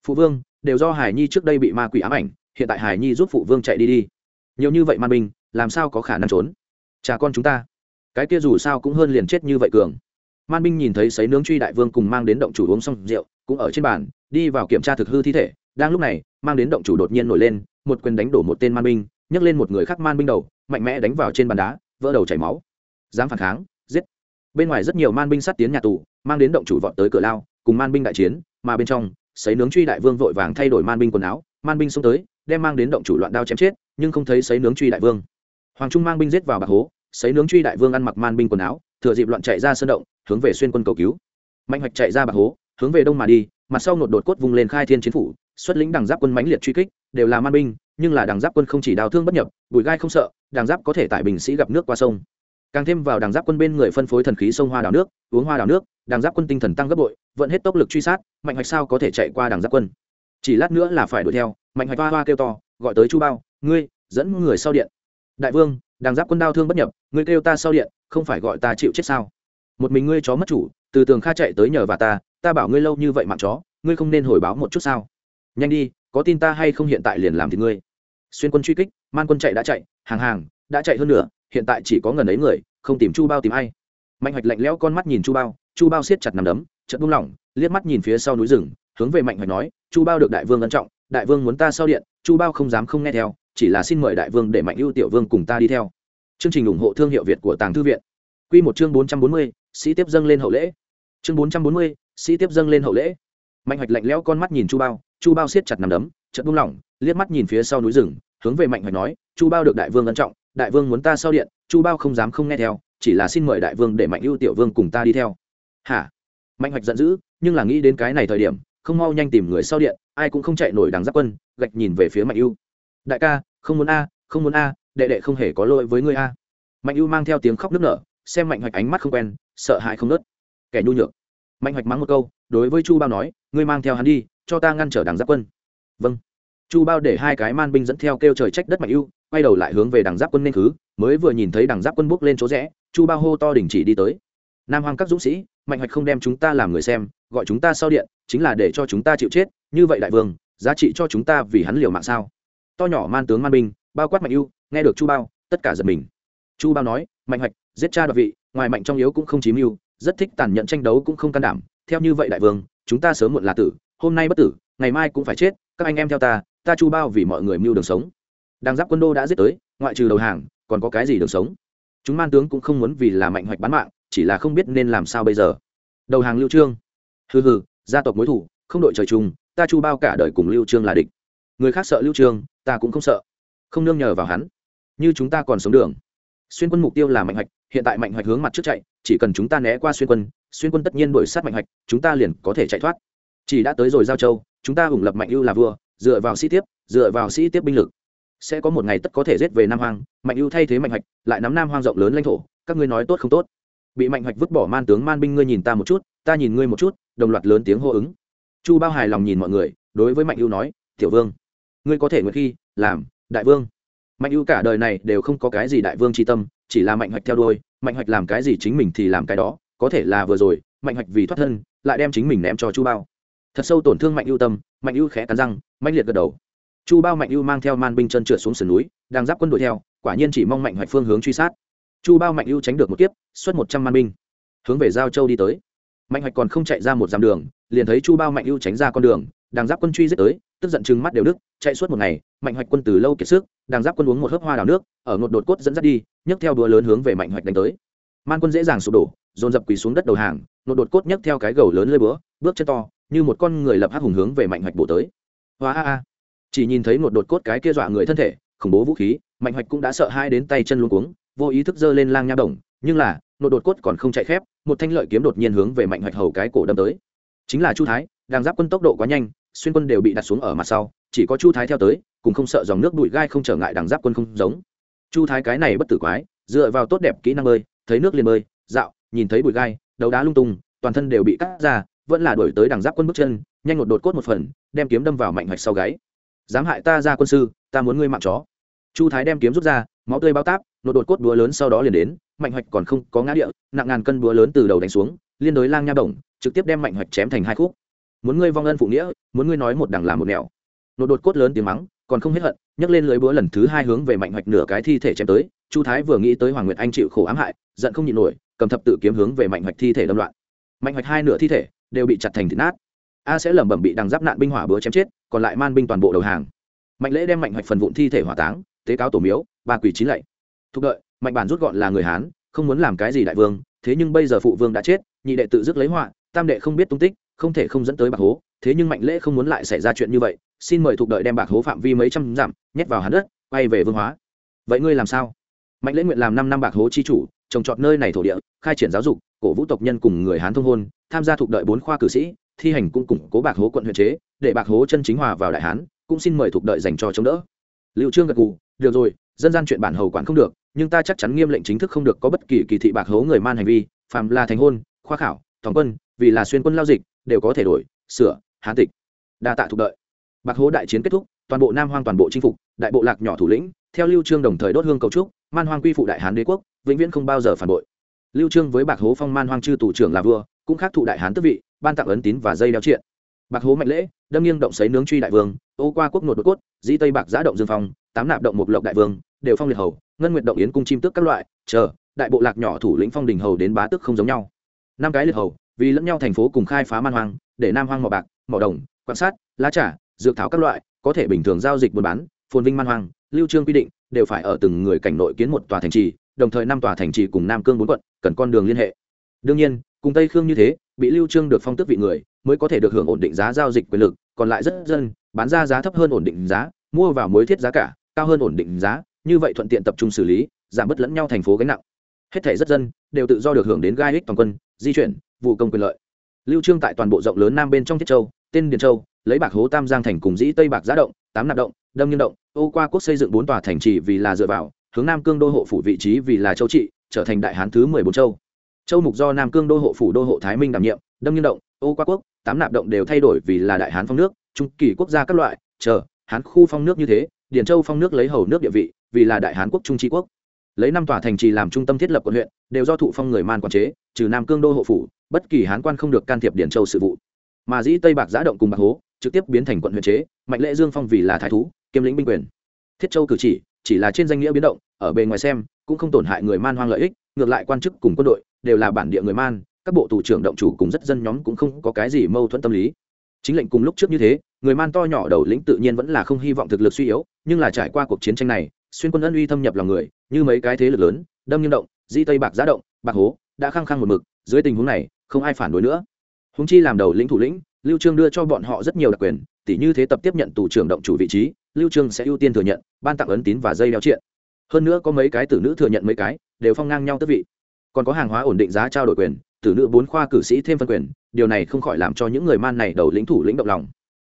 Phụ vương, đều do hải nhi trước đây bị ma quỷ ám ảnh, hiện tại hải nhi giúp phụ vương chạy đi đi. Nhiều như vậy man binh, làm sao có khả năng trốn? Cha con chúng ta. Cái kia dù sao cũng hơn liền chết như vậy cường man binh nhìn thấy sấy nướng truy đại vương cùng mang đến động chủ uống xong rượu, cũng ở trên bàn, đi vào kiểm tra thực hư thi thể. Đang lúc này, mang đến động chủ đột nhiên nổi lên, một quyền đánh đổ một tên man binh, nhấc lên một người khác man binh đầu, mạnh mẽ đánh vào trên bàn đá, vỡ đầu chảy máu. Dám phản kháng, giết. Bên ngoài rất nhiều man binh sát tiến nhà tù, mang đến động chủ vọt tới cửa lao, cùng man binh đại chiến, mà bên trong, sấy nướng truy đại vương vội vàng thay đổi man binh quần áo, man binh xông tới, đem mang đến động chủ loạn đao chém chết, nhưng không thấy sấy nướng truy đại vương. Hoàng trung mang binh giết vào bạc hố, sấy nướng truy đại vương ăn mặc man binh quần áo, thừa dịp loạn chạy ra sơn động hướng về xuyên quân cầu cứu. Mạnh hoạch chạy ra bạc hố, hướng về đông mà đi, mặt sau nột đột cốt vùng lên khai thiên chiến phủ, xuất lĩnh đằng giáp quân mãnh liệt truy kích, đều là man binh, nhưng là đằng giáp quân không chỉ đào thương bất nhập bùi gai không sợ, đằng giáp có thể tại bình sĩ gặp nước qua sông. Càng thêm vào đằng giáp quân bên người phân phối thần khí sông hoa đào nước, uống hoa đào nước, đằng giáp quân tinh thần tăng gấp bội vẫn hết tốc lực truy sát, mạnh hoạch sao có thể chạy qua đằng giáp quân? Chỉ lát nữa là phải đuổi theo, mạnh hoạch hoa hoa kêu to, gọi tới chu bao, ngươi, dẫn người sau điện. Đại vương, đằng giáp quân đao thương bất nhập, ngươi kêu ta sau điện, không phải gọi ta chịu chết sao? Một mình ngươi chó mất chủ, từ tường kha chạy tới nhờ và ta ta bảo ngươi lâu như vậy mạng chó, ngươi không nên hồi báo một chút sao? Nhanh đi, có tin ta hay không hiện tại liền làm thì ngươi. Xuyên quân truy kích, man quân chạy đã chạy, hàng hàng, đã chạy hơn nữa hiện tại chỉ có ngần ấy người, không tìm chu bao tìm ai. Mạnh hoạch lạnh lẽo con mắt nhìn chu bao chu bao siết chặt nằm đấm, chợt buông lỏng, liếc mắt nhìn phía sau núi rừng, hướng về mạnh hoạch nói, chu bao được đại vương ân trọng, đại vương muốn ta sau điện, chu bao không dám không nghe theo, chỉ là xin mời đại vương để mạnh ưu tiểu vương cùng ta đi theo. Chương trình ủng hộ thương hiệu việt của tàng thư viện quy một chương bốn trăm bốn mươi, sĩ tiếp dâng lên hậu lễ. Chương bốn trăm bốn mươi, sĩ tiếp dâng lên hậu lễ. Mạnh hoạch lạnh lẽo con mắt nhìn chu bao chu bao siết chặt nằm đấm, chợt buông lỏng, liếc mắt nhìn phía sau núi rừng, hướng về mạnh hoạch nói, chu bao được đại vương ân trọng, đại vương muốn ta sau điện, chu bao không dám không nghe theo, chỉ là xin mời đại vương để mạnh ưu tiểu vương cùng ta đi theo. Hả? Mạnh hoạch giận dữ, nhưng là nghĩ đến cái này thời điểm, không mau nhanh tìm người sau điện, ai cũng không chạy nổi đằng giáp quân, gạch nhìn về phía mạnh ưu. Đại ca, không muốn a, không muốn a, đệ đệ không hề có lỗi với ngươi a. Mạnh ưu mang theo tiếng khóc nức nở xem mạnh hoạch ánh mắt không quen, sợ hãi không nớt kẻ nhu nhược. Mạnh hoạch mắng một câu, đối với chu bao nói, ngươi mang theo hắn đi, cho ta ngăn trở đảng giáp quân. Vâng. Chu bao để hai cái man binh dẫn theo kêu trời trách đất mạnh ưu, quay đầu lại hướng về đảng giáp quân nên khứ, mới vừa nhìn thấy đảng giáp quân bước lên chỗ rẽ, chu bao hô to đình chỉ đi tới. Nam hoàng các dũng sĩ, mạnh hoạch không đem chúng ta làm người xem, gọi chúng ta sau điện, chính là để cho chúng ta chịu chết, như vậy đại vương, giá trị cho chúng ta vì hắn liều mạng sao? To nhỏ man tướng man binh, bao quát mạnh ưu, nghe được chu bao, tất cả giật mình. Chu bao nói mạnh hoạch, giết cha đoạt vị, ngoài mạnh trong yếu cũng không chí mưu, rất thích tàn nhẫn tranh đấu cũng không can đảm. Theo như vậy đại vương, chúng ta sớm muộn là tử, hôm nay bất tử, ngày mai cũng phải chết, các anh em theo ta ta chu bao vì mọi người mưu đường sống. Đang giáp quân đô đã giết tới, ngoại trừ đầu hàng, còn có cái gì đường sống? Chúng man tướng cũng không muốn vì là mạnh hoạch bán mạng, chỉ là không biết nên làm sao bây giờ. Đầu hàng lưu trương. Hừ hừ, gia tộc mối thủ, không đội trời chung, ta chu bao cả đời cùng lưu trương là địch. Người khác sợ lưu trương, ta cũng không sợ. Không nương nhờ vào hắn. Như chúng ta còn sống đường xuyên quân mục tiêu là mạnh hoạch hiện tại mạnh hoạch hướng mặt trước chạy, chỉ cần chúng ta né qua xuyên quân xuyên quân tất nhiên đuổi sát mạnh hoạch chúng ta liền có thể chạy thoát. Chỉ đã tới rồi giao châu, chúng ta ủng lập mạnh ưu là vua, dựa vào sĩ tiếp, dựa vào sĩ tiếp binh lực. Sẽ có một ngày tất có thể giết về nam hoang, mạnh ưu thay thế mạnh hoạch lại nắm nam hoang rộng lớn lãnh thổ, các ngươi nói tốt không tốt? Bị mạnh hoạch vứt bỏ man tướng man binh ngươi nhìn ta một chút, ta nhìn ngươi một chút, đồng loạt lớn tiếng hô ứng. Chu bao hài lòng nhìn mọi người, đối với mạnh ưu nói, tiểu vương, ngươi có thể nguyện khi làm đại vương mạnh ưu cả đời này đều không có cái gì đại vương tri tâm, chỉ là mạnh hoạch theo đôi mạnh hoạch làm cái gì chính mình thì làm cái đó, có thể là vừa rồi, mạnh hoạch vì thoát thân, lại đem chính mình ném cho chu bao. Thật sâu tổn thương mạnh ưu tâm, mạnh ưu khẽ cắn răng mạnh liệt gật đầu. Chu bao mạnh ưu mang theo man binh chân trượt xuống sườn núi, đang giáp quân đuổi theo, quả nhiên chỉ mong mạnh hoạch phương hướng truy sát. Chu bao mạnh ưu tránh được một kiếp, xuất một trăm man binh, hướng về giao châu đi tới. Mạnh hoạch còn không chạy ra một dặm đường, liền thấy chu bao mạnh ưu tránh ra con đường, đang giáp quân truy giết tới tức giận chừng mắt đều đức chạy suốt một ngày, mạnh hoạch quân từ lâu kiệt sức đang giáp quân uống một hớp hoa đào nước, ở ngột đột cốt dẫn dắt đi, nhấc theo đũa lớn hướng về mạnh hoạch đánh tới. Man quân dễ dàng sụp đổ, dồn dập quỳ xuống đất đầu hàng, ngột đột cốt nhấc theo cái gầu lớn lơi búa, bước chân to, như một con người lập hắc hùng hướng về mạnh hoạch bổ tới. Hoa a a. Chỉ nhìn thấy ngột đột cốt cái kia dọa người thân thể, khủng bố vũ khí, mạnh hoạch cũng đã sợ hai đến tay chân luôn cuống, vô ý thức giơ lên lang nha đồng, nhưng là nột đột cốt còn không chạy khép, một thanh lợi kiếm đột nhiên hướng về mạnh hoạch hầu cái cổ đâm tới. Chính là chu thái đang giáp quân tốc độ quá nhanh xuyên quân đều bị đặt xuống ở mặt sau, chỉ có chu thái theo tới, cùng không sợ dòng nước bụi gai không trở ngại đằng giáp quân không giống. Chu thái cái này bất tử quái, dựa vào tốt đẹp kỹ năng bơi, thấy nước liền bơi, dạo, nhìn thấy bụi gai, đấu đá lung tung, toàn thân đều bị cắt ra, vẫn là đổi tới đằng giáp quân bước chân, nhanh một đột cốt một phần, đem kiếm đâm vào mạnh hoạch sau gáy. Dám hại ta ra quân sư, ta muốn ngươi mạng chó. Chu thái đem kiếm rút ra, máu tươi bao táp nột đột cốt búa lớn sau đó liền đến, mạnh hoạch còn không có ngã địa, nặng ngàn cân búa lớn từ đầu đánh xuống, liên đối lang nha bổng trực tiếp đem mạnh hoạch chém thành hai khúc muốn ngươi vong ân phụ nghĩa, muốn ngươi nói một đằng làm một nẻo. Nột đột cốt lớn tiếng mắng, còn không hết hận, nhấc lên lưới búa lần thứ hai hướng về mạnh hoạch nửa cái thi thể chém tới, chu thái vừa nghĩ tới hoàng nguyệt anh chịu khổ ám hại, giận không nhịn nổi, cầm thập tự kiếm hướng về mạnh hoạch thi thể đâm loạn. Mạnh hoạch hai nửa thi thể đều bị chặt thành thịt nát. A sẽ lẩm bẩm bị đằng giáp nạn binh hỏa búa chém chết, còn lại man binh toàn bộ đầu hàng. Mạnh lễ đem mạnh hoạch phần vụn thi thể hỏa táng, tế cáo tổ miếu, ba quỷ chín lạy. Thúc đợi, mạnh bản rút gọn là người hán, không muốn làm cái gì đại vương, thế nhưng bây giờ phụ vương đã chết, nhị đệ tự dứt lấy họa, tam đệ không biết tung tích không thể không dẫn tới bạc hố, thế nhưng mạnh lễ không muốn lại xảy ra chuyện như vậy, xin mời thuộc đợi đem bạc hố phạm vi mấy trăm dặm nhét vào hắn đất, quay về vương hóa. Vậy ngươi làm sao? Mạnh lễ nguyện làm năm năm bạc hố chi chủ, trồng trọt nơi này thổ địa, khai triển giáo dục, cổ vũ tộc nhân cùng người hán thông hôn, tham gia thuộc đợi bốn khoa cử sĩ, thi hành cũng củng cố bạc hố quận huyện chế, để bạc hố chân chính hòa vào đại hán, cũng xin mời thuộc đợi dành cho chống đỡ. Liệu trương gật gù, được rồi, dân gian chuyện bản hầu quản không được, nhưng ta chắc chắn nghiêm lệnh chính thức không được có bất kỳ kỳ thị bạc hố người man hành vi phạm là thành hôn, khoa khảo thòng quân vì là xuyên quân lao dịch, đều có thể đổi, sửa, hán tịch. Đa tạ thuộc đợi. Bạc hố đại chiến kết thúc, toàn bộ nam hoang toàn bộ chinh phục, đại bộ lạc nhỏ thủ lĩnh, theo lưu trương đồng thời đốt hương cầu trúc, man hoang quy phụ đại hán đế quốc, vĩnh viễn không bao giờ phản bội. Lưu trương với bạc hố phong man hoang chư tù trưởng là vua, cũng khác thụ đại hán tước vị, ban tặng ấn tín và dây đeo triện. Bạc hố mạnh lễ, đâm nghiêng động sấy nướng truy đại vương, ô qua quốc nội đột cốt, dĩ tây bạc giã động dương phong, tám nạp động một lộc đại vương, đều phong liệt hầu, ngân nguyệt động yến cung chim tước các loại, chờ, đại bộ lạc nhỏ thủ lĩnh phong đình hầu đến bá tước không giống nhau. Năm cái liệt hầu vì lẫn nhau thành phố cùng khai phá man hoang, để nam hoang mỏ bạc, mỏ đồng quan sát lá trà, dược thảo các loại, có thể bình thường giao dịch buôn bán, phồn vinh man hoang, lưu trương quy định, đều phải ở từng người cảnh nội kiến một tòa thành trì, đồng thời năm tòa thành trì cùng nam cương bốn quận, cần con đường liên hệ. Đương nhiên, cùng tây khương như thế, bị lưu trương được phong tước vị người, mới có thể được hưởng ổn định giá giao dịch quyền lực, còn lại rất dân, bán ra giá thấp hơn ổn định giá, mua vào mối thiết giá cả, cao hơn ổn định giá, như vậy thuận tiện tập trung xử lý, giảm bớt lẫn nhau thành phố gánh nặng. Hết thể rất dân, đều tự do được hưởng đến gai ích toàn quân, di chuyển vụ công quyền lợi. Lưu trương tại toàn bộ rộng lớn nam bên trong thiết châu, tên điền châu, lấy bạc hố tam giang thành cùng dĩ tây bạc giá động, tám nạp động, đâm nhân động, ô qua quốc xây dựng bốn tòa thành trì vì là dựa vào, hướng nam cương đô hộ phủ vị trí vì là châu trị, trở thành đại hán thứ mười bốn châu. Châu mục do nam cương đô hộ phủ đô hộ thái minh đảm nhiệm, đâm nhân động, ô qua quốc, tám nạp động đều thay đổi vì là đại hán phong nước, trung kỳ quốc gia các loại, chờ, hán khu phong nước như thế, Điền châu phong nước lấy hầu nước địa vị, vì là đại hán quốc trung tri quốc lấy năm tòa thành trì làm trung tâm thiết lập quận huyện, đều do thụ phong người man quản chế, trừ nam cương đô hộ phủ, bất kỳ hán quan không được can thiệp điển châu sự vụ. Mà dĩ tây bạc giã động cùng bạc hố, trực tiếp biến thành quận huyện chế, mạnh lễ dương phong vì là thái thú, kiêm lĩnh binh quyền. Thiết châu cử chỉ chỉ là trên danh nghĩa biến động, ở bề ngoài xem, cũng không tổn hại người man hoang lợi ích, ngược lại quan chức cùng quân đội, đều là bản địa người man, các bộ thủ trưởng động chủ cùng rất dân nhóm cũng không có cái gì mâu thuẫn tâm lý. Chính lệnh cùng lúc trước như thế, người man to nhỏ đầu lĩnh tự nhiên vẫn là không hy vọng thực lực suy yếu, nhưng là trải qua cuộc chiến tranh này xuyên quân ân uy thâm nhập lòng người, như mấy cái thế lực lớn, đâm nghiêm động di tây bạc giá động, bạc hố, đã khăng khăng một mực, dưới tình huống này, không ai phản đối nữa. Húng chi làm đầu lĩnh thủ lĩnh, lưu trương đưa cho bọn họ rất nhiều đặc quyền, tỉ như thế tập tiếp nhận tù trưởng động chủ vị trí, lưu trương sẽ ưu tiên thừa nhận, ban tặng ấn tín và dây đeo triện. Hơn nữa có mấy cái tử nữ thừa nhận mấy cái, đều phong ngang nhau tước vị. Còn có hàng hóa ổn định giá trao đổi quyền, tử nữ bốn khoa cử sĩ thêm phân quyền, điều này không khỏi làm cho những người man này đầu lĩnh thủ lĩnh động lòng.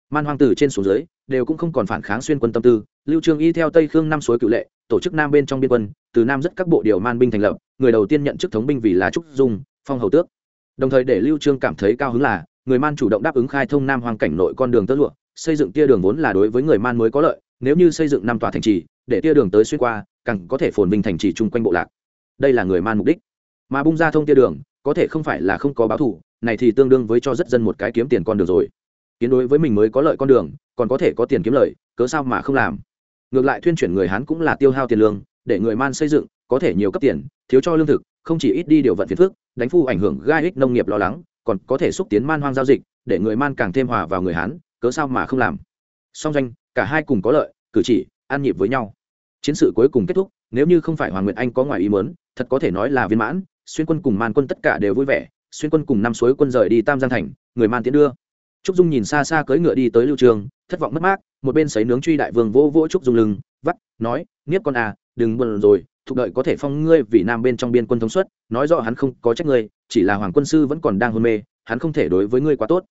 Man hoang tử trên xuống dưới, đều cũng không còn phản kháng xuyên quân tâm tư lưu trương y theo tây khương năm suối cựu lệ, tổ chức nam bên trong biên quân, từ nam rất các bộ điều man binh thành lập, người đầu tiên nhận chức thống binh vì là trúc dung, phong hầu tước. Đồng thời để lưu trương cảm thấy cao hứng là, người man chủ động đáp ứng khai thông nam Hoàng cảnh nội con đường tơ lụa, xây dựng tia đường vốn là đối với người man mới có lợi, nếu như xây dựng năm tòa thành trì, để tia đường tới xuyên qua, càng có thể phồn vinh thành trì chung quanh bộ lạc. Đây là người man mục đích. Mà bung ra thông tia đường, có thể không phải là không có báo thù, này thì tương đương với cho rất dân một cái kiếm tiền con đường rồi. Kiến đối với mình mới có lợi con đường, còn có thể có tiền kiếm lời, cớ sao mà không làm? Ngược lại thuyên chuyển người hán cũng là tiêu hao tiền lương, để người man xây dựng, có thể nhiều cấp tiền, thiếu cho lương thực, không chỉ ít đi điều vận phiền phước đánh phu ảnh hưởng gai ích nông nghiệp lo lắng, còn có thể xúc tiến man hoang giao dịch, để người man càng thêm hòa vào người hán, cớ sao mà không làm. Song danh cả hai cùng có lợi, cử chỉ an nhịp với nhau. Chiến sự cuối cùng kết thúc, nếu như không phải hoàng nguyệt anh có ngoài ý mớn thật có thể nói là viên mãn, xuyên quân cùng man quân tất cả đều vui vẻ, xuyên quân cùng năm suối quân rời đi tam giang thành, người man tiến đưa. Trúc dung nhìn xa xa cưỡi ngựa đi tới lưu trường, thất vọng mất mát một bên sấy nướng truy đại vương vỗ vỗ trúc dung lưng, vắt, nói, nghiếp con à đừng buồn rồi thuộc đợi có thể phong ngươi vì nam bên trong biên quân thống suất, nói rõ hắn không có trách ngươi, chỉ là hoàng quân sư vẫn còn đang hôn mê, hắn không thể đối với ngươi quá tốt.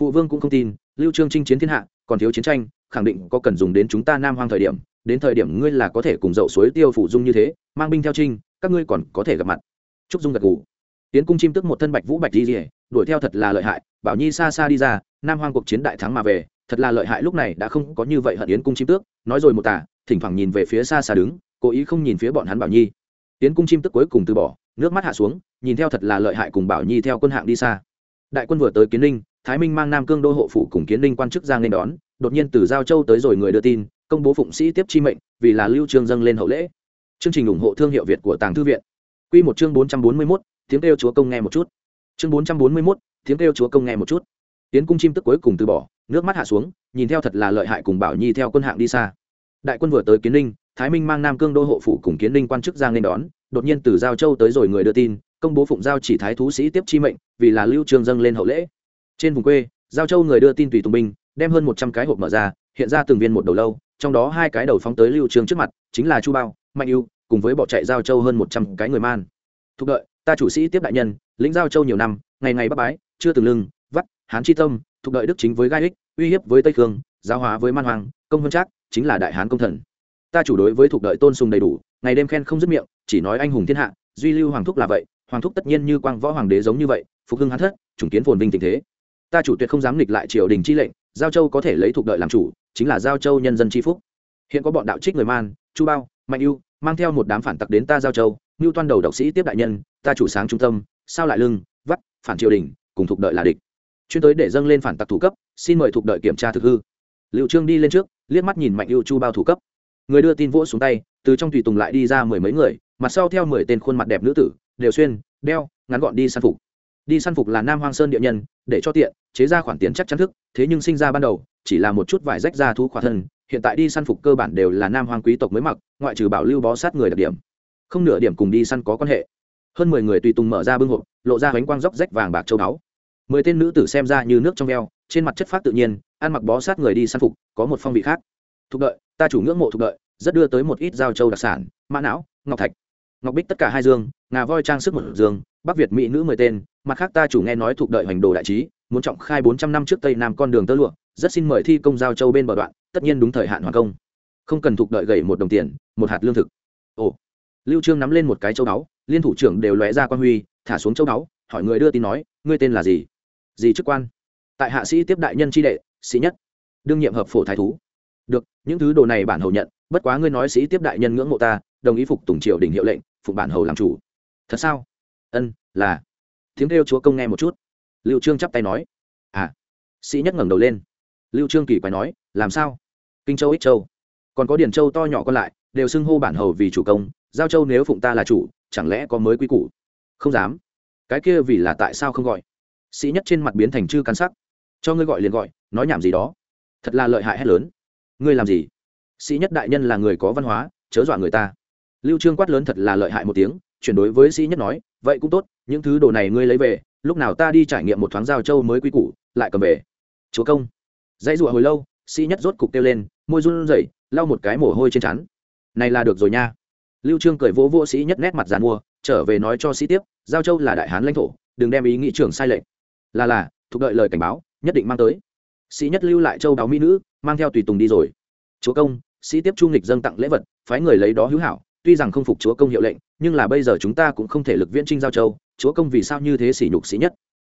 Phụ vương cũng không tin, lưu trương chinh chiến thiên hạ, còn thiếu chiến tranh, khẳng định có cần dùng đến chúng ta nam hoang thời điểm, đến thời điểm ngươi là có thể cùng dậu suối tiêu phủ dung như thế, mang binh theo trinh, các ngươi còn có thể gặp mặt. Trúc dung gật gù. Tiến cung chim tức một thân bạch vũ bạch di rỉa đuổi theo thật là lợi hại, bảo nhi xa xa đi ra, nam hoang cuộc chiến đại thắng mà về thật là lợi hại lúc này đã không có như vậy hận yến cung chim tước nói rồi một tả thỉnh thoảng nhìn về phía xa xa đứng cố ý không nhìn phía bọn hắn bảo nhi yến cung chim tức cuối cùng từ bỏ nước mắt hạ xuống nhìn theo thật là lợi hại cùng bảo nhi theo quân hạng đi xa đại quân vừa tới kiến ninh thái minh mang nam cương đô hộ phủ cùng kiến ninh quan chức giang lên đón đột nhiên từ giao châu tới rồi người đưa tin công bố phụng sĩ tiếp chi mệnh vì là lưu trương dâng lên hậu lễ chương trình ủng hộ thương hiệu việt của tàng thư viện quy một chương 441, tiếng kêu chúa công nghe một chút chương 441, tiếng kêu chúa công nghe một chút tiến cung chim tức cuối cùng từ bỏ nước mắt hạ xuống, nhìn theo thật là lợi hại cùng bảo nhi theo quân hạng đi xa. Đại quân vừa tới kiến ninh, thái minh mang nam cương đô hộ phủ cùng kiến ninh quan chức giang lên đón, đột nhiên từ giao châu tới rồi người đưa tin, công bố phụng giao chỉ thái thú sĩ tiếp chi mệnh, vì là lưu trường dâng lên hậu lễ. Trên vùng quê, giao châu người đưa tin tùy tùng binh, đem hơn một trăm cái hộp mở ra, hiện ra từng viên một đầu lâu, trong đó hai cái đầu phóng tới lưu trường trước mặt, chính là chu bao, mạnh yêu cùng với bỏ chạy giao châu hơn một trăm cái người man. Thúc đợi, ta chủ sĩ tiếp đại nhân, lĩnh giao châu nhiều năm, ngày ngày bắc bái, chưa từng lưng hán chi tâm, thuộc đợi đức chính với gai ích, uy hiếp với tây khương, giáo hóa với man hoàng công hơn trác, chính là đại hán công thần. Ta chủ đối với thuộc đợi tôn sùng đầy đủ, ngày đêm khen không dứt miệng, chỉ nói anh hùng thiên hạ, duy lưu hoàng thúc là vậy, hoàng thúc tất nhiên như quang võ hoàng đế giống như vậy, phục hưng hán thất, chủng kiến phồn vinh tình thế. Ta chủ tuyệt không dám nghịch lại triều đình chi lệnh, giao châu có thể lấy thuộc đợi làm chủ, chính là giao châu nhân dân tri phúc. Hiện có bọn đạo trích người man, chu bao, mạnh ưu, mang theo một đám phản tặc đến ta giao châu, ngưu toan đầu độc sĩ tiếp đại nhân, ta chủ sáng trung tâm, sao lại lưng, vắt, phản triều đình, cùng thuộc đợi là địch chuyên tới để dâng lên phản tặc thủ cấp, xin mời thuộc đợi kiểm tra thực hư. Liệu trương đi lên trước, liếc mắt nhìn mạnh ưu chu bao thủ cấp. Người đưa tin vỗ xuống tay, từ trong tùy tùng lại đi ra mười mấy người mặt sau theo mười tên khuôn mặt đẹp nữ tử, đều xuyên, đeo, ngắn gọn đi săn phục. Đi săn phục là nam hoang sơn địa nhân, để cho tiện, chế ra khoản tiền chắc chắn thức, thế nhưng sinh ra ban đầu, chỉ là một chút vải rách ra thú khỏa thân, hiện tại đi săn phục cơ bản đều là nam hoang quý tộc mới mặc, ngoại trừ bảo lưu bó sát người đặc điểm. Không nửa điểm cùng đi săn có quan hệ. Hơn mười người tùy tùng mở ra bưng hộp, lộ ra bánh quang róc rách vàng bạc châu báu mười tên nữ tử xem ra như nước trong veo, trên mặt chất phát tự nhiên, ăn mặc bó sát người đi săn phục, có một phong vị khác. Thục đợi, ta chủ ngưỡng mộ thục đợi, rất đưa tới một ít giao châu đặc sản, mã não, ngọc thạch. Ngọc bích tất cả hai dương, ngà voi trang sức một dương, bắc việt mỹ nữ mười tên, mặt khác ta chủ nghe nói thuộc đợi hoành đồ đại trí, muốn trọng khai bốn trăm năm trước tây nam con đường tơ lụa, rất xin mời thi công giao châu bên bờ đoạn, tất nhiên đúng thời hạn hoàn công. Không cần thuộc đợi gầy một đồng tiền, một hạt lương thực. Ồ. Lưu trương nắm lên một cái châu đáo liên thủ trưởng đều lóe ra quan huy, thả xuống châu đáo hỏi người đưa tin nói, ngươi tên là gì? Gì chức quan? Tại hạ sĩ tiếp đại nhân tri đệ, sĩ nhất. Đương nhiệm hợp phổ thái thú. Được, những thứ đồ này bản hầu nhận, bất quá ngươi nói sĩ tiếp đại nhân ngưỡng mộ ta, đồng ý phục tùng triều đình hiệu lệnh phục bản hầu làm chủ. Thật sao? Ân, là. Tiếng kêu chúa công nghe một chút. Lưu trương chắp tay nói. À. Sĩ nhất ngẩng đầu lên. Lưu trương kỳ quái nói, làm sao? Kinh châu ích châu. Còn có điển châu to nhỏ còn lại, đều xưng hô bản hầu vì chủ công, giao châu nếu phụng ta là chủ, chẳng lẽ có mới quy củ? Không dám. Cái kia vì là tại sao không gọi? Sĩ nhất trên mặt biến thành chư cắn sắc. Cho ngươi gọi liền gọi, nói nhảm gì đó. Thật là lợi hại hết lớn. Ngươi làm gì? Sĩ nhất đại nhân là người có văn hóa, chớ dọa người ta. Lưu trương quát lớn thật là lợi hại một tiếng, chuyển đối với sĩ nhất nói, vậy cũng tốt, những thứ đồ này ngươi lấy về, lúc nào ta đi trải nghiệm một thoáng giao châu mới quy củ, lại cầm về. Chúa công. Dãy dụa hồi lâu, sĩ nhất rốt cục kêu lên, môi run rẩy, lau một cái mồ hôi trên trán. Này là được rồi nha. Lưu trương cười vỗ vỗ sĩ nhất nét mặt giàn mua, trở về nói cho sĩ tiếp, giao châu là đại hán lãnh thổ, đừng đem ý nghĩ trưởng sai lệch là là, thuộc đợi lời cảnh báo, nhất định mang tới. Sĩ nhất lưu lại châu đáo mỹ nữ, mang theo tùy tùng đi rồi. Chúa công, sĩ tiếp chu nghịch dâng tặng lễ vật, phái người lấy đó hữu hảo, tuy rằng không phục chúa công hiệu lệnh, nhưng là bây giờ chúng ta cũng không thể lực viễn trinh giao châu, chúa công vì sao như thế sỉ nhục sĩ nhất?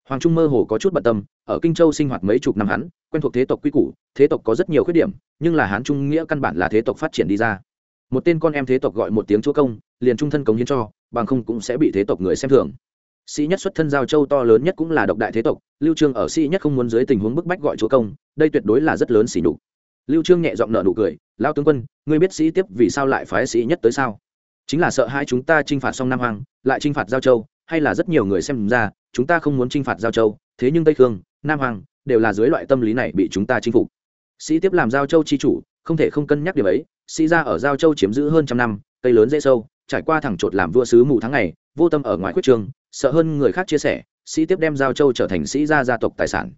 Hoàng trung mơ hồ có chút bận tâm, ở kinh châu sinh hoạt mấy chục năm hắn, quen thuộc thế tộc quy củ, thế tộc có rất nhiều khuyết điểm, nhưng là hán trung nghĩa căn bản là thế tộc phát triển đi ra. Một tên con em thế tộc gọi một tiếng chúa công, liền trung thân cống hiến cho, bằng không cũng sẽ bị thế tộc người xem thường sĩ nhất xuất thân giao châu to lớn nhất cũng là độc đại thế tộc, lưu trương ở sĩ nhất không muốn dưới tình huống bức bách gọi chúa công, đây tuyệt đối là rất lớn xỉ nhục. Lưu trương nhẹ giọng nở nụ cười lao tướng quân, ngươi biết sĩ tiếp vì sao lại phái sĩ nhất tới sao? Chính là sợ hai chúng ta chinh phạt xong nam hoàng lại chinh phạt giao châu, hay là rất nhiều người xem ra, chúng ta không muốn chinh phạt giao châu, thế nhưng tây khương, nam hoàng đều là dưới loại tâm lý này bị chúng ta chinh phục. Sĩ tiếp làm giao châu chi chủ, không thể không cân nhắc điều ấy, sĩ gia ở giao châu chiếm giữ hơn trăm năm, cây lớn dễ sâu, trải qua thẳng trột làm vua sứ mù tháng ngày, vô tâm ở ngoài quyết trường sợ hơn người khác chia sẻ, sĩ tiếp đem giao châu trở thành sĩ gia gia tộc tài sản.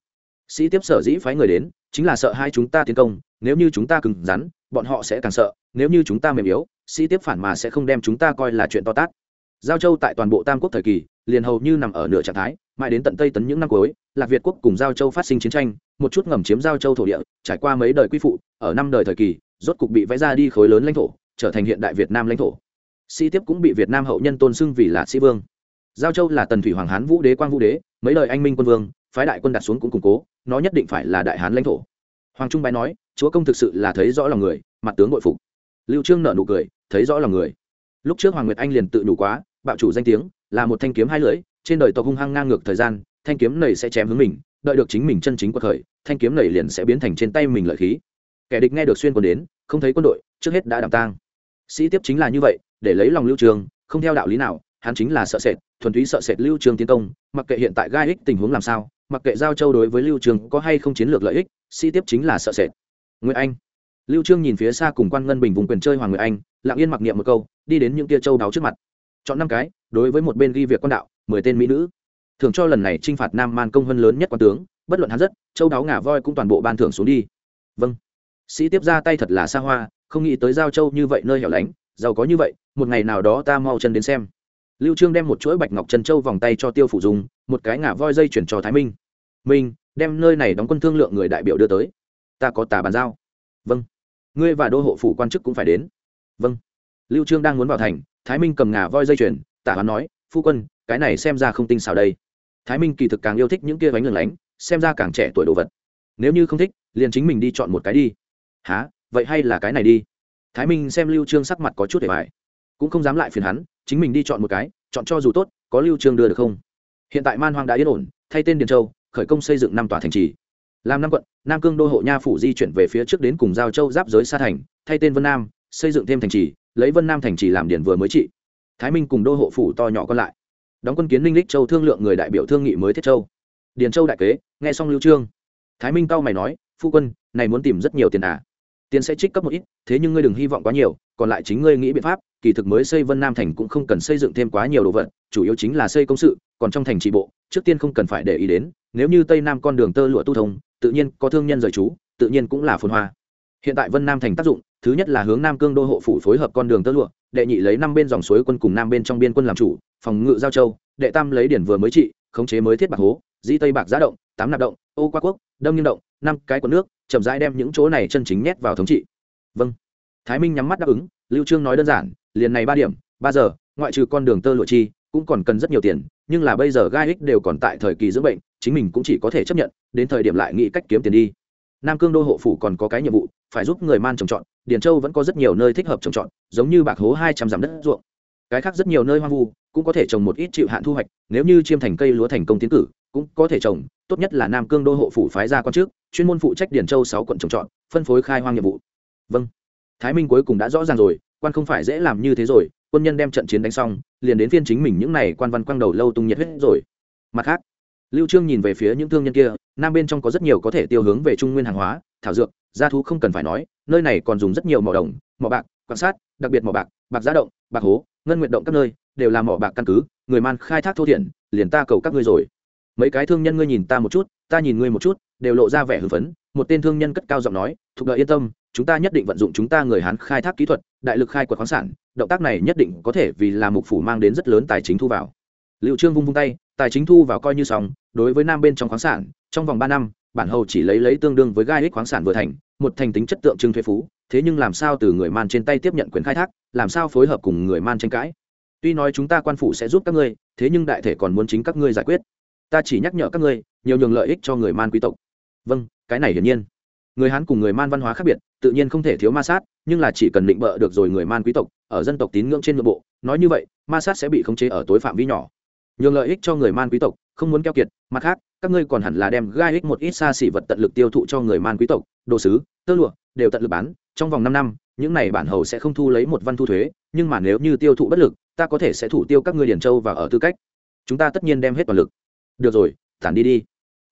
Sĩ tiếp sở dĩ phái người đến, chính là sợ hai chúng ta tiến công, nếu như chúng ta cứng rắn, bọn họ sẽ càng sợ, nếu như chúng ta mềm yếu, sĩ tiếp phản mà sẽ không đem chúng ta coi là chuyện to tát. Giao châu tại toàn bộ tam quốc thời kỳ, liền hầu như nằm ở nửa trạng thái, mãi đến tận tây tấn những năm cuối, lạc việt quốc cùng giao châu phát sinh chiến tranh, một chút ngầm chiếm giao châu thổ địa, trải qua mấy đời quy phụ, ở năm đời thời kỳ, rốt cục bị vẽ ra đi khối lớn lãnh thổ, trở thành hiện đại việt nam lãnh thổ. Sĩ tiếp cũng bị việt nam hậu nhân tôn xưng vì là sĩ vương giao châu là tần thủy hoàng hán vũ đế quang vũ đế, mấy lời anh minh quân vương, phái đại quân đặt xuống cũng củng cố, nó nhất định phải là đại hán lãnh thổ. Hoàng trung bái nói, chúa công thực sự là thấy rõ lòng người, mặt tướng bội phục. Lưu trương nở nụ cười, thấy rõ lòng người. Lúc trước hoàng nguyệt anh liền tự nhủ quá, bạo chủ danh tiếng, là một thanh kiếm hai lưỡi, trên đời tộc hung hăng ngang ngược thời gian, thanh kiếm này sẽ chém hướng mình, đợi được chính mình chân chính của thời thanh kiếm này liền sẽ biến thành trên tay mình lợi khí. Kẻ địch nghe được xuyên quân đến, không thấy quân đội, trước hết đã đảm tang. Sĩ tiếp chính là như vậy, để lấy lòng lưu trường, không theo đạo lý nào hắn chính là sợ sệt, thuần túy sợ sệt lưu trường tiến công, mặc kệ hiện tại gai ích tình huống làm sao, mặc kệ giao châu đối với lưu trường có hay không chiến lược lợi ích, sĩ tiếp chính là sợ sệt. Nguyễn anh. Lưu trương nhìn phía xa cùng quan ngân bình vùng quyền chơi hoàng nguyễn anh, lặng yên mặc niệm một câu, đi đến những kia châu đáo trước mặt. Chọn năm cái, đối với một bên ghi việc quan đạo, mười tên mỹ nữ. Thường cho lần này trinh phạt nam man công hơn lớn nhất quan tướng, bất luận hắn rất, châu đáo ngả voi cũng toàn bộ ban thưởng xuống đi. Vâng. Sĩ tiếp ra tay thật là xa hoa, không nghĩ tới giao châu như vậy nơi hẻo lánh, giàu có như vậy, một ngày nào đó ta mau chân đến xem lưu trương đem một chuỗi bạch ngọc chân châu vòng tay cho tiêu phủ dùng một cái ngả voi dây chuyển cho thái minh. Minh, đem nơi này đóng quân thương lượng người đại biểu đưa tới. Ta có tà bàn giao. Vâng. Ngươi và đô hộ phủ quan chức cũng phải đến. Vâng. Lưu trương đang muốn vào thành, thái minh cầm ngà voi dây chuyền tả hắn nói, phu quân, cái này xem ra không tinh xảo đây. Thái minh kỳ thực càng yêu thích những kia bánh lừng lánh, xem ra càng trẻ tuổi đồ vật. Nếu như không thích, liền chính mình đi chọn một cái đi. Há vậy hay là cái này đi? Thái minh xem lưu trương sắc mặt có chút để bài cũng không dám lại phiền hắn, chính mình đi chọn một cái, chọn cho dù tốt, có lưu trương đưa được không? Hiện tại man hoang đã yên ổn, thay tên điền châu, khởi công xây dựng năm tòa thành trì. Làm năm quận, nam cương đô hộ nha phủ di chuyển về phía trước đến cùng giao châu giáp giới xa thành, thay tên vân nam, xây dựng thêm thành trì, lấy vân nam thành trì làm điển vừa mới trị. Thái minh cùng đô hộ phủ to nhỏ còn lại. Đóng quân kiến ninh lích châu thương lượng người đại biểu thương nghị mới thiết châu. Điền châu đại kế, nghe xong lưu trương. Thái minh cao mày nói, phu quân, này muốn tìm rất nhiều tiền à? Tiền sẽ trích cấp một ít, thế nhưng ngươi đừng hy vọng quá nhiều, còn lại chính ngươi nghĩ biện pháp kỳ thực mới xây vân nam thành cũng không cần xây dựng thêm quá nhiều đồ vật, chủ yếu chính là xây công sự, còn trong thành trị bộ, trước tiên không cần phải để ý đến, nếu như tây nam con đường tơ lụa tu thông, tự nhiên có thương nhân rời trú, tự nhiên cũng là phồn hoa. Hiện tại vân nam thành tác dụng, thứ nhất là hướng nam cương đô hộ phủ phối hợp con đường tơ lụa, đệ nhị lấy năm bên dòng suối quân cùng nam bên trong biên quân làm chủ, phòng ngự giao châu, đệ tam lấy điển vừa mới trị, khống chế mới thiết bạc hố, dĩ tây bạc giá động, tám nạp động, ô qua quốc, đâm nghiêng động, năm cái quần nước, chậm rãi đem những chỗ này chân chính nhét vào thống trị. Vâng. Thái minh nhắm mắt đáp ứng, lưu trương nói đơn giản liền này ba điểm, ba giờ, ngoại trừ con đường tơ lụa chi, cũng còn cần rất nhiều tiền, nhưng là bây giờ gai ích đều còn tại thời kỳ dưỡng bệnh, chính mình cũng chỉ có thể chấp nhận, đến thời điểm lại nghĩ cách kiếm tiền đi. Nam cương đô hộ phủ còn có cái nhiệm vụ, phải giúp người man trồng trọt, điền châu vẫn có rất nhiều nơi thích hợp trồng trọt, giống như bạc hố hai trăm dặm đất ruộng. Cái khác rất nhiều nơi hoang vu, cũng có thể trồng một ít chịu hạn thu hoạch, nếu như chiêm thành cây lúa thành công tiến cử, cũng có thể trồng, tốt nhất là nam cương đô hộ phủ phái ra quan chức, chuyên môn phụ trách điền châu sáu quận trồng trọt, phân phối khai hoang nhiệm vụ. Vâng. Thái minh cuối cùng đã rõ ràng rồi quan không phải dễ làm như thế rồi, quân nhân đem trận chiến đánh xong, liền đến phiên chính mình những này quan văn quang đầu lâu tung nhiệt huyết rồi. Mặt khác, lưu trương nhìn về phía những thương nhân kia, nam bên trong có rất nhiều có thể tiêu hướng về trung nguyên hàng hóa, thảo dược, gia thú không cần phải nói, nơi này còn dùng rất nhiều mỏ đồng, mỏ bạc, quan sát, đặc biệt mỏ bạc bạc giá động, bạc hố, ngân nguyện động các nơi, đều là mỏ bạc căn cứ, người man khai thác thô thiển, liền ta cầu các ngươi rồi. Mấy cái thương nhân ngươi nhìn ta một chút, ta nhìn ngươi một chút, đều lộ ra vẻ hưng phấn, một tên thương nhân cất cao giọng nói thuộc đợi yên tâm chúng ta nhất định vận dụng chúng ta người hán khai thác kỹ thuật, đại lực khai quật khoáng sản, động tác này nhất định có thể vì là mục phủ mang đến rất lớn tài chính thu vào. Liệu trương vung vung tay, tài chính thu vào coi như xong, đối với nam bên trong khoáng sản, trong vòng ba năm, bản hầu chỉ lấy lấy tương đương với gai ích khoáng sản vừa thành, một thành tính chất tượng trưng thuế phú, thế nhưng làm sao từ người man trên tay tiếp nhận quyền khai thác, làm sao phối hợp cùng người man tranh cãi? Tuy nói chúng ta quan phủ sẽ giúp các ngươi, thế nhưng đại thể còn muốn chính các ngươi giải quyết. Ta chỉ nhắc nhở các ngươi, nhiều nhường lợi ích cho người man quý tộc. Vâng cái này hiển nhiên người hán cùng người man văn hóa khác biệt, tự nhiên không thể thiếu ma sát, nhưng là chỉ cần định bợ được rồi người man quý tộc, ở dân tộc tín ngưỡng trên nội bộ, nói như vậy, ma sát sẽ bị khống chế ở tối phạm vi nhỏ. Nhường lợi ích cho người man quý tộc, không muốn keo kiệt, mặt khác, các ngươi còn hẳn là đem gai ích một ít xa xỉ vật tận lực tiêu thụ cho người man quý tộc, đồ sứ, tơ lụa, đều tận lực bán, trong vòng năm năm, những này bản hầu sẽ không thu lấy một văn thu thuế, nhưng mà nếu như tiêu thụ bất lực, ta có thể sẽ thủ tiêu các ngươi điển châu và ở tư cách. Chúng ta tất nhiên đem hết toàn lực. Được rồi tản đi đi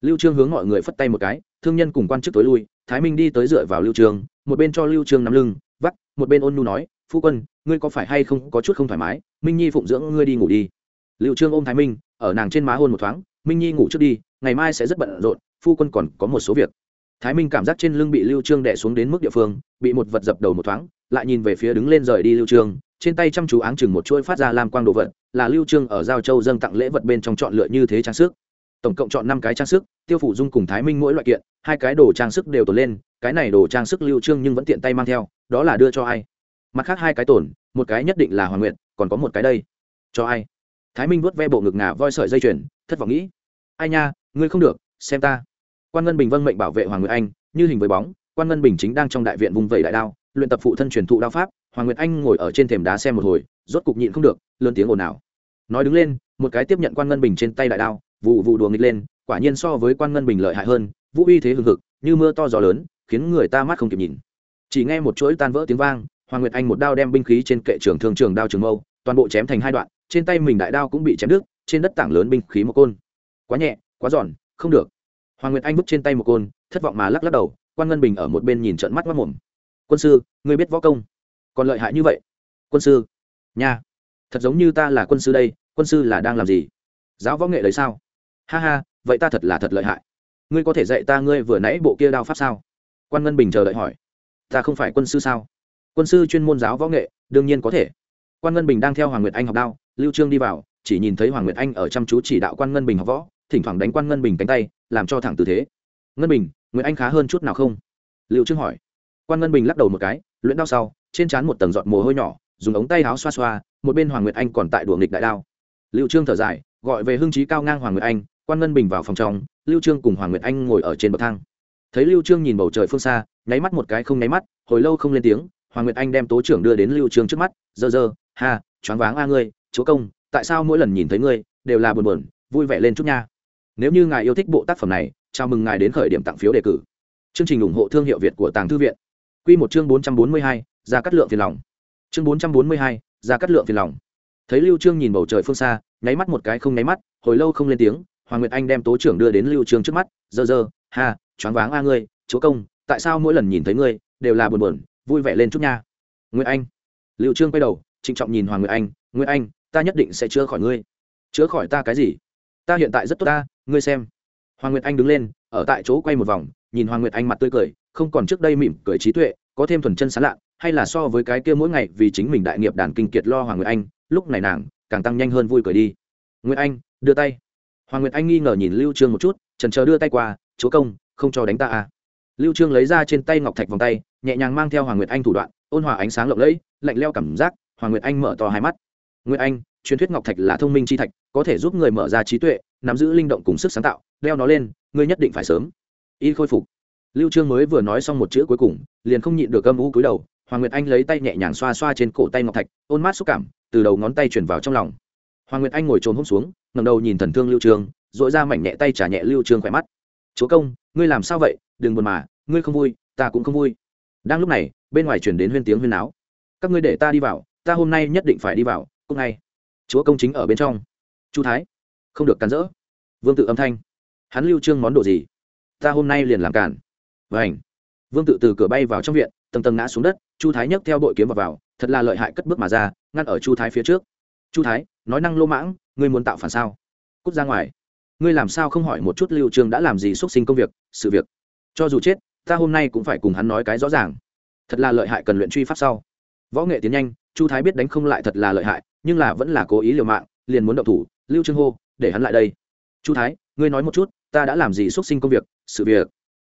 lưu trương hướng mọi người phất tay một cái, thương nhân cùng quan chức tối lui, thái minh đi tới dựa vào lưu trương, một bên cho lưu trương nắm lưng, vắt, một bên ôn nu nói, phu quân, ngươi có phải hay không có chút không thoải mái? Minh nhi phụng dưỡng ngươi đi ngủ đi. Lưu trương ôm thái minh, ở nàng trên má hôn một thoáng, minh nhi ngủ trước đi, ngày mai sẽ rất bận rộn, phu quân còn có một số việc. Thái minh cảm giác trên lưng bị lưu trương đè xuống đến mức địa phương, bị một vật dập đầu một thoáng, lại nhìn về phía đứng lên rời đi lưu trương, trên tay chăm chú áng chừng một chuỗi phát ra lam quang đồ vật, là lưu trương ở giao châu dâng tặng lễ vật bên trong chọn lựa như thế trang sức tổng cộng chọn năm cái trang sức, tiêu phủ dung cùng thái minh mỗi loại kiện, hai cái đồ trang sức đều tồn lên, cái này đồ trang sức lưu trương nhưng vẫn tiện tay mang theo, đó là đưa cho ai? Mặt khác hai cái tổn một cái nhất định là hoàng nguyện còn có một cái đây. Cho ai? Thái minh vuốt ve bộ ngực ngà voi sợi dây chuyền, thất vọng nghĩ. Ai nha, ngươi không được, xem ta. Quan ngân bình vâng mệnh bảo vệ hoàng nguyệt anh, như hình với bóng, quan ngân bình chính đang trong đại viện vùng vẩy đại đao, luyện tập phụ thân truyền thụ đao pháp, hoàng nguyệt anh ngồi ở trên thềm đá xem một hồi, rốt cục nhịn không được, lớn tiếng ồn ào. Nói đứng lên, một cái tiếp nhận quan ngân bình trên tay đại đao vụ vụ đùa nghịch lên, quả nhiên so với quan ngân bình lợi hại hơn, vũ uy thế hừng hực, như mưa to gió lớn, khiến người ta mắt không kịp nhìn. Chỉ nghe một chuỗi tan vỡ tiếng vang, hoàng nguyệt anh một đao đem binh khí trên kệ trường thương trường đao trường mâu, toàn bộ chém thành hai đoạn, trên tay mình đại đao cũng bị chém đứt, trên đất tảng lớn binh khí một côn. Quá nhẹ, quá giòn, không được. Hoàng nguyệt anh bức trên tay một côn, thất vọng mà lắc lắc đầu, quan ngân bình ở một bên nhìn trận mắt mất mồm. Quân sư, ngươi biết võ công còn lợi hại như vậy? Quân sư, nha, thật giống như ta là quân sư đây, quân sư là đang làm gì? Giáo võ nghệ đấy sao? Ha ha, vậy ta thật là thật lợi hại. Ngươi có thể dạy ta ngươi vừa nãy bộ kia đao pháp sao? Quan ngân bình chờ đợi hỏi. Ta không phải quân sư sao? Quân sư chuyên môn giáo võ nghệ, đương nhiên có thể. Quan ngân bình đang theo hoàng nguyệt anh học đao, lưu trương đi vào, chỉ nhìn thấy hoàng nguyệt anh ở chăm chú chỉ đạo quan ngân bình học võ, thỉnh thoảng đánh quan ngân bình cánh tay, làm cho thẳng tư thế. Ngân bình, nguyệt anh khá hơn chút nào không? Lưu trương hỏi. Quan ngân bình lắc đầu một cái, luyện đao sau, trên trán một tầng giọt mồ hôi nhỏ, dùng ống tay áo xoa xoa, một bên hoàng nguyệt anh còn tại đùa nghịch đại đao. Lưu trương thở dài, gọi về hưng trí cao ngang hoàng nguyệt anh quan ngân bình vào phòng trong lưu trương cùng hoàng nguyệt anh ngồi ở trên bậc thang. Thấy lưu trương nhìn bầu trời phương xa nháy mắt một cái không nháy mắt hồi lâu không lên tiếng hoàng nguyệt anh đem tố trưởng đưa đến lưu trương trước mắt dơ dơ ha choáng váng a ngươi chúa công tại sao mỗi lần nhìn thấy ngươi đều là buồn buồn vui vẻ lên chút nha. Nếu như ngài yêu thích bộ tác phẩm này chào mừng ngài đến khởi điểm tặng phiếu đề cử. Chương trình ủng hộ thương hiệu việt của tàng thư viện. Quy một chương 442, ra cắt lượng phiền lòng. Chương 442, ra cắt lượng phiền lòng. Thấy lưu trương nhìn bầu trời phương xa nháy mắt một cái không nháy mắt hồi lâu không lên tiếng hoàng nguyệt anh đem tố trưởng đưa đến lưu trương trước mắt, dơ dơ, ha, choáng váng a ngươi, chúa công, tại sao mỗi lần nhìn thấy ngươi đều là buồn buồn, vui vẻ lên chút nha? Nguyệt anh. Lưu trương quay đầu, trịnh trọng nhìn hoàng nguyệt anh nguyệt anh, ta nhất định sẽ chữa khỏi ngươi. Chữa khỏi ta cái gì? Ta hiện tại rất tốt ta, ngươi xem. Hoàng nguyệt anh đứng lên, ở tại chỗ quay một vòng, nhìn hoàng nguyệt anh mặt tươi cười, không còn trước đây mỉm cười trí tuệ, có thêm thuần chân sán lạ, hay là so với cái kia mỗi ngày vì chính mình đại nghiệp đàn kinh kiệt lo hoàng nguyệt anh, lúc này nàng càng tăng nhanh hơn vui cười đi. Nguyệt anh, đưa tay hoàng nguyệt anh nghi ngờ nhìn lưu trương một chút trần chờ đưa tay qua, chúa công, không cho đánh ta à? Lưu trương lấy ra trên tay ngọc thạch vòng tay, nhẹ nhàng mang theo hoàng nguyệt anh thủ đoạn, ôn hòa ánh sáng lộng lẫy, lạnh leo cảm giác, hoàng nguyệt anh mở to hai mắt. Nguyệt anh, truyền thuyết ngọc thạch là thông minh chi thạch, có thể giúp người mở ra trí tuệ, nắm giữ linh động cùng sức sáng tạo, đeo nó lên, ngươi nhất định phải sớm. Y khôi phục. Lưu trương mới vừa nói xong một chữ cuối cùng, liền không nhịn được âm u cúi đầu, hoàng nguyệt anh lấy tay nhẹ nhàng xoa xoa trên cổ tay ngọc thạch, ôn mát xúc cảm, từ đầu ngón tay truyền vào trong lòng hoàng nguyệt anh ngồi trồm hôm xuống ngẩng đầu nhìn thần thương lưu trương dội ra mảnh nhẹ tay trả nhẹ lưu trương khỏe mắt. Chúa công ngươi làm sao vậy? Đừng buồn mà ngươi không vui ta cũng không vui. Đang lúc này bên ngoài chuyển đến huyên tiếng huyên náo. Các ngươi để ta đi vào ta hôm nay nhất định phải đi vào cũng ngay. Chúa công chính ở bên trong. Chu thái không được cản rỡ. Vương tự âm thanh. Hắn lưu trương món đồ gì? Ta hôm nay liền làm cản. Vảnh vương tự từ cửa bay vào trong viện tầng tầng ngã xuống đất chu thái nhấc theo bội kiếm vào, vào thật là lợi hại cất bước mà ra ngăn ở chu thái phía trước chu thái, nói năng lô mãng, ngươi muốn tạo phản sao? Cút ra ngoài. Ngươi làm sao không hỏi một chút lưu trương đã làm gì xuất sinh công việc, sự việc? Cho dù chết, ta hôm nay cũng phải cùng hắn nói cái rõ ràng. Thật là lợi hại cần luyện truy pháp sau. Võ nghệ tiến nhanh, chu thái biết đánh không lại thật là lợi hại, nhưng là vẫn là cố ý liều mạng, liền muốn động thủ, lưu trương hô, để hắn lại đây. Chu thái, ngươi nói một chút, ta đã làm gì xuất sinh công việc, sự việc?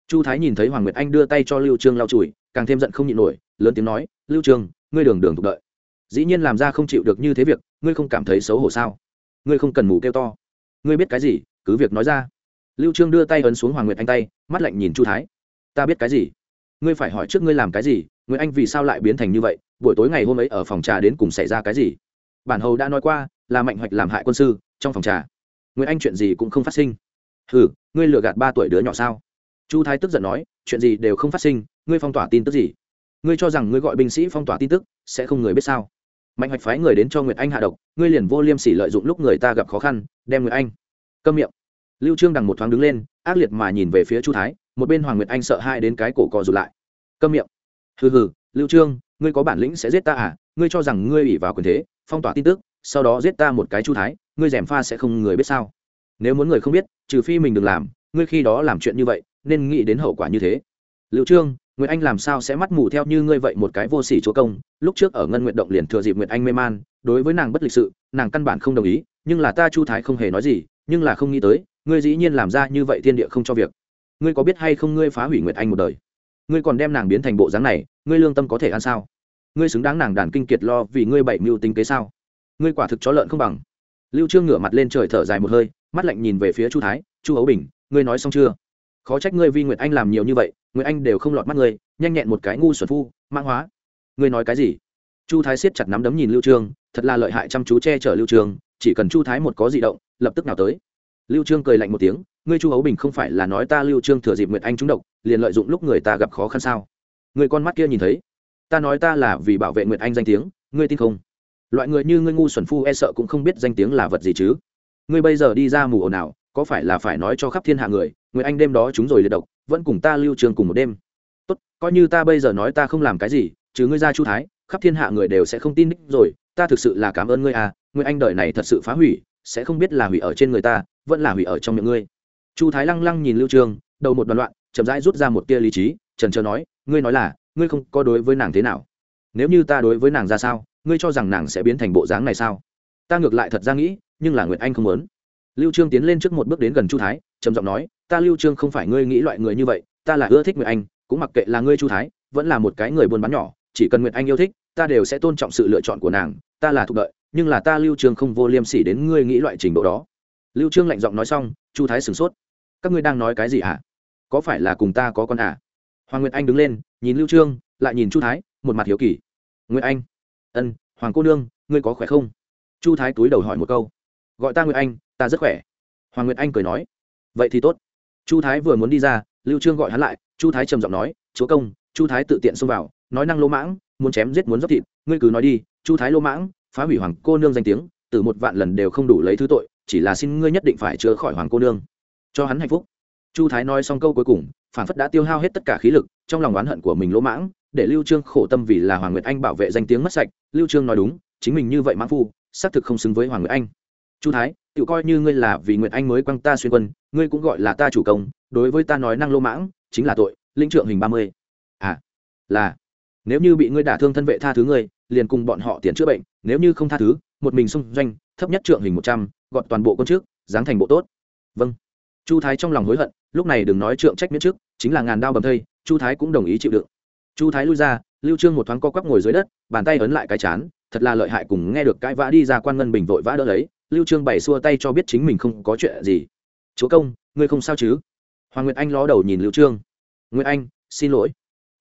Chu thái nhìn thấy hoàng nguyệt anh đưa tay cho lưu trương lau chùi, càng thêm giận không nhịn nổi, lớn tiếng nói, lưu trương, ngươi đường đường thuộc đợi. Dĩ nhiên làm ra không chịu được như thế việc ngươi không cảm thấy xấu hổ sao? Ngươi không cần mù kêu to. Ngươi biết cái gì? Cứ việc nói ra. Lưu trương đưa tay ấn xuống hoàng nguyệt anh tay, mắt lạnh nhìn chu thái. Ta biết cái gì? Ngươi phải hỏi trước ngươi làm cái gì? Ngươi anh vì sao lại biến thành như vậy? Buổi tối ngày hôm ấy ở phòng trà đến cùng xảy ra cái gì? Bản hầu đã nói qua, là mạnh hoạch làm hại quân sư, trong phòng trà. Nguyễn anh chuyện gì cũng không phát sinh. Hừ, ngươi lừa gạt ba tuổi đứa nhỏ sao? Chu thái tức giận nói, chuyện gì đều không phát sinh, ngươi phong tỏa tin tức gì? Ngươi cho rằng ngươi gọi binh sĩ phong tỏa tin tức, sẽ không người biết sao? Mạnh hoạch phái người đến cho nguyệt anh hạ độc, ngươi liền vô liêm sỉ lợi dụng lúc người ta gặp khó khăn, đem nguyệt anh câm miệng. Lưu trương đằng một thoáng đứng lên, ác liệt mà nhìn về phía chu thái, một bên hoàng nguyệt anh sợ hai đến cái cổ cò rụt lại. Câm miệng. Hừ hừ, lưu trương, ngươi có bản lĩnh sẽ giết ta à? Ngươi cho rằng ngươi ủy vào quyền thế, phong tỏa tin tức, sau đó giết ta một cái chu thái, ngươi rèm pha sẽ không người biết sao? Nếu muốn người không biết, trừ phi mình đừng làm, ngươi khi đó làm chuyện như vậy, nên nghĩ đến hậu quả như thế. Lưu trương nguyệt anh làm sao sẽ mắt mù theo như ngươi vậy một cái vô sỉ chúa công? Lúc trước ở ngân nguyện động liền thừa dịp nguyệt anh mê man, đối với nàng bất lịch sự, nàng căn bản không đồng ý, nhưng là ta chu thái không hề nói gì, nhưng là không nghĩ tới, ngươi dĩ nhiên làm ra như vậy thiên địa không cho việc. Ngươi có biết hay không ngươi phá hủy nguyệt anh một đời? Ngươi còn đem nàng biến thành bộ dáng này, ngươi lương tâm có thể ăn sao? Ngươi xứng đáng nàng đàn kinh kiệt lo vì ngươi bảy mưu tính kế sao? Ngươi quả thực chó lợn không bằng. Lưu trương ngửa mặt lên trời thở dài một hơi, mắt lạnh nhìn về phía chu thái, chu Hấu bình, ngươi nói xong chưa? Khó trách ngươi vi nguyệt anh làm nhiều như vậy Người anh đều không lọt mắt ngươi, nhanh nhẹn một cái ngu xuẩn phu mạng hóa. Ngươi nói cái gì? Chu thái siết chặt nắm đấm nhìn lưu trương, thật là lợi hại chăm chú che chở lưu trương, chỉ cần chu thái một có dị động, lập tức nào tới. Lưu trương cười lạnh một tiếng, ngươi chu Hấu bình không phải là nói ta lưu trương thừa dịp nguyệt anh trúng độc, liền lợi dụng lúc người ta gặp khó khăn sao? Người con mắt kia nhìn thấy, ta nói ta là vì bảo vệ nguyệt anh danh tiếng, ngươi tin không? Loại người như ngươi ngu xuẩn phu e sợ cũng không biết danh tiếng là vật gì chứ. Ngươi bây giờ đi ra mù ồn nào có phải là phải nói cho khắp thiên hạ người, nguyệt anh đêm đó chúng rồi liệt độc vẫn cùng ta lưu trường cùng một đêm. Tốt, coi như ta bây giờ nói ta không làm cái gì chứ ngươi ra chu thái, khắp thiên hạ người đều sẽ không tin đích rồi, ta thực sự là cảm ơn ngươi à nguyệt anh đời này thật sự phá hủy, sẽ không biết là hủy ở trên người ta, vẫn là hủy ở trong miệng ngươi. Chu thái lăng lăng nhìn lưu trường đầu một đoạn loạn, chậm rãi rút ra một tia lý trí, trần trờ nói, ngươi nói là, ngươi không có đối với nàng thế nào? Nếu như ta đối với nàng ra sao, ngươi cho rằng nàng sẽ biến thành bộ dáng này sao? Ta ngược lại thật ra nghĩ, nhưng là nguyệt anh không muốn. Lưu trương tiến lên trước một bước đến gần chu thái trầm giọng nói, ta lưu trương không phải ngươi nghĩ loại người như vậy, ta là ưa thích nguyệt anh, cũng mặc kệ là ngươi chu thái, vẫn là một cái người buôn bán nhỏ, chỉ cần nguyệt anh yêu thích, ta đều sẽ tôn trọng sự lựa chọn của nàng, ta là thuộc đợi, nhưng là ta lưu trương không vô liêm sỉ đến ngươi nghĩ loại trình độ đó. Lưu trương lạnh giọng nói xong, chu thái sửng sốt. Các ngươi đang nói cái gì hả? Có phải là cùng ta có con à? Hoàng nguyệt anh đứng lên, nhìn lưu trương, lại nhìn chu thái, một mặt hiếu kỳ. Nguyệt anh, ân, hoàng cô nương, ngươi có khỏe không? Chu thái túi đầu hỏi một câu. Gọi ta nguyệt anh, ta rất khỏe. Hoàng nguyệt anh cười nói vậy thì tốt. Chu thái vừa muốn đi ra, lưu trương gọi hắn lại, chu thái trầm giọng nói, chúa công, chu thái tự tiện xông vào, nói năng lô mãng, muốn chém giết muốn dốc thịt, ngươi cứ nói đi, chu thái lô mãng, phá hủy hoàng cô nương danh tiếng, từ một vạn lần đều không đủ lấy thứ tội, chỉ là xin ngươi nhất định phải chữa khỏi hoàng cô nương. Cho hắn hạnh phúc. Chu thái nói xong câu cuối cùng, phản phất đã tiêu hao hết tất cả khí lực, trong lòng oán hận của mình lỗ mãng, để lưu trương khổ tâm vì là hoàng nguyệt anh bảo vệ danh tiếng mất sạch. Lưu trương nói đúng, chính mình như vậy mãng phu, xác thực không xứng với hoàng nguyệt anh. Chu thái tự coi như ngươi là vì nguyện anh mới quăng ta xuyên quân, ngươi cũng gọi là ta chủ công, đối với ta nói năng lô mãng, chính là tội linh trượng hình ba mươi. À là, nếu như bị ngươi đả thương thân vệ tha thứ ngươi, liền cùng bọn họ tiền chữa bệnh, nếu như không tha thứ, một mình xung doanh, thấp nhất trượng hình một trăm gọn toàn bộ con trước dáng thành bộ tốt. Vâng. Chu thái trong lòng hối hận, lúc này đừng nói trượng trách miễn trước, chính là ngàn đao bầm thây, chu thái cũng đồng ý chịu đựng. Chu thái lui ra, lưu trương một thoáng co quắp ngồi dưới đất, bàn tay ấn lại cái chán, thật là lợi hại cùng nghe được cái vã đi ra quan ngân bình vội vã đỡ lấy lưu trương bày xua tay cho biết chính mình không có chuyện gì. Chúa công, ngươi không sao chứ? Hoàng nguyệt anh ló đầu nhìn lưu trương. Nguyệt anh, xin lỗi.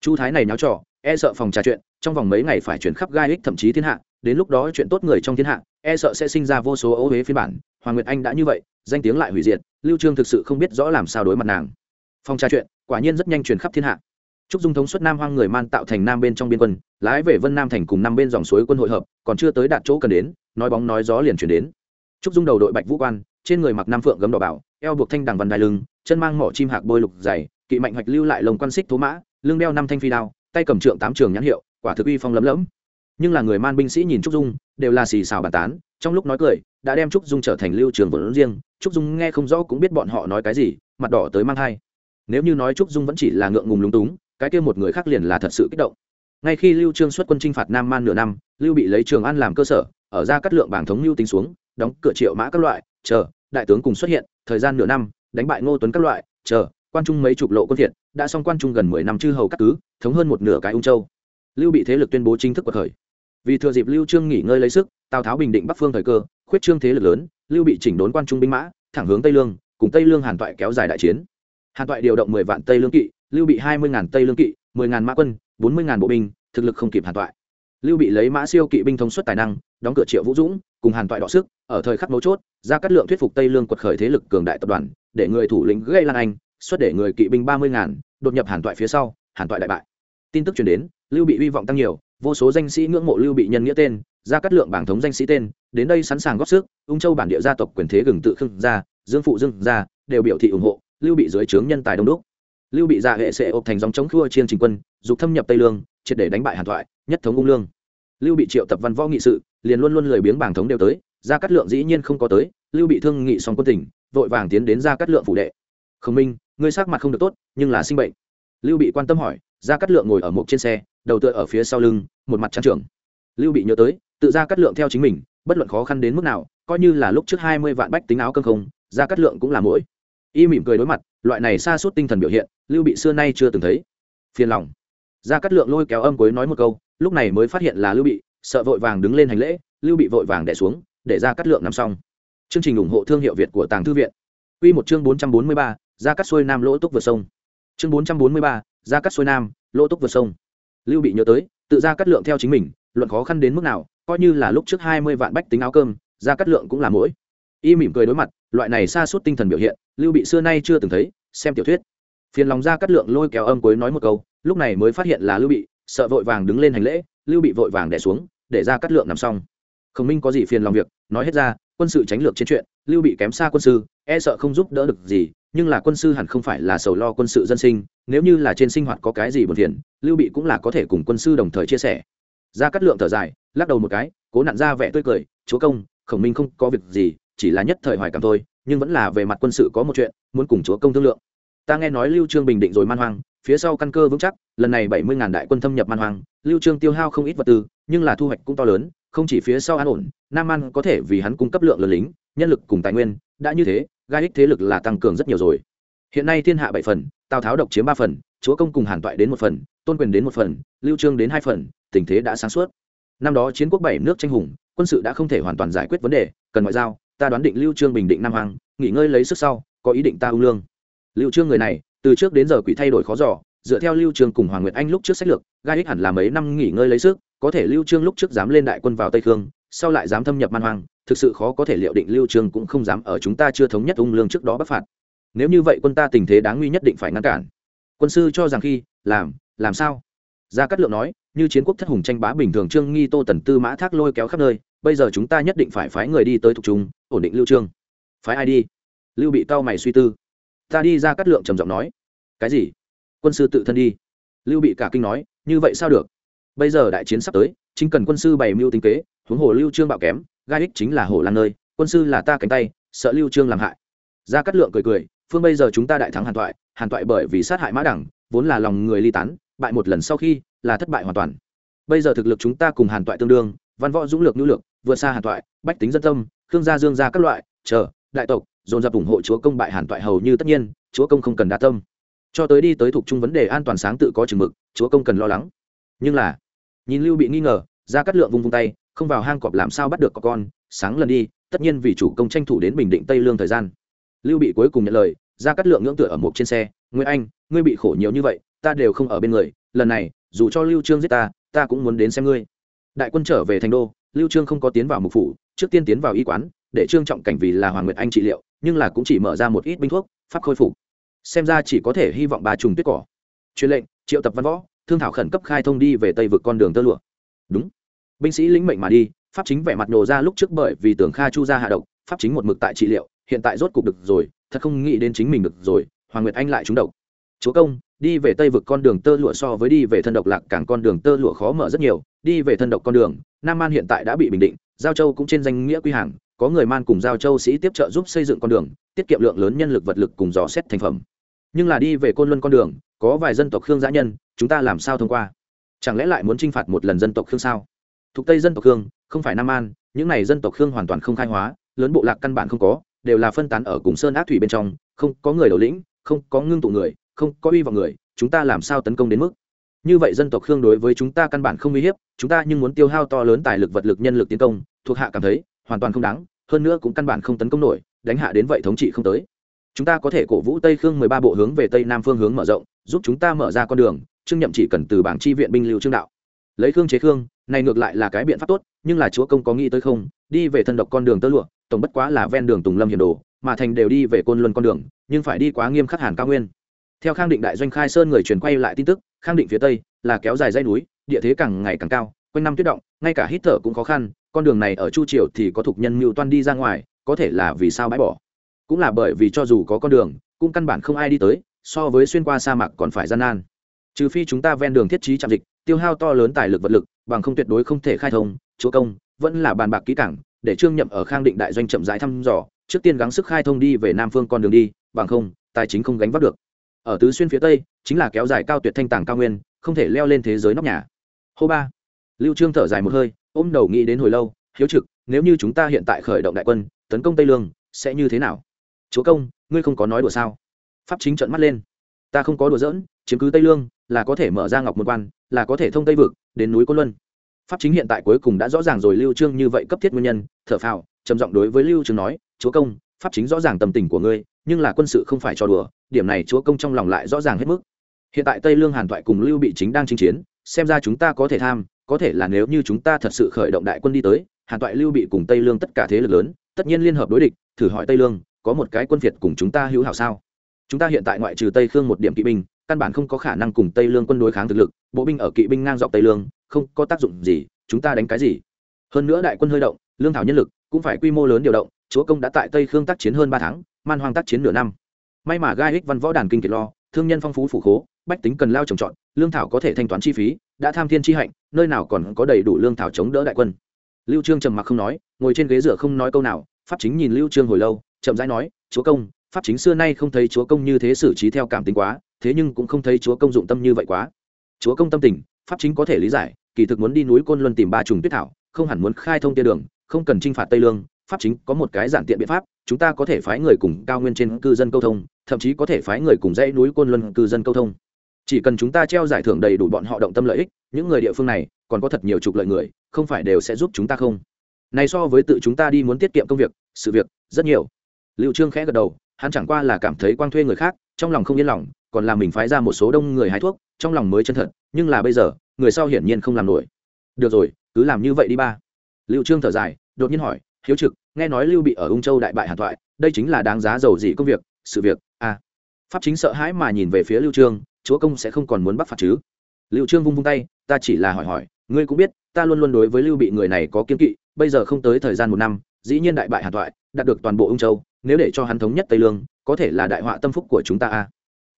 Chu thái này nháo trò e sợ phòng trà chuyện, trong vòng mấy ngày phải chuyển khắp gai ích thậm chí thiên hạ, đến lúc đó chuyện tốt người trong thiên hạ e sợ sẽ sinh ra vô số ấu huế phiên bản. Hoàng nguyệt anh đã như vậy, danh tiếng lại hủy diệt, lưu trương thực sự không biết rõ làm sao đối mặt nàng. Phòng trà chuyện, quả nhiên rất nhanh truyền khắp thiên hạ. Trúc dung thống suất nam hoang người man tạo thành nam bên trong biên quân, lái về vân nam thành cùng năm bên dòng suối quân hội hợp, còn chưa tới đạt chỗ cần đến, nói bóng nói gió liền chuyển đến trúc dung đầu đội bạch vũ quan, trên người mặc nam phượng gấm đỏ bảo, eo buộc thanh đằng vằn đai lưng, chân mang mỏ chim hạc bôi lục dày, kỵ mạnh hoạch lưu lại lồng quan xích thố mã, lưng đeo năm thanh phi đao, tay cầm trượng tám trường nhãn hiệu, quả thực uy phong lấm lẫm. Nhưng là người man binh sĩ nhìn trúc dung, đều là xì xào bàn tán, trong lúc nói cười, đã đem trúc dung trở thành lưu trường vốn riêng, trúc dung nghe không rõ cũng biết bọn họ nói cái gì, mặt đỏ tới mang thai. Nếu như nói trúc dung vẫn chỉ là ngượng ngùng lúng túng, cái kia một người khác liền là thật sự kích động. Ngay khi lưu trương xuất quân chinh phạt nam man nửa năm, lưu bị lấy trường an làm cơ sở, ở ra cắt lượng bảng thống lưu tính xuống đóng cửa triệu mã các loại chờ đại tướng cùng xuất hiện thời gian nửa năm đánh bại ngô tuấn các loại chờ quan trung mấy chục lộ quân thiện, đã xong quan trung gần mười năm chư hầu các cứ thống hơn một nửa cái ung châu. Lưu bị thế lực tuyên bố chính thức cuộc khởi. Vì thừa dịp lưu trương nghỉ ngơi lấy sức tào tháo bình định bắc phương thời cơ khuyết trương thế lực lớn lưu bị chỉnh đốn quan trung binh mã thẳng hướng tây lương cùng tây lương hàn toại kéo dài đại chiến. Hàn toại điều động mười vạn tây lương kỵ lưu bị hai mươi ngàn tây lương kỵ mười ngàn mã quân bốn mươi ngàn bộ binh thực lực không kịp hàn toại. Lưu bị lấy mã siêu kỵ binh thông suất tài năng đóng cửa triệu vũ dũng cùng hàn toại đọ sức ở thời khắc mấu chốt ra cắt lượng thuyết phục tây lương quật khởi thế lực cường đại tập đoàn để người thủ lĩnh gây lan anh xuất để người kỵ binh ba mươi ngàn đột nhập hàn toại phía sau hàn toại đại bại. Tin tức truyền đến lưu bị hy vọng tăng nhiều vô số danh sĩ ngưỡng mộ lưu bị nhân nghĩa tên ra cắt lượng bảng thống danh sĩ tên đến đây sẵn sàng góp sức ung châu bản địa gia tộc quyền thế gừng tự khưng gia, dương phụ dương gia đều biểu thị ủng hộ lưu bị dưới trướng nhân tài đông đúc. Lưu bị ra hệ sẽ ộp thành dòng chống khua chiên trình quân dục thâm nhập tây lương triệt để đánh bại hàn thoại nhất thống ung lương. Lưu bị triệu tập văn võ nghị sự liền luôn luôn lười biếng bảng thống đều tới ra cắt lượng dĩ nhiên không có tới, lưu bị thương nghị xong quân tỉnh vội vàng tiến đến ra cắt lượng phủ đệ. Khổng minh, ngươi sắc mặt không được tốt, nhưng là sinh bệnh. Lưu bị quan tâm hỏi ra cắt lượng ngồi ở một trên xe, đầu tựa ở phía sau lưng, một mặt trang trưởng lưu bị nhớ tới, tự ra cắt lượng theo chính mình, bất luận khó khăn đến mức nào, coi như là lúc trước hai mươi vạn bách tính áo cơm không ra cắt lượng cũng là mỗi. Y mỉm cười đối mặt, loại này xa suốt tinh thần biểu hiện, lưu bị xưa nay chưa từng thấy. Phiền lòng. Ra cắt lượng lôi kéo âm cuối nói một câu, lúc này mới phát hiện là lưu bị sợ vội vàng đứng lên hành lễ, lưu bị vội vàng đẻ xuống, để ra cắt lượng nằm xong. Chương trình ủng hộ thương hiệu việt của tàng thư viện. Quy một chương bốn trăm bốn mươi ba ra cắt xuôi nam lỗ túc vượt sông. Chương bốn trăm bốn mươi ba ra cắt xuôi nam lỗ túc vượt sông. Lưu bị nhớ tới, tự ra cắt lượng theo chính mình, luận khó khăn đến mức nào, coi như là lúc trước hai mươi vạn bách tính áo cơm ra cắt lượng cũng là mỗi. Y mỉm cười đối mặt, loại này xa suốt tinh thần biểu hiện, lưu bị xưa nay chưa từng thấy, xem tiểu thuyết. Phiền lòng ra cắt lượng lôi kéo âm cuối nói một câu, lúc này mới phát hiện là lưu bị, sợ vội vàng đứng lên hành lễ lưu bị vội vàng đẻ xuống, để ra cắt lượng nằm xong. Khổng minh có gì phiền lòng việc, nói hết ra, quân sự tránh lược trên chuyện, lưu bị kém xa quân sư e sợ không giúp đỡ được gì, nhưng là quân sư hẳn không phải là sầu lo quân sự dân sinh, nếu như là trên sinh hoạt có cái gì buồn phiền, lưu bị cũng là có thể cùng quân sư đồng thời chia sẻ. Ra cắt lượng thở dài, lắc đầu một cái, cố nặn ra vẻ tươi cười, chúa công, khổng minh không có việc gì, chỉ là nhất thời hoài cảm thôi, nhưng vẫn là về mặt quân sự có một chuyện, muốn cùng chúa công thương lượng. Ta nghe nói lưu trương bình định rồi man hoang phía sau căn cơ vững chắc, lần này bảy mươi ngàn đại quân thâm nhập man hoang, lưu trương tiêu hao không ít vật tư, nhưng là thu hoạch cũng to lớn, không chỉ phía sau an ổn, nam man có thể vì hắn cung cấp lượng lớn lính, nhân lực cùng tài nguyên, đã như thế, gai ích thế lực là tăng cường rất nhiều rồi. Hiện nay thiên hạ bảy phần, tào tháo độc chiếm ba phần, chúa công cùng hàn toại đến một phần, tôn quyền đến một phần, lưu trương đến hai phần, tình thế đã sáng suốt. Năm đó chiến quốc bảy nước tranh hùng, quân sự đã không thể hoàn toàn giải quyết vấn đề, cần ngoại giao, ta đoán định lưu trương bình định nam hoàng nghỉ ngơi lấy sức sau, có ý định ta ung lương. Lưu trương người này từ trước đến giờ quỷ thay đổi khó dò, dựa theo lưu trương cùng hoàng nguyệt anh lúc trước sách lược, gai ích hẳn là mấy năm nghỉ ngơi lấy sức, có thể lưu trương lúc trước dám lên đại quân vào tây khương, sau lại dám thâm nhập man hoang, thực sự khó có thể liệu định lưu trương cũng không dám ở chúng ta chưa thống nhất ung lương trước đó bắt phạt. Nếu như vậy quân ta tình thế đáng nguy nhất định phải ngăn cản. Quân sư cho rằng khi, làm làm sao? Gia cát lượng nói, như chiến quốc thất hùng tranh bá bình thường trương nghi tô tần tư mã thác lôi kéo khắp nơi, bây giờ chúng ta nhất định phải phái người đi tới thuộc chúng, ổn định lưu trương. Phái ai đi? Lưu bị cao mày suy tư ta đi ra cắt lượng trầm giọng nói. Cái gì? Quân sư tự thân đi. Lưu bị cả kinh nói, như vậy sao được? Bây giờ đại chiến sắp tới, chính cần quân sư bày mưu tính kế, huống hồ lưu trương bạo kém, gai ích chính là hồ lan nơi, quân sư là ta cánh tay, sợ lưu trương làm hại. Ra cát lượng cười cười, phương bây giờ chúng ta đại thắng hàn toại hàn toại bởi vì sát hại mã đẳng, vốn là lòng người ly tán, bại một lần sau khi, là thất bại hoàn toàn. Bây giờ thực lực chúng ta cùng hàn toại tương đương, văn võ dũng lược nhu lược, vượt xa hàn toại, bách tính dân tâm, khương gia, dương gia các loại, chờ, đại tộc dồn dập ủng hộ chúa công bại hàn toại hầu như tất nhiên, chúa công không cần đa tâm. Cho tới đi tới thuộc chung vấn đề an toàn sáng tự có chừng mực, chúa công cần lo lắng. Nhưng là, nhìn lưu bị nghi ngờ ra cắt lượng vung vung tay, không vào hang cọp làm sao bắt được có con, sáng lần đi, tất nhiên vì chủ công tranh thủ đến bình định tây lương thời gian. Lưu bị cuối cùng nhận lời ra cắt lượng ngưỡng tựa ở một trên xe nguyễn anh, ngươi bị khổ nhiều như vậy, ta đều không ở bên người, lần này, dù cho lưu trương giết ta ta cũng muốn đến xem ngươi. Đại quân trở về thành đô, lưu trương không có tiến vào mục phủ, trước tiên tiến vào y quán, để trương trọng cảnh vì là hoàng nguyệt anh trị liệu nhưng là cũng chỉ mở ra một ít binh thuốc, pháp khôi phục. Xem ra chỉ có thể hy vọng bà trùng tuyết cỏ. Truyền lệnh, triệu tập văn võ, thương thảo khẩn cấp khai thông đi về tây vực con đường tơ lụa. Đúng. Binh sĩ lĩnh mệnh mà đi, pháp chính vẻ mặt nổ ra lúc trước bởi vì tưởng kha chu ra hạ độc, pháp chính một mực tại trị liệu, hiện tại rốt cục được rồi, thật không nghĩ đến chính mình được rồi, hoàng nguyệt anh lại trúng độc. Chúa công, đi về tây vực con đường tơ lụa so với đi về thân độc lạc càng con đường tơ lụa khó mở rất nhiều, đi về thân độc con đường, nam an hiện tại đã bị bình định, giao châu cũng trên danh nghĩa quy hàng có người man cùng giao châu sĩ tiếp trợ giúp xây dựng con đường, tiết kiệm lượng lớn nhân lực vật lực cùng dò xét thành phẩm. Nhưng là đi về côn luân con đường, có vài dân tộc khương giã nhân, chúng ta làm sao thông qua? Chẳng lẽ lại muốn t r i n h phạt một lần dân tộc khương sao? Thuộc tây dân tộc khương, không phải nam an, những n à y dân tộc khương hoàn toàn không khai hóa, lớn bộ lạc căn bản không có, đều là phân tán ở cùng sơn ác thủy bên trong, không có người đầu lĩnh, không có ngưng tụ người, không có uy vào người, chúng ta làm sao tấn công đến mức? Như vậy dân tộc khương đối với chúng ta căn bản không uy hiếp, chúng ta nhưng muốn tiêu hao to lớn tài lực vật lực nhân lực tiến công, thuộc hạ cảm thấy hoàn toàn không đáng, hơn nữa cũng căn bản không tấn công nổi, đánh hạ đến vậy thống trị không tới. Chúng ta có thể cổ vũ tây khương mười ba bộ hướng về tây nam phương hướng mở rộng, giúp chúng ta mở ra con đường, trương nhậm chỉ cần từ bảng chi viện binh lưu trương đạo. Lấy khương chế khương, này ngược lại là cái biện pháp tốt, nhưng là chúa công có nghĩ tới không, đi về thân độc con đường tơ lụa, tổng bất quá là ven đường tùng lâm hiền đồ, mà thành đều đi về côn luân con đường, nhưng phải đi quá nghiêm khắc hàn cao nguyên. Theo khang định đại doanh khai sơn người truyền quay lại tin tức, khang định phía tây là kéo dài dây núi, địa thế càng ngày càng cao, quanh năm tuyết động, ngay cả hít thở cũng khó khăn con đường này ở chu triều thì có thuộc nhân mưu toan đi ra ngoài, có thể là vì sao bãi bỏ. Cũng là bởi vì cho dù có con đường, cũng căn bản không ai đi tới, so với xuyên qua sa mạc còn phải gian nan. Trừ phi chúng ta ven đường thiết trí trạm dịch, tiêu hao to lớn tài lực vật lực, bằng không tuyệt đối không thể khai thông, chúa công, vẫn là bàn bạc kỹ cảng để trương nhậm ở khang định đại doanh chậm rãi thăm dò, trước tiên gắng sức khai thông đi về nam phương con đường đi, bằng không, tài chính không gánh vác được. Ở tứ xuyên phía tây, chính là kéo dài cao tuyệt thanh tàng cao nguyên, không thể leo lên thế giới nóc nhà. Hô ba lưu trương thở dài một hơi, ôm đầu nghĩ đến hồi lâu, hiếu trực, nếu như chúng ta hiện tại khởi động đại quân, tấn công tây lương, sẽ như thế nào? Chúa công, ngươi không có nói đùa sao? Pháp chính trợn mắt lên. Ta không có đùa giỡn, chiếm cứ tây lương, là có thể mở ra ngọc một quan, là có thể thông tây vực, đến núi côn luân. Pháp chính hiện tại cuối cùng đã rõ ràng rồi lưu trương như vậy cấp thiết nguyên nhân, thở phào, trầm giọng đối với lưu trương nói, chúa công, pháp chính rõ ràng tâm tình của ngươi, nhưng là quân sự không phải cho đùa, điểm này chúa công trong lòng lại rõ ràng hết mức. Hiện tại tây lương hàn toại cùng lưu bị chính đang chinh chiến, xem ra chúng ta có thể tham có thể là nếu như chúng ta thật sự khởi động đại quân đi tới, hàn toại lưu bị cùng tây lương tất cả thế lực lớn, tất nhiên liên hợp đối địch, thử hỏi tây lương, có một cái quân việt cùng chúng ta hữu hảo sao? Chúng ta hiện tại ngoại trừ tây khương một điểm kỵ binh, căn bản không có khả năng cùng tây lương quân đối kháng thực lực, bộ binh ở kỵ binh ngang dọc tây lương, không có tác dụng gì, chúng ta đánh cái gì? Hơn nữa đại quân hơi động, lương thảo nhân lực cũng phải quy mô lớn điều động, chúa công đã tại tây khương tác chiến hơn ba tháng, man hoang tác chiến nửa năm. May mà gai hích văn võ đàn kinh kiệt lo thương nhân phong phú phủ khố, bách tính cần lao trồng trọt, lương thảo có thể thanh toán chi phí, đã tham thiên chi hạnh, nơi nào còn có đầy đủ lương thảo chống đỡ đại quân. Lưu trương trầm mặc không nói, ngồi trên ghế dựa không nói câu nào, pháp chính nhìn lưu trương hồi lâu, chậm rãi nói, chúa công, pháp chính xưa nay không thấy chúa công như thế xử trí theo cảm tính quá, thế nhưng cũng không thấy chúa công dụng tâm như vậy quá. Chúa công tâm tình, pháp chính có thể lý giải, kỳ thực muốn đi núi côn luân tìm ba trùng tuyết thảo, không hẳn muốn khai thông tia đường, không cần chinh phạt tây lương pháp chính có một cái giản tiện biện pháp, chúng ta có thể phái người cùng cao nguyên trên cư dân câu thông, thậm chí có thể phái người cùng dãy núi côn luân cư dân câu thông. Chỉ cần chúng ta treo giải thưởng đầy đủ bọn họ động tâm lợi ích, những người địa phương này còn có thật nhiều trục lợi người, không phải đều sẽ giúp chúng ta không? Này so với tự chúng ta đi muốn tiết kiệm công việc, sự việc, rất nhiều. Liệu trương khẽ gật đầu, hắn chẳng qua là cảm thấy quang thuê người khác, trong lòng không yên lòng, còn làm mình phái ra một số đông người hái thuốc, trong lòng mới chân thật, nhưng là bây giờ, người sau hiển nhiên không làm nổi. Được rồi, cứ làm như vậy đi ba. Liệu trương thở dài, đột nhiên hỏi hiếu trực, nghe nói lưu bị ở ung châu đại bại hàn thoại, đây chính là đáng giá giàu gì công việc, sự việc à. Pháp chính sợ hãi mà nhìn về phía lưu trương, chúa công sẽ không còn muốn bắt phạt chứ. Lưu trương vung vung tay, ta chỉ là hỏi hỏi, ngươi cũng biết, ta luôn luôn đối với lưu bị người này có kiên kỵ, bây giờ không tới thời gian một năm, dĩ nhiên đại bại hàn thoại, đạt được toàn bộ ung châu, nếu để cho hắn thống nhất tây lương, có thể là đại họa tâm phúc của chúng ta a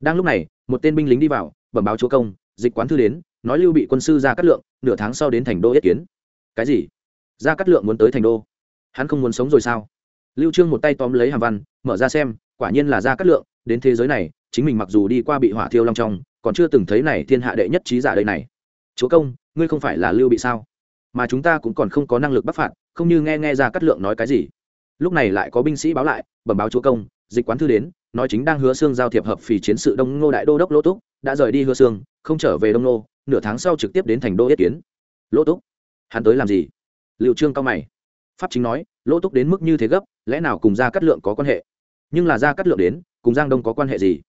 đang lúc này, một tên binh lính đi vào, bẩm báo chúa công, dịch quán thư đến, nói lưu bị quân sư ra cát lượng, nửa tháng sau đến thành đô yết kiến. Cái gì? Ra cát lượng muốn tới thành đô? Hắn không muốn sống rồi sao? Lưu trương một tay tóm lấy hàm văn, mở ra xem, quả nhiên là ra cắt lượng, đến thế giới này, chính mình mặc dù đi qua bị hỏa thiêu long trong, còn chưa từng thấy này thiên hạ đệ nhất trí giả đây này. Chúa công, ngươi không phải là lưu bị sao? Mà chúng ta cũng còn không có năng lực bắt phạt, không như nghe nghe ra cắt lượng nói cái gì. Lúc này lại có binh sĩ báo lại, bẩm báo chúa công, dịch quán thư đến, nói chính đang hứa xương giao thiệp hợp phì chiến sự đông ngô đại đô đốc lỗ túc, đã rời đi hứa xương, không trở về đông ngô, nửa tháng sau trực tiếp đến thành đô yết kiến. Lỗ túc, hắn tới làm gì? Liệu trương cao mày pháp chính nói, lỗ túc đến mức như thế gấp, lẽ nào cùng gia cát lượng có quan hệ? Nhưng là gia cát lượng đến, cùng giang đông có quan hệ gì?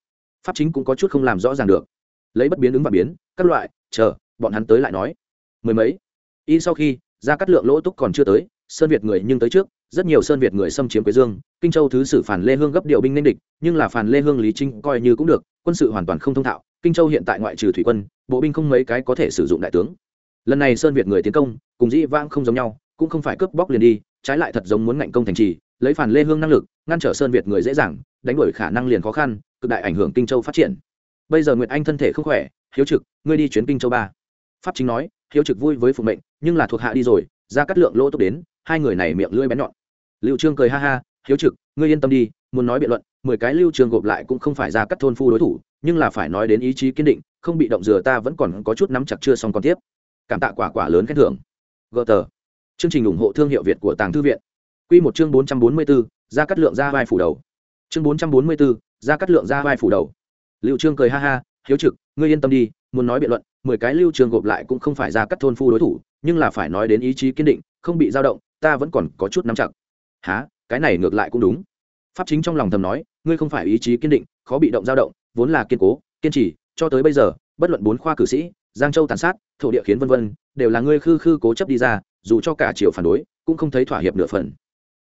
Pháp chính cũng có chút không làm rõ ràng được. Lấy bất biến ứng và biến, các loại, chờ, bọn hắn tới lại nói. Mười mấy. Y sau khi, gia cát lượng lỗ túc còn chưa tới, sơn việt người nhưng tới trước, rất nhiều sơn việt người xâm chiếm quế dương, kinh châu thứ sử phản lê hương gấp điệu binh nên địch, nhưng là phản lê hương lý trinh coi như cũng được, quân sự hoàn toàn không thông thạo, kinh châu hiện tại ngoại trừ thủy quân, bộ binh không mấy cái có thể sử dụng đại tướng. Lần này sơn việt người tiến công, cùng dĩ vãng không giống nhau cũng không phải cướp bóc liền đi, trái lại thật giống muốn ngạnh công thành trì, lấy phản lê hương năng lực, ngăn trở sơn việt người dễ dàng, đánh đuổi khả năng liền khó khăn, cực đại ảnh hưởng kinh châu phát triển. Bây giờ nguyệt anh thân thể không khỏe, hiếu trực, ngươi đi chuyến kinh châu ba. Pháp chính nói, hiếu trực vui với phụ mệnh, nhưng là thuộc hạ đi rồi, ra cắt lượng lỗ tốt đến, hai người này miệng lưỡi bén nhọn. Lưu trương cười ha ha, hiếu trực, ngươi yên tâm đi, muốn nói biện luận, mười cái lưu trương gộp lại cũng không phải ra cắt thôn phu đối thủ, nhưng là phải nói đến ý chí kiên định, không bị động dừa ta vẫn còn có chút nắm chặt chưa xong còn tiếp. Cảm tạ quả quả lớn khen thưởng. Gờ tờ chương trình ủng hộ thương hiệu việt của tàng thư viện. Quy một chương bốn trăm bốn mươi 444, ra cắt lượng ra vai phủ đầu. Chương bốn trăm bốn mươi 444, ra cắt lượng ra vai phủ đầu. Lưu trương cười ha ha hiếu trực ngươi yên tâm đi muốn nói biện luận mười cái lưu trương gộp lại cũng không phải ra cắt thôn phu đối thủ nhưng là phải nói đến ý chí kiên định không bị dao động ta vẫn còn có chút nắm chặt. Hả, cái này ngược lại cũng đúng. Pháp chính trong lòng thầm nói ngươi không phải ý chí kiên định khó bị động dao động vốn là kiên cố kiên trì cho tới bây giờ bất luận bốn khoa cử sĩ giang châu tàn sát thổ địa khiến vân vân đều là ngươi khư khư cố chấp đi ra dù cho cả triều phản đối, cũng không thấy thỏa hiệp nửa phần.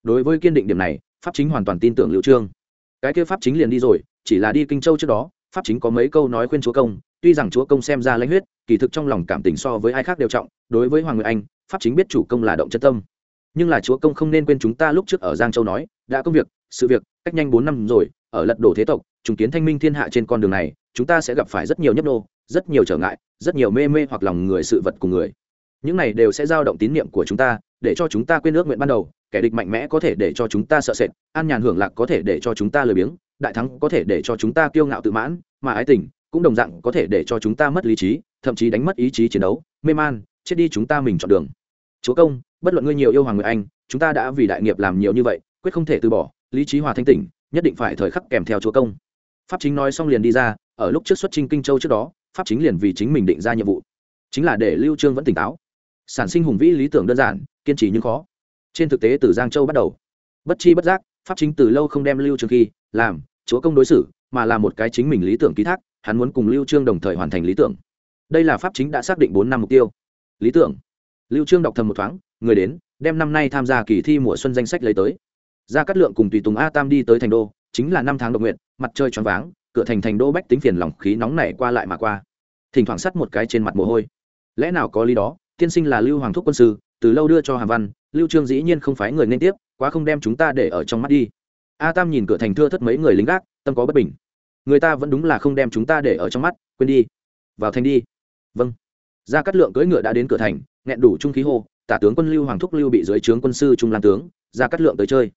Đối với kiên định điểm này, pháp chính hoàn toàn tin tưởng liệu trương. Cái kia pháp chính liền đi rồi, chỉ là đi kinh châu trước đó, pháp chính có mấy câu nói khuyên chúa công, tuy rằng chúa công xem ra lãnh huyết, kỳ thực trong lòng cảm tình so với ai khác đều trọng, đối với hoàng nguyệt anh, pháp chính biết chủ công là động chân tâm. Nhưng là chúa công không nên quên chúng ta lúc trước ở giang châu nói, đã công việc, sự việc, cách nhanh bốn năm rồi, ở lật đổ thế tộc, trùng kiến thanh minh thiên hạ trên con đường này, chúng ta sẽ gặp phải rất nhiều nhấp nô, rất nhiều trở ngại, rất nhiều mê mê hoặc lòng người sự vật cùng người những này đều sẽ giao động tín niệm của chúng ta, để cho chúng ta quên ước nguyện ban đầu. Kẻ địch mạnh mẽ có thể để cho chúng ta sợ sệt, an nhàn hưởng lạc có thể để cho chúng ta lười biếng, đại thắng có thể để cho chúng ta kiêu ngạo tự mãn, mà ái tình cũng đồng dạng có thể để cho chúng ta mất lý trí, thậm chí đánh mất ý chí chiến đấu. Mê man, chết đi chúng ta mình chọn đường. Chúa công, bất luận ngươi nhiều yêu hoàng người anh, chúng ta đã vì đại nghiệp làm nhiều như vậy, quyết không thể từ bỏ, lý trí hòa thanh tỉnh nhất định phải thời khắc kèm theo chúa công. Pháp chính nói xong liền đi ra, ở lúc trước xuất trinh kinh châu trước đó, pháp chính liền vì chính mình định ra nhiệm vụ, chính là để lưu trương vẫn tỉnh táo sản sinh hùng vĩ lý tưởng đơn giản, kiên trì nhưng khó. Trên thực tế, từ giang châu bắt đầu, bất chi bất giác, pháp chính từ lâu không đem lưu trương khi làm chúa công đối xử, mà là một cái chính mình lý tưởng ký thác, hắn muốn cùng lưu trương đồng thời hoàn thành lý tưởng. Đây là pháp chính đã xác định bốn năm mục tiêu. Lý tưởng. Lưu trương đọc thầm một thoáng, người đến, đem năm nay tham gia kỳ thi mùa xuân danh sách lấy tới. Ra cát lượng cùng tùy tùng a tam đi tới thành đô, chính là năm tháng độc nguyện, mặt trời choáng váng, cửa thành thành đô bách tính phiền lòng, khí nóng này qua lại mà qua. Thỉnh thoảng sắt một cái trên mặt mồ hôi. Lẽ nào có lý đó? Tiên sinh là lưu hoàng thúc quân sư, từ lâu đưa cho hàm văn, lưu trương dĩ nhiên không phái người nên tiếp, quá không đem chúng ta để ở trong mắt đi. A tam nhìn cửa thành thưa thất mấy người lính gác, tâm có bất bình. Người ta vẫn đúng là không đem chúng ta để ở trong mắt, quên đi. Vào thành đi. Vâng. Ra cắt lượng cưỡi ngựa đã đến cửa thành, nghẹn đủ trung khí hô, tả tướng quân lưu hoàng thúc lưu bị dưới trướng quân sư trung lan tướng ra cắt lượng tới chơi.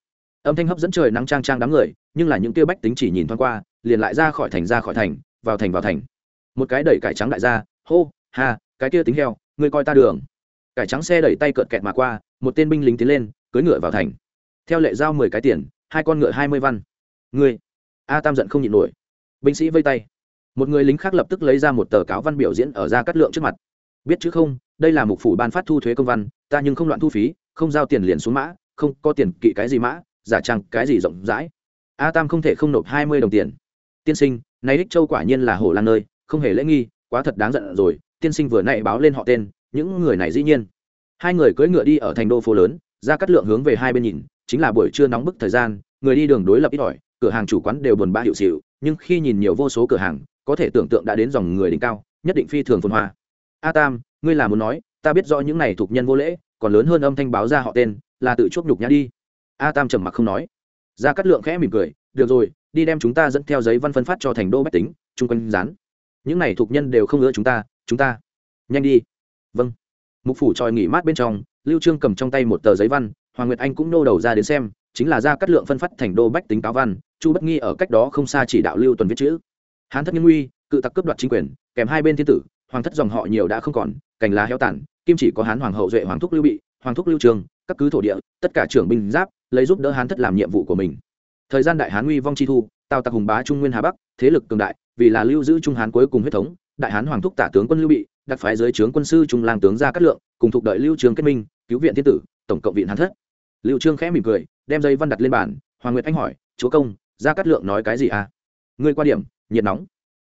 Âm thanh hấp dẫn trời nắng trang trang đám người, nhưng là những kia bách tính chỉ nhìn thoáng qua, liền lại ra khỏi thành, ra khỏi thành, vào thành vào thành. Một cái đẩy cải trắng đại gia, hô, ha, cái kia tính heo ngươi coi ta đường. Cải trắng xe đẩy tay cợt kẹt mà qua, một tên binh lính tiến lên, cưỡi ngựa vào thành. Theo lệ giao mười cái tiền, hai con ngựa hai mươi văn. Ngươi, a tam giận không nhịn nổi. Binh sĩ vây tay. Một người lính khác lập tức lấy ra một tờ cáo văn biểu diễn ở ra cắt lượng trước mặt. Biết chứ không, đây là mục phủ ban phát thu thuế công văn, ta nhưng không loạn thu phí, không giao tiền liền xuống mã, không có tiền kỵ cái gì mã, giả trăng cái gì rộng rãi. A tam không thể không nộp hai mươi đồng tiền. Tiên sinh, nay đích châu quả nhiên là hồ lan nơi, không hề lễ nghi, quá thật đáng giận rồi tiên sinh vừa nãy báo lên họ tên, những người này dĩ nhiên. Hai người cưỡi ngựa đi ở thành đô phố lớn, ra cắt lượng hướng về hai bên nhìn, chính là buổi trưa nóng bức thời gian, người đi đường đối lập ít ỏi, cửa hàng chủ quán đều buồn bã hiệu xịu, nhưng khi nhìn nhiều vô số cửa hàng, có thể tưởng tượng đã đến dòng người đỉnh cao, nhất định phi thường phồn hoa. A tam, ngươi là muốn nói, ta biết rõ những này thuộc nhân vô lễ, còn lớn hơn âm thanh báo ra họ tên, là tự chuốc nhục nhã đi. A tam trầm mặc không nói. Ra cắt lượng khẽ mỉm cười, được rồi, đi đem chúng ta dẫn theo giấy văn phân phát cho thành đô bách tính, chung quanh rán những này thuộc nhân đều không ngỡ chúng ta chúng ta, nhanh đi. Vâng. Mục phủ tròi nghỉ mát bên trong, lưu trương cầm trong tay một tờ giấy văn, hoàng nguyệt anh cũng nô đầu ra đến xem, chính là ra cắt lượng phân phát thành đô bách tính cáo văn, chu bất nghi ở cách đó không xa chỉ đạo lưu tuần viết chữ. Hán thất nhân nguy cự tặc cướp đoạt chính quyền, kèm hai bên thiên tử, hoàng thất dòng họ nhiều đã không còn, cành lá heo tàn, kim chỉ có hán hoàng hậu duệ hoàng thúc lưu bị, hoàng thúc lưu trường, các cứ thổ địa, tất cả trưởng binh giáp, lấy giúp đỡ hán thất làm nhiệm vụ của mình. Thời gian đại hán nguy vong chi thu, tào tặc hùng bá trung nguyên hà bắc, thế lực cường đại vì là lưu giữ trung hán cuối cùng huyết thống, đại hán hoàng thúc tả tướng quân lưu bị, đặc phái dưới trướng quân sư trung lang tướng ra cát lượng, cùng thuộc đợi lưu trường kết minh, cứu viện thiên tử, tổng cộng viện hán thất. Lưu trương khẽ mỉm cười, đem dây văn đặt lên bàn, hoàng nguyệt anh hỏi, chúa công ra cát lượng nói cái gì à? Ngươi qua điểm, nhiệt nóng.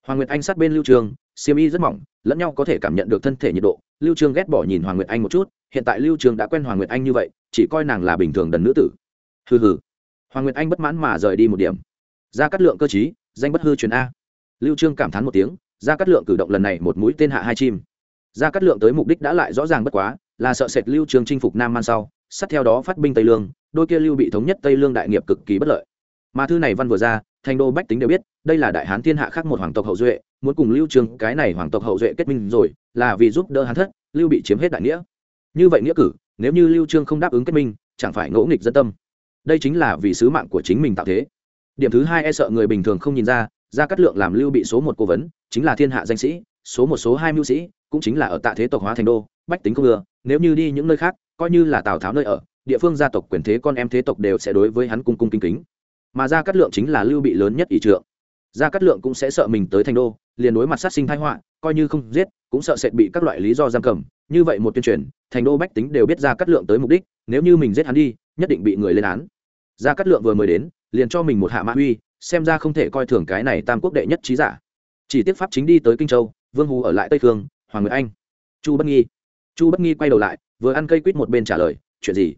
Hoàng nguyệt anh sát bên lưu trương siêm y rất mỏng, lẫn nhau có thể cảm nhận được thân thể nhiệt độ. Lưu trương ghét bỏ nhìn hoàng nguyệt anh một chút, hiện tại lưu trương đã quen hoàng nguyệt anh như vậy, chỉ coi nàng là bình thường đần nữ tử. Hừ hừ. Hoàng nguyệt anh bất mãn mà rời đi một điểm. Ra cát lượng cơ trí danh bất hư truyền a lưu trương cảm thán một tiếng ra cắt lượng cử động lần này một mũi tên hạ hai chim. Ra cắt lượng tới mục đích đã lại rõ ràng bất quá, là sợ sệt lưu trương chinh phục nam man sau, sát theo đó phát binh tây lương, đôi kia lưu bị thống nhất tây lương đại nghiệp cực kỳ bất lợi. Mà thư này văn vừa ra, thành đô bách tính đều biết, đây là đại hán thiên hạ khác một hoàng tộc hậu duệ, muốn cùng lưu trương, cái này hoàng tộc hậu duệ kết minh rồi, là vì giúp đỡ hán thất, lưu bị chiếm hết đại nghĩa. Như vậy nghĩa cử, nếu như lưu trương không đáp ứng kết minh, chẳng phải ngỗ nghịch dân tâm. Đây chính là vì sứ mạng của chính mình tạo thế. Điểm thứ hai e sợ người bình thường không nhìn ra Gia Cát lượng làm lưu bị số một cố vấn, chính là thiên hạ danh sĩ, số một, số hai mưu sĩ, cũng chính là ở tạ thế tộc hóa thành đô, bách tính không ưa, nếu như đi những nơi khác, coi như là tào tháo nơi ở, địa phương gia tộc quyền thế con em thế tộc đều sẽ đối với hắn cung cung kính kính. Mà gia cát lượng chính là lưu bị lớn nhất ỷ trượng. Gia cát lượng cũng sẽ sợ mình tới thành đô, liền đối mặt sát sinh thái họa, coi như không giết, cũng sợ sẽ bị các loại lý do giam cầm. Như vậy một tuyên truyền, thành đô bách tính đều biết gia cát lượng tới mục đích, nếu như mình giết hắn đi, nhất định bị người lên án. Gia cát lượng vừa mới đến, liền cho mình một hạ mã uy xem ra không thể coi thường cái này tam quốc đệ nhất trí giả. Chỉ tiếp pháp chính đi tới kinh châu, vương hù ở lại tây khương hoàng nguyệt anh. Chu bất nghi. Chu bất nghi quay đầu lại, vừa ăn cây quýt một bên trả lời, chuyện gì?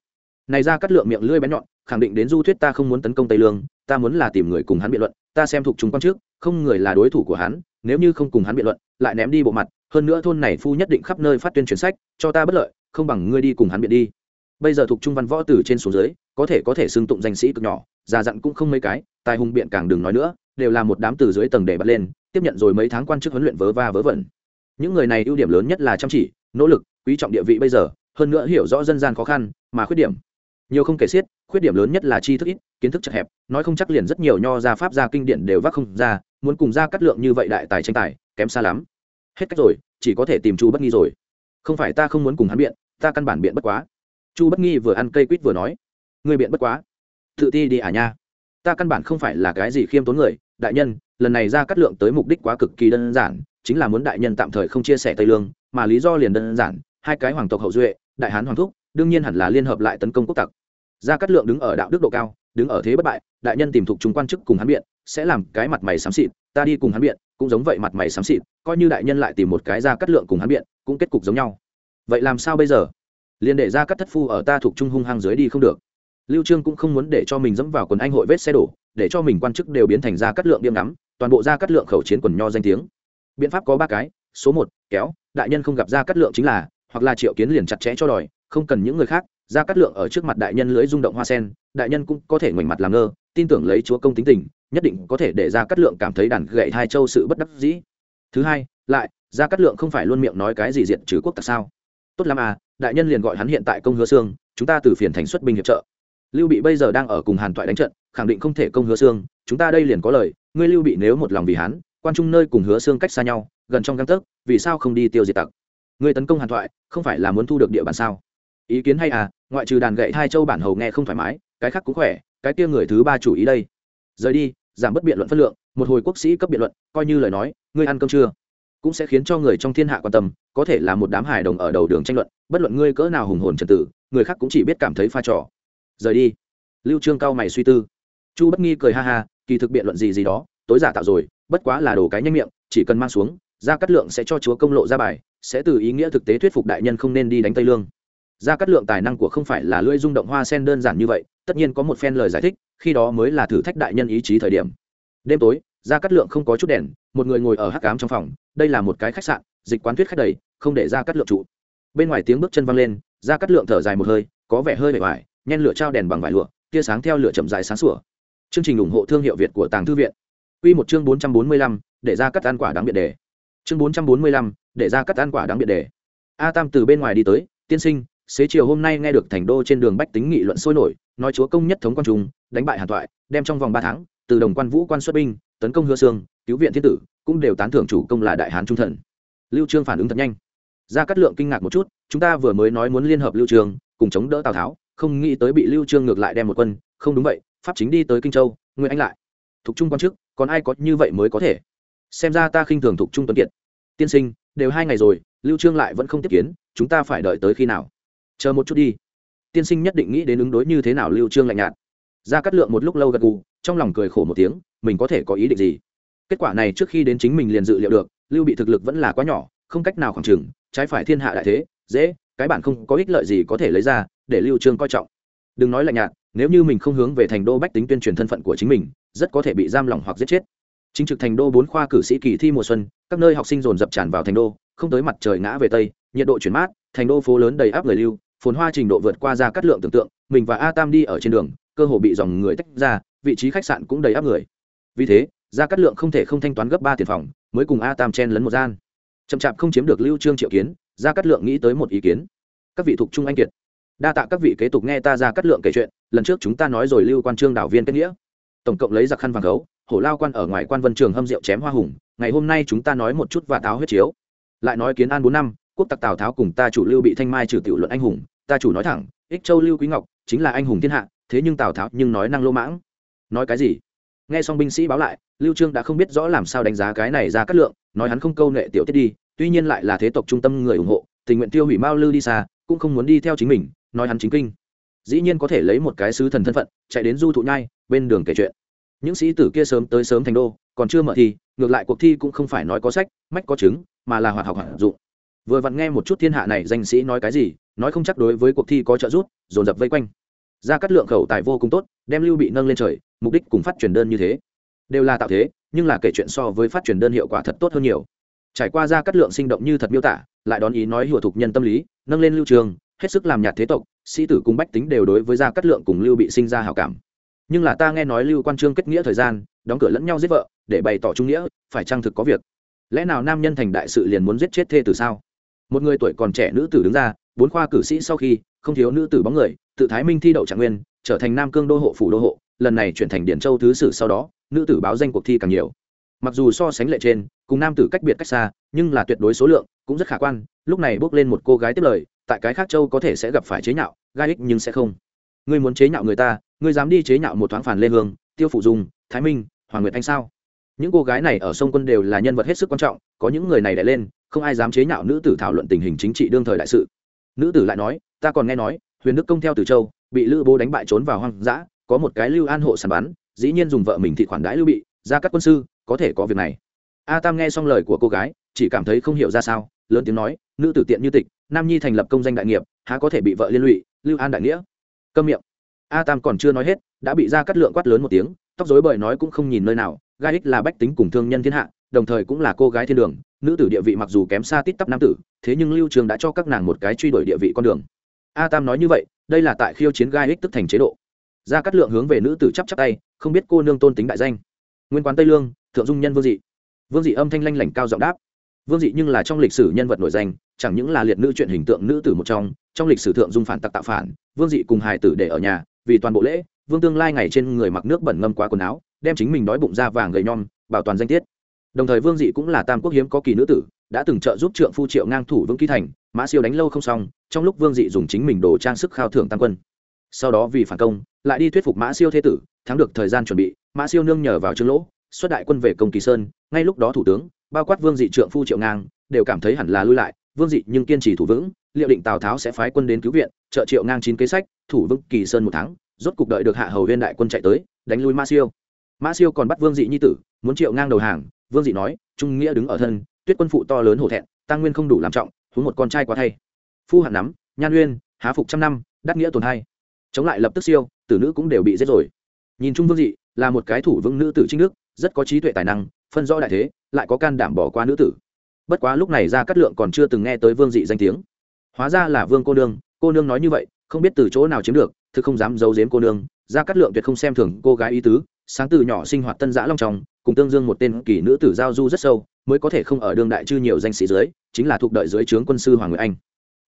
Này ra cắt lượng miệng lưỡi bén nhọn, khẳng định đến du thuyết ta không muốn tấn công tây lương, ta muốn là tìm người cùng hắn biện luận, ta xem thuộc chúng quan trước, không người là đối thủ của hắn, nếu như không cùng hắn biện luận, lại ném đi bộ mặt, hơn nữa thôn này phu nhất định khắp nơi phát tuyên truyền sách, cho ta bất lợi, không bằng ngươi đi cùng hắn biện đi bây giờ thuộc trung văn võ từ trên xuống dưới, có thể có thể xưng tụng danh sĩ cực nhỏ, già dặn cũng không mấy cái, tài hùng biện càng đừng nói nữa, đều là một đám từ dưới tầng để bật lên, tiếp nhận rồi mấy tháng quan chức huấn luyện vớ va vớ vẩn. Những người này ưu điểm lớn nhất là chăm chỉ, nỗ lực, quý trọng địa vị bây giờ, hơn nữa hiểu rõ dân gian khó khăn, mà khuyết điểm. Nhiều không kể xiết, khuyết điểm lớn nhất là tri thức ít, kiến thức chật hẹp, nói không chắc liền rất nhiều nho ra pháp ra kinh điển đều vác không ra, muốn cùng ra cắt lượng như vậy đại tài tranh tài, kém xa lắm. Hết cách rồi, chỉ có thể tìm chu bất nghi rồi. Không phải ta không muốn cùng hắn biện, ta căn bản biện bất quá chu bất nghi vừa ăn cây quýt vừa nói người biện bất quá. Tự ti đi à nha. Ta căn bản không phải là cái gì khiêm tốn người. Đại nhân, lần này ra cắt lượng tới mục đích quá cực kỳ đơn giản, chính là muốn đại nhân tạm thời không chia sẻ tây lương, mà lý do liền đơn giản, hai cái hoàng tộc hậu duệ, đại hán hoàng thúc, đương nhiên hẳn là liên hợp lại tấn công quốc tặc. Gia cát lượng đứng ở đạo đức độ cao, đứng ở thế bất bại, đại nhân tìm thuộc chúng quan chức cùng hắn biện, sẽ làm cái mặt mày xám xịt, ta đi cùng hắn biện, cũng giống vậy mặt mày xám xịt, coi như đại nhân lại tìm một cái gia cát lượng cùng hắn biện, cũng kết cục giống nhau. Vậy làm sao bây giờ? Liền để ra các thất phu ở ta thuộc trung hung hăng dưới đi không được. Lưu trương cũng không muốn để cho mình dẫm vào quần anh hội vết xe đổ, để cho mình quan chức đều biến thành gia cắt lượng điêm ngắm toàn bộ gia cắt lượng khẩu chiến quần nho danh tiếng. Biện pháp có ba cái, số một, kéo, đại nhân không gặp gia cắt lượng chính là, hoặc là triệu kiến liền chặt chẽ cho đòi, không cần những người khác, ra cắt lượng ở trước mặt đại nhân lưới rung động hoa sen, đại nhân cũng có thể ngoảnh mặt làm ngơ, tin tưởng lấy chúa công tính tình, nhất định có thể để ra cắt lượng cảm thấy đàn gậy hai châu sự bất đắc dĩ. Thứ hai, lại, ra cắt lượng không phải luôn miệng nói cái gì diện trừ quốc tặc sao? Tốt lắm à đại nhân liền gọi hắn hiện tại công hứa xương chúng ta từ phiền thành xuất binh hiệp trợ. Lưu bị bây giờ đang ở cùng hàn toại đánh trận khẳng định không thể công hứa xương chúng ta đây liền có lời ngươi lưu bị nếu một lòng vì hắn quan trung nơi cùng hứa xương cách xa nhau gần trong găng tấc vì sao không đi tiêu diệt tặc? Ngươi tấn công hàn Toại, không phải là muốn thu được địa bàn sao? Ý kiến hay à ngoại trừ đàn gậy hai châu bản hầu nghe không thoải mái cái khác cũng khỏe cái kia người thứ ba chủ ý đây. Rời đi giảm bất biện luận phân lượng một hồi quốc sĩ cấp biện luận coi như lời nói ngươi ăn cơm chưa? Cũng sẽ khiến cho người trong thiên hạ quan tâm có thể là một đám hài đồng ở đầu đường tranh luận, bất luận ngươi cỡ nào hùng hồn trần tử, người khác cũng chỉ biết cảm thấy pha trò. Rời đi. Lưu trương cao mày suy tư. Chu bất nghi cười ha ha, kỳ thực biện luận gì gì đó, tối giả tạo rồi, bất quá là đồ cái nhanh miệng, chỉ cần mang xuống, Gia Cát lượng sẽ cho chúa công lộ ra bài, sẽ từ ý nghĩa thực tế thuyết phục đại nhân không nên đi đánh tây lương. Gia Cát lượng tài năng của không phải là lưỡi rung động hoa sen đơn giản như vậy, tất nhiên có một phen lời giải thích, khi đó mới là thử thách đại nhân ý chí thời điểm. Đêm tối, Gia Cát lượng không có chút đèn, một người ngồi ở hắc ám trong phòng, đây là một cái khách sạn dịch quán thuyết khách đầy không để ra cắt lượng trụ bên ngoài tiếng bước chân văng lên ra cắt lượng thở dài một hơi có vẻ hơi vẻ vải nhen lửa trao đèn bằng vải lụa tia sáng theo lửa chậm dài sáng sủa chương trình ủng hộ thương hiệu việt của tàng thư viện Quy một chương 445, để ra cắt ăn quả đáng biệt đề. Chương 445, để ra cắt ăn quả đáng biệt đề. A Tam từ bên ngoài đi tới, tiên sinh, xế chiều hôm nay nghe được thành đô trên đường bách tính nghị luận sôi nổi nói chúa công nhất thống quan trung đánh bại hàn toại đem trong vòng ba tháng từ đồng quan vũ quan xuất binh tấn công hứa sương cứu viện thiên tử cũng đều tán thưởng chủ công là đại hán trung thần lưu trương phản ứng thật nhanh. Ra cắt lượng kinh ngạc một chút, chúng ta vừa mới nói muốn liên hợp lưu trương, cùng chống đỡ tào tháo, không nghĩ tới bị lưu trương ngược lại đem một quân. Không đúng vậy, pháp chính đi tới kinh châu nguyên anh lại. Thuộc trung quan chức, còn ai có như vậy mới có thể? Xem ra ta khinh thường thuộc trung tuấn kiệt. Tiên sinh, đều hai ngày rồi, lưu trương lại vẫn không tiếp kiến, chúng ta phải đợi tới khi nào? Chờ một chút đi. Tiên sinh nhất định nghĩ đến ứng đối như thế nào lưu trương lạnh nhạt. Ra cắt lượng một lúc lâu gật gù, trong lòng cười khổ một tiếng, mình có thể có ý định gì? Kết quả này trước khi đến chính mình liền dự liệu được lưu bị thực lực vẫn là quá nhỏ, không cách nào khoảng trừng trái phải thiên hạ đại thế, dễ, cái bản không có ích lợi gì có thể lấy ra, để lưu trương coi trọng. Đừng nói lạnh nhạt, nếu như mình không hướng về thành đô bách tính tuyên truyền thân phận của chính mình, rất có thể bị giam lỏng hoặc giết chết. Chính trực thành đô bốn khoa cử sĩ kỳ thi mùa xuân, các nơi học sinh dồn dập tràn vào thành đô, không tới mặt trời ngã về tây, nhiệt độ chuyển mát, thành đô phố lớn đầy áp người lưu, phồn hoa trình độ vượt qua ra cắt lượng tưởng tượng, mình và a tam đi ở trên đường, cơ hồ bị dòng người tách ra, vị trí khách sạn cũng đầy áp người. Vì thế, ra cắt lượng không thể không thanh toán gấp ba tiền phòng mới cùng a tam chen lấn một gian. Chậm chạp không chiếm được lưu trương triệu kiến ra cắt lượng nghĩ tới một ý kiến. Các vị thuộc trung anh kiệt, đa tạ các vị kế tục nghe ta ra cắt lượng kể chuyện, lần trước chúng ta nói rồi lưu quan trương đảo viên kết nghĩa. Tổng cộng lấy giặc khăn vàng gấu, hổ lao quan ở ngoài quan vân trường hâm rượu chém hoa hùng, ngày hôm nay chúng ta nói một chút và táo huyết chiếu. Lại nói kiến an bốn năm, quốc tặc tào tháo cùng ta chủ lưu bị thanh mai trừ tiểu luận anh hùng, ta chủ nói thẳng, ích châu lưu quý ngọc, chính là anh hùng thiên hạ, thế nhưng tào tháo nhưng nói năng lô mãng. Nói cái gì? Nghe xong binh sĩ báo lại, lưu trương đã không biết rõ làm sao đánh giá cái này ra cát lượng, nói hắn không câu nệ tiểu tiết đi, tuy nhiên lại là thế tộc trung tâm người ủng hộ, tình nguyện tiêu hủy mao lư đi xa, cũng không muốn đi theo chính mình, nói hắn chính kinh. Dĩ nhiên có thể lấy một cái sứ thần thân phận, chạy đến du thụ nhai, bên đường kể chuyện. Những sĩ tử kia sớm tới sớm thành đô, còn chưa mở thi, ngược lại cuộc thi cũng không phải nói có sách, mách có chứng, mà là hoạt học hoạt dụng. Vừa vặn nghe một chút thiên hạ này danh sĩ nói cái gì, nói không chắc đối với cuộc thi có trợ giúp, dồn dập vây quanh. Ra cắt lượng khẩu tài vô cùng tốt đem lưu bị nâng lên trời, mục đích cùng phát truyền đơn như thế. Đều là tạo thế, nhưng là kể chuyện so với phát truyền đơn hiệu quả thật tốt hơn nhiều. Trải qua ra cắt lượng sinh động như thật miêu tả, lại đón ý nói hùa thục nhân tâm lý, nâng lên lưu trường, hết sức làm nhạt thế tộc, sĩ tử cùng bách tính đều đối với gia cát lượng cùng lưu bị sinh ra hảo cảm. Nhưng là ta nghe nói lưu quan trương kết nghĩa thời gian, đóng cửa lẫn nhau giết vợ, để bày tỏ trung nghĩa, phải chăng thực có việc? Lẽ nào nam nhân thành đại sự liền muốn giết chết thê từ sao? Một người tuổi còn trẻ nữ tử đứng ra, bốn khoa cử sĩ sau khi, không thiếu nữ tử bóng người, tự thái minh thi đậu trạng nguyên trở thành nam cương đô hộ phủ đô hộ, lần này chuyển thành điển châu thứ sử sau đó, nữ tử báo danh cuộc thi càng nhiều. Mặc dù so sánh lệ trên, cùng nam tử cách biệt cách xa, nhưng là tuyệt đối số lượng cũng rất khả quan, lúc này bước lên một cô gái tiếp lời, tại cái khác châu có thể sẽ gặp phải chế nhạo, gai ích nhưng sẽ không. Ngươi muốn chế nhạo người ta, ngươi dám đi chế nhạo một thoáng phản lê hương, tiêu phụ dùng thái minh, hoàng nguyệt anh sao? Những cô gái này ở sông quân đều là nhân vật hết sức quan trọng, có những người này đẻ lên, không ai dám chế nhạo nữ tử thảo luận tình hình chính trị đương thời đại sự. Nữ tử lại nói, ta còn nghe nói, huyền đức công theo từ châu bị lữ bố đánh bại trốn vào hoang dã, có một cái lưu an hộ sàn bắn, dĩ nhiên dùng vợ mình thị khoản đãi lưu bị, ra các quân sư, có thể có việc này. A tam nghe xong lời của cô gái, chỉ cảm thấy không hiểu ra sao, lớn tiếng nói, nữ tử tiện như tịch, nam nhi thành lập công danh đại nghiệp, há có thể bị vợ liên lụy, lưu an đại nghĩa. Câm miệng. A tam còn chưa nói hết, đã bị ra cắt lượng quát lớn một tiếng, tóc dối bời nói cũng không nhìn nơi nào, gai ích là bách tính cùng thương nhân thiên hạ, đồng thời cũng là cô gái thiên đường, nữ tử địa vị mặc dù kém xa tít tắp nam tử, thế nhưng lưu trường đã cho các nàng một cái truy đuổi địa vị con đường a tam nói như vậy, đây là tại khiêu chiến gai ích tức thành chế độ. Ra cắt lượng hướng về nữ tử chắp chắp tay, không biết cô nương tôn tính đại danh. Nguyên quán tây lương, thượng dung nhân vương dị. Vương dị âm thanh lanh lảnh cao giọng đáp. Vương dị nhưng là trong lịch sử nhân vật nổi danh, chẳng những là liệt nữ chuyện hình tượng nữ tử một trong trong lịch sử thượng dung phản tặc tạo phản, vương dị cùng hài tử để ở nhà, vì toàn bộ lễ, vương tương lai ngày trên người mặc nước bẩn ngâm quá quần áo, đem chính mình đói bụng ra vàng gầy nhom, bảo toàn danh tiết. Đồng thời vương dị cũng là tam quốc hiếm có kỳ nữ tử, đã từng trợ giúp trượng phu triệu ngang thủ vương ký thành mã siêu đánh lâu không xong, trong lúc vương dị dùng chính mình đồ trang sức khao thưởng tăng quân. Sau đó vì phản công, lại đi thuyết phục mã siêu thế tử, thắng được thời gian chuẩn bị, mã siêu nương nhờ vào trương lỗ, xuất đại quân về công kỳ sơn, ngay lúc đó thủ tướng, bao quát vương dị trượng phu triệu ngang, đều cảm thấy hẳn là lui lại, vương dị nhưng kiên trì thủ vững, liệu định tào tháo sẽ phái quân đến cứu viện, trợ triệu ngang chín kế sách, thủ vững kỳ sơn một tháng, rốt cục đợi được hạ hầu viên đại quân chạy tới, đánh lui mã siêu. Mã siêu còn bắt vương dị nhi tử, muốn triệu ngang đầu hàng, vương dị nói, trung nghĩa đứng ở thân, tuyết quân phụ to lớn hổ thẹn, tăng nguyên không đủ làm trọng huống một con trai quá thay. Phu hạn nắm nhan uyên, há phục trăm năm đắc nghĩa tồn hai. Chống lại lập tức siêu tử nữ cũng đều bị giết rồi. Nhìn chung vương dị là một cái thủ vương nữ tử trinh đức rất có trí tuệ tài năng phân rõ đại thế lại có can đảm bỏ qua nữ tử. Bất quá lúc này ra cát lượng còn chưa từng nghe tới vương dị danh tiếng. Hóa ra là vương cô nương cô nương nói như vậy không biết từ chỗ nào chiếm được thực không dám giấu giếm cô nương. Ra cát lượng tuyệt không xem thường cô gái ý tứ sáng từ nhỏ sinh hoạt tân giã long trọng cùng tương dương một tên kỳ nữ tử giao du rất sâu mới có thể không ở đương đại chư nhiều danh sĩ dưới, chính là thuộc đợi dưới trướng quân sư hoàng nguyệt anh.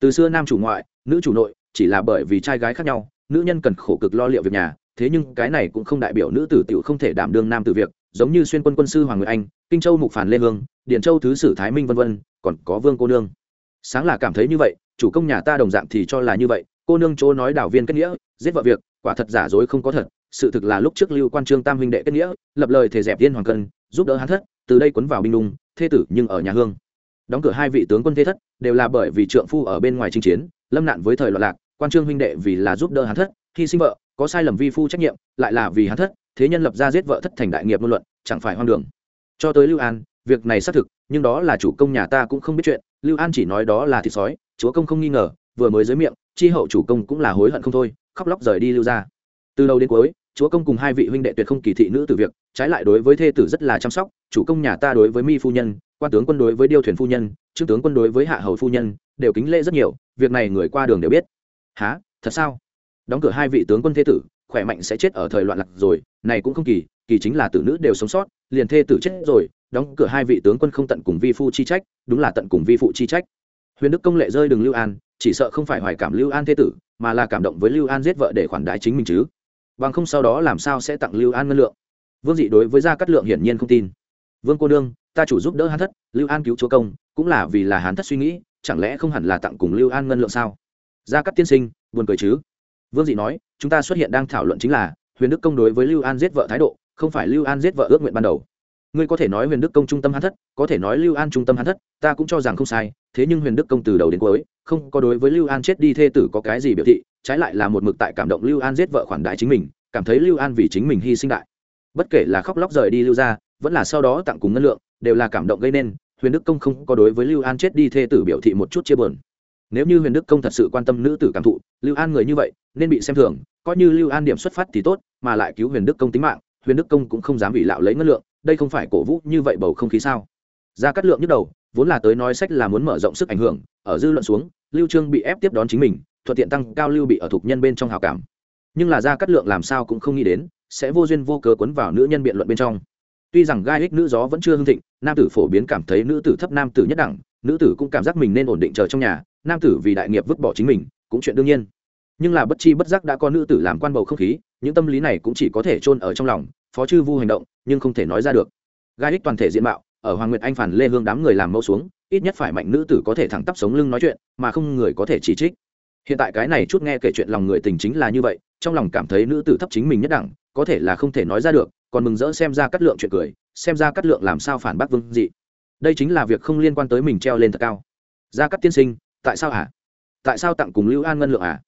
Từ xưa nam chủ ngoại, nữ chủ nội, chỉ là bởi vì trai gái khác nhau, nữ nhân cần khổ cực lo liệu việc nhà, thế nhưng cái này cũng không đại biểu nữ tử tiểu không thể đảm đương nam tử việc, giống như xuyên quân quân sư hoàng nguyệt anh, kinh châu mục phản lê hương, điện châu thứ sử thái minh vân vân, còn có vương cô nương. Sáng là cảm thấy như vậy, chủ công nhà ta đồng dạng thì cho là như vậy, cô nương chỗ nói đảo viên kết nghĩa, giết vợ việc, quả thật giả dối không có thật, sự thực là lúc trước lưu quan trương tam huynh đệ kết nghĩa, lập lời thể dẹp viên hoàng cân, giúp đỡ hắn thất, từ đây quấn vào binh đung thê tử nhưng ở nhà hương. Đóng cửa hai vị tướng quân thế thất đều là bởi vì trượng phu ở bên ngoài chinh chiến, lâm nạn với thời loạn lạc, quan trương huynh đệ vì là giúp đỡ hắn thất khi sinh vợ, có sai lầm vi phu trách nhiệm, lại là vì hắn thất, thế nhân lập ra giết vợ thất thành đại nghiệp ngôn luận, chẳng phải hoang đường. Cho tới lưu an, việc này xác thực, nhưng đó là chủ công nhà ta cũng không biết chuyện, lưu an chỉ nói đó là thịt sói, chúa công không nghi ngờ, vừa mới dưới miệng, chi hậu chủ công cũng là hối hận không thôi, khóc lóc rời đi lưu ra từ đầu đến cuối chúa công cùng hai vị huynh đệ tuyệt không kỳ thị nữ từ việc, trái lại đối với thê tử rất là chăm sóc, chủ công nhà ta đối với mi phu nhân, quan tướng quân đối với điêu thuyền phu nhân, trương tướng quân đối với hạ hầu phu nhân, đều kính lễ rất nhiều, việc này người qua đường đều biết. Há thật sao? Đóng cửa hai vị tướng quân thế tử, khỏe mạnh sẽ chết ở thời loạn lạc rồi, này cũng không kỳ kỳ chính là tử nữ đều sống sót, liền thê tử chết rồi, đóng cửa hai vị tướng quân không tận cùng vi phu chi trách, đúng là tận cùng vi phụ chi trách. Huyền đức công lệ rơi đường lưu an, chỉ sợ không phải hoài cảm lưu an thế tử, mà là cảm động với lưu an giết vợ để khoản đái chính mình chứ bằng không sau đó làm sao sẽ tặng lưu an ngân lượng? Vương dị đối với gia cát lượng hiển nhiên không tin. Vương cô đương ta chủ giúp đỡ hán thất, lưu an cứu chúa công, cũng là vì là hán thất suy nghĩ, chẳng lẽ không hẳn là tặng cùng lưu an ngân lượng sao? Gia cát tiên sinh, buồn cười chứ? Vương dị nói, chúng ta xuất hiện đang thảo luận chính là, huyền đức công đối với lưu an giết vợ thái độ, không phải lưu an giết vợ ước nguyện ban đầu. Ngươi có thể nói huyền đức công trung tâm hắn thất, có thể nói lưu an trung tâm hắn thất, ta cũng cho rằng không sai, thế nhưng huyền đức công từ đầu đến cuối, không có đối với lưu an chết đi thê tử có cái gì biểu thị trái lại là một mực tại cảm động lưu an giết vợ khoản đại chính mình, cảm thấy lưu an vì chính mình hy sinh đại. Bất kể là khóc lóc rời đi lưu ra vẫn là sau đó tặng cùng ngân lượng, đều là cảm động gây nên, huyền đức công không có đối với lưu an chết đi thê tử biểu thị một chút chia buồn. Nếu như huyền đức công thật sự quan tâm nữ tử cảm thụ, lưu an người như vậy, nên bị xem thường, coi như lưu an điểm xuất phát thì tốt, mà lại cứu huyền đức công tính mạng, huyền đức công cũng không dám bị lạo lấy ngân lượng, đây không phải cổ vũ như vậy bầu không khí sao? Ra cắt lượng nhức đầu, vốn là tới nói sách là muốn mở rộng sức ảnh hưởng, ở dư luận xuống, lưu trương bị ép tiếp đón chính mình thuận tiện tăng cao lưu bị ở thuộc nhân bên trong hào cảm. Nhưng là gia cát lượng làm sao cũng không nghĩ đến, sẽ vô duyên vô cớ quấn vào nữ nhân biện luận bên trong. Tuy rằng gai ích nữ gió vẫn chưa hưng thịnh, nam tử phổ biến cảm thấy nữ tử thấp nam tử nhất đẳng, nữ tử cũng cảm giác mình nên ổn định chờ trong nhà, nam tử vì đại nghiệp vứt bỏ chính mình, cũng chuyện đương nhiên. Nhưng là bất chi bất giác đã có nữ tử làm quan bầu không khí, những tâm lý này cũng chỉ có thể chôn ở trong lòng, phó chư vu hành động, nhưng không thể nói ra được. Gai ích toàn thể diện mạo, ở hoàng nguyệt anh phản lê hương đám người làm mẫu xuống, ít nhất phải mạnh nữ tử có thể thẳng tắp sống lưng nói chuyện, mà không người có thể chỉ trích hiện tại cái này chút nghe kể chuyện lòng người tình chính là như vậy, trong lòng cảm thấy nữ tử thấp chính mình nhất đẳng, có thể là không thể nói ra được, còn mừng rỡ xem ra cắt lượng chuyện cười, xem ra cắt lượng làm sao phản bác vương dị. Đây chính là việc không liên quan tới mình treo lên thật cao. Gia cắt tiên sinh, tại sao hả? À? tại sao tặng cùng lưu an ngân lượng à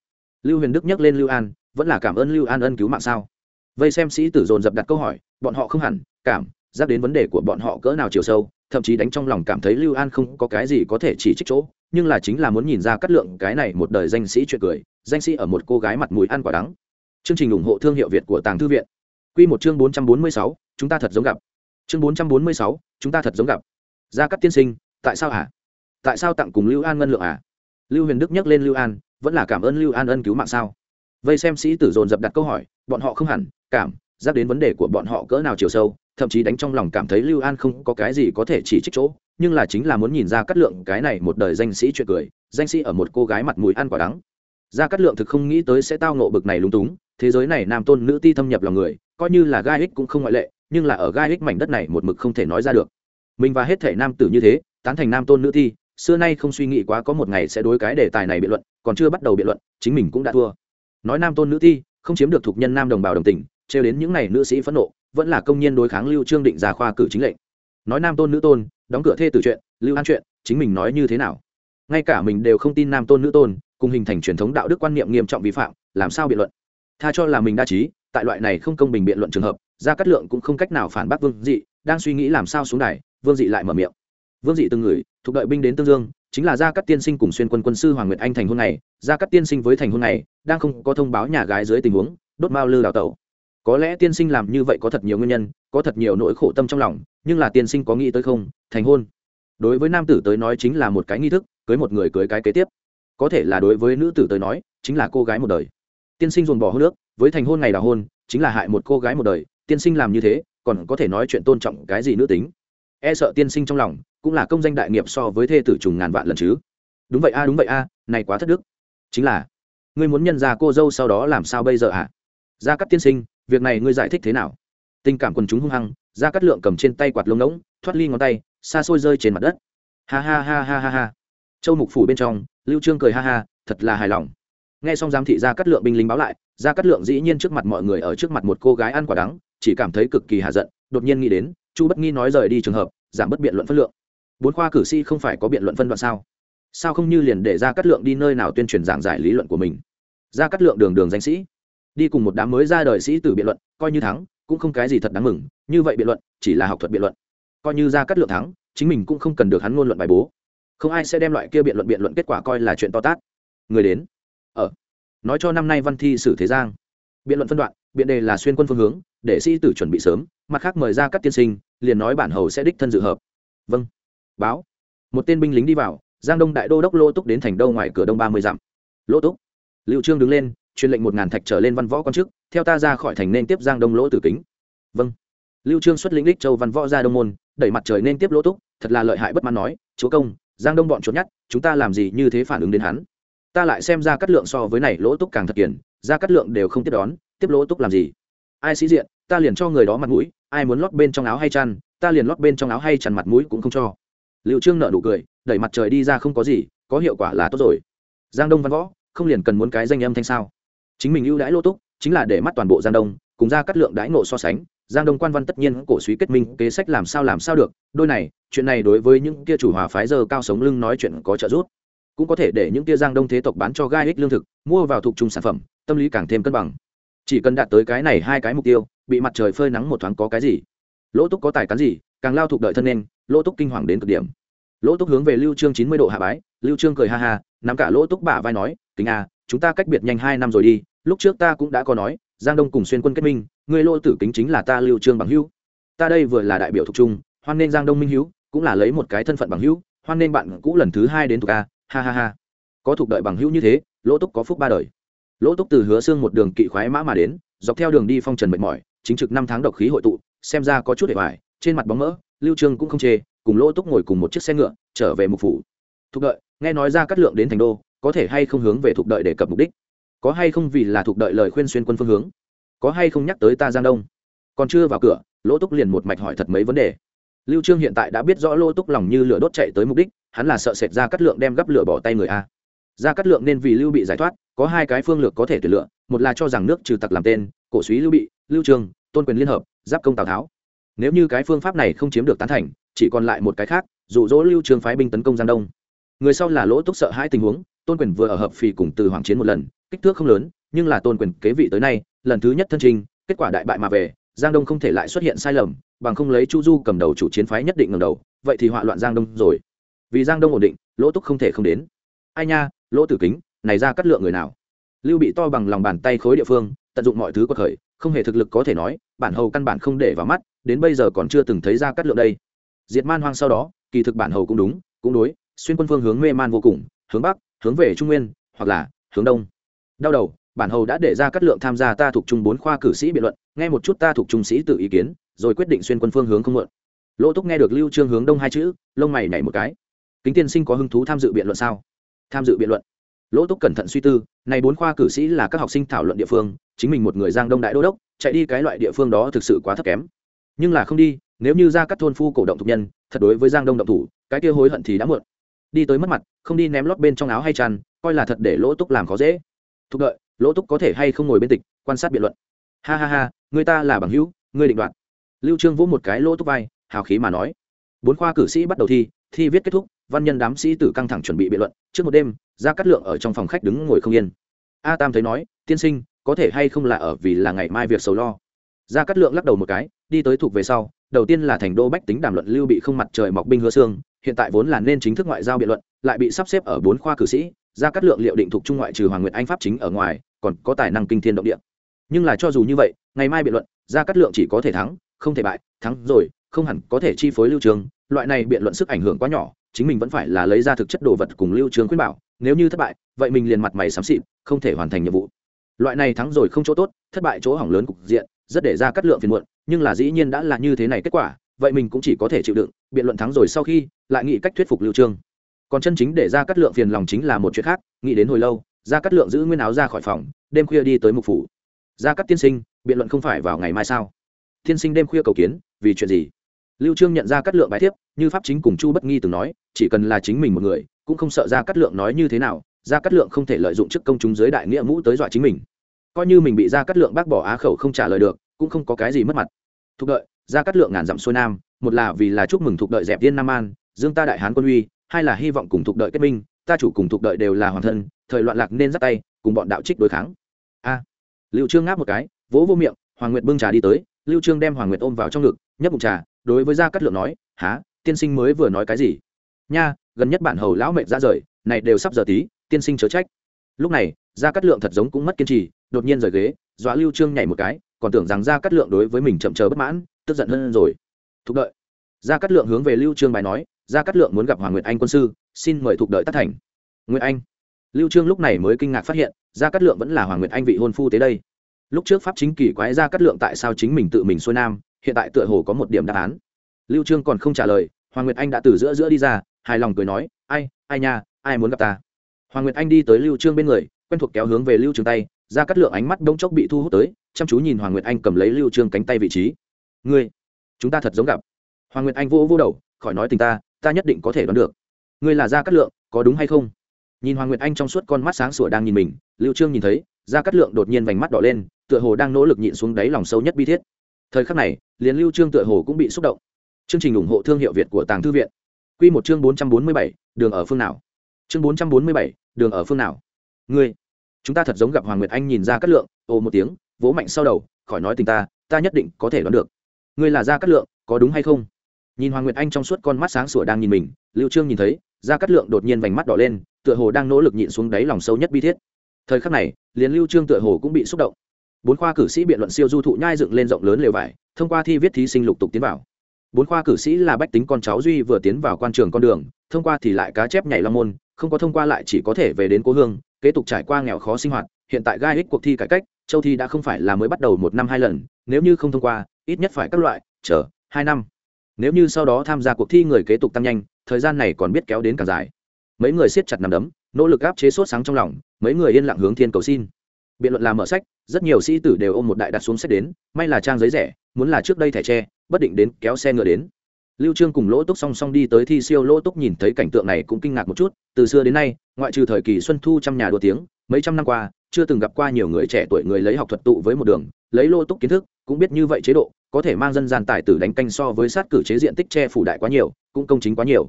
lưu huyền đức nhắc lên lưu an, vẫn là cảm ơn lưu an ân cứu mạng sao? Vây xem sĩ tử dồn dập đặt câu hỏi, bọn họ không hẳn, cảm, giác đến vấn đề của bọn họ cỡ nào chiều sâu, thậm chí đánh trong lòng cảm thấy lưu an không có cái gì có thể chỉ trích chỗ nhưng là chính là muốn nhìn ra cắt lượng cái này một đời danh sĩ chuyện cười, danh sĩ ở một cô gái mặt mũi ăn quả đắng. Chương trình ủng hộ thương hiệu việt của tàng thư viện. Q một chương bốn trăm bốn mươi sáu, chúng ta thật giống gặp. Chương bốn trăm bốn mươi sáu, chúng ta thật giống gặp. Gia cắt tiên sinh, tại sao hả? Tại sao tặng cùng lưu an ngân lượng à lưu huyền đức nhắc lên lưu an, vẫn là cảm ơn lưu an ân cứu mạng sao? Vây xem sĩ tử dồn dập đặt câu hỏi, bọn họ không hẳn, cảm, giác đến vấn đề của bọn họ cỡ nào chiều sâu thậm chí đánh trong lòng cảm thấy lưu an không có cái gì có thể chỉ trích chỗ, nhưng là chính là muốn nhìn ra cắt lượng cái này một đời danh sĩ chuyện cười, danh sĩ ở một cô gái mặt mũi ăn quả đắng. Ra cắt lượng thực không nghĩ tới sẽ tao nộ bực này lúng túng, thế giới này nam tôn nữ ti thâm nhập lòng người, coi như là gai ích cũng không ngoại lệ, nhưng là ở gai ích mảnh đất này một mực không thể nói ra được. Mình và hết thể nam tử như thế, tán thành nam tôn nữ ti, xưa nay không suy nghĩ quá có một ngày sẽ đối cái đề tài này biện luận, còn chưa bắt đầu biện luận, chính mình cũng đã thua. Nói nam tôn nữ ti, không chiếm được thuộc nhân nam đồng bào đồng tình, trêu đến những n à y nữ sĩ phẫn nộ vẫn là công nhân đối kháng lưu trương định ra khoa cử chính lệnh. Nói nam tôn nữ tôn, đóng cửa thê tử chuyện, lưu an chuyện, chính mình nói như thế nào? Ngay cả mình đều không tin nam tôn nữ tôn, cùng hình thành truyền thống đạo đức quan niệm nghiêm trọng vi phạm, làm sao biện luận? Tha cho là mình đa trí, tại loại này không công bình biện luận trường hợp, gia cát lượng cũng không cách nào phản bác vương dị, đang suy nghĩ làm sao xuống đài, vương dị lại mở miệng. Vương dị từng người, thuộc đợi binh đến tương dương, chính là gia cát tiên sinh cùng xuyên quân quân sư hoàng nguyệt anh thành hôn này gia cát tiên sinh với thành hôn này đang không có thông báo nhà gái dưới tình huống, đốt mao lư đào tẩu có lẽ tiên sinh làm như vậy có thật nhiều nguyên nhân, có thật nhiều nỗi khổ tâm trong lòng, nhưng là tiên sinh có nghĩ tới không? Thành hôn. Đối với nam tử tới nói chính là một cái nghi thức, cưới một người cưới cái kế tiếp. Có thể là đối với nữ tử tới nói, chính là cô gái một đời. Tiên sinh dồn bỏ hôn nước với thành hôn ngày đào hôn, chính là hại một cô gái một đời, tiên sinh làm như thế, còn có thể nói chuyện tôn trọng cái gì nữ tính? E sợ tiên sinh trong lòng, cũng là công danh đại nghiệp so với thê tử trùng ngàn vạn lần chứ. Đúng vậy a, đúng vậy a, này quá thất đức. Chính là, ngươi muốn nhân ra cô dâu sau đó làm sao bây giờ ạ à? gia cắt tiên sinh việc này ngươi giải thích thế nào? Tình cảm quần chúng hung hăng, gia cắt lượng cầm trên tay quạt lông ngỗng, thoát ly ngón tay, xa xôi rơi trên mặt đất. Ha ha ha ha ha ha. Châu mục phủ bên trong, lưu trương cười ha ha, thật là hài lòng. Nghe xong giám thị gia cắt lượng binh lính báo lại, gia cắt lượng dĩ nhiên trước mặt mọi người ở trước mặt một cô gái ăn quả đắng, chỉ cảm thấy cực kỳ hạ giận, đột nhiên nghĩ đến, chu bất nghi nói rời đi trường hợp, giảm bất biện luận phân lượng. Bốn khoa cử sĩ không phải có biện luận phân đoạn sao? Sao không như liền để gia cắt lượng đi nơi nào tuyên truyền giảng giải lý luận của mình? Gia cắt lượng đường đường danh sĩ đi cùng một đám mới ra đời sĩ tử biện luận, coi như thắng, cũng không cái gì thật đáng mừng, như vậy biện luận, chỉ là học thuật biện luận. Coi như ra cắt lượng thắng, chính mình cũng không cần được hắn ngôn luận bài bố. Không ai sẽ đem loại kia biện luận biện luận kết quả coi là chuyện to tát. Người đến. Ở. Nói cho năm nay văn thi sử thế giang. Biện luận phân đoạn, biện đề là xuyên quân phương hướng, để sĩ tử chuẩn bị sớm, mặt khác mời ra các tiên sinh, liền nói bản hầu sẽ đích thân dự hợp. Vâng. Báo. Một tên binh lính đi vào, giang đông đại đô đốc lô túc đến thành đâu ngoài cửa đông ba mươi dặm. Lô túc. Liệu trương đứng lên truyền lệnh một ngàn thạch trở lên văn võ quan chức, theo ta ra khỏi thành nên tiếp giang đông lỗ tử kính. Vâng. Lưu trương xuất lĩnh đích châu văn võ ra đông môn, đẩy mặt trời nên tiếp lỗ túc, thật là lợi hại bất mãn nói, chúa công, giang đông bọn trốn nhát, chúng ta làm gì như thế phản ứng đến hắn? Ta lại xem ra cắt lượng so với này lỗ túc càng thật kiển, ra cắt lượng đều không tiếp đón, tiếp lỗ túc làm gì? Ai sĩ diện, ta liền cho người đó mặt mũi, ai muốn lót bên trong áo hay chăn, ta liền lót bên trong áo hay chăn mặt mũi cũng không cho. Liệu trương nợ nụ cười, đẩy mặt trời đi ra không có gì, có hiệu quả là tốt rồi. Giang đông văn võ, không liền cần muốn cái danh âm thanh sao? Chính mình ưu đãi lô túc, chính là để mắt toàn bộ giang đông, cùng ra cắt lượng đãi nộ so sánh, giang đông quan văn tất nhiên cổ suý kết minh, kế sách làm sao làm sao được, đôi này, chuyện này đối với những kia chủ hòa phái giờ cao sống lưng nói chuyện có trợ giúp. Cũng có thể để những kia giang đông thế tộc bán cho gai ích lương thực, mua vào thuộc chung sản phẩm, tâm lý càng thêm cân bằng. Chỉ cần đạt tới cái này hai cái mục tiêu, bị mặt trời phơi nắng một thoáng có cái gì? Lỗ túc có tài cán gì, càng lao thuộc đợi thân nên lỗ túc kinh hoàng đến cực điểm. Lỗ túc hướng về lưu trương chín mươi độ hạ bái, lưu trương cười ha ha, nắm cả lỗ túc bả vai nói, kính a chúng ta cách biệt nhanh hai năm rồi đi, lúc trước ta cũng đã có nói, giang đông cùng xuyên quân kết minh, người lô tử kính chính là ta lưu trương bằng hữu. Ta đây vừa là đại biểu thuộc trung, hoan nên giang đông minh hữu, cũng là lấy một cái thân phận bằng hữu, hoan nên bạn cũ lần thứ hai đến thuộc a, ha ha ha. Có thuộc đợi bằng hữu như thế, lỗ túc có phúc ba đời. Lỗ túc từ hứa xương một đường kỵ khoái mã mà đến, dọc theo đường đi phong trần mệt mỏi, chính trực năm tháng độc khí hội tụ, xem ra có chút để vải trên mặt bóng mỡ, lưu trương cũng không chê, cùng lỗ túc ngồi cùng một chiếc xe ngựa, trở về mục phủ. Thuộc đợi, nghe nói ra cắt lượng đến thành đô có thể hay không hướng về thuộc đợi để cập mục đích? Có hay không vì là thuộc đợi lời khuyên xuyên quân phương hướng? Có hay không nhắc tới ta giang đông? Còn chưa vào cửa, lỗ túc liền một mạch hỏi thật mấy vấn đề. Lưu trương hiện tại đã biết rõ lỗ túc lòng như lửa đốt chạy tới mục đích, hắn là sợ sệt ra cắt lượng đem gấp lửa bỏ tay người a. Ra cắt lượng nên vì lưu bị giải thoát, có hai cái phương lược có thể tuyển lựa, một là cho rằng nước trừ tặc làm tên, cổ suý lưu bị, lưu trương, tôn quyền liên hợp, giáp công tào tháo. Nếu như cái phương pháp này không chiếm được tán thành, chỉ còn lại một cái khác, dụ dỗ lưu trương phái binh tấn công giang đông. Người sau là lỗ túc sợ hai tình huống tôn quyền vừa ở hợp phì cùng từ hoàng chiến một lần, kích thước không lớn, nhưng là tôn quyền kế vị tới nay, lần thứ nhất thân trình, kết quả đại bại mà về, giang đông không thể lại xuất hiện sai lầm, bằng không lấy chu du cầm đầu chủ chiến phái nhất định ngầm đầu, vậy thì họa loạn giang đông rồi. Vì giang đông ổn định, lỗ túc không thể không đến. Ai nha, lỗ tử kính, này ra cắt lượng người nào? Lưu bị to bằng lòng bàn tay khối địa phương, tận dụng mọi thứ có khởi, không hề thực lực có thể nói, bản hầu căn bản không để vào mắt, đến bây giờ còn chưa từng thấy ra cắt lượng đây. Diệt man hoang sau đó, kỳ thực bản hầu cũng đúng, cũng đối, xuyên quân phương hướng mê man vô cùng, hướng bắc hướng về trung nguyên, hoặc là hướng đông. Đau đầu, bản hầu đã để ra các lượng tham gia ta thuộc trung bốn khoa cử sĩ biện luận, nghe một chút ta thuộc trung sĩ tự ý kiến, rồi quyết định xuyên quân phương hướng không mượn lỗ túc nghe được lưu trương hướng đông hai chữ, lông mày nhảy một cái. Kính tiên sinh có hứng thú tham dự biện luận sao? Tham dự biện luận. Lỗ túc cẩn thận suy tư, này bốn khoa cử sĩ là các học sinh thảo luận địa phương, chính mình một người giang đông đại đô đốc, chạy đi cái loại địa phương đó thực sự quá thấp kém. Nhưng là không đi, nếu như ra các thôn phu cổ động thục nhân, thật đối với giang đông động thủ, cái kia hối hận thì đã muộn đi tới mất mặt, không đi ném lót bên trong áo hay chăn, coi là thật để lỗ túc làm khó dễ. Thúc đợi, lỗ túc có thể hay không ngồi bên tịch, quan sát biện luận. Ha ha ha, người ta là bằng hữu, người định đoạt. Lưu trương vỗ một cái lỗ túc vai, hào khí mà nói. Bốn khoa cử sĩ bắt đầu thi thi viết kết thúc, văn nhân đám sĩ tử căng thẳng chuẩn bị biện luận. Trước một đêm ra cắt lượng ở trong phòng khách đứng ngồi không yên. A tam thấy nói, tiên sinh, có thể hay không là ở vì là ngày mai việc sầu lo? Ra cắt lượng lắc đầu một cái, đi tới thuộc về sau đầu tiên là thành đô bách tính đàm luận lưu bị không mặt trời mọc binh hứa xương, hiện tại vốn là nên chính thức ngoại giao biện luận, lại bị sắp xếp ở bốn khoa cử sĩ, ra các lượng liệu định thuộc trung ngoại trừ hoàng nguyệt anh pháp chính ở ngoài, còn có tài năng kinh thiên động địa. Nhưng là cho dù như vậy, ngày mai biện luận, ra các lượng chỉ có thể thắng, không thể bại, thắng rồi, không hẳn có thể chi phối lưu trường, loại này biện luận sức ảnh hưởng quá nhỏ, chính mình vẫn phải là lấy ra thực chất đồ vật cùng lưu trường khuyên bảo, nếu như thất bại, vậy mình liền mặt mày xám xịt, không thể hoàn thành nhiệm vụ. Loại này thắng rồi không chỗ tốt, thất bại chỗ hỏng lớn cục diện, rất để ra cắt lượng phiền muộn nhưng là dĩ nhiên đã là như thế này kết quả, vậy mình cũng chỉ có thể chịu đựng, biện luận thắng rồi sau khi, lại nghĩ cách thuyết phục lưu trương. Còn chân chính để ra cắt lượng phiền lòng chính là một chuyện khác, nghĩ đến hồi lâu ra cắt lượng giữ nguyên áo ra khỏi phòng, đêm khuya đi tới mục phủ. Ra cắt tiên sinh, biện luận không phải vào ngày mai sao? Tiên sinh đêm khuya cầu kiến, vì chuyện gì? Lưu trương nhận ra cắt lượng bài thiếp, như pháp chính cùng chu bất nghi từng nói, chỉ cần là chính mình một người, cũng không sợ ra cắt lượng nói như thế nào ra cắt lượng không thể lợi dụng chức công chúng dưới đại nghĩa mũ tới dọa chính mình. Coi như mình bị ra cắt lượng bác bỏ á khẩu không trả lời được, cũng không có cái gì mất mặt thúc đợi, ra cắt lượng ngàn dặm xuôi nam, một là vì là chúc mừng thúc đợi dẹp viên nam an, dương ta đại hán quân uy, hai là hy vọng cùng thúc đợi kết minh, ta chủ cùng thúc đợi đều là hoàng thân, thời loạn lạc nên dắt tay, cùng bọn đạo trích đối kháng. A. Lưu trương ngáp một cái, vỗ vô miệng, hoàng nguyệt bưng trà đi tới, lưu trương đem hoàng nguyệt ôm vào trong ngực, nhấp bụng trà, đối với gia cát lượng nói há tiên sinh mới vừa nói cái gì? Nha, gần nhất bản hầu lão mệnh ra rời, này đều sắp giờ tí, tiên sinh chớ trách. Lúc này, gia cát lượng thật giống cũng mất kiên trì, đột nhiên rời ghế, dọa lưu trương nhảy một cái còn tưởng rằng gia cát lượng đối với mình chậm chờ bất mãn, tức giận hơn rồi. Thúc đợi. Gia cát lượng hướng về lưu trương bài nói, gia cát lượng muốn gặp hoàng nguyệt anh quân sư, xin mời thúc đợi tác thành. Nguyệt anh. Lưu trương lúc này mới kinh ngạc phát hiện, gia cát lượng vẫn là hoàng nguyệt anh vị hôn phu tới đây. Lúc trước pháp chính kỳ quái gia cát lượng tại sao chính mình tự mình xuôi nam, hiện tại tựa hồ có một điểm đáp án. Lưu trương còn không trả lời, hoàng nguyệt anh đã từ giữa giữa đi ra, hài lòng cười nói, ai ai nha, ai muốn gặp ta? Hoàng nguyệt anh đi tới lưu trương bên người, quen thuộc kéo hướng về lưu trương tay ra cắt lượng ánh mắt đông chốc bị thu hút tới chăm chú nhìn hoàng nguyệt anh cầm lấy lưu trương cánh tay vị trí. Ngươi chúng ta thật giống gặp. Hoàng nguyệt anh vô vô đầu khỏi nói tình ta ta nhất định có thể đoán được. Ngươi là gia cát lượng có đúng hay không? Nhìn hoàng nguyệt anh trong suốt con mắt sáng sủa đang nhìn mình lưu trương nhìn thấy gia cát lượng đột nhiên vành mắt đỏ lên tựa hồ đang nỗ lực nhịn xuống đáy lòng sâu nhất bi thiết. Thời khắc này liền lưu trương tựa hồ cũng bị xúc động. Chương trình ủng hộ thương hiệu việt của tàng thư viện. Quy một chương 447, đường ở phương nào? Chương 447, đường ở phương nào? Ngươi chúng ta thật giống gặp hoàng nguyệt anh nhìn ra cát lượng ồ một tiếng, vỗ mạnh sau đầu, khỏi nói tình ta ta nhất định có thể đoán được. Ngươi là gia cát lượng, có đúng hay không? Nhìn hoàng nguyệt anh trong suốt con mắt sáng sủa đang nhìn mình, lưu trương nhìn thấy, gia cát lượng đột nhiên vành mắt đỏ lên, tựa hồ đang nỗ lực nhịn xuống đáy lòng sâu nhất bi thiết. Thời khắc này, liền lưu trương tựa hồ cũng bị xúc động. Bốn khoa cử sĩ biện luận siêu du thụ nhai dựng lên rộng lớn lều vải, thông qua thi viết thí sinh lục tục tiến vào. Bốn khoa cử sĩ là bách tính con cháu duy vừa tiến vào quan trường con đường, thông qua thì lại cá chép nhảy long môn, không có thông qua lại chỉ có thể về đến cố hương kế tục trải qua nghèo khó sinh hoạt, hiện tại gai ích cuộc thi cải cách, châu thi đã không phải là mới bắt đầu một năm hai lần, nếu như không thông qua, ít nhất phải các loại, chờ, hai năm. Nếu như sau đó tham gia cuộc thi người kế tục tăng nhanh, thời gian này còn biết kéo đến càng dài. Mấy người siết chặt nằm đấm, nỗ lực áp chế sốt sáng trong lòng, mấy người yên lặng hướng thiên cầu xin. Biện luận là mở sách, rất nhiều sĩ tử đều ôm một đại đặt xuống sách đến, may là trang giấy rẻ, muốn là trước đây thẻ tre, bất định đến kéo xe ngựa đến lưu trương cùng lỗ túc song song đi tới thi siêu lỗ túc nhìn thấy cảnh tượng này cũng kinh ngạc một chút, từ xưa đến nay, ngoại trừ thời kỳ xuân thu trăm nhà đua tiếng, mấy trăm năm qua, chưa từng gặp qua nhiều người trẻ tuổi người lấy học thuật tụ với một đường, lấy lỗ túc kiến thức, cũng biết như vậy chế độ, có thể mang dân gian tài tử đánh canh so với sát cử chế diện tích che phủ đại quá nhiều, cũng công chính quá nhiều.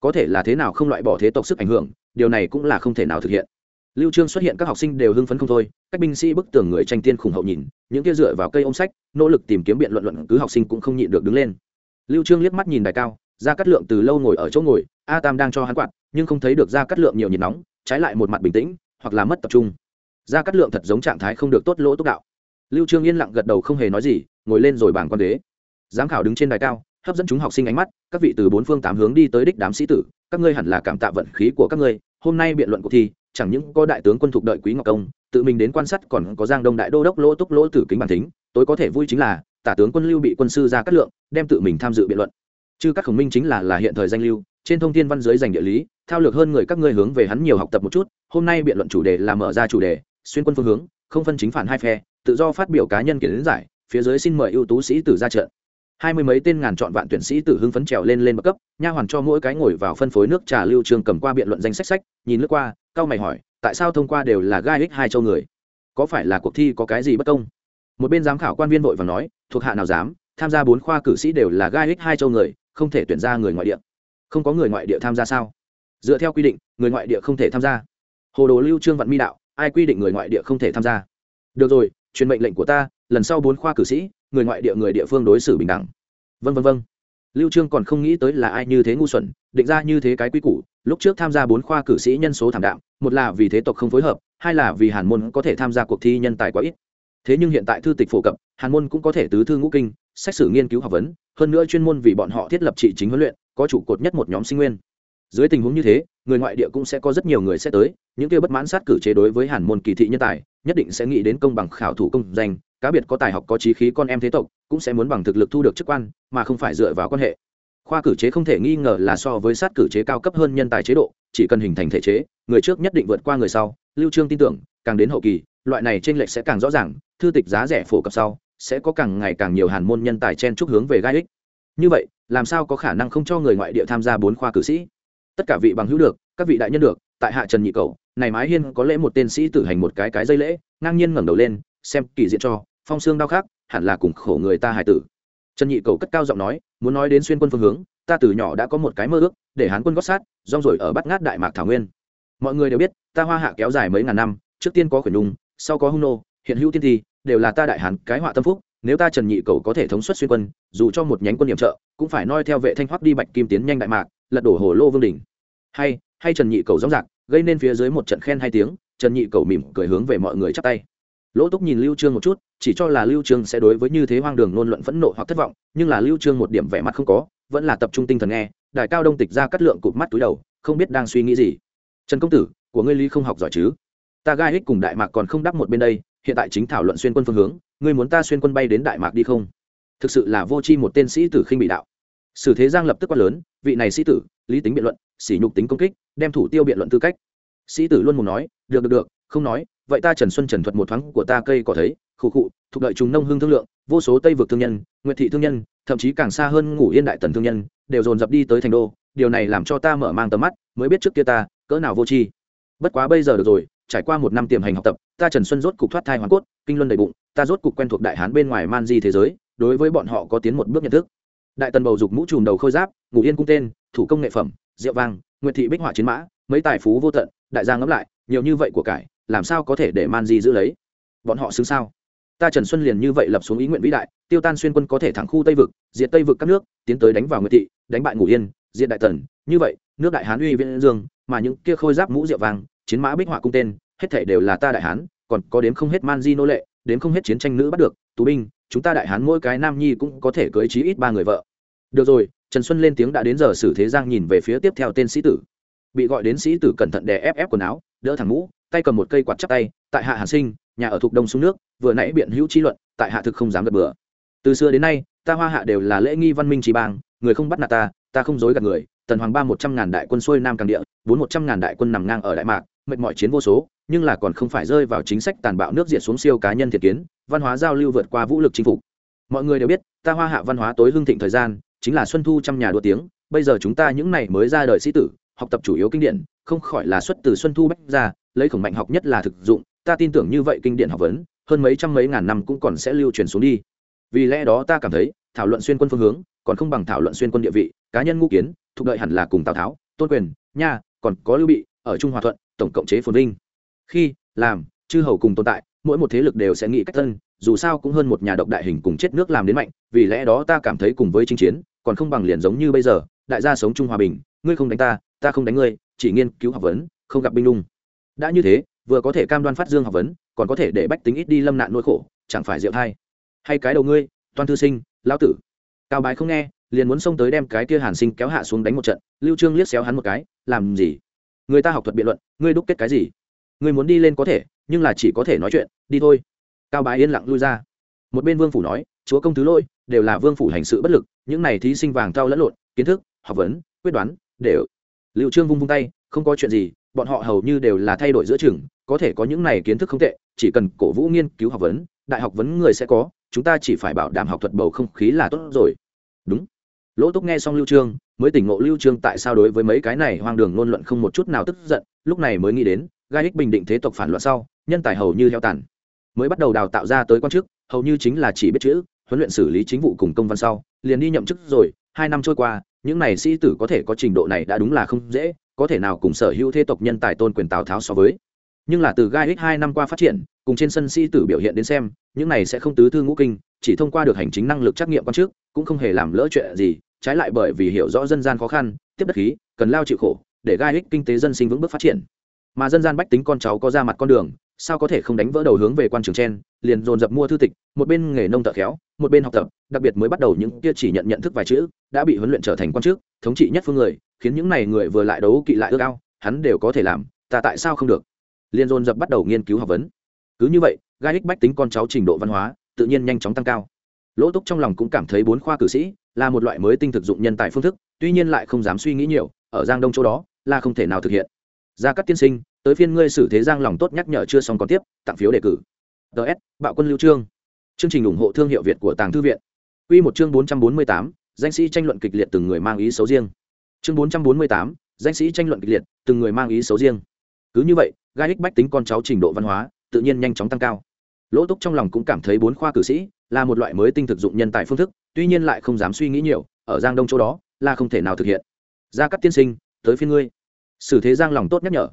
Có thể là thế nào không loại bỏ thế tộc sức ảnh hưởng, điều này cũng là không thể nào thực hiện. Lưu trương xuất hiện các học sinh đều hưng phấn không thôi, các binh sĩ bức tường người tranh tiên khủng hậu nhìn, những kia dựa vào cây ôm sách, nỗ lực tìm kiếm biện luận luận cứ học sinh cũng không nhịn được đứng lên lưu trương liếc mắt nhìn đài cao, gia cát lượng từ lâu ngồi ở chỗ ngồi, a tam đang cho hắn quạt, nhưng không thấy được gia cát lượng nhiều nhiệt nóng, trái lại một mặt bình tĩnh, hoặc là mất tập trung. Gia cát lượng thật giống trạng thái không được tốt lỗ tốt đạo. Lưu trương yên lặng gật đầu không hề nói gì, ngồi lên rồi bảng quan đế giám khảo đứng trên đài cao, hấp dẫn chúng học sinh ánh mắt, các vị từ bốn phương tám hướng đi tới đích đám sĩ tử, các ngươi hẳn là cảm tạ vận khí của các ngươi, hôm nay biện luận cuộc thi, chẳng những có đại tướng quân thuộc đợi quý ngọc công, tự mình đến quan sát còn có giang đông đại đô đốc lỗ túc lỗ tử kính bản thính, tối có thể vui chính là tả tướng quân lưu bị quân sư ra cát lượng, đem tự mình tham dự biện luận. Chứ các khổng minh chính là là hiện thời danh lưu, trên thông tin văn giới dành địa lý, thao lược hơn người các ngươi hướng về hắn nhiều học tập một chút, hôm nay biện luận chủ đề là mở ra chủ đề, xuyên quân phương hướng, không phân chính phản hai phe, tự do phát biểu cá nhân kiến giải, phía dưới xin mời ưu tú sĩ tử ra trận. Hai mươi mấy tên ngàn chọn vạn tuyển sĩ tử hưng phấn trèo lên lên bậc cấp, nha hoàn cho mỗi cái ngồi vào phân phối nước trà lưu trường cầm qua biện luận danh sách sách, nhìn lướt qua cao mày hỏi, tại sao thông qua đều là gai ích hai châu người? Có phải là cuộc thi có cái gì bất công? Một bên giám khảo quan viên vội và nói thuộc hạ nào dám, tham gia bốn khoa cử sĩ đều là gai ích hai châu người, không thể tuyển ra người ngoại địa. Không có người ngoại địa tham gia sao? Dựa theo quy định, người ngoại địa không thể tham gia. Hồ đồ lưu trương vạn mi đạo, ai quy định người ngoại địa không thể tham gia? Được rồi, truyền mệnh lệnh của ta, lần sau bốn khoa cử sĩ, người ngoại địa người địa phương đối xử bình đẳng. Vân vân vân lưu trương còn không nghĩ tới là ai như thế ngu xuẩn, định ra như thế cái quy củ, lúc trước tham gia bốn khoa cử sĩ nhân số thảm đạm, một là vì thế tộc không phối hợp, hai là vì hàn môn có thể tham gia cuộc thi nhân tài quá ít thế nhưng hiện tại thư tịch phổ cập, hàn môn cũng có thể tứ thư ngũ kinh, sách sử nghiên cứu học vấn, hơn nữa chuyên môn vì bọn họ thiết lập trị chính huấn luyện, có trụ cột nhất một nhóm sinh nguyên. Dưới tình huống như thế, người ngoại địa cũng sẽ có rất nhiều người sẽ tới, những kia bất mãn sát cử chế đối với hàn môn kỳ thị nhân tài, nhất định sẽ nghĩ đến công bằng khảo thủ công danh, cá biệt có tài học có trí khí con em thế tộc, cũng sẽ muốn bằng thực lực thu được chức quan, mà không phải dựa vào quan hệ. Khoa cử chế không thể nghi ngờ là so với sát cử chế cao cấp hơn nhân tài chế độ, chỉ cần hình thành thể chế, người trước nhất định vượt qua người sau, lưu trương tin tưởng, càng đến hậu kỳ, loại này trên lệch sẽ càng rõ ràng thư tịch giá rẻ phổ cập sau, sẽ có càng ngày càng nhiều hàn môn nhân tài chen chúc hướng về gai ích. Như vậy, làm sao có khả năng không cho người ngoại địa tham gia bốn khoa cử sĩ? Tất cả vị bằng hữu được, các vị đại nhân được, tại hạ trần nhị cầu này mái hiên có lễ một tên sĩ tử hành một cái cái dây lễ, ngang nhiên ngẩng đầu lên, xem kỳ diện cho, phong xương đau khác hẳn là cùng khổ người ta hải tử. Trần nhị cầu cất cao giọng nói, muốn nói đến xuyên quân phương hướng, ta từ nhỏ đã có một cái mơ ước, để hán quân gót sát, rong rồi ở bắt ngát đại mạc thảo nguyên. Mọi người đều biết, ta hoa hạ kéo dài mấy ngàn năm, trước tiên có khuyển nhung, sau có hung nô, hiện hữu tiên thi đều là ta đại hán, cái họa tâm phúc, nếu ta trần nhị cầu có thể thống suất xuyên quân, dù cho một nhánh quân điểm trợ, cũng phải noi theo vệ thanh hoắc đi bạch kim tiến nhanh đại mạc, lật đổ hồ lô vương đỉnh. Hay hay trần nhị cầu rõ rạc gây nên phía dưới một trận khen hai tiếng, trần nhị cầu mỉm cười hướng về mọi người chắp tay. Lỗ túc nhìn lưu trương một chút, chỉ cho là lưu trương sẽ đối với như thế hoang đường ngôn luận phẫn nộ hoặc thất vọng, nhưng là lưu trương một điểm vẻ mặt không có, vẫn là tập trung tinh thần nghe, đại cao đông tịch ra cắt lượng cụp mắt túi đầu, không biết đang suy nghĩ gì. Trần công tử, của ngươi lý không học giỏi chứ? Ta gai hích cùng đại mạc còn không đắp một bên đây hiện tại chính thảo luận xuyên quân phương hướng, ngươi muốn ta xuyên quân bay đến đại mạc đi không? Thực sự là vô chi một tên sĩ tử khinh bị đạo. Sử thế giang lập tức quát lớn, vị này sĩ tử, lý tính biện luận, sỉ nhục tính công kích, đem thủ tiêu biện luận tư cách. Sĩ tử luôn muốn nói, được được được, không nói, vậy ta trần xuân trần thuật một thoáng của ta cây có thấy, khụ khụ, thuộc đợi chúng nông hương thương lượng, vô số tây vực thương nhân, nguyệt thị thương nhân, thậm chí càng xa hơn ngủ yên đại tần thương nhân, đều dồn dập đi tới thành đô, điều này làm cho ta mở mang tầm mắt, mới biết trước kia ta, cỡ nào vô tri. Bất quá bây giờ được rồi trải qua một năm tiềm hành học tập, ta trần xuân rốt cục thoát thai hoàn cốt, kinh luân đầy bụng, ta rốt cục quen thuộc đại hán bên ngoài man di thế giới, đối với bọn họ có tiến một bước nhận thức. Đại tần bầu dục mũ trùm đầu khôi giáp, ngủ yên cung tên, thủ công nghệ phẩm, rượu vang, nguyệt thị bích họa chiến mã, mấy tài phú vô tận, đại gia ngẫm lại, nhiều như vậy của cải, làm sao có thể để man di giữ lấy? Bọn họ xứng sao? Ta trần xuân liền như vậy lập xuống ý nguyện vĩ đại, tiêu tan xuyên quân có thể thẳng khu tây vực, diệt tây vực các nước, tiến tới đánh vào nguyệt thị, đánh bại ngũ yên, diệt đại tần. Như vậy, nước đại hán uy viễn dương, mà những kia khôi giáp mũ rượu vàng chiến mã bích họa cung tên, hết thể đều là ta đại hán, còn có đếm không hết man di nô lệ, đếm không hết chiến tranh nữ bắt được, tù binh, chúng ta đại hán mỗi cái nam nhi cũng có thể cưới chí ít ba người vợ. Được rồi, trần xuân lên tiếng đã đến giờ xử thế giang nhìn về phía tiếp theo tên sĩ tử. Bị gọi đến sĩ tử cẩn thận đè ép ép quần áo, đỡ thẳng mũ, tay cầm một cây quạt chắp tay, tại hạ hàn sinh, nhà ở thuộc đông xuống nước, vừa nãy biện hữu chi luận, tại hạ thực không dám gật bừa. Từ xưa đến nay, ta hoa hạ đều là lễ nghi văn minh trí bang, người không bắt nạt ta ta không dối gạt người, tần hoàng ba một trăm ngàn đại quân xuôi nam càng địa, bốn một trăm ngàn đại quân nằm ngang ở đại mạc mệt mỏi chiến vô số, nhưng là còn không phải rơi vào chính sách tàn bạo nước diện xuống siêu cá nhân thiệt kiến, văn hóa giao lưu vượt qua vũ lực chinh phục. Mọi người đều biết, ta hoa hạ văn hóa tối hưng thịnh thời gian, chính là xuân thu trăm nhà đua tiếng, bây giờ chúng ta những này mới ra đời sĩ tử, học tập chủ yếu kinh điển, không khỏi là xuất từ xuân thu bách ra lấy khổng mạnh học nhất là thực dụng, ta tin tưởng như vậy kinh điển học vấn, hơn mấy trăm mấy ngàn năm cũng còn sẽ lưu truyền xuống đi. Vì lẽ đó ta cảm thấy, thảo luận xuyên quân phương hướng, còn không bằng thảo luận xuyên quân địa vị, cá nhân ngũ kiến thuộc đợi hẳn là cùng tào tháo, tôn quyền, nha, còn có lưu bị, ở trung hòa thuận tổng cộng chế phồn vinh. Khi, làm, chư hầu cùng tồn tại, mỗi một thế lực đều sẽ nghĩ cách thân, dù sao cũng hơn một nhà độc đại hình cùng chết nước làm đến mạnh, vì lẽ đó ta cảm thấy cùng với chinh chiến, còn không bằng liền giống như bây giờ, đại gia sống chung hòa bình, ngươi không đánh ta ta không đánh ngươi, chỉ nghiên cứu học vấn, không gặp binh lung đã như thế, vừa có thể cam đoan phát dương học vấn, còn có thể để bách tính ít đi lâm nạn nỗi khổ, chẳng phải diệu thay hay cái đầu ngươi, toan thư sinh, lão tử. Cao bái không nghe, liền muốn xông tới đem cái kia hàn sinh kéo hạ xuống đánh một trận, lưu trương liếc xéo hắn một cái, làm gì? Người ta học thuật biện luận, ngươi đúc kết cái gì? Ngươi muốn đi lên có thể, nhưng là chỉ có thể nói chuyện, đi thôi. Cao bái yên lặng lui ra. Một bên vương phủ nói, chúa công thứ lỗi, đều là vương phủ hành sự bất lực, những này thí sinh vàng thao lẫn lộn, kiến thức, học vấn, quyết đoán, đều. Liệu trương vung vung tay, không có chuyện gì, bọn họ hầu như đều là thay đổi giữa trường, có thể có những này kiến thức không tệ, chỉ cần cổ vũ nghiên cứu học vấn, đại học vấn người sẽ có, chúng ta chỉ phải bảo đảm học thuật bầu không khí là tốt rồi. Đúng lỗ túc nghe xong lưu trương, mới tỉnh ngộ lưu trương tại sao đối với mấy cái này hoang đường ngôn luận không một chút nào tức giận, lúc này mới nghĩ đến, gai ích bình định thế tộc phản loạn sau, nhân tài hầu như heo tàn. Mới bắt đầu đào tạo ra tới quan chức, hầu như chính là chỉ biết chữ, huấn luyện xử lý chính vụ cùng công văn sau, liền đi nhậm chức rồi, hai năm trôi qua, những này sĩ tử có thể có trình độ này đã đúng là không dễ, có thể nào cùng sở hữu thế tộc nhân tài tôn quyền tào tháo so với. Nhưng là từ gai ích hai năm qua phát triển, cùng trên sân sĩ tử biểu hiện đến xem, những này sẽ không tứ thư ngũ kinh chỉ thông qua được hành chính năng lực trắc nghiệm quan chức, cũng không hề làm lỡ chuyện gì, trái lại bởi vì hiểu rõ dân gian khó khăn, tiếp đất khí, cần lao chịu khổ, để gai ích kinh tế dân sinh vững bước phát triển. Mà dân gian bách tính con cháu có ra mặt con đường, sao có thể không đánh vỡ đầu hướng về quan trường trên, liền dồn dập mua thư tịch, một bên nghề nông thợ khéo, một bên học tập, đặc biệt mới bắt đầu những kia chỉ nhận nhận thức vài chữ, đã bị huấn luyện trở thành quan chức, thống trị nhất phương người, khiến những này người vừa lại đấu kỵ lại ước ao, hắn đều có thể làm, ta tại sao không được? Liền dồn dập bắt đầu nghiên cứu học vấn. Cứ như vậy, gai ích bách tính con cháu trình độ văn hóa tự nhiên nhanh chóng tăng cao. Lỗ túc trong lòng cũng cảm thấy bốn khoa cử sĩ là một loại mới tinh thực dụng nhân tài phương thức, tuy nhiên lại không dám suy nghĩ nhiều, ở giang đông chỗ đó là không thể nào thực hiện. Gia cát tiên sinh, tới phiên ngươi xử thế giang lòng tốt nhắc nhở chưa xong còn tiếp, tặng phiếu đề cử. Ts bạo quân lưu trương. Chương trình ủng hộ thương hiệu việt của tàng thư viện. Quy một chương bốn trăm bốn mươi tám, danh sĩ tranh luận kịch liệt từng người mang ý xấu riêng. Chương bốn trăm bốn mươi tám, danh sĩ tranh luận kịch liệt từng người mang ý xấu riêng. Cứ như vậy, gai ích bách tính con cháu trình độ văn hóa, tự nhiên nhanh chóng tăng cao lỗ túc trong lòng cũng cảm thấy bốn khoa cử sĩ là một loại mới tinh thực dụng nhân tài phương thức, tuy nhiên lại không dám suy nghĩ nhiều, ở giang đông chỗ đó, là không thể nào thực hiện. Gia cát tiên sinh, tới phiên ngươi. Xử thế giang lòng tốt nhắc nhở.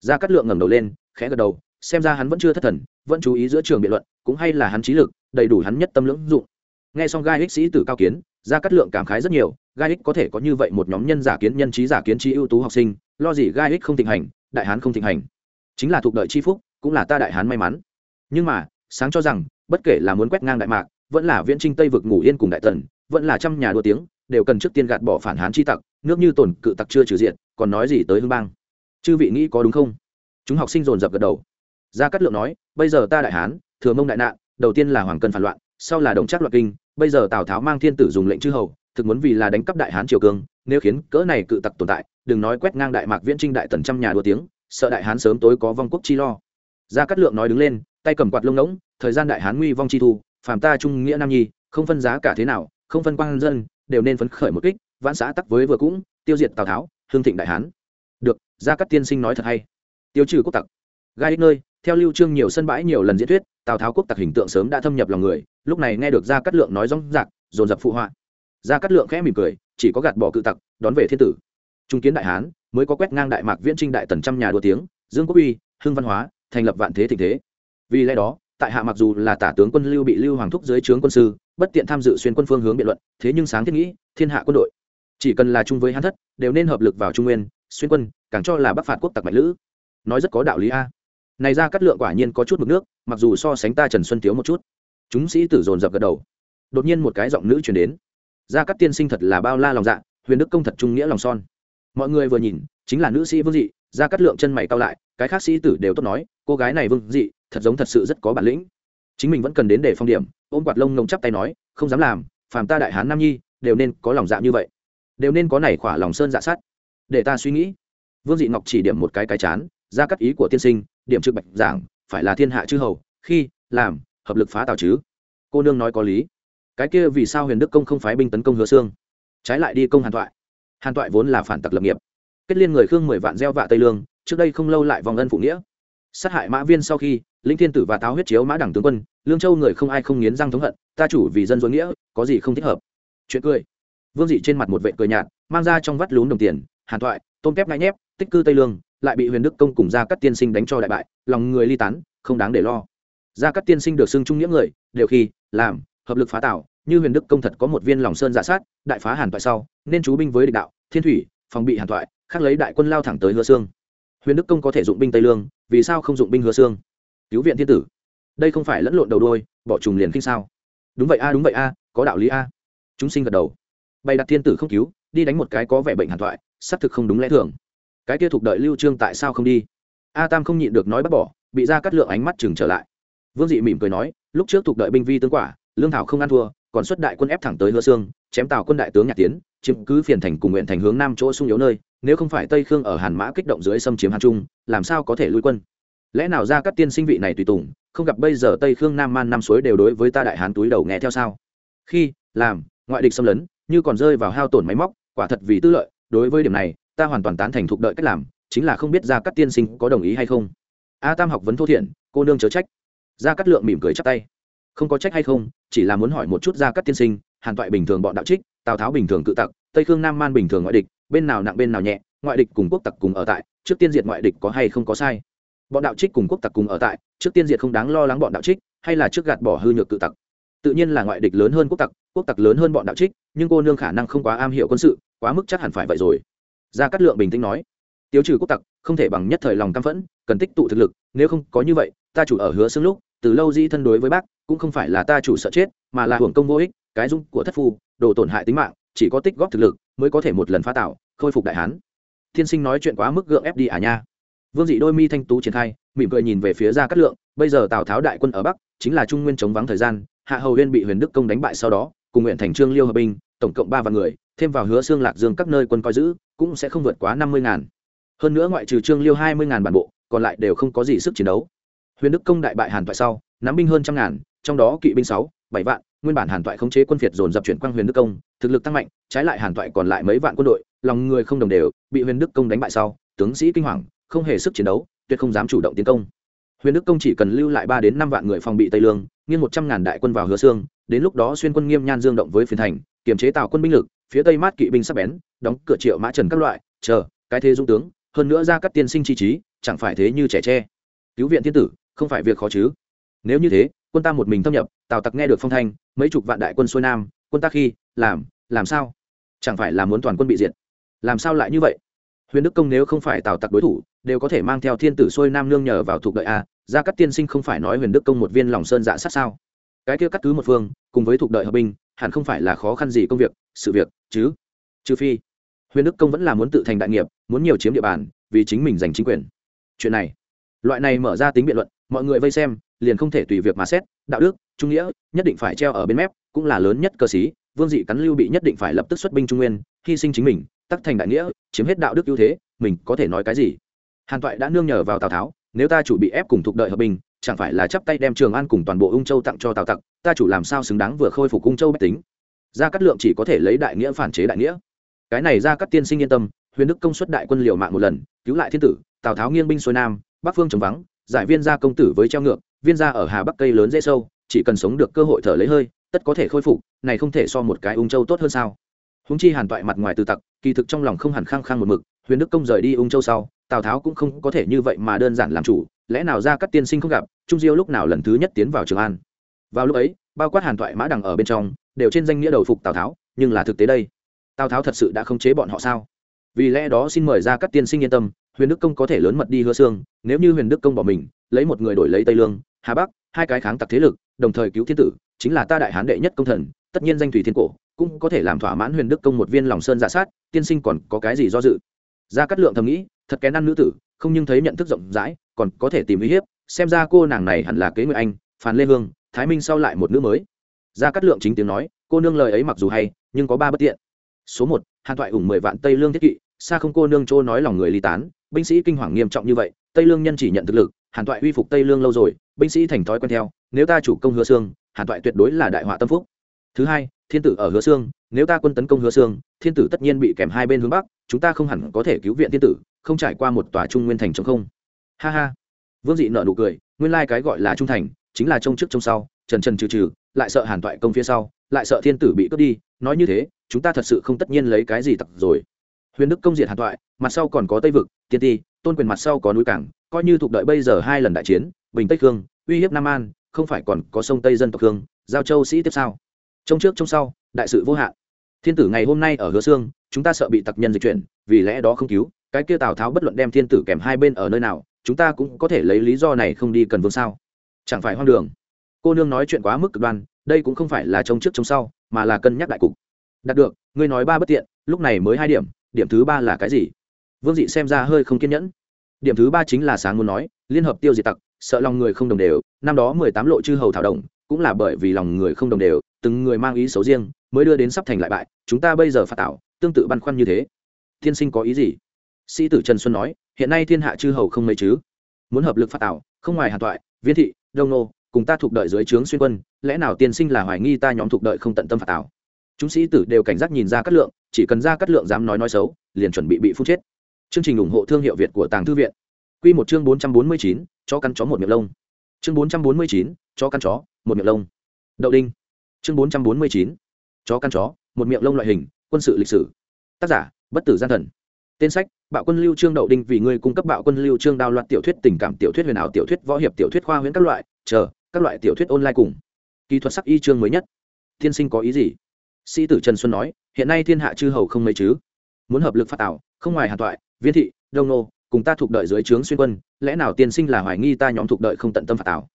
Gia cát lượng ngẩng đầu lên, khẽ gật đầu, xem ra hắn vẫn chưa thất thần, vẫn chú ý giữa trường biện luận, cũng hay là hắn trí lực, đầy đủ hắn nhất tâm lưỡng dụng. Nghe xong gai ích sĩ tử cao kiến, gia cát lượng cảm khái rất nhiều, gai ích có thể có như vậy một nhóm nhân giả kiến nhân trí giả kiến trí ưu tú học sinh, lo gì gai ích không thịnh hành, đại hán không thịnh hành. Chính là thuộc đợi chi phúc, cũng là ta đại hán may mắn. Nhưng mà sáng cho rằng, bất kể là muốn quét ngang đại mạc, vẫn là viễn trinh tây vực ngủ yên cùng đại tần, vẫn là trăm nhà đua tiếng, đều cần trước tiên gạt bỏ phản hán chi tặc, nước như tổn cự tặc chưa trừ diện còn nói gì tới hương bang. Chư vị nghĩ có đúng không? Chúng học sinh dồn dập gật đầu. Gia cát lượng nói, bây giờ ta đại hán, thừa mông đại nạn, đầu tiên là hoàng cân phản loạn, sau là đồng trác loạn kinh, bây giờ tào tháo mang thiên tử dùng lệnh chư hầu, thực muốn vì là đánh cắp đại hán triều cương nếu khiến cỡ này cự tặc tồn tại, đừng nói quét ngang đại mạc viễn trinh đại tần trăm nhà đua tiếng, sợ đại hán sớm tối có vong quốc chi lo gia cát lượng nói đứng lên, tay cầm quạt lông ngỗng, thời gian đại hán nguy vong chi thu, phàm ta trung nghĩa nam nhi, không phân giá cả thế nào, không phân quan dân, đều nên phấn khởi một kích, vãn xã tắc với vừa cũng, tiêu diệt tào tháo, hương thịnh đại hán. Được, gia cát tiên sinh nói thật hay. Tiêu trừ quốc tặc. Gai nơi, theo lưu trương nhiều sân bãi nhiều lần diễn thuyết, tào tháo quốc tặc hình tượng sớm đã thâm nhập lòng người, lúc này nghe được gia cát lượng nói rong rạc, dồn dập phụ họa. Gia cát lượng khẽ mỉm cười, chỉ có gạt bỏ cự tặc, đón về thiên tử. Trung kiến đại hán, mới có quét ngang đại mạc viễn trinh đại tần trăm nhà đua tiếng, dương quốc uy, hưng văn hóa thành lập vạn thế thịnh thế. Vì lẽ đó, tại hạ mặc dù là tả tướng quân lưu bị lưu hoàng thúc dưới trướng quân sư, bất tiện tham dự xuyên quân phương hướng biện luận, thế nhưng sáng thiết nghĩ, thiên hạ quân đội, chỉ cần là chung với hán thất, đều nên hợp lực vào trung nguyên, xuyên quân, càng cho là bắc phạt quốc tặc mạnh lữ. Nói rất có đạo lý a. Này ra cắt lượng quả nhiên có chút mực nước, mặc dù so sánh ta trần xuân tiếu một chút. Chúng sĩ tử dồn dập gật đầu. Đột nhiên một cái giọng nữ chuyển đến. Gia cắt tiên sinh thật là bao la lòng dạ huyền đức công thật trung nghĩa lòng son. Mọi người vừa nhìn, chính là nữ sĩ vương dị gia cắt lượng chân mày cao lại, cái khác sĩ tử đều tốt nói, cô gái này vương dị, thật giống thật sự rất có bản lĩnh. Chính mình vẫn cần đến để phong điểm, ôm quạt lông ngông chắp tay nói, không dám làm, phàm ta đại hán nam nhi, đều nên có lòng dạ như vậy. Đều nên có này khỏa lòng sơn dạ sát. Để ta suy nghĩ. Vương dị ngọc chỉ điểm một cái cái chán, ra cắt ý của tiên sinh, điểm trực bạch giảng, phải là thiên hạ chư hầu, khi, làm, hợp lực phá tào chứ. Cô nương nói có lý. Cái kia vì sao huyền đức công không phái binh tấn công hứa xương trái lại đi công hàn thoại. Hàn thoại vốn là phản tặc lập nghiệp kết liên người khương mười vạn gieo vạ tây lương, trước đây không lâu lại vòng ân phụ nghĩa. Sát hại mã viên sau khi linh thiên tử và táo huyết chiếu mã đẳng tướng quân, lương châu người không ai không nghiến răng thống hận, ta chủ vì dân dối nghĩa, có gì không thích hợp. Chuyện cười. Vương dị trên mặt một vệ cười nhạt, mang ra trong vắt lún đồng tiền, hàn thoại, tôm kép ngại nhép, tích cư tây lương, lại bị huyền đức công cùng gia cắt tiên sinh đánh cho đại bại, lòng người ly tán, không đáng để lo. Gia cắt tiên sinh được xưng trung nghĩa người, đều khi, làm, hợp lực phá tạo, như huyền đức công thật có một viên lòng sơn giả sát, đại phá hàn thoại sau, nên chú binh với địch đạo, thiên thủy, phòng bị hàn thoại khác lấy đại quân lao thẳng tới hứa xương. Huyền đức công có thể dụng binh tây lương, vì sao không dụng binh hứa xương? Cứu viện thiên tử. Đây không phải lẫn lộn đầu đôi, bỏ trùng liền kinh sao? Đúng vậy a, đúng vậy a, có đạo lý a. Chúng sinh gật đầu. Bày đặt thiên tử không cứu, đi đánh một cái có vẻ bệnh hàn thoại, xác thực không đúng lẽ thường. Cái kia thuộc đợi lưu trương tại sao không đi? A tam không nhịn được nói bắt bỏ, bị ra cắt lượng ánh mắt chừng trở lại. Vương dị mỉm cười nói, lúc trước thuộc đợi binh vi tương quả, lương thảo không ăn thua, còn xuất đại quân ép thẳng tới hứa xương, chém tào quân đại tướng nhạc tiến, chiếm cứ phiền thành cùng nguyện thành hướng nam chỗ sung yếu nơi nếu không phải tây khương ở hàn mã kích động dưới xâm chiếm hàn trung, làm sao có thể lui quân? Lẽ nào ra các tiên sinh vị này tùy tùng, không gặp bây giờ tây khương nam man năm suối đều đối với ta đại hán túi đầu nghe theo sao? Khi, làm, ngoại địch xâm lấn, như còn rơi vào hao tổn máy móc, quả thật vì tư lợi, đối với điểm này, ta hoàn toàn tán thành thục đợi cách làm, chính là không biết ra các tiên sinh có đồng ý hay không. A tam học vấn thô thiện, cô nương chớ trách. Gia cát lượng mỉm cười chắp tay. Không có trách hay không, chỉ là muốn hỏi một chút gia cát tiên sinh, hàn toại bình thường bọn đạo trích, tào tháo bình thường cự tặc, tây khương nam man bình thường ngoại địch bên nào nặng bên nào nhẹ, ngoại địch cùng quốc tặc cùng ở tại, trước tiên diệt ngoại địch có hay không có sai. Bọn đạo trích cùng quốc tặc cùng ở tại, trước tiên diệt không đáng lo lắng bọn đạo trích, hay là trước gạt bỏ hư nhược cự tặc. Tự nhiên là ngoại địch lớn hơn quốc tặc quốc tặc lớn hơn bọn đạo trích, nhưng cô nương khả năng không quá am hiểu quân sự, quá mức chắc hẳn phải vậy rồi. Gia cát lượng bình tĩnh nói, tiêu trừ quốc tặc, không thể bằng nhất thời lòng căm phẫn, cần tích tụ thực lực, nếu không có như vậy, ta chủ ở hứa xương lúc, từ lâu di thân đối với bác, cũng không phải là ta chủ sợ chết, mà là hưởng công vô ích, cái dung của thất phu, đồ tổn hại tính mạng, chỉ có tích góp thực lực, mới có thể một lần phá tạo khôi phục đại hán. Thiên sinh nói chuyện quá mức gượng ép đi à nha. Vương dị đôi mi thanh tú triển khai, mỉm cười nhìn về phía ra cát lượng, bây giờ tào tháo đại quân ở bắc, chính là trung nguyên chống vắng thời gian, hạ hầu huyên bị huyền đức công đánh bại sau đó, cùng nguyện thành trương liêu hợp binh, tổng cộng ba vạn người, thêm vào hứa xương lạc dương các nơi quân coi giữ, cũng sẽ không vượt quá năm mươi ngàn. Hơn nữa ngoại trừ trương liêu hai mươi ngàn bản bộ, còn lại đều không có gì sức chiến đấu. Huyền đức công đại bại hàn toại sau, nắm binh hơn trăm ngàn, trong đó kỵ binh sáu, bảy vạn, nguyên bản hàn toại khống chế quân phiệt dồn dập chuyển quang huyền đức công, thực lực tăng mạnh, trái lại hàn toại còn lại mấy vạn quân đội lòng người không đồng đều, bị huyền đức công đánh bại sau, tướng sĩ kinh hoàng, không hề sức chiến đấu, tuyệt không dám chủ động tiến công. Huyền đức công chỉ cần lưu lại ba đến năm vạn người phòng bị tây lương nghiên một trăm ngàn đại quân vào hứa xương đến lúc đó xuyên quân nghiêm nhan dương động với phiền thành, kiềm chế tạo quân binh lực, phía tây mát kỵ binh sắp bén, đóng cửa triệu mã trần các loại, chờ, cái thế dung tướng, hơn nữa ra các tiên sinh chi trí, chẳng phải thế như trẻ tre. Cứu viện thiên tử, không phải việc khó chứ. Nếu như thế, quân ta một mình thâm nhập, tào tặc nghe được phong thanh, mấy chục vạn đại quân xuôi nam, quân ta khi, làm làm sao? Chẳng phải là muốn toàn quân bị diệt? Làm sao lại như vậy? Huyền đức công nếu không phải tào tặc đối thủ, đều có thể mang theo thiên tử xuôi nam nương nhờ vào thuộc đợi à, a ra các tiên sinh không phải nói huyền đức công một viên lòng sơn dạ sát sao? Cái kia cắt cứ một phương, cùng với thuộc đợi hợp binh, hẳn không phải là khó khăn gì công việc, sự việc, chứ? Trừ phi, huyền đức công vẫn là muốn tự thành đại nghiệp, muốn nhiều chiếm địa bàn, vì chính mình giành chính quyền. Chuyện này, loại này mở ra tính biện luận, mọi người vây xem, liền không thể tùy việc mà xét, đạo đức, trung nghĩa, nhất định phải treo ở bên mép, cũng là lớn nhất cơ sĩ, vương dị cắn lưu bị nhất định phải lập tức xuất binh trung nguyên, hy sinh chính mình tắc thành đại nghĩa, chiếm hết đạo đức ưu thế, mình có thể nói cái gì? Hàn toại đã nương nhờ vào tào tháo, nếu ta chủ bị ép cùng thuộc đợi hợp bình, chẳng phải là chắp tay đem trường an cùng toàn bộ ung châu tặng cho tào tặc, ta chủ làm sao xứng đáng vừa khôi phục ung châu bách tính? Gia cát lượng chỉ có thể lấy đại nghĩa phản chế đại nghĩa. Cái này Gia Cát tiên sinh yên tâm, huyền đức công suất đại quân liều mạng một lần, cứu lại thiên tử, tào tháo nghiêng binh xuôi nam, bắc phương chống vắng, giải viên gia công tử với treo ngược, viên gia ở hà bắc cây lớn dễ sâu, chỉ cần sống được cơ hội thở lấy hơi, tất có thể khôi phục, này không thể so một cái ung châu tốt hơn sao? Húng chi hàn toại mặt ngoài từ tặc kỳ thực trong lòng không hẳn khăng khăng một mực, huyền đức công rời đi ung châu sau, tào tháo cũng không có thể như vậy mà đơn giản làm chủ, lẽ nào ra các tiên sinh không gặp, trung diêu lúc nào lần thứ nhất tiến vào trường an? Vào lúc ấy, bao quát hàn thoại mã đằng ở bên trong, đều trên danh nghĩa đầu phục tào tháo, nhưng là thực tế đây, tào tháo thật sự đã không chế bọn họ sao? Vì lẽ đó xin mời ra các tiên sinh yên tâm, huyền đức công có thể lớn mật đi hứa xương, nếu như huyền đức công bỏ mình, lấy một người đổi lấy tây lương, hà bắc, hai cái kháng tặc thế lực, đồng thời cứu thiên tử, chính là ta đại hán đệ nhất công thần, tất nhiên danh thủy thiên cổ cũng có thể làm thỏa mãn huyền đức công một viên lòng sơn giả sát, tiên sinh còn có cái gì do dự? Ra cắt lượng thầm nghĩ, thật kén ăn nữ tử, không nhưng thấy nhận thức rộng rãi, còn có thể tìm uy hiếp, xem ra cô nàng này hẳn là kế người anh, phàn lê hương, thái minh sau lại một nữ mới. Ra cắt lượng chính tiếng nói, cô nương lời ấy mặc dù hay, nhưng có ba bất tiện. Số một, hàn thoại ủng mười vạn tây lương thiết kỵ, xa không cô nương chỗ nói lòng người ly tán, binh sĩ kinh hoàng nghiêm trọng như vậy, tây lương nhân chỉ nhận thực lực, hàn thoại uy phục tây lương lâu rồi, binh sĩ thành thói quen theo, nếu ta chủ công hứa xương, hàn thoại tuyệt đối là đại họa tâm phúc. Thứ hai thiên tử ở hứa xương, nếu ta quân tấn công hứa xương, thiên tử tất nhiên bị kèm hai bên hướng bắc, chúng ta không hẳn có thể cứu viện thiên tử, không trải qua một tòa trung nguyên thành chống không. Ha ha. Vương dị nợ nụ cười, nguyên lai cái gọi là trung thành, chính là trông trước trông sau, trần trần trừ trừ, lại sợ hàn toại công phía sau, lại sợ thiên tử bị cướp đi, nói như thế, chúng ta thật sự không tất nhiên lấy cái gì tặc rồi. Huyền đức công diệt hàn toại, mặt sau còn có tây vực, tiên ti, tôn quyền mặt sau có núi cảng, coi như thuộc đợi bây giờ hai lần đại chiến, bình tây khương, uy hiếp nam an, không phải còn có sông tây dân tộc khương, giao châu sĩ tiếp sau trong trước trong sau, đại sự vô hạn. Thiên tử ngày hôm nay ở hứa xương chúng ta sợ bị tặc nhân dịch chuyển, vì lẽ đó không cứu, cái kia tào tháo bất luận đem thiên tử kèm hai bên ở nơi nào, chúng ta cũng có thể lấy lý do này không đi cần vương sao? Chẳng phải hoang đường. Cô nương nói chuyện quá mức cực đoan, đây cũng không phải là trông trước trông sau, mà là cân nhắc đại cục. Đạt được, ngươi nói ba bất tiện, lúc này mới hai điểm điểm thứ ba là cái gì? Vương dị xem ra hơi không kiên nhẫn. Điểm thứ ba chính là sáng muốn nói, liên hợp tiêu diệt tặc, sợ lòng người không đồng đều, năm đó mười tám lộ chư hầu thảo đồng cũng là bởi vì lòng người không đồng đều, từng người mang ý xấu riêng, mới đưa đến sắp thành lại bại, chúng ta bây giờ phạt tạo tương tự băn khoăn như thế. Thiên sinh có ý gì? Sĩ tử trần xuân nói, hiện nay thiên hạ chư hầu không mấy chứ. Muốn hợp lực phạt tạo không ngoài hàn toại, viên thị, đông nô, cùng ta thuộc đợi dưới trướng xuyên quân, lẽ nào tiên sinh là hoài nghi ta nhóm thuộc đợi không tận tâm phạt tạo chúng sĩ tử đều cảnh giác nhìn ra cát lượng, chỉ cần ra cát lượng dám nói nói xấu, liền chuẩn bị bị phun chết. Chương trình ủng hộ thương hiệu việt của tàng thư viện. Quy một chương bốn trăm bốn mươi chín cho căn chó một miệng lông. Chương bốn trăm bốn mươi chín cho căn chó một miệng lông. Đậu đinh. Chương bốn trăm bốn mươi chín. Chó căn chó, một miệng lông loại hình, quân sự lịch sử. Tác giả, bất tử gian thần. Tên sách, bạo quân lưu trương đậu đinh vì ngươi cung cấp bạo quân lưu trương đao loạt tiểu thuyết tình cảm tiểu thuyết huyền ảo tiểu thuyết võ hiệp tiểu thuyết khoa huyễn các loại, chờ, các loại tiểu thuyết online cùng. Kỹ thuật sắc y chương mới nhất. Thiên sinh có ý gì? Sĩ tử trần xuân nói, hiện nay thiên hạ chư hầu không mấy chứ. Muốn hợp lực phát tạo, không ngoài hàn toại, viên thị, đông nô, cùng ta thuộc đợi dưới trướng xuyên quân, lẽ nào tiên sinh là hoài nghi ta nhóm thuộc đợi không tận tâm phạt tạo?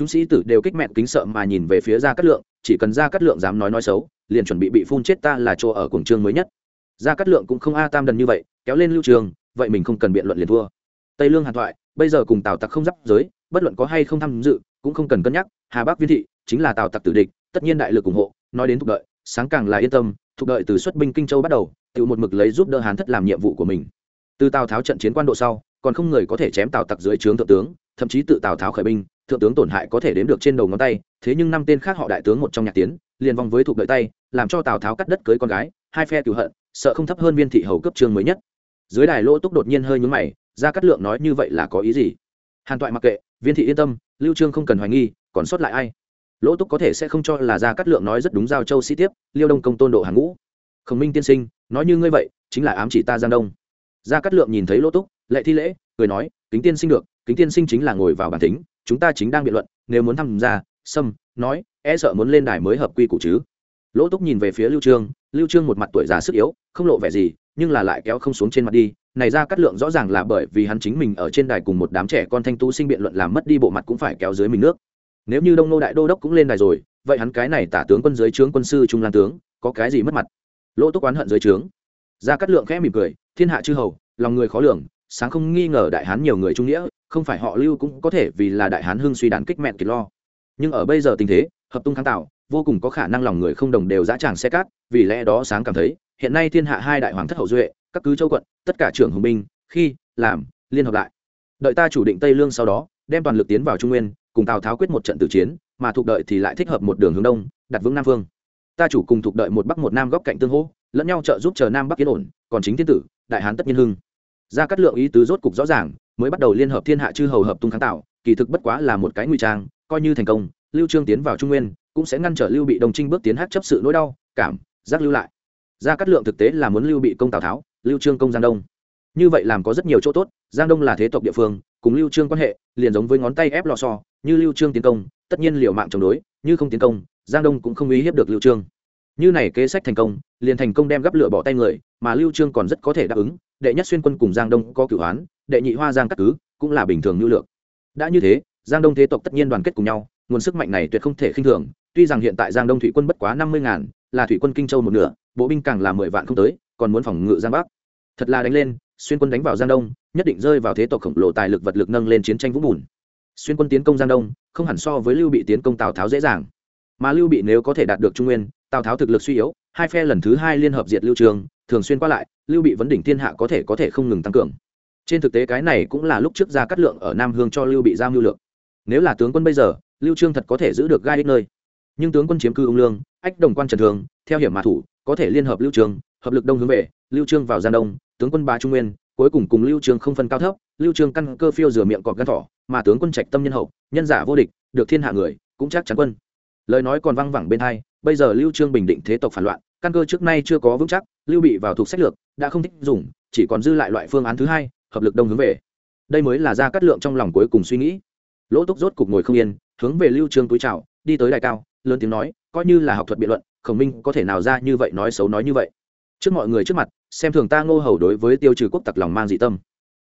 Chúng sĩ tử đều kích mẹn kính sợ mà nhìn về phía gia cát lượng, chỉ cần gia cát lượng dám nói nói xấu, liền chuẩn bị bị phun chết ta là chỗ ở cuồng trương mới nhất. Gia cát lượng cũng không a tam đần như vậy, kéo lên lưu trường, vậy mình không cần biện luận liền thua. Tây lương hàn thoại, bây giờ cùng tào tặc không giáp giới, bất luận có hay không tham dự, cũng không cần cân nhắc, hà bắc viên thị chính là tào tặc tử địch, tất nhiên đại lực ủng hộ, nói đến thuộc đợi, sáng càng là yên tâm thuộc đợi từ xuất binh kinh châu bắt đầu, tự một mực lấy giúp đỡ hán thất làm nhiệm vụ của mình. Từ tào tháo trận chiến quan độ sau, còn không người có thể chém tào tặc dưới trướng thượng tướng, thậm chí tự tào tháo khởi binh thượng tướng tổn hại có thể đếm được trên đầu ngón tay, thế nhưng năm tên khác họ đại tướng một trong nhạc tiến, liền vong với thuộc đợi tay, làm cho tào tháo cắt đất cưới con gái, hai phe cựu hận, sợ không thấp hơn viên thị hầu cấp trương mới nhất. Dưới đài lỗ túc đột nhiên hơi nhúng mày ra cắt lượng nói như vậy là có ý gì? Hàn toại mặc kệ, viên thị yên tâm, lưu trương không cần hoài nghi, còn sót lại ai? Lỗ túc có thể sẽ không cho là ra cắt lượng nói rất đúng giao châu sĩ tiếp, liêu đông công tôn độ hàng ngũ. Khổng minh tiên sinh, nói như ngươi vậy, chính là ám chỉ ta giang đông. Gia cát lượng nhìn thấy lỗ túc, lệ thi lễ, cười nói, kính tiên sinh được, kính tiên sinh chính là ngồi vào bản tính chúng ta chính đang biện luận, nếu muốn tham gia, sâm, nói e sợ muốn lên đài mới hợp quy củ chứ. Lỗ túc nhìn về phía lưu trương lưu trương một mặt tuổi già sức yếu, không lộ vẻ gì, nhưng là lại kéo không xuống trên mặt đi. Này ra cắt lượng rõ ràng là bởi vì hắn chính mình ở trên đài cùng một đám trẻ con thanh tú sinh biện luận làm mất đi bộ mặt cũng phải kéo dưới mình nước. Nếu như đông nô đại đô đốc cũng lên đài rồi, vậy hắn cái này tả tướng quân dưới trướng quân sư trung lan tướng, có cái gì mất mặt? Lỗ túc oán hận dưới trướng. Ra cắt lượng khẽ mỉm cười, thiên hạ chư hầu, lòng người khó lường, sáng không nghi ngờ đại hán nhiều người trung nghĩa không phải họ lưu cũng có thể vì là đại hán hưng suy đàn kích mẹn kiệt lo. Nhưng ở bây giờ tình thế, hợp tung kháng tạo, vô cùng có khả năng lòng người không đồng đều dã tràng xe cát, vì lẽ đó sáng cảm thấy, hiện nay thiên hạ hai đại hoàng thất hậu duệ, các cứ châu quận, tất cả trưởng hùng binh, khi, làm, liên hợp lại. Đợi ta chủ định tây lương sau đó, đem toàn lực tiến vào trung nguyên, cùng tào tháo quyết một trận tử chiến, mà thuộc đợi thì lại thích hợp một đường hướng đông, đặt vững nam phương. Ta chủ cùng thuộc đợi một bắc một nam góc cạnh tương hỗ, lẫn nhau trợ giúp chờ nam bắc yên ổn, còn chính thiên tử, đại hán tất nhiên hưng. Ra cắt lượng ý tứ rốt cục rõ ràng mới bắt đầu liên hợp thiên hạ chư hầu hợp tung kháng tạo, kỳ thực bất quá là một cái nguy trang, coi như thành công, lưu trương tiến vào trung nguyên, cũng sẽ ngăn trở lưu bị đồng trinh bước tiến hát chấp sự nỗi đau, cảm, giác lưu lại. Ra cát lượng thực tế là muốn lưu bị công tào tháo, lưu trương công giang đông. Như vậy làm có rất nhiều chỗ tốt, giang đông là thế tộc địa phương, cùng lưu trương quan hệ, liền giống với ngón tay ép lò xo, như lưu trương tiến công, tất nhiên liều mạng chống đối, như không tiến công, giang đông cũng không uy hiếp được lưu trương. Như này kế sách thành công, liền thành công đem gấp lửa bỏ tay người, mà lưu trương còn rất có thể đáp ứng, đệ nhất xuyên quân cùng giang đông có cửu hoán đệ nhị hoa giang cắt cứ, cũng là bình thường nhu lượng. Đã như thế, giang đông thế tộc tất nhiên đoàn kết cùng nhau, nguồn sức mạnh này tuyệt không thể khinh thường. Tuy rằng hiện tại giang đông thủy quân bất quá năm mươi ngàn, là thủy quân kinh châu một nửa, bộ binh càng là mười vạn không tới, còn muốn phòng ngự giang bắc. Thật là đánh lên, xuyên quân đánh vào giang đông, nhất định rơi vào thế tộc khổng lồ tài lực vật lực nâng lên chiến tranh vũng bùn. Xuyên quân tiến công giang đông, không hẳn so với lưu bị tiến công tào tháo dễ dàng. Mà lưu bị nếu có thể đạt được trung nguyên, tào tháo thực lực suy yếu, hai phe lần thứ hai liên hợp diệt lưu trường, thường xuyên qua lại, lưu bị vấn đỉnh thiên hạ có thể có thể không ngừng tăng cường trên thực tế cái này cũng là lúc trước ra cắt lượng ở nam hương cho lưu bị giao lưu lượng. Nếu là tướng quân bây giờ, lưu trương thật có thể giữ được gai đích nơi. Nhưng tướng quân chiếm cư ung lương, ách đồng quan trần thường, theo hiểm mà thủ, có thể liên hợp lưu trương, hợp lực đông hướng về, lưu trương vào gian đông, tướng quân bá trung nguyên, cuối cùng cùng lưu trương không phân cao thấp, lưu trương căn cơ phiêu rửa miệng cọp gan thỏ, mà tướng quân trạch tâm nhân hậu, nhân giả vô địch, được thiên hạ người, cũng chắc chắn quân. Lời nói còn văng vẳng bên hai, bây giờ lưu trương bình định thế tộc phản loạn, căn cơ trước nay chưa có vững chắc, lưu bị vào thuộc sách lược, đã không thích dùng, chỉ còn dư lại loại phương án thứ hai hợp lực đông hướng về. Đây mới là ra cắt lượng trong lòng cuối cùng suy nghĩ. Lỗ túc rốt cục ngồi không yên, hướng về lưu trương túi chào, đi tới đài cao, lớn tiếng nói, coi như là học thuật biện luận, khổng minh có thể nào ra như vậy nói xấu nói như vậy. Trước mọi người trước mặt, xem thường ta ngô hầu đối với tiêu trừ quốc tặc lòng mang dị tâm.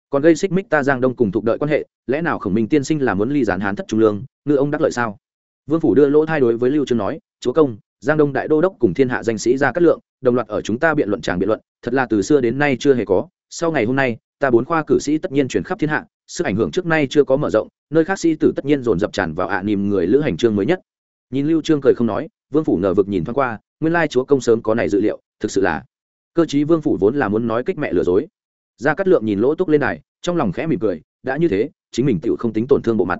Còn gây xích mích ta giang đông cùng thuộc đợi quan hệ, lẽ nào khổng minh tiên sinh là muốn ly gián hán thất trung lương, ngư ông đắc lợi sao? Vương phủ đưa lỗ thay đối với lưu trương nói, chúa công, giang đông đại đô đốc cùng thiên hạ danh sĩ ra cát lượng, đồng loạt ở chúng ta biện luận tràng biện luận, thật là từ xưa đến nay chưa hề có, sau ngày hôm nay ta bốn khoa cử sĩ tất nhiên truyền khắp thiên hạ, sức ảnh hưởng trước nay chưa có mở rộng, nơi khác sĩ tử tất nhiên dồn dập tràn vào ạ à nìm người lữ hành trương mới nhất. Nhìn lưu trương cười không nói, vương phủ ngờ vực nhìn thoáng qua, nguyên lai chúa công sớm có này dự liệu, thực sự là cơ chí vương phủ vốn là muốn nói kích mẹ lừa dối. Gia cát lượng nhìn lỗ túc lên này trong lòng khẽ mỉm cười, đã như thế, chính mình tựu không tính tổn thương bộ mặt.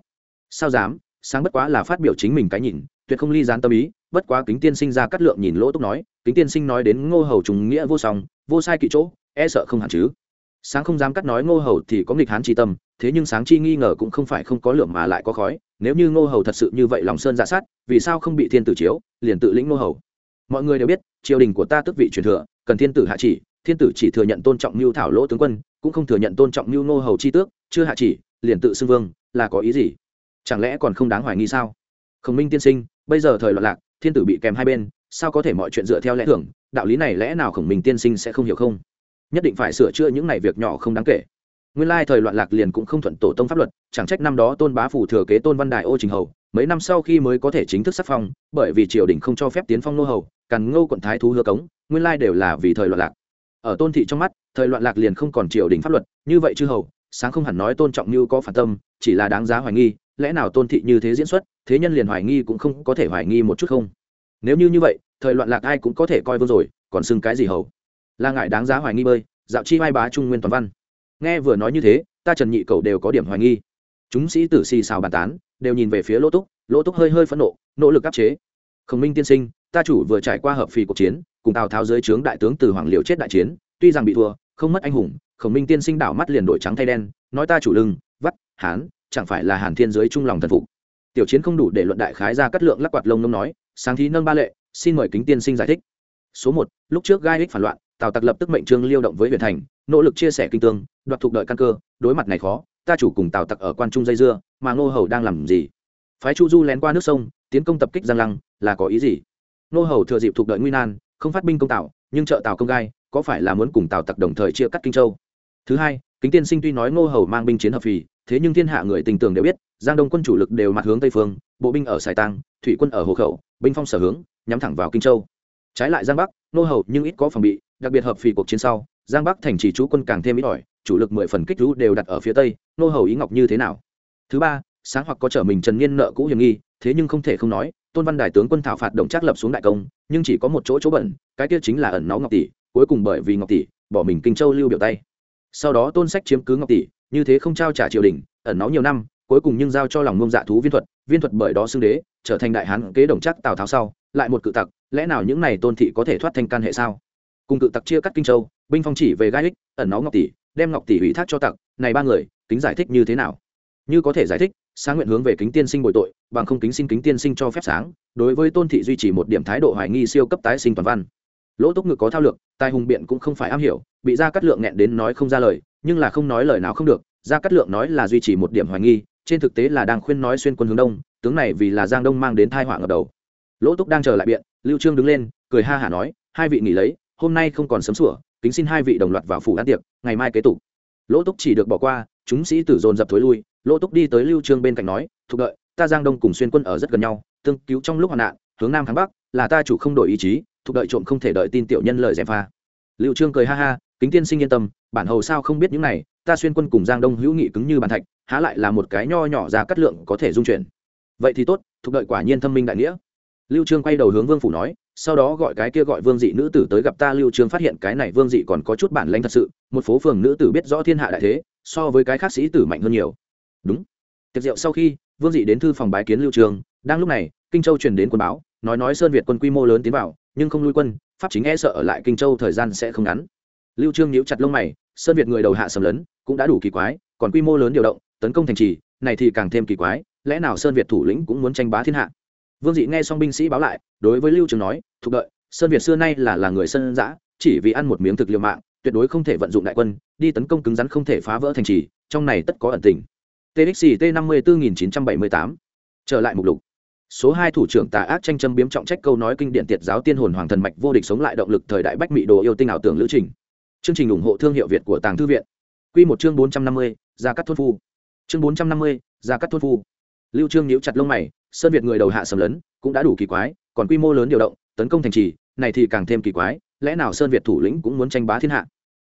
Sao dám, sáng bất quá là phát biểu chính mình cái nhìn, tuyệt không ly gián tâm ý, bất quá kính tiên sinh ra cắt lượng nhìn lỗ túc nói, kính tiên sinh nói đến ngô hầu trùng nghĩa vô song, vô sai kỵ chỗ e sợ không hẳn chứ sáng không dám cắt nói ngô hầu thì có nghịch hán tri tâm, thế nhưng sáng chi nghi ngờ cũng không phải không có lượng mà lại có khói. Nếu như ngô hầu thật sự như vậy lòng sơn dạ sát, vì sao không bị thiên tử chiếu, liền tự lĩnh ngô hầu? Mọi người đều biết, triều đình của ta tước vị truyền thừa, cần thiên tử hạ chỉ, thiên tử chỉ thừa nhận tôn trọng mưu thảo lỗ tướng quân, cũng không thừa nhận tôn trọng mưu ngô hầu chi tước, chưa hạ chỉ, liền tự xưng vương, là có ý gì? Chẳng lẽ còn không đáng hoài nghi sao? Khổng minh tiên sinh, bây giờ thời loạn lạc, thiên tử bị kèm hai bên, sao có thể mọi chuyện dựa theo lẽ thưởng? đạo lý này lẽ nào khổng minh tiên sinh sẽ không hiểu không? Nhất định phải sửa chữa những này việc nhỏ không đáng kể. Nguyên lai thời loạn lạc liền cũng không thuận tổ tông pháp luật, chẳng trách năm đó tôn bá phủ thừa kế tôn văn đại ô trình hầu, mấy năm sau khi mới có thể chính thức sắc phong, bởi vì triều đình không cho phép tiến phong nô hầu, càn ngô quận thái thú hứa cống, nguyên lai đều là vì thời loạn lạc. Ở tôn thị trong mắt, thời loạn lạc liền không còn triều đình pháp luật, như vậy chư hầu, sáng không hẳn nói tôn trọng như có phản tâm, chỉ là đáng giá hoài nghi, lẽ nào tôn thị như thế diễn xuất, thế nhân liền hoài nghi cũng không có thể hoài nghi một chút không? Nếu như như vậy, thời loạn lạc ai cũng có thể coi vô rồi, còn xưng cái gì hầu? Là ngại đáng giá hoài nghi bơi, dạo chi mai bá trung nguyên toàn văn. Nghe vừa nói như thế, ta trần nhị cầu đều có điểm hoài nghi. Chúng sĩ tử xì xào bàn tán, đều nhìn về phía lỗ túc lỗ túc hơi hơi phẫn nộ, nỗ lực áp chế. Khổng minh tiên sinh, ta chủ vừa trải qua hợp phì cuộc chiến, cùng tào tháo dưới trướng đại tướng từ hoàng liều chết đại chiến, tuy rằng bị thua, không mất anh hùng, khổng minh tiên sinh đảo mắt liền đổi trắng thay đen, nói ta chủ lưng, vắt, hán, chẳng phải là hàn thiên giới trung lòng thần phục. Tiểu chiến không đủ để luận đại khái ra cắt lượng lắc quạt lông nông nói, sáng thí nâng ba lệ, xin mời kính tiên sinh giải thích. Số một, lúc trước gai ích phản loạn tào tặc lập tức mệnh trương liêu động với huyện thành, nỗ lực chia sẻ kinh tương, đoạt thuộc đợi căn cơ, đối mặt này khó, ta chủ cùng tào tặc ở quan trung dây dưa, mà ngô hầu đang làm gì? Phái chu du lén qua nước sông, tiến công tập kích giang lăng, là có ý gì? Ngô hầu thừa dịp thuộc đợi nguy nan, không phát binh công tào, nhưng trợ tào công gai, có phải là muốn cùng tào tặc đồng thời chia cắt kinh châu? Thứ hai, kính tiên sinh tuy nói ngô hầu mang binh chiến hợp phì, thế nhưng thiên hạ người tình tưởng đều biết, giang đông quân chủ lực đều mặt hướng tây phương, bộ binh ở sài tăng thủy quân ở hồ khẩu, binh phong sở hướng, nhắm thẳng vào kinh châu. Trái lại giang bắc, ngô hầu nhưng ít có phòng bị đặc biệt hợp phì cuộc chiến sau, giang bắc thành chỉ chú quân càng thêm ít ỏi, chủ lực mười phần kích lũ đều đặt ở phía tây, nô hầu ý ngọc như thế nào? Thứ ba, sáng hoặc có trở mình trần niên nợ cũ hiểm nghi, thế nhưng không thể không nói, tôn văn đại tướng quân thảo phạt đồng trác lập xuống đại công, nhưng chỉ có một chỗ chỗ bẩn, cái kia chính là ẩn náu ngọc tỷ, cuối cùng bởi vì ngọc tỷ, bỏ mình kinh châu lưu biểu tay. Sau đó tôn sách chiếm cứ ngọc tỷ, như thế không trao trả triều đình, ẩn náu nhiều năm, cuối cùng nhưng giao cho lòng ngông dạ thú viên thuật viên thuật bởi đó xưng đế, trở thành đại hán kế đồng chắc tào tháo sau, lại một cự tặc, lẽ nào những này tôn thị có thể thoát thành can hệ sao? Cùng cự tặc chia cắt kinh châu, binh phong chỉ về gai ích ẩn nó ngọc tỷ, đem ngọc tỷ ủy thác cho tặc, này ba người, kính giải thích như thế nào? Như có thể giải thích, sáng nguyện hướng về kính tiên sinh bồi tội, bằng không kính xin kính tiên sinh cho phép sáng, đối với tôn thị duy trì một điểm thái độ hoài nghi siêu cấp tái sinh toàn văn. Lỗ túc ngực có thao lược tài hùng biện cũng không phải am hiểu, bị ra cắt lượng nghẹn đến nói không ra lời, nhưng là không nói lời nào không được, gia cát lượng nói là duy trì một điểm hoài nghi, trên thực tế là đang khuyên nói xuyên quân hướng đông, tướng này vì là giang đông mang đến thai họa ở đầu. Lỗ túc đang chờ lại biện, lưu trương đứng lên, cười ha hả nói, hai vị nghỉ lấy hôm nay không còn sớm sủa, kính xin hai vị đồng loạt vào phủ ăn tiệc, ngày mai kế tục. Lỗ túc chỉ được bỏ qua, chúng sĩ tử dồn dập thối lui, lỗ túc đi tới lưu trương bên cạnh nói thuộc đợi, ta giang đông cùng xuyên quân ở rất gần nhau, tương cứu trong lúc hoạn nạn, hướng nam kháng bắc, là ta chủ không đổi ý chí thuộc đợi trộm không thể đợi tin tiểu nhân lời dèm pha. Lưu trương cười ha ha, kính tiên sinh yên tâm, bản hầu sao không biết những này, ta xuyên quân cùng giang đông hữu nghị cứng như bàn thạch, há lại là một cái nho nhỏ ra cắt lượng có thể dung chuyển. Vậy thì tốt thuộc đợi quả nhiên thâm minh đại nghĩa. Lưu trương quay đầu hướng vương phủ nói sau đó gọi cái kia gọi vương dị nữ tử tới gặp ta lưu trương phát hiện cái này vương dị còn có chút bản lĩnh thật sự một phố phường nữ tử biết rõ thiên hạ đại thế so với cái khác sĩ tử mạnh hơn nhiều đúng tiệc rượu sau khi vương dị đến thư phòng bái kiến lưu trương đang lúc này kinh châu truyền đến quân báo nói nói sơn việt quân quy mô lớn tiến vào nhưng không lui quân pháp chính e sợ ở lại kinh châu thời gian sẽ không ngắn lưu trương nhíu chặt lông mày sơn việt người đầu hạ sầm lớn cũng đã đủ kỳ quái còn quy mô lớn điều động tấn công thành trì này thì càng thêm kỳ quái lẽ nào sơn việt thủ lĩnh cũng muốn tranh bá thiên hạ vương dị nghe xong binh sĩ báo lại, đối với lưu trường nói thuộc đợi, sơn việt xưa nay là là người sân giã chỉ vì ăn một miếng thực liều mạng, tuyệt đối không thể vận dụng đại quân, đi tấn công cứng rắn không thể phá vỡ thành trì, trong này tất có ẩn tình. Txt năm mươi bốn nghìn chín trăm bảy mươi tám. Trở lại mục lục. Số hai thủ trưởng tà ác tranh châm biếm trọng trách câu nói kinh điển tiệt giáo tiên hồn hoàng thần mạch vô địch sống lại động lực thời đại bách mị đồ yêu tinh ảo tưởng lữ trình. Chương trình ủng hộ thương hiệu việt của tàng thư viện. Q một chương bốn trăm năm mươi, gia cắt thôn phu. Chương bốn trăm năm mươi, gia cắt thôn phu lưu trương nhíu chặt lông mày sơn việt người đầu hạ sầm lớn, cũng đã đủ kỳ quái còn quy mô lớn điều động tấn công thành trì này thì càng thêm kỳ quái lẽ nào sơn việt thủ lĩnh cũng muốn tranh bá thiên hạ?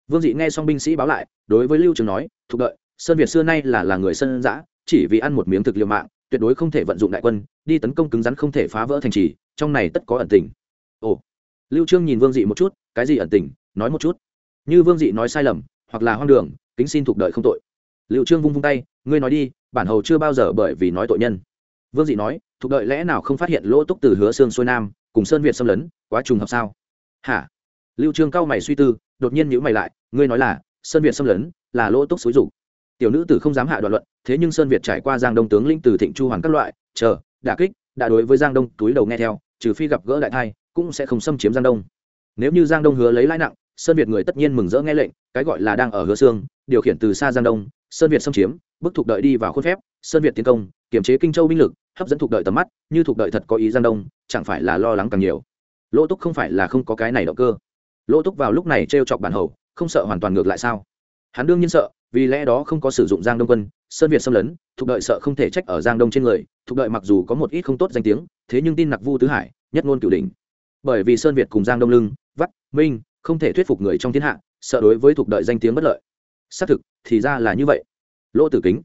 Vương dị nghe xong binh sĩ báo lại đối với lưu Trương nói thuộc đợi sơn việt xưa nay là là người sơn dã, chỉ vì ăn một miếng thực liều mạng tuyệt đối không thể vận dụng đại quân đi tấn công cứng rắn không thể phá vỡ thành trì trong này tất có ẩn tình. Ồ. Lưu trương nhìn vương dị một chút cái gì ẩn tình? Nói một chút. Như vương dị nói sai lầm hoặc là hoang đường kính xin thuộc đợi không tội lưu trương vung vung tay, ngươi nói đi, bản hầu chưa bao giờ bởi vì nói tội nhân. Vương dị nói, thuộc đợi lẽ nào không phát hiện lỗ túc từ hứa xương xuôi nam, cùng sơn việt xâm lấn, quá trùng hợp sao? Hả? Lưu trương cao mày suy tư, đột nhiên nhíu mày lại, ngươi nói là, sơn việt xâm lấn, là lỗ túc xúi rủ tiểu nữ tử không dám hạ đoạn luận, thế nhưng sơn việt trải qua giang đông tướng lĩnh từ thịnh chu hoàng các loại, chờ, đả kích, đã đối với giang đông túi đầu nghe theo, trừ phi gặp gỡ đại thai, cũng sẽ không xâm chiếm giang đông. Nếu như giang đông hứa lấy lãi nặng, sơn việt người tất nhiên mừng rỡ nghe lệnh, cái gọi là đang ở hứa xương, điều khiển từ xa giang đông sơn việt xâm chiếm, bức thuộc đợi đi vào khuôn phép, sơn việt tiến công kiểm chế kinh châu binh lực, hấp dẫn thuộc đợi tầm mắt, như thuộc đợi thật có ý giang đông, chẳng phải là lo lắng càng nhiều. Lỗ túc không phải là không có cái này động cơ. Lỗ túc vào lúc này t r e o chọc bản hầu, không sợ hoàn toàn ngược lại sao? Hắn đương nhiên sợ, vì lẽ đó không có sử dụng giang đông quân, sơn việt xâm lấn, thuộc đợi sợ không thể trách ở giang đông trên người, thuộc đợi mặc dù có một ít không tốt danh tiếng, thế nhưng tin nặc vu tứ hải, nhất ngôn cửu đình bởi vì sơn việt cùng giang đông lưng, vắt, minh, không thể thuyết phục người trong thiên hạ, sợ đối với thuộc đợi danh tiếng bất lợi xác thực, thì ra là như vậy. Lỗ tử kính,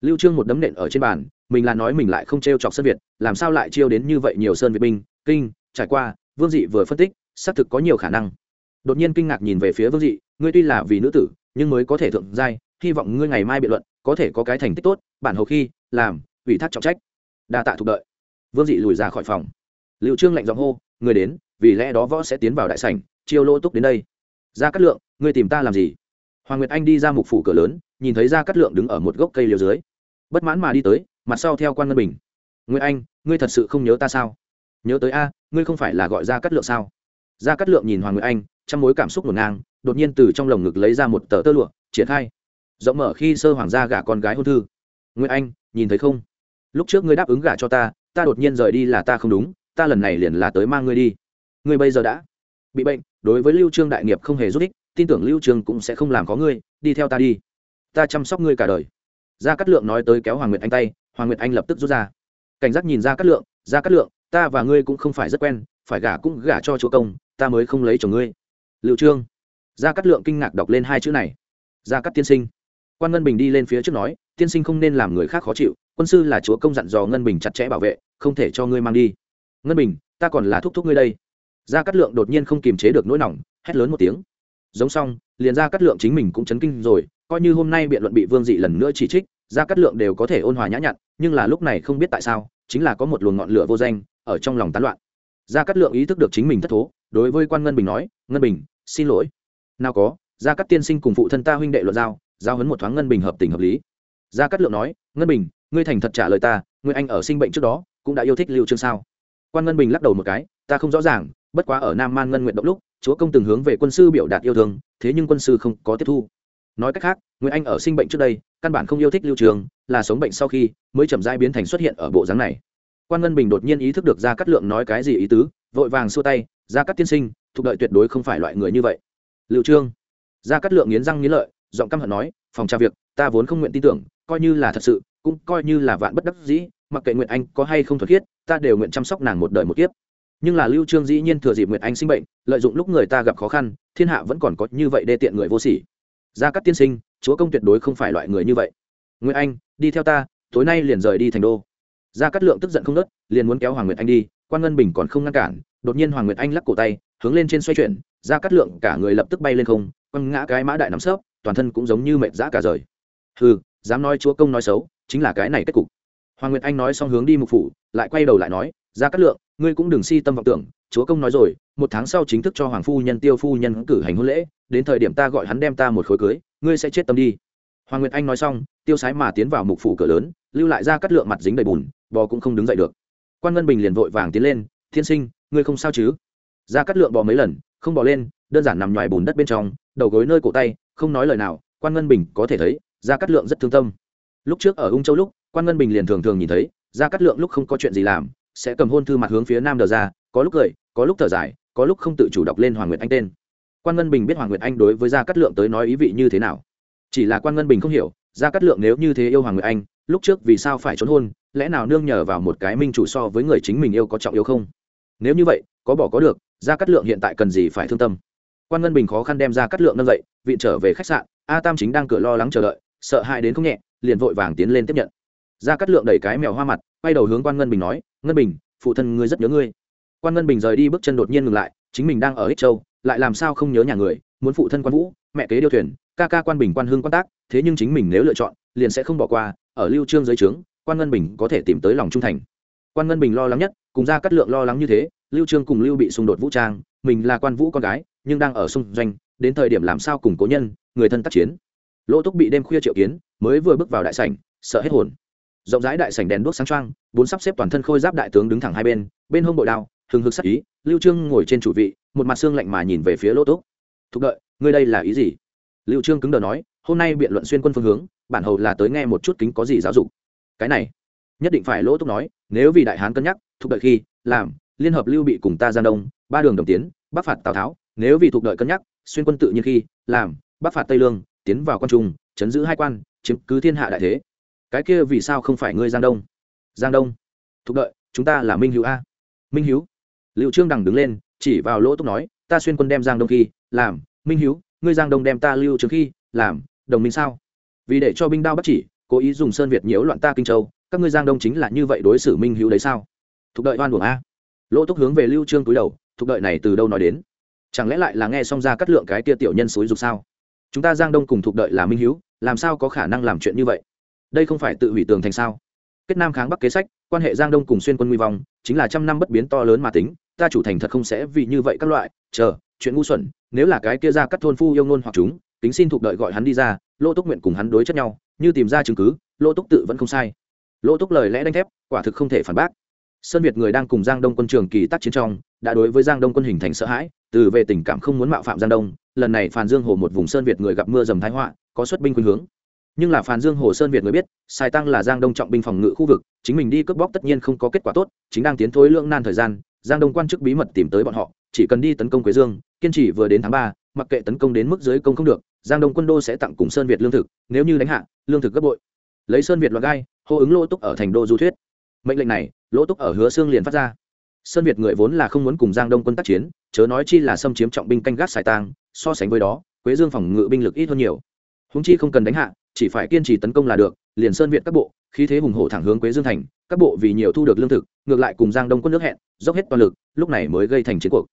lưu trương một đấm nện ở trên bàn, mình là nói mình lại không treo chọc sơn việt, làm sao lại chiêu đến như vậy nhiều sơn việt binh, kinh, trải qua, vương dị vừa phân tích, xác thực có nhiều khả năng. Đột nhiên kinh ngạc nhìn về phía vương dị, ngươi tuy là vì nữ tử, nhưng mới có thể thượng giai, hy vọng ngươi ngày mai biện luận, có thể có cái thành tích tốt, bản hầu khi, làm, ủy thác trọng trách. Đa tạ thuộc đợi. Vương dị lùi ra khỏi phòng. Lưu trương lạnh giọng hô người đến, vì lẽ đó võ sẽ tiến vào đại sảnh, chiêu lỗ túc đến đây. Ra cát lượng, ngươi tìm ta làm gì? Hoàng nguyệt anh đi ra mục phủ cửa lớn, nhìn thấy ra cát lượng đứng ở một gốc cây liều dưới. Bất mãn mà đi tới, mặt sau theo quan ngân bình. Nguyệt anh, ngươi thật sự không nhớ ta sao? Nhớ tới a, ngươi không phải là gọi ra cát lượng sao? Ra cát lượng nhìn hoàng nguyệt anh trong mối cảm xúc ngổn ngang, đột nhiên từ trong lồng ngực lấy ra một tờ tơ lụa, triển khai. Rộng mở khi sơ hoàng gia gả con gái hôn thư. Nguyệt anh, nhìn thấy không? Lúc trước ngươi đáp ứng gả cho ta ta đột nhiên rời đi là ta không đúng, ta lần này liền là tới mang ngươi đi. Ngươi bây giờ đã bị bệnh, đối với lưu trương đại nghiệp không hề rút ích tin tưởng lưu trường cũng sẽ không làm có ngươi, đi theo ta đi. Ta chăm sóc ngươi cả đời. Gia cát lượng nói tới kéo hoàng nguyệt anh tay, hoàng nguyệt anh lập tức rút ra. Cảnh giác nhìn gia cát lượng, gia cát lượng, ta và ngươi cũng không phải rất quen, phải gả cũng gả cho chúa công, ta mới không lấy chồng ngươi. Lưu trương gia cát lượng kinh ngạc đọc lên hai chữ này. Gia cát tiên sinh. Quan ngân bình đi lên phía trước nói, tiên sinh không nên làm người khác khó chịu, quân sư là chúa công dặn dò ngân bình chặt chẽ bảo vệ, không thể cho ngươi mang đi. Ngân bình, ta còn là thúc thúc ngươi đây. Gia cát lượng đột nhiên không kiềm chế được nỗi nỏng hét lớn một tiếng giống xong, liền gia cát lượng chính mình cũng chấn kinh rồi, coi như hôm nay biện luận bị vương dị lần nữa chỉ trích, gia cát lượng đều có thể ôn hòa nhã nhặn, nhưng là lúc này không biết tại sao, chính là có một luồng ngọn lửa vô danh ở trong lòng tán loạn. Gia cát lượng ý thức được chính mình thất thố, đối với quan ngân bình nói, ngân bình, xin lỗi. Nào có, gia cát tiên sinh cùng phụ thân ta huynh đệ luận giao giao hấn một thoáng ngân bình hợp tình hợp lý. Gia cát lượng nói, ngân bình, ngươi thành thật trả lời ta, ngươi anh ở sinh bệnh trước đó, cũng đã yêu thích lưu trương sao? Quan ngân bình lắc đầu một cái, ta không rõ ràng, bất quá ở nam man ngân nguyện động lúc chúa công từng hướng về quân sư biểu đạt yêu thương, thế nhưng quân sư không có tiếp thu. Nói cách khác nguyễn anh ở sinh bệnh trước đây, căn bản không yêu thích lưu trường, là sống bệnh sau khi mới chậm rãi biến thành xuất hiện ở bộ dáng này. Quan ngân bình đột nhiên ý thức được ra cát lượng nói cái gì ý tứ, vội vàng xua tay ra cát tiên sinh, thuộc đợi tuyệt đối không phải loại người như vậy. Liệu trương. Ra cát lượng nghiến răng nghiến lợi, giọng căm hận nói, phòng tra việc, ta vốn không nguyện tin tưởng, coi như là thật sự, cũng coi như là vạn bất đắc dĩ, mặc kệ nguyện anh có hay không thuật khiết, ta đều nguyện chăm sóc nàng một đời một kiếp nhưng là lưu trương dĩ nhiên thừa dịp Nguyệt anh sinh bệnh lợi dụng lúc người ta gặp khó khăn thiên hạ vẫn còn có như vậy đê tiện người vô sỉ. Gia cát tiên sinh chúa công tuyệt đối không phải loại người như vậy. Nguyệt anh đi theo ta tối nay liền rời đi thành đô. Gia cát lượng tức giận không nớt liền muốn kéo hoàng nguyệt anh đi quan ngân bình còn không ngăn cản đột nhiên hoàng nguyệt anh lắc cổ tay hướng lên trên xoay chuyển gia cát lượng cả người lập tức bay lên không quăng ngã cái mã đại nắm sấp, toàn thân cũng giống như mệt dã cả rời. Hừ dám nói chúa công nói xấu chính là cái này kết cục hoàng nguyệt anh nói xong hướng đi mục phủ, lại quay đầu lại nói, gia cát lượng, ngươi cũng đừng si tâm vọng tưởng, chúa công nói rồi, một tháng sau chính thức cho hoàng phu nhân tiêu phu nhân cử hành hôn lễ, đến thời điểm ta gọi hắn đem ta một khối cưới, ngươi sẽ chết tâm đi. Hoàng nguyệt anh nói xong, tiêu sái mà tiến vào mục phủ cửa lớn, lưu lại ra cắt lượng mặt dính đầy bùn, bò cũng không đứng dậy được. Quan ngân bình liền vội vàng tiến lên, thiên sinh, ngươi không sao chứ? Ra cắt lượng bò mấy lần, không bò lên, đơn giản nằm ngoài bùn đất bên trong, đầu gối nơi cổ tay, không nói lời nào, quan ngân bình có thể thấy ra cắt lượng rất thương tâm. Lúc trước ở ung châu lúc quan ngân bình liền thường thường nhìn thấy ra cắt lượng lúc không có chuyện gì làm, sẽ cầm hôn thư mặt hướng phía nam đờ ra, có lúc cười, có lúc thở dài, có lúc không tự chủ đọc lên hoàng nguyệt anh tên. Quan ngân bình biết hoàng nguyệt anh đối với gia cát lượng tới nói ý vị như thế nào. Chỉ là quan ngân bình không hiểu, gia cát lượng nếu như thế yêu hoàng nguyệt anh, lúc trước vì sao phải trốn hôn, lẽ nào nương nhờ vào một cái minh chủ so với người chính mình yêu có trọng yếu không? Nếu như vậy, có bỏ có được, gia cát lượng hiện tại cần gì phải thương tâm? Quan ngân bình khó khăn đem Gia cát lượng nâng dậy vị trở về khách sạn, a tam chính đang cửa lo lắng chờ đợi, sợ hãi đến không nhẹ, liền vội vàng tiến lên tiếp nhận ra cát lượng đẩy cái mèo hoa mặt, quay đầu hướng quan ngân bình nói, ngân bình, phụ thân ngươi rất nhớ ngươi. Quan ngân bình rời đi bước chân đột nhiên ngừng lại, chính mình đang ở ích châu, lại làm sao không nhớ nhà người, muốn phụ thân quan vũ, mẹ kế điêu thuyền, ca ca quan bình quan hương quan tác, thế nhưng chính mình nếu lựa chọn, liền sẽ không bỏ qua, ở lưu trương dưới trướng, quan ngân bình có thể tìm tới lòng trung thành. Quan ngân bình lo lắng nhất, cùng ra cắt lượng lo lắng như thế, lưu trương cùng lưu bị xung đột vũ trang, mình là quan vũ con gái, nhưng đang ở xung doanh, đến thời điểm làm sao cùng cố nhân, người thân tác chiến. Lỗ túc bị đêm khuya triệu kiến, mới vừa bước vào đại sảnh, sợ hết hồn rộng rãi đại sảnh đèn đuốc sáng choang, bốn sắp xếp toàn thân khôi giáp đại tướng đứng thẳng hai bên bên hông bội đao, hừng hực sắc ý, lưu trương ngồi trên chủ vị, một mặt xương lạnh mà nhìn về phía lỗ túc. Thúc đợi, ngươi đây là ý gì? Lưu trương cứng đờ nói, hôm nay biện luận xuyên quân phương hướng, bản hầu là tới nghe một chút kính có gì giáo dục. Cái này? Nhất định phải lỗ túc nói, nếu vì đại hán cân nhắc thúc đợi khi, làm, liên hợp lưu bị cùng ta giang đông, ba đường đồng tiến, bắc phạt tào tháo, nếu vì thúc đợi cân nhắc, xuyên quân tự nhiên khi, làm, bắc phạt tây lương, tiến vào quan trung, chấn giữ hai quan, chiếm cứ thiên hạ đại thế cái kia vì sao không phải ngươi giang đông? Giang đông. Thúc đợi, chúng ta là minh hữu a. Minh hữu liệu trương đằng đứng lên, chỉ vào lỗ túc nói, ta xuyên quân đem giang đông khi, làm, minh hữu ngươi giang đông đem ta lưu trương khi, làm, đồng minh sao? Vì để cho binh đao bắt chỉ, cố ý dùng sơn việt nhiễu loạn ta kinh châu, các ngươi giang đông chính là như vậy đối xử minh hữu đấy sao? Thúc đợi oan buồng a. Lỗ túc hướng về lưu trương cúi đầu thúc đợi này từ đâu nói đến? Chẳng lẽ lại là nghe xong ra cắt lượng cái tia tiểu nhân suối dục sao? Chúng ta giang đông cùng thúc đợi là minh hữu làm sao có khả năng làm chuyện như vậy? Đây không phải tự hủy tường thành sao? Kết nam kháng bắc kế sách, quan hệ giang đông cùng xuyên quân nguy vong, chính là trăm năm bất biến to lớn mà tính, ta chủ thành thật không sẽ vì như vậy các loại, chờ, chuyện ngu xuẩn, nếu là cái kia ra cắt thôn phu yêu ngôn hoặc chúng tính xin thuộc đợi gọi hắn đi ra, lô túc nguyện cùng hắn đối chất nhau, như tìm ra chứng cứ, lô túc tự vẫn không sai. Lô túc lời lẽ đanh thép, quả thực không thể phản bác. Sơn việt người đang cùng giang đông quân trường kỳ tác chiến trong, đã đối với giang đông quân hình thành sợ hãi, từ về tình cảm không muốn mạo phạm giang đông, lần này phàn dương hồ một vùng sơn việt người gặp mưa dầm thái họa, có xuất binh khuynh hướng nhưng là phàn dương hồ sơn việt người biết, sai tăng là giang đông trọng binh phòng ngự khu vực, chính mình đi cướp bóc tất nhiên không có kết quả tốt, chính đang tiến thối lưỡng nan thời gian, giang đông quan chức bí mật tìm tới bọn họ, chỉ cần đi tấn công quế dương, kiên trì vừa đến tháng ba, mặc kệ tấn công đến mức dưới công không được, giang đông quân đô sẽ tặng cùng sơn việt lương thực, nếu như đánh hạ, lương thực gấp bội. Lấy sơn việt loại gai, hô ứng lỗ túc ở thành đô du thuyết. Mệnh lệnh này, lỗ túc ở hứa xương liền phát ra. Sơn việt người vốn là không muốn cùng giang đông quân tác chiến, chớ nói chi là xâm chiếm trọng binh canh gác xài tang so sánh với đó, quế dương phòng ngự binh lực ít hơn nhiều. Húng chi không cần đánh hạ chỉ phải kiên trì tấn công là được, liền sơn viện các bộ, khí thế hùng hổ thẳng hướng quế dương thành, các bộ vì nhiều thu được lương thực, ngược lại cùng giang đông quân nước hẹn, dốc hết toàn lực, lúc này mới gây thành chiến cuộc.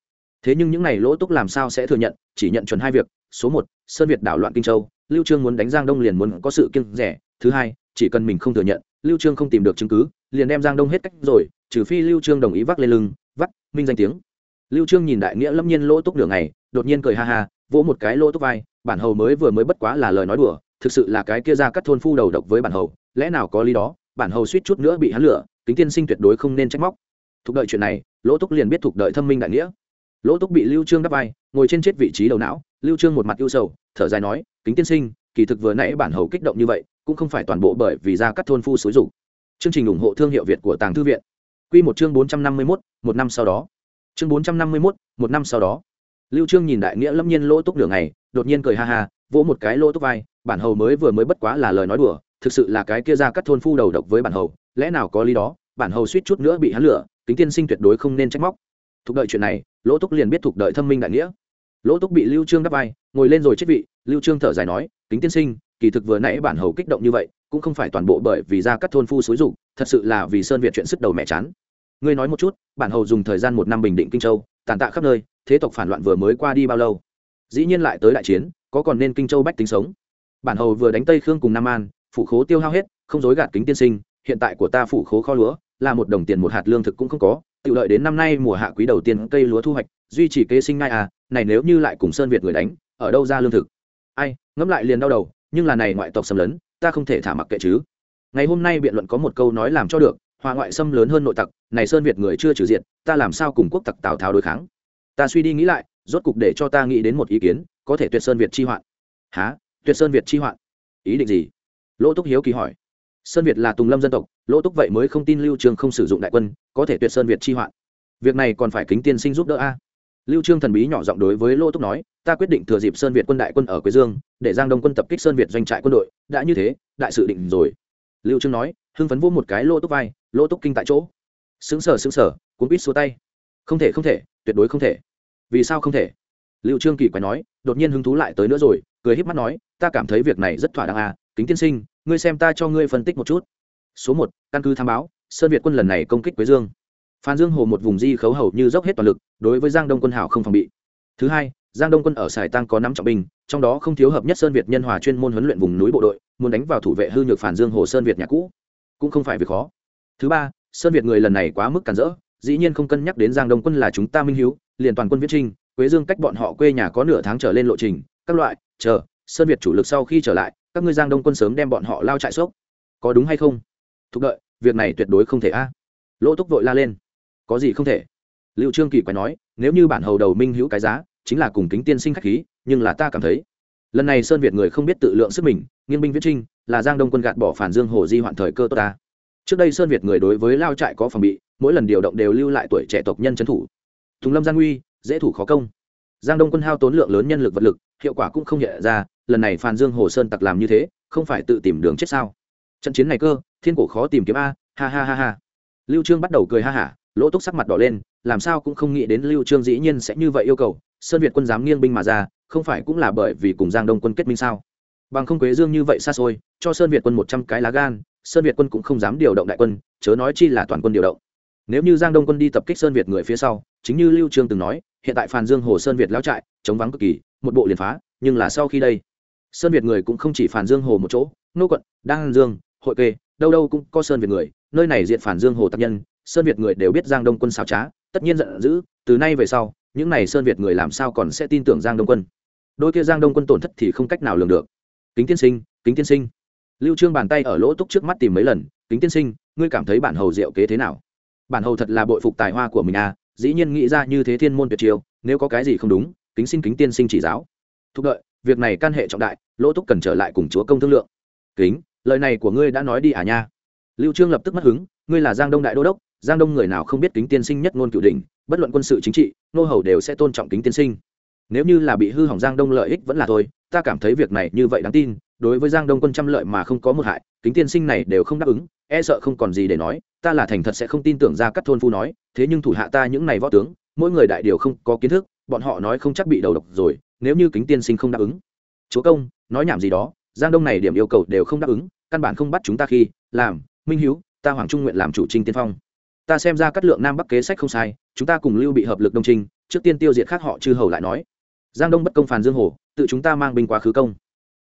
Thế nhưng những n à y lỗ túc làm sao sẽ thừa nhận, chỉ nhận chuẩn hai việc, số một, sơn việt đảo loạn kinh châu, lưu trương muốn đánh giang đông liền muốn có sự kiên rẻ, thứ hai, chỉ cần mình không thừa nhận, lưu trương không tìm được chứng cứ, liền đem giang đông hết cách rồi, trừ phi lưu trương đồng ý vác lên lưng, vác, minh danh tiếng. Lưu trương nhìn đại nghĩa lâm nhiên lỗ túc nửa ngày, đột nhiên cười ha ha, vỗ một cái lỗ túc vai, bản hầu mới vừa mới bất quá là lời nói đùa thực sự là cái kia ra cắt thôn phu đầu độc với bản hầu, lẽ nào có lý đó? Bản hầu suýt chút nữa bị hắn lửa, kính tiên sinh tuyệt đối không nên trách móc. Thục đợi chuyện này, lỗ túc liền biết thục đợi thâm minh đại nghĩa. Lỗ túc bị lưu trương đắp vai, ngồi trên chết vị trí đầu não, lưu trương một mặt ưu sầu, thở dài nói, kính tiên sinh, kỳ thực vừa nãy bản hầu kích động như vậy, cũng không phải toàn bộ bởi vì ra các thôn phu xúi dục. Chương trình ủng hộ thương hiệu việt của tàng thư viện. Quy một chương bốn trăm năm mươi mốt, một năm sau đó. Chương bốn trăm năm mươi mốt, một năm sau đó. Lưu trương nhìn đại nghĩa lâm nhiên lỗ túc đường này đột nhiên cười ha ha, vỗ một cái lỗ túc vai bản hầu mới vừa mới bất quá là lời nói đùa, thực sự là cái kia ra các thôn phu đầu độc với bản hầu, lẽ nào có lý đó? Bản hầu suýt chút nữa bị hắn lửa kính tiên sinh tuyệt đối không nên trách móc. Thúc đợi chuyện này, lỗ túc liền biết thục đợi thâm minh đại nghĩa. Lỗ túc bị lưu trương đắp vai, ngồi lên rồi chết vị, lưu trương thở dài nói, kính tiên sinh, kỳ thực vừa nãy bản hầu kích động như vậy, cũng không phải toàn bộ bởi vì ra các thôn phu xúi dục, thật sự là vì sơn việt chuyện sức đầu mẹ chán. Ngươi nói một chút, bản hầu dùng thời gian một năm bình định kinh châu, tàn tạ khắp nơi, thế tộc phản loạn vừa mới qua đi bao lâu? Dĩ nhiên lại tới đại chiến, có còn nên kinh châu bách tính sống? Bản hầu vừa đánh tây khương cùng nam an phụ khố tiêu hao hết, không dối gạt kính tiên sinh, hiện tại của ta phụ khố kho lúa, là một đồng tiền một hạt lương thực cũng không có, tự lợi đến năm nay mùa hạ quý đầu tiên cây lúa thu hoạch, duy trì kế sinh ngai à này nếu như lại cùng sơn việt người đánh, ở đâu ra lương thực? Ai, ngẫm lại liền đau đầu, nhưng là này ngoại tộc xâm lấn, ta không thể thả mặc kệ chứ. Ngày hôm nay biện luận có một câu nói làm cho được, hòa ngoại xâm lớn hơn nội tặc, này sơn việt người chưa trừ diện ta làm sao cùng quốc tặc tào tháo đối kháng? Ta suy đi nghĩ lại, rốt cục để cho ta nghĩ đến một ý kiến, có thể tuyệt sơn việt chi hoạn. Há tuyệt sơn việt chi hoạn. Ý định gì? Lỗ túc hiếu kỳ hỏi. Sơn việt là tùng lâm dân tộc, lỗ túc vậy mới không tin lưu trương không sử dụng đại quân, có thể tuyệt sơn việt chi hoạn. Việc này còn phải kính tiên sinh giúp đỡ a. Lưu trương thần bí nhỏ giọng đối với lỗ túc nói, ta quyết định thừa dịp sơn việt quân đại quân ở quế dương, để giang đông quân tập kích sơn việt doanh trại quân đội. Đã như thế, đại sự định rồi. Lưu trương nói, hưng phấn vô một cái lỗ túc vai, lỗ túc kinh tại chỗ. Sững sờ sững sờ, cuốn quýt xua tay. Không thể không thể, tuyệt đối không thể. Vì sao không thể? Lưu trương kỳ quái nói, đột nhiên hứng thú lại tới nữa rồi, cười híp mắt nói ta cảm thấy việc này rất thỏa đáng à kính tiên sinh, ngươi xem ta cho ngươi phân tích một chút. Số một, căn cứ tham báo, sơn việt quân lần này công kích quế dương. Phan dương hồ một vùng di khấu hầu như dốc hết toàn lực, đối với giang đông quân hảo không phòng bị. Thứ hai, giang đông quân ở sài tăng có năm trọng binh, trong đó không thiếu hợp nhất sơn việt nhân hòa chuyên môn huấn luyện vùng núi bộ đội, muốn đánh vào thủ vệ hư nhược phản dương hồ sơn việt nhà cũ. Cũng không phải việc khó. Thứ ba, sơn việt người lần này quá mức cản rỡ, dĩ nhiên không cân nhắc đến giang đông quân là chúng ta minh hiếu, liền toàn quân viết trinh, quế dương cách bọn họ quê nhà có nửa tháng trở lên lộ trình, các loại, chờ sơn việt chủ lực sau khi trở lại, các ngươi giang đông quân sớm đem bọn họ lao trại sốc có đúng hay không? Thúc đợi, việc này tuyệt đối không thể a. Lỗ túc vội la lên. Có gì không thể? Liệu trương kỳ quay nói, nếu như bản hầu đầu minh hữu cái giá, chính là cùng kính tiên sinh khách khí, nhưng là ta cảm thấy, lần này sơn việt người không biết tự lượng sức mình nghiên binh viết trinh, là giang đông quân gạt bỏ phản dương hồ di hoạn thời cơ tốt ta. Trước đây sơn việt người đối với lao trại có phòng bị, mỗi lần điều động đều lưu lại tuổi trẻ tộc nhân trấn thủ. Thùng lâm gian nguy dễ thủ khó công giang đông quân hao tốn lượng lớn nhân lực vật lực, hiệu quả cũng không nhẹ ra, lần này phan dương hồ sơn tặc làm như thế, không phải tự tìm đường chết sao? Trận chiến này cơ, thiên cổ khó tìm kiếm a, ha ha ha ha. Lưu trương bắt đầu cười ha hả, lỗ túc sắc mặt đỏ lên, làm sao cũng không nghĩ đến lưu trương dĩ nhiên sẽ như vậy yêu cầu, sơn việt quân dám nghiêng binh mà ra, không phải cũng là bởi vì cùng giang đông quân kết minh sao? Bằng không quế dương như vậy xa xôi, cho sơn việt quân một trăm cái lá gan, sơn việt quân cũng không dám điều động đại quân, chớ nói chi là toàn quân điều động nếu như giang đông quân đi tập kích sơn việt người phía sau, chính như lưu trương từng nói, hiện tại phàn dương hồ sơn việt lao trại, chống vắng cực kỳ, một bộ liền phá, nhưng là sau khi đây, sơn việt người cũng không chỉ phàn dương hồ một chỗ, nô quận, đan dương, hội kê, đâu đâu cũng có sơn việt người, nơi này diện phản dương hồ tác nhân, sơn việt người đều biết giang đông quân xào trá, tất nhiên giận dữ, từ nay về sau, những n à y sơn việt người làm sao còn sẽ tin tưởng giang đông quân? Đôi kia giang đông quân tổn thất thì không cách nào lường được. Kính tiên sinh, kính tiên sinh. Lưu trương bàn tay ở lỗ túc trước mắt tìm mấy lần, kính tiên sinh, ngươi cảm thấy bản hầu diệu kế thế nào? Bản hầu thật là bội phục tài hoa của mình à dĩ nhiên nghĩ ra như thế thiên môn tuyệt chiêu, nếu có cái gì không đúng, kính xin kính tiên sinh chỉ giáo. Thúc đợi, việc này can hệ trọng đại, lỗ túc cần trở lại cùng chúa công thương lượng. Kính, lời này của ngươi đã nói đi à nha. Lưu trương lập tức mất hứng, ngươi là giang đông đại đô đốc, giang đông người nào không biết kính tiên sinh nhất ngôn cửu đỉnh, bất luận quân sự chính trị, nô hầu đều sẽ tôn trọng kính tiên sinh nếu như là bị hư hỏng giang đông lợi ích vẫn là thôi, ta cảm thấy việc này như vậy đáng tin, đối với giang đông quân trăm lợi mà không có một hại, kính tiên sinh này đều không đáp ứng e sợ không còn gì để nói, ta là thành thật sẽ không tin tưởng ra các thôn phu nói, thế nhưng thủ hạ ta những này võ tướng, mỗi người đại điều không có kiến thức, bọn họ nói không chắc bị đầu độc rồi, nếu như kính tiên sinh không đáp ứng. Chúa công, nói nhảm gì đó, giang đông này điểm yêu cầu đều không đáp ứng, căn bản không bắt chúng ta khi, làm, minh hiếu, ta hoàng trung nguyện làm chủ trinh tiên phong. Ta xem ra các lượng nam bắc kế sách không sai, chúng ta cùng lưu bị hợp lực đông trinh trước tiên tiêu diệt khác họ chư hầu lại nói giang đông bất công phản dương hồ, tự chúng ta mang binh quá khứ công.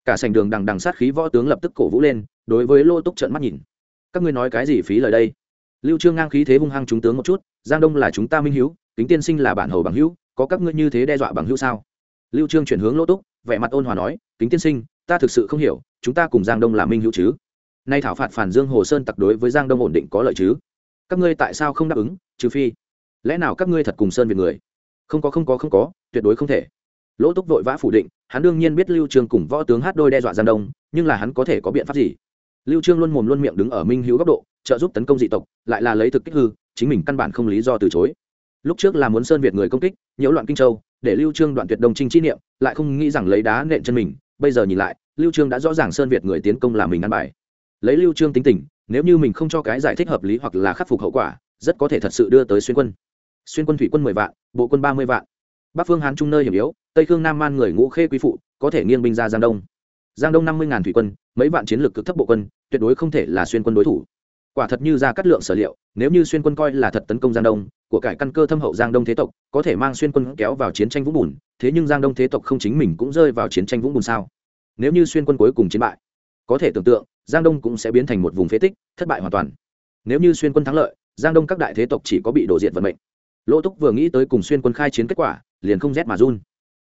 Cả sảnh đường đằng đằng sát khí võ tướng lập tức cổ vũ lên, đối với lô túc trận mắt nhìn. Các ngươi nói cái gì phí lời đây? Lưu trương ngang khí thế hung hăng chúng tướng một chút, giang đông là chúng ta minh hiếu kính tiên sinh là bản hầu bằng hữu, có các ngươi như thế đe dọa bằng hữu sao? Lưu trương chuyển hướng lô túc, vẻ mặt ôn hòa nói, kính tiên sinh, ta thực sự không hiểu, chúng ta cùng giang đông là minh hữu chứ? Nay thảo phạt phản dương hồ sơn tặc đối với giang đông ổn định có lợi chứ? Các ngươi tại sao không đáp ứng, trừ phi? Lẽ nào các ngươi thật cùng sơn về người? Không có không có không có, tuyệt đối không thể lỗ túc vội vã phủ định, hắn đương nhiên biết lưu trương cùng võ tướng hát đôi đe dọa giang đông, nhưng là hắn có thể có biện pháp gì? Lưu trương luôn mồm luôn miệng đứng ở minh hữu góc độ, trợ giúp tấn công dị tộc, lại là lấy thực kích hư, chính mình căn bản không lý do từ chối. Lúc trước là muốn sơn việt người công kích, nhiễu loạn kinh châu, để lưu trương đoạn tuyệt đồng trinh chi niệm, lại không nghĩ rằng lấy đá nện chân mình. Bây giờ nhìn lại, lưu trương đã rõ ràng sơn việt người tiến công là mình ăn bài. Lấy lưu trương tính tình, nếu như mình không cho cái giải thích hợp lý hoặc là khắc phục hậu quả, rất có thể thật sự đưa tới xuyên quân. Xuyên quân thủy quân mười vạn, bộ quân ba mươi vạn bắc phương hán trung nơi hiểm yếu, tây khương nam man người ngũ khê quý phụ, có thể nghiêng binh ra giang đông. Giang đông năm mươi ngàn thủy quân, mấy vạn chiến lược cực thấp bộ quân, tuyệt đối không thể là xuyên quân đối thủ. Quả thật như ra cắt lượng sở liệu, nếu như xuyên quân coi là thật tấn công giang đông, của cải căn cơ thâm hậu giang đông thế tộc, có thể mang xuyên quân kéo vào chiến tranh vũng bùn, thế nhưng giang đông thế tộc không chính mình cũng rơi vào chiến tranh vũng bùn sao? Nếu như xuyên quân cuối cùng chiến bại, có thể tưởng tượng, giang đông cũng sẽ biến thành một vùng phế tích, thất bại hoàn toàn. Nếu như xuyên quân thắng lợi, giang đông các đại thế tộc chỉ có bị đổ diện vận mệnh. Lỗ túc vừa nghĩ tới cùng xuyên quân khai chiến kết quả liền không rét mà run.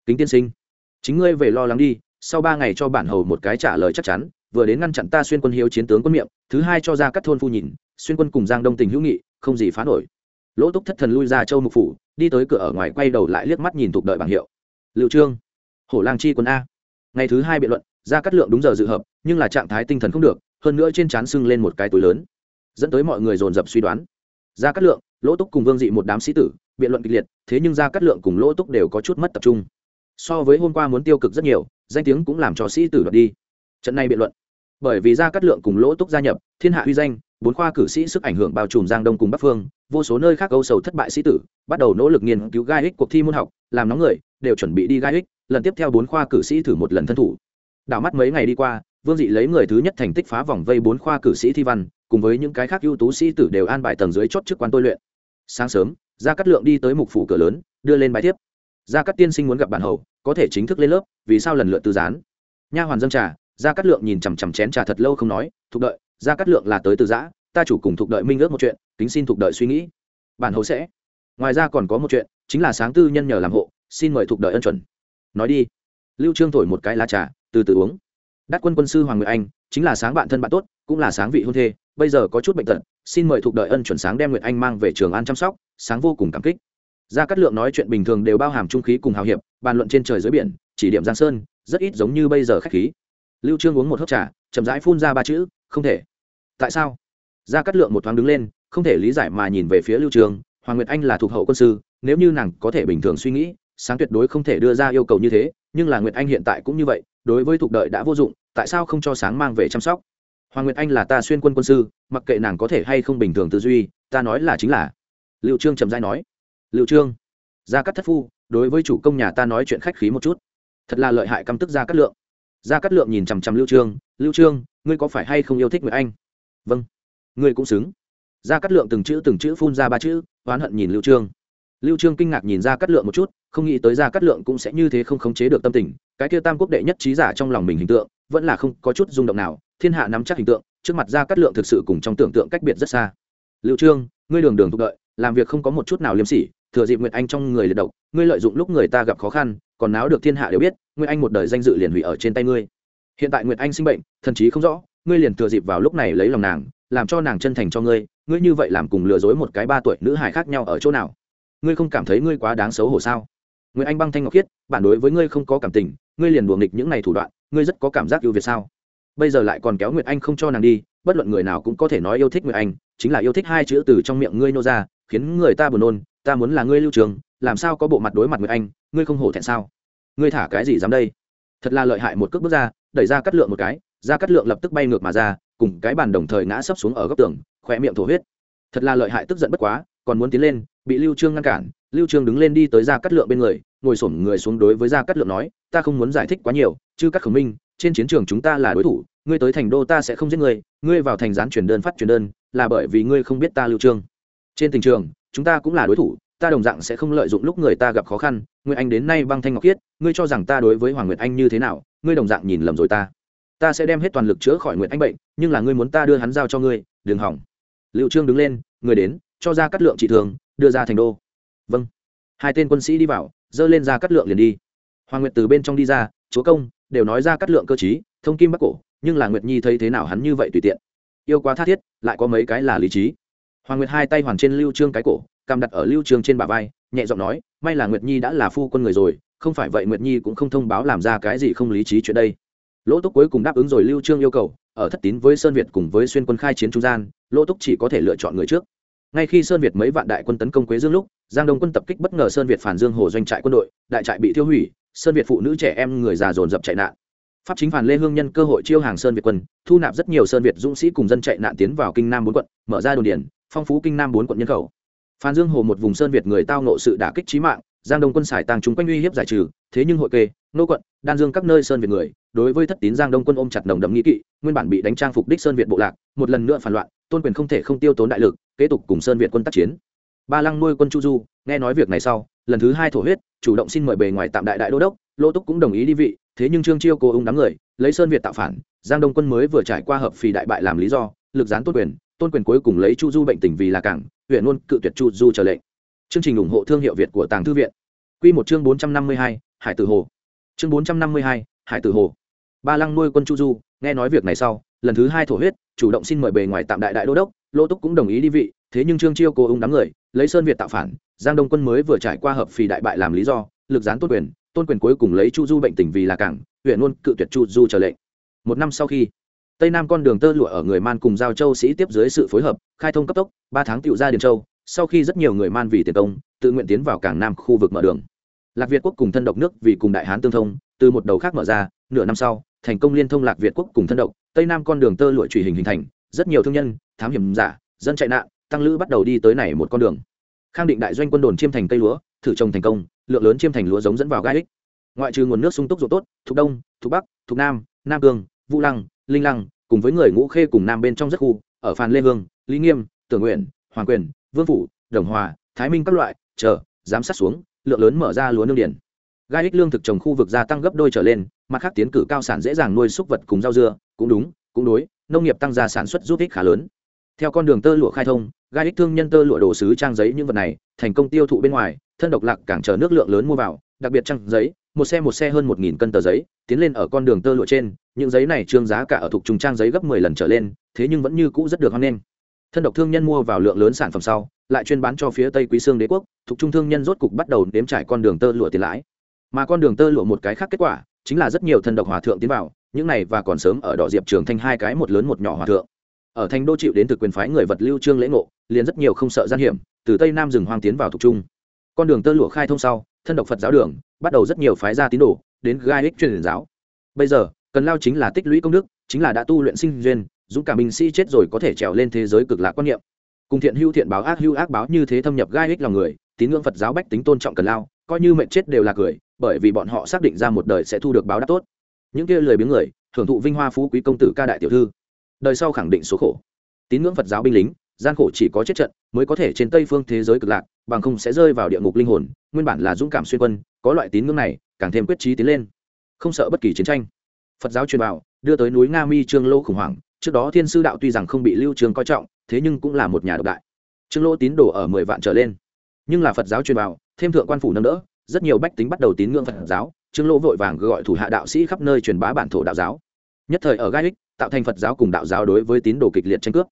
Kính tiên sinh, chính ngươi về lo lắng đi, sau ba ngày cho bản hầu một cái trả lời chắc chắn, vừa đến ngăn chặn ta xuyên quân hiếu chiến tướng quân miệng, thứ hai cho ra các thôn phu nhìn, xuyên quân cùng giang đông tình hữu nghị, không gì phá nổi. Lỗ túc thất thần lui ra châu mục phủ, đi tới cửa ở ngoài quay đầu lại liếc mắt nhìn thuộc đợi bảng hiệu. Liệu trương, hổ lang chi quân a. Ngày thứ hai biện luận, ra cắt lượng đúng giờ dự hợp, nhưng là trạng thái tinh thần không được, hơn nữa trên trán sưng lên một cái túi lớn, dẫn tới mọi người dồn dập suy đoán. Ra cắt lượng, lỗ túc cùng vương dị một đám sĩ tử biện luận kịch liệt, thế nhưng ra cắt lượng cùng lỗ túc đều có chút mất tập trung. So với hôm qua muốn tiêu cực rất nhiều, danh tiếng cũng làm cho sĩ tử đoạt đi. Trận này biện luận, bởi vì ra cắt lượng cùng lỗ túc gia nhập, thiên hạ huy danh, bốn khoa cử sĩ sức ảnh hưởng bao trùm giang đông cùng bắc phương, vô số nơi khác âu sầu thất bại sĩ tử, bắt đầu nỗ lực nghiên cứu gai ích cuộc thi môn học, làm nóng người, đều chuẩn bị đi gai ích, lần tiếp theo bốn khoa cử sĩ thử một lần thân thủ. Đảo mắt mấy ngày đi qua, vương dị lấy người thứ nhất thành tích phá vòng vây bốn khoa cử sĩ thi văn, cùng với những cái khác ưu tú sĩ tử đều an bài tầng dưới chốt chức quan tôi luyện. Sáng sớm gia cát lượng đi tới mục phủ cửa lớn, đưa lên bài tiếp. Gia cát tiên sinh muốn gặp bản hầu, có thể chính thức lên lớp, vì sao lần lượt tư gián? Nha hoàn dâng trà, gia cát lượng nhìn chằm chằm chén trà thật lâu không nói, thục đợi, gia cát lượng là tới từ giã, ta chủ cùng thục đợi minh ước một chuyện, kính xin thục đợi suy nghĩ. Bản hầu sẽ. Ngoài ra còn có một chuyện, chính là sáng tư nhân nhờ làm hộ, xin mời thục đợi ân chuẩn. Nói đi. Lưu trương thổi một cái lá trà, từ từ uống. Đắc quân quân sư hoàng nguyệt anh, chính là sáng bạn thân bạn tốt, cũng là sáng vị hôn thê, bây giờ có chút bệnh tật xin mời thuộc đợi ân chuẩn sáng đem nguyệt anh mang về trường an chăm sóc, sáng vô cùng cảm kích. Gia cát lượng nói chuyện bình thường đều bao hàm trung khí cùng hào hiệp, bàn luận trên trời dưới biển, chỉ điểm giang sơn, rất ít giống như bây giờ khách khí. Lưu trương uống một hớp trà, chậm rãi phun ra ba chữ, không thể. Tại sao? Gia cát lượng một thoáng đứng lên, không thể lý giải mà nhìn về phía lưu trương, hoàng nguyệt anh là thuộc hậu quân sư, nếu như nàng có thể bình thường suy nghĩ, sáng tuyệt đối không thể đưa ra yêu cầu như thế, nhưng là nguyệt anh hiện tại cũng như vậy, đối với thuộc đợi đã vô dụng, tại sao không cho sáng mang về chăm sóc? Hoàng nguyệt anh là ta xuyên quân quân sư, mặc kệ nàng có thể hay không bình thường tư duy, ta nói là chính là. Liệu trương trầm dai nói. Liệu trương, gia cắt thất phu, đối với chủ công nhà ta nói chuyện khách khí một chút. Thật là lợi hại căm tức gia cắt lượng. Gia cắt lượng nhìn chằm chằm lưu trương lưu trương, ngươi có phải hay không yêu thích nguyệt anh? Vâng. Ngươi cũng xứng. Gia cắt lượng từng chữ từng chữ phun ra ba chữ, oán hận nhìn lưu trương. Lưu trương kinh ngạc nhìn gia cắt lượng một chút, không nghĩ tới gia cắt lượng cũng sẽ như thế không khống chế được tâm tình, cái kia tam quốc đệ nhất trí giả trong lòng mình hình tượng, vẫn là không có chút rung động nào thiên hạ nắm chắc hình tượng, trước mặt ra cát lượng thực sự cùng trong tưởng tượng cách biệt rất xa. Lưu trương, ngươi đường đường thúc đợi, làm việc không có một chút nào liêm sỉ, thừa dịp nguyệt anh trong người liệt độc, ngươi lợi dụng lúc người ta gặp khó khăn, còn náo được thiên hạ đều biết, nguyệt anh một đời danh dự liền hủy ở trên tay ngươi. Hiện tại nguyệt anh sinh bệnh, thần trí không rõ, ngươi liền thừa dịp vào lúc này lấy lòng nàng, làm cho nàng chân thành cho ngươi ngươi như vậy làm cùng lừa dối một cái ba tuổi nữ hài khác nhau ở chỗ nào? Ngươi không cảm thấy ngươi quá đáng xấu hổ sao? Nguyễn anh băng thanh ngọc khiết bản đối với ngươi không có cảm tình, ngươi liền đùa nghịch những này thủ đoạn, ngươi rất có cảm giác yêu việt sao? Bây giờ lại còn kéo nguyệt anh không cho nàng đi, bất luận người nào cũng có thể nói yêu thích nguyệt anh, chính là yêu thích hai chữ từ trong miệng ngươi nô ra, khiến người ta buồn nôn, ta muốn là ngươi lưu trường, làm sao có bộ mặt đối mặt nguyệt anh, ngươi không hổ thẹn sao? Ngươi thả cái gì dám đây? Thật là lợi hại một cước bước ra, đẩy ra cắt lượng một cái, ra cắt lượng lập tức bay ngược mà ra, cùng cái bàn đồng thời ngã sấp xuống ở góc tường khỏe miệng thổ huyết. Thật là lợi hại tức giận bất quá, còn muốn tiến lên, bị lưu trương ngăn cản, lưu trương đứng lên đi tới Ra cát lượng bên người, ngồi xổm người xuống đối với Ra cát lượng nói, ta không muốn giải thích quá nhiều chứ các khổng minh trên chiến trường chúng ta là đối thủ, ngươi tới thành đô ta sẽ không giết ngươi ngươi vào thành gián chuyển đơn phát chuyển đơn, là bởi vì ngươi không biết ta lưu trương. Trên tình trường, chúng ta cũng là đối thủ, ta đồng dạng sẽ không lợi dụng lúc người ta gặp khó khăn, ngươi anh đến nay băng thanh ngọc khiết, ngươi cho rằng ta đối với hoàng nguyệt anh như thế nào, ngươi đồng dạng nhìn lầm rồi ta. Ta sẽ đem hết toàn lực chữa khỏi nguyệt anh bệnh, nhưng là ngươi muốn ta đưa hắn giao cho ngươi, đừng hỏng. Liệu trương đứng lên, người đến, cho ra cắt lượng trị thường, đưa ra thành đô. Vâng. Hai tên quân sĩ đi vào dơ lên ra cắt lượng liền đi. Hoàng nguyệt từ bên trong đi ra, chúa công đều nói ra cắt lượng cơ chí thông kim bắc cổ, nhưng là nguyệt nhi thấy thế nào hắn như vậy tùy tiện. Yêu quá tha thiết, lại có mấy cái là lý trí. Hoàng nguyệt hai tay hoàn trên lưu trương cái cổ, cầm đặt ở lưu trương trên bả vai, nhẹ giọng nói, may là nguyệt nhi đã là phu quân người rồi, không phải vậy nguyệt nhi cũng không thông báo làm ra cái gì không lý trí chuyện đây. Lỗ túc cuối cùng đáp ứng rồi lưu trương yêu cầu, ở thất tín với sơn việt cùng với xuyên quân khai chiến trung gian, lỗ túc chỉ có thể lựa chọn người trước. Ngay khi sơn việt mấy vạn đại quân tấn công quế dương lúc, giang đông quân tập kích bất ngờ sơn việt phản dương hồ doanh trại quân đội, đại trại bị tiêu hủy sơn việt phụ nữ trẻ em người già dồn dập chạy nạn. Pháp chính phản lê hương nhân cơ hội chiêu hàng sơn việt quân, thu nạp rất nhiều sơn việt dũng sĩ cùng dân chạy nạn tiến vào kinh nam bốn quận, mở ra đồn điển phong phú kinh nam bốn quận nhân khẩu. Phan dương hồ một vùng sơn việt người tao nộ sự đả kích trí mạng, giang đông quân xài tăng chúng quanh uy hiếp giải trừ, thế nhưng hội kê, nô quận, đan dương các nơi sơn việt người, đối với thất tín giang đông quân ôm chặt nồng đậm nghĩ kỵ, nguyên bản bị đánh trang phục đích sơn việt bộ lạc, một lần nữa phản loạn, tôn quyền không thể không tiêu tốn đại lực, kế tục cùng sơn việt quân tác chiến. Ba lăng nuôi quân chu du, nghe nói việc này sau, lần thứ hai thổ huyết chủ động xin mời bề ngoài tạm đại đại đô đốc lỗ túc cũng đồng ý đi vị, thế nhưng trương chiêu cố ung đám người, lấy sơn việt tạo phản, giang đông quân mới vừa trải qua hợp phì đại bại làm lý do, lực gián tôn quyền tôn quyền cuối cùng lấy chu du bệnh tình vì là cảng, huyện luôn cự tuyệt chu du trở lệnh. Chương trình ủng hộ thương hiệu việt của tàng thư viện. Q một chương bốn trăm năm mươi hai, hải tử hồ. Chương bốn trăm năm mươi hai, hải tử hồ. Ba lăng nuôi quân chu du, nghe nói việc này sau, lần thứ hai thổ huyết, chủ động xin mời bề ngoài tạm đại đại đô đốc lỗ túc cũng đồng ý đi vị, thế nhưng trương chiêu cố ung đám người, lấy sơn việt tạo phản giang đông quân mới vừa trải qua hợp phì đại bại làm lý do, lực gián tôn quyền tôn quyền cuối cùng lấy chu du bệnh tình vì là cảng, huyện luôn cự tuyệt chu du trở lệnh. Một năm sau khi, tây nam con đường tơ lụa ở người man cùng giao châu sĩ tiếp dưới sự phối hợp, khai thông cấp tốc, ba tháng tựu ra điền châu, sau khi rất nhiều người man vì tiền công, tự nguyện tiến vào cảng nam khu vực mở đường. Lạc việt quốc cùng thân độc nước vì cùng đại hán tương thông, từ một đầu khác mở ra, nửa năm sau, thành công liên thông lạc việt quốc cùng thân độc, tây nam con đường tơ lụa truy hình hình thành, rất nhiều thương nhân, thám hiểm giả, dân chạy nạn, tăng lữ bắt đầu đi tới này một con đường khang định đại doanh quân đồn chiêm thành cây lúa, thử trồng thành công, lượng lớn chiêm thành lúa giống dẫn vào gai ích. Ngoại trừ nguồn nước sung túc ruộng tốt, thuộc đông, thuộc bắc, thuộc nam nam cương, vũ lăng, linh lăng, cùng với người ngũ khê cùng nam bên trong rất khu, ở phan lê hương, lý nghiêm, tưởng nguyện, hoàng quyền, vương phủ, đồng hòa, thái minh các loại, chờ, giám sát xuống, lượng lớn mở ra lúa nương điển gai ích lương thực trồng khu vực gia tăng gấp đôi trở lên, mặt khác tiến cử cao sản dễ dàng nuôi súc vật cùng rau dưa, cũng đúng, cũng đối, nông nghiệp tăng gia sản xuất giúp ích khá lớn theo con đường tơ lụa khai thông, gai ích thương nhân tơ lụa đồ sứ trang giấy những vật này, thành công tiêu thụ bên ngoài, thân độc lạc càng chờ nước lượng lớn mua vào, đặc biệt trang giấy, một xe một xe hơn một nghìn cân tờ giấy, tiến lên ở con đường tơ lụa trên, những giấy này trương giá cả ở thuộc trùng trang giấy gấp mười lần trở lên, thế nhưng vẫn như cũ rất được hoan nghênh. Thân độc thương nhân mua vào lượng lớn sản phẩm sau, lại chuyên bán cho phía tây quý sương đế quốc, thuộc trung thương nhân rốt cục bắt đầu đếm trải con đường tơ lụa tiền lãi. Mà con đường tơ lụa một cái khác kết quả, chính là rất nhiều thân độc hòa thượng tiến vào, những này và còn sớm ở đỏ diệp trường thanh hai cái một lớn một nhỏ hòa thượng ở thành đô chịu đến từ quyền phái người vật lưu trương lễ ngộ, liền rất nhiều không sợ gian hiểm, từ tây nam rừng hoang tiến vào thuộc trung. Con đường tơ lụa khai thông sau, thân độc phật giáo đường, bắt đầu rất nhiều phái gia tín đồ, đến gai ích truyền giáo. Bây giờ, cần lao chính là tích lũy công đức, chính là đã tu luyện sinh duyên, dũng cảm binh sĩ chết rồi có thể trèo lên thế giới cực lạc quan niệm. Cùng thiện hữu thiện báo ác hữu ác báo như thế thâm nhập gai ích lòng người, tín ngưỡng phật giáo bách tính tôn trọng cần lao, coi như mệnh chết đều là cười, bởi vì bọn họ xác định ra một đời sẽ thu được báo đáp tốt. Những kia lười biếng người thưởng thụ vinh hoa phú quý công tử ca đại tiểu thư đời sau khẳng định số khổ. Tín ngưỡng phật giáo binh lính, gian khổ chỉ có chết trận mới có thể trên tây phương thế giới cực lạc, bằng không sẽ rơi vào địa ngục linh hồn, nguyên bản là dũng cảm xuyên quân, có loại tín ngưỡng này, càng thêm quyết trí tiến lên. Không sợ bất kỳ chiến tranh. Phật giáo truyền vào đưa tới núi nga mi trương lô khủng hoảng, trước đó thiên sư đạo tuy rằng không bị lưu trường coi trọng, thế nhưng cũng là một nhà độc đại. Trương lô tín đồ ở mười vạn trở lên. Nhưng là phật giáo truyền vào thêm thượng quan phủ nâng đỡ, rất nhiều bách tính bắt đầu tín ngưỡng phật giáo, trương lô vội vàng gọi thủ hạ đạo sĩ khắp nơi truyền bá bản thổ đạo giáo nhất thời ở gai ích, tạo thành phật giáo cùng đạo giáo đối với tín đồ kịch liệt tranh cướp.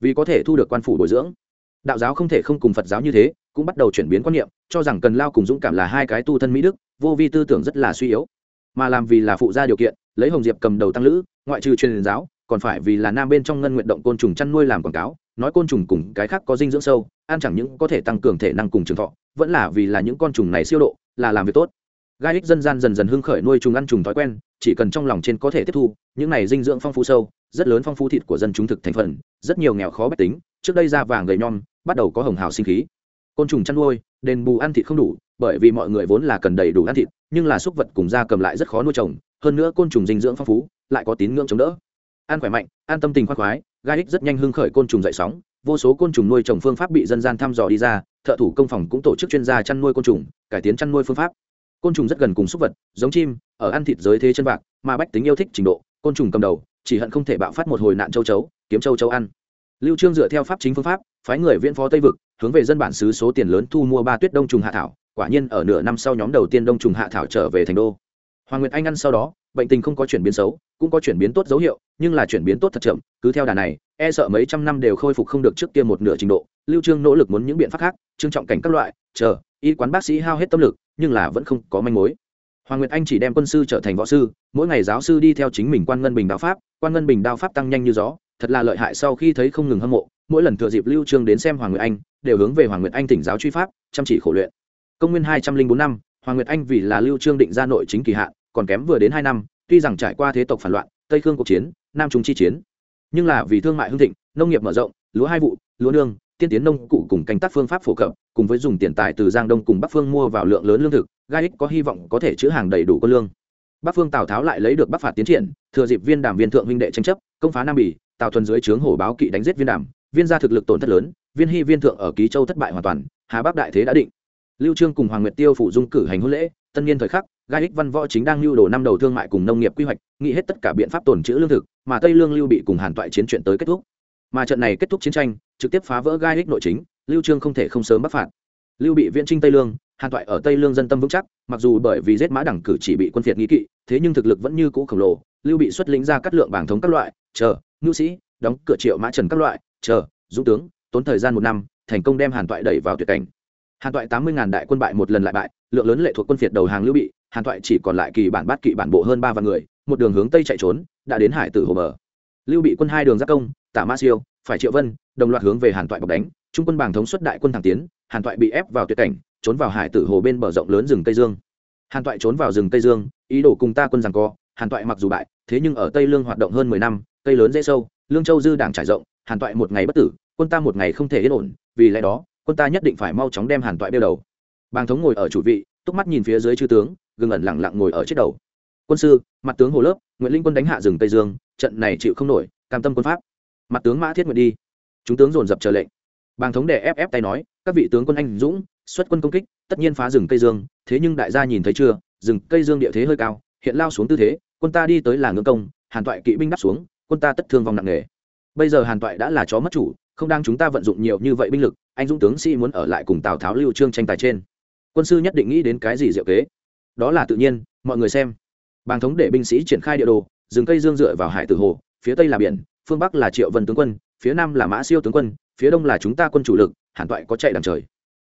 Vì có thể thu được quan phủ bồi dưỡng, đạo giáo không thể không cùng phật giáo như thế, cũng bắt đầu chuyển biến quan niệm, cho rằng cần lao cùng dũng cảm là hai cái tu thân mỹ đức, vô vi tư tưởng rất là suy yếu. Mà làm vì là phụ gia điều kiện, lấy hồng diệp cầm đầu tăng lữ, ngoại trừ truyền giáo, còn phải vì là nam bên trong ngân nguyện động côn trùng chăn nuôi làm quảng cáo, nói côn trùng cùng cái khác có dinh dưỡng sâu, ăn chẳng những có thể tăng cường thể năng cùng trường thọ, vẫn là vì là những con trùng này siêu độ, là làm việc tốt gai ích dân gian dần dần hưng khởi nuôi trùng ăn trùng thói quen, chỉ cần trong lòng trên có thể tiếp thu, những này dinh dưỡng phong phú sâu, rất lớn phong phú thịt của dân chúng thực thành phần, rất nhiều nghèo khó bách tính, trước đây da vàng gầy nhom, bắt đầu có hồng hào sinh khí. Côn trùng chăn nuôi, đền bù ăn thịt không đủ, bởi vì mọi người vốn là cần đầy đủ ăn thịt, nhưng là súc vật cùng da cầm lại rất khó nuôi trồng, hơn nữa côn trùng dinh dưỡng phong phú, lại có tín ngưỡng chống đỡ. Ăn khỏe mạnh, an tâm tình khoác khoái, gai ích rất nhanh hưng khởi côn trùng dậy sóng, vô số côn trùng nuôi trồng phương pháp bị dân gian thăm dò đi ra, thợ thủ công phòng cũng tổ chức chuyên gia chăn nuôi côn trùng, cải tiến chăn nuôi phương pháp côn trùng rất gần cùng súc vật, giống chim, ở ăn thịt giới thế chân bạc mà bách tính yêu thích trình độ, côn trùng cầm đầu, chỉ hận không thể bạo phát một hồi nạn châu chấu, kiếm châu chấu ăn. Lưu trương dựa theo pháp chính phương pháp, phái người viễn phó tây vực, hướng về dân bản xứ số tiền lớn thu mua ba tuyết đông trùng hạ thảo, quả nhiên ở nửa năm sau nhóm đầu tiên đông trùng hạ thảo trở về thành đô. Hoàng nguyệt anh ăn sau đó, bệnh tình không có chuyển biến xấu, cũng có chuyển biến tốt dấu hiệu, nhưng là chuyển biến tốt thật chậm, cứ theo đà này e sợ mấy trăm năm đều khôi phục không được trước kia một nửa trình độ. Lưu trương nỗ lực muốn những biện pháp khác, trương trọng cảnh các loại, chờ y quán bác sĩ hao hết tâm lực, nhưng là vẫn không có manh mối. Hoàng nguyệt anh chỉ đem quân sư trở thành võ sư, mỗi ngày giáo sư đi theo chính mình quan ngân bình đao pháp, quan ngân bình đao pháp tăng nhanh như gió, thật là lợi hại sau khi thấy không ngừng hâm mộ, mỗi lần thừa dịp lưu trương đến xem hoàng nguyệt anh, đều hướng về hoàng nguyệt anh tỉnh giáo truy pháp, chăm chỉ khổ luyện. Công nguyên hai trăm linh bốn năm, hoàng nguyệt anh vì là lưu trương định ra nội chính kỳ hạn, còn kém vừa đến hai năm, tuy rằng trải qua thế tộc phản loạn, tây khương cuộc chiến, nam trung chi chiến, nhưng là vì thương mại hưng thịnh, nông nghiệp mở rộng, lúa hai vụ, lúa nương tiên tiến nông cụ cùng canh tác phương pháp phổ cập, cùng với dùng tiền tài từ giang đông cùng bắc phương mua vào lượng lớn lương thực, gai ích có hy vọng có thể chữ hàng đầy đủ quân lương. Bắc phương tào tháo lại lấy được bắc phạt tiến triển, thừa dịp viên đàm viên thượng huynh đệ tranh chấp, công phá nam bỉ tào thuần dưới trướng hổ báo kỵ đánh giết viên đàm, viên gia thực lực tổn thất lớn, viên hy viên thượng ở ký châu thất bại hoàn toàn, hà bắc đại thế đã định. Lưu trương cùng hoàng nguyệt tiêu phụ dung cử hành hôn lễ, tân niên thời khắc, gai ích văn võ chính đang lưu đồ năm đầu thương mại cùng nông nghiệp quy hoạch, nghĩ hết tất cả biện pháp tồn trữ lương thực, mà tây lương lưu bị cùng hàn toại chiến chuyện tới kết thúc mà trận này kết thúc chiến tranh, trực tiếp phá vỡ gai hích nội chính, lưu trương không thể không sớm bắt phạt. Lưu bị viễn trinh tây lương, hàn toại ở tây lương dân tâm vững chắc, mặc dù bởi vì giết mã đẳng cử chỉ bị quân phiệt nghi kỵ, thế nhưng thực lực vẫn như cũ khổng lồ. Lưu bị xuất lĩnh ra cắt lượng bảng thống các loại, chờ, ngưu sĩ, đóng cửa triệu mã trần các loại, chờ, dũng tướng, tốn thời gian một năm, thành công đem hàn toại đẩy vào tuyệt cảnh. Hàn toại tám mươi ngàn đại quân bại một lần lại bại, lượng lớn lệ thuộc quân phiệt đầu hàng lưu bị, hàn toại chỉ còn lại kỳ bản bát kỵ bản bộ hơn ba vạn người, một đường hướng tây chạy trốn, đã đến hải tử hồ bờ. Lưu bị quân hai đường giác công tả ma siêu, phải triệu vân, đồng loạt hướng về hàn toại bọc đánh. Trung quân bảng thống xuất đại quân thẳng tiến, hàn toại bị ép vào tuyệt cảnh, trốn vào hải tử hồ bên bờ rộng lớn rừng tây dương. Hàn toại trốn vào rừng tây dương, ý đồ cùng ta quân rằng co, hàn toại mặc dù bại, thế nhưng ở tây lương hoạt động hơn mười năm, cây lớn dễ sâu, lương châu dư đảng trải rộng, hàn toại một ngày bất tử, quân ta một ngày không thể yên ổn, vì lẽ đó, quân ta nhất định phải mau chóng đem hàn toại đeo đầu. Bàng thống ngồi ở chủ vị, túc mắt nhìn phía dưới chư tướng, gừng ẩn lặng lặng ngồi ở trước đầu. Quân sư, mặt tướng hồ lớp, nguyễn linh quân đánh hạ rừng tây dương, trận này chịu không nổi, cam tâm quân pháp mặt tướng mã thiết nguyện đi. Chúng tướng dồn dập chờ lệnh. Bàng thống đệ ép ép tay nói, các vị tướng quân anh dũng, xuất quân công kích, tất nhiên phá rừng cây dương. Thế nhưng đại gia nhìn thấy chưa, rừng cây dương địa thế hơi cao, hiện lao xuống tư thế, quân ta đi tới là ngưỡng công, hàn toại kỵ binh đắp xuống, quân ta tất thương vong nặng nề. Bây giờ hàn toại đã là chó mất chủ, không đang chúng ta vận dụng nhiều như vậy binh lực, anh dũng tướng sĩ muốn ở lại cùng tào tháo lưu trương tranh tài trên. Quân sư nhất định nghĩ đến cái gì diệu kế? Đó là tự nhiên, mọi người xem. Bàng thống để binh sĩ triển khai địa đồ, rừng cây dương dựa vào hải tử hồ, phía tây là biển phương bắc là triệu vân tướng quân, phía nam là mã siêu tướng quân, phía đông là chúng ta quân chủ lực, hàn toại có chạy đằng trời.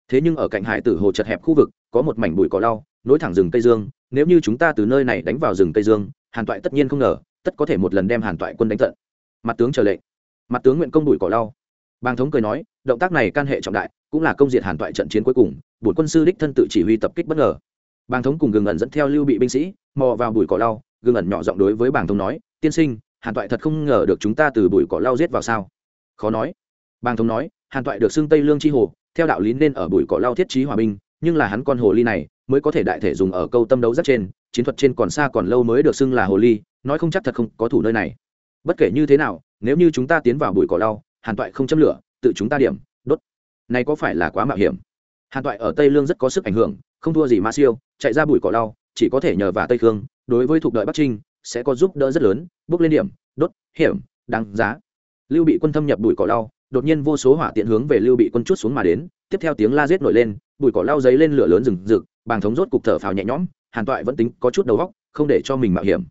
Thế nhưng ở cạnh hải tử hồ chật hẹp khu vực, có một mảnh bụi cỏ lau, nối thẳng rừng tây dương, nếu như chúng ta từ nơi này đánh vào rừng tây dương, hàn toại tất nhiên không ngờ, tất có thể một lần đem hàn toại quân đánh tận. Mặt tướng chờ lệnh. Mặt tướng nguyện công bụi cỏ lau. Bàng thống cười nói, động tác này can hệ trọng đại, cũng là công diệt hàn toại trận chiến cuối cùng, bổn quân sư đích thân tự chỉ huy tập kích bất ngờ. Bàng thống cùng gừng ẩn dẫn theo lưu bị binh sĩ, mò vào bụi cỏ lau, gừng ẩn nhỏ giọng đối với bàng thống nói, tiên sinh hàn toại thật không ngờ được chúng ta từ bụi cỏ lau giết vào sao? Khó nói. Bàng thống nói, hàn toại được xưng tây lương chi hồ, theo đạo lý nên ở bụi cỏ lau thiết trí hòa bình, nhưng là hắn con hồ ly này mới có thể đại thể dùng ở câu tâm đấu rất trên, chiến thuật trên còn xa còn lâu mới được xưng là hồ ly, nói không chắc thật không có thủ nơi này. Bất kể như thế nào, nếu như chúng ta tiến vào bụi cỏ lau, hàn toại không châm lửa, tự chúng ta điểm, đốt. Này có phải là quá mạo hiểm? Hàn toại ở tây lương rất có sức ảnh hưởng, không thua gì ma siêu, chạy ra bụi cỏ lau, chỉ có thể nhờ vào tây khương, đối với thuộc đợi bắc trinh sẽ có giúp đỡ rất lớn, bước lên điểm, đốt, hiểm, đáng giá. Lưu bị quân thâm nhập bụi cỏ lau, đột nhiên vô số hỏa tiện hướng về lưu bị quân chút xuống mà đến, tiếp theo tiếng la rết nổi lên bụi cỏ lau giấy lên lửa lớn rừng rực, bàng thống rốt cục thở phào nhẹ nhõm, hàn toại vẫn tính có chút đầu góc không để cho mình mạo hiểm.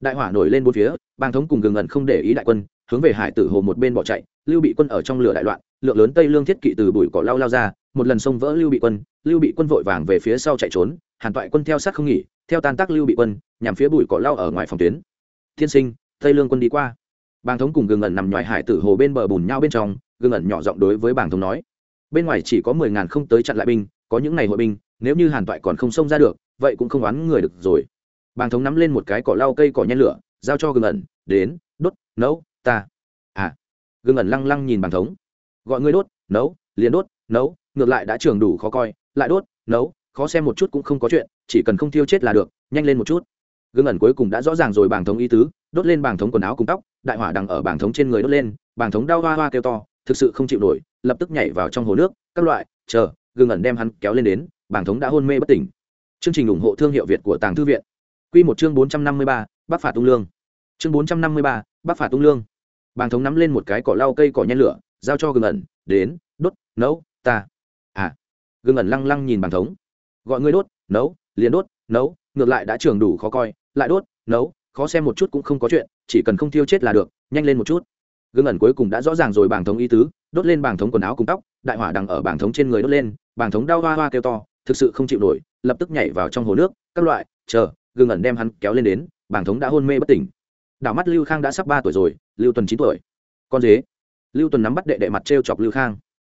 Đại hỏa nổi lên bốn phía, bàng thống cùng gừng ẩn không để ý đại quân, hướng về hải tử hồ một bên bỏ chạy, lưu bị quân ở trong lửa đại loạn, lượng lớn tây lương thiết kỵ từ bụi cỏ lao lao ra, một lần xông vỡ lưu bị quân, lưu bị quân vội vàng về phía sau chạy trốn, hàn toại quân theo sát không nghỉ theo tan tác lưu bị quân, nhằm phía bụi cỏ lao ở ngoài phòng tuyến. Thiên sinh, tây lương quân đi qua. Bàng thống cùng gương ẩn nằm ngoài hải tử hồ bên bờ bùn nhau bên trong Gương ẩn nhỏ giọng đối với bàng thống nói. Bên ngoài chỉ có mười ngàn không tới chặn lại binh, có những ngày hội binh, nếu như hàn toại còn không xông ra được, vậy cũng không oán người được rồi. Bàng thống nắm lên một cái cỏ lau cây cỏ nhen lửa, giao cho gương ẩn, đến, đốt, nấu, ta. À Gương ẩn lăng lăng nhìn bàng thống. Gọi ngươi đốt, nấu, liền đốt, nấu, ngược lại đã trường đủ khó coi, lại đốt, nấu khó xem một chút cũng không có chuyện, chỉ cần không thiêu chết là được, nhanh lên một chút. Gương ẩn cuối cùng đã rõ ràng rồi bàng thống ý tứ, đốt lên bàng thống quần áo cùng tóc, đại hỏa đằng ở bàng thống trên người đốt lên, bàng thống đau hoa hoa kêu to, thực sự không chịu nổi, lập tức nhảy vào trong hồ nước, các loại, chờ, gương ẩn đem hắn kéo lên đến, bàng thống đã hôn mê bất tỉnh. Chương trình ủng hộ thương hiệu việt của tàng thư viện. Quy một chương bốn trăm năm mươi ba, bắc phạt tung lương. Chương bốn trăm năm mươi ba, bắc phạt tung lương. Bàng thống nắm lên một cái cỏ lau cây cỏ nhen lửa, giao cho gương ẩn, đến, đốt, nấu, ta. À. Gương ẩn lăng lăng nhìn bàng thống gọi ngươi đốt, nấu, liền đốt, nấu, ngược lại đã trường đủ khó coi, lại đốt, nấu, khó xem một chút cũng không có chuyện, chỉ cần không thiêu chết là được, nhanh lên một chút. Gương ẩn cuối cùng đã rõ ràng rồi, bảng thống ý tứ, đốt lên bảng thống quần áo cùng tóc, đại hỏa đằng ở bảng thống trên người đốt lên, bảng thống đau hoa hoa kêu to, thực sự không chịu nổi, lập tức nhảy vào trong hồ nước, các loại, chờ, gương ẩn đem hắn kéo lên đến, bảng thống đã hôn mê bất tỉnh. Đảo mắt lưu khang đã sắp ba tuổi rồi, lưu tuần chín tuổi. Con dế. Lưu tuần nắm bắt đệ đệ mặt t r e o chọc lưu khang.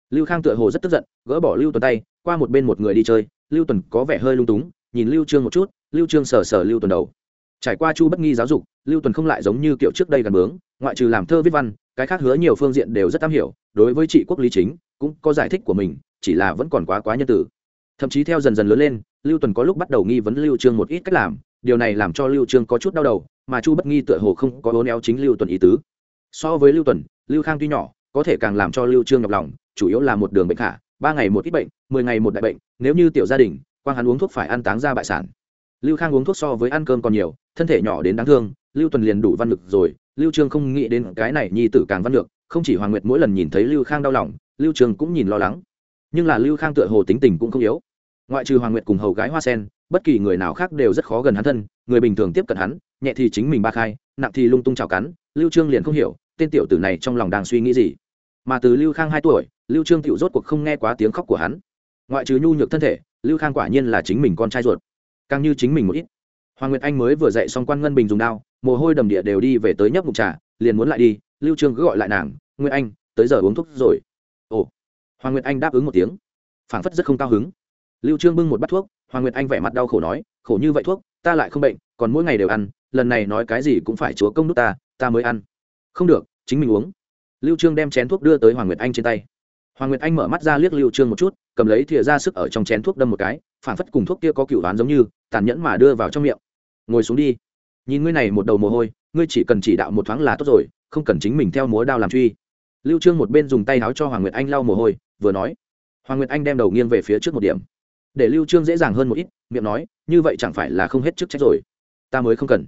Lưu khang tựa hồ rất tức giận, gỡ bỏ lưu tuần tay, qua một bên một người đi chơi lưu tuần có vẻ hơi lung túng, nhìn lưu trương một chút, lưu trương sờ sờ lưu tuần đầu. Trải qua chu bất nghi giáo dục, lưu tuần không lại giống như kiểu trước đây gần bướng, ngoại trừ làm thơ viết văn, cái khác hứa nhiều phương diện đều rất am hiểu, đối với trị quốc lý chính, cũng có giải thích của mình, chỉ là vẫn còn quá quá nhân tử thậm chí theo dần dần lớn lên, lưu tuần có lúc bắt đầu nghi vấn lưu trương một ít cách làm, điều này làm cho lưu trương có chút đau đầu, mà chu bất nghi tựa hồ không có hố éo chính lưu tuần ý tứ. So với lưu tuần, lưu khang tuy nhỏ, có thể càng làm cho lưu trương nhọc lòng, chủ yếu là một đường bệnh khả ba ngày một ít bệnh, mười ngày một đại bệnh, nếu như tiểu gia đình, quang hắn uống thuốc phải ăn táng ra bại sản. Lưu khang uống thuốc so với ăn cơm còn nhiều, thân thể nhỏ đến đáng thương, lưu tuần liền đủ văn lực rồi, lưu trương không nghĩ đến cái này nhi tử càng văn lực không chỉ hoàng nguyệt mỗi lần nhìn thấy lưu khang đau lòng, lưu trương cũng nhìn lo lắng. Nhưng là lưu khang tựa hồ tính tình cũng không yếu. Ngoại trừ hoàng nguyệt cùng hầu gái hoa sen, bất kỳ người nào khác đều rất khó gần hắn thân, người bình thường tiếp cận hắn, nhẹ thì chính mình ba khai, nặng thì lung tung chào cắn, lưu trương liền không hiểu, tên tiểu tử này trong lòng đang suy nghĩ gì. Mà từ lưu khang hai tuổi lưu trương tiểu rốt cuộc không nghe quá tiếng khóc của hắn. Ngoại trừ nhu nhược thân thể, lưu khang quả nhiên là chính mình con trai ruột. Càng như chính mình một ít. Hoàng nguyệt anh mới vừa dậy xong quan ngân bình dùng đao, mồ hôi đầm địa đều đi về tới nhấp mục trà, liền muốn lại đi, lưu trương cứ gọi lại nàng, nguyệt anh, tới giờ uống thuốc rồi. Ồ. Hoàng nguyệt anh đáp ứng một tiếng. Phảng phất rất không cao hứng. Lưu trương bưng một bát thuốc, hoàng nguyệt anh vẻ mặt đau khổ nói, khổ như vậy thuốc, ta lại không bệnh, còn mỗi ngày đều ăn, lần này nói cái gì cũng phải chúa công nút ta ta mới ăn. Không được, chính mình uống. Lưu trương đem chén thuốc đưa tới hoàng nguyệt anh trên tay hoàng nguyệt anh mở mắt ra liếc lưu trương một chút, cầm lấy thìa ra sức ở trong chén thuốc đâm một cái, phản phất cùng thuốc kia có cựu đoán giống như, tàn nhẫn mà đưa vào trong miệng. Ngồi xuống đi. Nhìn ngươi này một đầu mồ hôi, ngươi chỉ cần chỉ đạo một thoáng là tốt rồi, không cần chính mình theo múa đao làm truy. Lưu trương một bên dùng tay áo cho hoàng nguyệt anh lau mồ hôi, vừa nói. Hoàng nguyệt anh đem đầu nghiêng về phía trước một điểm. Để lưu trương dễ dàng hơn một ít, miệng nói, như vậy chẳng phải là không hết chức trách rồi. Ta mới không cần.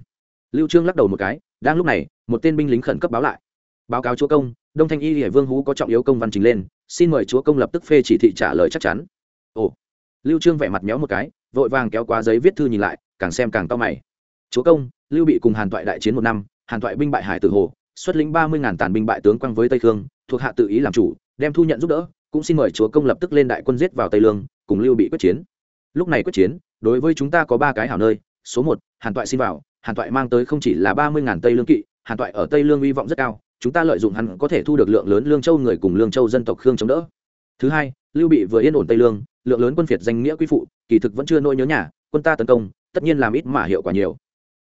Lưu trương lắc đầu một cái, đang lúc này, một tên binh lính khẩn cấp báo lại. Báo cáo chúa công, đông thanh y hải vương hú có trọng yếu công văn trình lên xin mời chúa công lập tức phê chỉ thị trả lời chắc chắn. Ồ, lưu trương vẻ mặt méo một cái, vội vàng kéo qua giấy viết thư nhìn lại, càng xem càng to mày. Chúa công, lưu bị cùng hàn toại đại chiến một năm, hàn toại binh bại hải tử hồ, xuất lĩnh ba mươi ngàn tàn binh bại tướng quăng với tây khương, thuộc hạ tự ý làm chủ, đem thu nhận giúp đỡ, cũng xin mời chúa công lập tức lên đại quân giết vào tây lương, cùng lưu bị quyết chiến. Lúc này quyết chiến, đối với chúng ta có ba cái hảo nơi, số một, hàn toại xin vào, hàn toại mang tới không chỉ là ba mươi ngàn tây lương kỵ, hàn toại ở tây lương hy vọng rất cao chúng ta lợi dụng hắn có thể thu được lượng lớn lương châu người cùng lương châu dân tộc khương chống đỡ. Thứ hai, lưu bị vừa yên ổn tây lương, lượng lớn quân phiệt danh nghĩa quy phụ, kỳ thực vẫn chưa nỗi nhớ nhà, quân ta tấn công, tất nhiên làm ít mà hiệu quả nhiều.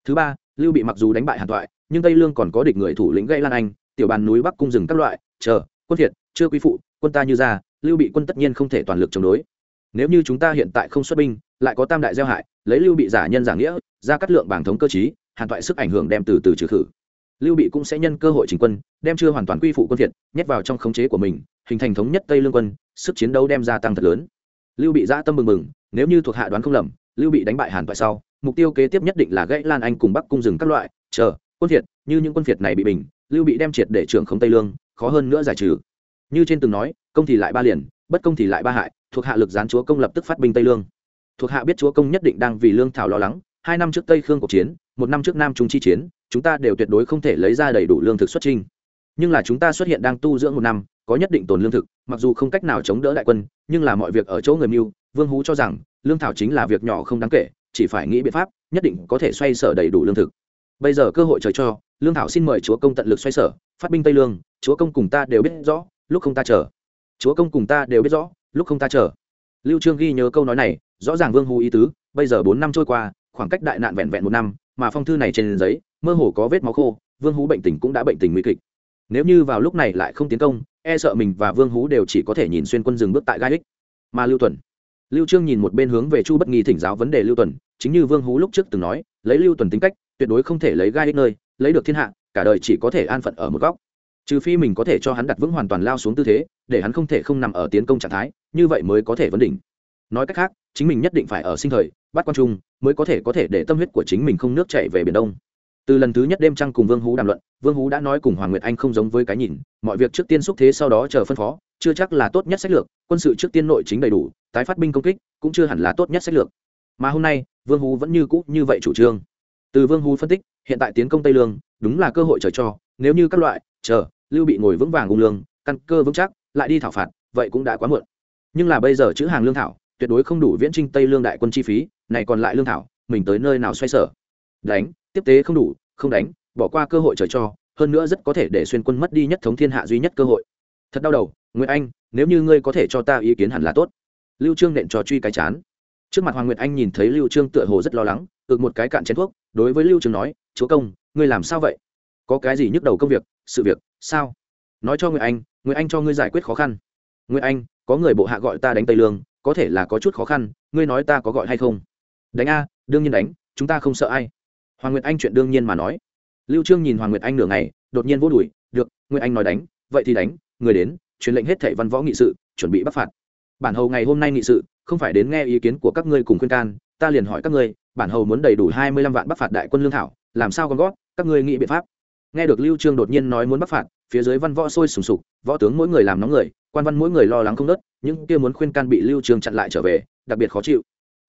Thứ ba, lưu bị mặc dù đánh bại hàn thoại, nhưng tây lương còn có địch người thủ lĩnh gây lan anh, tiểu bàn núi bắc cung rừng các loại, chờ, quân thiệt chưa quy phụ, quân ta như ra, lưu bị quân tất nhiên không thể toàn lực chống đối. Nếu như chúng ta hiện tại không xuất binh, lại có tam đại gieo hại, lấy lưu bị giả nhân giả nghĩa, ra cắt lượng bảng thống cơ chí hàn thoại sức ảnh hưởng đem từ từ trừ khử lưu bị cũng sẽ nhân cơ hội chỉnh quân đem chưa hoàn toàn quy phụ quân Việt, nhét vào trong khống chế của mình hình thành thống nhất tây lương quân sức chiến đấu đem gia tăng thật lớn. Lưu bị ra tâm mừng mừng nếu như thuộc hạ đoán không lầm lưu bị đánh bại hàn toại sau mục tiêu kế tiếp nhất định là gãy lan anh cùng bắc cung rừng các loại chờ quân Việt, như những quân Việt này bị bình lưu bị đem triệt để trưởng không tây lương khó hơn nữa giải trừ. Như trên từng nói công thì lại ba liền bất công thì lại ba hại thuộc hạ lực gián chúa công lập tức phát binh tây lương. Thuộc hạ biết chúa công nhất định đang vì lương thảo lo lắng hai năm trước tây khương cuộc chiến một năm trước nam trung chi chiến chúng ta đều tuyệt đối không thể lấy ra đầy đủ lương thực xuất trình. nhưng là chúng ta xuất hiện đang tu dưỡng một năm, có nhất định tồn lương thực, mặc dù không cách nào chống đỡ đại quân, nhưng là mọi việc ở chỗ người mưu, vương hú cho rằng, lương thảo chính là việc nhỏ không đáng kể, chỉ phải nghĩ biện pháp, nhất định có thể xoay sở đầy đủ lương thực. Bây giờ cơ hội trời cho, lương thảo xin mời chúa công tận lực xoay sở, phát binh tây lương, chúa công cùng ta đều biết rõ, lúc không ta chờ. Chúa công cùng ta đều biết rõ, lúc không ta chờ. Lưu trương ghi nhớ câu nói này, rõ ràng vương hú ý tứ, bây giờ bốn năm trôi qua, khoảng cách đại nạn vẹn vẹn một năm mà phong thư này trên giấy, mơ hồ có vết máu khô, vương hú bệnh tình cũng đã bệnh tình nguy kịch. Nếu như vào lúc này lại không tiến công e sợ mình và vương hú đều chỉ có thể nhìn xuyên quân dừng bước tại gai ích. Mà lưu tuần. Lưu trương nhìn một bên hướng về chu bất nghi thỉnh giáo vấn đề lưu tuần, chính như vương hú lúc trước từng nói, lấy lưu tuần tính cách, tuyệt đối không thể lấy gai ích nơi, lấy được thiên hạ, cả đời chỉ có thể an phận ở một góc. Trừ phi mình có thể cho hắn đặt vững hoàn toàn lao xuống tư thế, để hắn không thể không nằm ở tiến công trạng thái, như vậy mới có thể vấn đỉnh nói cách khác, chính mình nhất định phải ở sinh thời, bắt quan trung, mới có thể có thể để tâm huyết của chính mình không nước chảy về biển đông. Từ lần thứ nhất đêm trăng cùng vương hú đàm luận, vương hú đã nói cùng hoàng nguyệt anh không giống với cái nhìn, mọi việc trước tiên xúc thế sau đó chờ phân phó, chưa chắc là tốt nhất sách lược, quân sự trước tiên nội chính đầy đủ, tái phát binh công kích, cũng chưa hẳn là tốt nhất sách lược. Mà hôm nay, vương hú vẫn như cũ như vậy chủ trương. Từ vương hú phân tích, hiện tại tiến công tây lương, đúng là cơ hội trời cho, nếu như các loại, chờ, lưu bị ngồi vững vàng ung lương, căn cơ vững chắc, lại đi thảo phạt, vậy cũng đã quá muộn. Nhưng là bây giờ chữ hàng lương thảo tuyệt đối không đủ viễn trinh tây lương đại quân chi phí, này còn lại lương thảo, mình tới nơi nào xoay sở? Đánh, tiếp tế không đủ, không đánh, bỏ qua cơ hội trời cho, hơn nữa rất có thể để xuyên quân mất đi nhất thống thiên hạ duy nhất cơ hội. Thật đau đầu nguyễn anh, nếu như ngươi có thể cho ta ý kiến hẳn là tốt. Lưu trương nện trò truy cái chán. Trước mặt hoàng nguyệt anh nhìn thấy lưu trương tựa hồ rất lo lắng, ực một cái cạn chén thuốc, đối với lưu trương nói, chúa công, ngươi làm sao vậy? Có cái gì nhức đầu công việc, sự việc, sao? Nói cho nguyệt anh nguyệt anh cho ngươi giải quyết khó khăn. Nguyệt anh, có người bộ hạ gọi ta đánh tây lương có thể là có chút khó khăn, ngươi nói ta có gọi hay không? Đánh a, đương nhiên đánh, chúng ta không sợ ai. Hoàng nguyệt anh chuyện đương nhiên mà nói. Lưu trương nhìn hoàng nguyệt anh nửa ngày, đột nhiên vô đuổi, được, nguyệt anh nói đánh, vậy thì đánh, người đến, truyền lệnh hết thảy văn võ nghị sự, chuẩn bị bắt phạt. Bản hầu ngày hôm nay nghị sự, không phải đến nghe ý kiến của các ngươi cùng khuyên can, ta liền hỏi các ngươi, bản hầu muốn đầy đủ hai mươi lăm vạn bắc phạt đại quân lương thảo, làm sao con gót các ngươi nghĩ biện pháp? Nghe được lưu trương đột nhiên nói muốn bắc phạt, phía dưới văn võ sôi sùng sục, võ tướng mỗi người làm nóng người, quan văn mỗi người lo lắng không nớt, những kia muốn khuyên can bị lưu trương chặn lại trở về, đặc biệt khó chịu.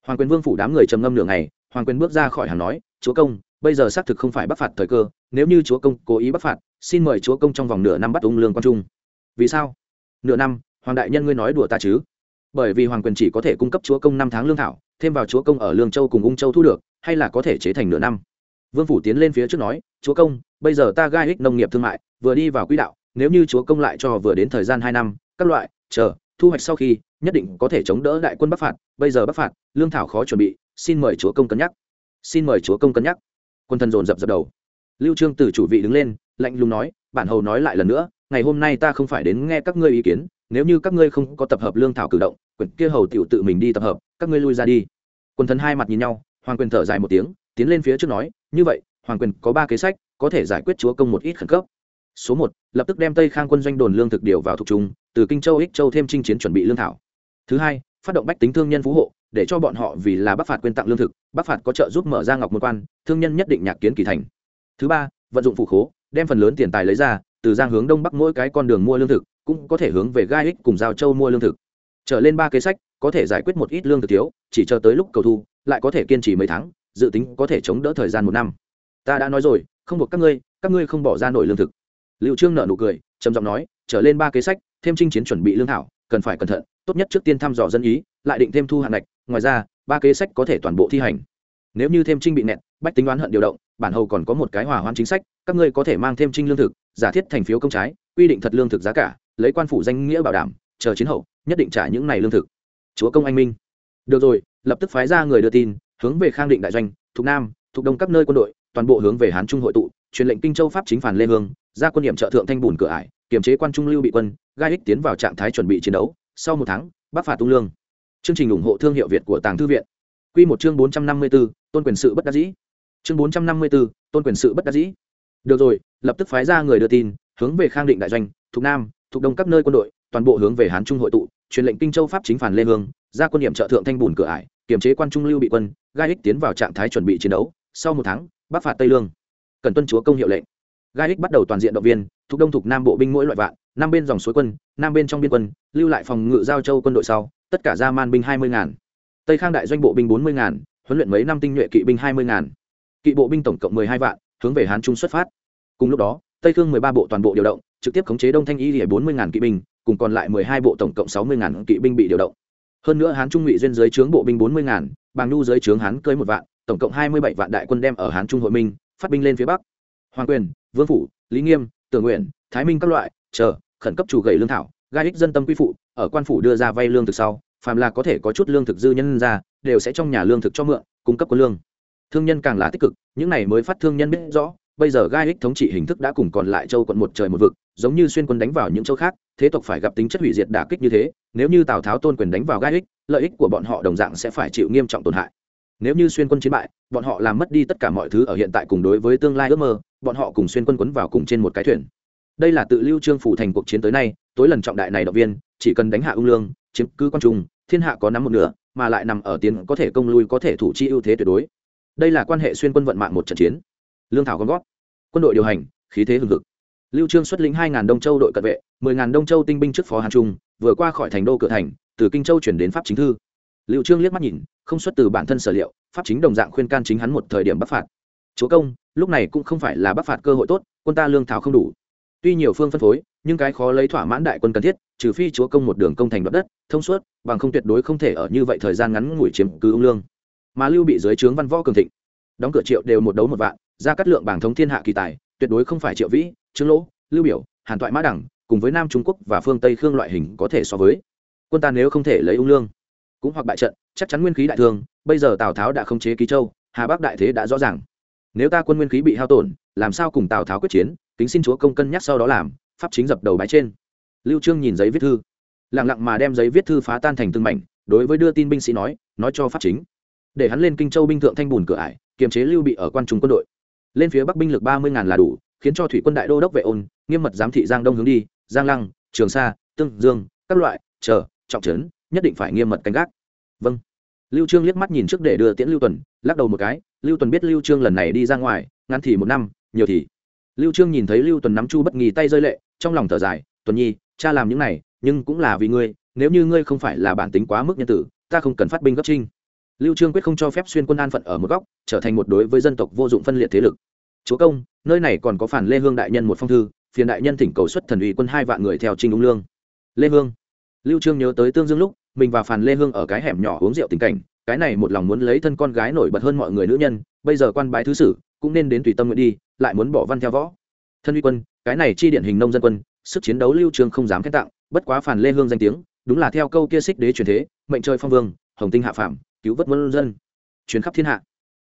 Hoàng quyền vương phủ đám người trầm ngâm nửa ngày, hoàng quyền bước ra khỏi hàng nói, chúa công, bây giờ xác thực không phải bắc phạt thời cơ, nếu như chúa công cố ý bắc phạt, xin mời chúa công trong vòng nửa năm bắt ung lương quan trung. Vì sao? Nửa năm, hoàng đại nhân ngươi nói đùa ta chứ. Bởi vì hoàng quyền chỉ có thể cung cấp chúa công năm tháng lương thảo, thêm vào chúa công ở lương châu cùng ung châu thu được, hay là có thể chế thành nửa năm? Vương phủ tiến lên phía trước nói, chúa công bây giờ ta gai ích nông nghiệp thương mại, vừa đi vào quỹ đạo, nếu như chúa công lại cho vừa đến thời gian hai năm, các loại, chờ, thu hoạch sau khi, nhất định có thể chống đỡ đại quân bắc phạt. Bây giờ bắc phạt, lương thảo khó chuẩn bị, xin mời chúa công cân nhắc. Xin mời chúa công cân nhắc. Quân thần dồn dập dập đầu. Lưu trương từ chủ vị đứng lên, lạnh lùng nói, bản hầu nói lại lần nữa, ngày hôm nay ta không phải đến nghe các ngươi ý kiến, nếu như các ngươi không có tập hợp lương thảo cử động quyền kia hầu tiểu tự mình đi tập hợp, các ngươi lui ra đi. Quân thần hai mặt nhìn nhau, hoàng quyền thở dài một tiếng, tiến lên phía trước nói, như vậy hoàng quyền có ba kế sách, có thể giải quyết chúa công một ít khẩn cấp. Số một, lập tức đem tây khang quân doanh đồn lương thực điều vào thuộc trung, từ kinh châu ích châu thêm chinh chiến chuẩn bị lương thảo. Thứ hai, phát động bách tính thương nhân phú hộ, để cho bọn họ vì là bắc phạt quyên tặng lương thực, bắc phạt có trợ giúp mở ra ngọc môn quan, thương nhân nhất định nhạc kiến kỳ thành. Thứ ba, vận dụng phụ khố, đem phần lớn tiền tài lấy ra, từ giang hướng đông bắc mỗi cái con đường mua lương thực, cũng có thể hướng về gai ích cùng giao châu mua lương thực. Trở lên ba kế sách, có thể giải quyết một ít lương thực thiếu, chỉ chờ tới lúc cầu thu, lại có thể kiên trì mấy tháng, dự tính có thể chống đỡ thời gian một năm ta đã nói rồi, không buộc các ngươi các ngươi không bỏ ra nổi lương thực. Liệu trương nợ nụ cười, trầm giọng nói, trở lên ba kế sách, thêm chinh chiến chuẩn bị lương thảo, cần phải cẩn thận, tốt nhất trước tiên thăm dò dân ý, lại định thêm thu hạn ngạch, ngoài ra, ba kế sách có thể toàn bộ thi hành. Nếu như thêm trinh bị nẹt, bách tính đoán hận điều động, bản hầu còn có một cái hòa hoan chính sách, các ngươi có thể mang thêm trinh lương thực, giả thiết thành phiếu công trái, quy định thật lương thực giá cả, lấy quan phủ danh nghĩa bảo đảm, chờ chiến hậu, nhất định trả những này lương thực. Chúa công anh minh. Được rồi, lập tức phái ra người đưa tin, hướng về khang định đại doanh, thuộc nam, thuộc đông các nơi quân đội toàn bộ hướng về hán trung hội tụ, truyền lệnh kinh châu pháp chính phản lê hương, ra quân điểm trợ thượng thanh bùn cửa ải, kiềm chế quan trung lưu bị quân, gai ích tiến vào trạng thái chuẩn bị chiến đấu. Sau một tháng, bắc phạt tung lương. Chương trình ủng hộ thương hiệu việt của tàng thư viện. Q một chương bốn trăm năm mươi b ố tôn quyền sự bất đắc dĩ. Chương bốn trăm năm mươi b ố tôn quyền sự bất đắc dĩ. Được rồi, lập tức phái ra người đưa tin, hướng về khang định đại doanh, thuộc nam, thuộc đông các nơi quân đội, toàn bộ hướng về hán trung hội tụ, truyền lệnh kinh châu pháp chính phản lê hương, ra quân điểm trợ thượng thanh bùn cửa ải, kiềm chế quan trung lưu bị quân, gai ích tiến vào trạng thái chuẩn bị chiến đấu. Sau một tháng bắc phạt tây lương cần tuân chúa công hiệu lệnh gai ích bắt đầu toàn diện động viên thuộc đông thuộc nam bộ binh mỗi loại vạn năm bên dòng suối quân nam bên trong biên quân lưu lại phòng ngự giao châu quân đội sau tất cả ra man binh hai mươi ngàn tây khang đại doanh bộ binh bốn mươi ngàn huấn luyện mấy năm tinh nhuệ kỵ binh hai mươi ngàn kỵ bộ binh tổng cộng mười hai vạn hướng về hán trung xuất phát cùng lúc đó tây khương mười ba bộ toàn bộ điều động trực tiếp khống chế đông thanh y để bốn mươi ngàn kỵ binh cùng còn lại mười hai bộ tổng cộng sáu mươi ngàn kỵ binh bị điều động hơn nữa hán trung ngụy duyên dưới trướng bộ binh bốn mươi ngàn bàng nhu dưới trướng hán cơi một vạn tổng cộng hai mươi bảy vạn đại quân đem ở hán trung hội minh, phát binh lên phía bắc. Hoàng quyền, vương phủ, lý nghiêm tưởng nguyện, thái minh các loại, chờ, khẩn cấp chủ gậy lương thảo, gai ích dân tâm quy phụ, ở quan phủ đưa ra vay lương thực sau, phàm là có thể có chút lương thực dư nhân ra, đều sẽ trong nhà lương thực cho mượn, cung cấp quân lương. Thương nhân càng là tích cực, những này mới phát thương nhân biết rõ, bây giờ gai ích thống trị hình thức đã cùng còn lại châu quận một trời một vực, giống như xuyên quân đánh vào những châu khác, thế tộc phải gặp tính chất hủy diệt đả kích như thế, nếu như tào tháo tôn quyền đánh vào gai ích, lợi ích của bọn họ đồng dạng sẽ phải chịu nghiêm trọng tổn hại nếu như xuyên quân chiến bại, bọn họ làm mất đi tất cả mọi thứ ở hiện tại cùng đối với tương lai ước mơ, bọn họ cùng xuyên quân quấn vào cùng trên một cái thuyền. Đây là tự lưu trương phủ thành cuộc chiến tới nay, tối lần trọng đại này động viên, chỉ cần đánh hạ ung lương, chiếm cứ quan trung, thiên hạ có nắm một nửa, mà lại nằm ở tiến có thể công lui có thể thủ chi ưu thế tuyệt đối. Đây là quan hệ xuyên quân vận mạng một trận chiến. Lương thảo con gót quân đội điều hành, khí thế hừng hực. Lưu trương xuất lĩnh hai ngàn đông châu đội cận vệ, mười ngàn đông châu tinh binh trước phó hàn trung, vừa qua khỏi thành đô cửa thành, từ kinh châu chuyển đến pháp chính thư lưu trương liếc mắt nhìn, không xuất từ bản thân sở liệu, pháp chính đồng dạng khuyên can chính hắn một thời điểm bắc phạt. Chúa công, lúc này cũng không phải là bắc phạt cơ hội tốt, quân ta lương thảo không đủ. Tuy nhiều phương phân phối, nhưng cái khó lấy thỏa mãn đại quân cần thiết, trừ phi chúa công một đường công thành đoạt đất, thông suốt, bằng không tuyệt đối không thể ở như vậy thời gian ngắn ngủi chiếm cứ ung lương. Mà lưu bị dưới trướng văn võ cường thịnh, đóng cửa triệu đều một đấu một vạn, ra cắt lượng bảng thống thiên hạ kỳ tài, tuyệt đối không phải triệu vĩ, trương lỗ, lưu biểu, hàn toại mã đẳng, cùng với nam trung quốc và phương tây khương loại hình có thể so với. Quân ta nếu không thể lấy ung lương cũng hoặc bại trận, chắc chắn nguyên khí đại thương, bây giờ tào tháo đã khống chế ký châu, hà bắc đại thế đã rõ ràng. Nếu ta quân nguyên khí bị hao tổn, làm sao cùng tào tháo quyết chiến, kính xin chúa công cân nhắc sau đó làm, pháp chính dập đầu bái trên. Lưu trương nhìn giấy viết thư, lặng lặng mà đem giấy viết thư phá tan thành từng mảnh, đối với đưa tin binh sĩ nói nói cho pháp chính. Để hắn lên kinh châu binh thượng thanh bùn cửa ải, kiềm chế lưu bị ở quan trung quân đội. Lên phía bắc binh lực ba mươi ngàn là đủ, khiến cho thủy quân đại đô đốc vệ ôn, nghiêm mật giám thị giang đông hướng đi, giang lăng, trường sa, tương dương, các loại, chờ, trọng trấn nhất định phải nghiêm mật canh gác. Vâng. Lưu trương liếc mắt nhìn trước để đưa tiễn lưu tuần, lắc đầu một cái, lưu tuần biết lưu trương lần này đi ra ngoài, ngắn thì một năm, nhiều thì. Lưu trương nhìn thấy lưu tuần nắm chu bất nghi tay rơi lệ, trong lòng thở dài, tuần nhi, cha làm những này, nhưng cũng là vì ngươi, nếu như ngươi không phải là bản tính quá mức nhân tử, ta không cần phát binh gấp trinh. Lưu trương quyết không cho phép xuyên quân an phận ở một góc, trở thành một đối với dân tộc vô dụng phân liệt thế lực. Chúa công, nơi này còn có phản lê hương đại nhân một phong thư, phiền đại nhân thỉnh cầu xuất thần ủy quân hai vạn người theo trinh ung lương. Lê hương. Lưu trương nhớ tới tương dương lúc mình và phàn lê hương ở cái hẻm nhỏ uống rượu tình cảnh, cái này một lòng muốn lấy thân con gái nổi bật hơn mọi người nữ nhân, bây giờ quan bái thứ sử, cũng nên đến tùy tâm nguyện đi, lại muốn bỏ văn theo võ. Thân uy quân, cái này chi điển hình nông dân quân, sức chiến đấu lưu trương không dám khen tặng, bất quá phàn lê hương danh tiếng, đúng là theo câu kia xích đế truyền thế, mệnh trời phong vương, hồng tinh hạ phàm, cứu vớt muôn dân, truyền khắp thiên hạ.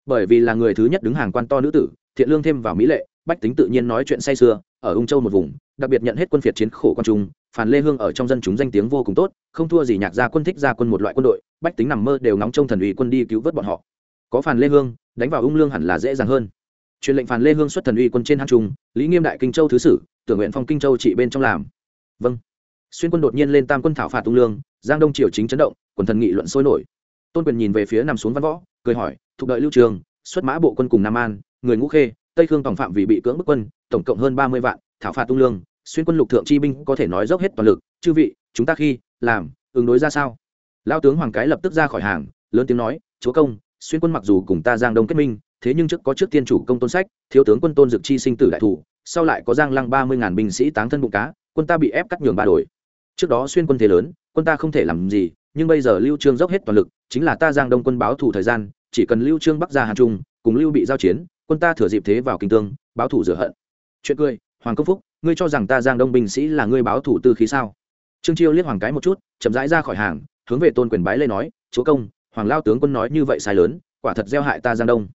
Bởi vì là người thứ nhất đứng hàng quan to nữ tử, thiện lương thêm vào mỹ lệ, bách tính tự nhiên nói chuyện say sưa, ở ung châu một vùng, đặc biệt nhận hết quân phiệt chiến khổ quan trung phản lê hương ở trong dân chúng danh tiếng vô cùng tốt, không thua gì nhạc gia quân thích gia quân một loại quân đội, bách tính nằm mơ đều nóng trong thần ủy quân đi cứu vớt bọn họ. Có phản lê hương, đánh vào ung lương hẳn là dễ dàng hơn. Truyền lệnh phản lê hương xuất thần uy quân trên hang trung, lý nghiêm đại kinh châu thứ sử, tưởng nguyện phong kinh châu trị bên trong làm. Vâng. Xuyên quân đột nhiên lên tam quân thảo phạt ung lương, giang đông triều chính chấn động, quần thần nghị luận sôi nổi. Tôn quyền nhìn về phía nằm xuống văn võ, cười hỏi thuộc đợi lưu trường, xuất mã bộ quân cùng nam an, người ngũ khê, tây khương tổng phạm vì bị cưỡng bức quân, tổng cộng hơn ba mươi vạn, thảo phạt tung lương xuyên quân lục thượng chi binh có thể nói dốc hết toàn lực, chư vị, chúng ta khi làm, ứng đối ra sao? Lao tướng hoàng cái lập tức ra khỏi hàng, lớn tiếng nói, chúa công, xuyên quân mặc dù cùng ta giang đông kết minh, thế nhưng trước có trước tiên chủ công tôn sách, thiếu tướng quân tôn dực chi sinh tử đại thủ, sau lại có giang lăng ba mươi ngàn binh sĩ táng thân bụng cá, quân ta bị ép cắt nhường ba đổi trước đó xuyên quân thế lớn, quân ta không thể làm gì, nhưng bây giờ lưu trương dốc hết toàn lực, chính là ta giang đông quân báo thủ thời gian, chỉ cần lưu trương bắc ra hàn trung, cùng lưu bị giao chiến, quân ta thừa dịp thế vào kinh tương, báo thủ rửa hận. Chuyện cười, hoàng công phúc ngươi cho rằng ta giang đông binh sĩ là ngươi báo thủ tư khí sao? Trương chiêu liếc hoàng cái một chút, chậm rãi ra khỏi hàng, hướng về tôn quyền bái lê nói, chúa công, hoàng lao tướng quân nói như vậy sai lớn, quả thật gieo hại ta giang đông.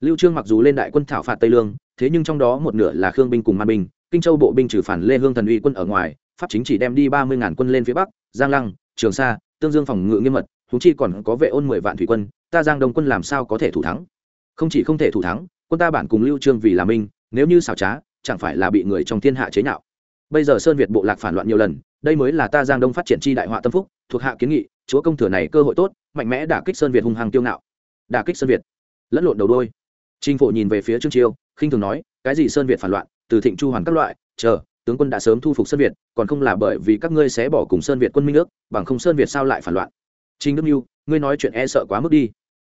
Lưu trương mặc dù lên đại quân thảo phạt tây lương, thế nhưng trong đó một nửa là khương binh cùng man binh, kinh châu bộ binh trừ phản lê hương thần uy quân ở ngoài, pháp chính chỉ đem đi ba mươi ngàn quân lên phía bắc, giang lăng, trường sa, tương dương phòng ngự nghiêm mật thú chi còn có vệ ôn mười vạn thủy quân, ta giang đông quân làm sao có thể thủ thắng? Không chỉ không thể thủ thắng, quân ta bản cùng lưu trương vì là minh nếu như xảo trá chẳng phải là bị người trong thiên hạ chế nhạo. Bây giờ sơn việt bộ lạc phản loạn nhiều lần đây mới là ta giang đông phát triển chi đại họa tâm phúc thuộc hạ kiến nghị chúa công thừa này cơ hội tốt mạnh mẽ đả kích sơn việt hung hăng tiêu ngạo. Đả kích sơn việt. Lẫn lộn đầu đôi trinh phổ nhìn về phía trương chiêu khinh thường nói cái gì sơn việt phản loạn từ thịnh chu hoàn các loại chờ tướng quân đã sớm thu phục sơn việt còn không là bởi vì các ngươi sẽ bỏ cùng sơn việt quân minh ước bằng không sơn việt sao lại phản loạn. Trinh đức Nưu, ngươi nói chuyện e sợ quá mức đi.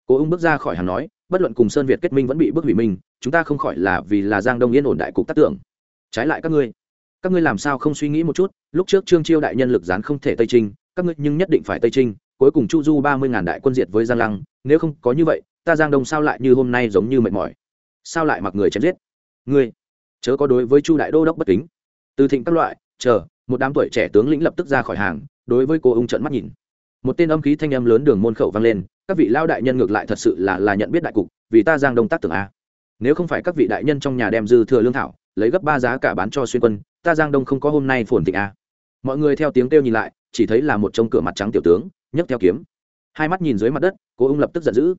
Cố ung bước ra khỏi hàng nói bất luận cùng sơn việt kết minh vẫn bị bức hủy mình, chúng ta không khỏi là vì là giang đông yên ổn đại cục tác tưởng. Trái lại các ngươi các ngươi làm sao không suy nghĩ một chút lúc trước trương chiêu đại nhân lực gián không thể tây trinh các ngươi nhưng nhất định phải tây trinh cuối cùng chu du ba mươi ngàn đại quân diệt với giang lăng nếu không có như vậy ta giang đông sao lại như hôm nay giống như mệt mỏi? Sao lại mặc người chém giết? Ngươi chớ có đối với chu đại đô đốc bất kính. Từ thịnh các loại chờ một đám tuổi trẻ tướng lĩnh lập tức ra khỏi hàng đối với cô ung trận mắt nhìn. Một tên âm khí thanh âm lớn đường môn khẩu vang lên các vị lao đại nhân ngược lại thật sự là là nhận biết đại cục, vì ta giang đông tác tưởng a. Nếu không phải các vị đại nhân trong nhà đem dư thừa lương thảo, lấy gấp ba giá cả bán cho xuyên quân, ta giang đông không có hôm nay phồn thịnh a. Mọi người theo tiếng kêu nhìn lại, chỉ thấy là một trông cửa mặt trắng tiểu tướng, nhấc theo kiếm. Hai mắt nhìn dưới mặt đất cố ung lập tức giận dữ.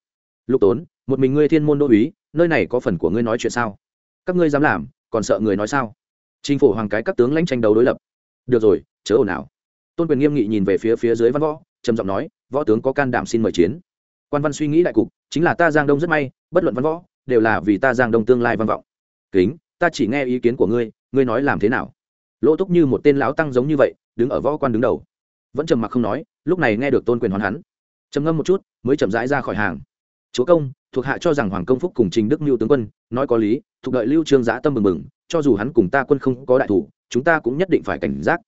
Lục tốn, một mình ngươi thiên môn đô uý, nơi này có phần của ngươi nói chuyện sao? Các ngươi dám làm, còn sợ người nói sao? Chính phủ hoàng cái các tướng lãnh tranh đấu đối lập. Được rồi, chớ ồn ào. Tôn quyền nghiêm nghị nhìn về phía phía dưới văn võ, trầm giọng nói, võ tướng có can đảm xin mời chiến quan văn suy nghĩ đại cục, chính là ta giang đông rất may, bất luận văn võ, đều là vì ta giang đông tương lai văn vọng. Kính, ta chỉ nghe ý kiến của ngươi ngươi nói làm thế nào? Lỗ túc như một tên lão tăng giống như vậy, đứng ở võ quan đứng đầu. Vẫn trầm mặc không nói, lúc này nghe được tôn quyền hoàn hắn. Trầm ngâm một chút, mới chậm rãi ra khỏi hàng. Chúa công, thuộc hạ cho rằng hoàng công phúc cùng trình đức mưu tướng quân, nói có lý, thuộc đợi lưu trương giã tâm mừng mừng cho dù hắn cùng ta quân không có đại thủ, chúng ta cũng nhất định phải cảnh giác.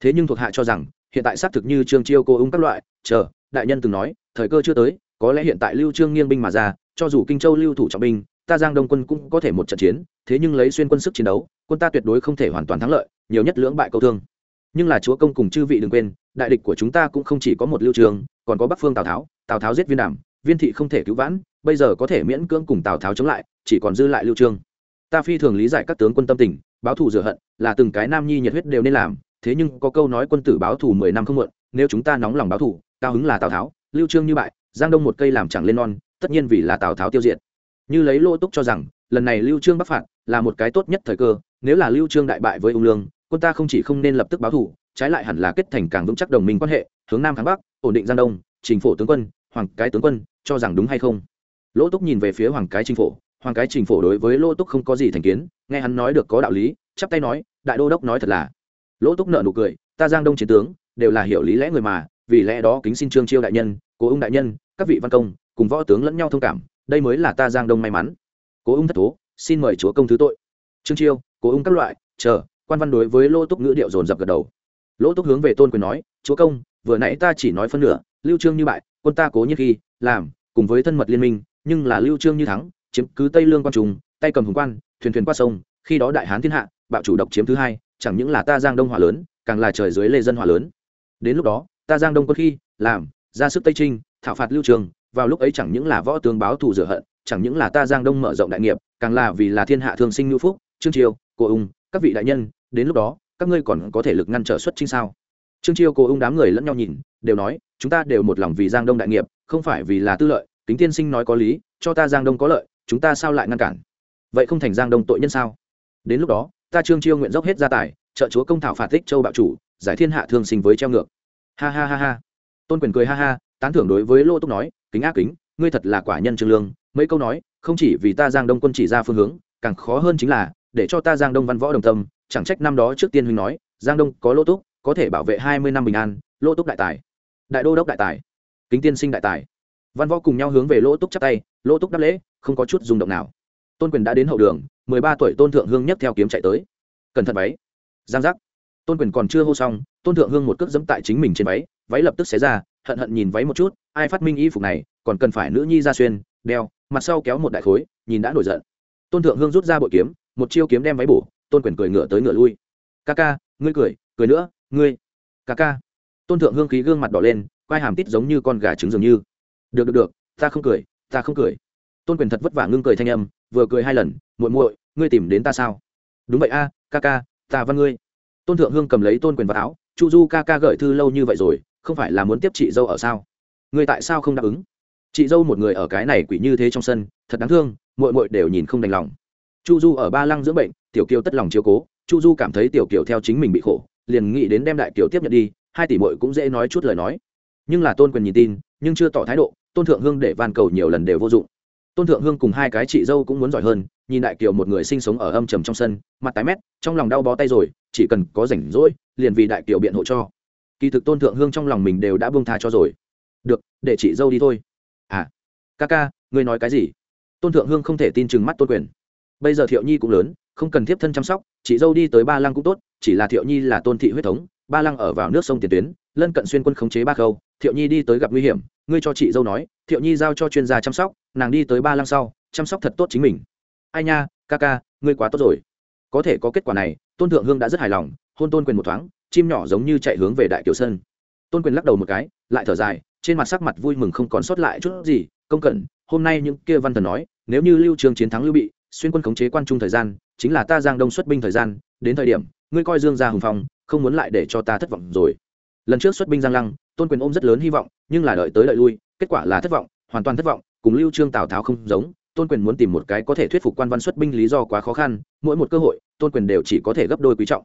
Thế nhưng thuộc hạ cho rằng, hiện tại xác thực như trương chiêu cô ung các loại, chờ, đại nhân từng nói, thời cơ chưa tới có lẽ hiện tại lưu trương nghiêng binh mà ra, cho dù kinh châu lưu thủ trọng binh, ta giang đông quân cũng có thể một trận chiến, thế nhưng lấy xuyên quân sức chiến đấu, quân ta tuyệt đối không thể hoàn toàn thắng lợi, nhiều nhất lưỡng bại câu thương. Nhưng là chúa công cùng chư vị đừng quên, đại địch của chúng ta cũng không chỉ có một lưu trường còn có bắc phương tào tháo tào tháo giết viên đàm, viên thị không thể cứu vãn, bây giờ có thể miễn cưỡng cùng tào tháo chống lại, chỉ còn dư lại lưu trương. Ta phi thường lý giải các tướng quân tâm tình, báo thù rửa hận, là từng cái nam nhi nhiệt huyết đều nên làm, thế nhưng có câu nói quân tử báo thù mười năm không muộn, nếu chúng ta nóng lòng báo thù, cao hứng là tào tháo, lưu trương như bại giang đông một cây làm chẳng lên non, tất nhiên vì là tào tháo tiêu diệt. Như lấy lô túc cho rằng, lần này lưu trương bắc phạt là một cái tốt nhất thời cơ, nếu là lưu trương đại bại với ung lương, quân ta không chỉ không nên lập tức báo thù trái lại hẳn là kết thành càng vững chắc đồng minh quan hệ, hướng nam kháng bắc, ổn định giang đông trình phổ tướng quân, hoàng cái tướng quân, cho rằng đúng hay không? Lỗ túc nhìn về phía hoàng cái trình phổ, hoàng cái trình phổ đối với lỗ túc không có gì thành kiến, nghe hắn nói được có đạo lý, chắp tay nói, đại đô đốc nói thật là. Lỗ túc nợ nụ cười, ta giang đông chiến tướng, đều là hiểu lý lẽ người mà, vì lẽ đó kính xin trương chiêu đại nhân cố ung đại nhân, các vị văn công, cùng võ tướng lẫn nhau thông cảm, đây mới là ta giang đông may mắn. Cố ung thất thố, xin mời chúa công thứ tội. Trương chiêu, cố ung các loại, chờ, quan văn đối với lỗ túc ngữ điệu dồn dập gật đầu. Lỗ túc hướng về tôn quyền nói, chúa công, vừa nãy ta chỉ nói phân nửa, lưu trương như bại, quân ta cố nhiên khi, làm, cùng với thân mật liên minh, nhưng là lưu trương như thắng, chiếm cứ tây lương quan trùng tay cầm hùng quan, thuyền thuyền qua sông, khi đó đại hán thiên hạ, bạo chủ độc chiếm thứ hai, chẳng những là ta giang đông hỏa lớn, càng là trời dưới lê dân hỏa lớn. Đến lúc đó, ta giang đông quân khi, làm ra sức tây trinh, thảo phạt lưu trường, vào lúc ấy chẳng những là võ tướng báo thù rửa hận, chẳng những là ta giang đông mở rộng đại nghiệp, càng là vì là thiên hạ thương sinh ngữ phúc, trương triều, cô ung, các vị đại nhân, đến lúc đó, các ngươi còn có thể lực ngăn trở xuất trinh sao? Trương chiêu cô ung đám người lẫn nhau nhìn, đều nói, chúng ta đều một lòng vì giang đông đại nghiệp, không phải vì là tư lợi, kính tiên sinh nói có lý, cho ta giang đông có lợi, chúng ta sao lại ngăn cản? Vậy không thành giang đông tội nhân sao? Đến lúc đó, ta trương chiêu nguyện dốc hết gia tài, trợ chúa công thảo phạt tích châu bạo chủ, giải thiên hạ thương sinh với treo ngược. Ha ha ha ha tôn quyền cười ha ha, tán thưởng đối với lô túc nói, kính ác kính, ngươi thật là quả nhân trương lương, mấy câu nói, không chỉ vì ta giang đông quân chỉ ra phương hướng, càng khó hơn chính là, để cho ta giang đông văn võ đồng tâm, chẳng trách năm đó trước tiên huynh nói, giang đông có lô túc, có thể bảo vệ hai mươi năm bình an, lô túc đại tài. Đại đô đốc đại tài. Kính tiên sinh đại tài. Văn võ cùng nhau hướng về lỗ túc chắp tay lỗ túc đáp lễ, không có chút rung động nào. Tôn quyền đã đến hậu đường, mười ba tuổi tôn thượng hương nhất theo kiếm chạy tới. Cẩn thận váy. Giang giác. Tôn quyền còn chưa hô xong, tôn thượng hương một cước dẫm tại chính mình trên váy váy lập tức xé ra, hận hận nhìn váy một chút, ai phát minh y phục này, còn cần phải nữ nhi ra xuyên, đeo, mặt sau kéo một đại khối, nhìn đã nổi giận. Tôn thượng hương rút ra bội kiếm, một chiêu kiếm đem váy bổ, tôn quyền cười ngựa tới ngựa lui. Ca ca, ngươi cười cười nữa, ngươi, ca ca. Tôn thượng hương khí gương mặt đỏ lên, quai hàm tít giống như con gà trứng dường như. Được được được, ta không cười, ta không cười. Tôn quyền thật vất vả ngưng cười thanh âm, vừa cười hai lần, muội muội, ngươi tìm đến ta sao? Đúng vậy a, ca ca, ta văn ngươi. Tôn thượng hương cầm lấy tôn quyền vào áo, chu du ca ca gợi thư lâu như vậy rồi không phải là muốn tiếp chị dâu ở sao? Người tại sao không đáp ứng? Chị dâu một người ở cái này quỷ như thế trong sân, thật đáng thương, muội muội đều nhìn không đành lòng. Chu du ở ba lăng dưỡng bệnh, tiểu kiều tất lòng chiếu cố, chu du cảm thấy tiểu kiều theo chính mình bị khổ, liền nghĩ đến đem đại kiều tiếp nhận đi, hai tỷ muội cũng dễ nói chút lời nói. Nhưng là tôn quyền nhìn tin, nhưng chưa tỏ thái độ, tôn thượng hương để van cầu nhiều lần đều vô dụng. Tôn thượng hương cùng hai cái chị dâu cũng muốn giỏi hơn, nhìn đại kiều một người sinh sống ở âm trầm trong sân, mặt tái mét, trong lòng đau bó tay rồi, chỉ cần có rảnh rỗi, liền vì đại kiều biện hộ cho kỳ thực tôn thượng hương trong lòng mình đều đã buông tha cho rồi. Được, để chị dâu đi thôi. À ca ca, ngươi nói cái gì? Tôn thượng hương không thể tin chừng mắt tôn quyền. Bây giờ thiệu nhi cũng lớn, không cần thiếp thân chăm sóc, chị dâu đi tới ba lăng cũng tốt, chỉ là thiệu nhi là tôn thị huyết thống, ba lăng ở vào nước sông tiền tuyến, lân cận xuyên quân khống chế ba khâu, thiệu nhi đi tới gặp nguy hiểm, ngươi cho chị dâu nói, thiệu nhi giao cho chuyên gia chăm sóc, nàng đi tới ba lăng sau, chăm sóc thật tốt chính mình. Ai nha, ca ca, ngươi quá tốt rồi. Có thể có kết quả này, tôn thượng hương đã rất hài lòng, hôn tôn quyền một thoáng chim nhỏ giống như chạy hướng về đại kiều sơn tôn quyền lắc đầu một cái lại thở dài trên mặt sắc mặt vui mừng không còn sót lại chút gì công cẩn hôm nay những kia văn thần nói nếu như lưu trường chiến thắng lưu bị xuyên quân khống chế quan trung thời gian chính là ta giang đông xuất binh thời gian đến thời điểm ngươi coi dương gia hùng phong không muốn lại để cho ta thất vọng rồi lần trước xuất binh giang lăng tôn quyền ôm rất lớn hy vọng nhưng là đợi tới đợi lui kết quả là thất vọng hoàn toàn thất vọng cùng lưu trương tào tháo không giống tôn quyền muốn tìm một cái có thể thuyết phục quan văn xuất binh lý do quá khó khăn mỗi một cơ hội tôn quyền đều chỉ có thể gấp đôi quý trọng